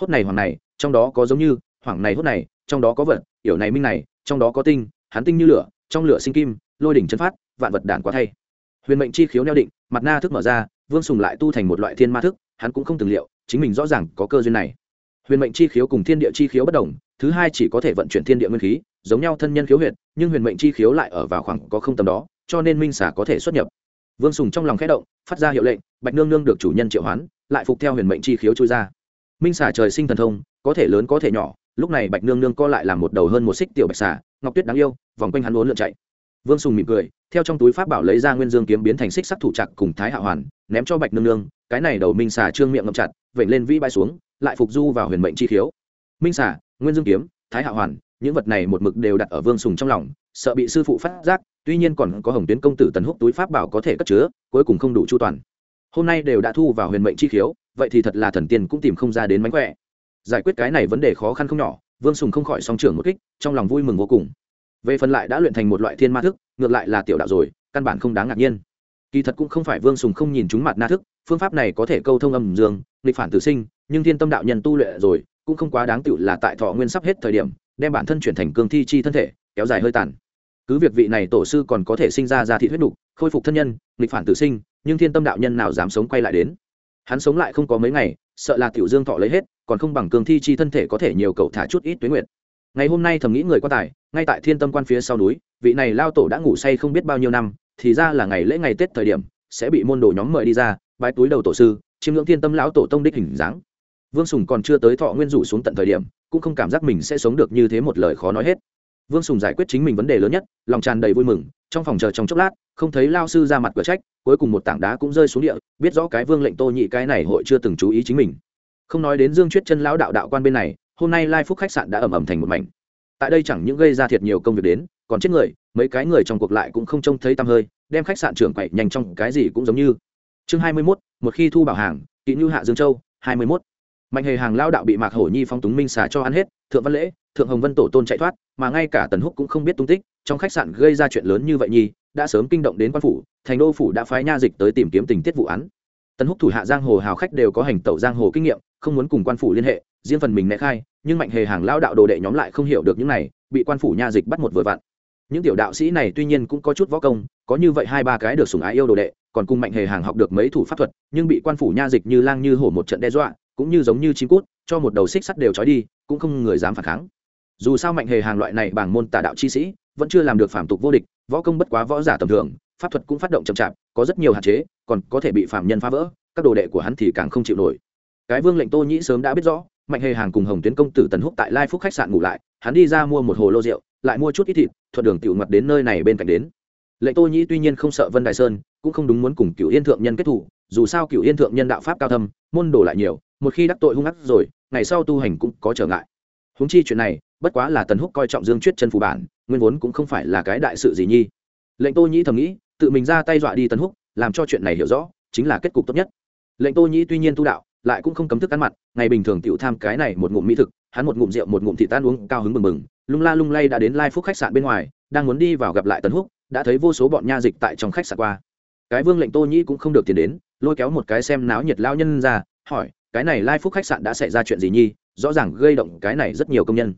Hốt này hoàng này, trong đó có giống như hoàng này hốt này, trong đó có vật yểu này minh này, trong đó có tinh, hắn tinh như lửa, trong lửa sinh kim, lôi đỉnh chân phát, vạn vật đản quá thay. Huyền mệnh chi khiếu neo định, mặt na thức mở ra, vương sùng lại tu thành một loại thiên ma thức, hắn cũng không từng liệu, chính mình rõ ràng có cơ duyên này huyền mệnh chi khiếu cùng thiên địa chi khiếu bất đồng, thứ hai chỉ có thể vận chuyển thiên địa nguyên khí, giống nhau thân nhân khiếu huyệt, nhưng huyền mệnh chi khiếu lại ở vào khoảng có không tầm đó, cho nên minh xả có thể xuất nhập. Vương sùng trong lòng khẽ động, phát ra hiệu lệnh, bạch nương nương được chủ nhân triệu hoán, lại phục theo huyền mệnh chi khiếu chui ra. Minh xả trời sinh thần thông, có thể lớn có thể nhỏ, lúc này bạch nương nương co lại làm một đầu hơn một xích tiểu bạch xả, ngọc tuyết đáng yêu, vòng quanh hắn uốn lượn chạy vương sùng mỉm cười, theo trong túi pháp bảo lấy ra nguyên dương kiếm biến thành xích sắc thủ trạc cùng thái hạ hoàn, ném cho bạch nương nương, cái này đầu minh xà trương miệng ngậm chặt, vểnh lên vĩ bay xuống, lại phục du vào huyền mệnh chi khiếu. Minh xà, nguyên dương kiếm, thái hạ hoàn, những vật này một mực đều đặt ở vương sùng trong lòng, sợ bị sư phụ phát giác, tuy nhiên còn có hồng tuyến công tử tần húc túi pháp bảo có thể cất chứa, cuối cùng không đủ chu toàn. Hôm nay đều đã thu vào huyền mệnh chi khiếu, vậy thì thật là thần tiên cũng tìm không ra đến mánh khỏe. Giải quyết cái này vấn đề khó khăn không nhỏ, vương sùng không khỏi song trưởng một kích, trong lòng vui mừng vô cùng về phần lại đã luyện thành một loại thiên ma thức, ngược lại là tiểu đạo rồi, căn bản không đáng ngạc nhiên. Kỳ thật cũng không phải vương sùng không nhìn chúng mặt na thức, phương pháp này có thể câu thông âm dương, nghịch phản tử sinh, nhưng thiên tâm đạo nhân tu luyện rồi, cũng không quá đáng tựu là tại thọ nguyên sắp hết thời điểm, đem bản thân chuyển thành cương thi chi thân thể, kéo dài hơi tàn. Cứ việc vị này tổ sư còn có thể sinh ra ra thị huyết đục khôi phục thân nhân, nghịch phản tử sinh, nhưng thiên tâm đạo nhân nào dám sống quay lại đến? Hắn sống lại không có mấy ngày, sợ là tiểu dương thọ lấy hết, còn không bằng cương thi chi thân thể có thể nhiều cậu thả chút ít tuyến nguyện ngày hôm nay thầm nghĩ người quan tài, ngay tại thiên tâm quan phía sau núi, vị này lao tổ đã ngủ say không biết bao nhiêu năm, thì ra là ngày lễ ngày tết thời điểm, sẽ bị môn đồ nhóm mời đi ra bãi túi đầu tổ sư, chiêm ngưỡng thiên tâm lão tổ tông đích hình dáng. Vương sùng còn chưa tới thọ nguyên rủ xuống tận thời điểm, cũng không cảm giác mình sẽ sống được như thế một lời khó nói hết. Vương sùng giải quyết chính mình vấn đề lớn nhất, lòng tràn đầy vui mừng, trong phòng chờ trong chốc lát, không thấy lao sư ra mặt cửa trách, cuối cùng một tảng đá cũng rơi xuống địa, biết rõ cái vương lệnh tô nhị cái này hội chưa từng chú ý chính mình. Không nói đến dương chuyết chân lão đạo đạo quan bên này hôm nay lai phúc khách sạn đã ẩm ẩm thành một mảnh. Tại đây chẳng những gây ra thiệt nhiều công việc đến còn chết người mấy cái người trong cuộc lại cũng không trông thấy tăm hơi đem khách sạn trưởng quậy nhanh trong cái gì cũng giống như. Chương hai mươi 21, một khi thu bảo hàng kỹ như hạ dương châu hai mươi 21. mạnh hề hàng lao đạo bị mạc hổ nhi phong túng minh xả cho ăn hết thượng văn lễ thượng hồng vân tổ tôn chạy thoát mà ngay cả tần húc cũng không biết tung tích trong khách sạn gây ra chuyện lớn như vậy nhi đã sớm kinh động đến quan phủ thành đô phủ đã phái nha dịch tới tìm kiếm tình tiết vụ án tần húc thủ hạ giang hồ hào khách đều có hành tẩu giang hồ kinh nghiệm, không muốn cùng quan phủ liên hệ, riêng phần mình né khai, nhưng mạnh hề hàng lao đạo đồ đệ nhóm lại không hiểu được những này, bị quan phủ nha dịch bắt một vừa vặn. Những tiểu đạo sĩ này tuy nhiên cũng có chút võ công, có như vậy hai ba cái được sùng ái yêu đồ đệ, còn cùng mạnh hề hàng học được mấy thủ pháp thuật, nhưng bị quan phủ nha dịch như lang như hổ một trận đe dọa, cũng như giống như chim cút, cho một đầu xích sắt đều trói đi, cũng không người dám phản kháng. Dù sao mạnh hề hàng loại này bằng môn tà đạo chi sĩ, vẫn chưa làm được phản tục vô địch, võ công bất quá võ giả tầm thường, pháp thuật cũng phát động chậm chạp, có rất nhiều hạn chế còn có thể bị phạm nhân phá vỡ, các đồ đệ của hắn thì càng không chịu nổi. Cái vương lệnh tô nhĩ sớm đã biết rõ, mạnh hề hàng cùng hồng tuyến công tử tần húc tại lai phúc khách sạn ngủ lại, hắn đi ra mua một hồ lô rượu, lại mua chút ít thịt, thuận đường tiểu mặt đến nơi này bên cạnh đến. Lệnh tô nhĩ tuy nhiên không sợ vân đại sơn, cũng không đúng muốn cùng cựu yên thượng nhân kết thủ, dù sao cựu yên thượng nhân đạo pháp cao thâm, môn đồ lại nhiều, một khi đắc tội hung ác rồi, ngày sau tu hành cũng có trở ngại. Húng chi chuyện này, bất quá là tần húc coi trọng dương chuyết chân phù bản, nguyên vốn cũng không phải là cái đại sự gì nhi. Lệnh tô nhĩ thầm nghĩ, tự mình ra tay dọa đi tần húc làm cho chuyện này hiểu rõ, chính là kết cục tốt nhất. Lệnh tô nhĩ tuy nhiên tu đạo, lại cũng không cấm thức ăn mặn, ngày bình thường tiểu tham cái này một ngụm mỹ thực, hắn một ngụm rượu, một ngụm thị tan uống, cao hứng mừng mừng, lung la lung lay đã đến lai phúc khách sạn bên ngoài, đang muốn đi vào gặp lại tần húc, đã thấy vô số bọn nha dịch tại trong khách sạn qua. Cái vương lệnh tô nhĩ cũng không được tiền đến, lôi kéo một cái xem náo nhiệt lao nhân ra, hỏi, cái này lai phúc khách sạn đã xảy ra chuyện gì nhi? Rõ ràng gây động cái này rất nhiều công nhân.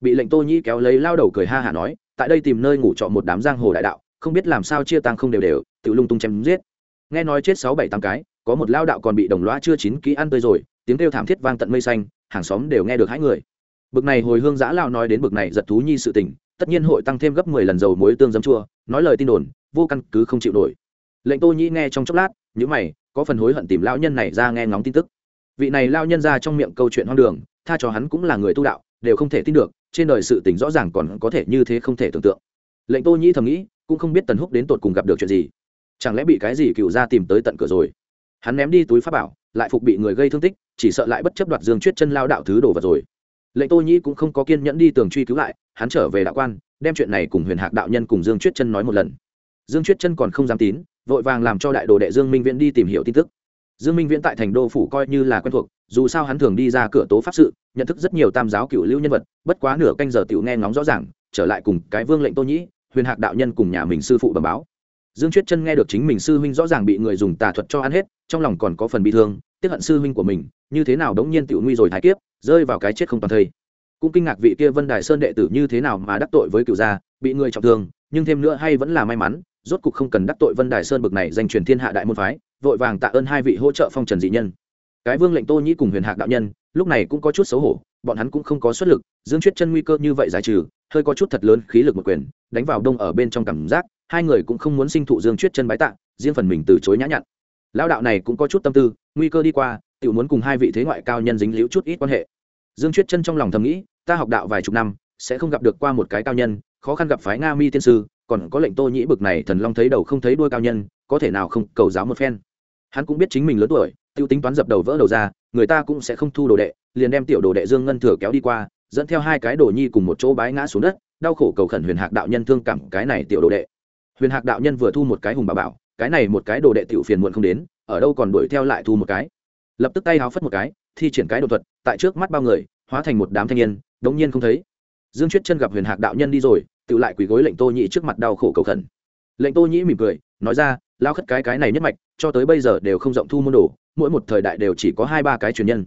Bị lệnh tô nhĩ kéo lấy lao đầu cười ha hả nói, tại đây tìm nơi ngủ trọ một đám giang hồ đại đạo không biết làm sao chia tăng không đều đều, tự lung tung chém giết. Nghe nói chết sáu bảy tám cái, có một lao đạo còn bị đồng loa chưa chín kỹ ăn tươi rồi, tiếng kêu thảm thiết vang tận mây xanh, hàng xóm đều nghe được hai người. Bực này hồi hương giã lao nói đến bực này giật thú nhi sự tình, tất nhiên hội tăng thêm gấp mười lần dầu muối tương giấm chua, nói lời tin đồn, vô căn cứ không chịu nổi. Lệnh tô nhĩ nghe trong chốc lát nhữ mày, có phần hối hận tìm lao nhân này ra nghe ngóng tin tức. Vị này lao nhân ra trong miệng câu chuyện hoang đường, tha cho hắn cũng là người tu đạo, đều không thể tin được, trên đời sự tình rõ ràng còn có thể như thế không thể tưởng tượng. Lệnh tô nhĩ thầm nghĩ cũng không biết tần húc đến tột cùng gặp được chuyện gì. Chẳng lẽ bị cái gì cựu ra tìm tới tận cửa rồi? Hắn ném đi túi pháp bảo, lại phục bị người gây thương tích, chỉ sợ lại bất chấp đoạt dương chuyết chân lao đạo thứ đồ vật rồi. Lệnh tô nhĩ cũng không có kiên nhẫn đi tường truy cứu lại, hắn trở về đạo quan, đem chuyện này cùng huyền hạc đạo nhân cùng dương chuyết chân nói một lần. Dương chuyết chân còn không dám tín, vội vàng làm cho đại đồ đệ dương minh viễn đi tìm hiểu tin tức. Dương minh viễn tại thành đô phủ coi như là quen thuộc, dù sao hắn thường đi ra cửa tố pháp sự, nhận thức rất nhiều tam giáo cựu lưu nhân vật, bất quá nửa canh giờ tiểu nghe ngóng rõ ràng, trở lại cùng cái vương lệnh tô nhĩ huyền hạc đạo nhân cùng nhà mình sư phụ bẩm báo. Dương chuyết chân nghe được chính mình sư huynh rõ ràng bị người dùng tà thuật cho ăn hết, trong lòng còn có phần bị thương, tiếp hận sư huynh của mình, như thế nào đống nhiên tiểu nguy rồi thái kiếp, rơi vào cái chết không toàn thây. Cũng kinh ngạc vị kia vân đài sơn đệ tử như thế nào mà đắc tội với cựu gia, bị người trọng thương, nhưng thêm nữa hay vẫn là may mắn, rốt cục không cần đắc tội vân đài sơn bực này danh truyền thiên hạ đại môn phái, vội vàng tạ ơn hai vị hỗ trợ phong trần dị nhân. Cái vương lệnh tô nhĩ cùng huyền hạc đạo nhân, lúc này cũng có chút xấu hổ, bọn hắn cũng không có xuất lực, dương chuyết chân nguy cơ như vậy giải trừ hơi có chút thật lớn khí lực một quyền, đánh vào đông ở bên trong cảm giác, hai người cũng không muốn sinh thụ dương chuyết chân bái tạ, riêng phần mình từ chối nhã nhặn. Lão đạo này cũng có chút tâm tư, nguy cơ đi qua tự muốn cùng hai vị thế ngoại cao nhân dính liễu chút ít quan hệ. Dương chuyết chân trong lòng thầm nghĩ, ta học đạo vài chục năm, sẽ không gặp được qua một cái cao nhân, khó khăn gặp phái nga mi tiên sư, còn có lệnh tô nhĩ bực này thần long thấy đầu không thấy đuôi cao nhân, có thể nào không, cầu giáo một phen. Hắn cũng biết chính mình lớn tuổi, tiêu tính toán dập đầu vỡ đầu ra, người ta cũng sẽ không thu đồ đệ, liền đem tiểu đồ đệ dương ngân thừa kéo đi qua dẫn theo hai cái đồ nhi cùng một chỗ bái ngã xuống đất, đau khổ cầu khẩn huyền hạc đạo nhân thương cảm cái này tiểu đồ đệ. Huyền hạc đạo nhân vừa thu một cái hùng bà bảo, cái này một cái đồ đệ tiểu phiền muộn không đến, ở đâu còn đuổi theo lại thu một cái. Lập tức tay háo phất một cái, thi triển cái đồ thuật, tại trước mắt bao người, hóa thành một đám thanh niên, đống nhiên không thấy. Dương chuyết chân gặp huyền hạc đạo nhân đi rồi, tự lại quỳ gối lệnh tô nhĩ trước mặt đau khổ cầu khẩn. Lệnh tô nhĩ mỉm cười, nói ra lao khất cái cái này nhất mạch, cho tới bây giờ đều không rộng thu môn đồ, mỗi một thời đại đều chỉ có hai ba cái truyền nhân.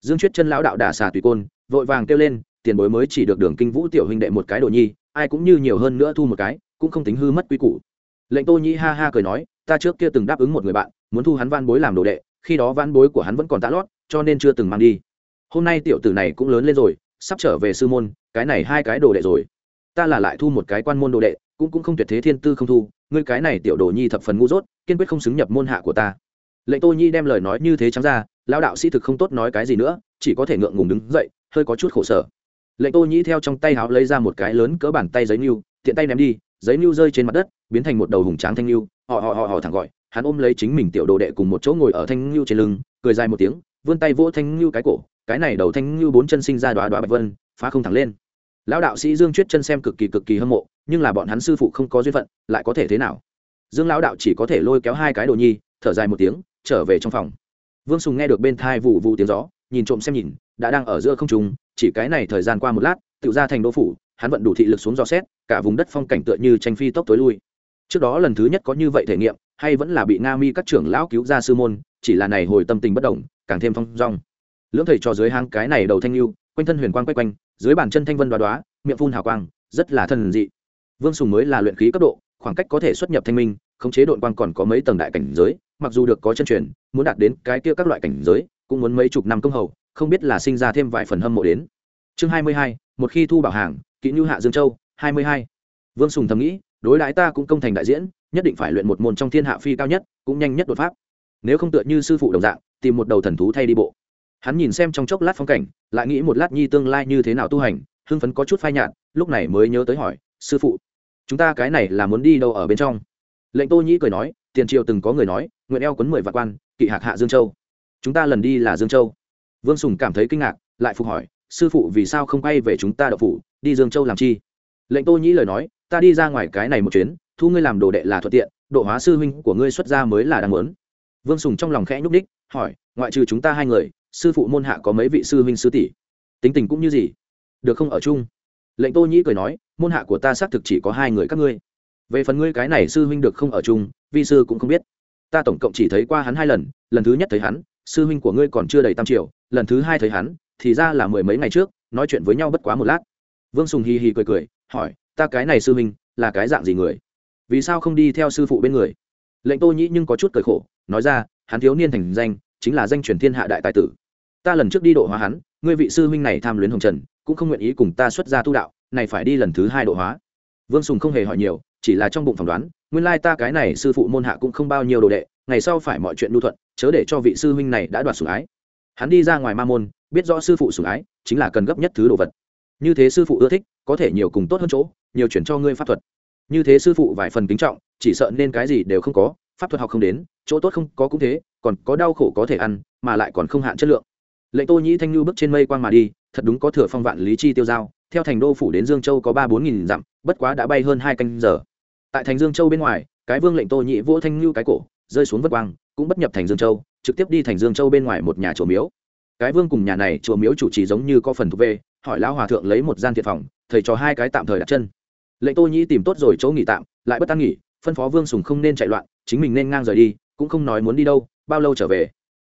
Dương chuyết chân lão đạo đả xà tùy côn vội vàng kêu lên, tiền bối mới chỉ được đường kinh vũ tiểu huynh đệ một cái đồ nhi, ai cũng như nhiều hơn nữa thu một cái, cũng không tính hư mất quy củ. Lệnh tô nhĩ ha ha cười nói, ta trước kia từng đáp ứng một người bạn, muốn thu hắn van bối làm đồ đệ, khi đó van bối của hắn vẫn còn tạ lót, cho nên chưa từng mang đi. Hôm nay tiểu tử này cũng lớn lên rồi, sắp trở về sư môn, cái này hai cái đồ đệ rồi. Ta là lại thu một cái quan môn đồ đệ, cũng cũng không tuyệt thế thiên tư không thu, ngươi cái này tiểu đồ nhi thập phần ngu dốt, kiên quyết không xứng nhập môn hạ của ta. Lệnh tô nhi đem lời nói như thế trắng ra, lão đạo sĩ thực không tốt nói cái gì nữa, chỉ có thể ngượng ngùng đứng dậy hơi có chút khổ sở. Lệnh tô nhĩ theo trong tay háo lấy ra một cái lớn cỡ bàn tay giấy niu tiện tay ném đi, giấy niu rơi trên mặt đất, biến thành một đầu hùng tráng thanh niu họ họ họ họ thẳng gọi, hắn ôm lấy chính mình tiểu đồ đệ cùng một chỗ ngồi ở thanh niu trên lưng, cười dài một tiếng, vươn tay vỗ thanh niu cái cổ, cái này đầu thanh niu bốn chân sinh ra đoá đoá bạch vân, phá không thẳng lên. Lão đạo sĩ dương chuyết chân xem cực kỳ cực kỳ hâm mộ, nhưng là bọn hắn sư phụ không có duyên phận, lại có thể thế nào? Dương lão đạo chỉ có thể lôi kéo hai cái đồ nhi, thở dài một tiếng, trở về trong phòng. Vương sùng nghe được bên thai vụ vụ tiếng gió nhìn trộm xem nhìn, đã đang ở giữa không trung, chỉ cái này thời gian qua một lát tự ra thành đô phủ, hắn vận đủ thị lực xuống dò xét, cả vùng đất phong cảnh tựa như tranh phi tốc tối lui. Trước đó lần thứ nhất có như vậy thể nghiệm, hay vẫn là bị nga mi các trưởng lão cứu ra sư môn, chỉ là này hồi tâm tình bất động, càng thêm phong rong lưỡng thầy cho dưới hang cái này đầu thanh lưu, quanh thân huyền quang quay quanh, dưới bàn chân thanh vân đoá đoá miệng phun hào quang, rất là thần dị. Vương sùng mới là luyện khí cấp độ, khoảng cách có thể xuất nhập thanh minh, khống chế đội quang còn có mấy tầng đại cảnh giới, mặc dù được có chân truyền, muốn đạt đến cái kia các loại cảnh giới cũng muốn mấy chục năm công hầu, không biết là sinh ra thêm vài phần hâm mộ đến. Chương hai mươi hai, một khi thu bảo hàng kỹ nhu hạ dương châu, hai mươi hai. Vương sùng thầm nghĩ, đối đãi ta cũng công thành đại diễn, nhất định phải luyện một môn trong thiên hạ phi cao nhất, cũng nhanh nhất đột pháp nếu không tựa như sư phụ đồng dạng, tìm một đầu thần thú thay đi bộ. Hắn nhìn xem trong chốc lát phong cảnh, lại nghĩ một lát nhi tương lai như thế nào tu hành, hưng phấn có chút phai nhạt, lúc này mới nhớ tới hỏi, sư phụ, chúng ta cái này là muốn đi đâu ở bên trong? Lệnh tô nhĩ cười nói, tiền triều từng có người nói, nguyện eo quấn mười vạn quan, kỵ hạc hạ dương châu chúng ta lần đi là dương châu. Vương sùng cảm thấy kinh ngạc, lại phục hỏi, sư phụ vì sao không quay về chúng ta đậu phủ, đi dương châu làm chi? Lệnh tô nhĩ lời nói, ta đi ra ngoài cái này một chuyến, thu ngươi làm đồ đệ là thuận tiện, độ hóa sư huynh của ngươi xuất ra mới là đáng lớn vương sùng trong lòng khẽ nhúc ních hỏi, ngoại trừ chúng ta hai người, sư phụ môn hạ có mấy vị sư huynh sư tỷ? Tính tình cũng như gì? Được không ở chung? Lệnh tô nhĩ cười nói, môn hạ của ta xác thực chỉ có hai người các ngươi. Về phần ngươi cái này sư huynh được không ở chung, vi sư cũng không biết. Ta tổng cộng chỉ thấy qua hắn hai lần lần thứ nhất thấy hắn sư huynh của ngươi còn chưa đầy tam triệu lần thứ hai thấy hắn, thì ra là mười mấy ngày trước, nói chuyện với nhau bất quá một lát. Vương sùng hì hì cười cười, hỏi, ta cái này sư huynh, là cái dạng gì người? Vì sao không đi theo sư phụ bên người? Lệnh tô nhĩ nhưng có chút cười khổ, nói ra, hắn thiếu niên thành danh, chính là danh truyền thiên hạ đại tài tử. Ta lần trước đi độ hóa hắn, ngươi vị sư huynh này tham luyến hồng trần, cũng không nguyện ý cùng ta xuất gia tu đạo, này phải đi lần thứ hai độ hóa. Vương sùng không hề hỏi nhiều, chỉ là trong bụng phỏng đoán, nguyên lai ta cái này sư phụ môn hạ cũng không bao nhiêu đồ đệ ngày sau phải mọi chuyện lưu thuận, chớ để cho vị sư huynh này đã đoạt sủng ái. Hắn đi ra ngoài ma môn, biết rõ sư phụ sủng ái chính là cần gấp nhất thứ đồ vật. Như thế sư phụ ưa thích, có thể nhiều cùng tốt hơn chỗ, nhiều chuyển cho ngươi pháp thuật. Như thế sư phụ vài phần kính trọng, chỉ sợ nên cái gì đều không có, pháp thuật học không đến, chỗ tốt không có cũng thế, còn có đau khổ có thể ăn, mà lại còn không hạn chất lượng. Lệnh tô nhĩ thanh lưu bước trên mây quang mà đi, thật đúng có thừa phong vạn lý chi tiêu giao, theo thành đô phủ đến dương châu có ba bốn nghìn dặm, bất quá đã bay hơn hai canh giờ. Tại thành dương châu bên ngoài, cái vương lệnh tô nhĩ vỗ thanh lưu cái cổ rơi xuống vất quang, cũng bất nhập thành dương châu, trực tiếp đi thành dương châu bên ngoài một nhà chùa miếu. Cái vương cùng nhà này, chùa miếu chủ trì giống như có phần thuộc về, hỏi lão hòa thượng lấy một gian thiện phòng, thầy cho hai cái tạm thời đặt chân. Lệnh tô nhĩ tìm tốt rồi chỗ nghỉ tạm, lại bất an nghỉ, phân phó vương sùng không nên chạy loạn, chính mình nên ngang rời đi, cũng không nói muốn đi đâu, bao lâu trở về.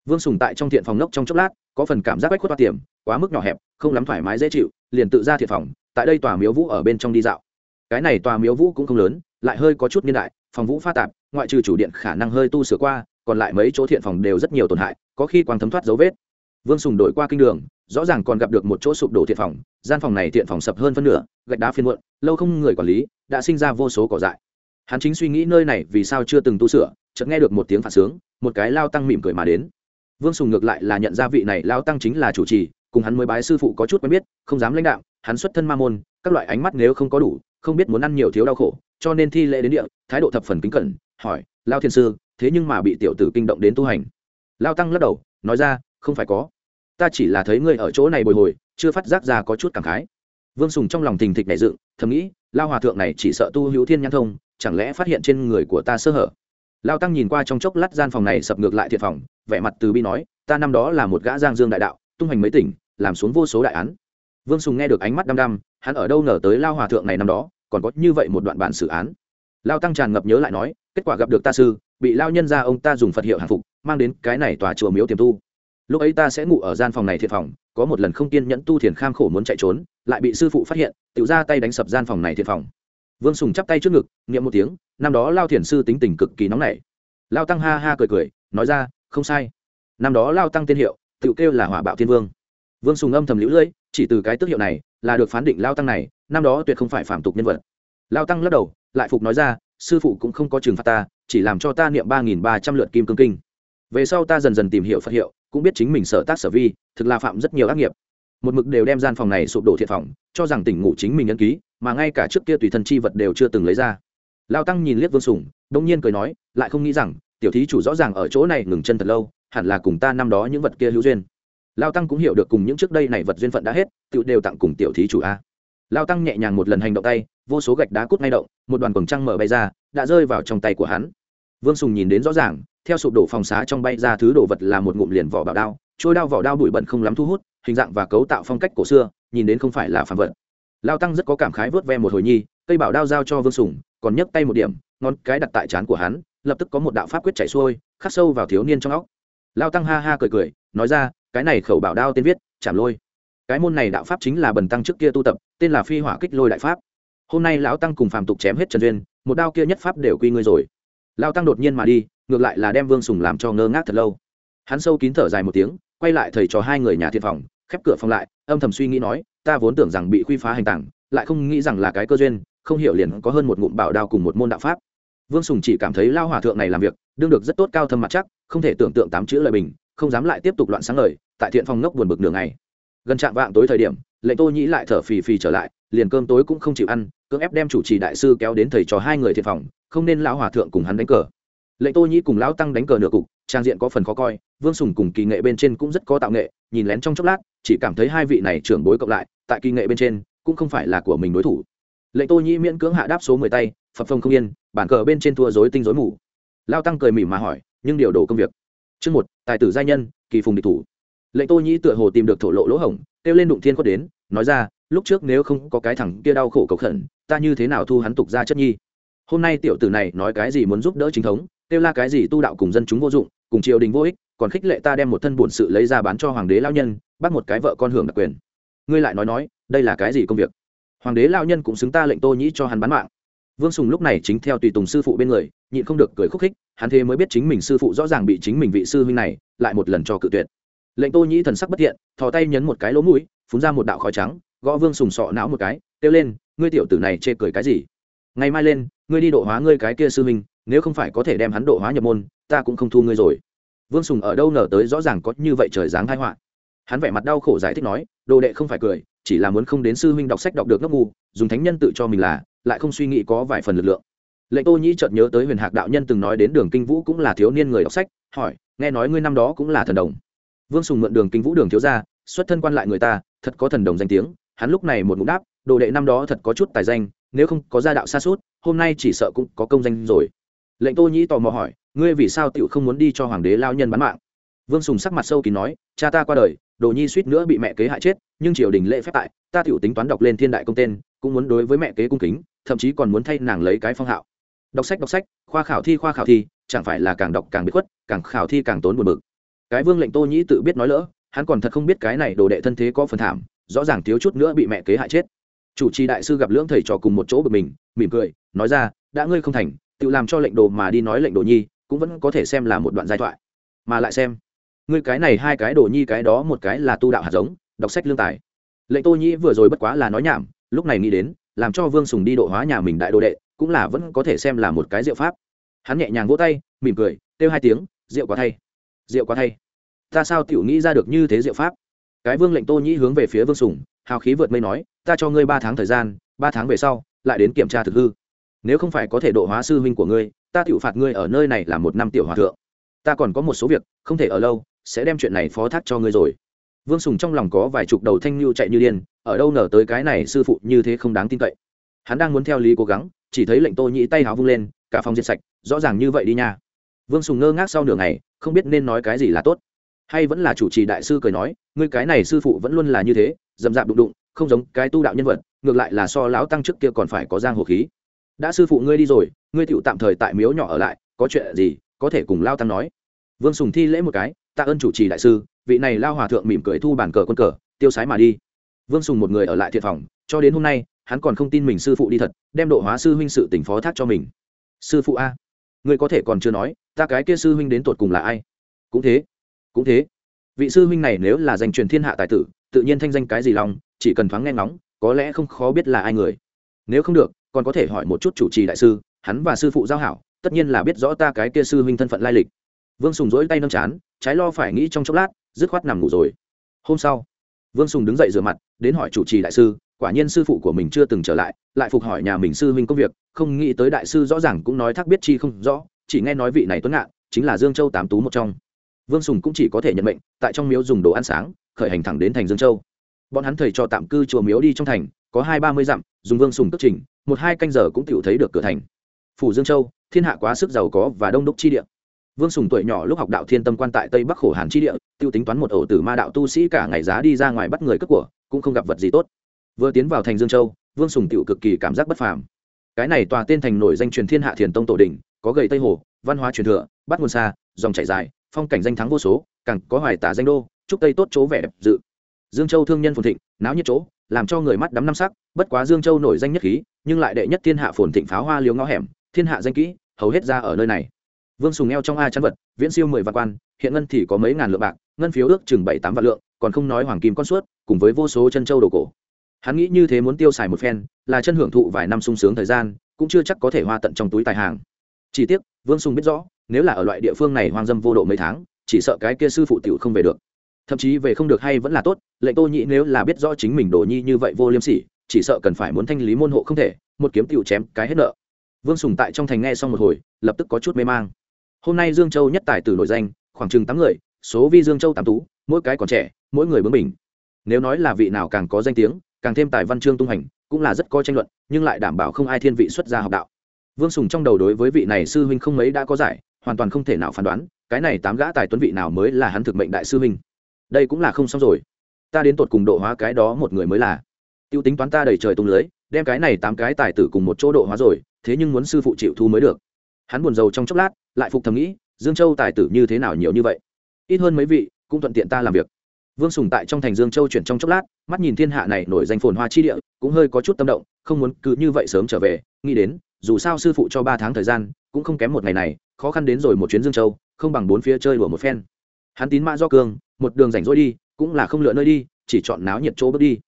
Vương sùng tại trong thiện phòng nốc trong chốc lát, có phần cảm giác bách khuất toa tiềm, quá mức nhỏ hẹp, không lắm thoải mái dễ chịu, liền tự ra thiện phòng, tại đây tòa miếu vũ ở bên trong đi dạo. Cái này tòa miếu vũ cũng không lớn, lại hơi có chút niên đại, phòng vũ pha tạp ngoại trừ chủ điện khả năng hơi tu sửa qua, còn lại mấy chỗ thiện phòng đều rất nhiều tổn hại, có khi quang thấm thoát dấu vết. Vương sùng đổi qua kinh đường, rõ ràng còn gặp được một chỗ sụp đổ thiện phòng, gian phòng này thiện phòng sập hơn phân nửa, gạch đá phiên muộn, lâu không người quản lý, đã sinh ra vô số cỏ dại. Hắn chính suy nghĩ nơi này vì sao chưa từng tu sửa, chợt nghe được một tiếng phản sướng, một cái lao tăng mỉm cười mà đến. Vương sùng ngược lại là nhận ra vị này lao tăng chính là chủ trì, cùng hắn mới bái sư phụ có chút quen biết, không dám lãnh đạo hắn xuất thân ma môn, các loại ánh mắt nếu không có đủ, không biết muốn ăn nhiều thiếu đau khổ cho nên thi lễ đến địa, thái độ thập phần kính cẩn, hỏi, lao thiên sư, thế nhưng mà bị tiểu tử kinh động đến tu hành? Lao tăng lắc đầu, nói ra, không phải có. Ta chỉ là thấy ngươi ở chỗ này bồi hồi, chưa phát giác ra có chút cảm khái. Vương sùng trong lòng thình thịch nảy dựng, thầm nghĩ, lao hòa thượng này chỉ sợ tu hữu thiên nhãn thông, chẳng lẽ phát hiện trên người của ta sơ hở? Lao tăng nhìn qua trong chốc lát gian phòng này sập ngược lại thiệt phòng, vẻ mặt từ bi nói, ta năm đó là một gã giang dương đại đạo, tung hành mấy tỉnh, làm xuống vô số đại án. Vương sùng nghe được ánh mắt đăm đăm, hắn ở đâu ngờ tới lao hòa thượng này năm đó còn có như vậy một đoạn bản xử án. Lao tăng tràn ngập nhớ lại nói, kết quả gặp được ta sư, bị lao nhân ra ông ta dùng phật hiệu hàng phục, mang đến cái này tòa chùa miếu tiềm tu. Lúc ấy ta sẽ ngủ ở gian phòng này thiệt phòng, có một lần không kiên nhẫn tu thiền kham khổ muốn chạy trốn, lại bị sư phụ phát hiện tự ra tay đánh sập gian phòng này thiệt phòng. Vương sùng chắp tay trước ngực nghiệm một tiếng, năm đó lao thiền sư tính tình cực kỳ nóng nảy. Lao tăng ha ha cười cười, nói ra, không sai. Năm đó lao tăng tiên hiệu, tự kêu là hỏa bạo thiên vương vương sùng âm thầm lũ lưỡi, chỉ từ cái tước hiệu này là được phán định lao tăng này, năm đó tuyệt không phải phạm tục nhân vật. Lao tăng lắc đầu, lại phục nói ra, sư phụ cũng không có trừng phạt ta, chỉ làm cho ta niệm ba nghìn ba trăm lượt kim cương kinh. Về sau ta dần dần tìm hiểu phật hiệu, cũng biết chính mình sở tác sở vi, thực là phạm rất nhiều ác nghiệp. Một mực đều đem gian phòng này sụp đổ thiệt phòng cho rằng tỉnh ngủ chính mình nhân ký, mà ngay cả trước kia tùy thân chi vật đều chưa từng lấy ra. Lao tăng nhìn liếc vương sùng, đông nhiên cười nói, lại không nghĩ rằng, tiểu thí chủ rõ ràng ở chỗ này ngừng chân thật lâu, hẳn là cùng ta năm đó những vật kia hữu duyên lao tăng cũng hiểu được cùng những trước đây này vật duyên phận đã hết tự đều tặng cùng tiểu thí chủ a. Lao tăng nhẹ nhàng một lần hành động tay, vô số gạch đá cút ngay động, một đoàn cổng trăng mở bay ra, đã rơi vào trong tay của hắn. Vương sùng nhìn đến rõ ràng, theo sụp đổ phòng xá trong bay ra thứ đồ vật là một ngụm liền vỏ bảo đao, trôi đao vỏ đao bụi bẩn không lắm thu hút, hình dạng và cấu tạo phong cách cổ xưa, nhìn đến không phải là phản vật. Lao tăng rất có cảm khái vớt ve một hồi nhi, cây bảo đao giao cho vương sùng, còn nhấc tay một điểm, ngón cái đặt tại trán của hắn, lập tức có một đạo pháp quyết chảy xuôi, khắc sâu vào thiếu niên trong óc. Lao tăng ha ha cười cười, nói ra cái này khẩu bảo đao tên viết chạm lôi. Cái môn này đạo pháp chính là bần tăng trước kia tu tập, tên là phi hỏa kích lôi đại pháp. Hôm nay lão tăng cùng phàm tục chém hết trần duyên, một đao kia nhất pháp đều quy ngươi rồi. Lao tăng đột nhiên mà đi, ngược lại là đem vương sùng làm cho ngơ ngác thật lâu. Hắn sâu kín thở dài một tiếng, quay lại thầy trò hai người nhà thiện phòng, khép cửa phòng lại, âm thầm suy nghĩ nói, ta vốn tưởng rằng bị quy phá hành tảng lại không nghĩ rằng là cái cơ duyên, không hiểu liền có hơn một ngụm bảo đao cùng một môn đạo pháp. Vương sùng chỉ cảm thấy lao hòa thượng này làm việc, đương được rất tốt cao thâm mặt chắc, không thể tưởng tượng tám chữ lời bình không dám lại tiếp tục loạn sáng lời tại thiện phòng ngốc buồn bực nửa ngày. Gần trạm vạng tối thời điểm lệnh tô nhĩ lại thở phì phì trở lại, liền cơm tối cũng không chịu ăn, cưỡng ép đem chủ trì đại sư kéo đến thầy trò hai người thiện phòng, không nên lão hòa thượng cùng hắn đánh cờ. Lệnh tô nhĩ cùng lão tăng đánh cờ nửa cục, trang diện có phần khó coi, vương sùng cùng kỳ nghệ bên trên cũng rất có tạo nghệ, nhìn lén trong chốc lát, chỉ cảm thấy hai vị này trưởng bối cộng lại, tại kỳ nghệ bên trên, cũng không phải là của mình đối thủ. Lệnh tô nhĩ miễn cưỡng hạ đáp số mười tay, phập phông không yên bản cờ bên trên thua dối tinh dối mù. Lao tăng cười mỉm mà hỏi, nhưng điều đồ công việc? Chương một, tài tử gia nhân, kỳ phùng địch thủ. Lệnh tô nhĩ tựa hồ tìm được thổ lộ lỗ hổng, kêu lên đụng thiên quất đến, nói ra, lúc trước nếu không có cái thằng kia đau khổ cầu khẩn, ta như thế nào thu hắn tục ra chất nhi? Hôm nay tiểu tử này nói cái gì muốn giúp đỡ chính thống, kêu la cái gì tu đạo cùng dân chúng vô dụng, cùng triều đình vô ích, còn khích lệ ta đem một thân bổn sự lấy ra bán cho hoàng đế lao nhân, bắt một cái vợ con hưởng đặc quyền. Ngươi lại nói nói, đây là cái gì công việc? Hoàng đế lao nhân cũng xứng ta lệnh tô nhĩ cho hắn bán mạng vương sùng lúc này chính theo tùy tùng sư phụ bên người, nhịn không được cười khúc khích, hắn thế mới biết chính mình sư phụ rõ ràng bị chính mình vị sư huynh này lại một lần cho cự tuyệt. Lệnh tô nhĩ thần sắc bất thiện, thò tay nhấn một cái lỗ mũi, phun ra một đạo khói trắng, gõ vương sùng sọ não một cái, kêu lên, ngươi tiểu tử này chê cười cái gì? Ngày mai lên, ngươi đi độ hóa ngươi cái kia sư huynh, nếu không phải có thể đem hắn độ hóa nhập môn, ta cũng không thu ngươi rồi. Vương sùng ở đâu ngờ tới rõ ràng có như vậy trời dáng hai họa. Hắn vẻ mặt đau khổ giải thích nói, đồ đệ không phải cười, chỉ là muốn không đến sư huynh đọc sách đọc được ngốc ngu, dùng thánh nhân tự cho mình là lại không suy nghĩ có vài phần lực lượng. Lệnh tô nhĩ chợt nhớ tới huyền hạc đạo nhân từng nói đến đường kinh vũ cũng là thiếu niên người đọc sách, hỏi, nghe nói ngươi năm đó cũng là thần đồng? Vương sùng mượn đường kinh vũ đường thiếu ra xuất thân quan lại người ta, thật có thần đồng danh tiếng, hắn lúc này một ngụm đáp, đồ đệ năm đó thật có chút tài danh, nếu không có gia đạo xa suốt, hôm nay chỉ sợ cũng có công danh rồi. Lệnh tô nhĩ tò mò hỏi, ngươi vì sao tựu không muốn đi cho hoàng đế lao nhân bán mạng? Vương sùng sắc mặt sâu kín nói, cha ta qua đời, đồ nhi suýt nữa bị mẹ kế hại chết, nhưng triều đình lễ phép tại, ta tựu tính toán đọc lên thiên đại công tên cũng muốn đối với mẹ kế cung kính, thậm chí còn muốn thay nàng lấy cái phong hạo. Đọc sách đọc sách, khoa khảo thi, khoa khảo thi, chẳng phải là càng đọc càng bị khuất, càng khảo thi càng tốn buồn bực. Cái vương lệnh tô nhĩ tự biết nói lỡ, hắn còn thật không biết cái này đồ đệ thân thế có phần thảm, rõ ràng thiếu chút nữa bị mẹ kế hại chết. Chủ trì đại sư gặp lưỡng thầy trò cùng một chỗ bực mình, mỉm cười, nói ra, đã ngươi không thành, tự làm cho lệnh đồ mà đi nói lệnh đồ nhi, cũng vẫn có thể xem là một đoạn giai thoại. Mà lại xem, ngươi cái này hai cái đồ nhi cái đó một cái là tu đạo hạt giống, đọc sách lương tài. Lệnh tô nhĩ vừa rồi bất quá là nói nhảm lúc này nghĩ đến, làm cho vương sùng đi độ hóa nhà mình đại đồ đệ, cũng là vẫn có thể xem là một cái diệu pháp. Hắn nhẹ nhàng vỗ tay, mỉm cười, kêu hai tiếng rượu quá thay rượu quá thay. Ta sao tiểu nghĩ ra được như thế diệu pháp? Cái vương lệnh tô nhĩ hướng về phía vương sùng, hào khí vượt mây nói, ta cho ngươi ba tháng thời gian, ba tháng về sau, lại đến kiểm tra thực hư. Nếu không phải có thể độ hóa sư huynh của ngươi, ta tiểu phạt ngươi ở nơi này là một năm tiểu hòa thượng. Ta còn có một số việc, không thể ở lâu, sẽ đem chuyện này phó thác cho ngươi rồi vương sùng trong lòng có vài chục đầu thanh lưu chạy như điên, ở đâu nở tới cái này sư phụ như thế không đáng tin cậy. Hắn đang muốn theo lý cố gắng, chỉ thấy lệnh tô nhĩ tay háo vung lên, cả phòng diệt sạch, rõ ràng như vậy đi nha. Vương sùng ngơ ngác sau nửa ngày, không biết nên nói cái gì là tốt. Hay vẫn là chủ trì đại sư cười nói, ngươi cái này sư phụ vẫn luôn là như thế dầm dạp đụng đụng, không giống cái tu đạo nhân vật, ngược lại là so lão tăng trước kia còn phải có giang hồ khí. Đã sư phụ ngươi đi rồi, ngươi tựu tạm thời tại miếu nhỏ ở lại, có chuyện gì, có thể cùng lao tăng nói. Vương sùng thi lễ một cái, tạ ơn chủ trì đại sư vị này lao hòa thượng mỉm cười thu bàn cờ quân cờ, tiêu sái mà đi. Vương sùng một người ở lại thiệt phòng, cho đến hôm nay, hắn còn không tin mình sư phụ đi thật, đem độ hóa sư huynh sự tỉnh phó thác cho mình. Sư phụ a, ngươi có thể còn chưa nói, ta cái kia sư huynh đến tột cùng là ai? Cũng thế cũng thế. Vị sư huynh này nếu là danh truyền thiên hạ tài tử, tự nhiên thanh danh cái gì lòng, chỉ cần thoáng nghe ngóng, có lẽ không khó biết là ai người. Nếu không được, còn có thể hỏi một chút chủ trì đại sư, hắn và sư phụ giao hảo, tất nhiên là biết rõ ta cái kia sư huynh thân phận lai lịch. Vương sùng dỗi tay nâng chán, trái lo phải nghĩ trong chốc lát dứt khoát nằm ngủ rồi. Hôm sau, vương sùng đứng dậy rửa mặt, đến hỏi chủ trì đại sư, quả nhiên sư phụ của mình chưa từng trở lại lại phục hỏi nhà mình sư huynh công việc, không nghĩ tới đại sư rõ ràng cũng nói thắc biết chi không rõ, chỉ nghe nói vị này tuấn ngạn, chính là dương châu tám tú một trong. Vương sùng cũng chỉ có thể nhận mệnh, tại trong miếu dùng đồ ăn sáng, khởi hành thẳng đến thành dương châu. Bọn hắn thầy cho tạm cư chùa miếu đi trong thành, có hai ba mươi dặm, dùng vương sùng tức trình, một hai canh giờ cũng tự thấy được cửa thành. Phủ dương châu, thiên hạ quá sức giàu có và đông đúc chi địa vương sùng tuổi nhỏ lúc học đạo thiên tâm quan tại tây bắc khổ hàn chi địa t i ê u tính toán một ổ tử ma đạo tu sĩ cả ngày giá đi ra ngoài bắt người cất của, cũng không gặp vật gì tốt. Vừa tiến vào thành dương châu, vương sùng t cực kỳ cảm giác bất phàm. Cái này tòa tên thành nổi danh truyền thiên hạ thiền tông tổ đình có gầy tây hồ, văn hóa truyền thừa, bắt nguồn xa, dòng chảy dài, phong cảnh danh thắng vô số, càng có hoài tả danh đô, chúc tây tốt chỗ vẻ đẹp dự. Dương châu thương nhân phồn thịnh, náo nhiệt chỗ, làm cho người mắt đắm năm sắc, bất quá dương châu nổi danh nhất khí, nhưng lại đệ nhất thiên hạ phồn thịnh pháo hoa liếu ngõ hẻm, thiên hạ danh kỹ, hầu hết ra ở nơi này vương sùng eo trong a chắn vật, viễn siêu mười vạn quan, hiện ngân thì có mấy ngàn lượng bạc, ngân phiếu ước chừng bảy tám vạn lượng, còn không nói hoàng kim con suốt, cùng với vô số chân châu đồ cổ. Hắn nghĩ như thế muốn tiêu xài một phen, là chân hưởng thụ vài năm sung sướng thời gian, cũng chưa chắc có thể hoa tận trong túi tài hàng. Chỉ tiếc, vương sùng biết rõ, nếu là ở loại địa phương này hoang dâm vô độ mấy tháng, chỉ sợ cái kia sư phụ tiểu không về được. Thậm chí về không được hay vẫn là tốt, lệnh tô nhĩ nếu là biết rõ chính mình đồ nhi như vậy vô liêm sỉ, chỉ sợ cần phải muốn thanh lý môn hộ không thể, một kiếm tiểu chém cái hết nợ. Vương sùng tại trong thành nghe xong một hồi, lập tức có chút mê mang hôm nay dương châu nhất tài tử nổi danh, khoảng chừng tám người, số vi dương châu tám tú, mỗi cái còn trẻ, mỗi người bướng mình nếu nói là vị nào càng có danh tiếng, càng thêm tài văn chương tung hành, cũng là rất có tranh luận, nhưng lại đảm bảo không ai thiên vị xuất gia học đạo. Vương sùng trong đầu đối với vị này sư huynh không mấy đã có giải, hoàn toàn không thể nào phán đoán, cái này tám gã tài tuấn vị nào mới là hắn thực mệnh đại sư huynh. Đây cũng là không xong rồi. Ta đến tột cùng độ hóa cái đó một người mới là. T i ê u tính toán ta đầy trời tung lưới, đem cái này tám cái tài tử cùng một chỗ độ hóa rồi, thế nhưng muốn sư phụ chịu thu mới được. Hắn buồn rầu trong chốc lát lại phục thầm nghĩ, dương châu tài tử như thế nào nhiều như vậy? Ít hơn mấy vị, cũng thuận tiện ta làm việc. Vương sùng tại trong thành dương châu chuyển trong chốc lát, mắt nhìn thiên hạ này nổi danh phồn hoa chi địa, cũng hơi có chút tâm động, không muốn cứ như vậy sớm trở về. Nghĩ đến, dù sao sư phụ cho ba tháng thời gian, cũng không kém một ngày này, khó khăn đến rồi một chuyến dương châu, không bằng bốn phía chơi đùa một phen. Hắn tín mã do cương một đường rảnh rỗi đi, cũng là không lựa nơi đi, chỉ chọn náo nhiệt chỗ bước đi.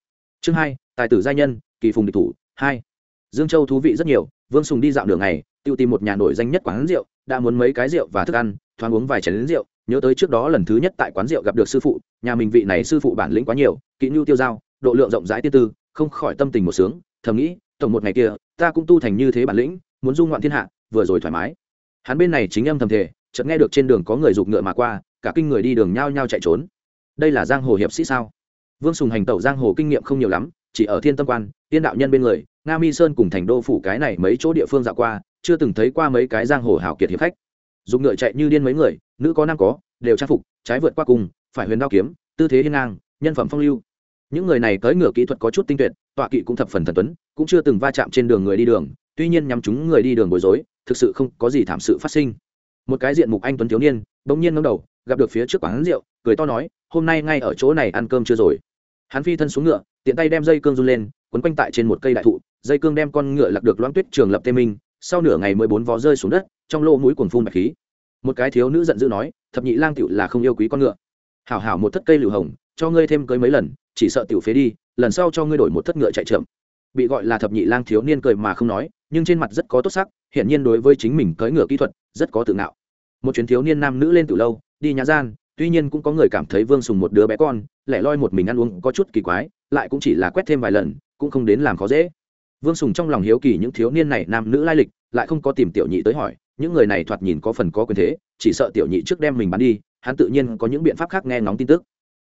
Chương hai, tài tử gia nhân, kỳ phùng địch thủ, hai. Dương châu thú vị rất nhiều, vương sùng đi dạo đường này tự tìm một nhà nổi danh nhất quán rượu đã muốn mấy cái rượu và thức ăn, thoáng uống vài chén đến rượu, nhớ tới trước đó lần thứ nhất tại quán rượu gặp được sư phụ, nhà mình vị này sư phụ bản lĩnh quá nhiều, kỹ nhu tiêu giao độ lượng rộng rãi tiên tư, không khỏi tâm tình một sướng, thầm nghĩ, tổng một ngày kia, ta cũng tu thành như thế bản lĩnh, muốn du ngoạn thiên hạ, vừa rồi thoải mái. Hắn bên này chính âm thầm thể chợt nghe được trên đường có người giục ngựa mà qua, cả kinh người đi đường nhao nhao chạy trốn. Đây là giang hồ hiệp sĩ sao? Vương sùng hành tẩu giang hồ kinh nghiệm không nhiều lắm, chỉ ở thiên tâm quan, tiên đạo nhân bên người, nga mi sơn cùng thành đô phủ cái này mấy chỗ địa phương dạo qua chưa từng thấy qua mấy cái giang hồ hảo kiệt hiệp khách. Dùng ngựa chạy như điên mấy người, nữ có nam có, đều trang phục, trái vượt qua cùng, phải huyền đao kiếm, tư thế hiên ngang, nhân phẩm phong lưu. Những người này tới ngựa kỹ thuật có chút tinh tuyệt, tọa kỵ cũng thập phần thần tuấn, cũng chưa từng va chạm trên đường người đi đường, tuy nhiên nhắm chúng người đi đường bối rối, thực sự không có gì thảm sự phát sinh. Một cái diện mục anh tuấn thiếu niên, bỗng nhiên ngâm đầu, gặp được phía trước quán rượu, cười to nói, hôm nay ngay ở chỗ này ăn cơm chưa rồi? Hắn phi thân xuống ngựa, tiện tay đem dây cương run lên, quấn quanh tại trên một cây đại thụ, dây cương đem con ngựa lạc được loãng tuyết trường lập tê minh sau nửa ngày mới bốn vó rơi xuống đất, trong lỗ mũi cuồng phun bạch khí. Một cái thiếu nữ giận dữ nói, thập nhị lang tiểu là không yêu quý con ngựa. Hảo hảo một thất cây lửa hồng, cho ngươi thêm cưới mấy lần, chỉ sợ tiểu phế đi, lần sau cho ngươi đổi một thất ngựa chạy chậm. Bị gọi là thập nhị lang thiếu niên cười mà không nói, nhưng trên mặt rất có tốt sắc, hiển nhiên đối với chính mình cưỡi ngựa kỹ thuật, rất có tự ngạo. Một chuyến thiếu niên nam nữ lên từ lâu, đi nhà gian, tuy nhiên cũng có người cảm thấy vương sùng một đứa bé con, lẻ loi một mình ăn uống có chút kỳ quái, lại cũng chỉ là quét thêm vài lần, cũng không đến làm khó dễ vương sùng trong lòng hiếu kỳ những thiếu niên này nam nữ lai lịch, lại không có tìm tiểu nhị tới hỏi, những người này thoạt nhìn có phần có quyền thế, chỉ sợ tiểu nhị trước đem mình bắn đi, hắn tự nhiên có những biện pháp khác nghe ngóng tin tức.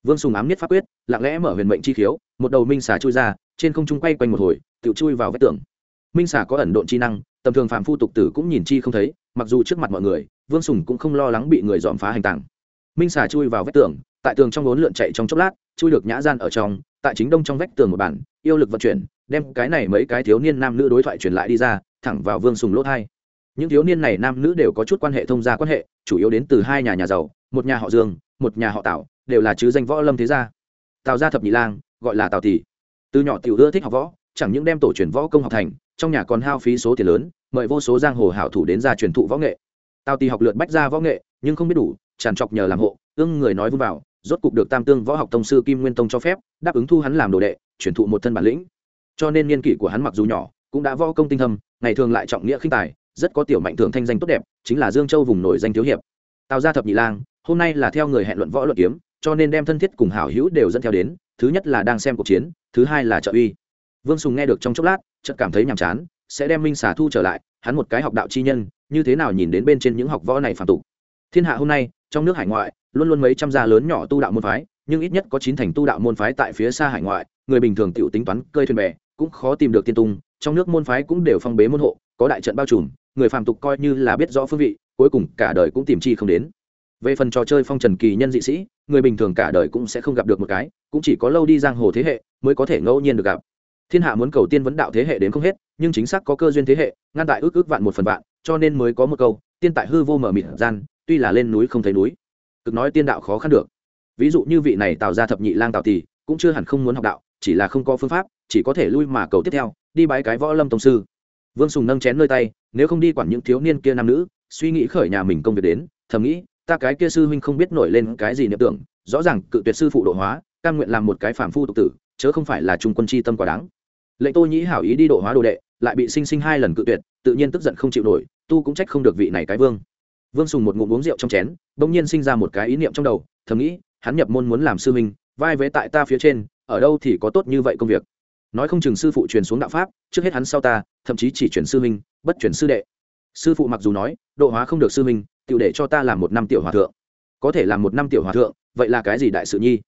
Vương sùng ám nhất pháp quyết, lặng lẽ mở huyền mệnh chi khiếu, một đầu minh xà chui ra, trên không trung quay quanh một hồi, tự chui vào vách tường. Minh xà có ẩn độn chi năng, tầm thường phạm phu tục tử cũng nhìn chi không thấy, mặc dù trước mặt mọi người, vương sùng cũng không lo lắng bị người dòm phá hành tàng. Minh xà chui vào vách tường, tại tường trong vốn lượn chạy trong chốc lát, chui được nhã gian ở trong, tại chính đông trong vách tường một bản, yêu lực vận chuyển đem cái này mấy cái thiếu niên nam nữ đối thoại truyền lại đi ra, thẳng vào vương sùng lỗ thai. Những thiếu niên này nam nữ đều có chút quan hệ thông gia quan hệ, chủ yếu đến từ hai nhà nhà giàu, một nhà họ dương, một nhà họ tảo đều là chứ danh võ lâm thế gia. Tào gia thập nhị lang, gọi là tào tỷ. Từ nhỏ tiểu ưa thích học võ, chẳng những đem tổ truyền võ công học thành, trong nhà còn hao phí số tiền lớn, mời vô số giang hồ hảo thủ đến gia truyền thụ võ nghệ. Tào tỷ học lượt bách ra võ nghệ, nhưng không biết đủ, tràn trọc nhờ làm hộ ương người nói vun vào, rốt cục được tam tương võ học tông sư kim nguyên tông cho phép, đáp ứng thu hắn làm đồ đệ, truyền thụ một thân bản lĩnh cho nên niên kỷ của hắn mặc dù nhỏ, cũng đã võ công tinh thâm, ngày thường lại trọng nghĩa khinh tài, rất có tiểu mạnh thường thanh danh tốt đẹp, chính là dương châu vùng nổi danh thiếu hiệp. Tào gia thập nhị lang, hôm nay là theo người hẹn luận võ luận kiếm, cho nên đem thân thiết cùng hảo hữu đều dẫn theo đến, thứ nhất là đang xem cuộc chiến, thứ hai là trợ uy. Vương sùng nghe được trong chốc lát, chợt cảm thấy nhàm chán, sẽ đem minh xà thu trở lại, hắn một cái học đạo chi nhân, như thế nào nhìn đến bên trên những học võ này phản tục. Thiên hạ hôm nay, trong nước hải ngoại, luôn luôn mấy trăm gia lớn nhỏ tu đạo môn phái, nhưng ít nhất có chín thành tu đạo môn phái tại phía xa hải ngoại, người bình thường tự tính toán, cơi thuyền bè cũng khó tìm được tiên tung, trong nước môn phái cũng đều phong bế môn hộ, có đại trận bao trùm, người phàm tục coi như là biết rõ phương vị, cuối cùng cả đời cũng tìm chi không đến. Về phần trò chơi phong trần kỳ nhân dị sĩ, người bình thường cả đời cũng sẽ không gặp được một cái, cũng chỉ có lâu đi giang hồ thế hệ mới có thể ngẫu nhiên được gặp. Thiên hạ muốn cầu tiên vấn đạo thế hệ đến không hết, nhưng chính xác có cơ duyên thế hệ, ngăn tại ước ước vạn một phần vạn, cho nên mới có một câu, tiên tại hư vô mở mịt gian, tuy là lên núi không thấy núi. Cực nói tiên đạo khó khăn được. Ví dụ như vị này tạo ra thập nhị lang tạo tỷ cũng chưa hẳn không muốn học đạo, chỉ là không có phương pháp, chỉ có thể lui mà cầu tiếp theo, đi bái cái võ lâm tông sư. Vương sùng nâng chén nơi tay, nếu không đi quản những thiếu niên kia nam nữ, suy nghĩ khởi nhà mình công việc đến, thầm nghĩ, ta cái kia sư huynh không biết nổi lên cái gì niệm tưởng, rõ ràng cự tuyệt sư phụ độ hóa, cam nguyện làm một cái phản phu tục tử, chớ không phải là trung quân chi tâm quá đáng. Lệnh tô nhĩ hảo ý đi độ hóa đồ đệ, lại bị sinh sinh hai lần cự tuyệt, tự nhiên tức giận không chịu nổi, tu cũng trách không được vị này cái vương. Vương sùng một ngụm uống rượu trong chén, bỗng nhiên sinh ra một cái ý niệm trong đầu, thầm nghĩ, hắn nhập môn muốn làm sư huynh vai vế tại ta phía trên ở đâu thì có tốt như vậy công việc. Nói không chừng sư phụ truyền xuống đạo pháp trước hết hắn sau ta thậm chí chỉ truyền sư minh, bất truyền sư đệ. Sư phụ mặc dù nói độ hóa không được sư minh, tự để cho ta làm một năm tiểu hòa thượng. Có thể làm một năm tiểu hòa thượng vậy là cái gì đại sự nhi?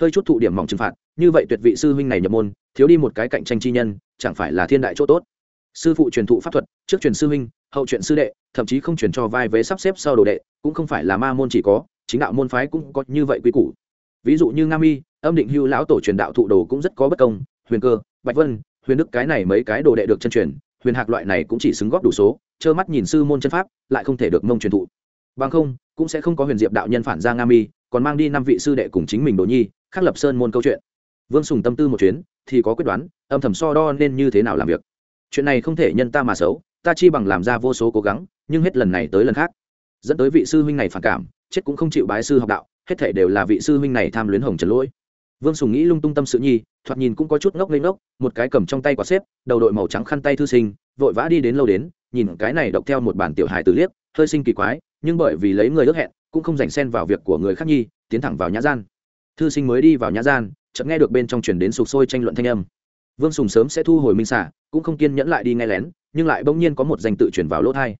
Hơi chút thụ điểm mỏng trừng phạt như vậy tuyệt vị sư huynh này nhập môn thiếu đi một cái cạnh tranh chi nhân chẳng phải là thiên đại chỗ tốt? Sư phụ truyền thụ pháp thuật trước truyền sư huynh hậu truyền sư đệ thậm chí không truyền cho vai vế sắp xếp sau đồ đệ cũng không phải là ma môn chỉ có chính đạo môn phái cũng có như vậy quy củ ví dụ như nga mi, âm định hưu lão tổ truyền đạo thụ đồ cũng rất có bất công, huyền cơ, bạch vân, huyền đức cái này mấy cái đồ đệ được chân truyền, huyền hạc loại này cũng chỉ xứng góp đủ số, trơ mắt nhìn sư môn chân pháp, lại không thể được mông truyền thụ. Bằng không, cũng sẽ không có huyền diệp đạo nhân phản ra nga mi, còn mang đi năm vị sư đệ cùng chính mình đồ nhi, khắc lập sơn môn câu chuyện. Vương sùng tâm tư một chuyến, thì có quyết đoán, âm thầm so đo nên như thế nào làm việc. Chuyện này không thể nhân ta mà xấu, ta chi bằng làm ra vô số cố gắng, nhưng hết lần này tới lần khác. Dẫn tới vị sư huynh này phản cảm, chết cũng không chịu bái sư học đạo hết thể đều là vị sư huynh này tham luyến hồng trần lỗi. Vương sùng nghĩ lung tung tâm sự nhi, thoạt nhìn cũng có chút ngốc lên ngốc, một cái cầm trong tay quả xếp, đầu đội màu trắng khăn tay thư sinh, vội vã đi đến lâu đến, nhìn cái này đọc theo một bản tiểu hài tử liếc, hơi sinh kỳ quái, nhưng bởi vì lấy người ước hẹn, cũng không dành xen vào việc của người khác nhi, tiến thẳng vào nhã gian. Thư sinh mới đi vào nhã gian, chợt nghe được bên trong chuyển đến sục sôi tranh luận thanh âm. Vương sùng sớm sẽ thu hồi minh xả, cũng không kiên nhẫn lại đi nghe lén, nhưng lại bỗng nhiên có một danh tự chuyển vào lỗ thai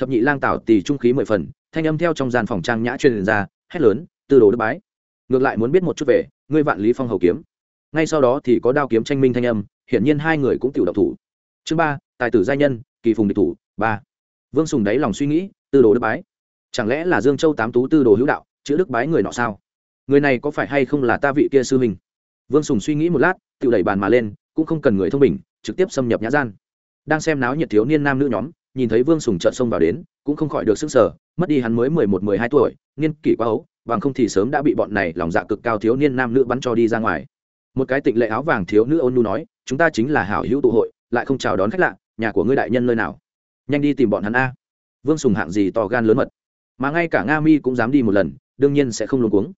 thập nhị lang tảo tỳ trung khí mười phần, thanh âm theo trong gian phòng trang nhã truyền ra, hét lớn tư đồ đức bái. Ngược lại muốn biết một chút về, ngươi vạn lý phong hầu kiếm. Ngay sau đó thì có đao kiếm tranh minh thanh âm, hiển nhiên hai người cũng tiểu độc thủ. Chương ba, tài tử gia nhân, kỳ phùng địch thủ, ba. Vương sùng đáy lòng suy nghĩ, tư đồ đức bái. Chẳng lẽ là dương châu tám tú tư đồ hữu đạo, chữ đức bái người nọ sao? Người này có phải hay không là ta vị kia sư mình vương sùng suy nghĩ một lát tự đẩy bàn mà lên, cũng không cần người thông bình, trực tiếp xâm nhập nhã gian. Đang xem náo nhiệt thiếu niên nam nữ nhóm, nhìn thấy vương sùng trợn xông vào đến cũng không khỏi được sức sở mất đi hắn mới mười một, mười hai tuổi, niên kỷ quá ấu, bằng không thì sớm đã bị bọn này lòng dạ cực cao thiếu niên nam nữ bắn cho đi ra ngoài. Một cái tịnh lệ áo vàng thiếu nữ ôn nu nói, chúng ta chính là hảo hữu tụ hội, lại không chào đón khách lạ, nhà của ngươi đại nhân nơi nào? Nhanh đi tìm bọn hắn a. Vương sùng hạng gì to gan lớn mật. Mà ngay cả nga mi cũng dám đi một lần, đương nhiên sẽ không luôn cuống.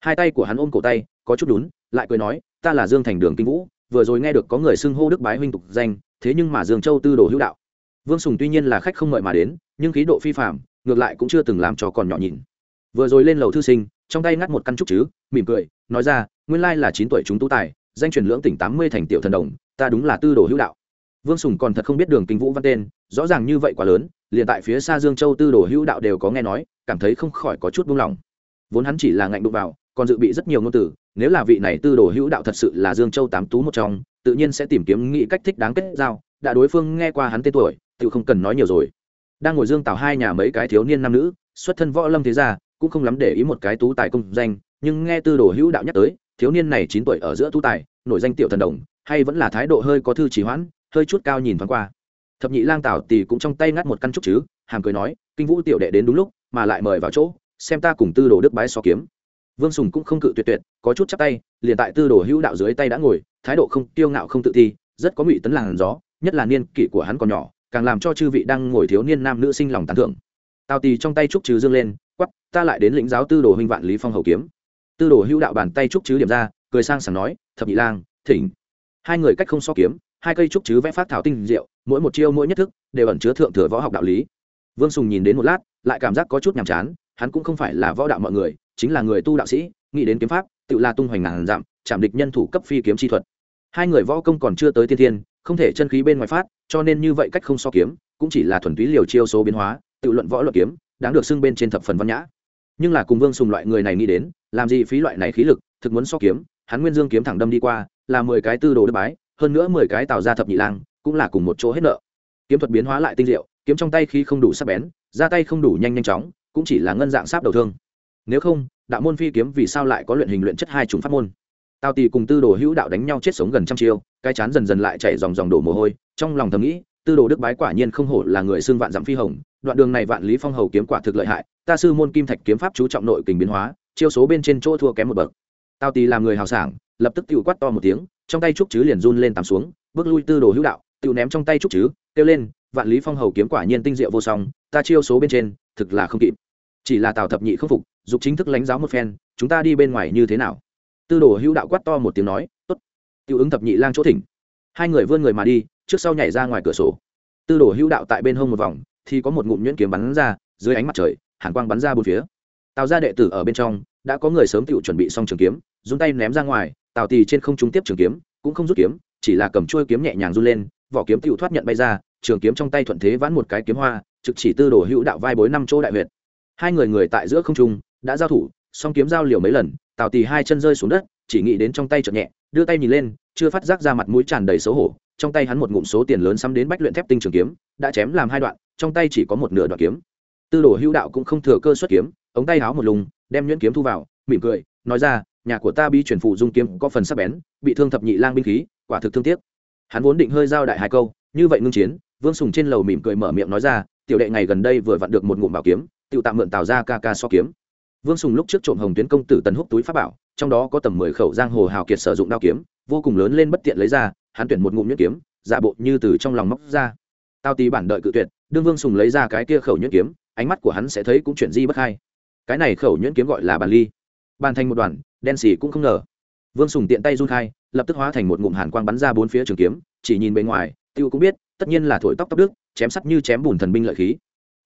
Hai tay của hắn ôm cổ tay, có chút đún lại cười nói, ta là dương thành đường kinh vũ, vừa rồi nghe được có người xưng hô đức bái huynh tục danh, thế nhưng mà dương châu tư đồ hữu đạo vương sùng tuy nhiên là khách không mời mà đến, nhưng khí độ phi phạm ngược lại cũng chưa từng làm cho còn nhỏ nhìn vừa rồi lên lầu thư sinh, trong tay ngắt một căn trúc chứ, mỉm cười, nói ra, nguyên lai là chín tuổi chúng tú tài, danh truyền lưỡng tỉnh tám mươi thành tiểu thần đồng, ta đúng là tư đồ hữu đạo. Vương sùng còn thật không biết đường kinh vũ văn tên, rõ ràng như vậy quá lớn, liền tại phía xa dương châu tư đồ hữu đạo đều có nghe nói, cảm thấy không khỏi có chút buông lỏng. Vốn hắn chỉ là ngạnh đụng vào, còn dự bị rất nhiều ngôn từ, nếu là vị này tư đồ hữu đạo thật sự là dương châu tám tú một trong, tự nhiên sẽ tìm kiếm nghĩ cách thích đáng kết giao, đã đối phương nghe qua hắn tên tuổi tự không cần nói nhiều rồi. Đang ngồi dương tào hai nhà mấy cái thiếu niên nam nữ, xuất thân võ lâm thế gia, cũng không lắm để ý một cái tú tài công danh, nhưng nghe tư đồ hữu đạo nhắc tới, thiếu niên này chín tuổi ở giữa tú tài, nổi danh tiểu thần đồng, hay vẫn là thái độ hơi có thư trì hoãn, hơi chút cao nhìn thoáng qua. Thập nhị lang tảo tì cũng trong tay ngắt một căn trúc chứ, hàm cười nói, kinh vũ tiểu đệ đến đúng lúc, mà lại mời vào chỗ, xem ta cùng tư đồ đức bái so kiếm. Vương sùng cũng không cự tuyệt tuyệt, có chút chắc tay, liền tại tư đồ hữu đạo dưới tay đã ngồi, thái độ không kiêu ngạo không tự thi rất có ngụy tấn làn gió, nhất là niên kỷ của hắn còn nhỏ càng làm cho chư vị đang ngồi thiếu niên nam nữ sinh lòng tán thưởng. Tào tì trong tay trúc trừ dương lên quắp ta lại đến lĩnh giáo tư đồ huynh vạn lý phong hầu kiếm. Tư đồ hữu đạo bàn tay trúc chứ điểm ra, cười sang sảng nói, thập nhị lang, thỉnh. Hai người cách không so kiếm, hai cây trúc chứ vẽ phát thảo tinh diệu, mỗi một chiêu mỗi nhất thức đều ẩn chứa thượng thừa võ học đạo lý. Vương sùng nhìn đến một lát, lại cảm giác có chút nhàm chán, hắn cũng không phải là võ đạo mọi người, chính là người tu đạo sĩ, nghĩ đến kiếm pháp, tự là tung hoành ngàn dặm, chạm địch nhân thủ cấp phi kiếm chi thuật. Hai người võ công còn chưa tới tiên thiên không thể chân khí bên ngoài phát, cho nên như vậy cách không so kiếm, cũng chỉ là thuần túy liều chiêu số biến hóa, tự luận võ luận kiếm, đáng được xưng bên trên thập phần văn nhã. Nhưng là cùng vương sùng loại người này nghĩ đến, làm gì phí loại này khí lực, thực muốn so kiếm, hắn nguyên dương kiếm thẳng đâm đi qua, là mười cái tư đồ đức bái, hơn nữa mười cái tạo ra thập nhị lang, cũng là cùng một chỗ hết nợ. Kiếm thuật biến hóa lại tinh diệu, kiếm trong tay khi không đủ sắc bén, ra tay không đủ nhanh nhanh chóng, cũng chỉ là ngân dạng sáp đầu thương. Nếu không, đạo môn phi kiếm vì sao lại có luyện hình luyện chất hai chủng pháp môn? Tào tỳ cùng tư đồ hữu đạo đánh nhau chết sống gần trăm chiêu cái chán dần dần lại chảy dòng dòng đổ mồ hôi, trong lòng thầm nghĩ, tư đồ đức bái quả nhiên không hổ là người xưng vạn dặm phi hồng, đoạn đường này vạn lý phong hầu kiếm quả thực lợi hại, ta sư môn kim thạch kiếm pháp chú trọng nội kình biến hóa, chiêu số bên trên chỗ thua kém một bậc. Tào Tì làm người hào sảng, lập tức tự quát to một tiếng, trong tay trúc chứ liền run lên tắm xuống, bước lui tư đồ hữu đạo tự ném trong tay trúc chứ, kêu lên, vạn lý phong hầu kiếm quả nhiên tinh diệu vô song, ta chiêu số bên trên, thực là không kịp. Chỉ là tào thập nhị không phục, dục chính thức lãnh giáo một phen, chúng ta đi bên ngoài như thế nào? Tư đồ hữu đạo quát to một tiếng nói tiêu ứng thập nhị lang chỗ thỉnh. Hai người vươn người mà đi, trước sau nhảy ra ngoài cửa sổ. Tư đồ hữu đạo tại bên hông một vòng, thì có một ngụm nhuyễn kiếm bắn ra, dưới ánh mặt trời, hàn quang bắn ra bốn phía. Tào ra đệ tử ở bên trong, đã có người sớm tự chuẩn bị xong trường kiếm, dùng tay ném ra ngoài, tào tì trên không trung tiếp trường kiếm, cũng không rút kiếm, chỉ là cầm chuôi kiếm nhẹ nhàng run lên, vỏ kiếm tự thoát nhận bay ra, trường kiếm trong tay thuận thế vãn một cái kiếm hoa, trực chỉ tư đồ hữu đạo vai bối năm chỗ đại huyệt. Hai người người tại giữa không trung, đã giao thủ, song kiếm giao liều mấy lần tào tì hai chân rơi xuống đất, chỉ nghĩ đến trong tay chợt nhẹ, đưa tay nhìn lên, chưa phát giác ra mặt mũi tràn đầy xấu hổ. Trong tay hắn một ngụm số tiền lớn xăm đến bách luyện thép tinh trường kiếm, đã chém làm hai đoạn, trong tay chỉ có một nửa đoạn kiếm. Tư đồ hữu đạo cũng không thừa cơ xuất kiếm, ống tay háo một lùng, đem nhuyễn kiếm thu vào, mỉm cười, nói ra, nhà của ta bi chuyển phụ dung kiếm có phần sắc bén, bị thương thập nhị lang binh khí, quả thực thương tiếc. Hắn vốn định hơi giao đại hai câu, như vậy ngưng chiến, vương sùng trên lầu mỉm cười mở miệng nói ra, tiểu đệ ngày gần đây vừa vặn được một ngụm bảo kiếm tự tạm mượn tào ra ca ca so kiếm vương sùng lúc trước trộm hồng tuyến công tử tần húc túi pháp bảo, trong đó có tầm mười khẩu giang hồ hào kiệt sử dụng đao kiếm, vô cùng lớn lên bất tiện lấy ra, hắn tuyển một ngụm nhuyễn kiếm, giả bộ như từ trong lòng móc ra. Tao tí bản đợi cự tuyệt, đương vương sùng lấy ra cái kia khẩu nhuyễn kiếm, ánh mắt của hắn sẽ thấy cũng chuyển di bất hai. Cái này khẩu nhuyễn kiếm gọi là bàn ly. Bàn thành một đoàn, đen xì cũng không ngờ. Vương sùng tiện tay run khai, lập tức hóa thành một ngụm hàn quang bắn ra bốn phía trường kiếm, chỉ nhìn bề ngoài, tiêu cũng biết, tất nhiên là thổi tóc tóc đức chém sắt như chém bùn thần binh lợi khí.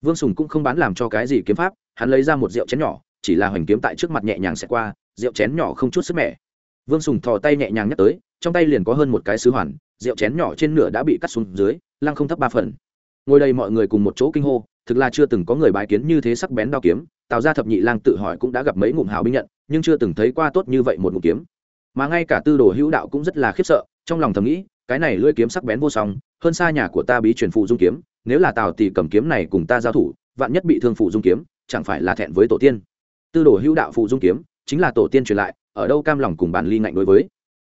Vương sùng cũng không bán làm cho cái gì kiếm pháp, hắn lấy ra một rượu chén nhỏ chỉ là hoành kiếm tại trước mặt nhẹ nhàng xẹt qua, rượu chén nhỏ không chút sức mẻ. Vương sùng thò tay nhẹ nhàng nhắc tới, trong tay liền có hơn một cái sứ hoàn, rượu chén nhỏ trên nửa đã bị cắt xuống dưới, lăng không thấp ba phần. Ngồi đây mọi người cùng một chỗ kinh hô, thực là chưa từng có người bái kiến như thế sắc bén đao kiếm tạo ra thập nhị lang tự hỏi cũng đã gặp mấy ngụm hào binh nhận, nhưng chưa từng thấy qua tốt như vậy một ngụm kiếm. Mà ngay cả tư đồ hữu đạo cũng rất là khiếp sợ, trong lòng thầm nghĩ, cái này lưỡi kiếm sắc bén vô song, hơn xa nhà của ta bí truyền phụ dung kiếm, nếu là tào thì cầm kiếm này cùng ta giao thủ, vạn nhất bị thương phụ dung kiếm, chẳng phải là thẹn với tổ tiên tư đồ hữu đạo phụ dung kiếm, chính là tổ tiên truyền lại, ở đâu cam lòng cùng bản ly ngạnh đối với.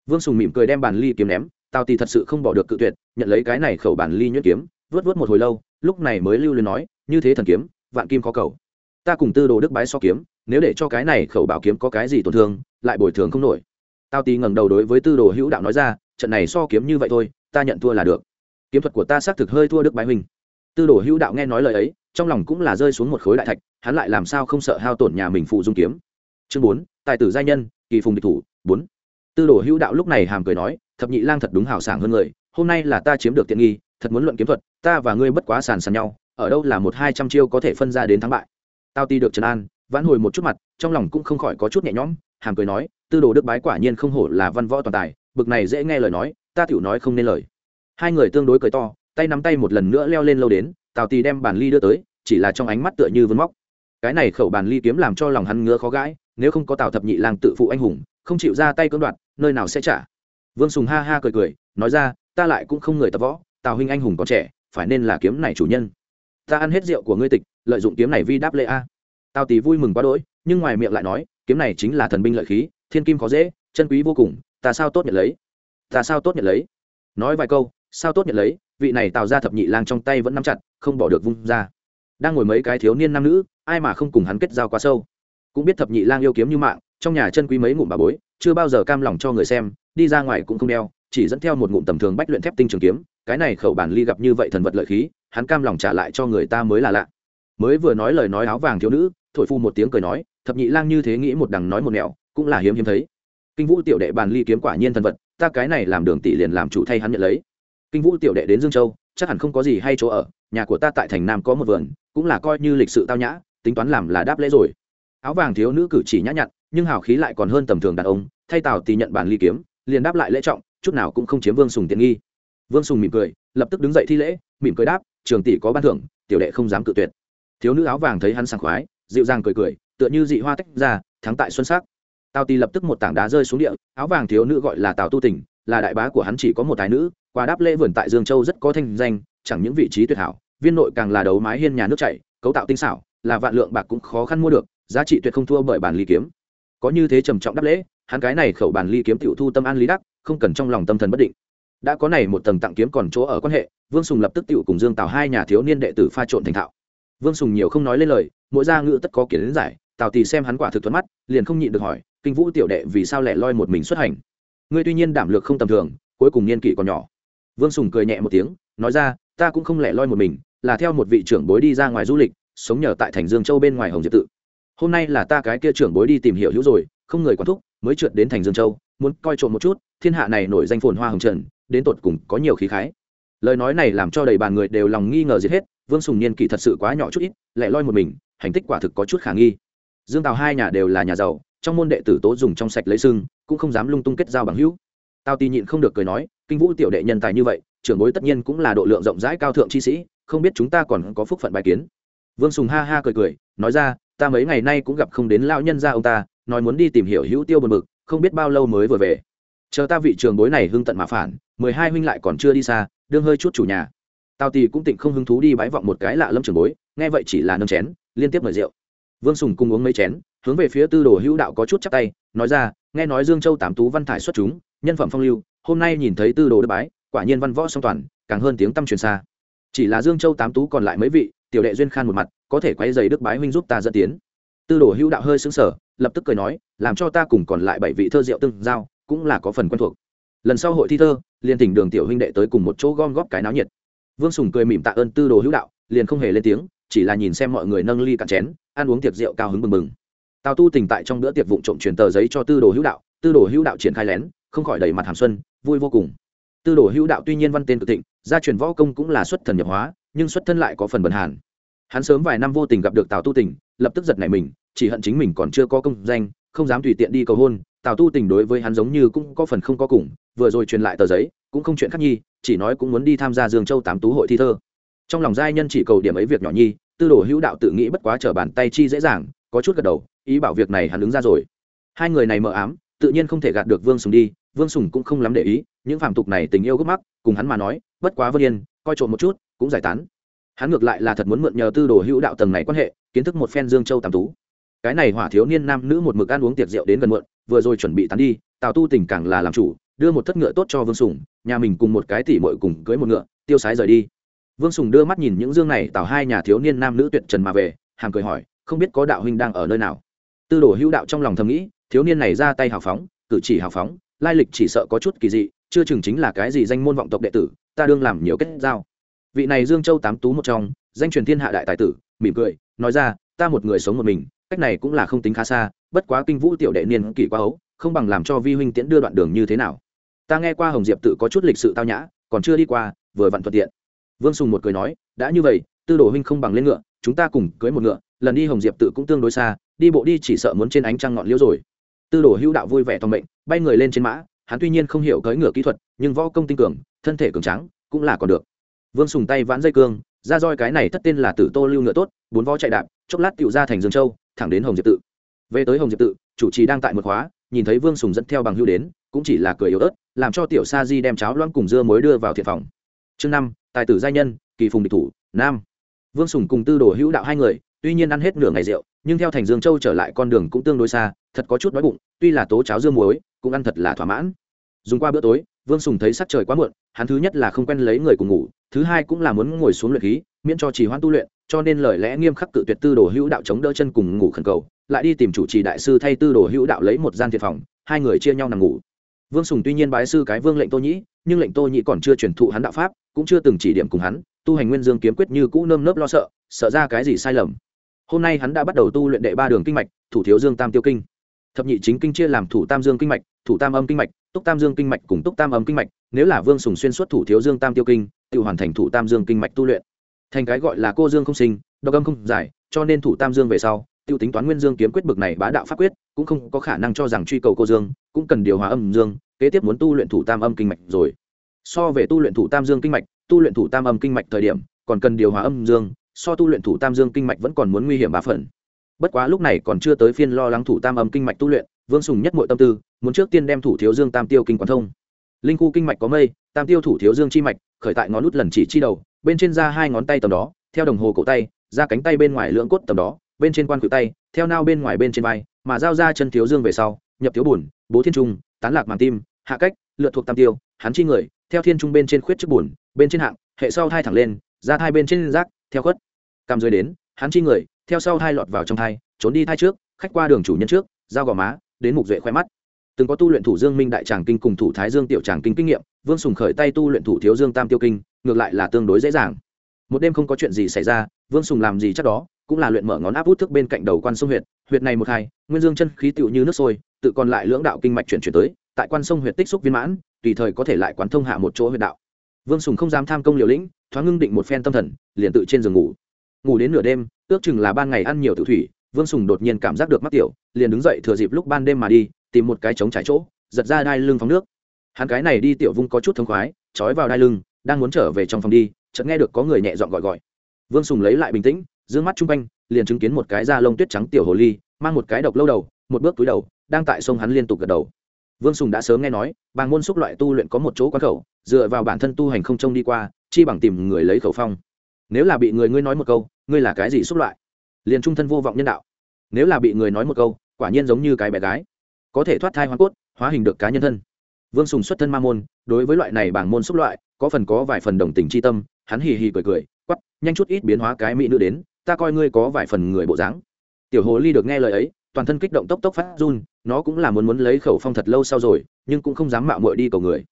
Vương sùng mỉm cười đem bản ly kiếm ném, tào tì thật sự không bỏ được cự tuyệt, nhận lấy cái này khẩu bản ly nhuyễn kiếm, vớt vớt một hồi lâu, lúc này mới lưu luyến nói, như thế thần kiếm, vạn kim khó cầu. Ta cùng tư đồ đức bái so kiếm, nếu để cho cái này khẩu bảo kiếm có cái gì tổn thương, lại bồi thường không nổi. Tao tì ngẩng đầu đối với tư đồ hữu đạo nói ra, trận này so kiếm như vậy thôi, ta nhận thua là được. Kiếm thuật của ta xác thực hơi thua đức bái huynh. Tư đồ hữu đạo nghe nói lời ấy, trong lòng cũng là rơi xuống một khối đại thạch hắn lại làm sao không sợ hao tổn nhà mình phụ dung kiếm? Chương bốn, tài tử giai nhân, kỳ phùng địch thủ, bốn. Tư đồ hữu đạo lúc này hàm cười nói, thập nhị lang thật đúng hào sảng hơn người, hôm nay là ta chiếm được tiện nghi, thật muốn luận kiếm thuật, ta và ngươi bất quá sàn sàn nhau, ở đâu là một hai trăm chiêu có thể phân ra đến thắng bại. Tao ti được trần an, vãn hồi một chút mặt, trong lòng cũng không khỏi có chút nhẹ nhõm, hàm cười nói, tư đồ đức bái quả nhiên không hổ là văn võ toàn tài, bực này dễ nghe lời nói, ta tiểu nói không nên lời. Hai người tương đối cười to, tay nắm tay một lần nữa leo lên lâu đến, tào tì đem bàn ly đưa tới, chỉ là trong ánh mắt tựa như vân móc cái này khẩu bàn ly kiếm làm cho lòng hắn ngứa khó gãi, nếu không có tào thập nhị lang tự phụ anh hùng, không chịu ra tay cưỡng đoạt, nơi nào sẽ trả? Vương sùng ha ha cười cười, nói ra, ta lại cũng không người tập võ, tào huynh anh hùng còn trẻ, phải nên là kiếm này chủ nhân. Ta ăn hết rượu của ngươi tịch, lợi dụng kiếm này vi đáp lễ a. Tào tỷ vui mừng quá đỗi, nhưng ngoài miệng lại nói, kiếm này chính là thần binh lợi khí, thiên kim khó dễ, chân quý vô cùng, ta sao tốt nhận lấy? Ta sao tốt nhận lấy? Nói vài câu, sao tốt nhận lấy? Vị này tạo ra thập nhị lang trong tay vẫn nắm chặt, không bỏ được vung ra đang ngồi mấy cái thiếu niên nam nữ, ai mà không cùng hắn kết giao quá sâu. Cũng biết thập nhị lang yêu kiếm như mạng, trong nhà chân quý mấy ngụm bà bối, chưa bao giờ cam lòng cho người xem, đi ra ngoài cũng không đeo, chỉ dẫn theo một ngụm tầm thường bách luyện thép tinh trường kiếm, cái này khẩu bản ly gặp như vậy thần vật lợi khí, hắn cam lòng trả lại cho người ta mới là lạ. Mới vừa nói lời nói áo vàng thiếu nữ, thổi phu một tiếng cười nói, thập nhị lang như thế nghĩ một đằng nói một nẻo, cũng là hiếm hiếm thấy. Kinh vũ tiểu đệ bàn ly kiếm quả nhiên thần vật, ta cái này làm đường tỷ liền làm chủ thay hắn nhận lấy. Kinh vũ tiểu đệ đến dương châu, chắc hẳn không có gì hay chỗ ở nhà của ta tại thành nam có một vườn, cũng là coi như lịch sự tao nhã, tính toán làm là đáp lễ rồi. Áo vàng thiếu nữ cử chỉ nhã nhặn, nhưng hào khí lại còn hơn tầm thường đàn ông, thay tào thì nhận bàn ly kiếm, liền đáp lại lễ trọng, chút nào cũng không chiếm vương sùng tiện nghi. Vương sùng mỉm cười, lập tức đứng dậy thi lễ, mỉm cười đáp, trường tỷ có ban thưởng, tiểu đệ không dám cự tuyệt. Thiếu nữ áo vàng thấy hắn sảng khoái, dịu dàng cười cười, tựa như dị hoa tách ra, thắng tại xuân sắc. Tào tì lập tức một tảng đá rơi xuống địa, áo vàng thiếu nữ gọi là tào tu tỉnh là đại bá của hắn chỉ có một tài nữ, qua đáp lễ vườn tại dương châu rất có thanh danh chẳng những vị trí tuyệt hảo, viên nội càng là đấu mái hiên nhà nước chảy cấu tạo tinh xảo, là vạn lượng bạc cũng khó khăn mua được, giá trị tuyệt không thua bởi bản ly kiếm. Có như thế trầm trọng đáp lễ, hắn cái này khẩu bản ly kiếm tiểu thu tâm an lý đắc, không cần trong lòng tâm thần bất định. Đã có này một tầng tặng kiếm còn chỗ ở quan hệ, vương sùng lập tức tiểu cùng dương tào hai nhà thiếu niên đệ tử pha trộn thành thạo. Vương sùng nhiều không nói lên lời, mỗi gia ngữ tất có kiến giải, tào tì xem hắn quả thực thuận mắt, liền không nhịn được hỏi, kinh vũ tiểu đệ vì sao lẻ loi một mình xuất hành? Ngươi tuy nhiên đảm lược không tầm thường, cuối cùng niên kỷ còn nhỏ. Vương sùng cười nhẹ một tiếng, nói ra ta cũng không lẻ loi một mình, là theo một vị trưởng bối đi ra ngoài du lịch, sống nhờ tại thành dương châu bên ngoài hồng diệp tự. Hôm nay là ta cái kia trưởng bối đi tìm hiểu hữu rồi, không người quán thúc, mới trượt đến thành dương châu, muốn coi trộm một chút, thiên hạ này nổi danh phồn hoa hồng trần, đến tột cùng có nhiều khí khái. Lời nói này làm cho đầy bàn người đều lòng nghi ngờ giết hết, vương sùng niên kỷ thật sự quá nhỏ chút ít, lẻ loi một mình, hành tích quả thực có chút khả nghi. Dương tào hai nhà đều là nhà giàu, trong môn đệ tử tố dùng trong sạch lấy sưng, cũng không dám lung tung kết giao bằng hữu. Tào tì nhịn không được cười nói, kinh vũ tiểu đệ nhân tài như vậy trưởng bối tất nhiên cũng là độ lượng rộng rãi cao thượng chi sĩ, không biết chúng ta còn có phúc phận bài kiến. Vương sùng ha ha cười cười, nói ra, ta mấy ngày nay cũng gặp không đến lão nhân gia ông ta, nói muốn đi tìm hiểu hữu tiêu buồn mực không biết bao lâu mới vừa về. Chờ ta vị trường bối này hưng tận mà phản, mười hai huynh lại còn chưa đi xa, đương hơi chút chủ nhà. Tao tì cũng tịnh không hứng thú đi bãi vọng một cái lạ lâm trường bối, nghe vậy chỉ là nâng chén, liên tiếp mời rượu. Vương sùng cùng uống mấy chén, hướng về phía tư đồ hữu đạo có chút chắc tay, nói ra, nghe nói dương châu tám tú văn thải xuất chúng, nhân phẩm phong lưu, hôm nay nhìn thấy tư đồ đức bái quả nhiên văn võ song toàn, càng hơn tiếng tăm truyền xa. Chỉ là dương châu tám tú còn lại mấy vị, tiểu đệ duyên khan một mặt, có thể quay dày đức bái huynh giúp ta dẫn tiến. Tư đồ hữu đạo hơi xứng sở lập tức cười nói, làm cho ta cùng còn lại bảy vị thơ diệu tương giao, cũng là có phần quen thuộc. Lần sau hội thi thơ, liền thỉnh đường tiểu huynh đệ tới cùng một chỗ gom góp cái náo nhiệt. Vương sùng cười mỉm tạ ơn tư đồ hữu đạo, liền không hề lên tiếng, chỉ là nhìn xem mọi người nâng ly cạn chén, ăn uống tiệc rượu cao hứng mừng mừng tào tu tình tại trong bữa tiệc vụng trộm truyền tờ giấy cho tư đồ hữu đạo, tư đồ hữu đạo triển khai lén, không khỏi đầy mặt hàm xuân, vui vô cùng tư đồ hữu đạo tuy nhiên văn tên tự thịnh, gia truyền võ công cũng là xuất thần nhập hóa, nhưng xuất thân lại có phần bần hàn. Hắn sớm vài năm vô tình gặp được tào tu tình, lập tức giật nảy mình, chỉ hận chính mình còn chưa có công danh, không dám tùy tiện đi cầu hôn. Tào tu tình đối với hắn giống như cũng có phần không có cùng, vừa rồi truyền lại tờ giấy, cũng không chuyện khác nhi, chỉ nói cũng muốn đi tham gia dương châu tám tú hội thi thơ. Trong lòng giai nhân chỉ cầu điểm ấy việc nhỏ nhi, tư đồ hữu đạo tự nghĩ bất quá trở bàn tay chi dễ dàng, có chút gật đầu, ý bảo việc này hắn đứng ra rồi. Hai người này mờ ám, tự nhiên không thể gạt được vương sùng đi vương sùng cũng không lắm để ý, những phạm tục này tình yêu gấp mắc, cùng hắn mà nói, bất quá vân yên, coi trộm một chút, cũng giải tán. Hắn ngược lại là thật muốn mượn nhờ tư đồ hữu đạo tầng này quan hệ, kiến thức một phen dương châu tàm tú. Cái này hỏa thiếu niên nam nữ một mực ăn uống tiệc rượu đến gần muộn, vừa rồi chuẩn bị tán đi, tào tu tình càng là làm chủ, đưa một thất ngựa tốt cho vương sùng, nhà mình cùng một cái tỷ mội cùng cưới một ngựa, tiêu sái rời đi. Vương sùng đưa mắt nhìn những dương này, tào hai nhà thiếu niên nam nữ tuyệt trần mà về hàng cười hỏi, không biết có đạo huynh đang ở nơi nào? Tư đồ hữu đạo trong lòng thầm nghĩ, thiếu niên này ra tay hào phóng, cử chỉ hào phóng lai lịch chỉ sợ có chút kỳ dị, chưa chừng chính là cái gì danh môn vọng tộc đệ tử, ta đương làm nhiều kết giao. Vị này dương châu tám tú một trong, danh truyền thiên hạ đại tài tử, mỉm cười, nói ra, ta một người sống một mình, cách này cũng là không tính khá xa, bất quá kinh vũ tiểu đệ niên kỷ quá ấu, không bằng làm cho vi huynh tiễn đưa đoạn đường như thế nào. Ta nghe qua hồng diệp tự có chút lịch sự tao nhã, còn chưa đi qua, vừa vặn thuận tiện. Vương sùng một cười nói, đã như vậy, tư đồ huynh không bằng lên ngựa, chúng ta cùng cưới một ngựa, lần đi hồng diệp tự cũng tương đối xa, đi bộ đi chỉ sợ muốn trên ánh trăng ngọn liễu rồi. Tư đồ hữu đạo vui vẻ thong mệnh bay người lên trên mã, hắn tuy nhiên không hiểu cưỡi ngựa kỹ thuật, nhưng võ công tinh cường, thân thể cường tráng, cũng là còn được. Vương sùng tay vãn dây cương, ra roi cái này thất tên là tử tô lưu ngựa tốt, bốn võ chạy đạp, chốc lát tựu ra thành dương châu, thẳng đến hồng diệp tự. Về tới hồng diệp tự, chủ trì đang tại một khóa, nhìn thấy vương sùng dẫn theo bằng hưu đến, cũng chỉ là cười yếu ớt, làm cho tiểu sa di đem cháo loãng cùng dưa mới đưa vào thiện phòng. Chương năm, tài tử gia nhân, kỳ phùng địch thủ, nam. Vương sùng cùng tư đồ hữu đạo hai người, tuy nhiên ăn hết nửa ngày rượu, nhưng theo thành dương châu trở lại con đường cũng tương đối xa, thật có chút đói bụng, tuy là tố cháo dưa muối cũng ăn thật là thỏa mãn. Dùng qua bữa tối, vương sùng thấy sắc trời quá muộn, hắn thứ nhất là không quen lấy người cùng ngủ, thứ hai cũng là muốn ngồi xuống luyện khí, miễn cho trì hoãn tu luyện, cho nên lời lẽ nghiêm khắc cự tuyệt tư đồ hữu đạo chống đỡ chân cùng ngủ khẩn cầu, lại đi tìm chủ trì đại sư thay tư đồ hữu đạo lấy một gian thiệt phòng, hai người chia nhau nằm ngủ. Vương sùng tuy nhiên bái sư cái vương lệnh tô nhĩ, nhưng lệnh tô nhĩ còn chưa truyền thụ hắn đạo pháp, cũng chưa từng chỉ điểm cùng hắn, tu hành nguyên dương kiếm quyết như cũ nơm nớp lo sợ sợ ra cái gì sai lầm. Hôm nay hắn đã bắt đầu tu luyện đệ ba đường kinh mạch, thủ thiếu dương tam tiêu kinh thập nhị chính kinh chia làm thủ tam dương kinh mạch, thủ tam âm kinh mạch, túc tam dương kinh mạch cùng túc tam âm kinh mạch, nếu là vương sùng xuyên suốt thủ thiếu dương tam tiêu kinh, tự hoàn thành thủ tam dương kinh mạch tu luyện. Thành cái gọi là cô dương không sinh, độc âm không giải, cho nên thủ tam dương về sau, tiêu tính toán nguyên dương kiếm quyết bực này bá đạo pháp quyết, cũng không có khả năng cho rằng truy cầu cô dương, cũng cần điều hòa âm dương, kế tiếp muốn tu luyện thủ tam âm kinh mạch rồi. So về tu luyện thủ tam dương kinh mạch, tu luyện thủ tam âm kinh mạch thời điểm, còn cần điều hòa âm dương, so tu luyện thủ tam dương kinh mạch vẫn còn muốn nguy hiểm ba phần bất quá lúc này còn chưa tới phiên lo lắng thủ tam âm kinh mạch tu luyện, vương sùng nhất mọi tâm tư, muốn trước tiên đem thủ thiếu dương tam tiêu kinh quán thông. Linh khu kinh mạch có mây, tam tiêu thủ thiếu dương chi mạch, khởi tại ngón nút lần chỉ chi đầu, bên trên ra hai ngón tay tầm đó, theo đồng hồ cổ tay, ra cánh tay bên ngoài lưỡng cốt tầm đó, bên trên quan cự tay, theo nao bên ngoài bên trên vai, mà giao ra chân thiếu dương về sau, nhập thiếu bùn, bố thiên trung, tán lạc màng tim, hạ cách, lượt thuộc tam tiêu hắn chi người, theo thiên trung bên trên khuyết trước bùn, bên trên hạng, hệ sau thai thẳng lên, ra thai bên trên rác, theo khuất. Cam dưới đến hắn chi người theo sau hai lọt vào trong thai, trốn đi thai trước, khách qua đường chủ nhân trước, giao gò má, đến mục duệ khoe mắt. Từng có tu luyện thủ dương minh đại tràng kinh cùng thủ thái dương tiểu tràng kinh kinh nghiệm, vương sùng khởi tay tu luyện thủ thiếu dương tam tiêu kinh, ngược lại là tương đối dễ dàng. Một đêm không có chuyện gì xảy ra, vương sùng làm gì chắc đó, cũng là luyện mở ngón áp út thức bên cạnh đầu quan sông huyệt huyệt này một hai, nguyên dương chân khí tựu như nước sôi, tự còn lại lưỡng đạo kinh mạch chuyển chuyển tới, tại quan sông huyệt tích xúc viên mãn, tùy thời có thể lại quán thông hạ một chỗ huyệt đạo. Vương sùng không dám tham công liều lĩnh, thoáng ngưng định một phen tâm thần, liền tự trên giường ngủ ngủ đến nửa đêm, ước chừng là ban ngày ăn nhiều tự thủy, vương sùng đột nhiên cảm giác được mắc tiểu, liền đứng dậy thừa dịp lúc ban đêm mà đi, tìm một cái trống trải chỗ, giật ra đai lưng phóng nước. Hắn cái này đi tiểu vung có chút thống khoái, trói vào đai lưng, đang muốn trở về trong phòng đi, chợt nghe được có người nhẹ dọn gọi gọi. Vương sùng lấy lại bình tĩnh d mắt chung quanh, liền chứng kiến một cái da lông tuyết trắng tiểu hồ ly, mang một cái độc lâu đầu, một bước túi đầu, đang tại sông hắn liên tục gật đầu. Vương sùng đã sớm nghe nói, bàng môn xúc loại tu luyện có một chỗ quán khẩu, dựa vào bản thân tu hành không trông đi qua, chi bằng tìm người lấy khẩu phong nếu là bị người ngươi nói một câu, ngươi là cái gì xúc loại? Liền trung thân vô vọng nhân đạo. Nếu là bị người nói một câu, quả nhiên giống như cái bé gái. Có thể thoát thai hoa cốt, hóa hình được cá nhân thân. Vương sùng xuất thân ma môn, đối với loại này bảng môn xúc loại, có phần có vài phần đồng tình c h i tâm, hắn hì hì cười cười quắp nhanh chút ít biến hóa cái mỹ nữ đến, ta coi ngươi có vài phần người bộ dáng. Tiểu hồ ly được nghe lời ấy, toàn thân kích động tốc tốc phát run, nó cũng là muốn muốn lấy khẩu phong thật lâu sau rồi, nhưng cũng không dám mạo mội đi cầu người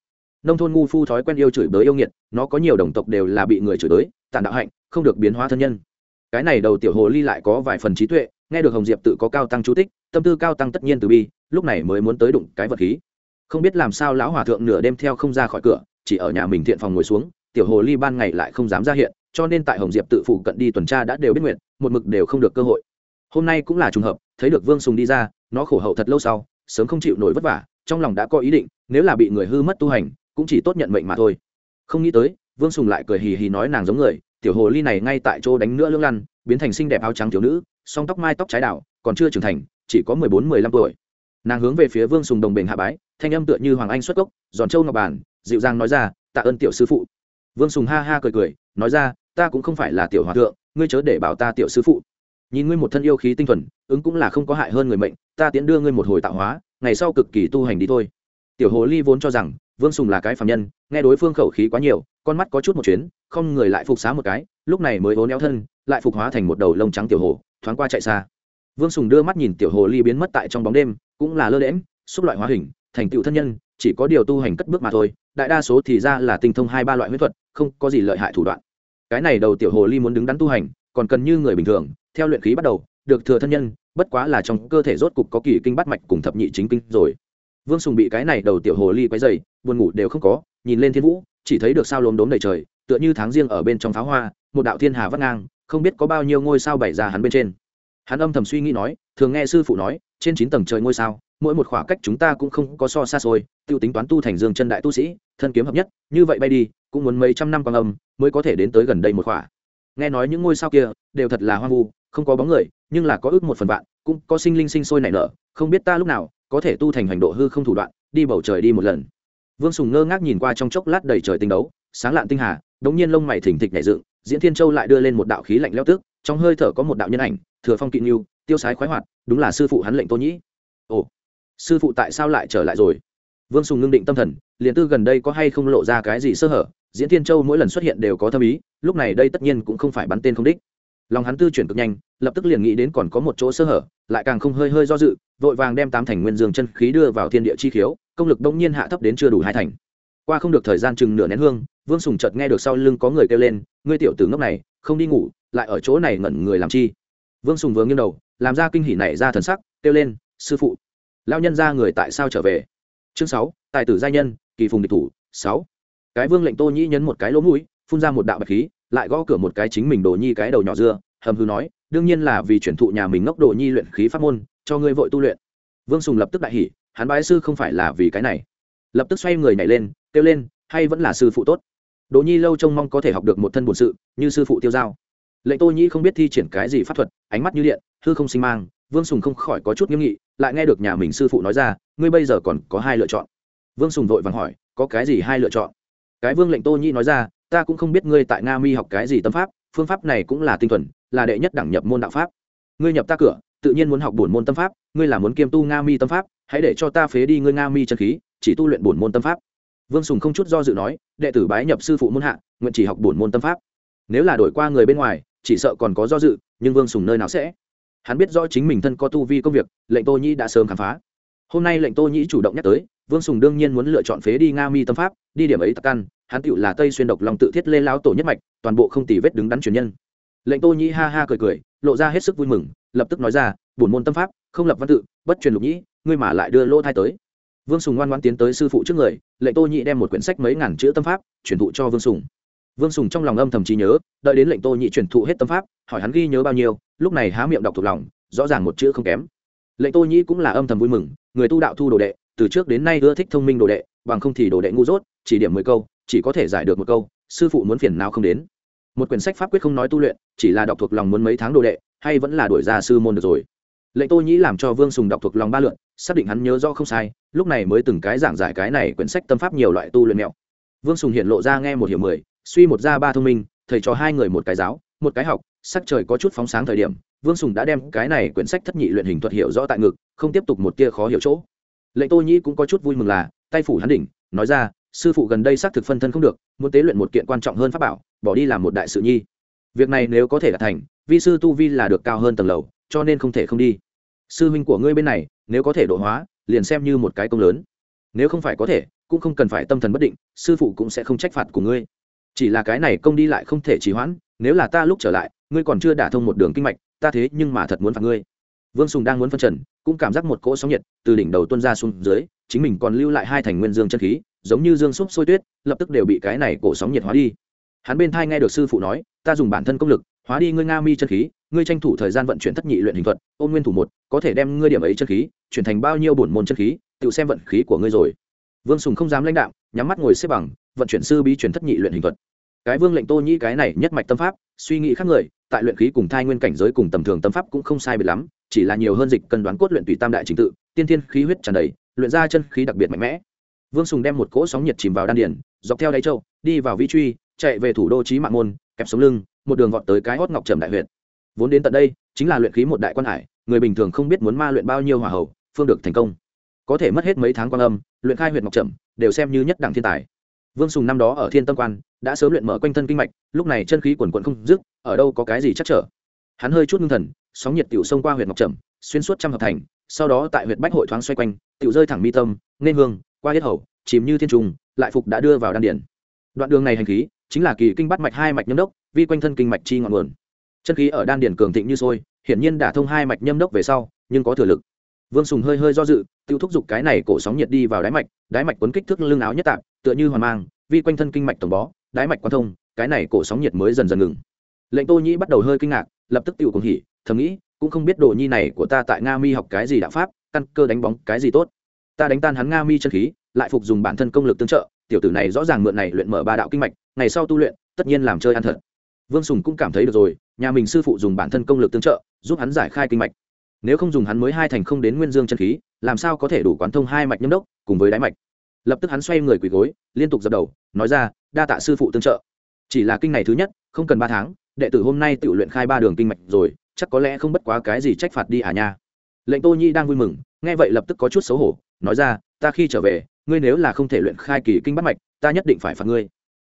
nông thôn ngu phu thói quen yêu chửi bới yêu nghiệt, nó có nhiều đồng tộc đều là bị người chửi bới, tàn đạo hạnh, không được biến hóa thân nhân. Cái này đầu tiểu hồ ly lại có vài phần trí tuệ, nghe được hồng diệp tự có cao tăng chú tích tâm tư cao tăng tất nhiên từ bi, lúc này mới muốn tới đụng cái vật khí. Không biết làm sao lão hòa thượng nửa đêm theo không ra khỏi cửa, chỉ ở nhà mình thiện phòng ngồi xuống, tiểu hồ ly ban ngày lại không dám ra hiện, cho nên tại hồng diệp tự phụ cận đi tuần tra đã đều biết nguyện, một mực đều không được cơ hội. Hôm nay cũng là trùng hợp, thấy được vương sùng đi ra, nó khổ hậu thật lâu sau, sớm không chịu nổi vất vả, trong lòng đã có ý định, nếu là bị người hư mất tu hành cũng chỉ tốt nhận mệnh mà thôi. Không nghĩ tới, vương sùng lại cười hì hì nói nàng giống người, tiểu hồ ly này ngay tại chỗ đánh nữa lưỡng lăn, biến thành xinh đẹp áo trắng thiếu nữ, song tóc mai tóc trái đảo, còn chưa trưởng thành, chỉ có mười bốn, mười lăm tuổi. Nàng hướng về phía vương sùng đồng bình hạ bái, thanh âm tựa như hoàng anh xuất gốc, giòn trâu ngọc bàn dịu dàng nói ra, tạ ơn tiểu sư phụ. Vương sùng ha ha cười cười, nói ra, ta cũng không phải là tiểu hòa thượng, ngươi chớ để bảo ta tiểu sư phụ. Nhìn ngươi một thân yêu khí tinh thuần, ứng cũng là không có hại hơn người mệnh, ta tiến đưa ngươi một hồi tạo hóa, ngày sau cực kỳ tu hành đi thôi. Tiểu hồ ly vốn cho rằng vương sùng là cái phạm nhân, nghe đối phương khẩu khí quá nhiều, con mắt có chút một chuyến, không người lại phục xá một cái, lúc này mới hố éo thân, lại phục hóa thành một đầu lông trắng tiểu hồ, thoáng qua chạy xa. Vương sùng đưa mắt nhìn tiểu hồ ly biến mất tại trong bóng đêm, cũng là lơ lẽm xúc loại hóa hình, thành tựu thân nhân, chỉ có điều tu hành cất bước mà thôi, đại đa số thì ra là tinh thông hai ba loại huyết thuật, không có gì lợi hại thủ đoạn. Cái này đầu tiểu hồ ly muốn đứng đắn tu hành, còn cần như người bình thường, theo luyện khí bắt đầu, được thừa thân nhân, bất quá là trong cơ thể rốt cục có kỳ kinh bắt mạch cùng thập nhị chính kinh rồi vương sùng bị cái này đầu tiểu hồ ly quấy dày buồn ngủ đều không có, nhìn lên thiên vũ, chỉ thấy được sao lốm đốm đầy trời, tựa như tháng riêng ở bên trong pháo hoa, một đạo thiên hà vắt ngang, không biết có bao nhiêu ngôi sao bày ra hắn bên trên. Hắn âm thầm suy nghĩ nói, thường nghe sư phụ nói, trên chín tầng trời ngôi sao, mỗi một khỏa cách chúng ta cũng không có so xa xôi t i ê u tính toán tu thành dương chân đại tu sĩ, thân kiếm hợp nhất, như vậy bay đi, cũng muốn mấy trăm năm quang âm, mới có thể đến tới gần đây một khỏa nghe nói những ngôi sao kia, đều thật là hoang vu, không có bóng người, nhưng là có ước một phần bạn cũng có sinh linh sinh sôi nảy nở, không biết ta lúc nào có thể tu thành hành độ hư không thủ đoạn, đi bầu trời đi một lần. Vương sùng ngơ ngác nhìn qua trong chốc lát đầy trời tinh đấu, sáng lạn tinh hà đống nhiên lông mày thỉnh thịch nhảy dựng, diễn thiên châu lại đưa lên một đạo khí lạnh leo tức, trong hơi thở có một đạo nhân ảnh, thừa phong kỵ nghiêu tiêu sái khoái hoạt, đúng là sư phụ hắn lệnh tô nhĩ. Ồ, sư phụ tại sao lại trở lại rồi? Vương sùng ngưng định tâm thần, liền tư gần đây có hay không lộ ra cái gì sơ hở, diễn thiên châu mỗi lần xuất hiện đều có thâm ý, lúc này đây tất nhiên cũng không phải bắn tên không đích lòng hắn tư chuyển cực nhanh, lập tức liền nghĩ đến còn có một chỗ sơ hở, lại càng không hơi hơi do dự, vội vàng đem tám thành nguyên dương chân khí đưa vào thiên địa chi khiếu, công lực đông nhiên hạ thấp đến chưa đủ hai thành. Qua không được thời gian chừng nửa nén hương, vương sùng chợt nghe được sau lưng có người kêu lên, ngươi tiểu tử ngốc này, không đi ngủ, lại ở chỗ này ngẩn người làm chi? Vương sùng vừa nghiêng đầu, làm ra kinh hỉ này ra thần sắc, kêu lên, sư phụ lao nhân ra người tại sao trở về? Chương sáu, tài tử gia nhân, kỳ phùng địch thủ, sáu. Cái vương lệnh tô nhĩ nhấn một cái lỗ mũi, phun ra một đạo bạch khí lại gõ cửa một cái chính mình đồ nhi cái đầu nhỏ dưa, hầm hư nói, đương nhiên là vì chuyển thụ nhà mình ngốc đồ nhi luyện khí pháp môn, cho ngươi vội tu luyện. Vương sùng lập tức đại hỉ, hắn bái sư không phải là vì cái này. Lập tức xoay người nhảy lên, kêu lên, hay vẫn là sư phụ tốt. Đồ nhi lâu trông mong có thể học được một thân bổn sự, như sư phụ tiêu giao. Lệnh tô Nhi không biết thi triển cái gì pháp thuật, ánh mắt như điện, hư không sinh mang, vương sùng không khỏi có chút nghiêm nghị, lại nghe được nhà mình sư phụ nói ra, ngươi bây giờ còn có hai lựa chọn. Vương sùng vội vàng hỏi, có cái gì hai lựa chọn? Cái vương lệnh tô Nhi nói ra ta cũng không biết ngươi tại nga mi học cái gì tâm pháp, phương pháp này cũng là tinh thuần, là đệ nhất đẳng nhập môn đạo pháp. Ngươi nhập ta cửa, tự nhiên muốn học bổn môn tâm pháp, ngươi là muốn kiêm tu nga mi tâm pháp, hãy để cho ta phế đi ngươi nga mi chân khí, chỉ tu luyện bổn môn tâm pháp. Vương sùng không chút do dự nói, đệ tử bái nhập sư phụ môn hạ, nguyện chỉ học bổn môn tâm pháp. Nếu là đổi qua người bên ngoài, chỉ sợ còn có do dự, nhưng vương sùng nơi nào sẽ? Hắn biết rõ chính mình thân có tu vi công việc, lệnh tô nhĩ đã sớm khám phá. Hôm nay lệnh tô nhĩ chủ động nhắc tới, vương sùng đương nhiên muốn lựa chọn phế đi nga mi tâm pháp, đi điểm ấy tắc căn hắn tựu là tây xuyên độc lòng tự thiết lê lao tổ nhất mạch, toàn bộ không tì vết đứng đắn truyền nhân. Lệnh tô nhĩ ha ha cười cười, lộ ra hết sức vui mừng, lập tức nói ra, bổn môn tâm pháp, không lập văn tự, bất truyền lục nhĩ, ngươi mà lại đưa lỗ thai tới. Vương sùng ngoan ngoan tiến tới sư phụ trước người, lệnh tô nhĩ đem một quyển sách mấy ngàn chữ tâm pháp truyền thụ cho vương sùng. Vương sùng trong lòng âm thầm trí nhớ, đợi đến lệnh tô Nhĩ truyền thụ hết tâm pháp, hỏi hắn ghi nhớ bao nhiêu, lúc này há miệng đọc thuộc lòng, rõ ràng một chữ không kém. Lệnh tô nhĩ cũng là âm thầm vui mừng, người tu đạo thu đồ đệ, từ trước đến nay ưa thích thông minh đồ đệ, bằng không thì đồ đệ ngu dốt, chỉ điểm mười câu chỉ có thể giải được một câu, sư phụ muốn phiền nào không đến. Một quyển sách pháp quyết không nói tu luyện, chỉ là đọc thuộc lòng muốn mấy tháng đồ đệ, hay vẫn là đổi ra sư môn được rồi. Lệnh tô nhĩ làm cho vương sùng đọc thuộc lòng ba lượn xác định hắn nhớ rõ không sai, lúc này mới từng cái giảng giải cái này quyển sách tâm pháp nhiều loại tu luyện mẹo. Vương sùng hiện lộ ra nghe một hiểu mười, suy một ra ba thông minh, thầy cho hai người một cái giáo, một cái học, sắc trời có chút phóng sáng thời điểm, vương sùng đã đem cái này quyển sách thất nhị luyện hình thuật hiểu rõ tại ngực, không tiếp tục một tia khó hiểu chỗ. Lệnh tô nhĩ cũng có chút vui mừng là, tay phủ hắn đỉnh, nói ra sư phụ gần đây xác thực phân thân không được, muốn tế luyện một kiện quan trọng hơn pháp bảo, bỏ đi làm một đại sự nhi. Việc này nếu có thể đạt thành, vi sư tu vi là được cao hơn tầng lầu, cho nên không thể không đi. Sư huynh của ngươi bên này, nếu có thể độ hóa, liền xem như một cái công lớn. Nếu không phải có thể, cũng không cần phải tâm thần bất định, sư phụ cũng sẽ không trách phạt của ngươi. Chỉ là cái này công đi lại không thể trì hoãn, nếu là ta lúc trở lại, ngươi còn chưa đả thông một đường kinh mạch, ta thế nhưng mà thật muốn phạt ngươi. Vương sùng đang muốn phân trần, cũng cảm giác một cỗ sóng nhiệt từ đỉnh đầu tuân ra xuống dưới, chính mình còn lưu lại hai thành nguyên dương chân khí giống như dương xúc sôi tuyết, lập tức đều bị cái này cổ sóng nhiệt hóa đi. Hắn bên thai nghe được sư phụ nói, ta dùng bản thân công lực, hóa đi ngươi nga mi chân khí, ngươi tranh thủ thời gian vận chuyển thất nhị luyện hình thuật, ôn nguyên thủ một, có thể đem ngươi điểm ấy chân khí, chuyển thành bao nhiêu bổn môn chân khí, tự xem vận khí của ngươi rồi. Vương sùng không dám lãnh đạo nhắm mắt ngồi xếp bằng, vận chuyển sư bí chuyển thất nhị luyện hình thuật. Cái vương lệnh tô nhĩ cái này nhất mạch tâm pháp, suy nghĩ khác người, tại luyện khí cùng thai nguyên cảnh giới cùng tầm thường tâm pháp cũng không sai biệt lắm, chỉ là nhiều hơn dịch cần đoán cốt luyện tùy tam đại trình tự, tiên thiên khí huyết tràn đầy, luyện ra chân khí đặc biệt mạnh mẽ vương sùng đem một cỗ sóng nhiệt chìm vào đan điển dọc theo đáy châu, đi vào vi truy, chạy về thủ đô trí mạng môn, kẹp sống lưng, một đường vọt tới cái hót ngọc trầm đại huyện vốn đến tận đây, chính là luyện khí một đại quan hải, người bình thường không biết muốn ma luyện bao nhiêu hỏa hậu phương được thành công. Có thể mất hết mấy tháng quan âm, luyện khai huyện ngọc trầm, đều xem như nhất đẳng thiên tài. Vương sùng năm đó ở thiên tâm quan, đã sớm luyện mở quanh thân kinh mạch, lúc này chân khí quần quận không dứt, ở đâu có cái gì chắc trở. Hắn hơi chút ngưng thần, sóng nhiệt tiểu xông qua huyện ngọc trầm, xuyên suốt trăm hợp thành, sau đó tại huyện bách hội thoáng xoay quanh, tiểu rơi thẳng mi tâm, nên hương qua hết hầu, chìm như thiên trùng, lại phục đã đưa vào đan điển đoạn đường này hành khí, chính là kỳ kinh bắt mạch hai mạch nhâm đốc, vi quanh thân kinh mạch chi ngọn nguồn. Chân khí ở đan điển cường thịnh như sôi, hiển nhiên đả thông hai mạch nhâm đốc về sau, nhưng có thừa lực. Vương sùng hơi hơi do dự, tiêu thúc giục cái này cổ sóng nhiệt đi vào đáy mạch đáy mạch quấn kích thước lưng áo nhất tạm tựa như hoàn mang, vi quanh thân kinh mạch tổng bó, đáy mạch quan thông, cái này cổ sóng nhiệt mới dần dần ngừng. Lệnh tô nhĩ bắt đầu hơi kinh ngạc, lập tức tự cùng hỉ, thầm nghĩ, cũng không biết đồ nhi này của ta tại nga mi học cái gì đạo pháp, căn cơ đánh bóng cái gì tốt ta đánh tan hắn nga mi chân khí, lại phục dùng bản thân công lực tương trợ, tiểu tử này rõ ràng mượn này luyện mở ba đạo kinh mạch, ngày sau tu luyện, tất nhiên làm chơi ăn thật. Vương sùng cũng cảm thấy được rồi, nhà mình sư phụ dùng bản thân công lực tương trợ, giúp hắn giải khai kinh mạch. Nếu không dùng hắn mới hai thành không đến nguyên dương chân khí, làm sao có thể đủ quán thông hai mạch nhâm đốc, cùng với đáy mạch? Lập tức hắn xoay người quỳ gối, liên tục dập đầu, nói ra, đa tạ sư phụ tương trợ. Chỉ là kinh này thứ nhất, không cần ba tháng, đệ tử hôm nay tự luyện khai ba đường kinh mạch rồi, chắc có lẽ không bất quá cái gì trách phạt đi à nha. Lệnh tô nhi đang vui mừng, nghe vậy lập tức có chút xấu hổ nói ra, ta khi trở về, ngươi nếu là không thể luyện khai kỳ kinh bắt mạch, ta nhất định phải phạt ngươi.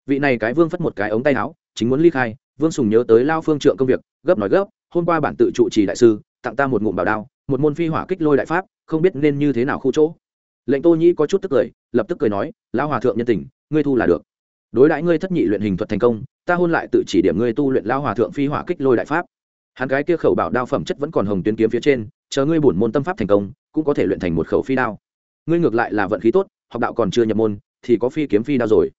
Vị này cái vương phất một cái ống tay áo, chính muốn ly khai, vương sùng nhớ tới lao phương trượng công việc, gấp nói gấp, hôm qua bản tự trụ trì đại sư, tặng ta một ngụm bảo đao, một môn phi hỏa kích lôi đại pháp, không biết nên như thế nào khu chỗ. Lệnh tô nhĩ có chút tức cười, lập tức cười nói lao hòa thượng nhân tình, ngươi thu là được. Đối đãi ngươi thất nhị luyện hình thuật thành công, ta hôn lại tự chỉ điểm ngươi tu luyện lao hòa thượng phi hỏa kích lôi đại pháp. Hắn cái kia khẩu bảo đao phẩm chất vẫn còn hồng tuyến kiếm phía trên, chờ ngươi bổn môn tâm pháp thành công, cũng có thể luyện thành một khẩu phi đao ngươi ngược lại là vận khí tốt học đạo còn chưa nhập môn thì có phi kiếm phi đao rồi.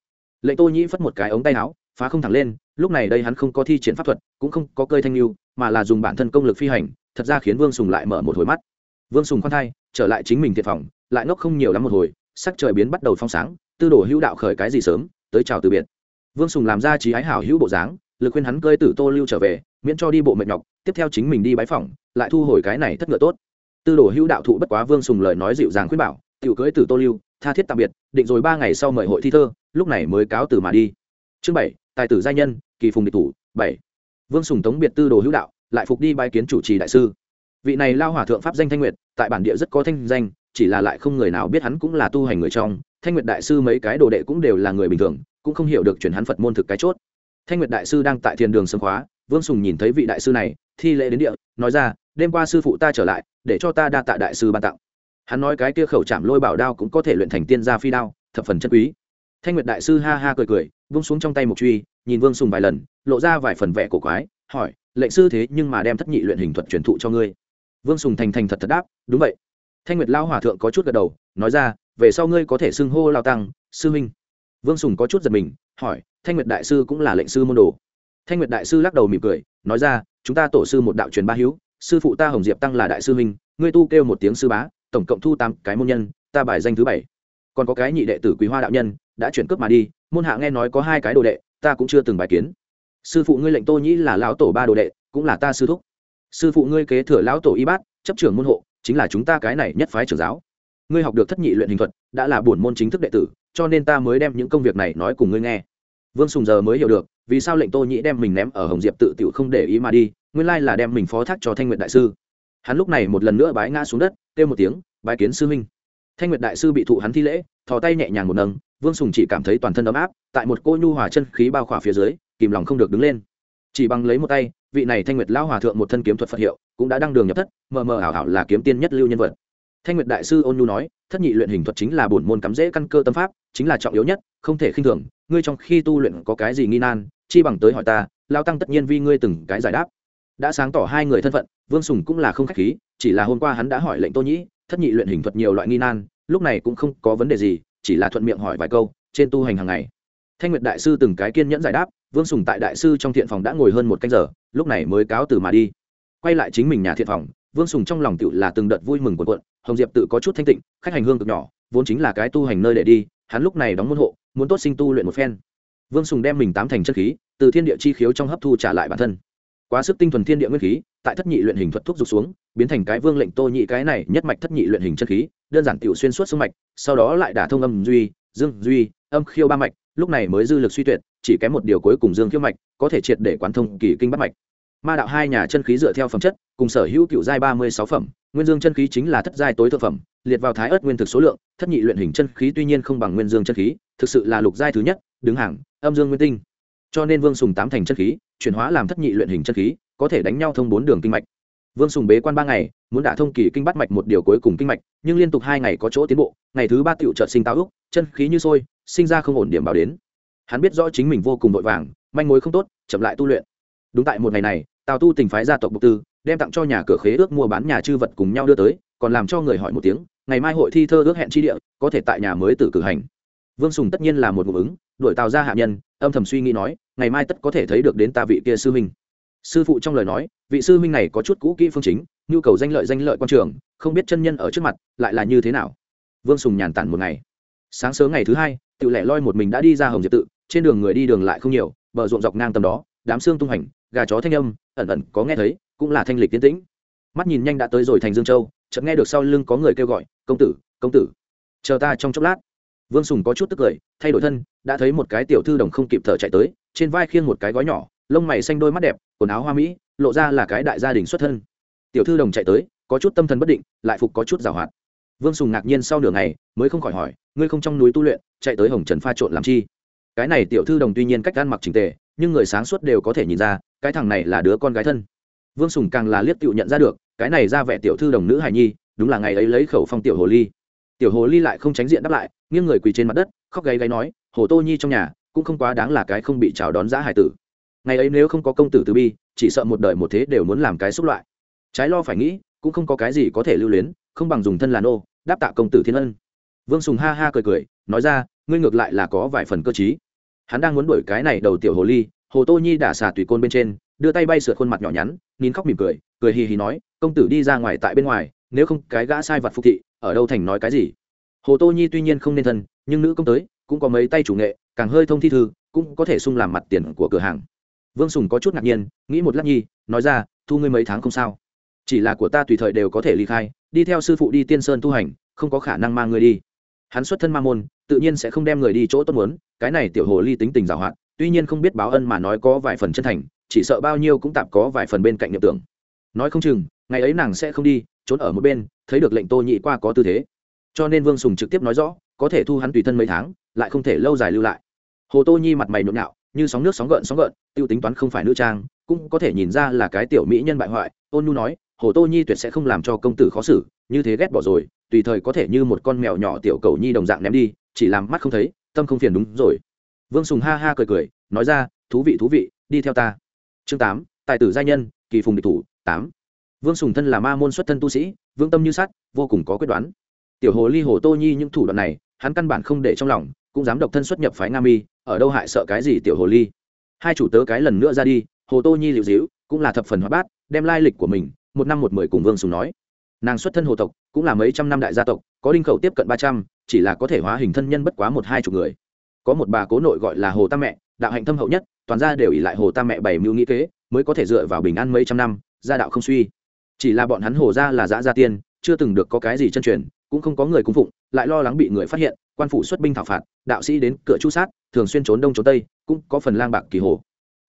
Lệnh tô nhĩ phất một cái ống tay áo phá không thẳng lên lúc này đây hắn không có thi triển pháp thuật cũng không có cơi thanh lưu mà là dùng bản thân công lực phi hành thật ra khiến vương sùng lại mở một hồi mắt. Vương sùng khoan thai trở lại chính mình thiệt phòng lại ngốc không nhiều lắm một hồi sắc trời biến bắt đầu phong sáng tư đồ hữu đạo khởi cái gì sớm tới chào từ biệt. Vương sùng làm ra trí ái hảo hữu bộ dáng lực khuyên hắn cơi tử tô lưu trở về miễn cho đi bộ mệt nhọc tiếp theo chính mình đi bái phòng, lại thu hồi cái này thất ngựa tốt. Tư đồ hữu đạo thụ bất quá vương sùng lời nói dịu dàng khuyên bảo tiểu cưới tử tô lưu, tha thiết tạm biệt, định rồi ba ngày sau mời hội thi thơ, lúc này mới cáo từ mà đi. Chương bảy, tài tử giai nhân, kỳ phùng địch thủ, bảy. Vương sùng tống biệt tư đồ hữu đạo, lại phục đi bái kiến chủ trì đại sư. Vị này lao hòa thượng pháp danh thanh nguyệt, tại bản địa rất có thanh danh, chỉ là lại không người nào biết hắn cũng là tu hành người trong. Thanh nguyệt đại sư mấy cái đồ đệ cũng đều là người bình thường, cũng không hiểu được chuyển hắn phật môn thực cái chốt. Thanh nguyệt đại sư đang tại thiền đường sân khóa, vương sùng nhìn thấy vị đại sư này, thi lễ đến địa, nói ra, đêm qua sư phụ ta trở lại, để cho ta đa tạ đại sư ban tặng hắn nói cái kia khẩu chạm lôi bảo đao cũng có thể luyện thành tiên gia phi đao, thập phần chân quý. Thanh nguyệt đại sư ha ha cười cười, vung xuống trong tay một truy, nhìn vương sùng vài lần, lộ ra vài phần vẽ cổ quái, hỏi, lệnh sư thế nhưng mà đem thất nhị luyện hình thuật truyền thụ cho ngươi? Vương sùng thành thành thật thật đáp, đúng vậy. Thanh nguyệt lao hòa thượng có chút gật đầu, nói ra, về sau ngươi có thể xưng hô lao tăng, sư minh vương sùng có chút giật mình, hỏi, thanh nguyệt đại sư cũng là lệnh sư môn đồ? Thanh nguyệt đại sư lắc đầu mỉm cười, nói ra, chúng ta tổ sư một đạo truyền ba hữu, sư phụ ta hồng diệp tăng là đại sư minh ngươi tu kêu một tiếng sư bá tổng cộng thu tám cái môn nhân, ta bài danh thứ bảy. Còn có cái nhị đệ tử quý hoa đạo nhân, đã chuyển cướp mà đi, môn hạ nghe nói có hai cái đồ đệ, ta cũng chưa từng bài kiến. Sư phụ ngươi lệnh tô nhĩ là lão tổ ba đồ đệ, cũng là ta sư thúc. Sư phụ ngươi kế thừa lão tổ y bát, chấp trưởng môn hộ, chính là chúng ta cái này nhất phái trưởng giáo. Ngươi học được thất nhị luyện hình thuật, đã là bổn môn chính thức đệ tử, cho nên ta mới đem những công việc này nói cùng ngươi nghe. Vương sùng giờ mới hiểu được, vì sao lệnh tô nhĩ đem mình ném ở hồng diệp tự tiểu không để ý mà đi, nguyên lai là đem mình phó thác cho thanh nguyện đại sư. Hắn lúc này một lần nữa bái ngã xuống đất kêu một tiếng, bái kiến sư huynh. Thanh nguyệt đại sư bị thụ hắn thi lễ, thò tay nhẹ nhàng một nâng, vương sùng chỉ cảm thấy toàn thân ấm áp, tại một cô nhu hòa chân khí bao khỏa phía dưới, kìm lòng không được đứng lên. Chỉ bằng lấy một tay, vị này thanh nguyệt lao hòa thượng một thân kiếm thuật phật hiệu, cũng đã đăng đường nhập thất, mờ mờ ảo ảo là kiếm tiên nhất lưu nhân vật. Thanh nguyệt đại sư ôn nhu nói, thất nhị luyện hình thuật chính là bổn môn cắm dễ căn cơ tâm pháp, chính là trọng yếu nhất, không thể khinh thường, ngươi trong khi tu luyện có cái gì nghi nan, chi bằng tới hỏi ta lao tăng tất nhiên vì ngươi từng cái giải đáp. Đã sáng tỏ hai người thân phận, vương sùng cũng là không khách khí chỉ là hôm qua hắn đã hỏi lệnh tô nhĩ, thất nhị luyện hình thuật nhiều loại nghi nan, lúc này cũng không có vấn đề gì, chỉ là thuận miệng hỏi vài câu, trên tu hành hàng ngày. Thanh nguyệt đại sư từng cái kiên nhẫn giải đáp, vương sùng tại đại sư trong thiện phòng đã ngồi hơn một canh giờ, lúc này mới cáo từ mà đi. Quay lại chính mình nhà thiện phòng, vương sùng trong lòng tựu là từng đợt vui mừng quần quận hồng diệp tự có chút thanh tịnh, khách hành hương cực nhỏ, vốn chính là cái tu hành nơi để đi, hắn lúc này đóng môn hộ, muốn tốt sinh tu luyện một phen. Vương sùng đem mình tám thành chất khí, từ thiên địa chi khiếu trong hấp thu trả lại bản thân quá sức tinh thuần thiên địa nguyên khí, tại thất nhị luyện hình thuật thuốc dục xuống, biến thành cái vương lệnh tô nhị cái này nhất mạch thất nhị luyện hình chân khí, đơn giản tiểu xuyên suốt sông mạch, sau đó lại đả thông âm duy, dương duy, âm khiêu ba mạch, lúc này mới dư lực suy tuyệt, chỉ kém một điều cuối cùng dương khiêu mạch, có thể triệt để quán thông kỳ kinh bắt mạch. Ma đạo hai nhà chân khí dựa theo phẩm chất, cùng sở hữu cựu giai ba mươi sáu phẩm, nguyên dương chân khí chính là thất giai tối thượng phẩm, liệt vào thái ớt nguyên thực số lượng, thất nhị luyện hình chân khí tuy nhiên không bằng nguyên dương chân khí, thực sự là lục giai thứ nhất, đứng hàng, âm dương nguyên tinh cho nên vương sùng tám thành chân khí, chuyển hóa làm thất nhị luyện hình chân khí, có thể đánh nhau thông bốn đường kinh mạch. Vương sùng bế quan ba ngày, muốn đả thông kỳ kinh bắt mạch một điều cuối cùng kinh mạch, nhưng liên tục hai ngày có chỗ tiến bộ, ngày thứ ba tựu trợ sinh táo úc chân khí như sôi, sinh ra không ổn điểm bảo đến. Hắn biết rõ chính mình vô cùng vội vàng, manh mối không tốt, chậm lại tu luyện. Đúng tại một ngày này, tào tu tỉnh phái gia tộc bục tư, đem tặng cho nhà cửa khế ước mua bán nhà chư vật cùng nhau đưa tới, còn làm cho người hỏi một tiếng, ngày mai hội thi thơ ước hẹn tri địa, có thể tại nhà mới tử cử hành. Vương sùng tất nhiên là một ngụ ứng đổi tào ra hạ nhân âm thầm suy nghĩ nói, ngày mai tất có thể thấy được đến ta vị kia sư huynh. Sư phụ trong lời nói, vị sư huynh này có chút cũ kỹ phương chính, nhu cầu danh lợi danh lợi quan trường, không biết chân nhân ở trước mặt, lại là như thế nào. Vương sùng nhàn tản một ngày. Sáng sớm ngày thứ hai tự lẻ loi một mình đã đi ra hồng diệp tự, trên đường người đi đường lại không nhiều, bờ ruộng dọc ngang tầm đó, đám xương tung hành, gà chó thanh âm, ẩn ẩn có nghe thấy, cũng là thanh lịch tiến tĩnh. Mắt nhìn nhanh đã tới rồi thành dương châu, chợt nghe được sau lưng có người kêu gọi, công tử công tử, chờ ta trong chốc lát vương sùng có chút tức cười, thay đổi thân, đã thấy một cái tiểu thư đồng không kịp thở chạy tới, trên vai khiêng một cái gói nhỏ, lông mày xanh đôi mắt đẹp, quần áo hoa mỹ, lộ ra là cái đại gia đình xuất thân. Tiểu thư đồng chạy tới, có chút tâm thần bất định, lại phục có chút giảo hoạt. Vương sùng ngạc nhiên sau nửa ngày, mới không khỏi hỏi, ngươi không trong núi tu luyện, chạy tới hồng trần pha trộn làm chi? Cái này tiểu thư đồng tuy nhiên cách ăn mặc trình tề, nhưng người sáng suốt đều có thể nhìn ra, cái thằng này là đứa con gái thân. Vương sùng càng là liếc tựu nhận ra được, cái này ra vẻ tiểu thư đồng nữ hài nhi, đúng là ngày ấy lấy khẩu phong tiểu hồ ly. Tiểu hồ ly lại không tránh diện đáp lại nghiêng người quỳ trên mặt đất, khóc gáy gáy nói, hồ tô nhi trong nhà, cũng không quá đáng là cái không bị chào đón giã hải tử. Ngày ấy nếu không có công tử từ bi, chỉ sợ một đời một thế đều muốn làm cái xúc loại. Trái lo phải nghĩ, cũng không có cái gì có thể lưu luyến, không bằng dùng thân là nô, đáp tạ công tử thiên ân. Vương sùng ha ha cười cười, nói ra, ngươi ngược lại là có vài phần cơ t hắn đang muốn đuổi cái này đầu tiểu hồ ly, hồ tô nhi đả xà tùy côn bên trên, đưa tay bay sượt khuôn mặt nhỏ nhắn, nín khóc mỉm cười cười hì hì nói, công tử đi ra ngoài tại bên ngoài, nếu không cái gã sai vật phục thị, ở đâu thành nói cái gì? Hồ tô nhi tuy nhiên không nên thân, nhưng nữ công tới, cũng có mấy tay chủ nghệ, càng hơi thông thi thư, cũng có thể sung làm mặt tiền của cửa hàng. Vương sùng có chút ngạc nhiên, nghĩ một lát nhi, nói ra, thu ngươi mấy tháng không sao. Chỉ là của ta tùy thời đều có thể ly khai, đi theo sư phụ đi tiên sơn tu hành, không có khả năng mang người đi. Hắn xuất thân ma môn, tự nhiên sẽ không đem người đi chỗ tốt muốn, cái này tiểu hồ ly tính tình giảo hoạt tuy nhiên không biết báo ân mà nói có vài phần chân thành, chỉ sợ bao nhiêu cũng tạm có vài phần bên cạnh niệm tưởng. Nói không chừng, ngày ấy nàng sẽ không đi, trốn ở một bên, thấy được lệnh tô nhị qua có tư thế cho nên vương sùng trực tiếp nói rõ, có thể thu hắn tùy thân mấy tháng, lại không thể lâu dài lưu lại. Hồ tô nhi mặt mày nhộn nhạo, như sóng nước sóng gợn sóng gợn t i ê u tính toán không phải nữ trang, cũng có thể nhìn ra là cái tiểu mỹ nhân bại hoại. Ôn nhu nói, hồ tô nhi tuyệt sẽ không làm cho công tử khó xử, như thế ghét bỏ rồi, tùy thời có thể như một con mèo nhỏ tiểu cầu nhi đồng dạng ném đi, chỉ làm mắt không thấy, tâm không phiền đúng rồi. Vương sùng ha ha cười cười, nói ra, thú vị thú vị, đi theo ta. Chương tám, tài tử gia nhân, kỳ phùng địch thủ, tám. Vương sùng thân là ma môn xuất thân tu sĩ vương tâm như sắt, vô cùng có quyết đoán tiểu hồ ly hồ tô nhi những thủ đoạn này, hắn căn bản không để trong lòng, cũng dám độc thân xuất nhập phái nga mi, ở đâu hại sợ cái gì tiểu hồ ly? Hai chủ tớ cái lần nữa ra đi, hồ tô nhi liệu dĩu, cũng là thập phần hóa bát, đem lai lịch của mình, một năm một mười cùng vương sùng nói. Nàng xuất thân hồ tộc, cũng là mấy trăm năm đại gia tộc, có đinh khẩu tiếp cận ba trăm, chỉ là có thể hóa hình thân nhân bất quá một hai chục người. Có một bà cố nội gọi là hồ tam mẹ, đạo hạnh thâm hậu nhất, toàn ra đều ỉ lại hồ tam mẹ bảy mưu nghĩ kế, mới có thể dựa vào bình an mấy trăm năm, gia đạo không suy. Chỉ là bọn hắn hồ gia là giã gia tiên, chưa từng được có cái gì chân truyền cũng không có người cung phụng, lại lo lắng bị người phát hiện, quan phủ xuất binh thảo phạt, đạo sĩ đến cửa chu sát, thường xuyên trốn đông trốn tây, cũng có phần lang bạc kỳ hồ.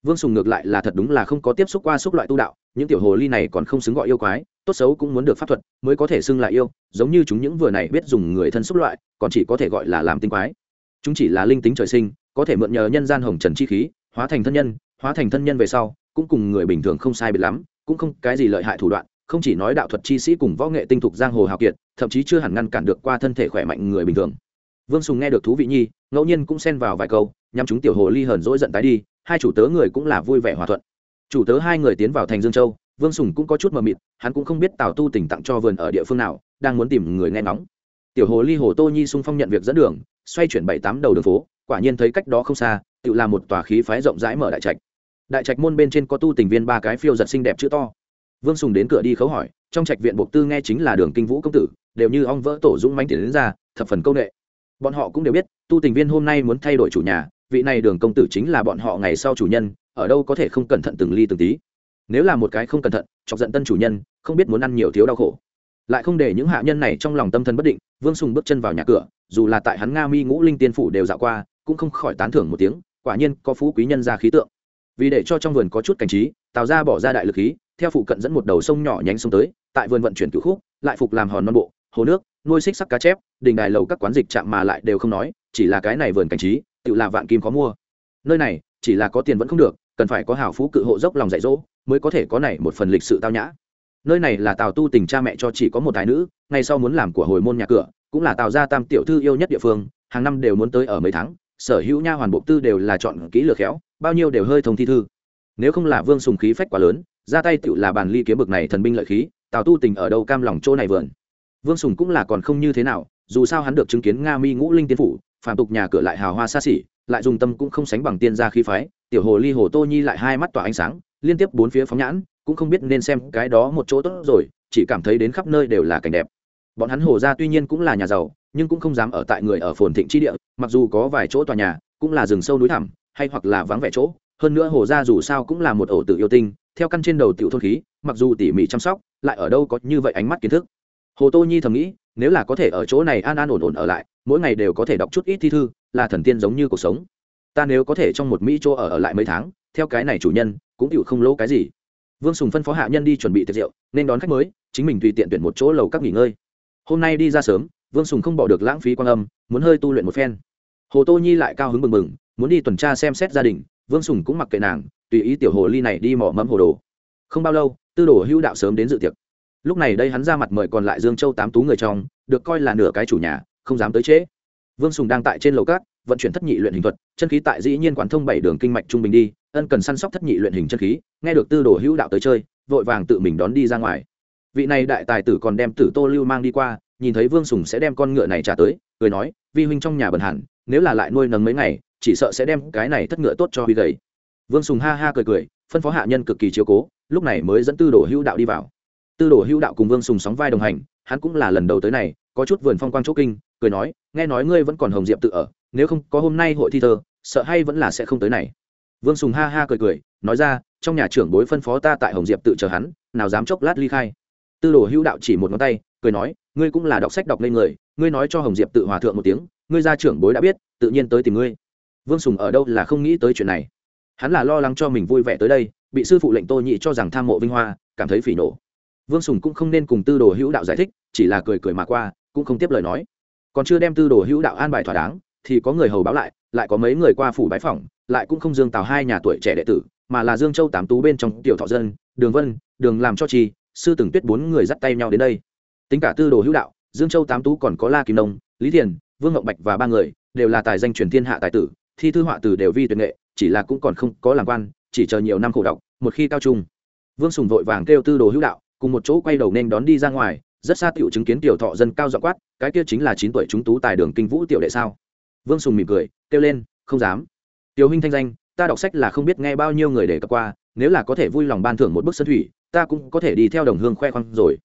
Vương sùng ngược lại là thật đúng là không có tiếp xúc qua xúc loại tu đạo, những tiểu hồ ly này còn không xứng gọi yêu quái, tốt xấu cũng muốn được pháp thuật, mới có thể xưng lại yêu, giống như chúng những vừa này biết dùng người thân xúc loại, còn chỉ có thể gọi là làm tinh quái. Chúng chỉ là linh tính trời sinh, có thể mượn nhờ nhân gian hồng trần chi khí, hóa thành thân nhân, hóa thành thân nhân về sau, cũng cùng người bình thường không sai biệt lắm, cũng không cái gì lợi hại thủ đoạn không chỉ nói đạo thuật chi sĩ cùng võ nghệ tinh thục giang hồ hào kiệt, thậm chí chưa hẳn ngăn cản được qua thân thể khỏe mạnh người bình thường. Vương sùng nghe được thú vị nhi, ngẫu nhiên cũng xen vào vài câu nhằm chúng tiểu hồ ly hờn dỗi giận tái đi, hai chủ tớ người cũng là vui vẻ hòa thuận. Chủ tớ hai người tiến vào thành dương châu, vương sùng cũng có chút mờ mịt, hắn cũng không biết tào tu tỉnh tặng cho vườn ở địa phương nào, đang muốn tìm người nghe ngóng. Tiểu hồ ly hồ tô nhi sung phong nhận việc dẫn đường, xoay chuyển bảy tám đầu đường phố, quả nhiên thấy cách đó không xa, tự là một tòa khí phái rộng rãi mở đại trạch. Đại trạch môn bên trên có tu tình viên ba cái phiêu giật xinh đẹp chữ to vương sùng đến cửa đi khấu hỏi, trong trạch viện bộc tư nghe chính là đường kinh vũ công tử, đều như ong vỡ tổ dũng mánh tiền đến ra, thập phần công nghệ bọn họ cũng đều biết, tu tình viên hôm nay muốn thay đổi chủ nhà, vị này đường công tử chính là bọn họ ngày sau chủ nhân, ở đâu có thể không cẩn thận từng ly từng tí. Nếu là một cái không cẩn thận, chọc giận tân chủ nhân, không biết muốn ăn nhiều thiếu đau khổ. Lại không để những hạ nhân này trong lòng tâm thần bất định, vương sùng bước chân vào nhà cửa, dù là tại hắn nga mi ngũ linh tiên phủ đều dạo qua, cũng không khỏi tán thưởng một tiếng, quả nhiên có phú quý nhân ra khí tượng. Vì để cho trong vườn có chút cảnh trí, tào ra bỏ ra đại lực khí theo phụ cận dẫn một đầu sông nhỏ nhánh sông tới, tại vườn vận chuyển cửu khúc, lại phục làm hòn non bộ, hồ nước, nuôi xích sắc cá chép, đình đài lầu các quán dịch chạm mà lại đều không nói, chỉ là cái này vườn cảnh trí, tự là vạn kim có mua. Nơi này, chỉ là có tiền vẫn không được, cần phải có hào phú cự hộ dốc lòng dạy dỗ, mới có thể có này một phần lịch sự tao nhã. Nơi này là tào tu tình cha mẹ cho chỉ có một tài nữ ngay sau muốn làm của hồi môn nhà cửa, cũng là tào gia tam tiểu thư yêu nhất địa phương, hàng năm đều muốn tới ở mấy tháng, sở hữu nha hoàn bộ tư đều là chọn kỹ lược khéo, bao nhiêu đều hơi thông thi thư. Nếu không là vương sùng khí phách quá lớn ra tay tựu là bàn ly kiếm bực này thần binh lợi khí, tào tu tình ở đâu cam lòng chỗ này vườn? Vương sùng cũng là còn không như thế nào, dù sao hắn được chứng kiến nga mi ngũ linh tiên phủ, phàm tục nhà cửa lại hào hoa xa xỉ, lại dùng tâm cũng không sánh bằng tiên gia khí phái, tiểu hồ ly hồ tô nhi lại hai mắt tỏa ánh sáng, liên tiếp bốn phía phóng nhãn, cũng không biết nên xem cái đó một chỗ tốt rồi, chỉ cảm thấy đến khắp nơi đều là cảnh đẹp. Bọn hắn hồ ra tuy nhiên cũng là nhà giàu, nhưng cũng không dám ở tại người ở phồn thịnh chi địa, mặc dù có vài chỗ tòa nhà, cũng là rừng sâu núi thẳm, hay hoặc là vắng vẻ chỗ, hơn nữa hồ ra dù sao cũng là một ổ tự yêu tinh theo căn trên đầu tiểu thôn khí, mặc dù tỉ mỉ chăm sóc, lại ở đâu có như vậy ánh mắt kiến thức. Hồ tô nhi thầm nghĩ, nếu là có thể ở chỗ này an an ổn ổn ở lại, mỗi ngày đều có thể đọc chút ít thi thư, là thần tiên giống như cuộc sống. Ta nếu có thể trong một mỹ chỗ ở ở lại mấy tháng, theo cái này chủ nhân, cũng chịu không lỗ cái gì. Vương sùng phân phó hạ nhân đi chuẩn bị tiệc rượu, nên đón khách mới, chính mình tùy tiện tuyển một chỗ lầu các nghỉ ngơi. Hôm nay đi ra sớm, vương sùng không bỏ được lãng phí quan âm, muốn hơi tu luyện một phen. Hồ tô nhi lại cao hứng mừng mừng muốn đi tuần tra xem xét gia đình, vương sùng cũng mặc kệ nàng tùy ý tiểu hồ ly này đi mỏ mẫm hồ đồ. Không bao lâu, tư đồ hữu đạo sớm đến dự tiệc. Lúc này đây hắn ra mặt mời còn lại dương châu tám tú người trong, được coi là nửa cái chủ nhà, không dám tới trễ. Vương sùng đang tại trên lầu cát vận chuyển thất nhị luyện hình thuật, chân khí tại dĩ nhiên quản thông bảy đường kinh mạch trung bình đi, ân cần săn sóc thất nhị luyện hình chân khí, nghe được tư đồ hữu đạo tới chơi, vội vàng tự mình đón đi ra ngoài. Vị này đại tài tử còn đem tử tô lưu mang đi qua, nhìn thấy vương sùng sẽ đem con ngựa này trả tới, cười nói, vi huynh trong nhà bần hẳn, nếu là lại nuôi nấng mấy ngày, chỉ sợ sẽ đem cái này thất ngựa tốt cho huy gầy vương sùng ha ha cười cười, phân phó hạ nhân cực kỳ chiếu cố, lúc này mới dẫn tư đồ hữu đạo đi vào. Tư đồ hữu đạo cùng vương sùng sóng vai đồng hành, hắn cũng là lần đầu tới này, có chút vườn phong quang chỗ kinh, cười nói, nghe nói ngươi vẫn còn hồng diệp tự ở, nếu không có hôm nay hội thi thơ, sợ hay vẫn là sẽ không tới này. Vương sùng ha ha cười cười, nói ra, trong nhà trưởng bối phân phó ta tại hồng diệp tự chờ hắn, nào dám chốc lát ly khai. Tư đồ hữu đạo chỉ một ngón tay, cười nói, ngươi cũng là đọc sách đọc lên người, ngươi nói cho hồng diệp tự hòa thượng một tiếng, ngươi ra trưởng bối đã biết, tự nhiên tới tìm ngươi. Vương sùng ở đâu là không nghĩ tới chuyện này hắn là lo lắng cho mình vui vẻ tới đây, bị sư phụ lệnh tô nhị cho rằng tham mộ vinh hoa, cảm thấy phỉ nổ vương sùng cũng không nên cùng tư đồ hữu đạo giải thích, chỉ là cười cười mà qua, cũng không tiếp lời nói. Còn chưa đem tư đồ hữu đạo an bài thỏa đáng, thì có người hầu báo lại lại có mấy người qua phủ bái phỏng, lại cũng không dương tào hai nhà tuổi trẻ đệ tử, mà là dương châu tám tú bên trong tiểu thọ dân, đường vân, đường làm cho chi sư từng tuyết bốn người dắt tay nhau đến đây. Tính cả tư đồ hữu đạo, dương châu tám tú còn có la kim nông, lý thiền, vương ngọc bạch và ba người, đều là tài danh truyền thiên hạ tài tử, thi thư họa từ đều vi tuyệt nghệ chỉ là cũng còn không có làm quan, chỉ chờ nhiều năm khổ đọc một khi cao trung, vương sùng vội vàng kêu tư đồ hữu đạo, cùng một chỗ quay đầu nên đón đi ra ngoài, rất xa tiểu chứng kiến tiểu thọ dân cao dọ quát, cái kia chính là chín tuổi chúng tú tài đường kinh vũ tiểu đệ sao? Vương sùng mỉm cười, kêu lên, không dám. Tiểu huynh thanh danh, ta đọc sách là không biết nghe bao nhiêu người để cập qua, nếu là có thể vui lòng ban thưởng một bức sân thủy, ta cũng có thể đi theo đồng hương khoe khoang rồi.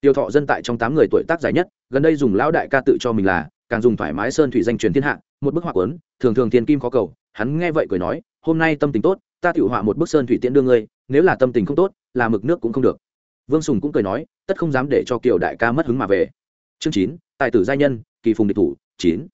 Tiểu thọ dân tại trong tám người tuổi tác dài nhất, gần đây dùng lão đại ca tự cho mình là, càng dùng thoải mái sơn thủy danh truyền thiên hạ, một bức họa quấn thường thường thiên kim khó cầu hắn nghe vậy cười nói, hôm nay tâm tình tốt, ta tự họa một bức sơn thủy tiễn đưa ngươi, nếu là tâm tình không tốt, là mực nước cũng không được. Vương sùng cũng cười nói, tất không dám để cho kiều đại ca mất hứng mà về. Chương chín, tài tử giai nhân, kỳ phùng địch thủ, chín.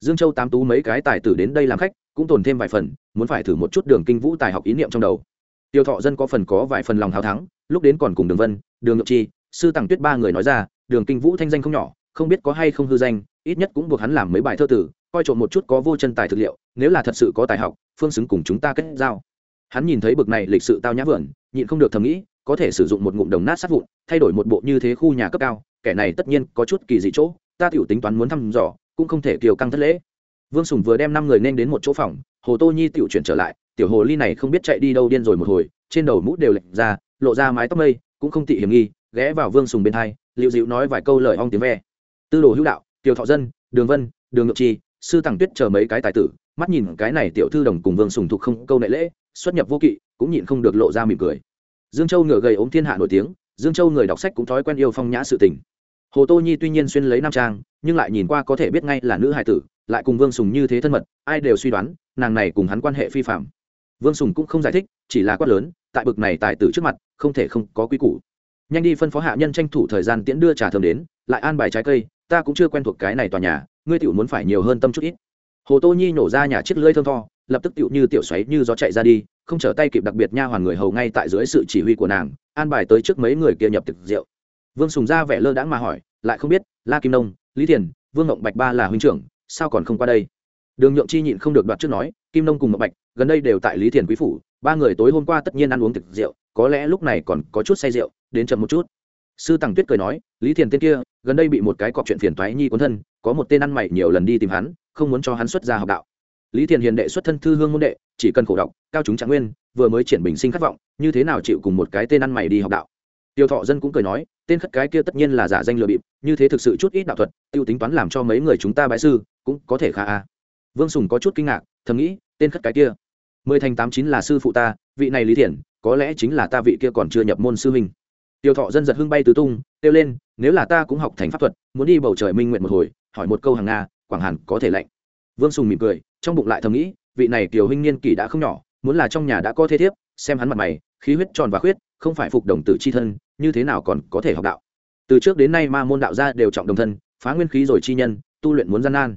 Dương châu tám tú mấy cái tài tử đến đây làm khách, cũng tồn thêm vài phần, muốn phải thử một chút đường kinh vũ tài học ý niệm trong đầu. Tiêu thọ dân có phần có vài phần lòng hào thắng, lúc đến còn cùng đường vân, đường ngọc chi, sư tặng tuyết ba người nói ra, đường kinh vũ thanh danh không nhỏ, không biết có hay không hư danh, ít nhất cũng buộc hắn làm mấy bài thơ tử, coi trộm một chút có vô chân tài thực liệu nếu là thật sự có tài học, phương xứng cùng chúng ta kết giao. Hắn nhìn thấy bực này lịch sự tao nhã vườn, nhịn không được thầm nghĩ, có thể sử dụng một ngụm đồng nát sát vụn, thay đổi một bộ như thế khu nhà cấp cao, kẻ này tất nhiên có chút kỳ dị chỗ, ta tiểu tính toán muốn thăm dò, cũng không thể kiều căng thất lễ. Vương sùng vừa đem năm người nên đến một chỗ phòng, hồ tô nhi tiểu chuyển trở lại, tiểu hồ ly này không biết chạy đi đâu điên rồi một hồi, trên đầu mũ đều lệch ra, lộ ra mái tóc mây, cũng không tị hiểm nghi, ghé vào vương sùng bên hai liệu dịu nói vài câu lời ong tiếng ve. Tư đồ hữu đạo, tiểu thọ dân, đường vân, đường Ngự chi, sư tặng tuyết chờ mấy cái tài tử mắt nhìn cái này tiểu thư đồng cùng vương sùng thục không câu nệ lễ, xuất nhập vô kỵ, cũng nhịn không được lộ ra mỉm cười. Dương châu ngựa gầy ốm thiên hạ nổi tiếng, dương châu người đọc sách cũng thói quen yêu phong nhã sự tình. Hồ tô nhi tuy nhiên xuyên lấy nam trang, nhưng lại nhìn qua có thể biết ngay là nữ hài tử, lại cùng vương sùng như thế thân mật, ai đều suy đoán, nàng này cùng hắn quan hệ phi phạm vương sùng cũng không giải thích, chỉ là quát lớn, tại bực này tài tử trước mặt, không thể không có quy củ. Nhanh đi phân phó hạ nhân tranh thủ thời gian tiễn đưa trà thơm đến, lại an bài trái cây, ta cũng chưa quen thuộc cái này tòa nhà, ngươi tiểu muốn phải nhiều hơn tâm chút ít hồ tô nhi nổ ra nhà chiếc lưỡi thơm tho, lập tức tiểu như tiểu xoáy như gió chạy ra đi, không trở tay kịp đặc biệt nha hoàn người hầu ngay tại dưới sự chỉ huy của nàng, an bài tới trước mấy người kia nhập thực rượu. Vương sùng ra vẻ lơ đãng mà hỏi, lại không biết, la kim nông, lý thiền, vương ngộng bạch ba là huynh trưởng, sao còn không qua đây? Đường nhượng chi nhịn không được đoạt trước nói, kim nông cùng ngộng bạch, gần đây đều tại lý thiền quý phủ, ba người tối hôm qua tất nhiên ăn uống thực rượu, có lẽ lúc này còn có chút say rượu, đến chậm một chút. Sư tằng tuyết cười nói, lý thiền tên kia, gần đây bị một cái cọc chuyện phiền toái nhi cuốn thân có một tên ăn mày nhiều lần đi tìm hắn, không muốn cho hắn xuất ra học đạo. Lý thiền hiền đệ xuất thân thư hương môn đệ, chỉ cần khổ đọc, cao chúng trạng nguyên, vừa mới triển bình sinh khát vọng, như thế nào chịu cùng một cái tên ăn mày đi học đạo? Tiêu thọ dân cũng cười nói, tên khất cái kia tất nhiên là giả danh lừa bịp, như thế thực sự chút ít đạo thuật, tiêu tính toán làm cho mấy người chúng ta bái sư, cũng có thể khá a. Vương sùng có chút kinh ngạc, thầm nghĩ, tên khất cái kia, mười thành tám chín là sư phụ ta, vị này lý thiền, có lẽ chính là ta vị kia còn chưa nhập môn sư huynh. Tiêu thọ dân giật hưng bay tứ tung, kêu lên, nếu là ta cũng học thành pháp thuật, muốn đi bầu trời minh nguyện một hồi hỏi một câu hàng nga, quảng hàn có thể lạnh. Vương sùng mỉm cười, trong bụng lại thầm nghĩ, vị này kiều huynh niên kỷ đã không nhỏ, muốn là trong nhà đã có thế thiếp, xem hắn mặt mày, khí huyết tròn và khuyết, không phải phục đồng tử c h i thân, như thế nào còn có thể học đạo. Từ trước đến nay ma môn đạo gia đều trọng đồng thân, phá nguyên khí rồi chi nhân, tu luyện muốn gian nan.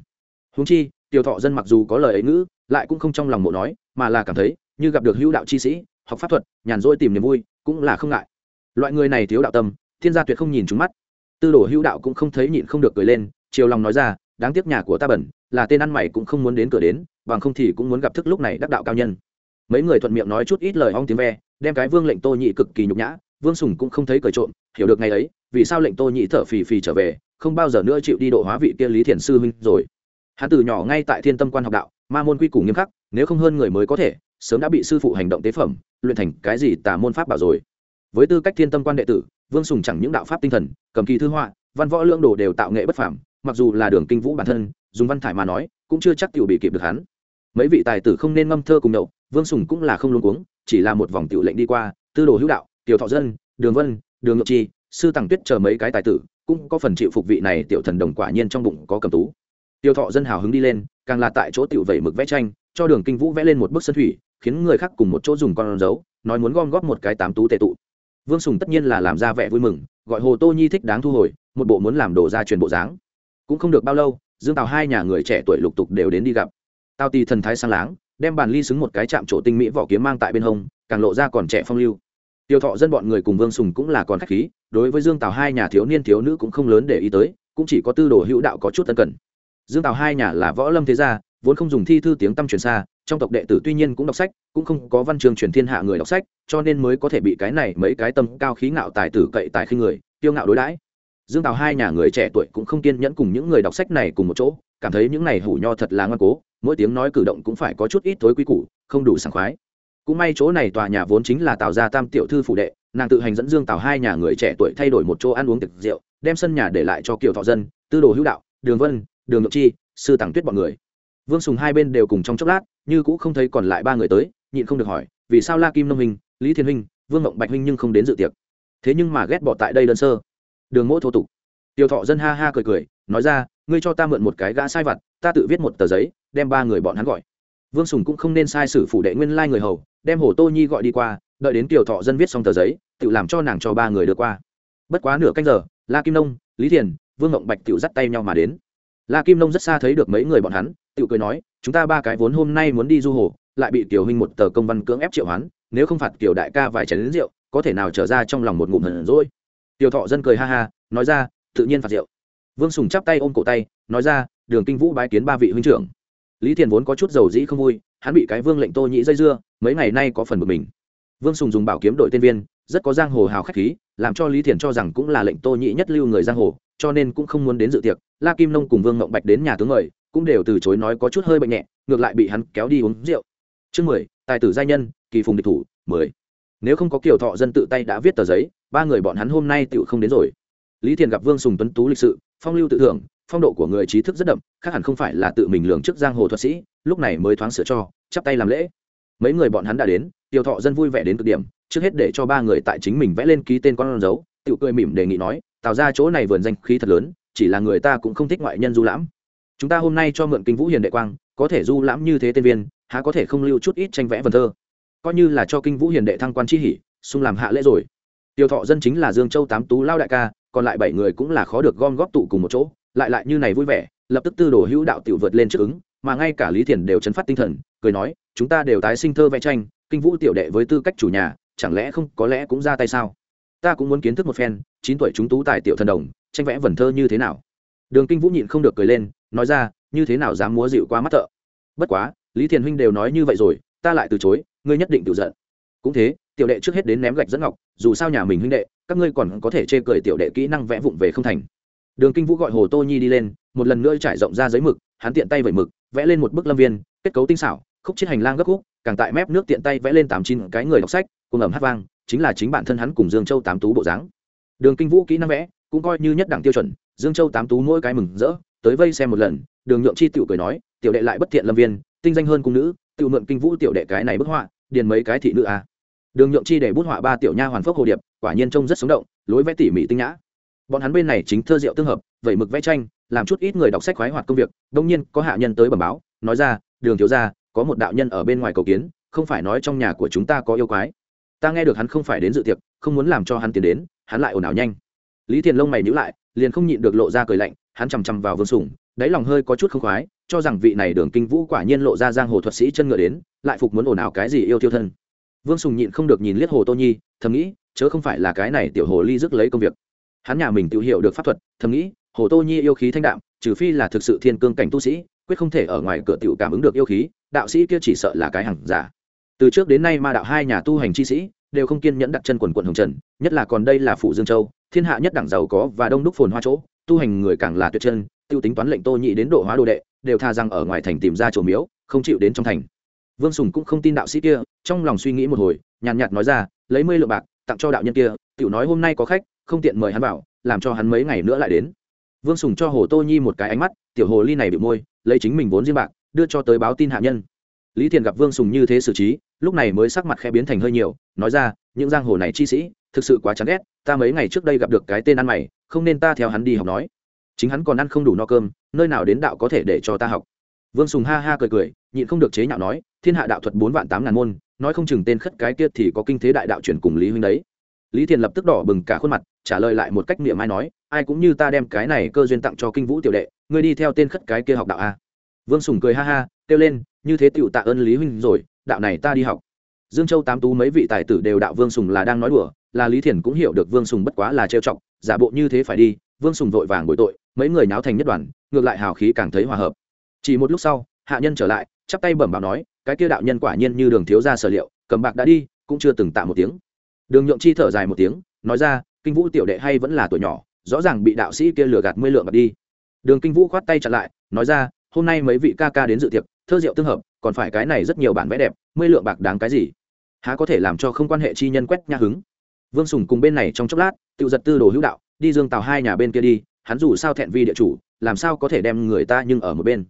Húng chi, tiểu thọ dân mặc dù có lời ấy ngữ, lại cũng không trong lòng mộ nói, mà là cảm thấy, như gặp được hữu đạo chi sĩ, học pháp thuật, nhàn rỗi tìm niềm vui, cũng là không ngại. Loại người này thiếu đạo tâm, thiên gia tuyệt không nhìn trúng mắt. Tư đồ hữu đạo cũng không thấy nhịn không được cười lên chiều lòng nói ra, đáng tiếc nhà của ta bẩn, là tên ăn mày cũng không muốn đến cửa đến, bằng không thì cũng muốn gặp thức lúc này đắc đạo cao nhân. Mấy người thuận miệng nói chút ít lời ong tiếng ve, đem cái vương lệnh tô nhị cực kỳ nhục nhã, vương sùng cũng không thấy cởi trộm, hiểu được ngày ấy, vì sao lệnh tô nhị thở phì phì trở về, không bao giờ nữa chịu đi độ hóa vị kia lý thiền sư huynh rồi. Hắn từ nhỏ ngay tại thiên tâm quan học đạo, ma môn quy củ nghiêm khắc, nếu không hơn người mới có thể, sớm đã bị sư phụ hành động tế phẩm, luyện thành cái gì tà môn pháp bảo rồi. Với tư cách thiên tâm quan đệ tử, vương sùng chẳng những đạo pháp tinh thần, cầm kỳ thư họa, văn võ lương đồ đều tạo nghệ bất phảm mặc dù là đường kinh vũ bản thân dùng văn thải mà nói cũng chưa chắc tiểu bị kịp được hắn. Mấy vị tài tử không nên ngâm thơ cùng nhậu, vương sùng cũng là không luôn cuống chỉ là một vòng tiểu lệnh đi qua tư đồ hữu đạo tiểu thọ dân đường vân đường ngọc chi sư tàng tuyết chờ mấy cái tài tử cũng có phần chịu phục vị này tiểu thần đồng quả nhiên trong bụng có cầm tú. Tiểu thọ dân hào hứng đi lên càng là tại chỗ tiểu vẩy mực vẽ tranh cho đường kinh vũ vẽ lên một bức sân thủy khiến người khác cùng một chỗ dùng con dấu nói muốn gom góp một cái tám tú tệ tụ. Vương sùng tất nhiên là làm ra vẻ vui mừng gọi hồ tô nhi thích đáng thu hồi một bộ muốn làm đồ ra truyền bộ dáng cũng không được bao lâu, dương tào hai nhà người trẻ tuổi lục tục đều đến đi gặp. Tào tì thần thái sang láng, đem bàn ly xứng một cái chạm chỗ tinh mỹ vỏ kiếm mang tại bên hông, càng lộ ra còn trẻ phong lưu. Tiêu thọ dân bọn người cùng vương sùng cũng là còn khách khí, đối với dương tào hai nhà thiếu niên thiếu nữ cũng không lớn để ý tới, cũng chỉ có tư đồ hữu đạo có chút tân cần. Dương tào hai nhà là võ lâm thế gia, vốn không dùng thi thư tiếng tăm truyền xa, trong tộc đệ tử tuy nhiên cũng đọc sách, cũng không có văn trường truyền thiên hạ người đọc sách, cho nên mới có thể bị cái này mấy cái tâm cao khí ngạo tài tử cậy tài khi người tiêu ngạo đối đãi dương tào hai nhà người trẻ tuổi cũng không kiên nhẫn cùng những người đọc sách này cùng một chỗ, cảm thấy những này hủ nho thật là ngoan cố, mỗi tiếng nói cử động cũng phải có chút ít tối quy củ, không đủ sảng khoái. Cũng may chỗ này tòa nhà vốn chính là tào gia tam tiểu thư phụ đệ, nàng tự hành dẫn dương tào hai nhà người trẻ tuổi thay đổi một chỗ ăn uống tiệc rượu, đem sân nhà để lại cho kiều thọ dân, tư đồ hữu đạo, đường vân, đường ngọc chi, sư tàng tuyết bọn người. Vương sùng hai bên đều cùng trong chốc lát, như cũng không thấy còn lại ba người tới, nhịn không được hỏi, vì sao la kim nông hình lý thiên huynh, vương mộng bạch huynh nhưng không đến dự tiệc? Thế nhưng mà ghét bỏ tại đây đơn sơ đường mỗ thô tục. Tiểu thọ dân ha ha cười cười nói ra ngươi cho ta mượn một cái gã sai vặt ta tự viết một tờ giấy đem ba người bọn hắn gọi. Vương sùng cũng không nên sai sử phủ đệ nguyên lai người hầu đem hồ tô nhi gọi đi qua đợi đến tiểu thọ dân viết xong tờ giấy tự làm cho nàng cho ba người đưa qua. Bất quá nửa canh giờ la kim nông lý thiền vương ngộng bạch tự dắt tay nhau mà đến. La kim nông rất xa thấy được mấy người bọn hắn tự cười nói chúng ta ba cái vốn hôm nay muốn đi du hồ lại bị tiểu huynh một tờ công văn cưỡng ép triệu hắn, nếu không phạt tiểu đại ca vài chén lính rượu có thể nào trở ra trong lòng một ngụm hờn rồi tiểu thọ dân cười ha ha, nói ra, tự nhiên phạt rượu. Vương sùng chắp tay ôm cổ tay, nói ra, đường kinh vũ bái kiến ba vị huynh trưởng. Lý thiền vốn có chút dầu dĩ không vui, hắn bị cái vương lệnh tô nhĩ dây dưa, mấy ngày nay có phần bực mình. Vương sùng dùng bảo kiếm đội tên viên, rất có giang hồ hào khách khí, làm cho lý thiền cho rằng cũng là lệnh tô nhĩ nhất lưu người giang hồ, cho nên cũng không muốn đến dự tiệc. La kim nông cùng vương ngộng bạch đến nhà tướng mời, cũng đều từ chối nói có chút hơi bệnh nhẹ, ngược lại bị hắn kéo đi uống rượu. Chương mười, tài tử gia nhân, kỳ phùng địch thủ, mười nếu không có kiểu thọ dân tự tay đã viết tờ giấy, ba người bọn hắn hôm nay tựu không đến rồi. Lý thiền gặp vương sùng tuấn tú lịch sự, phong lưu tự thưởng, phong độ của người trí thức rất đậm, khác hẳn không phải là tự mình lường trước giang hồ thuật sĩ, lúc này mới thoáng sửa cho, chắp tay làm lễ. Mấy người bọn hắn đã đến tiêu thọ dân vui vẻ đến cực điểm, trước hết để cho ba người tại chính mình vẽ lên ký tên con dấu tự cười mỉm đề nghị nói tạo ra chỗ này vườn danh khí thật lớn, chỉ là người ta cũng không thích ngoại nhân du lãm. Chúng ta hôm nay cho mượn kinh vũ hiền đệ quang, có thể du lãm như thế tên viên, há có thể không lưu chút ít tranh vẽ vần thơ? Coi như là cho kinh vũ hiền đệ thăng quan chi hỉ xung làm hạ lễ rồi. Tiêu thọ dân chính là dương châu tám tú lao đại ca, còn lại bảy người cũng là khó được gom góp tụ cùng một chỗ, lại lại như này vui vẻ, lập tức tư đồ hữu đạo tiểu vượt lên trước ứng, mà ngay cả lý thiền đều chấn phát tinh thần, cười nói, chúng ta đều tái sinh thơ vẽ tranh, kinh vũ tiểu đệ với tư cách chủ nhà, chẳng lẽ không, có lẽ cũng ra tay sao? Ta cũng muốn kiến thức một phen, chín tuổi chúng tú tài tiểu thần đồng, tranh vẽ vần thơ như thế nào? Đường kinh vũ nhịn không được cười lên, nói ra, như thế nào dám múa dịu qua mắt thợ? Bất quá, lý thiền huynh đều nói như vậy rồi, ta lại từ chối ngươi nhất định tự giận. Cũng thế, tiểu đệ trước hết đến ném gạch dẫn ngọc, dù sao nhà mình huynh đệ, các ngươi còn có thể chê cười tiểu đệ kỹ năng vẽ vụng về không thành. Đường kinh vũ gọi hồ tô nhi đi lên, một lần nữa trải rộng ra giấy mực, hắn tiện tay vẩy mực, vẽ lên một bức lâm viên, kết cấu tinh xảo, khúc chiết hành lang gấp khúc, càng tại mép nước tiện tay vẽ lên tám chín cái người đọc sách, cùng ẩm hát vang, chính là chính bản thân hắn cùng dương châu tám tú bộ dáng. Đường kinh vũ kỹ năng vẽ, cũng coi như nhất đẳng tiêu chuẩn, dương châu tám tú mỗi cái mừng rỡ, tới vây xem một lần, đường nhượng chi tiểu cười nói, tiểu đệ lại bất thiện lâm viên, tinh danh hơn cung nữ, tiểu mượn kinh vũ tiểu đệ cái này bức họa điền mấy cái thị nữ a à. đường nhượng chi để bút họa ba tiểu nha hoàn phốc hồ điệp, quả nhiên trông rất sống động, lối vẽ tỉ mỉ tinh nhã. Bọn hắn bên này chính thơ diệu tương hợp vậy mực vẽ tranh, làm chút ít người đọc sách khoái hoạt công việc, đông nhiên có hạ nhân tới bẩm báo, nói ra, đường thiếu ra có một đạo nhân ở bên ngoài cầu kiến, không phải nói trong nhà của chúng ta có yêu quái. Ta nghe được hắn không phải đến dự tiệc, không muốn làm cho hắn tiến đến, hắn lại ồn ào nhanh. Lý thiền lông mày nhữ lại, liền không nhịn được lộ ra cười lạnh, hắn chằm chằm vào vương sủng đáy lòng hơi có chút không khoái cho rằng vị này đường kinh vũ quả nhiên lộ ra giang hồ thuật sĩ chân ngựa đến, lại phục muốn ồn ào cái gì yêu tiêu thân. Vương sùng nhịn không được nhìn liếc hồ tô nhi, thầm nghĩ, chớ không phải là cái này tiểu hồ ly dứt lấy công việc. Hắn nhà mình tự hiểu được pháp thuật, thầm nghĩ, hồ tô nhi yêu khí thanh đạm, trừ phi là thực sự thiên cương cảnh tu sĩ, quyết không thể ở ngoài cửa tiểu cảm ứng được yêu khí, đạo sĩ kia chỉ sợ là cái hằng giả. Từ trước đến nay ma đạo hai nhà tu hành chi sĩ, đều không kiên nhẫn đặt chân quần quận hồng trần, nhất là còn đây là phủ dương châu, thiên hạ nhất đẳng giàu có và đông đúc phồn hoa chỗ, tu hành người càng là tuyệt chân tiêu tính toán lệnh tô nhị đến độ hóa đồ đệ, đều tha rằng ở ngoài thành tìm ra chỗ miếu, không chịu đến trong thành. Vương sùng cũng không tin đạo sĩ kia, trong lòng suy nghĩ một hồi, nhàn nhạt nói ra, lấy mươi lượng bạc, tặng cho đạo nhân kia, tiểu nói hôm nay có khách, không tiện mời hắn vào, làm cho hắn mấy ngày nữa lại đến. Vương sùng cho hồ tô nhi một cái ánh mắt, tiểu hồ ly này bị môi, lấy chính mình vốn riêng bạc, đưa cho tới báo tin hạ nhân. Lý thiền gặp vương sùng như thế xử trí, lúc này mới sắc mặt khẽ biến thành hơi nhiều, nói ra, những giang hồ này chi sĩ, thực sự quá chán ghét, ta mấy ngày trước đây gặp được cái tên ăn mày, không nên ta theo hắn đi học nói chính hắn còn ăn không đủ no cơm, nơi nào đến đạo có thể để cho ta học. Vương sùng ha ha cười cười, nhịn không được chế nhạo nói, thiên hạ đạo thuật bốn vạn tám ngàn môn, nói không chừng tên khất cái kia thì có kinh thế đại đạo chuyển cùng lý huynh đấy. Lý thiền lập tức đỏ bừng cả khuôn mặt, trả lời lại một cách niệm ai nói, ai cũng như ta đem cái này cơ duyên tặng cho kinh vũ tiểu đệ, ngươi đi theo tên khất cái kia học đạo a. Vương sùng cười ha ha, kêu lên, như thế tựu tạ ơn lý huynh rồi, đạo này ta đi học. Dương châu tám tú mấy vị tài tử đều đạo vương sùng là đang nói đùa, là lý thiền cũng hiểu được vương sùng bất quá là trêu chọc, giả bộ như thế phải đi, vương sùng vội vàng bội tội mấy người náo thành nhất đoàn, ngược lại hào khí càng thấy hòa hợp. Chỉ một lúc sau, hạ nhân trở lại, chắp tay bẩm bảo nói, cái kia đạo nhân quả nhiên như đường thiếu ra sở liệu, cầm bạc đã đi, cũng chưa từng tạ một tiếng. Đường nhượng chi thở dài một tiếng, nói ra, kinh vũ tiểu đệ hay vẫn là tuổi nhỏ, rõ ràng bị đạo sĩ kia lừa gạt mươi lượng bạc đi. Đường kinh vũ khoát tay chặn lại, nói ra, hôm nay mấy vị ca ca đến dự tiệc, thơ rượu tương hợp, còn phải cái này rất nhiều bản vẽ đẹp, mươi lượng bạc đáng cái gì? Há có thể làm cho không quan hệ chi nhân quét nha hứng? Vương sùng cùng bên này trong chốc lát, tự giật tư đồ hữu đạo, đi dương tàu hai nhà bên kia đi hắn dù sao thẹn vi địa chủ, làm sao có thể đem người ta nhưng ở một bên?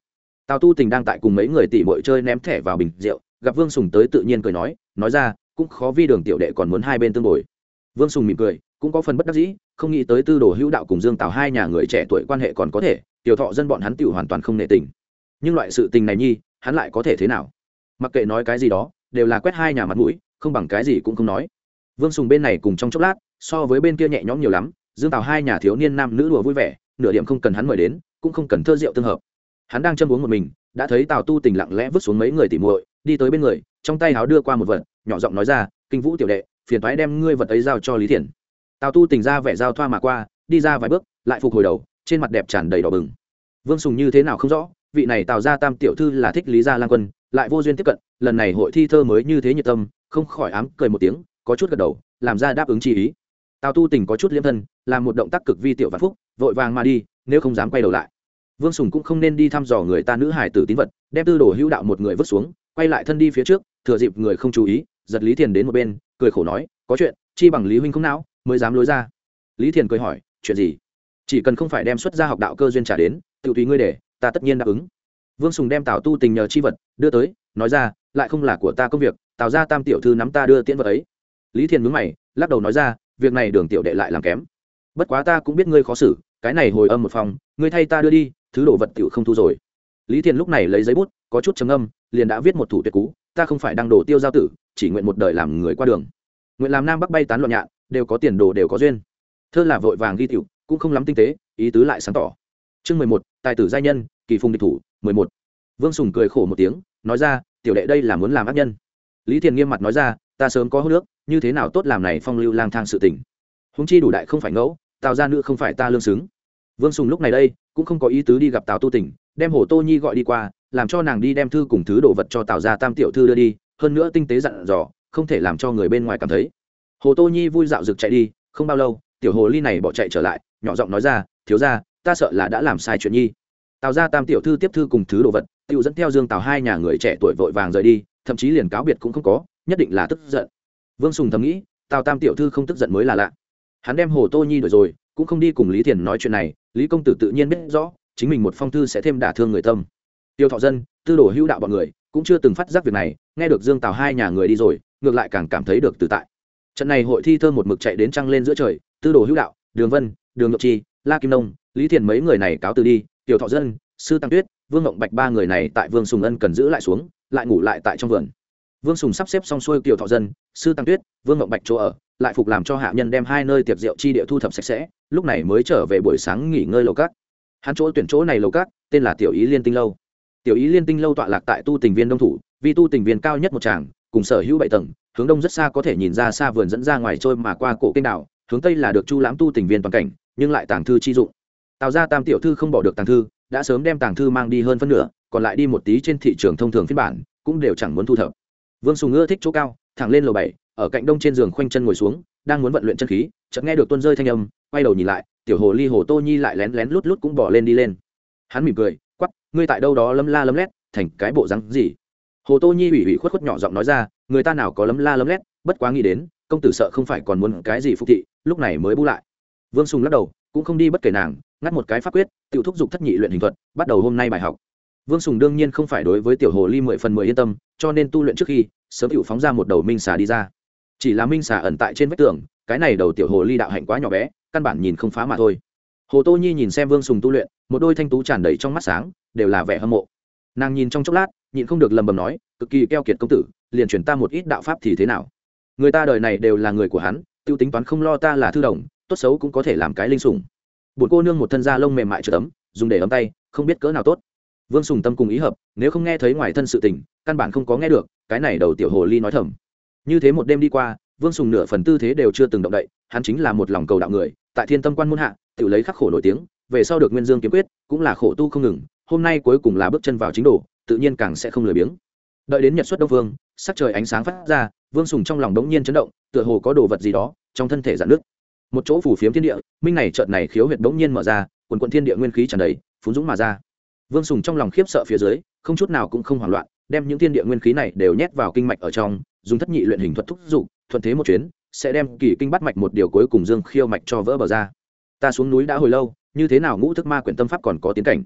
Tào tu tình đang tại cùng mấy người tỉ mội chơi ném thẻ vào bình rượu, gặp vương sùng tới tự nhiên cười nói nói ra, cũng khó vi đường tiểu đệ còn muốn hai bên tương bồi. Vương sùng mỉm cười, cũng có phần bất đắc dĩ, không nghĩ tới tư đồ hữu đạo cùng dương tào hai nhà người trẻ tuổi quan hệ còn có thể, tiểu thọ dân bọn hắn tiểu hoàn toàn không nệ tình. Nhưng loại sự tình này nhi, hắn lại có thể thế nào? Mặc kệ nói cái gì đó, đều là quét hai nhà mặt mũi, không bằng cái gì cũng không nói. Vương sùng bên này cùng trong chốc lát, so với bên kia nhẹ nhõm nhiều lắm dương tào hai nhà thiếu niên nam nữ đùa vui vẻ, nửa điểm không cần hắn mời đến, cũng không cần thơ rượu tương hợp. Hắn đang châm uống một mình, đã thấy tào tu tình lặng lẽ vứt xuống mấy người tỉ muội, đi tới bên người, trong tay háo đưa qua một vật, nhỏ giọng nói ra, kinh vũ tiểu đệ, phiền thoái đem ngươi vật ấy giao cho lý thiền tào tu tình ra vẻ giao thoa mà qua, đi ra vài bước, lại phục hồi đầu, trên mặt đẹp tràn đầy đỏ bừng. Vương sùng như thế nào không rõ, vị này tào ra tam tiểu thư là thích lý gia lan quân, lại vô duyên tiếp cận, lần này hội thi thơ mới như thế nhiệt tâm, không khỏi ám cười một tiếng, có chút gật đầu, làm ra đáp ứng chi ý tào tu tình có chút liêm thân, làm một động tác cực vi tiểu vạn phúc, vội vàng mà đi, nếu không dám quay đầu lại. Vương sùng cũng không nên đi thăm dò người ta nữ hải tử tín vật, đem tư đồ hữu đạo một người vứt xuống, quay lại thân đi phía trước, thừa dịp người không chú ý, giật lý thiền đến một bên, cười khổ nói, có chuyện, chi bằng lý huynh không não mới dám lối ra. Lý thiền cười hỏi, chuyện gì? Chỉ cần không phải đem xuất gia học đạo cơ duyên trả đến, tự tùy ngươi để, ta tất nhiên đáp ứng. Vương sùng đem tào tu tình nhờ chi vật, đưa tới, nói ra, lại không là của ta công việc, tào ra tam tiểu thư nắm ta đưa tiễn vật ấy. Lý thiền mướn mày, lắc đầu nói ra việc này đường tiểu đệ lại làm kém. Bất quá ta cũng biết ngươi khó xử, cái này hồi âm một phòng, ngươi thay ta đưa đi, thứ đồ vật tiểu không thu rồi. Lý thiền lúc này lấy giấy bút, có chút trầm âm liền đã viết một thủ tuyệt cú, ta không phải đăng đồ tiêu giao tử, chỉ nguyện một đời làm người qua đường. Nguyện làm nam bắc bay tán loạn nhạn, đều có tiền đồ đều có duyên. Thơ là vội vàng ghi tiểu, cũng không lắm tinh tế, ý tứ lại sáng tỏ. Chương mười một, tài tử giai nhân, kỳ phùng địch thủ, mười một. Vương sùng cười khổ một tiếng, nói ra, tiểu đệ đây là muốn làm ác nhân. Lý thiền nghiêm mặt nói ra, ta sớm có hô nước như thế nào tốt làm này phong lưu lang thang sự tình. Húng chi đủ đại không phải ngẫu, tào ra nữ không phải ta lương xứng. Vương sùng lúc này đây, cũng không có ý tứ đi gặp tào tu tỉnh đem hồ tô nhi gọi đi qua, làm cho nàng đi đem thư cùng thứ đồ vật cho tào ra tam tiểu thư đưa đi, hơn nữa tinh tế dặn dò, không thể làm cho người bên ngoài cảm thấy. Hồ tô nhi vui dạo rực chạy đi, không bao lâu, tiểu hồ ly này bỏ chạy trở lại, nhỏ giọng nói ra, thiếu ra ta sợ là đã làm sai chuyện nhi. Tào ra tam tiểu thư tiếp thư cùng thứ đồ vật tự dẫn theo dương tào hai nhà người trẻ tuổi vội vàng rời đi, thậm chí liền cáo biệt cũng không có, nhất định là tức giận vương sùng thầm nghĩ, tào tam tiểu thư không tức giận mới là lạ. Hắn đem hồ tô nhi đổi rồi, cũng không đi cùng lý thiền nói chuyện này, lý công tử tự nhiên biết rõ, chính mình một phong thư sẽ thêm đả thương người tâm. Tiêu thọ dân, tư đồ hữu đạo bọn người, cũng chưa từng phát giác việc này, nghe được dương tào hai nhà người đi rồi, ngược lại càng cảm thấy được tự tại. Trận này hội thi thơ một mực chạy đến trăng lên giữa trời, tư đồ hữu đạo, đường vân, đường ngọc chi, la kim nông, lý thiền mấy người này cáo từ đi tiểu thọ dân, sư tăng tuyết, vương ngộng bạch ba người này tại vương sùng ân cần giữ lại xuống, lại ngủ lại tại trong vườn vương sùng sắp xếp xong xuôi tiểu thọ dân, sư tăng tuyết, vương ngọc bạch chỗ ở, lại phục làm cho hạ nhân đem hai nơi tiệc rượu chi địa thu thập sạch sẽ, lúc này mới trở về buổi sáng nghỉ ngơi lầu cát. Hắn chỗ tuyển chỗ này lầu cát, tên là tiểu ý liên tinh lâu. Tiểu ý liên tinh lâu tọa lạc tại tu tình viên đông thủ, vì tu tình viên cao nhất một tràng, cùng sở hữu bảy tầng, hướng đông rất xa có thể nhìn ra xa vườn dẫn ra ngoài trôi mà qua cổ kênh đảo, hướng tây là được chu lãm tu tình viên toàn cảnh, nhưng lại tàng thư chi dụng. Tào ra tam tiểu thư không bỏ được tàng thư, đã sớm đem tàng thư mang đi hơn phân nửa, còn lại đi một tí trên thị trường thông thường phiên bản, cũng đều chẳng muốn thu thập vương sùng ưa thích chỗ cao, thẳng lên lầu bảy, ở cạnh đông trên giường khoanh chân ngồi xuống, đang muốn vận luyện chân khí, chợt nghe được tuôn rơi thanh âm, quay đầu nhìn lại, tiểu hồ ly hồ tô nhi lại lén lén lút lút cũng bỏ lên đi lên. Hắn mỉm cười quắp ngươi tại đâu đó lấm la lấm lét, thành cái bộ rắn gì? Hồ tô nhi ủy ủy khuất khuất nhỏ giọng nói ra, người ta nào có lấm la lấm lét, bất quá nghĩ đến, công tử sợ không phải còn muốn cái gì phục thị, lúc này mới bu lại. Vương sùng lắc đầu, cũng không đi bất kể nàng, ngắt một cái pháp quyết tự thúc giục thất nhị luyện hình thuật, bắt đầu hôm nay bài học vương sùng đương nhiên không phải đối với tiểu hồ ly mười phần mười yên tâm, cho nên tu luyện trước khi, sớm tự phóng ra một đầu minh xà đi ra. Chỉ là minh xà ẩn tại trên vách tường, cái này đầu tiểu hồ ly đạo hạnh quá nhỏ bé, căn bản nhìn không phá mà thôi. Hồ tô nhi nhìn xem vương sùng tu luyện, một đôi thanh tú tràn đầy trong mắt sáng, đều là vẻ hâm mộ. Nàng nhìn trong chốc lát, nhịn không được lầm bầm nói, cực kỳ keo kiệt công tử, liền chuyển ta một ít đạo pháp thì thế nào? Người ta đời này đều là người của hắn t i ê u tính toán không lo ta là thư đồng, tốt xấu cũng có thể làm cái linh sủng. Bột cô nương một thân da lông mềm mại trượt ấm, dùng để ấm tay, không biết cỡ nào tốt vương sùng tâm cùng ý hợp, nếu không nghe thấy ngoài thân sự tình, căn bản không có nghe được, cái này đầu tiểu hồ ly nói thầm. Như thế một đêm đi qua, vương sùng nửa phần tư thế đều chưa từng động đậy, hắn chính là một lòng cầu đạo người, tại thiên tâm quan muôn hạ, tự lấy khắc khổ nổi tiếng, về sau được nguyên dương kiếm quyết, cũng là khổ tu không ngừng, hôm nay cuối cùng là bước chân vào chính đồ, tự nhiên càng sẽ không lười biếng. Đợi đến nhật xuất đông vương, sắc trời ánh sáng phát ra, vương sùng trong lòng đống nhiên chấn động, tựa hồ có đồ vật gì đó trong thân thể dạn nước một chỗ phủ phiếm thiên địa, minh này trợn này khiếu huyệt đống nhiên mở ra, quần quận thiên địa nguyên khí tràn đầy, phún dũng mà ra vương sùng trong lòng khiếp sợ phía dưới, không chút nào cũng không hoảng loạn, đem những thiên địa nguyên khí này đều nhét vào kinh mạch ở trong, dùng thất nhị luyện hình thuật thúc dục, thuận thế một chuyến, sẽ đem kỳ kinh bắt mạch một điều cuối cùng dương khiêu mạch cho vỡ bờ ra. Ta xuống núi đã hồi lâu, như thế nào ngũ thức ma quyển tâm pháp còn có tiến cảnh?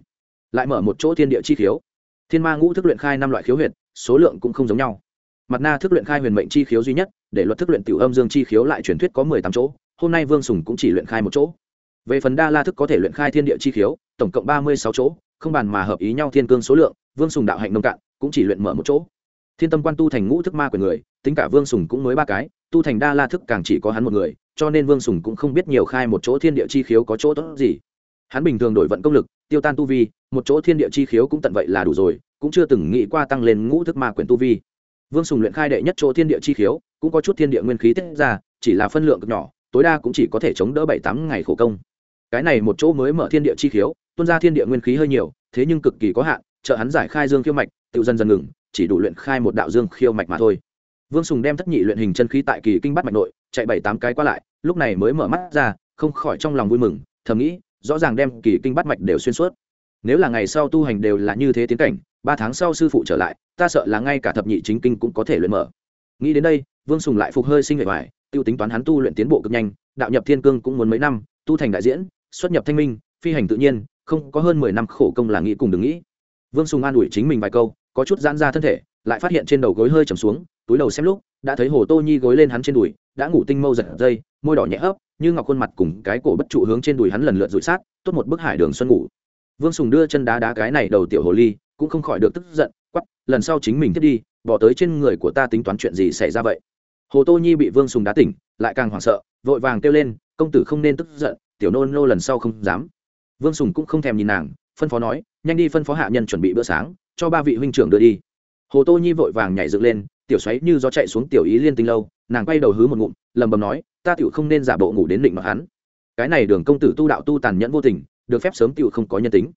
Lại mở một chỗ thiên địa chi khiếu. Thiên ma ngũ thức luyện khai năm loại khiếu huyệt, số lượng cũng không giống nhau. Mặt na thức luyện khai huyền mệnh chi khiếu duy nhất, để luật thức luyện tiểu âm dương chi khiếu lại truyền thuyết có mười tám chỗ, hôm nay vương sùng cũng chỉ luyện khai một chỗ. Về phần đa la thức có thể luyện khai thiên địa chi khiếu, tổng cộng ba mươi sáu chỗ không bàn mà hợp ý nhau thiên cương số lượng, vương sùng đạo hạnh nông cạn, cũng chỉ luyện mở một chỗ. Thiên tâm quan tu thành ngũ thức ma của người, tính cả vương sùng cũng mới ba cái, tu thành đa la thức càng chỉ có hắn một người, cho nên vương sùng cũng không biết nhiều khai một chỗ thiên địa chi khiếu có chỗ tốt gì. Hắn bình thường đổi vận công lực, tiêu tan tu vi, một chỗ thiên địa chi khiếu cũng tận vậy là đủ rồi, cũng chưa từng nghĩ qua tăng lên ngũ thức ma quyển tu vi. Vương sùng luyện khai đệ nhất chỗ thiên địa chi khiếu, cũng có chút thiên địa nguyên khí tiết ra, chỉ là phân lượng cực nhỏ, tối đa cũng chỉ có thể chống đỡ bảy tám ngày khổ công. Cái này một chỗ mới mở thiên địa chi khiếu tuôn ra thiên địa nguyên khí hơi nhiều, thế nhưng cực kỳ có hạn, trợ hắn giải khai dương khiêu mạch, tự dần dần ngừng, chỉ đủ luyện khai một đạo dương khiêu mạch mà thôi. Vương sùng đem thất nhị luyện hình chân khí tại kỳ kinh bắt mạch nội, chạy bảy tám cái qua lại, lúc này mới mở mắt ra, không khỏi trong lòng vui mừng, thầm nghĩ, rõ ràng đem kỳ kinh bắt mạch đều xuyên suốt. Nếu là ngày sau tu hành đều là như thế tiến cảnh, ba tháng sau sư phụ trở lại, ta sợ là ngay cả thập nhị chính kinh cũng có thể luyện mở. Nghĩ đến đây, vương sùng lại phục hơi sinh hệ hoài tiêu tính toán hắn tu luyện tiến bộ cực nhanh, đạo nhập thiên cương cũng muốn mấy năm, tu thành đại diễn, xuất nhập thanh minh, phi hành tự nhiên không có hơn mười năm khổ công là nghĩ cùng đừng nghĩ. Vương sùng an ủi chính mình vài câu, có chút giãn ra thân thể, lại phát hiện trên đầu gối hơi trầm xuống, túi đầu xem lúc, đã thấy hồ tô nhi gối lên hắn trên đùi, đã ngủ tinh mâu giật dây, môi đỏ nhẹ hấp như ngọc khuôn mặt cùng cái cổ bất trụ hướng trên đùi hắn lần lượt rụi sát, tốt một bức hải đường xuân ngủ. Vương sùng đưa chân đá đá cái này đầu tiểu hồ ly, cũng không khỏi được tức giận quắp lần sau chính mình thiết đi, bỏ tới trên người của ta tính toán chuyện gì xảy ra vậy? Hồ tô nhi bị vương sùng đá tỉnh, lại càng hoảng sợ, vội vàng kêu lên, công tử không nên tức giận, tiểu nô nô lần sau không dám vương sùng cũng không thèm nhìn nàng, phân phó nói, nhanh đi phân phó hạ nhân chuẩn bị bữa sáng, cho ba vị huynh trưởng đưa đi. Hồ tô nhi vội vàng nhảy dựng lên, tiểu xoáy như gió chạy xuống tiểu ý liên tinh lâu, nàng quay đầu hứ một ngụm lầm bầm nói, ta tiểu không nên giả bộ ngủ đến định mặc hắn. Cái này đường công tử tu đạo tu tàn nhẫn vô tình, được phép sớm tiểu không có nhân tính.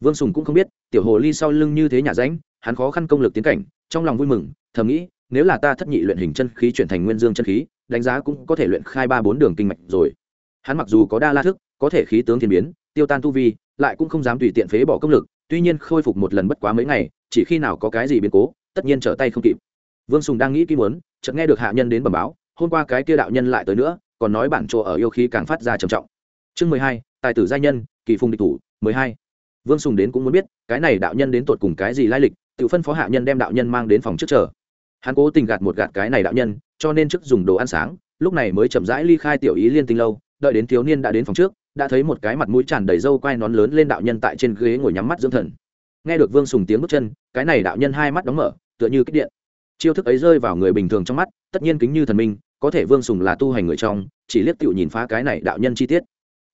Vương sùng cũng không biết, tiểu hồ ly sau lưng như thế nhà ránh, hắn khó khăn công lực tiến cảnh, trong lòng vui mừng, thầm nghĩ, nếu là ta thất nhị luyện hình chân khí chuyển thành nguyên dương chân khí, đánh giá cũng có thể luyện khai ba bốn đường kinh mạch rồi. Hắn mặc dù có đa la thức, có thể khí tướng thiên biến tiêu tan tu vi, lại cũng không dám tùy tiện phế bỏ công lực, tuy nhiên khôi phục một lần bất quá mấy ngày, chỉ khi nào có cái gì biến cố, tất nhiên trở tay không kịp. Vương sùng đang nghĩ kỹ muốn, chợt nghe được hạ nhân đến bẩm báo, hôm qua cái kia đạo nhân lại tới nữa, còn nói bản chỗ ở yêu khí càng phát ra trầm trọng. Chương mười hai, tài tử gia nhân, kỳ phùng địch thủ, mười hai. Vương sùng đến cũng muốn biết, cái này đạo nhân đến tột cùng cái gì lai lịch, tự phân phó hạ nhân đem đạo nhân mang đến phòng trước chờ. Hắn cố tình gạt một gạt cái này đạo nhân, cho nên trước dùng đồ ăn sáng, lúc này mới chậm rãi ly khai tiểu ý liên tinh lâu, đợi đến thiếu niên đã đến phòng trước đã thấy một cái mặt mũi tràn đầy râu quai nón lớn lên đạo nhân tại trên ghế ngồi nhắm mắt dưỡng thần. Nghe được vương sùng tiếng bước chân, cái này đạo nhân hai mắt đóng mở, tựa như kích điện. Chiêu thức ấy rơi vào người bình thường trong mắt, tất nhiên kính như thần minh, có thể vương sùng là tu hành người trong, chỉ liếc tựu nhìn phá cái này đạo nhân chi tiết.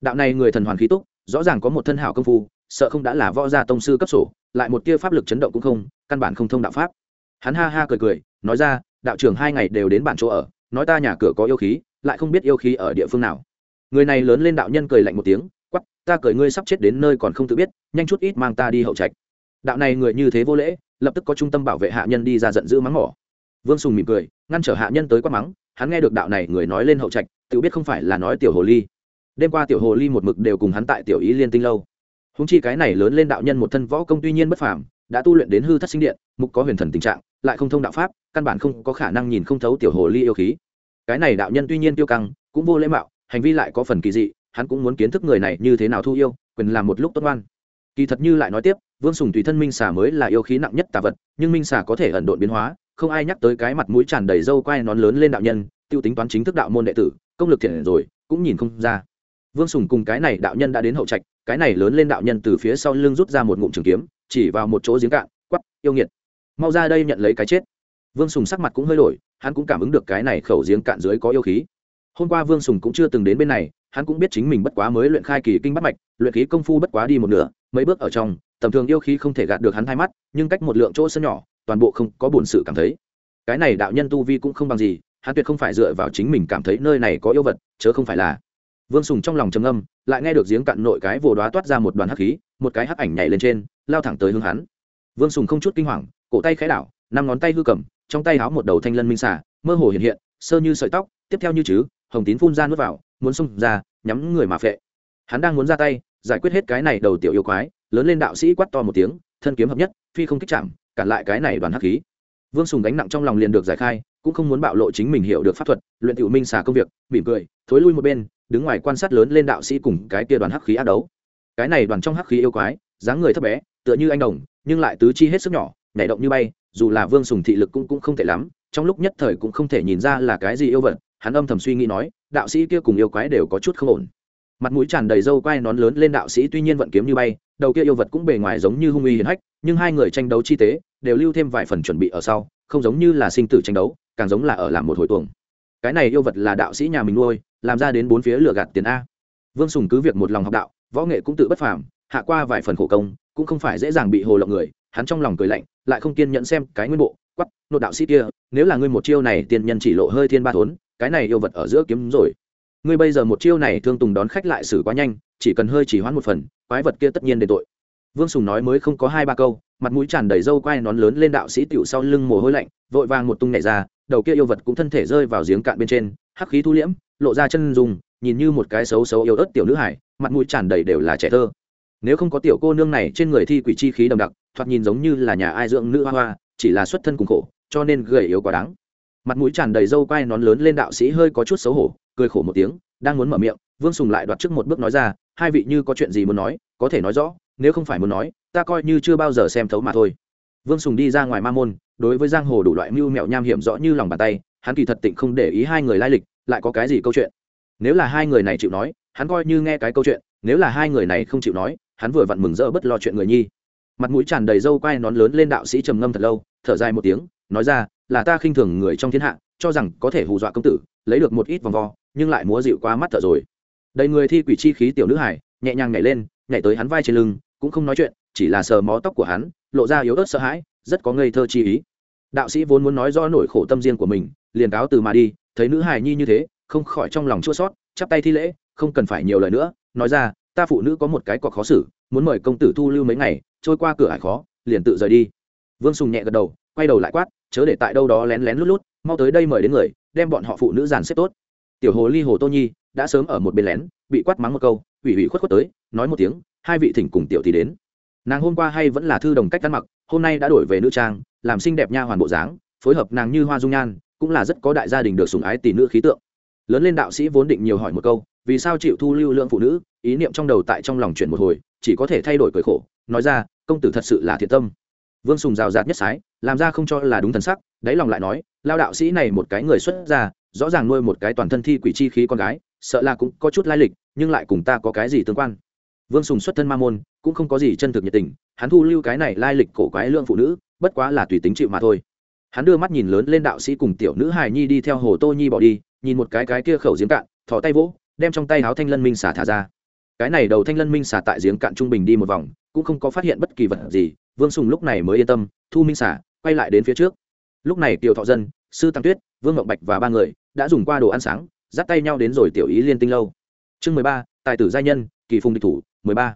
Đạo này người thần hoàn khí túc, rõ ràng có một thân hảo công phu, sợ không đã là võ gia tông sư cấp sổ, lại một tia pháp lực chấn động cũng không, căn bản không thông đạo pháp. Hắn ha ha cười cười, nói ra, đạo trưởng hai ngày đều đến bản chỗ ở, nói ta nhà cửa có yêu khí, lại không biết yêu khí ở địa phương nào người này lớn lên đạo nhân cười lạnh một tiếng quắp ta cười ngươi sắp chết đến nơi còn không tự biết, nhanh chút ít mang ta đi hậu trạch. Đạo này người như thế vô lễ, lập tức có trung tâm bảo vệ hạ nhân đi ra giận dữ mắng mỏ. Vương sùng mỉm cười, ngăn trở hạ nhân tới quát mắng, hắn nghe được đạo này người nói lên hậu trạch, tự biết không phải là nói tiểu hồ ly. Đêm qua tiểu hồ ly một mực đều cùng hắn tại tiểu ý liên tinh lâu. Húng chi cái này lớn lên đạo nhân một thân võ công tuy nhiên bất phàm, đã tu luyện đến hư thất sinh điện, mục có huyền thần tình trạng, lại không thông đạo pháp, căn bản không có khả năng nhìn không thấu tiểu hồ ly yêu khí. Cái này đạo nhân tuy nhiên tiêu căng, cũng vô lễ mạo hành vi lại có phần kỳ dị, hắn cũng muốn kiến thức người này như thế nào thu yêu, quyền làm một lúc tốt ngoan. Kỳ thật như lại nói tiếp, vương sùng tùy thân minh xà mới là yêu khí nặng nhất tà vật, nhưng minh xà có thể ẩn độn biến hóa, không ai nhắc tới cái mặt mũi tràn đầy râu quai nón lớn lên đạo nhân t i ê u tính toán chính thức đạo môn đệ tử, công lực thiện rồi, cũng nhìn không ra. Vương sùng cùng cái này đạo nhân đã đến hậu trạch, cái này lớn lên đạo nhân từ phía sau lưng rút ra một ngụm trường kiếm, chỉ vào một chỗ giếng cạn quắp yêu nghiệt. Mau ra đây nhận lấy cái chết. Vương sùng sắc mặt cũng hơi đổi, hắn cũng cảm ứng được cái này khẩu giếng cạn dưới có yêu khí hôm qua vương sùng cũng chưa từng đến bên này, hắn cũng biết chính mình bất quá mới luyện khai kỳ kinh bắt mạch, luyện khí công phu bất quá đi một nửa, mấy bước ở trong, tầm thường yêu khí không thể gạt được hắn hai mắt, nhưng cách một lượng chỗ sân nhỏ, toàn bộ không có buồn sự cảm thấy. Cái này đạo nhân tu vi cũng không bằng gì, hắn tuyệt không phải dựa vào chính mình cảm thấy nơi này có yêu vật, chớ không phải là. Vương sùng trong lòng trầm âm lại nghe được giếng cạn nội cái vồ đoá toát ra một đoàn hắc khí, một cái hắc ảnh nhảy lên trên, lao thẳng tới hướng hắn. Vương sùng không chút kinh hoàng, cổ tay khẽ đảo, năm ngón tay hư cầm, trong tay háo một đầu thanh lân minh xả mơ hồ hiện hiện, sơ như sợi tóc, tiếp theo như chứ hồng tín phun ra nuốt vào, muốn xông ra, nhắm người mà phệ. Hắn đang muốn ra tay, giải quyết hết cái này đầu tiểu yêu quái, lớn lên đạo sĩ quát to một tiếng, thân kiếm hợp nhất, phi không kích chạm, cản lại cái này đoàn hắc khí. Vương sùng gánh nặng trong lòng liền được giải khai, cũng không muốn bạo lộ chính mình hiểu được pháp thuật, luyện tiểu minh xả công việc, mỉm cười, thối lui một bên, đứng ngoài quan sát lớn lên đạo sĩ cùng cái kia đoàn hắc khí ác đấu. Cái này đoàn trong hắc khí yêu quái, dáng người thấp bé, tựa như anh đồng, nhưng lại tứ chi hết sức nhỏ, nhảy động như bay, dù là vương sùng thị lực cũng cũng không thể lắm, trong lúc nhất thời cũng không thể nhìn ra là cái gì yêu vật hắn âm thầm suy nghĩ nói, đạo sĩ kia cùng yêu quái đều có chút không ổn. Mặt mũi tràn đầy râu quai nón lớn lên đạo sĩ tuy nhiên vận kiếm như bay, đầu kia yêu vật cũng bề ngoài giống như hung uy hiền hách, nhưng hai người tranh đấu chi tế, đều lưu thêm vài phần chuẩn bị ở sau, không giống như là sinh tử tranh đấu, càng giống là ở làm một hồi tuồng. Cái này yêu vật là đạo sĩ nhà mình nuôi, làm ra đến bốn phía lửa gạt tiền a. Vương sùng cứ việc một lòng học đạo, võ nghệ cũng tự bất phàm, hạ qua vài phần khổ công, cũng không phải dễ dàng bị hồ lộng người, hắn trong lòng cười lạnh, lại không kiên nhẫn xem cái nguyên bộ quắp nô đạo sĩ kia, nếu là ngươi một chiêu này, tiền nhân chỉ lộ hơi thiên ba thốn cái này yêu vật ở giữa kiếm rồi. Ngươi bây giờ một chiêu này thương tùng đón khách lại xử quá nhanh, chỉ cần hơi chỉ hoãn một phần, quái vật kia tất nhiên đền tội. Vương sùng nói mới không có hai ba câu, mặt mũi tràn đầy râu quai nón lớn lên đạo sĩ tiểu sau lưng mồ hôi lạnh, vội vàng một tung nhảy ra, đầu kia yêu vật cũng thân thể rơi vào giếng cạn bên trên, hắc khí thu liễm, lộ ra chân dùng nhìn như một cái xấu xấu yêu ớt tiểu nữ hải, mặt mũi tràn đầy đều là trẻ thơ. Nếu không có tiểu cô nương này trên người thi quỷ chi khí đậm đặc, thoạt nhìn giống như là nhà ai dưỡng nữ hoa hoa, chỉ là xuất thân cùng khổ, cho nên gầy yếu quá đáng mặt mũi tràn đầy râu quai nón lớn lên đạo sĩ hơi có chút xấu hổ, cười khổ một tiếng, đang muốn mở miệng, vương sùng lại đoạt trước một bước nói ra, hai vị như có chuyện gì muốn nói, có thể nói rõ, nếu không phải muốn nói, ta coi như chưa bao giờ xem thấu mà thôi. Vương sùng đi ra ngoài ma môn, đối với giang hồ đủ loại mưu mẹo nham hiểm rõ như lòng bàn tay, hắn kỳ thật tịnh không để ý hai người lai lịch, lại có cái gì câu chuyện? Nếu là hai người này chịu nói, hắn coi như nghe cái câu chuyện, nếu là hai người này không chịu nói, hắn vừa vặn mừng rỡ bất lo chuyện người nhi. Mặt mũi tràn đầy râu quai nón lớn lên đạo sĩ trầm ngâm thật lâu, thở dài một tiếng nói ra, là ta khinh thường người trong thiên hạ, cho rằng có thể hù dọa công tử, lấy được một ít vòng vo, nhưng lại múa dịu qua mắt thở rồi. Đầy người thi quỷ chi khí tiểu nữ hải, nhẹ nhàng nhảy lên, nhảy tới hắn vai trên lưng, cũng không nói chuyện, chỉ là sờ mó tóc của hắn, lộ ra yếu ớt sợ hãi, rất có ngây thơ chi ý. Đạo sĩ vốn muốn nói rõ nỗi khổ tâm riêng của mình, liền cáo từ mà đi, thấy nữ hài nhi như thế, không khỏi trong lòng chua sót chắp tay thi lễ, không cần phải nhiều lời nữa, nói ra, ta phụ nữ có một cái cọc khó xử, muốn mời công tử thu lưu mấy ngày, trôi qua cửa hải khó, liền tự rời đi. Vương sùng nhẹ gật đầu, quay đầu lại quát chớ để tại đâu đó lén lén lút lút, mau tới đây mời đến người, đem bọn họ phụ nữ giàn xếp tốt. Tiểu hồ ly hồ tô nhi đã sớm ở một bên lén, bị quát mắng một câu, ủy ủy khuất khuất tới, nói một tiếng, hai vị thỉnh cùng tiểu thì đến. Nàng hôm qua hay vẫn là thư đồng cách ăn mặc, hôm nay đã đổi về nữ trang, làm xinh đẹp nha hoàn bộ dáng, phối hợp nàng như hoa dung nhan, cũng là rất có đại gia đình được sủng ái tỷ nữ khí tượng. Lớn lên đạo sĩ vốn định nhiều hỏi một câu, vì sao chịu thu lưu lượng phụ nữ, ý niệm trong đầu tại trong lòng chuyển một hồi, chỉ có thể thay đổi cười khổ, nói ra, công tử thật sự là thiện tâm vương sùng rào rạt nhất sái, làm ra không cho là đúng thần sắc, đáy lòng lại nói, lao đạo sĩ này một cái người xuất ra rõ ràng nuôi một cái toàn thân thi quỷ chi khí con gái, sợ là cũng có chút lai lịch, nhưng lại cùng ta có cái gì tương quan? Vương sùng xuất thân ma môn, cũng không có gì chân thực nhiệt tình, hắn thu lưu cái này lai lịch cổ quái lượng phụ nữ, bất quá là tùy tính chịu mà thôi. Hắn đưa mắt nhìn lớn lên đạo sĩ cùng tiểu nữ hài nhi đi theo hồ tô nhi bỏ đi, nhìn một cái cái kia khẩu giếng cạn thỏ tay vỗ, đem trong tay áo thanh lân minh xả thả ra. Cái này đầu thanh lân minh xả tại giếng cạn trung bình đi một vòng cũng không có phát hiện bất kỳ vật gì, vương sùng lúc này mới yên tâm, thu minh xả quay lại đến phía trước. Lúc này tiểu thọ dân, sư tăng tuyết, vương ngọc bạch và ba người đã dùng qua đồ ăn sáng, dắt tay nhau đến rồi tiểu ý liên tinh lâu. Chương mười ba, tài tử gia nhân, kỳ phùng địch thủ, mười ba.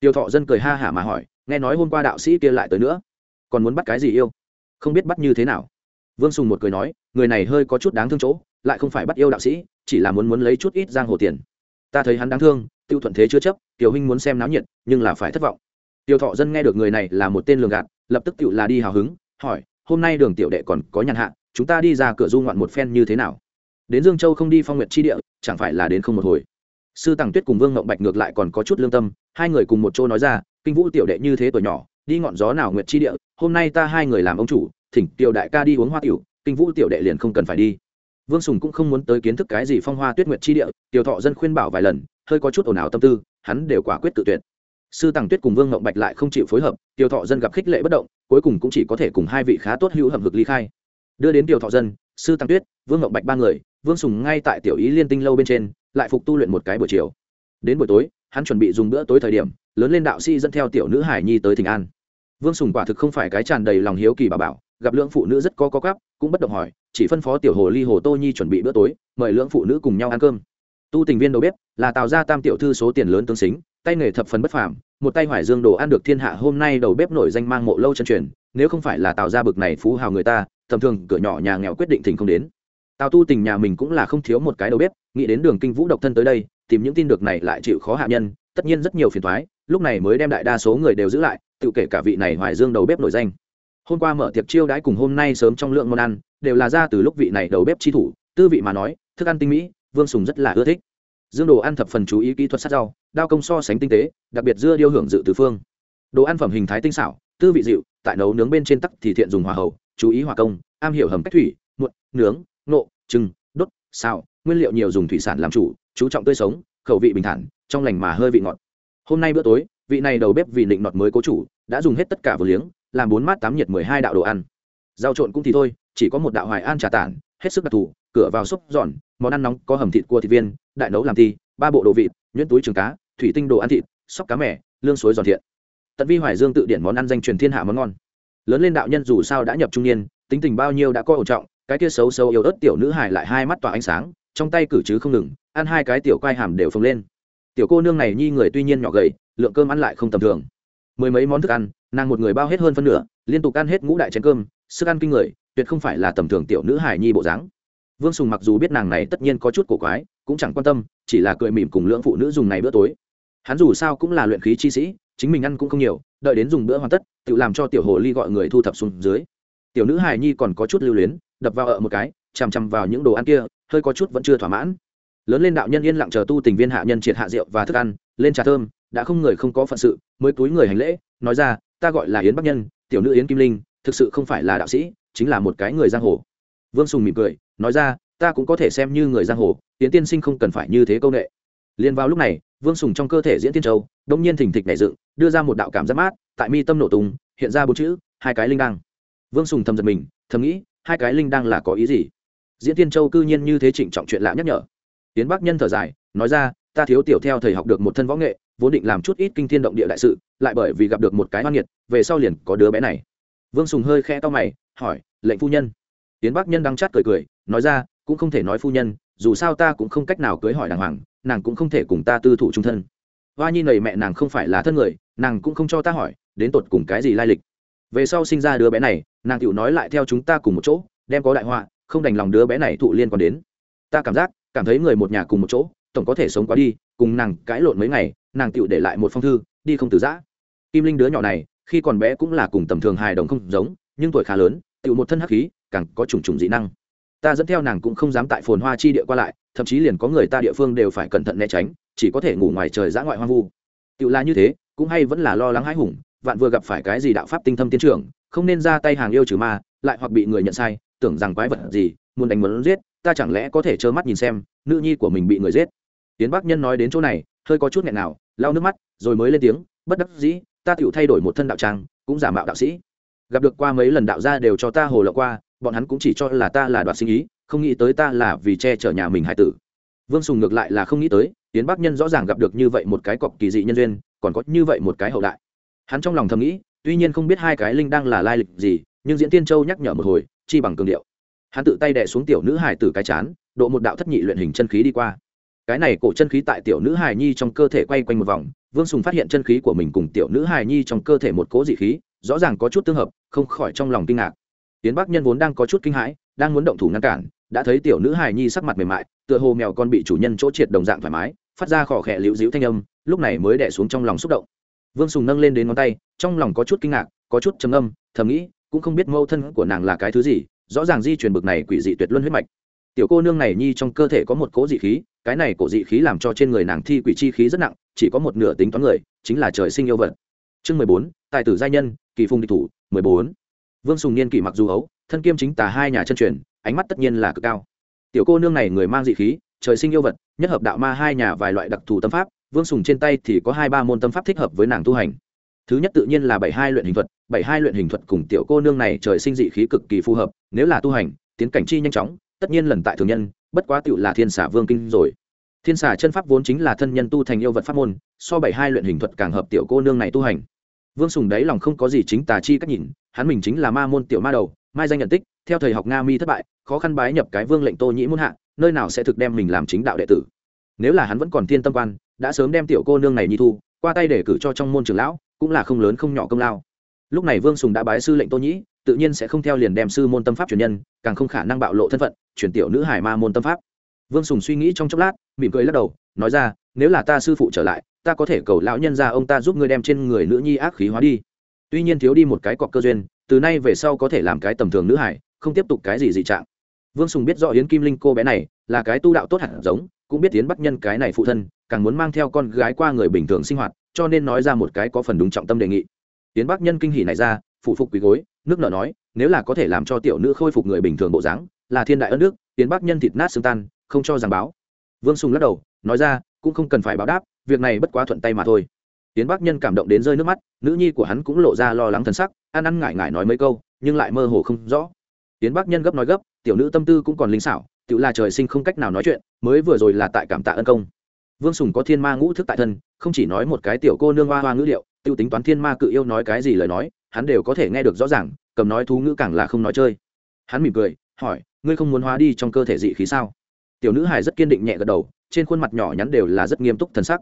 Tiểu thọ dân cười ha hả mà hỏi, nghe nói hôm qua đạo sĩ kia lại tới nữa, còn muốn bắt cái gì yêu? Không biết bắt như thế nào. Vương sùng một cười nói, người này hơi có chút đáng thương chỗ, lại không phải bắt yêu đạo sĩ, chỉ là muốn muốn lấy chút ít giang hồ tiền. Ta thấy hắn đáng thương, tiêu thuận thế chưa chấp, tiểu huynh muốn xem náo nhiệt, nhưng là phải thất vọng tiêu thọ dân nghe được người này là một tên lường gạt, lập tức tự là đi hào hứng, hỏi, hôm nay đường tiểu đệ còn có nhàn hạ, chúng ta đi ra cửa du ngoạn một phen như thế nào? Đến dương châu không đi phong nguyệt chi địa, chẳng phải là đến không một hồi. Sư tàng tuyết cùng vương ngộng bạch ngược lại còn có chút lương tâm, hai người cùng một chỗ nói ra, kinh vũ tiểu đệ như thế tuổi nhỏ, đi ngọn gió nào nguyệt chi địa, hôm nay ta hai người làm ông chủ, thỉnh tiểu đại ca đi uống hoa tiểu, kinh vũ tiểu đệ liền không cần phải đi. Vương sùng cũng không muốn tới kiến thức cái gì phong hoa tuyết nguyệt chi địa tiểu thọ dân khuyên bảo vài lần, hơi có chút ồn ào tâm tư, hắn đều quả quyết tự tuyệt sư tằng tuyết cùng vương ngộng bạch lại không chịu phối hợp, tiểu thọ dân gặp khích lệ bất động, cuối cùng cũng chỉ có thể cùng hai vị khá tốt hữu hầm hực ly khai. Đưa đến tiểu thọ dân, sư tằng tuyết, vương ngộng bạch ba người, vương sùng ngay tại tiểu ý liên tinh lâu bên trên, lại phục tu luyện một cái buổi chiều. Đến buổi tối, hắn chuẩn bị dùng bữa tối thời điểm, lớn lên đạo sĩ dẫn theo tiểu nữ hải nhi tới thỉnh an. Vương sùng quả thực không phải cái tràn đầy lòng hiếu kỳ bà bảo, gặp lượng phụ nữ rất có có cắp cũng bất động hỏi, chỉ phân phó tiểu hồ ly hồ tô nhi chuẩn bị bữa tối, mời lượng phụ nữ cùng nhau ăn cơm. Tu tình viên đầu bếp, là tạo ra tam tiểu thư số tiền lớn tương xính tay nghề thập phần bất phàm, một tay hoài dương đồ ăn được thiên hạ hôm nay đầu bếp nổi danh mang mộ lâu chân truyền, nếu không phải là tạo ra bực này phú hào người ta, tầm thường cửa nhỏ nhà nghèo quyết định thỉnh không đến. Tào tu tình nhà mình cũng là không thiếu một cái đầu bếp, nghĩ đến đường kinh vũ độc thân tới đây, tìm những tin được này lại chịu khó hạ nhân, tất nhiên rất nhiều phiền thoái lúc này mới đem đại đa số người đều giữ lại, tự kể cả vị này hoài dương đầu bếp nổi danh. Hôm qua mở tiệc chiêu đãi cùng hôm nay sớm trong lượng món ăn, đều là ra từ lúc vị này đầu bếp chi thủ, tư vị mà nói, thức ăn tinh mỹ, vương sùng rất là ưa thích dương đồ ăn thập phần chú ý kỹ thuật sát rau, đao công so sánh tinh tế, đặc biệt dưa điêu hưởng dự từ phương. Đồ ăn phẩm hình thái tinh xảo, tư vị dịu, tại nấu nướng bên trên tắc thì thiện dùng hòa hậu, chú ý hòa công, am hiểu hầm cách thủy, muộn, nướng nộ trưng đốt, xào, nguyên liệu nhiều dùng thủy sản làm chủ, chú trọng tươi sống, khẩu vị bình thản, trong lành mà hơi vị ngọt. Hôm nay bữa tối, vị này đầu bếp vì định nọt mới cố chủ, đã dùng hết tất cả vừa liếng, làm bốn mát tám nhiệt mười hai đạo đồ ăn. Rau trộn cũng thì thôi, chỉ có một đạo hoài an trà tản, hết sức đặc thù, cửa vào xúc giòn, món ăn nóng có hầm thịt cua thịt viên đại nấu làm thi, ba bộ đồ vịt, nhuyễn túi trường cá, thủy tinh đồ ăn thịt, sóc cá mẻ lương suối giòn thiện. Tận vi hoài dương tự điển món ăn danh truyền thiên hạ món ngon. Lớn lên đạo nhân dù sao đã nhập trung niên, tính tình bao nhiêu đã có ổn trọng, cái kia xấu xấu yếu ớt tiểu nữ hải lại hai mắt tỏa ánh sáng, trong tay cử chứ không ngừng, ăn hai cái tiểu quai hàm đều phồng lên. Tiểu cô nương này nhi người tuy nhiên nhỏ gầy, lượng cơm ăn lại không tầm thường. Mười mấy món thức ăn, nàng một người bao hết hơn phân nửa, liên tục ăn hết ngũ đại chén cơm, sức ăn kinh người, tuyệt không phải là tầm thường tiểu nữ hải nhi bộ dáng. Vương sùng mặc dù biết nàng này tất nhiên có chút cổ quái cũng chẳng quan tâm, chỉ là cười mỉm cùng lưỡng phụ nữ dùng này bữa tối. Hắn dù sao cũng là luyện khí chi sĩ, chính mình ăn cũng không nhiều, đợi đến dùng bữa hoàn tất, tự làm cho tiểu hồ ly gọi người thu thập xuống dưới. Tiểu nữ hài nhi còn có chút lưu luyến, đập vào ở một cái, chằm chằm vào những đồ ăn kia, hơi có chút vẫn chưa thỏa mãn. Lớn lên đạo nhân yên lặng chờ tu tình viên hạ nhân triệt hạ rượu và thức ăn, lên trà thơm, đã không người không có phận sự, mới túi người hành lễ, nói ra, ta gọi là yến bắc nhân, tiểu nữ yến kim linh, thực sự không phải là đạo sĩ, chính là một cái người giang hồ. Vương sùng mỉm cười, nói ra, ta cũng có thể xem như người giang hồ Tiến tiên sinh không cần phải như thế công nghệ liền vào lúc này, vương sùng trong cơ thể diễn tiên châu, đông nhiên thình thịch nảy dựng, đưa ra một đạo cảm giác mát, tại mi tâm nổ tung, hiện ra bốn chữ, hai cái linh đăng. Vương sùng thầm giật mình, thầm nghĩ, hai cái linh đăng là có ý gì? Diễn tiên châu cư nhiên như thế trịnh trọng chuyện lạ nhắc nhở. Tiến bắc nhân thở dài, nói ra, ta thiếu tiểu theo thầy học được một thân võ nghệ, vốn định làm chút ít kinh thiên động địa đại sự, lại bởi vì gặp được một cái hoan nghiệt, về sau liền có đứa bé này. Vương sùng hơi khe to mày, hỏi, lệnh phu nhân. Tiến bắc nhân đang chát cười cười, nói ra, cũng không thể nói phu nhân dù sao ta cũng không cách nào cưới hỏi đàng hoàng, nàng cũng không thể cùng ta tư thủ trung thân. Hoa nhi nầy mẹ nàng không phải là thân người, nàng cũng không cho ta hỏi, đến tột cùng cái gì lai lịch. Về sau sinh ra đứa bé này, nàng tựu nói lại theo chúng ta cùng một chỗ, đem có đại họa, không đành lòng đứa bé này thụ liên còn đến. Ta cảm giác, cảm thấy người một nhà cùng một chỗ, tổng có thể sống quá đi, cùng nàng cãi lộn mấy ngày, nàng tựu để lại một phong thư, đi không từ giã. Kim linh đứa nhỏ này, khi còn bé cũng là cùng tầm thường hài đồng không giống, nhưng tuổi khá lớn tựu một thân hắc khí, càng có trùng trùng dị năng ta dẫn theo nàng cũng không dám tại phồn hoa chi địa qua lại, thậm chí liền có người ta địa phương đều phải cẩn thận né tránh, chỉ có thể ngủ ngoài trời giã ngoại hoang vu. Tự là như thế, cũng hay vẫn là lo lắng hãi hùng, vạn vừa gặp phải cái gì đạo pháp tinh thâm tiến trưởng, không nên ra tay hàng yêu trừ ma, lại hoặc bị người nhận sai, tưởng rằng quái vật gì, muốn đánh muốn giết, ta chẳng lẽ có thể trơ mắt nhìn xem, nữ nhi của mình bị người giết. Tiến bắc nhân nói đến chỗ này, hơi có chút nghẹn nào, lau nước mắt, rồi mới lên tiếng, bất đắc dĩ, ta tựu thay đổi một thân đạo trang, cũng giả mạo đạo sĩ. Gặp được qua mấy lần đạo gia đều cho ta hồ lộ qua bọn hắn cũng chỉ cho là ta là đoạt sinh ý, không nghĩ tới ta là vì che chở nhà mình hải tử. Vương sùng ngược lại là không nghĩ tới tiến bắc nhân rõ ràng gặp được như vậy một cái cọc kỳ dị nhân duyên, còn có như vậy một cái hậu đại. Hắn trong lòng thầm nghĩ, tuy nhiên không biết hai cái linh đang là lai lịch gì, nhưng diễn tiên châu nhắc nhở một hồi, chi bằng cường điệu. Hắn tự tay đẻ xuống tiểu nữ hải tử cái chán, độ một đạo thất nhị luyện hình chân khí đi qua. Cái này cổ chân khí tại tiểu nữ hài nhi trong cơ thể quay quanh một vòng, vương sùng phát hiện chân khí của mình cùng tiểu nữ hài nhi trong cơ thể một cố dị khí, rõ ràng có chút tương hợp, không khỏi trong lòng kinh ngạc tiến bắc nhân vốn đang có chút kinh hãi, đang muốn động thủ ngăn cản, đã thấy tiểu nữ hài nhi sắc mặt mềm mại, tựa hồ mèo con bị chủ nhân chỗ triệt đồng dạng thoải mái, phát ra khỏ khẽ liễu dĩu thanh âm, lúc này mới đẻ xuống trong lòng xúc động. Vương sùng nâng lên đến ngón tay, trong lòng có chút kinh ngạc, có chút trầm âm thầm nghĩ, cũng không biết mâu thân của nàng là cái thứ gì, rõ ràng di truyền bực này quỷ dị tuyệt luân huyết mạch. Tiểu cô nương này nhi trong cơ thể có một cố dị khí, cái này cổ dị khí làm cho trên người nàng thi quỷ chi khí rất nặng, chỉ có một nửa tính toán người, chính là trời sinh yêu vật. Chương mười bốn, tài tử gia nhân, kỳ phùng địch thủ, mười bốn vương sùng niên kỷ mặc dù ấu, thân kiêm chính tà hai nhà chân truyền, ánh mắt tất nhiên là cực cao. Tiểu cô nương này người mang dị khí, trời sinh yêu vật, nhất hợp đạo ma hai nhà vài loại đặc thù tâm pháp, vương sùng trên tay thì có hai ba môn tâm pháp thích hợp với nàng tu hành. Thứ nhất tự nhiên là bảy hai luyện hình thuật, bảy hai luyện hình thuật cùng tiểu cô nương này trời sinh dị khí cực kỳ phù hợp, nếu là tu hành, tiến cảnh chi nhanh chóng, tất nhiên lần tại thường nhân, bất quá tựu là thiên xả vương kinh rồi. Thiên xả chân pháp vốn chính là thân nhân tu thành yêu vật pháp môn, so bảy hai luyện hình thuật càng hợp tiểu cô nương này tu hành. Vương sùng đáy lòng không có gì chính tà chi cách nhìn hắn mình chính là ma môn tiểu ma đầu, mai danh nhận tích, theo thầy học nga mi thất bại, khó khăn bái nhập cái vương lệnh tô nhĩ muốn hạ, nơi nào sẽ thực đem mình làm chính đạo đệ tử. Nếu là hắn vẫn còn thiên tâm quan, đã sớm đem tiểu cô nương này nhi thu, qua tay để cử cho trong môn trường lão, cũng là không lớn không nhỏ công lao. Lúc này vương sùng đã bái sư lệnh tô nhĩ, tự nhiên sẽ không theo liền đem sư môn tâm pháp truyền nhân, càng không khả năng bạo lộ thân phận, chuyển tiểu nữ hải ma môn tâm pháp. Vương sùng suy nghĩ trong chốc lát, mỉm cười lắc đầu, nói ra, nếu là ta sư phụ trở lại, ta có thể cầu lão nhân ra ông ta giúp ngươi đem trên người nữ nhi ác khí hóa đi tuy nhiên thiếu đi một cái cọc cơ duyên, từ nay về sau có thể làm cái tầm thường nữ hải, không tiếp tục cái gì dị trạng. Vương sùng biết rõ yến kim linh cô bé này là cái tu đạo tốt hẳn giống, cũng biết Yến bắt nhân cái này phụ thân, càng muốn mang theo con gái qua người bình thường sinh hoạt, cho nên nói ra một cái có phần đúng trọng tâm đề nghị. Yến bắc nhân kinh hỉ này ra phụ phục quý gối, nước nợ nói, nếu là có thể làm cho tiểu nữ khôi phục người bình thường bộ dáng, là thiên đại ân nước Yến bắc nhân thịt nát xương tan, không cho giảng báo. Vương sùng lắc đầu, nói ra, cũng không cần phải báo đáp, việc này bất quá thuận tay mà thôi tiến bắc nhân cảm động đến rơi nước mắt, nữ nhi của hắn cũng lộ ra lo lắng thần sắc, ăn ăn ngại ngại nói mấy câu, nhưng lại mơ hồ không rõ. Tiến bắc nhân gấp nói gấp, tiểu nữ tâm tư cũng còn linh xảo tự là trời sinh không cách nào nói chuyện, mới vừa rồi là tại cảm tạ ân công. Vương sùng có thiên ma ngũ thức tại thân, không chỉ nói một cái tiểu cô nương hoa hoa ngữ liệu t i ê u tính toán thiên ma cự yêu nói cái gì lời nói, hắn đều có thể nghe được rõ ràng, cầm nói thú ngữ càng là không nói chơi. Hắn mỉm cười, hỏi, ngươi không muốn hóa đi trong cơ thể dị khí sao? Tiểu nữ hải rất kiên định nhẹ gật đầu, trên khuôn mặt nhỏ nhắn đều là rất nghiêm túc thần sắc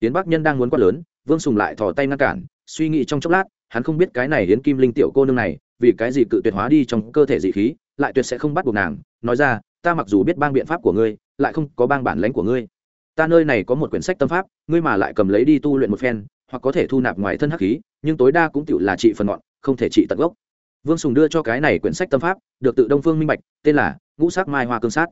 tiến bắc nhân đang muốn quát lớn, vương sùng lại thò tay ngăn cản, suy nghĩ trong chốc lát, hắn không biết cái này hiến kim linh tiểu cô nương này, vì cái gì cự tuyệt hóa đi trong cơ thể dị khí, lại tuyệt sẽ không bắt buộc nàng, nói ra, ta mặc dù biết bang biện pháp của ngươi, lại không có bang bản lãnh của ngươi. Ta nơi này có một quyển sách tâm pháp, ngươi mà lại cầm lấy đi tu luyện một phen, hoặc có thể thu nạp ngoài thân hắc khí, nhưng tối đa cũng tự là trị phần ngọn, không thể trị tận gốc. Vương sùng đưa cho cái này quyển sách tâm pháp, được tự đông phương minh bạch, tên là ngũ sắc mai hoa cương sát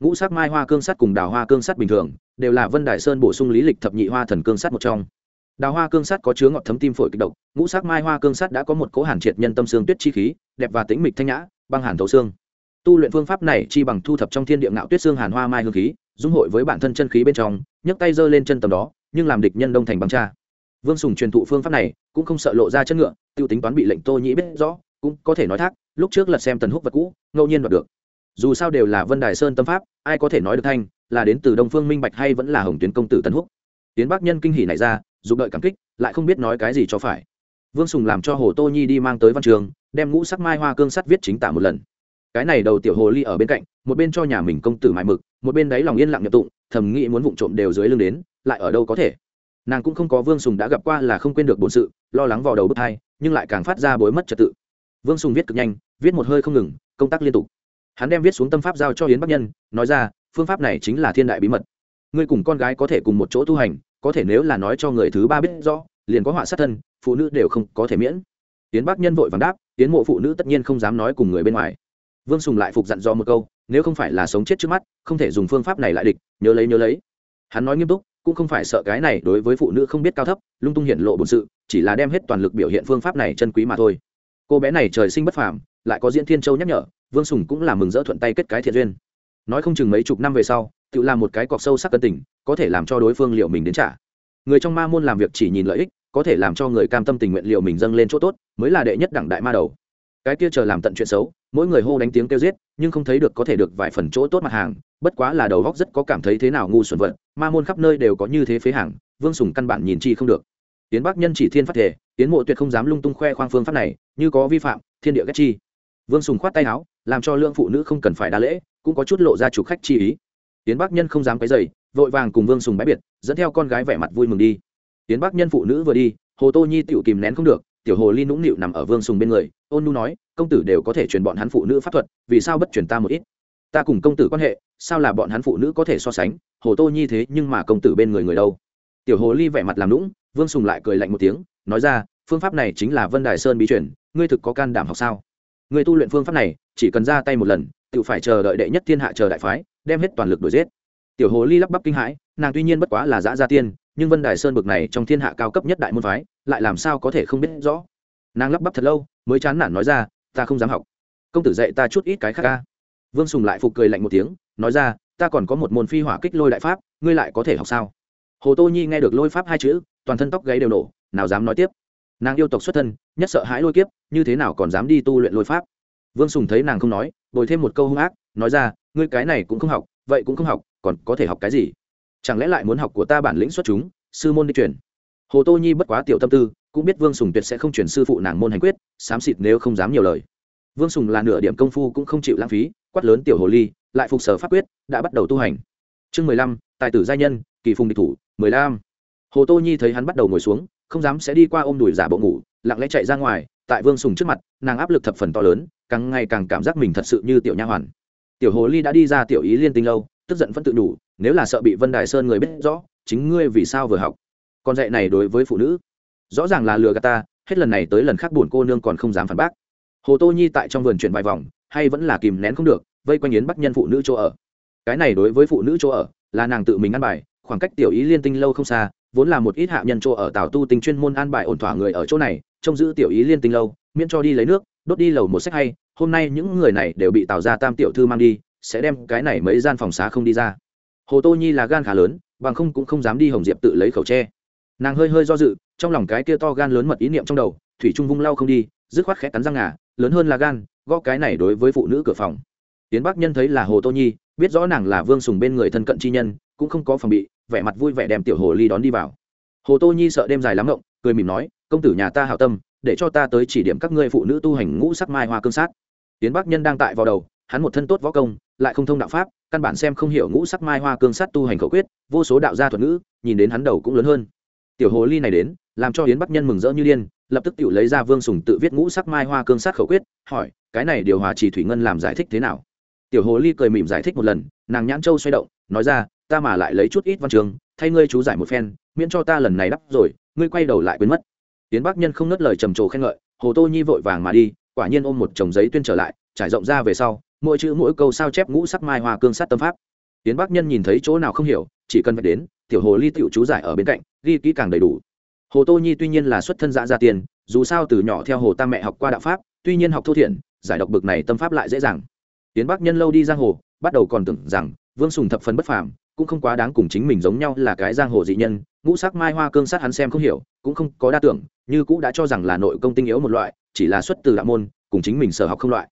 ngũ sắc mai hoa cương sắt cùng đào hoa cương sắt bình thường, đều là vân đại sơn bổ sung lý lịch thập nhị hoa thần cương sắt một trong. Đào hoa cương sắt có chứa ngọt thấm tim phổi kịch độc, ngũ sắc mai hoa cương sắt đã có một cố hàn triệt nhân tâm xương tuyết chi khí, đẹp và tĩnh mịch thanh nhã, băng hàn thấu xương. Tu luyện phương pháp này chi bằng thu thập trong thiên địa ngạo tuyết xương hàn hoa mai hương khí, dung hội với bản thân chân khí bên trong, nhấc tay giơ lên chân tầm đó, nhưng làm địch nhân đông thành băng cha. Vương sùng truyền thụ phương pháp này, cũng không sợ lộ ra chất ngựa, tiêu tính toán bị lệnh tô nhĩ biết rõ, cũng có thể nói thác, lúc trước lật xem tần húc vật cũ, ngẫu nhiên đoạt được dù sao đều là vân đài sơn tâm pháp, ai có thể nói được thanh, là đến từ đông phương minh bạch hay vẫn là hồng tuyến công tử tấn húc. Tiến bắc nhân kinh hỉ này ra dùng đợi cảm kích, lại không biết nói cái gì cho phải. Vương sùng làm cho hồ tô nhi đi mang tới văn trường, đem ngũ sắc mai hoa cương sắt viết chính tả một lần. Cái này đầu tiểu hồ ly ở bên cạnh, một bên cho nhà mình công tử mại mực, một bên đáy lòng yên lặng nhập tụng, thầm nghĩ muốn vụng trộm đều dưới lưng đến, lại ở đâu có thể. Nàng cũng không có vương sùng đã gặp qua là không quên được bổn sự, lo lắng vào đầu bước hai nhưng lại càng phát ra bối mất trật tự. Vương sùng viết cực nhanh, viết một hơi không ngừng, công tác liên tục hắn đem viết xuống tâm pháp giao cho hiến bắc nhân, nói ra, phương pháp này chính là thiên đại bí mật. Ngươi cùng con gái có thể cùng một chỗ tu hành, có thể nếu là nói cho người thứ ba biết rõ, liền có họa sát thân, phụ nữ đều không có thể miễn. Yến bắc nhân vội vàng đáp tiến mộ phụ nữ tất nhiên không dám nói cùng người bên ngoài. Vương sùng lại phục dặn do một câu, nếu không phải là sống chết trước mắt, không thể dùng phương pháp này lại địch, nhớ lấy nhớ lấy. Hắn nói nghiêm túc, cũng không phải sợ cái này đối với phụ nữ không biết cao thấp, lung tung hiện lộ bổn sự, chỉ là đem hết toàn lực biểu hiện phương pháp này chân quý mà thôi. Cô bé này trời sinh bất phàm lại có diễn thiên châu nhắc nhở, vương sùng cũng là mừng rỡ thuận tay kết cái thiện duyên. Nói không chừng mấy chục năm về sau, tự làm một cái cọc sâu sắc cân tình, có thể làm cho đối phương liệu mình đến trả. Người trong ma môn làm việc chỉ nhìn lợi ích, có thể làm cho người cam tâm tình nguyện liệu mình dâng lên chỗ tốt, mới là đệ nhất đẳng đại ma đầu. Cái kia chờ làm tận chuyện xấu, mỗi người hô đánh tiếng kêu giết, nhưng không thấy được có thể được vài phần chỗ tốt mặt hàng, bất quá là đầu góc rất có cảm thấy thế nào ngu xuẩn vận ma môn khắp nơi đều có như thế phế hàng, vương sùng căn bản nhìn chi không được. Tiến bắc nhân chỉ thiên phát thể tiến mộ tuyệt không dám lung tung khoe khoang phương pháp này, như có vi phạm, thiên địa ghét chi vương sùng khoát tay áo, làm cho lượng phụ nữ không cần phải đa lễ, cũng có chút lộ ra chủ khách chi ý. Tiến bắc nhân không dám cái dày vội vàng cùng vương sùng bãi biệt, dẫn theo con gái vẻ mặt vui mừng đi. Tiến bắc nhân phụ nữ vừa đi, hồ tô nhi tựu kìm nén không được, tiểu hồ ly nũng nịu nằm ở vương sùng bên người, ôn nu nói, công tử đều có thể truyền bọn hắn phụ nữ pháp thuật, vì sao bất truyền ta một ít? Ta cùng công tử quan hệ, sao là bọn hắn phụ nữ có thể so sánh? Hồ tô nhi thế nhưng mà công tử bên người người đâu? Tiểu hồ ly vẻ mặt làm lũng vương sùng lại cười lạnh một tiếng, nói ra, phương pháp này chính là vân đài sơn bí truyền, ngươi thực có can đảm học sao? Người tu luyện phương pháp này, chỉ cần ra tay một lần, tự phải chờ đợi đệ nhất thiên hạ chờ đại phái, đem hết toàn lực đuổi giết. Tiểu hồ ly lắp bắp kinh hãi, nàng tuy nhiên bất quá là giã gia tiên, nhưng vân đài sơn bực này trong thiên hạ cao cấp nhất đại môn phái, lại làm sao có thể không biết rõ. Nàng lắp bắp thật lâu, mới chán nản nói ra, ta không dám học. Công tử dạy ta chút ít cái khác ca. Vương sùng lại phục cười lạnh một tiếng, nói ra, ta còn có một môn phi hỏa kích lôi đại pháp, ngươi lại có thể học sao? Hồ tô nhi nghe được lôi pháp hai chữ, toàn thân tóc gáy đều nổ, nào dám nói tiếp nàng yêu tộc xuất thân, nhất sợ hãi lôi kiếp, như thế nào còn dám đi tu luyện lôi pháp? Vương sùng thấy nàng không nói, bồi thêm một câu hung ác, nói ra, ngươi cái này cũng không học, vậy cũng không học, còn có thể học cái gì? Chẳng lẽ lại muốn học của ta bản lĩnh xuất chúng, sư môn đi truyền? Hồ tô nhi bất quá tiểu tâm tư, cũng biết vương sùng tuyệt sẽ không chuyển sư phụ nàng môn hành quyết, xám xịt nếu không dám nhiều lời. Vương sùng là nửa điểm công phu cũng không chịu lãng phí, quát lớn tiểu hồ ly, lại phục sở pháp quyết, đã bắt đầu tu hành. Chương mười lăm, tài tử gia nhân, kỳ phùng địch thủ, mười lăm. Hồ tô nhi thấy hắn bắt đầu ngồi xuống không dám sẽ đi qua ôm đùi giả bộ ngủ, lặng lẽ chạy ra ngoài, tại vương sùng trước mặt, nàng áp lực thập phần to lớn, càng ngày càng cảm giác mình thật sự như tiểu nha hoàn. Tiểu hồ ly đã đi ra tiểu ý liên tinh lâu, tức giận vẫn tự đủ, nếu là sợ bị vân đài sơn người biết rõ, chính ngươi vì sao vừa học? Con dạy này đối với phụ nữ, rõ ràng là lừa gạt ta, hết lần này tới lần khác buồn cô nương còn không dám phản bác. Hồ tô nhi tại trong vườn chuyển vài vòng, hay vẫn là kìm nén không được, vây quanh yến bắc nhân phụ nữ chỗ ở. Cái này đối với phụ nữ chỗ ở, là nàng tự mình ăn bài, khoảng cách tiểu ý liên tinh lâu không xa vốn là một ít hạ nhân chỗ ở tào tu tinh chuyên môn an bài ổn thỏa người ở chỗ này, trông giữ tiểu ý liên tinh lâu, miễn cho đi lấy nước, đốt đi lầu một sách hay, hôm nay những người này đều bị tào ra tam tiểu thư mang đi, sẽ đem cái này mấy gian phòng xá không đi ra. Hồ tô nhi là gan khá lớn, bằng không cũng không dám đi hồng diệp tự lấy khẩu tre. Nàng hơi hơi do dự, trong lòng cái kia to gan lớn mật ý niệm trong đầu, thủy trung vung lau không đi, dứt khoát khẽ cắn răng ngà, lớn hơn là gan, gõ cái này đối với phụ nữ cửa phòng. Tiến bắc nhân thấy là hồ tô nhi, biết rõ nàng là vương sùng bên người thân cận chi nhân cũng không có phòng bị, vẻ mặt vui vẻ đem tiểu hồ ly đón đi vào. Hồ tô nhi sợ đêm dài lắm ngộng, cười mỉm nói, công tử nhà ta hảo tâm, để cho ta tới chỉ điểm các ngươi phụ nữ tu hành ngũ sắc mai hoa cương sát. Tiến bắc nhân đang tại vào đầu, hắn một thân tốt võ công, lại không thông đạo pháp, căn bản xem không hiểu ngũ sắc mai hoa cương sát tu hành khẩu quyết, vô số đạo gia thuật ngữ, nhìn đến hắn đầu cũng lớn hơn. Tiểu hồ ly này đến, làm cho yến bắc nhân mừng rỡ như điên, lập tức tự lấy ra vương sùng tự viết ngũ sắc mai hoa cương sát khẩu quyết, hỏi, cái này điều hòa chỉ thủy ngân làm giải thích thế nào? Tiểu hồ ly cười mỉm giải thích một lần, nàng nhãn châu xoay động, nói ra ta mà lại lấy chút ít văn trường thay ngươi chú giải một phen, miễn cho ta lần này đắp rồi, ngươi quay đầu lại quên mất. Tiến bắc nhân không nớt lời trầm trồ khen ngợi, hồ tô nhi vội vàng mà đi, quả nhiên ôm một chồng giấy tuyên trở lại, trải rộng ra về sau, mỗi chữ mỗi câu sao chép ngũ sắc mai hoa cương sát tâm pháp. Tiến bắc nhân nhìn thấy chỗ nào không hiểu, chỉ cần phải đến, tiểu hồ ly tiểu chú giải ở bên cạnh, ghi kỹ càng đầy đủ. Hồ tô nhi tuy nhiên là xuất thân dã gia tiền, dù sao từ nhỏ theo hồ tam mẹ học qua đạo pháp, tuy nhiên học thô thiển, giải độc bực này tâm pháp lại dễ dàng. Tiến bắc nhân lâu đi giang hồ, bắt đầu còn tưởng rằng, vương sùng thập phần bất phàm cũng không quá đáng cùng chính mình giống nhau là cái giang hồ dị nhân, ngũ sắc mai hoa cương sát hắn xem không hiểu, cũng không có đa tưởng, như cũ đã cho rằng là nội công tinh yếu một loại, chỉ là xuất từ đạo môn, cùng chính mình sở học không loại.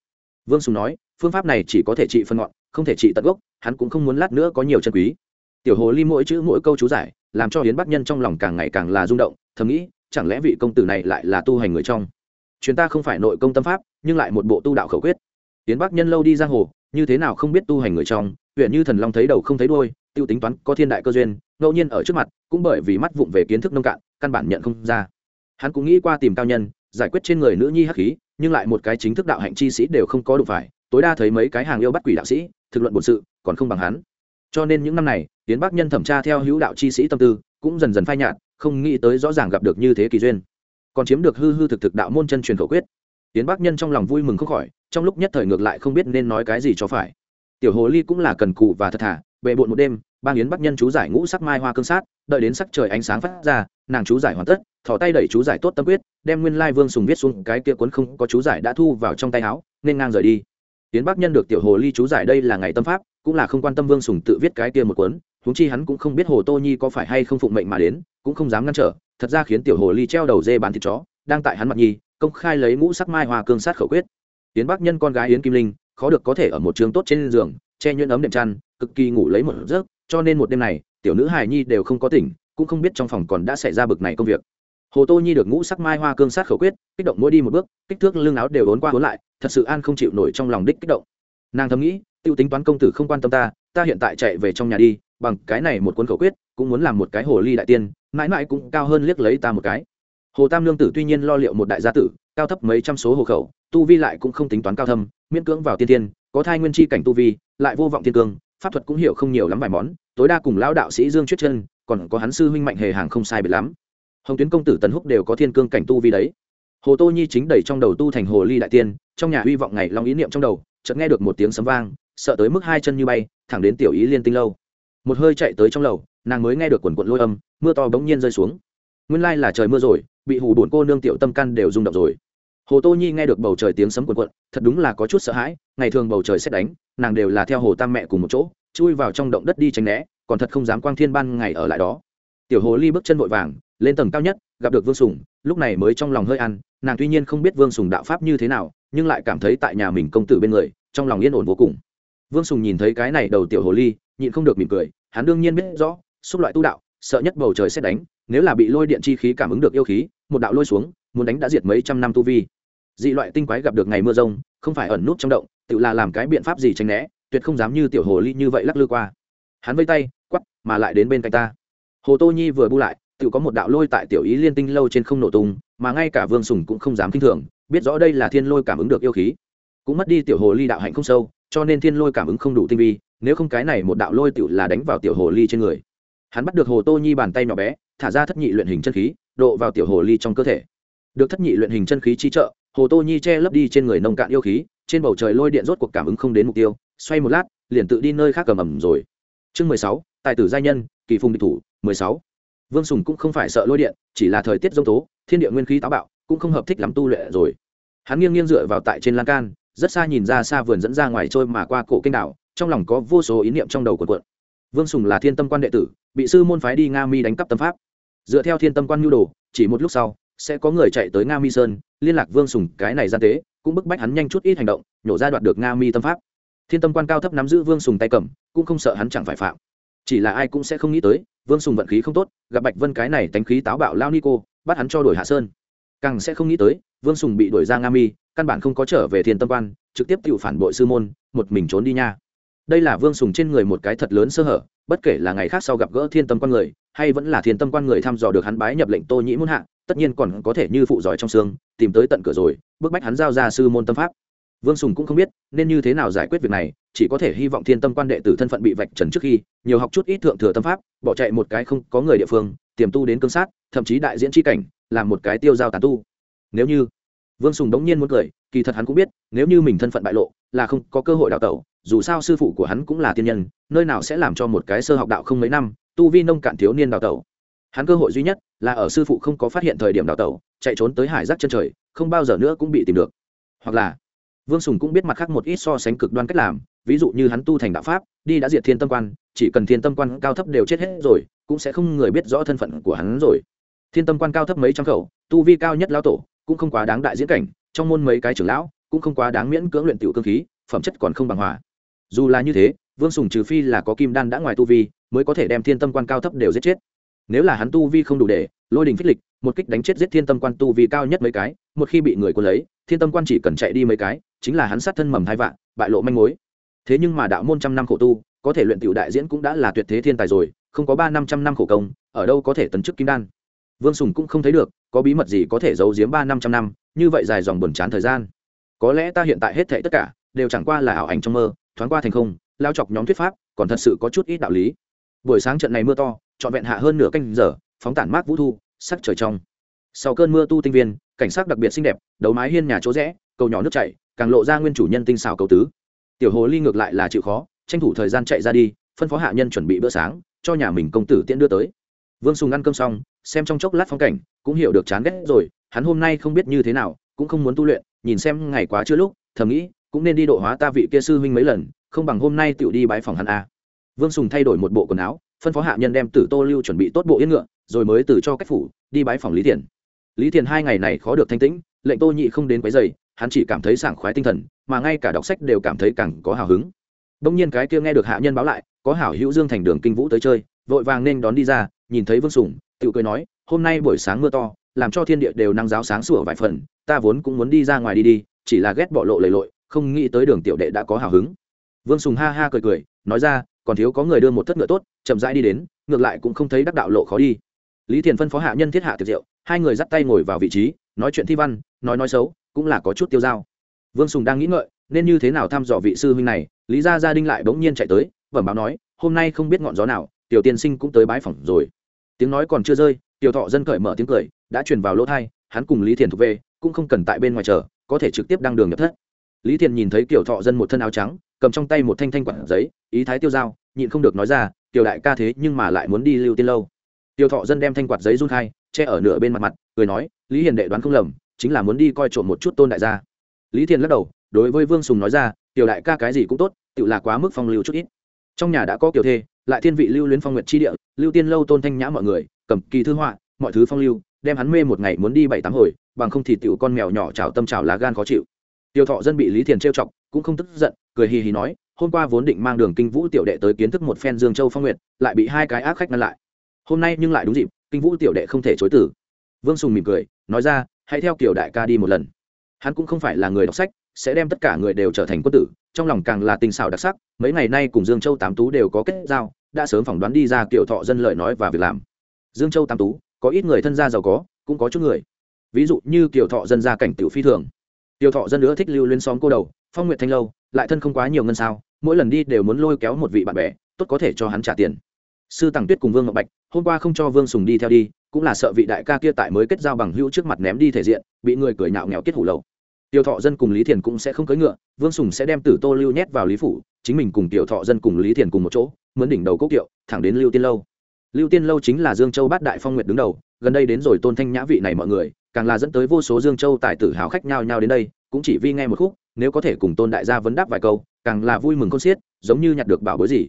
Vương sùng nói, phương pháp này chỉ có thể trị phân ngọn, không thể trị tận gốc, hắn cũng không muốn lát nữa có nhiều chân quý. Tiểu hồ ly mỗi chữ mỗi câu chú giải, làm cho hiến bắc nhân trong lòng càng ngày càng là rung động, thầm nghĩ, chẳng lẽ vị công tử này lại là tu hành người trong? Chuyến ta không phải nội công tâm pháp, nhưng lại một bộ tu đạo khẩu quyết. Hiến bắc nhân lâu đi giang hồ, như thế nào không biết tu hành người trong, huyện như thần long thấy đầu không thấy đôi tiêu tính toán có thiên đại cơ duyên, ngẫu nhiên ở trước mặt, cũng bởi vì mắt vụng về kiến thức nông cạn, căn bản nhận không ra. Hắn cũng nghĩ qua tìm cao nhân, giải quyết trên người nữ nhi hắc khí, nhưng lại một cái chính thức đạo hạnh chi sĩ đều không có đủ phải, tối đa thấy mấy cái hàng yêu bắt quỷ đạo sĩ, thực luận bổn sự, còn không bằng hắn. Cho nên những năm này tiến bắc nhân thẩm tra theo hữu đạo chi sĩ tâm tư, cũng dần dần phai nhạt, không nghĩ tới rõ ràng gặp được như thế kỳ duyên. Còn chiếm được hư hư thực thực đạo môn chân truyền khẩu quyết. Tiến bắc nhân trong lòng vui mừng không khỏi, trong lúc nhất thời ngược lại không biết nên nói cái gì cho phải. Tiểu hồ ly cũng là cần cù và thật thà bệ bộn một đêm, bang yến bắc nhân chú giải ngũ sắc mai hoa cương sát, đợi đến sắc trời ánh sáng phát ra, nàng chú giải hoàn tất, thỏ tay đẩy chú giải tốt tâm quyết, đem nguyên lai vương sùng viết xuống cái kia cuốn không có chú giải đã thu vào trong tay áo, nên ngang rời đi. Yến bắc nhân được tiểu hồ ly chú giải đây là ngày tâm pháp, cũng là không quan tâm vương sùng tự viết cái kia một cuốn, huống chi hắn cũng không biết hồ tô nhi có phải hay không phụng mệnh mà đến, cũng không dám ngăn trở, thật ra khiến tiểu hồ ly treo đầu dê bán thịt chó, đang tại hắn mặt nhi công khai lấy ngũ sắc mai hoa cương sát khẩu quyết. Yến bắc nhân con gái yến kim linh, khó được có thể ở một trường tốt trên giường, che nhuyễn ấm đệm chăn cực kỳ ngủ lấy một giấc, cho nên một đêm này, tiểu nữ hài nhi đều không có tỉnh, cũng không biết trong phòng còn đã xảy ra bực này công việc. Hồ tô nhi được ngũ sắc mai hoa cương sát khẩu quyết, kích động mỗi đi một bước, kích thước lưng áo đều ốn qua ốn lại, thật sự an không chịu nổi trong lòng đích kích động. Nàng thầm nghĩ t i ê u tính toán công tử không quan tâm ta ta hiện tại chạy về trong nhà đi, bằng cái này một cuốn khẩu quyết, cũng muốn làm một cái hồ ly đại tiên, mãi mãi cũng cao hơn liếc lấy ta một cái. Hồ tam lương tử tuy nhiên lo liệu một đại gia tử, cao thấp mấy trăm số hồ khẩu, tu vi lại cũng không tính toán cao thâm, miễn cưỡng vào tiên tiên có thai nguyên chi cảnh tu vi, lại vô vọng thiên cương pháp thuật cũng hiểu không nhiều lắm vài món, tối đa cùng lão đạo sĩ dương chuyết chân, còn có hắn sư huynh mạnh hề hàng không sai biệt lắm. Hồng tuyến công tử tần húc đều có thiên cương cảnh tu vi đấy. Hồ tô nhi chính đẩy trong đầu tu thành hồ ly đại tiên, trong nhà hy vọng ngày long ý niệm trong đầu, chợt nghe được một tiếng sấm vang, sợ tới mức hai chân như bay, thẳng đến tiểu ý liên tinh lâu. Một hơi chạy tới trong lầu, nàng mới nghe được quần quận lôi âm, mưa to bỗng nhiên rơi xuống. Nguyên lai là trời mưa rồi, bị hù bổn cô nương tiểu tâm căn đều rung động rồi hồ tô nhi nghe được bầu trời tiếng sấm quần quận thật đúng là có chút sợ hãi, ngày thường bầu trời xét đánh, nàng đều là theo hồ tam mẹ cùng một chỗ, chui vào trong động đất đi tránh né, còn thật không dám quang thiên ban ngày ở lại đó. Tiểu hồ ly bước chân vội vàng, lên tầng cao nhất, gặp được vương sùng, lúc này mới trong lòng hơi ăn, nàng tuy nhiên không biết vương sùng đạo pháp như thế nào, nhưng lại cảm thấy tại nhà mình công tử bên người, trong lòng yên ổn vô cùng. Vương sùng nhìn thấy cái này đầu tiểu hồ ly, nhịn không được mỉm cười, hắn đương nhiên biết rõ, xúc loại tu đạo, sợ nhất bầu trời xét đánh, nếu là bị lôi điện chi khí cảm ứng được yêu khí, một đạo lôi xuống muốn đánh đã diệt mấy trăm năm tu vi. Dị loại tinh quái gặp được ngày mưa rông, không phải ẩn nút trong động, tự là làm cái biện pháp gì tránh né, tuyệt không dám như tiểu hồ ly như vậy lắc lư qua. Hắn vây tay quắp mà lại đến bên cạnh ta. Hồ tô nhi vừa bu lại, tự có một đạo lôi tại tiểu ý liên tinh lâu trên không nổ tung, mà ngay cả vương sùng cũng không dám k i n h thường, biết rõ đây là thiên lôi cảm ứng được yêu khí. Cũng mất đi tiểu hồ ly đạo hạnh không sâu, cho nên thiên lôi cảm ứng không đủ tinh vi, nếu không cái này một đạo lôi tự là đánh vào tiểu hồ ly trên người. Hắn bắt được hồ tô nhi bàn tay nhỏ bé, thả ra thất nhị luyện hình chân khí, độ vào tiểu hồ ly trong cơ thể được thất nhị luyện hình chân khí chi trợ, hồ tô nhi che lấp đi trên người nông cạn yêu khí, trên bầu trời lôi điện rốt cuộc cảm ứng không đến mục tiêu, xoay một lát, liền tự đi nơi khác cầm ẩm rồi. Chương mười sáu, tài tử giai nhân, kỳ phùng địch thủ, mười sáu. Vương sùng cũng không phải sợ lôi điện, chỉ là thời tiết g tố, thiên địa nguyên khí táo bạo, cũng không hợp thích lắm tu luyện rồi. Hắn nghiêng nghiêng dựa vào tại trên lan can, rất xa nhìn ra xa vườn dẫn ra ngoài trôi mà qua cổ kênh đảo, trong lòng có vô số ý niệm trong đầu của quận vương sùng là thiên tâm quan đệ tử, bị sư môn phái đi nga mi đánh cắp tâm pháp. Dựa theo thiên tâm quan nhu đồ, chỉ một lúc sau sẽ có người chạy tới nga mi sơn, liên lạc vương sùng, cái này gian tế, cũng bức bách hắn nhanh chút ít hành động, nhổ ra đoạt được nga mi tâm pháp. Thiên tâm quan cao thấp nắm giữ vương sùng tay cầm, cũng không sợ hắn chẳng phải phạm. Chỉ là ai cũng sẽ không nghĩ tới, vương sùng vận khí không tốt, gặp bạch vân cái này tánh khí táo bạo lao nico, bắt hắn cho đổi hạ sơn. Càng sẽ không nghĩ tới, vương sùng bị đổi ra nga mi, căn bản không có trở về thiên tâm quan, trực tiếp tự phản bội sư môn, một mình trốn đi nha đây là vương sùng trên người một cái thật lớn sơ hở, bất kể là ngày khác sau gặp gỡ thiên tâm quan người, hay vẫn là thiên tâm quan người thăm dò được hắn bái nhập lệnh tô nhĩ muôn hạ, tất nhiên còn có thể như phụ giỏi trong xương, tìm tới tận cửa rồi, bức bách hắn giao ra sư môn tâm pháp. Vương sùng cũng không biết nên như thế nào giải quyết việc này, chỉ có thể hy vọng thiên tâm quan đệ tử thân phận bị vạch trần trước khi, nhiều học chút ít thượng thừa tâm pháp, bỏ chạy một cái không có người địa phương, tiềm tu đến cương sát, thậm chí đại diễn tri cảnh, làm một cái tiêu giao tàn tu. Nếu như, vương sùng đống nhiên muốn cười, kỳ thật hắn cũng biết, nếu như mình thân phận bại lộ, là không có cơ hội đào tẩu dù sao sư phụ của hắn cũng là tiên nhân, nơi nào sẽ làm cho một cái sơ học đạo không mấy năm, tu vi nông cạn thiếu niên đào tẩu. Hắn cơ hội duy nhất là ở sư phụ không có phát hiện thời điểm đào tẩu, chạy trốn tới hải giác chân trời, không bao giờ nữa cũng bị tìm được. Hoặc là, vương sùng cũng biết mặt khác một ít so sánh cực đoan cách làm, ví dụ như hắn tu thành đạo pháp, đi đã diệt thiên tâm quan, chỉ cần thiên tâm quan cao thấp đều chết hết rồi, cũng sẽ không người biết rõ thân phận của hắn rồi. Thiên tâm quan cao thấp mấy trăm khẩu, tu vi cao nhất lão tổ, cũng không quá đáng đại diễn cảnh, trong môn mấy cái trưởng lão, cũng không quá đáng miễn cưỡng luyện tiểu cương khí, phẩm chất còn không bằng hòa dù là như thế, vương sùng trừ phi là có kim đan đã ngoài tu vi, mới có thể đem thiên tâm quan cao thấp đều giết chết. Nếu là hắn tu vi không đủ để, lôi đình phích lịch, một kích đánh chết giết thiên tâm quan tu vi cao nhất mấy cái, một khi bị người quân lấy, thiên tâm quan chỉ cần chạy đi mấy cái, chính là hắn sát thân mầm hai vạn, bại lộ manh mối. Thế nhưng mà đạo môn trăm năm khổ tu, có thể luyện tiểu đại diễn cũng đã là tuyệt thế thiên tài rồi, không có ba năm trăm năm khổ công, ở đâu có thể tấn chức kim đan. Vương sùng cũng không thấy được, có bí mật gì có thể giấu giếm ba năm trăm năm, như vậy dài dòng buồn chán thời gian. Có lẽ ta hiện tại hết thệ tất cả, đều chẳng qua là ảo ảnh trong mơ thoáng qua thành không, lao chọc nhóm thuyết pháp, còn thật sự có chút ít đạo lý. Buổi sáng trận này mưa to, trọn vẹn hạ hơn nửa canh giờ, phóng tản mát vũ thu, sắc trời trong. Sau cơn mưa tu tinh viên, cảnh sắc đặc biệt xinh đẹp đầu mái hiên nhà chỗ rẽ, cầu nhỏ nước chảy, càng lộ ra nguyên chủ nhân tinh xảo cầu tứ. Tiểu hồ ly ngược lại là chịu khó, tranh thủ thời gian chạy ra đi, phân phó hạ nhân chuẩn bị bữa sáng, cho nhà mình công tử tiễn đưa tới. Vương sùng ăn cơm xong, xem trong chốc lát phong cảnh, cũng hiểu được chán ghét rồi, hắn hôm nay không biết như thế nào, cũng không muốn tu luyện, nhìn xem ngày quá chưa lúc, thầm nghĩ cũng nên đi độ hóa ta vị kia sư huynh mấy lần, không bằng hôm nay tựu đi bái phòng hắn a vương sùng thay đổi một bộ quần áo, phân phó hạ nhân đem tử tô lưu chuẩn bị tốt bộ yên ngựa, rồi mới từ cho cách phủ, đi bái phòng lý thiền. Lý thiền hai ngày này khó được thanh tĩnh, lệnh tô nhị không đến quấy dày hắn chỉ cảm thấy sảng khoái tinh thần, mà ngay cả đọc sách đều cảm thấy càng có hào hứng. Đông nhiên cái kia nghe được hạ nhân báo lại, có hảo hữu dương thành đường kinh vũ tới chơi, vội vàng nên đón đi ra, nhìn thấy vương sùng tự cười nói, hôm nay buổi sáng mưa to, làm cho thiên địa đều năng giáo sáng sủa vài phần, ta vốn cũng muốn đi ra ngoài đi đi, chỉ là ghét bỏ lộ lầy lội không nghĩ tới đường tiểu đệ đã có hào hứng. Vương sùng ha ha cười cười, nói ra, còn thiếu có người đưa một thất ngựa tốt, chậm rãi đi đến, ngược lại cũng không thấy đắc đạo lộ khó đi. Lý thiền phân phó hạ nhân thiết hạ tiệc rượu, hai người dắt tay ngồi vào vị trí, nói chuyện thi văn, nói nói xấu, cũng là có chút tiêu dao. Vương sùng đang nghĩ ngợi, nên như thế nào thăm dò vị sư huynh này, lý gia gia đinh lại bỗng nhiên chạy tới vẩm báo nói, hôm nay không biết ngọn gió nào, tiểu tiên sinh cũng tới bái phỏng rồi. Tiếng nói còn chưa rơi, tiểu thọ dân cởi mở tiếng cười, đã truyền vào lỗ thai, hắn cùng lý thiền thuộc về, cũng không cần tại bên ngoài chờ, có thể trực tiếp đăng đường nhập thất lý thiện nhìn thấy kiểu thọ dân một thân áo trắng, cầm trong tay một thanh thanh quản giấy, ý thái tiêu dao, nhịn không được nói ra tiểu đại ca thế nhưng mà lại muốn đi lưu tiên lâu. Tiểu thọ dân đem thanh quạt giấy run khai, che ở nửa bên mặt mặt, cười nói, lý hiền đệ đoán không lầm, chính là muốn đi coi trộm một chút tôn đại gia. Lý thiền lắc đầu, đối với vương sùng nói ra tiểu đại ca cái gì cũng tốt tự là quá mức phong lưu chút ít. Trong nhà đã có kiểu thê, lại thiên vị lưu luyến phong nguyệt chi địa, lưu tiên lâu tôn thanh nhã mọi người, cầm kỳ thư họa, mọi thứ phong lưu, đem hắn mê một ngày muốn đi bảy tám hồi, bằng không thì tiểu con mèo nhỏ trào tâm trào lá gan khó chịu tiêu thọ dân bị lý thiền trêu chọc, cũng không tức giận, cười hì hì nói, hôm qua vốn định mang đường kinh vũ tiểu đệ tới kiến thức một phen dương châu phong nguyệt, lại bị hai cái ác khách ngăn lại. Hôm nay nhưng lại đúng dịp, kinh vũ tiểu đệ không thể chối tử vương sùng mỉm cười, nói ra, hãy theo kiểu đại ca đi một lần. Hắn cũng không phải là người đọc sách, sẽ đem tất cả người đều trở thành quân tử, trong lòng càng là tình xảo đặc sắc, mấy ngày nay cùng dương châu tám tú đều có kết giao, đã sớm phỏng đoán đi ra kiểu thọ dân lợi nói và việc làm. Dương châu tám tú, có ít người thân gia giàu có, cũng có chút người. Ví dụ như kiểu thọ dân gia cảnh tiểu phi thường. Tiêu thọ dân nữa thích lưu lên xóm cô đầu, phong nguyện thanh lâu, lại thân không quá nhiều ngân sao, mỗi lần đi đều muốn lôi kéo một vị bạn bè, tốt có thể cho hắn trả tiền. Sư tàng tuyết cùng vương ngọc bạch, hôm qua không cho vương sùng đi theo đi, cũng là sợ vị đại ca kia tại mới kết giao bằng hữu trước mặt ném đi thể diện, bị người cười nhạo nghèo kết hủ lậu. Tiêu thọ dân cùng lý thiền cũng sẽ không cưỡi ngựa, vương sùng sẽ đem tử tô lưu nhét vào lý phủ, chính mình cùng tiểu thọ dân cùng lý thiền cùng một chỗ mướn đỉnh đầu cốc kiệu, thẳng đến lưu tiên lâu. Lưu tiên lâu chính là dương châu bát đại phong nguyệt đứng đầu, gần đây đến rồi tôn thanh nhã vị này mọi người càng là dẫn tới vô số dương châu tài tử hào khách nhau nhau đến đây, cũng chỉ vì nghe một khúc, nếu có thể cùng tôn đại gia vấn đáp vài câu, càng là vui mừng con xiết, giống như nhặt được bảo bối gì.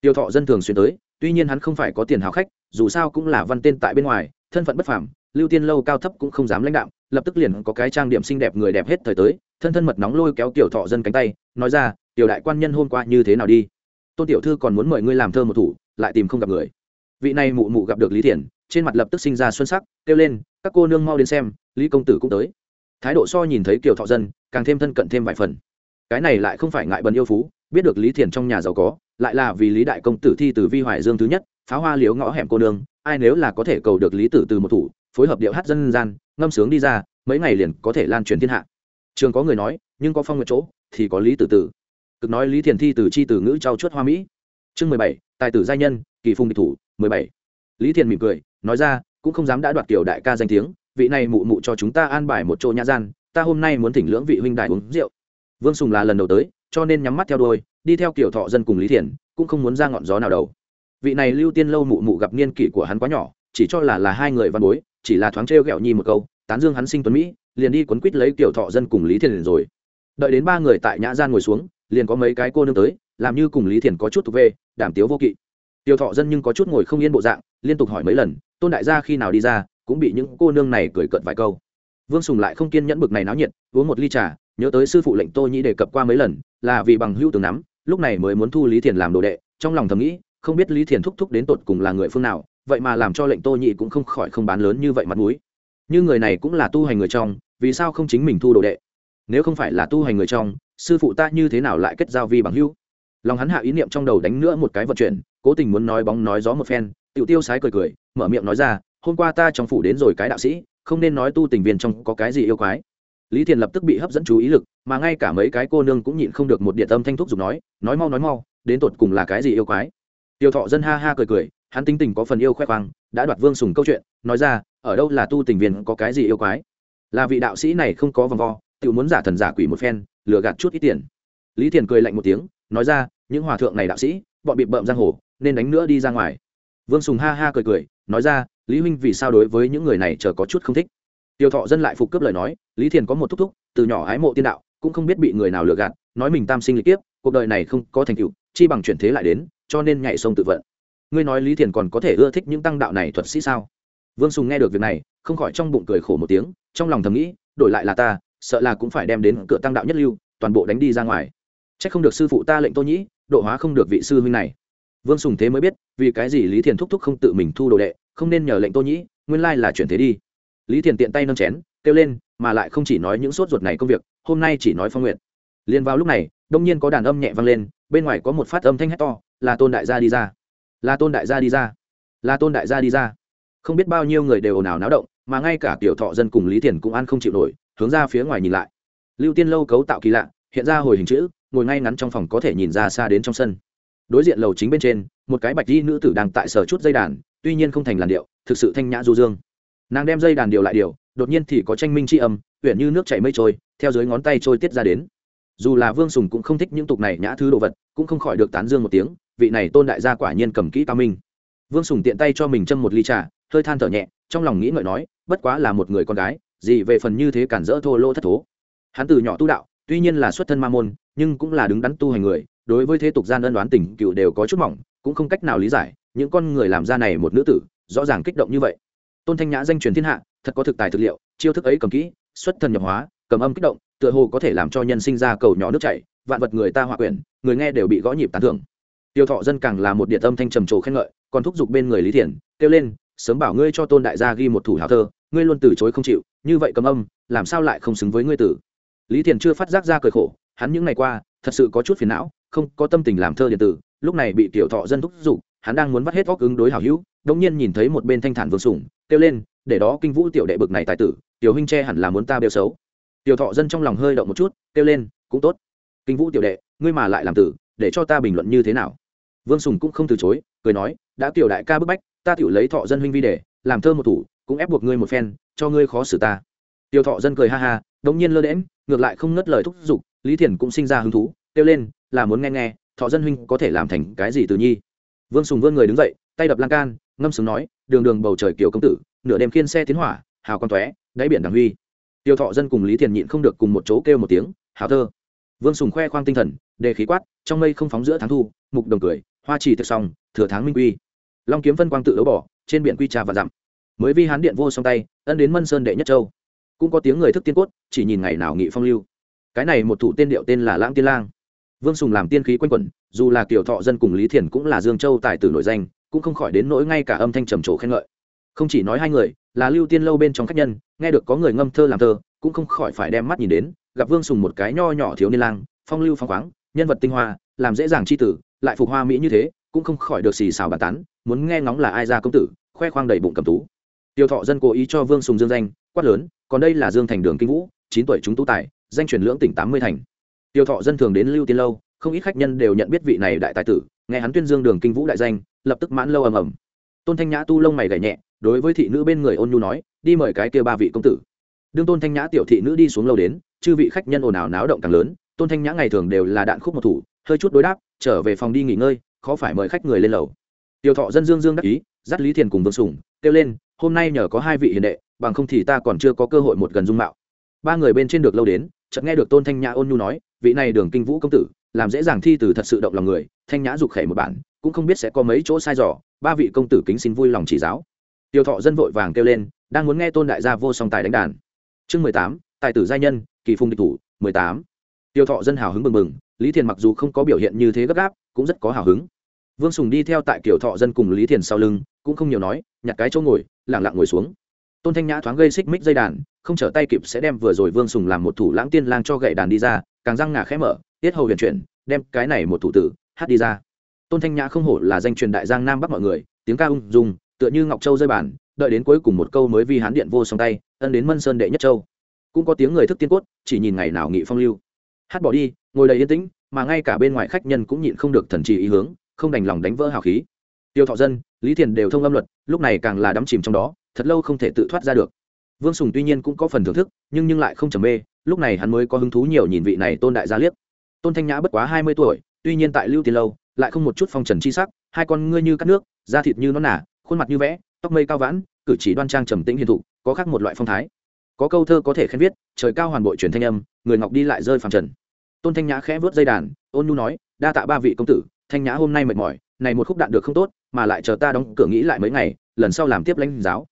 Tiêu thọ dân thường xuyên tới, tuy nhiên hắn không phải có tiền hào khách, dù sao cũng là văn tên tại bên ngoài, thân phận bất phàm, lưu tiên lâu cao thấp cũng không dám lãnh đạo lập tức liền có cái trang điểm xinh đẹp người đẹp hết thời tới, thân thân mật nóng lôi kéo tiểu thọ dân cánh tay, nói ra, tiểu đại quan nhân hôm qua như thế nào đi? Tôn tiểu thư còn muốn mời ngươi làm thơ một thủ, lại tìm không gặp người. Vị này mụ mụ gặp được lý thiền trên mặt lập tức sinh ra xuân sắc, kêu lên các cô nương mau đến xem, lý công tử cũng tới. Thái độ so nhìn thấy kiều thọ dân, càng thêm thân cận thêm vài phần. Cái này lại không phải ngại bần yêu phú, biết được lý thiền trong nhà giàu có, lại là vì lý đại công tử thi từ vi hoài dương thứ nhất pháo hoa liếu ngõ hẻm cô nương, ai nếu là có thể cầu được lý tử từ một thủ, phối hợp điệu hát dân gian, ngâm sướng đi ra, mấy ngày liền có thể lan truyền thiên hạ. Trường có người nói, nhưng có phong nguyện chỗ, thì có lý tử tử cực nói lý thiền thi từ chi từ ngữ trao chuốt hoa mỹ. Chương mười bảy, tài tử giai nhân, kỳ phùng địch thủ, mười bảy. Lý thiền mỉm cười, nói ra cũng không dám đã đoạt kiểu đại ca danh tiếng, vị này mụ mụ cho chúng ta an bài một chỗ nhã gian, ta hôm nay muốn thỉnh lưỡng vị huynh đại uống rượu. Vương sùng là lần đầu tới, cho nên nhắm mắt theo đôi đi theo kiểu thọ dân cùng lý thiền cũng không muốn ra ngọn gió nào đầu vị này lưu tiên lâu mụ mụ gặp niên kỷ của hắn quá nhỏ, chỉ cho là là hai người văn bối, chỉ là thoáng trêu ghẹo nhi một câu, tán dương hắn sinh tuấn mỹ, liền đi quấn quýt lấy kiểu thọ dân cùng lý thiền rồi. Đợi đến ba người tại nhã gian ngồi xuống, liền có mấy cái cô nương tới, làm như cùng lý thiền có chút thuộc về, đảm tiếu vô kỵ tiêu thọ dân nhưng có chút ngồi không yên bộ dạng, liên tục hỏi mấy lần, tôn đại gia khi nào đi ra, cũng bị những cô nương này cười cợt vài câu. Vương sùng lại không kiên nhẫn bực này náo nhiệt, uống một ly trà, nhớ tới sư phụ lệnh tô nhĩ đề cập qua mấy lần, là vì bằng hữu từng nắm, lúc này mới muốn thu lý thiền làm đồ đệ, trong lòng thầm nghĩ, không biết lý thiền thúc thúc đến tột cùng là người phương nào, vậy mà làm cho lệnh tô nhĩ cũng không khỏi không bán lớn như vậy mặt mũi. Như người này cũng là tu hành người trong, vì sao không chính mình thu đồ đệ? Nếu không phải là tu hành người trong, sư phụ ta như thế nào lại kết giao vi bằng hữu? Lòng hắn hạ ý niệm trong đầu đánh nữa một cái vận chuyển cố tình muốn nói bóng nói gió một phen, tiểu tiêu sái cười cười, mở miệng nói ra, hôm qua ta trong phủ đến rồi cái đạo sĩ, không nên nói tu tình viên trong có cái gì yêu quái. Lý thiền lập tức bị hấp dẫn chú ý lực, mà ngay cả mấy cái cô nương cũng nhịn không được một điện tâm thanh thúc giục nói nói mau nói mau, đến tột cùng là cái gì yêu quái? Tiêu thọ dân ha ha cười cười, hắn tính tình có phần yêu khoe khoang, đã đoạt vương sùng câu chuyện, nói ra, ở đâu là tu tình viên có cái gì yêu quái? Là vị đạo sĩ này không có vòng vo tự muốn giả thần giả quỷ một phen, lừa gạt chút ít tiền. Lý thiền cười lạnh một tiếng, nói ra, những hòa thượng này đạo sĩ, bọn bị bợm giang hồ nên đánh nữa đi ra ngoài. Vương sùng ha ha cười cười, nói ra, lý huynh vì sao đối với những người này chờ có chút không thích? Tiêu thọ dân lại phục cướp lời nói, lý thiền có một thúc thúc, từ nhỏ ái mộ tiên đạo, cũng không biết bị người nào lừa gạt, nói mình tam sinh lý tiếp cuộc đời này không có thành tựu, chi bằng chuyển thế lại đến, cho nên nhảy sông tự vận. Ngươi nói lý thiền còn có thể ưa thích những tăng đạo này thuật sĩ sao? Vương sùng nghe được việc này, không khỏi trong bụng cười khổ một tiếng, trong lòng thầm nghĩ, đổi lại là ta, sợ là cũng phải đem đến cửa tăng đạo nhất lưu, toàn bộ đánh đi ra ngoài. C h ắ c không được sư phụ ta lệnh tô nhĩ, độ hóa không được vị sư huynh này vương sùng thế mới biết, vì cái gì lý thiền thúc thúc không tự mình thu đồ đệ, không nên nhờ lệnh tô nhĩ, nguyên lai là chuyển thế đi. Lý thiền tiện tay nâng chén, kêu lên, mà lại không chỉ nói những sốt ruột này công việc, hôm nay chỉ nói phong nguyện. Liền vào lúc này, đông nhiên có đàn âm nhẹ vang lên, bên ngoài có một phát âm thanh hét to, là tôn đại gia đi ra! Là tôn đại gia đi ra! Là tôn đại gia đi ra! Không biết bao nhiêu người đều ồn ào náo động, mà ngay cả tiểu thọ dân cùng lý thiền cũng ăn không chịu nổi, hướng ra phía ngoài nhìn lại. Lưu tiên lâu cấu tạo kỳ lạ, hiện ra hồi hình chữ, ngồi ngay ngắn trong phòng có thể nhìn ra xa đến trong sân đối diện lầu chính bên trên, một cái bạch di nữ tử đang tại sở chút dây đàn, tuy nhiên không thành làn điệu, thực sự thanh nhã du dương. Nàng đem dây đàn điều lại điều, đột nhiên thì có tranh minh tri âm huyện như nước chảy mây trôi, theo dưới ngón tay trôi tiết ra đến. Dù là vương sùng cũng không thích những tục này nhã thứ đồ vật, cũng không khỏi được tán dương một tiếng, vị này tôn đại gia quả nhiên cầm kỹ cao minh. Vương sùng tiện tay cho mình châm một ly trà, hơi than thở nhẹ, trong lòng nghĩ ngợi nói, bất quá là một người con gái, gì về phần như thế cản rỡ thô lô thất thố. Hắn từ nhỏ tu đạo, tuy nhiên là xuất thân ma môn, nhưng cũng là đứng đắn tu hành người đối với thế tục gian ân đoán tình cựu đều có chút mỏng, cũng không cách nào lý giải, những con người làm ra này một nữ tử, rõ ràng kích động như vậy. Tôn thanh nhã danh truyền thiên hạ, thật có thực tài thực liệu, chiêu thức ấy cầm kỹ, xuất thần nhập hóa, cầm âm kích động, tựa hồ có thể làm cho nhân sinh ra cầu nhỏ nước chảy, vạn vật người ta hòa quyển, người nghe đều bị gõ nhịp tán thưởng. Tiêu thọ dân càng là một điện âm thanh trầm trồ khen ngợi, còn thúc giục bên người lý thiền kêu lên, sớm bảo ngươi cho tôn đại gia ghi một thủ hào thơ, ngươi luôn từ chối không chịu, như vậy cầm âm, làm sao lại không xứng với ngươi tử? Lý thiền chưa phát giác ra cười khổ, hắn những ngày qua, thật sự có chút phiền não không có tâm tình làm thơ điện tử, lúc này bị tiểu thọ dân thúc giục, hắn đang muốn vắt hết óc ứng đối hảo hữu, đống nhiên nhìn thấy một bên thanh thản vương sủng, kêu lên, để đó kinh vũ tiểu đệ bực này tài tử, tiểu huynh che hẳn là muốn ta bêu xấu. Tiểu thọ dân trong lòng hơi động một chút, kêu lên, cũng tốt. Kinh vũ tiểu đệ, ngươi mà lại làm tử, để cho ta bình luận như thế nào? Vương sùng cũng không từ chối, cười nói, đã tiểu đại ca bức bách, ta tiểu lấy thọ dân huynh vi để, làm thơ một thủ, cũng ép buộc ngươi một phen, cho ngươi khó xử ta. Tiểu thọ dân cười ha ha, đống nhiên lơ đễm ngược lại không ngất lời thúc giục, lý thiền cũng sinh ra hứng thú, kêu lên là muốn nghe nghe, thọ dân huynh có thể làm thành cái gì từ nhi? Vương sùng vươn người đứng dậy, tay đập lan can, ngâm sướng nói, đường đường bầu trời kiểu công tử, nửa đêm khiên xe tiến hỏa, hào con tóe, đáy biển đằng huy. Tiêu thọ dân cùng lý thiền nhịn không được cùng một chỗ kêu một tiếng, hào thơ. Vương sùng khoe khoang tinh thần, đề khí quát, trong mây không phóng giữa tháng thu, mục đồng cười, hoa trì thực xong, thừa tháng minh quy. Long kiếm phân quang tự đấu bỏ, trên biển quy trà và dặm. Mới vi hán điện vô song tay, ân đến mân sơn đệ nhất châu. Cũng có tiếng người thức tiên cốt, chỉ nhìn ngày nào nghị phong lưu. Cái này một thủ tên điệu tên là lãng tiên lang vương sùng làm tiên khí quanh quẩn, dù là kiểu thọ dân cùng lý thiền cũng là dương châu tài tử nổi danh, cũng không khỏi đến nỗi ngay cả âm thanh trầm trồ khen ngợi. Không chỉ nói hai người, là lưu tiên lâu bên trong khách nhân, nghe được có người ngâm thơ làm thơ, cũng không khỏi phải đem mắt nhìn đến, gặp vương sùng một cái nho nhỏ thiếu niên lang, phong lưu phong khoáng, nhân vật tinh hoa, làm dễ dàng c h i tử, lại phục hoa mỹ như thế, cũng không khỏi được xì xào bàn tán, muốn nghe ngóng là ai ra công tử, khoe khoang đầy bụng cầm tú. Tiêu thọ dân cố ý cho vương sùng dương danh, quát lớn, còn đây là dương thành đường kinh vũ, chín tuổi chúng tú tài, danh truyền lưỡng tỉnh tám mươi thành tiêu thọ dân thường đến lưu tiên lâu, không ít khách nhân đều nhận biết vị này đại tài tử, nghe hắn tuyên dương đường kinh vũ đại danh, lập tức mãn lâu ầm ầm. Tôn thanh nhã tu lông mày gảy nhẹ, đối với thị nữ bên người ôn nhu nói, đi mời cái kia ba vị công tử. Đương tôn thanh nhã tiểu thị nữ đi xuống lâu đến, chư vị khách nhân ồn ào náo động càng lớn, tôn thanh nhã ngày thường đều là đạn khúc một thủ, hơi chút đối đáp, trở về phòng đi nghỉ ngơi, khó phải mời khách người lên lầu. Tiểu thọ dân dương dương đắc ý, dắt lý thiền cùng vương sủng kêu lên, hôm nay nhờ có hai vị hiền đệ, bằng không thì ta còn chưa có cơ hội một gần dung mạo. Ba người bên trên được lâu đến, chợt nghe được tôn thanh nhã ôn nhu nói vị này đường kinh vũ công tử, làm dễ dàng thi từ thật sự động lòng người, thanh nhã dục khẩy một bản, cũng không biết sẽ có mấy chỗ sai dò, ba vị công tử kính xin vui lòng chỉ giáo. Tiêu thọ dân vội vàng kêu lên, đang muốn nghe tôn đại gia vô song tài đánh đàn. Chương mười tám, tài tử gia nhân, kỳ phung địch thủ, mười tám. Tiêu thọ dân hào hứng mừng mừng lý thiền mặc dù không có biểu hiện như thế gấp gáp, cũng rất có hào hứng. Vương sùng đi theo tại kiểu thọ dân cùng lý thiền sau lưng, cũng không nhiều nói, nhặt cái chỗ ngồi lẳng lặng ngồi xuống. Tôn thanh nhã thoáng gây xích mích dây đàn, không trở tay kịp sẽ đem vừa rồi vương sùng làm một thủ lãng tiên lang cho gậy đàn đi ra càng răng ngà khẽ mở, tiết hầu huyền chuyển, đem cái này một thủ tử, hát đi ra. Tôn thanh nhã không hổ là danh truyền đại giang nam bắc mọi người, tiếng ca ung dung, tựa như ngọc châu rơi bản đợi đến cuối cùng một câu mới vi hán điện vô song tay, ân đến mân sơn đệ nhất châu. Cũng có tiếng người thức tiên cốt, chỉ nhìn ngày nào nghị phong lưu. Hát bỏ đi, ngồi đầy yên tĩnh, mà ngay cả bên ngoài khách nhân cũng nhịn không được thần trì ý hướng, không đành lòng đánh vỡ hào khí. Tiêu thọ dân, lý thiền đều thông âm luật, lúc này càng là đắm chìm trong đó, thật lâu không thể tự thoát ra được vương sùng tuy nhiên cũng có phần thưởng thức, nhưng nhưng lại không trầm mê, lúc này hắn mới có hứng thú nhiều nhìn vị này tôn đại gia liếc. Tôn thanh nhã bất quá hai mươi tuổi, tuy nhiên tại lưu tiền lâu, lại không một chút phong trần chi sắc, hai con ngươi như cắt nước, da thịt như nó nả khuôn mặt như vẽ, tóc mây cao vãn, cử chỉ đoan trang trầm tĩnh hiền thụ có khác một loại phong thái. Có câu thơ có thể khen viết, trời cao hoàn bội truyền thanh âm, người ngọc đi lại rơi phàm trần. Tôn thanh nhã khẽ vớt dây đàn, ôn nhu nói, đa tạ ba vị công tử, thanh nhã hôm nay mệt mỏi, này một khúc đạn được không tốt, mà lại chờ ta đóng cửa nghĩ lại mấy ngày, lần sau làm tiếp lãnh giáo.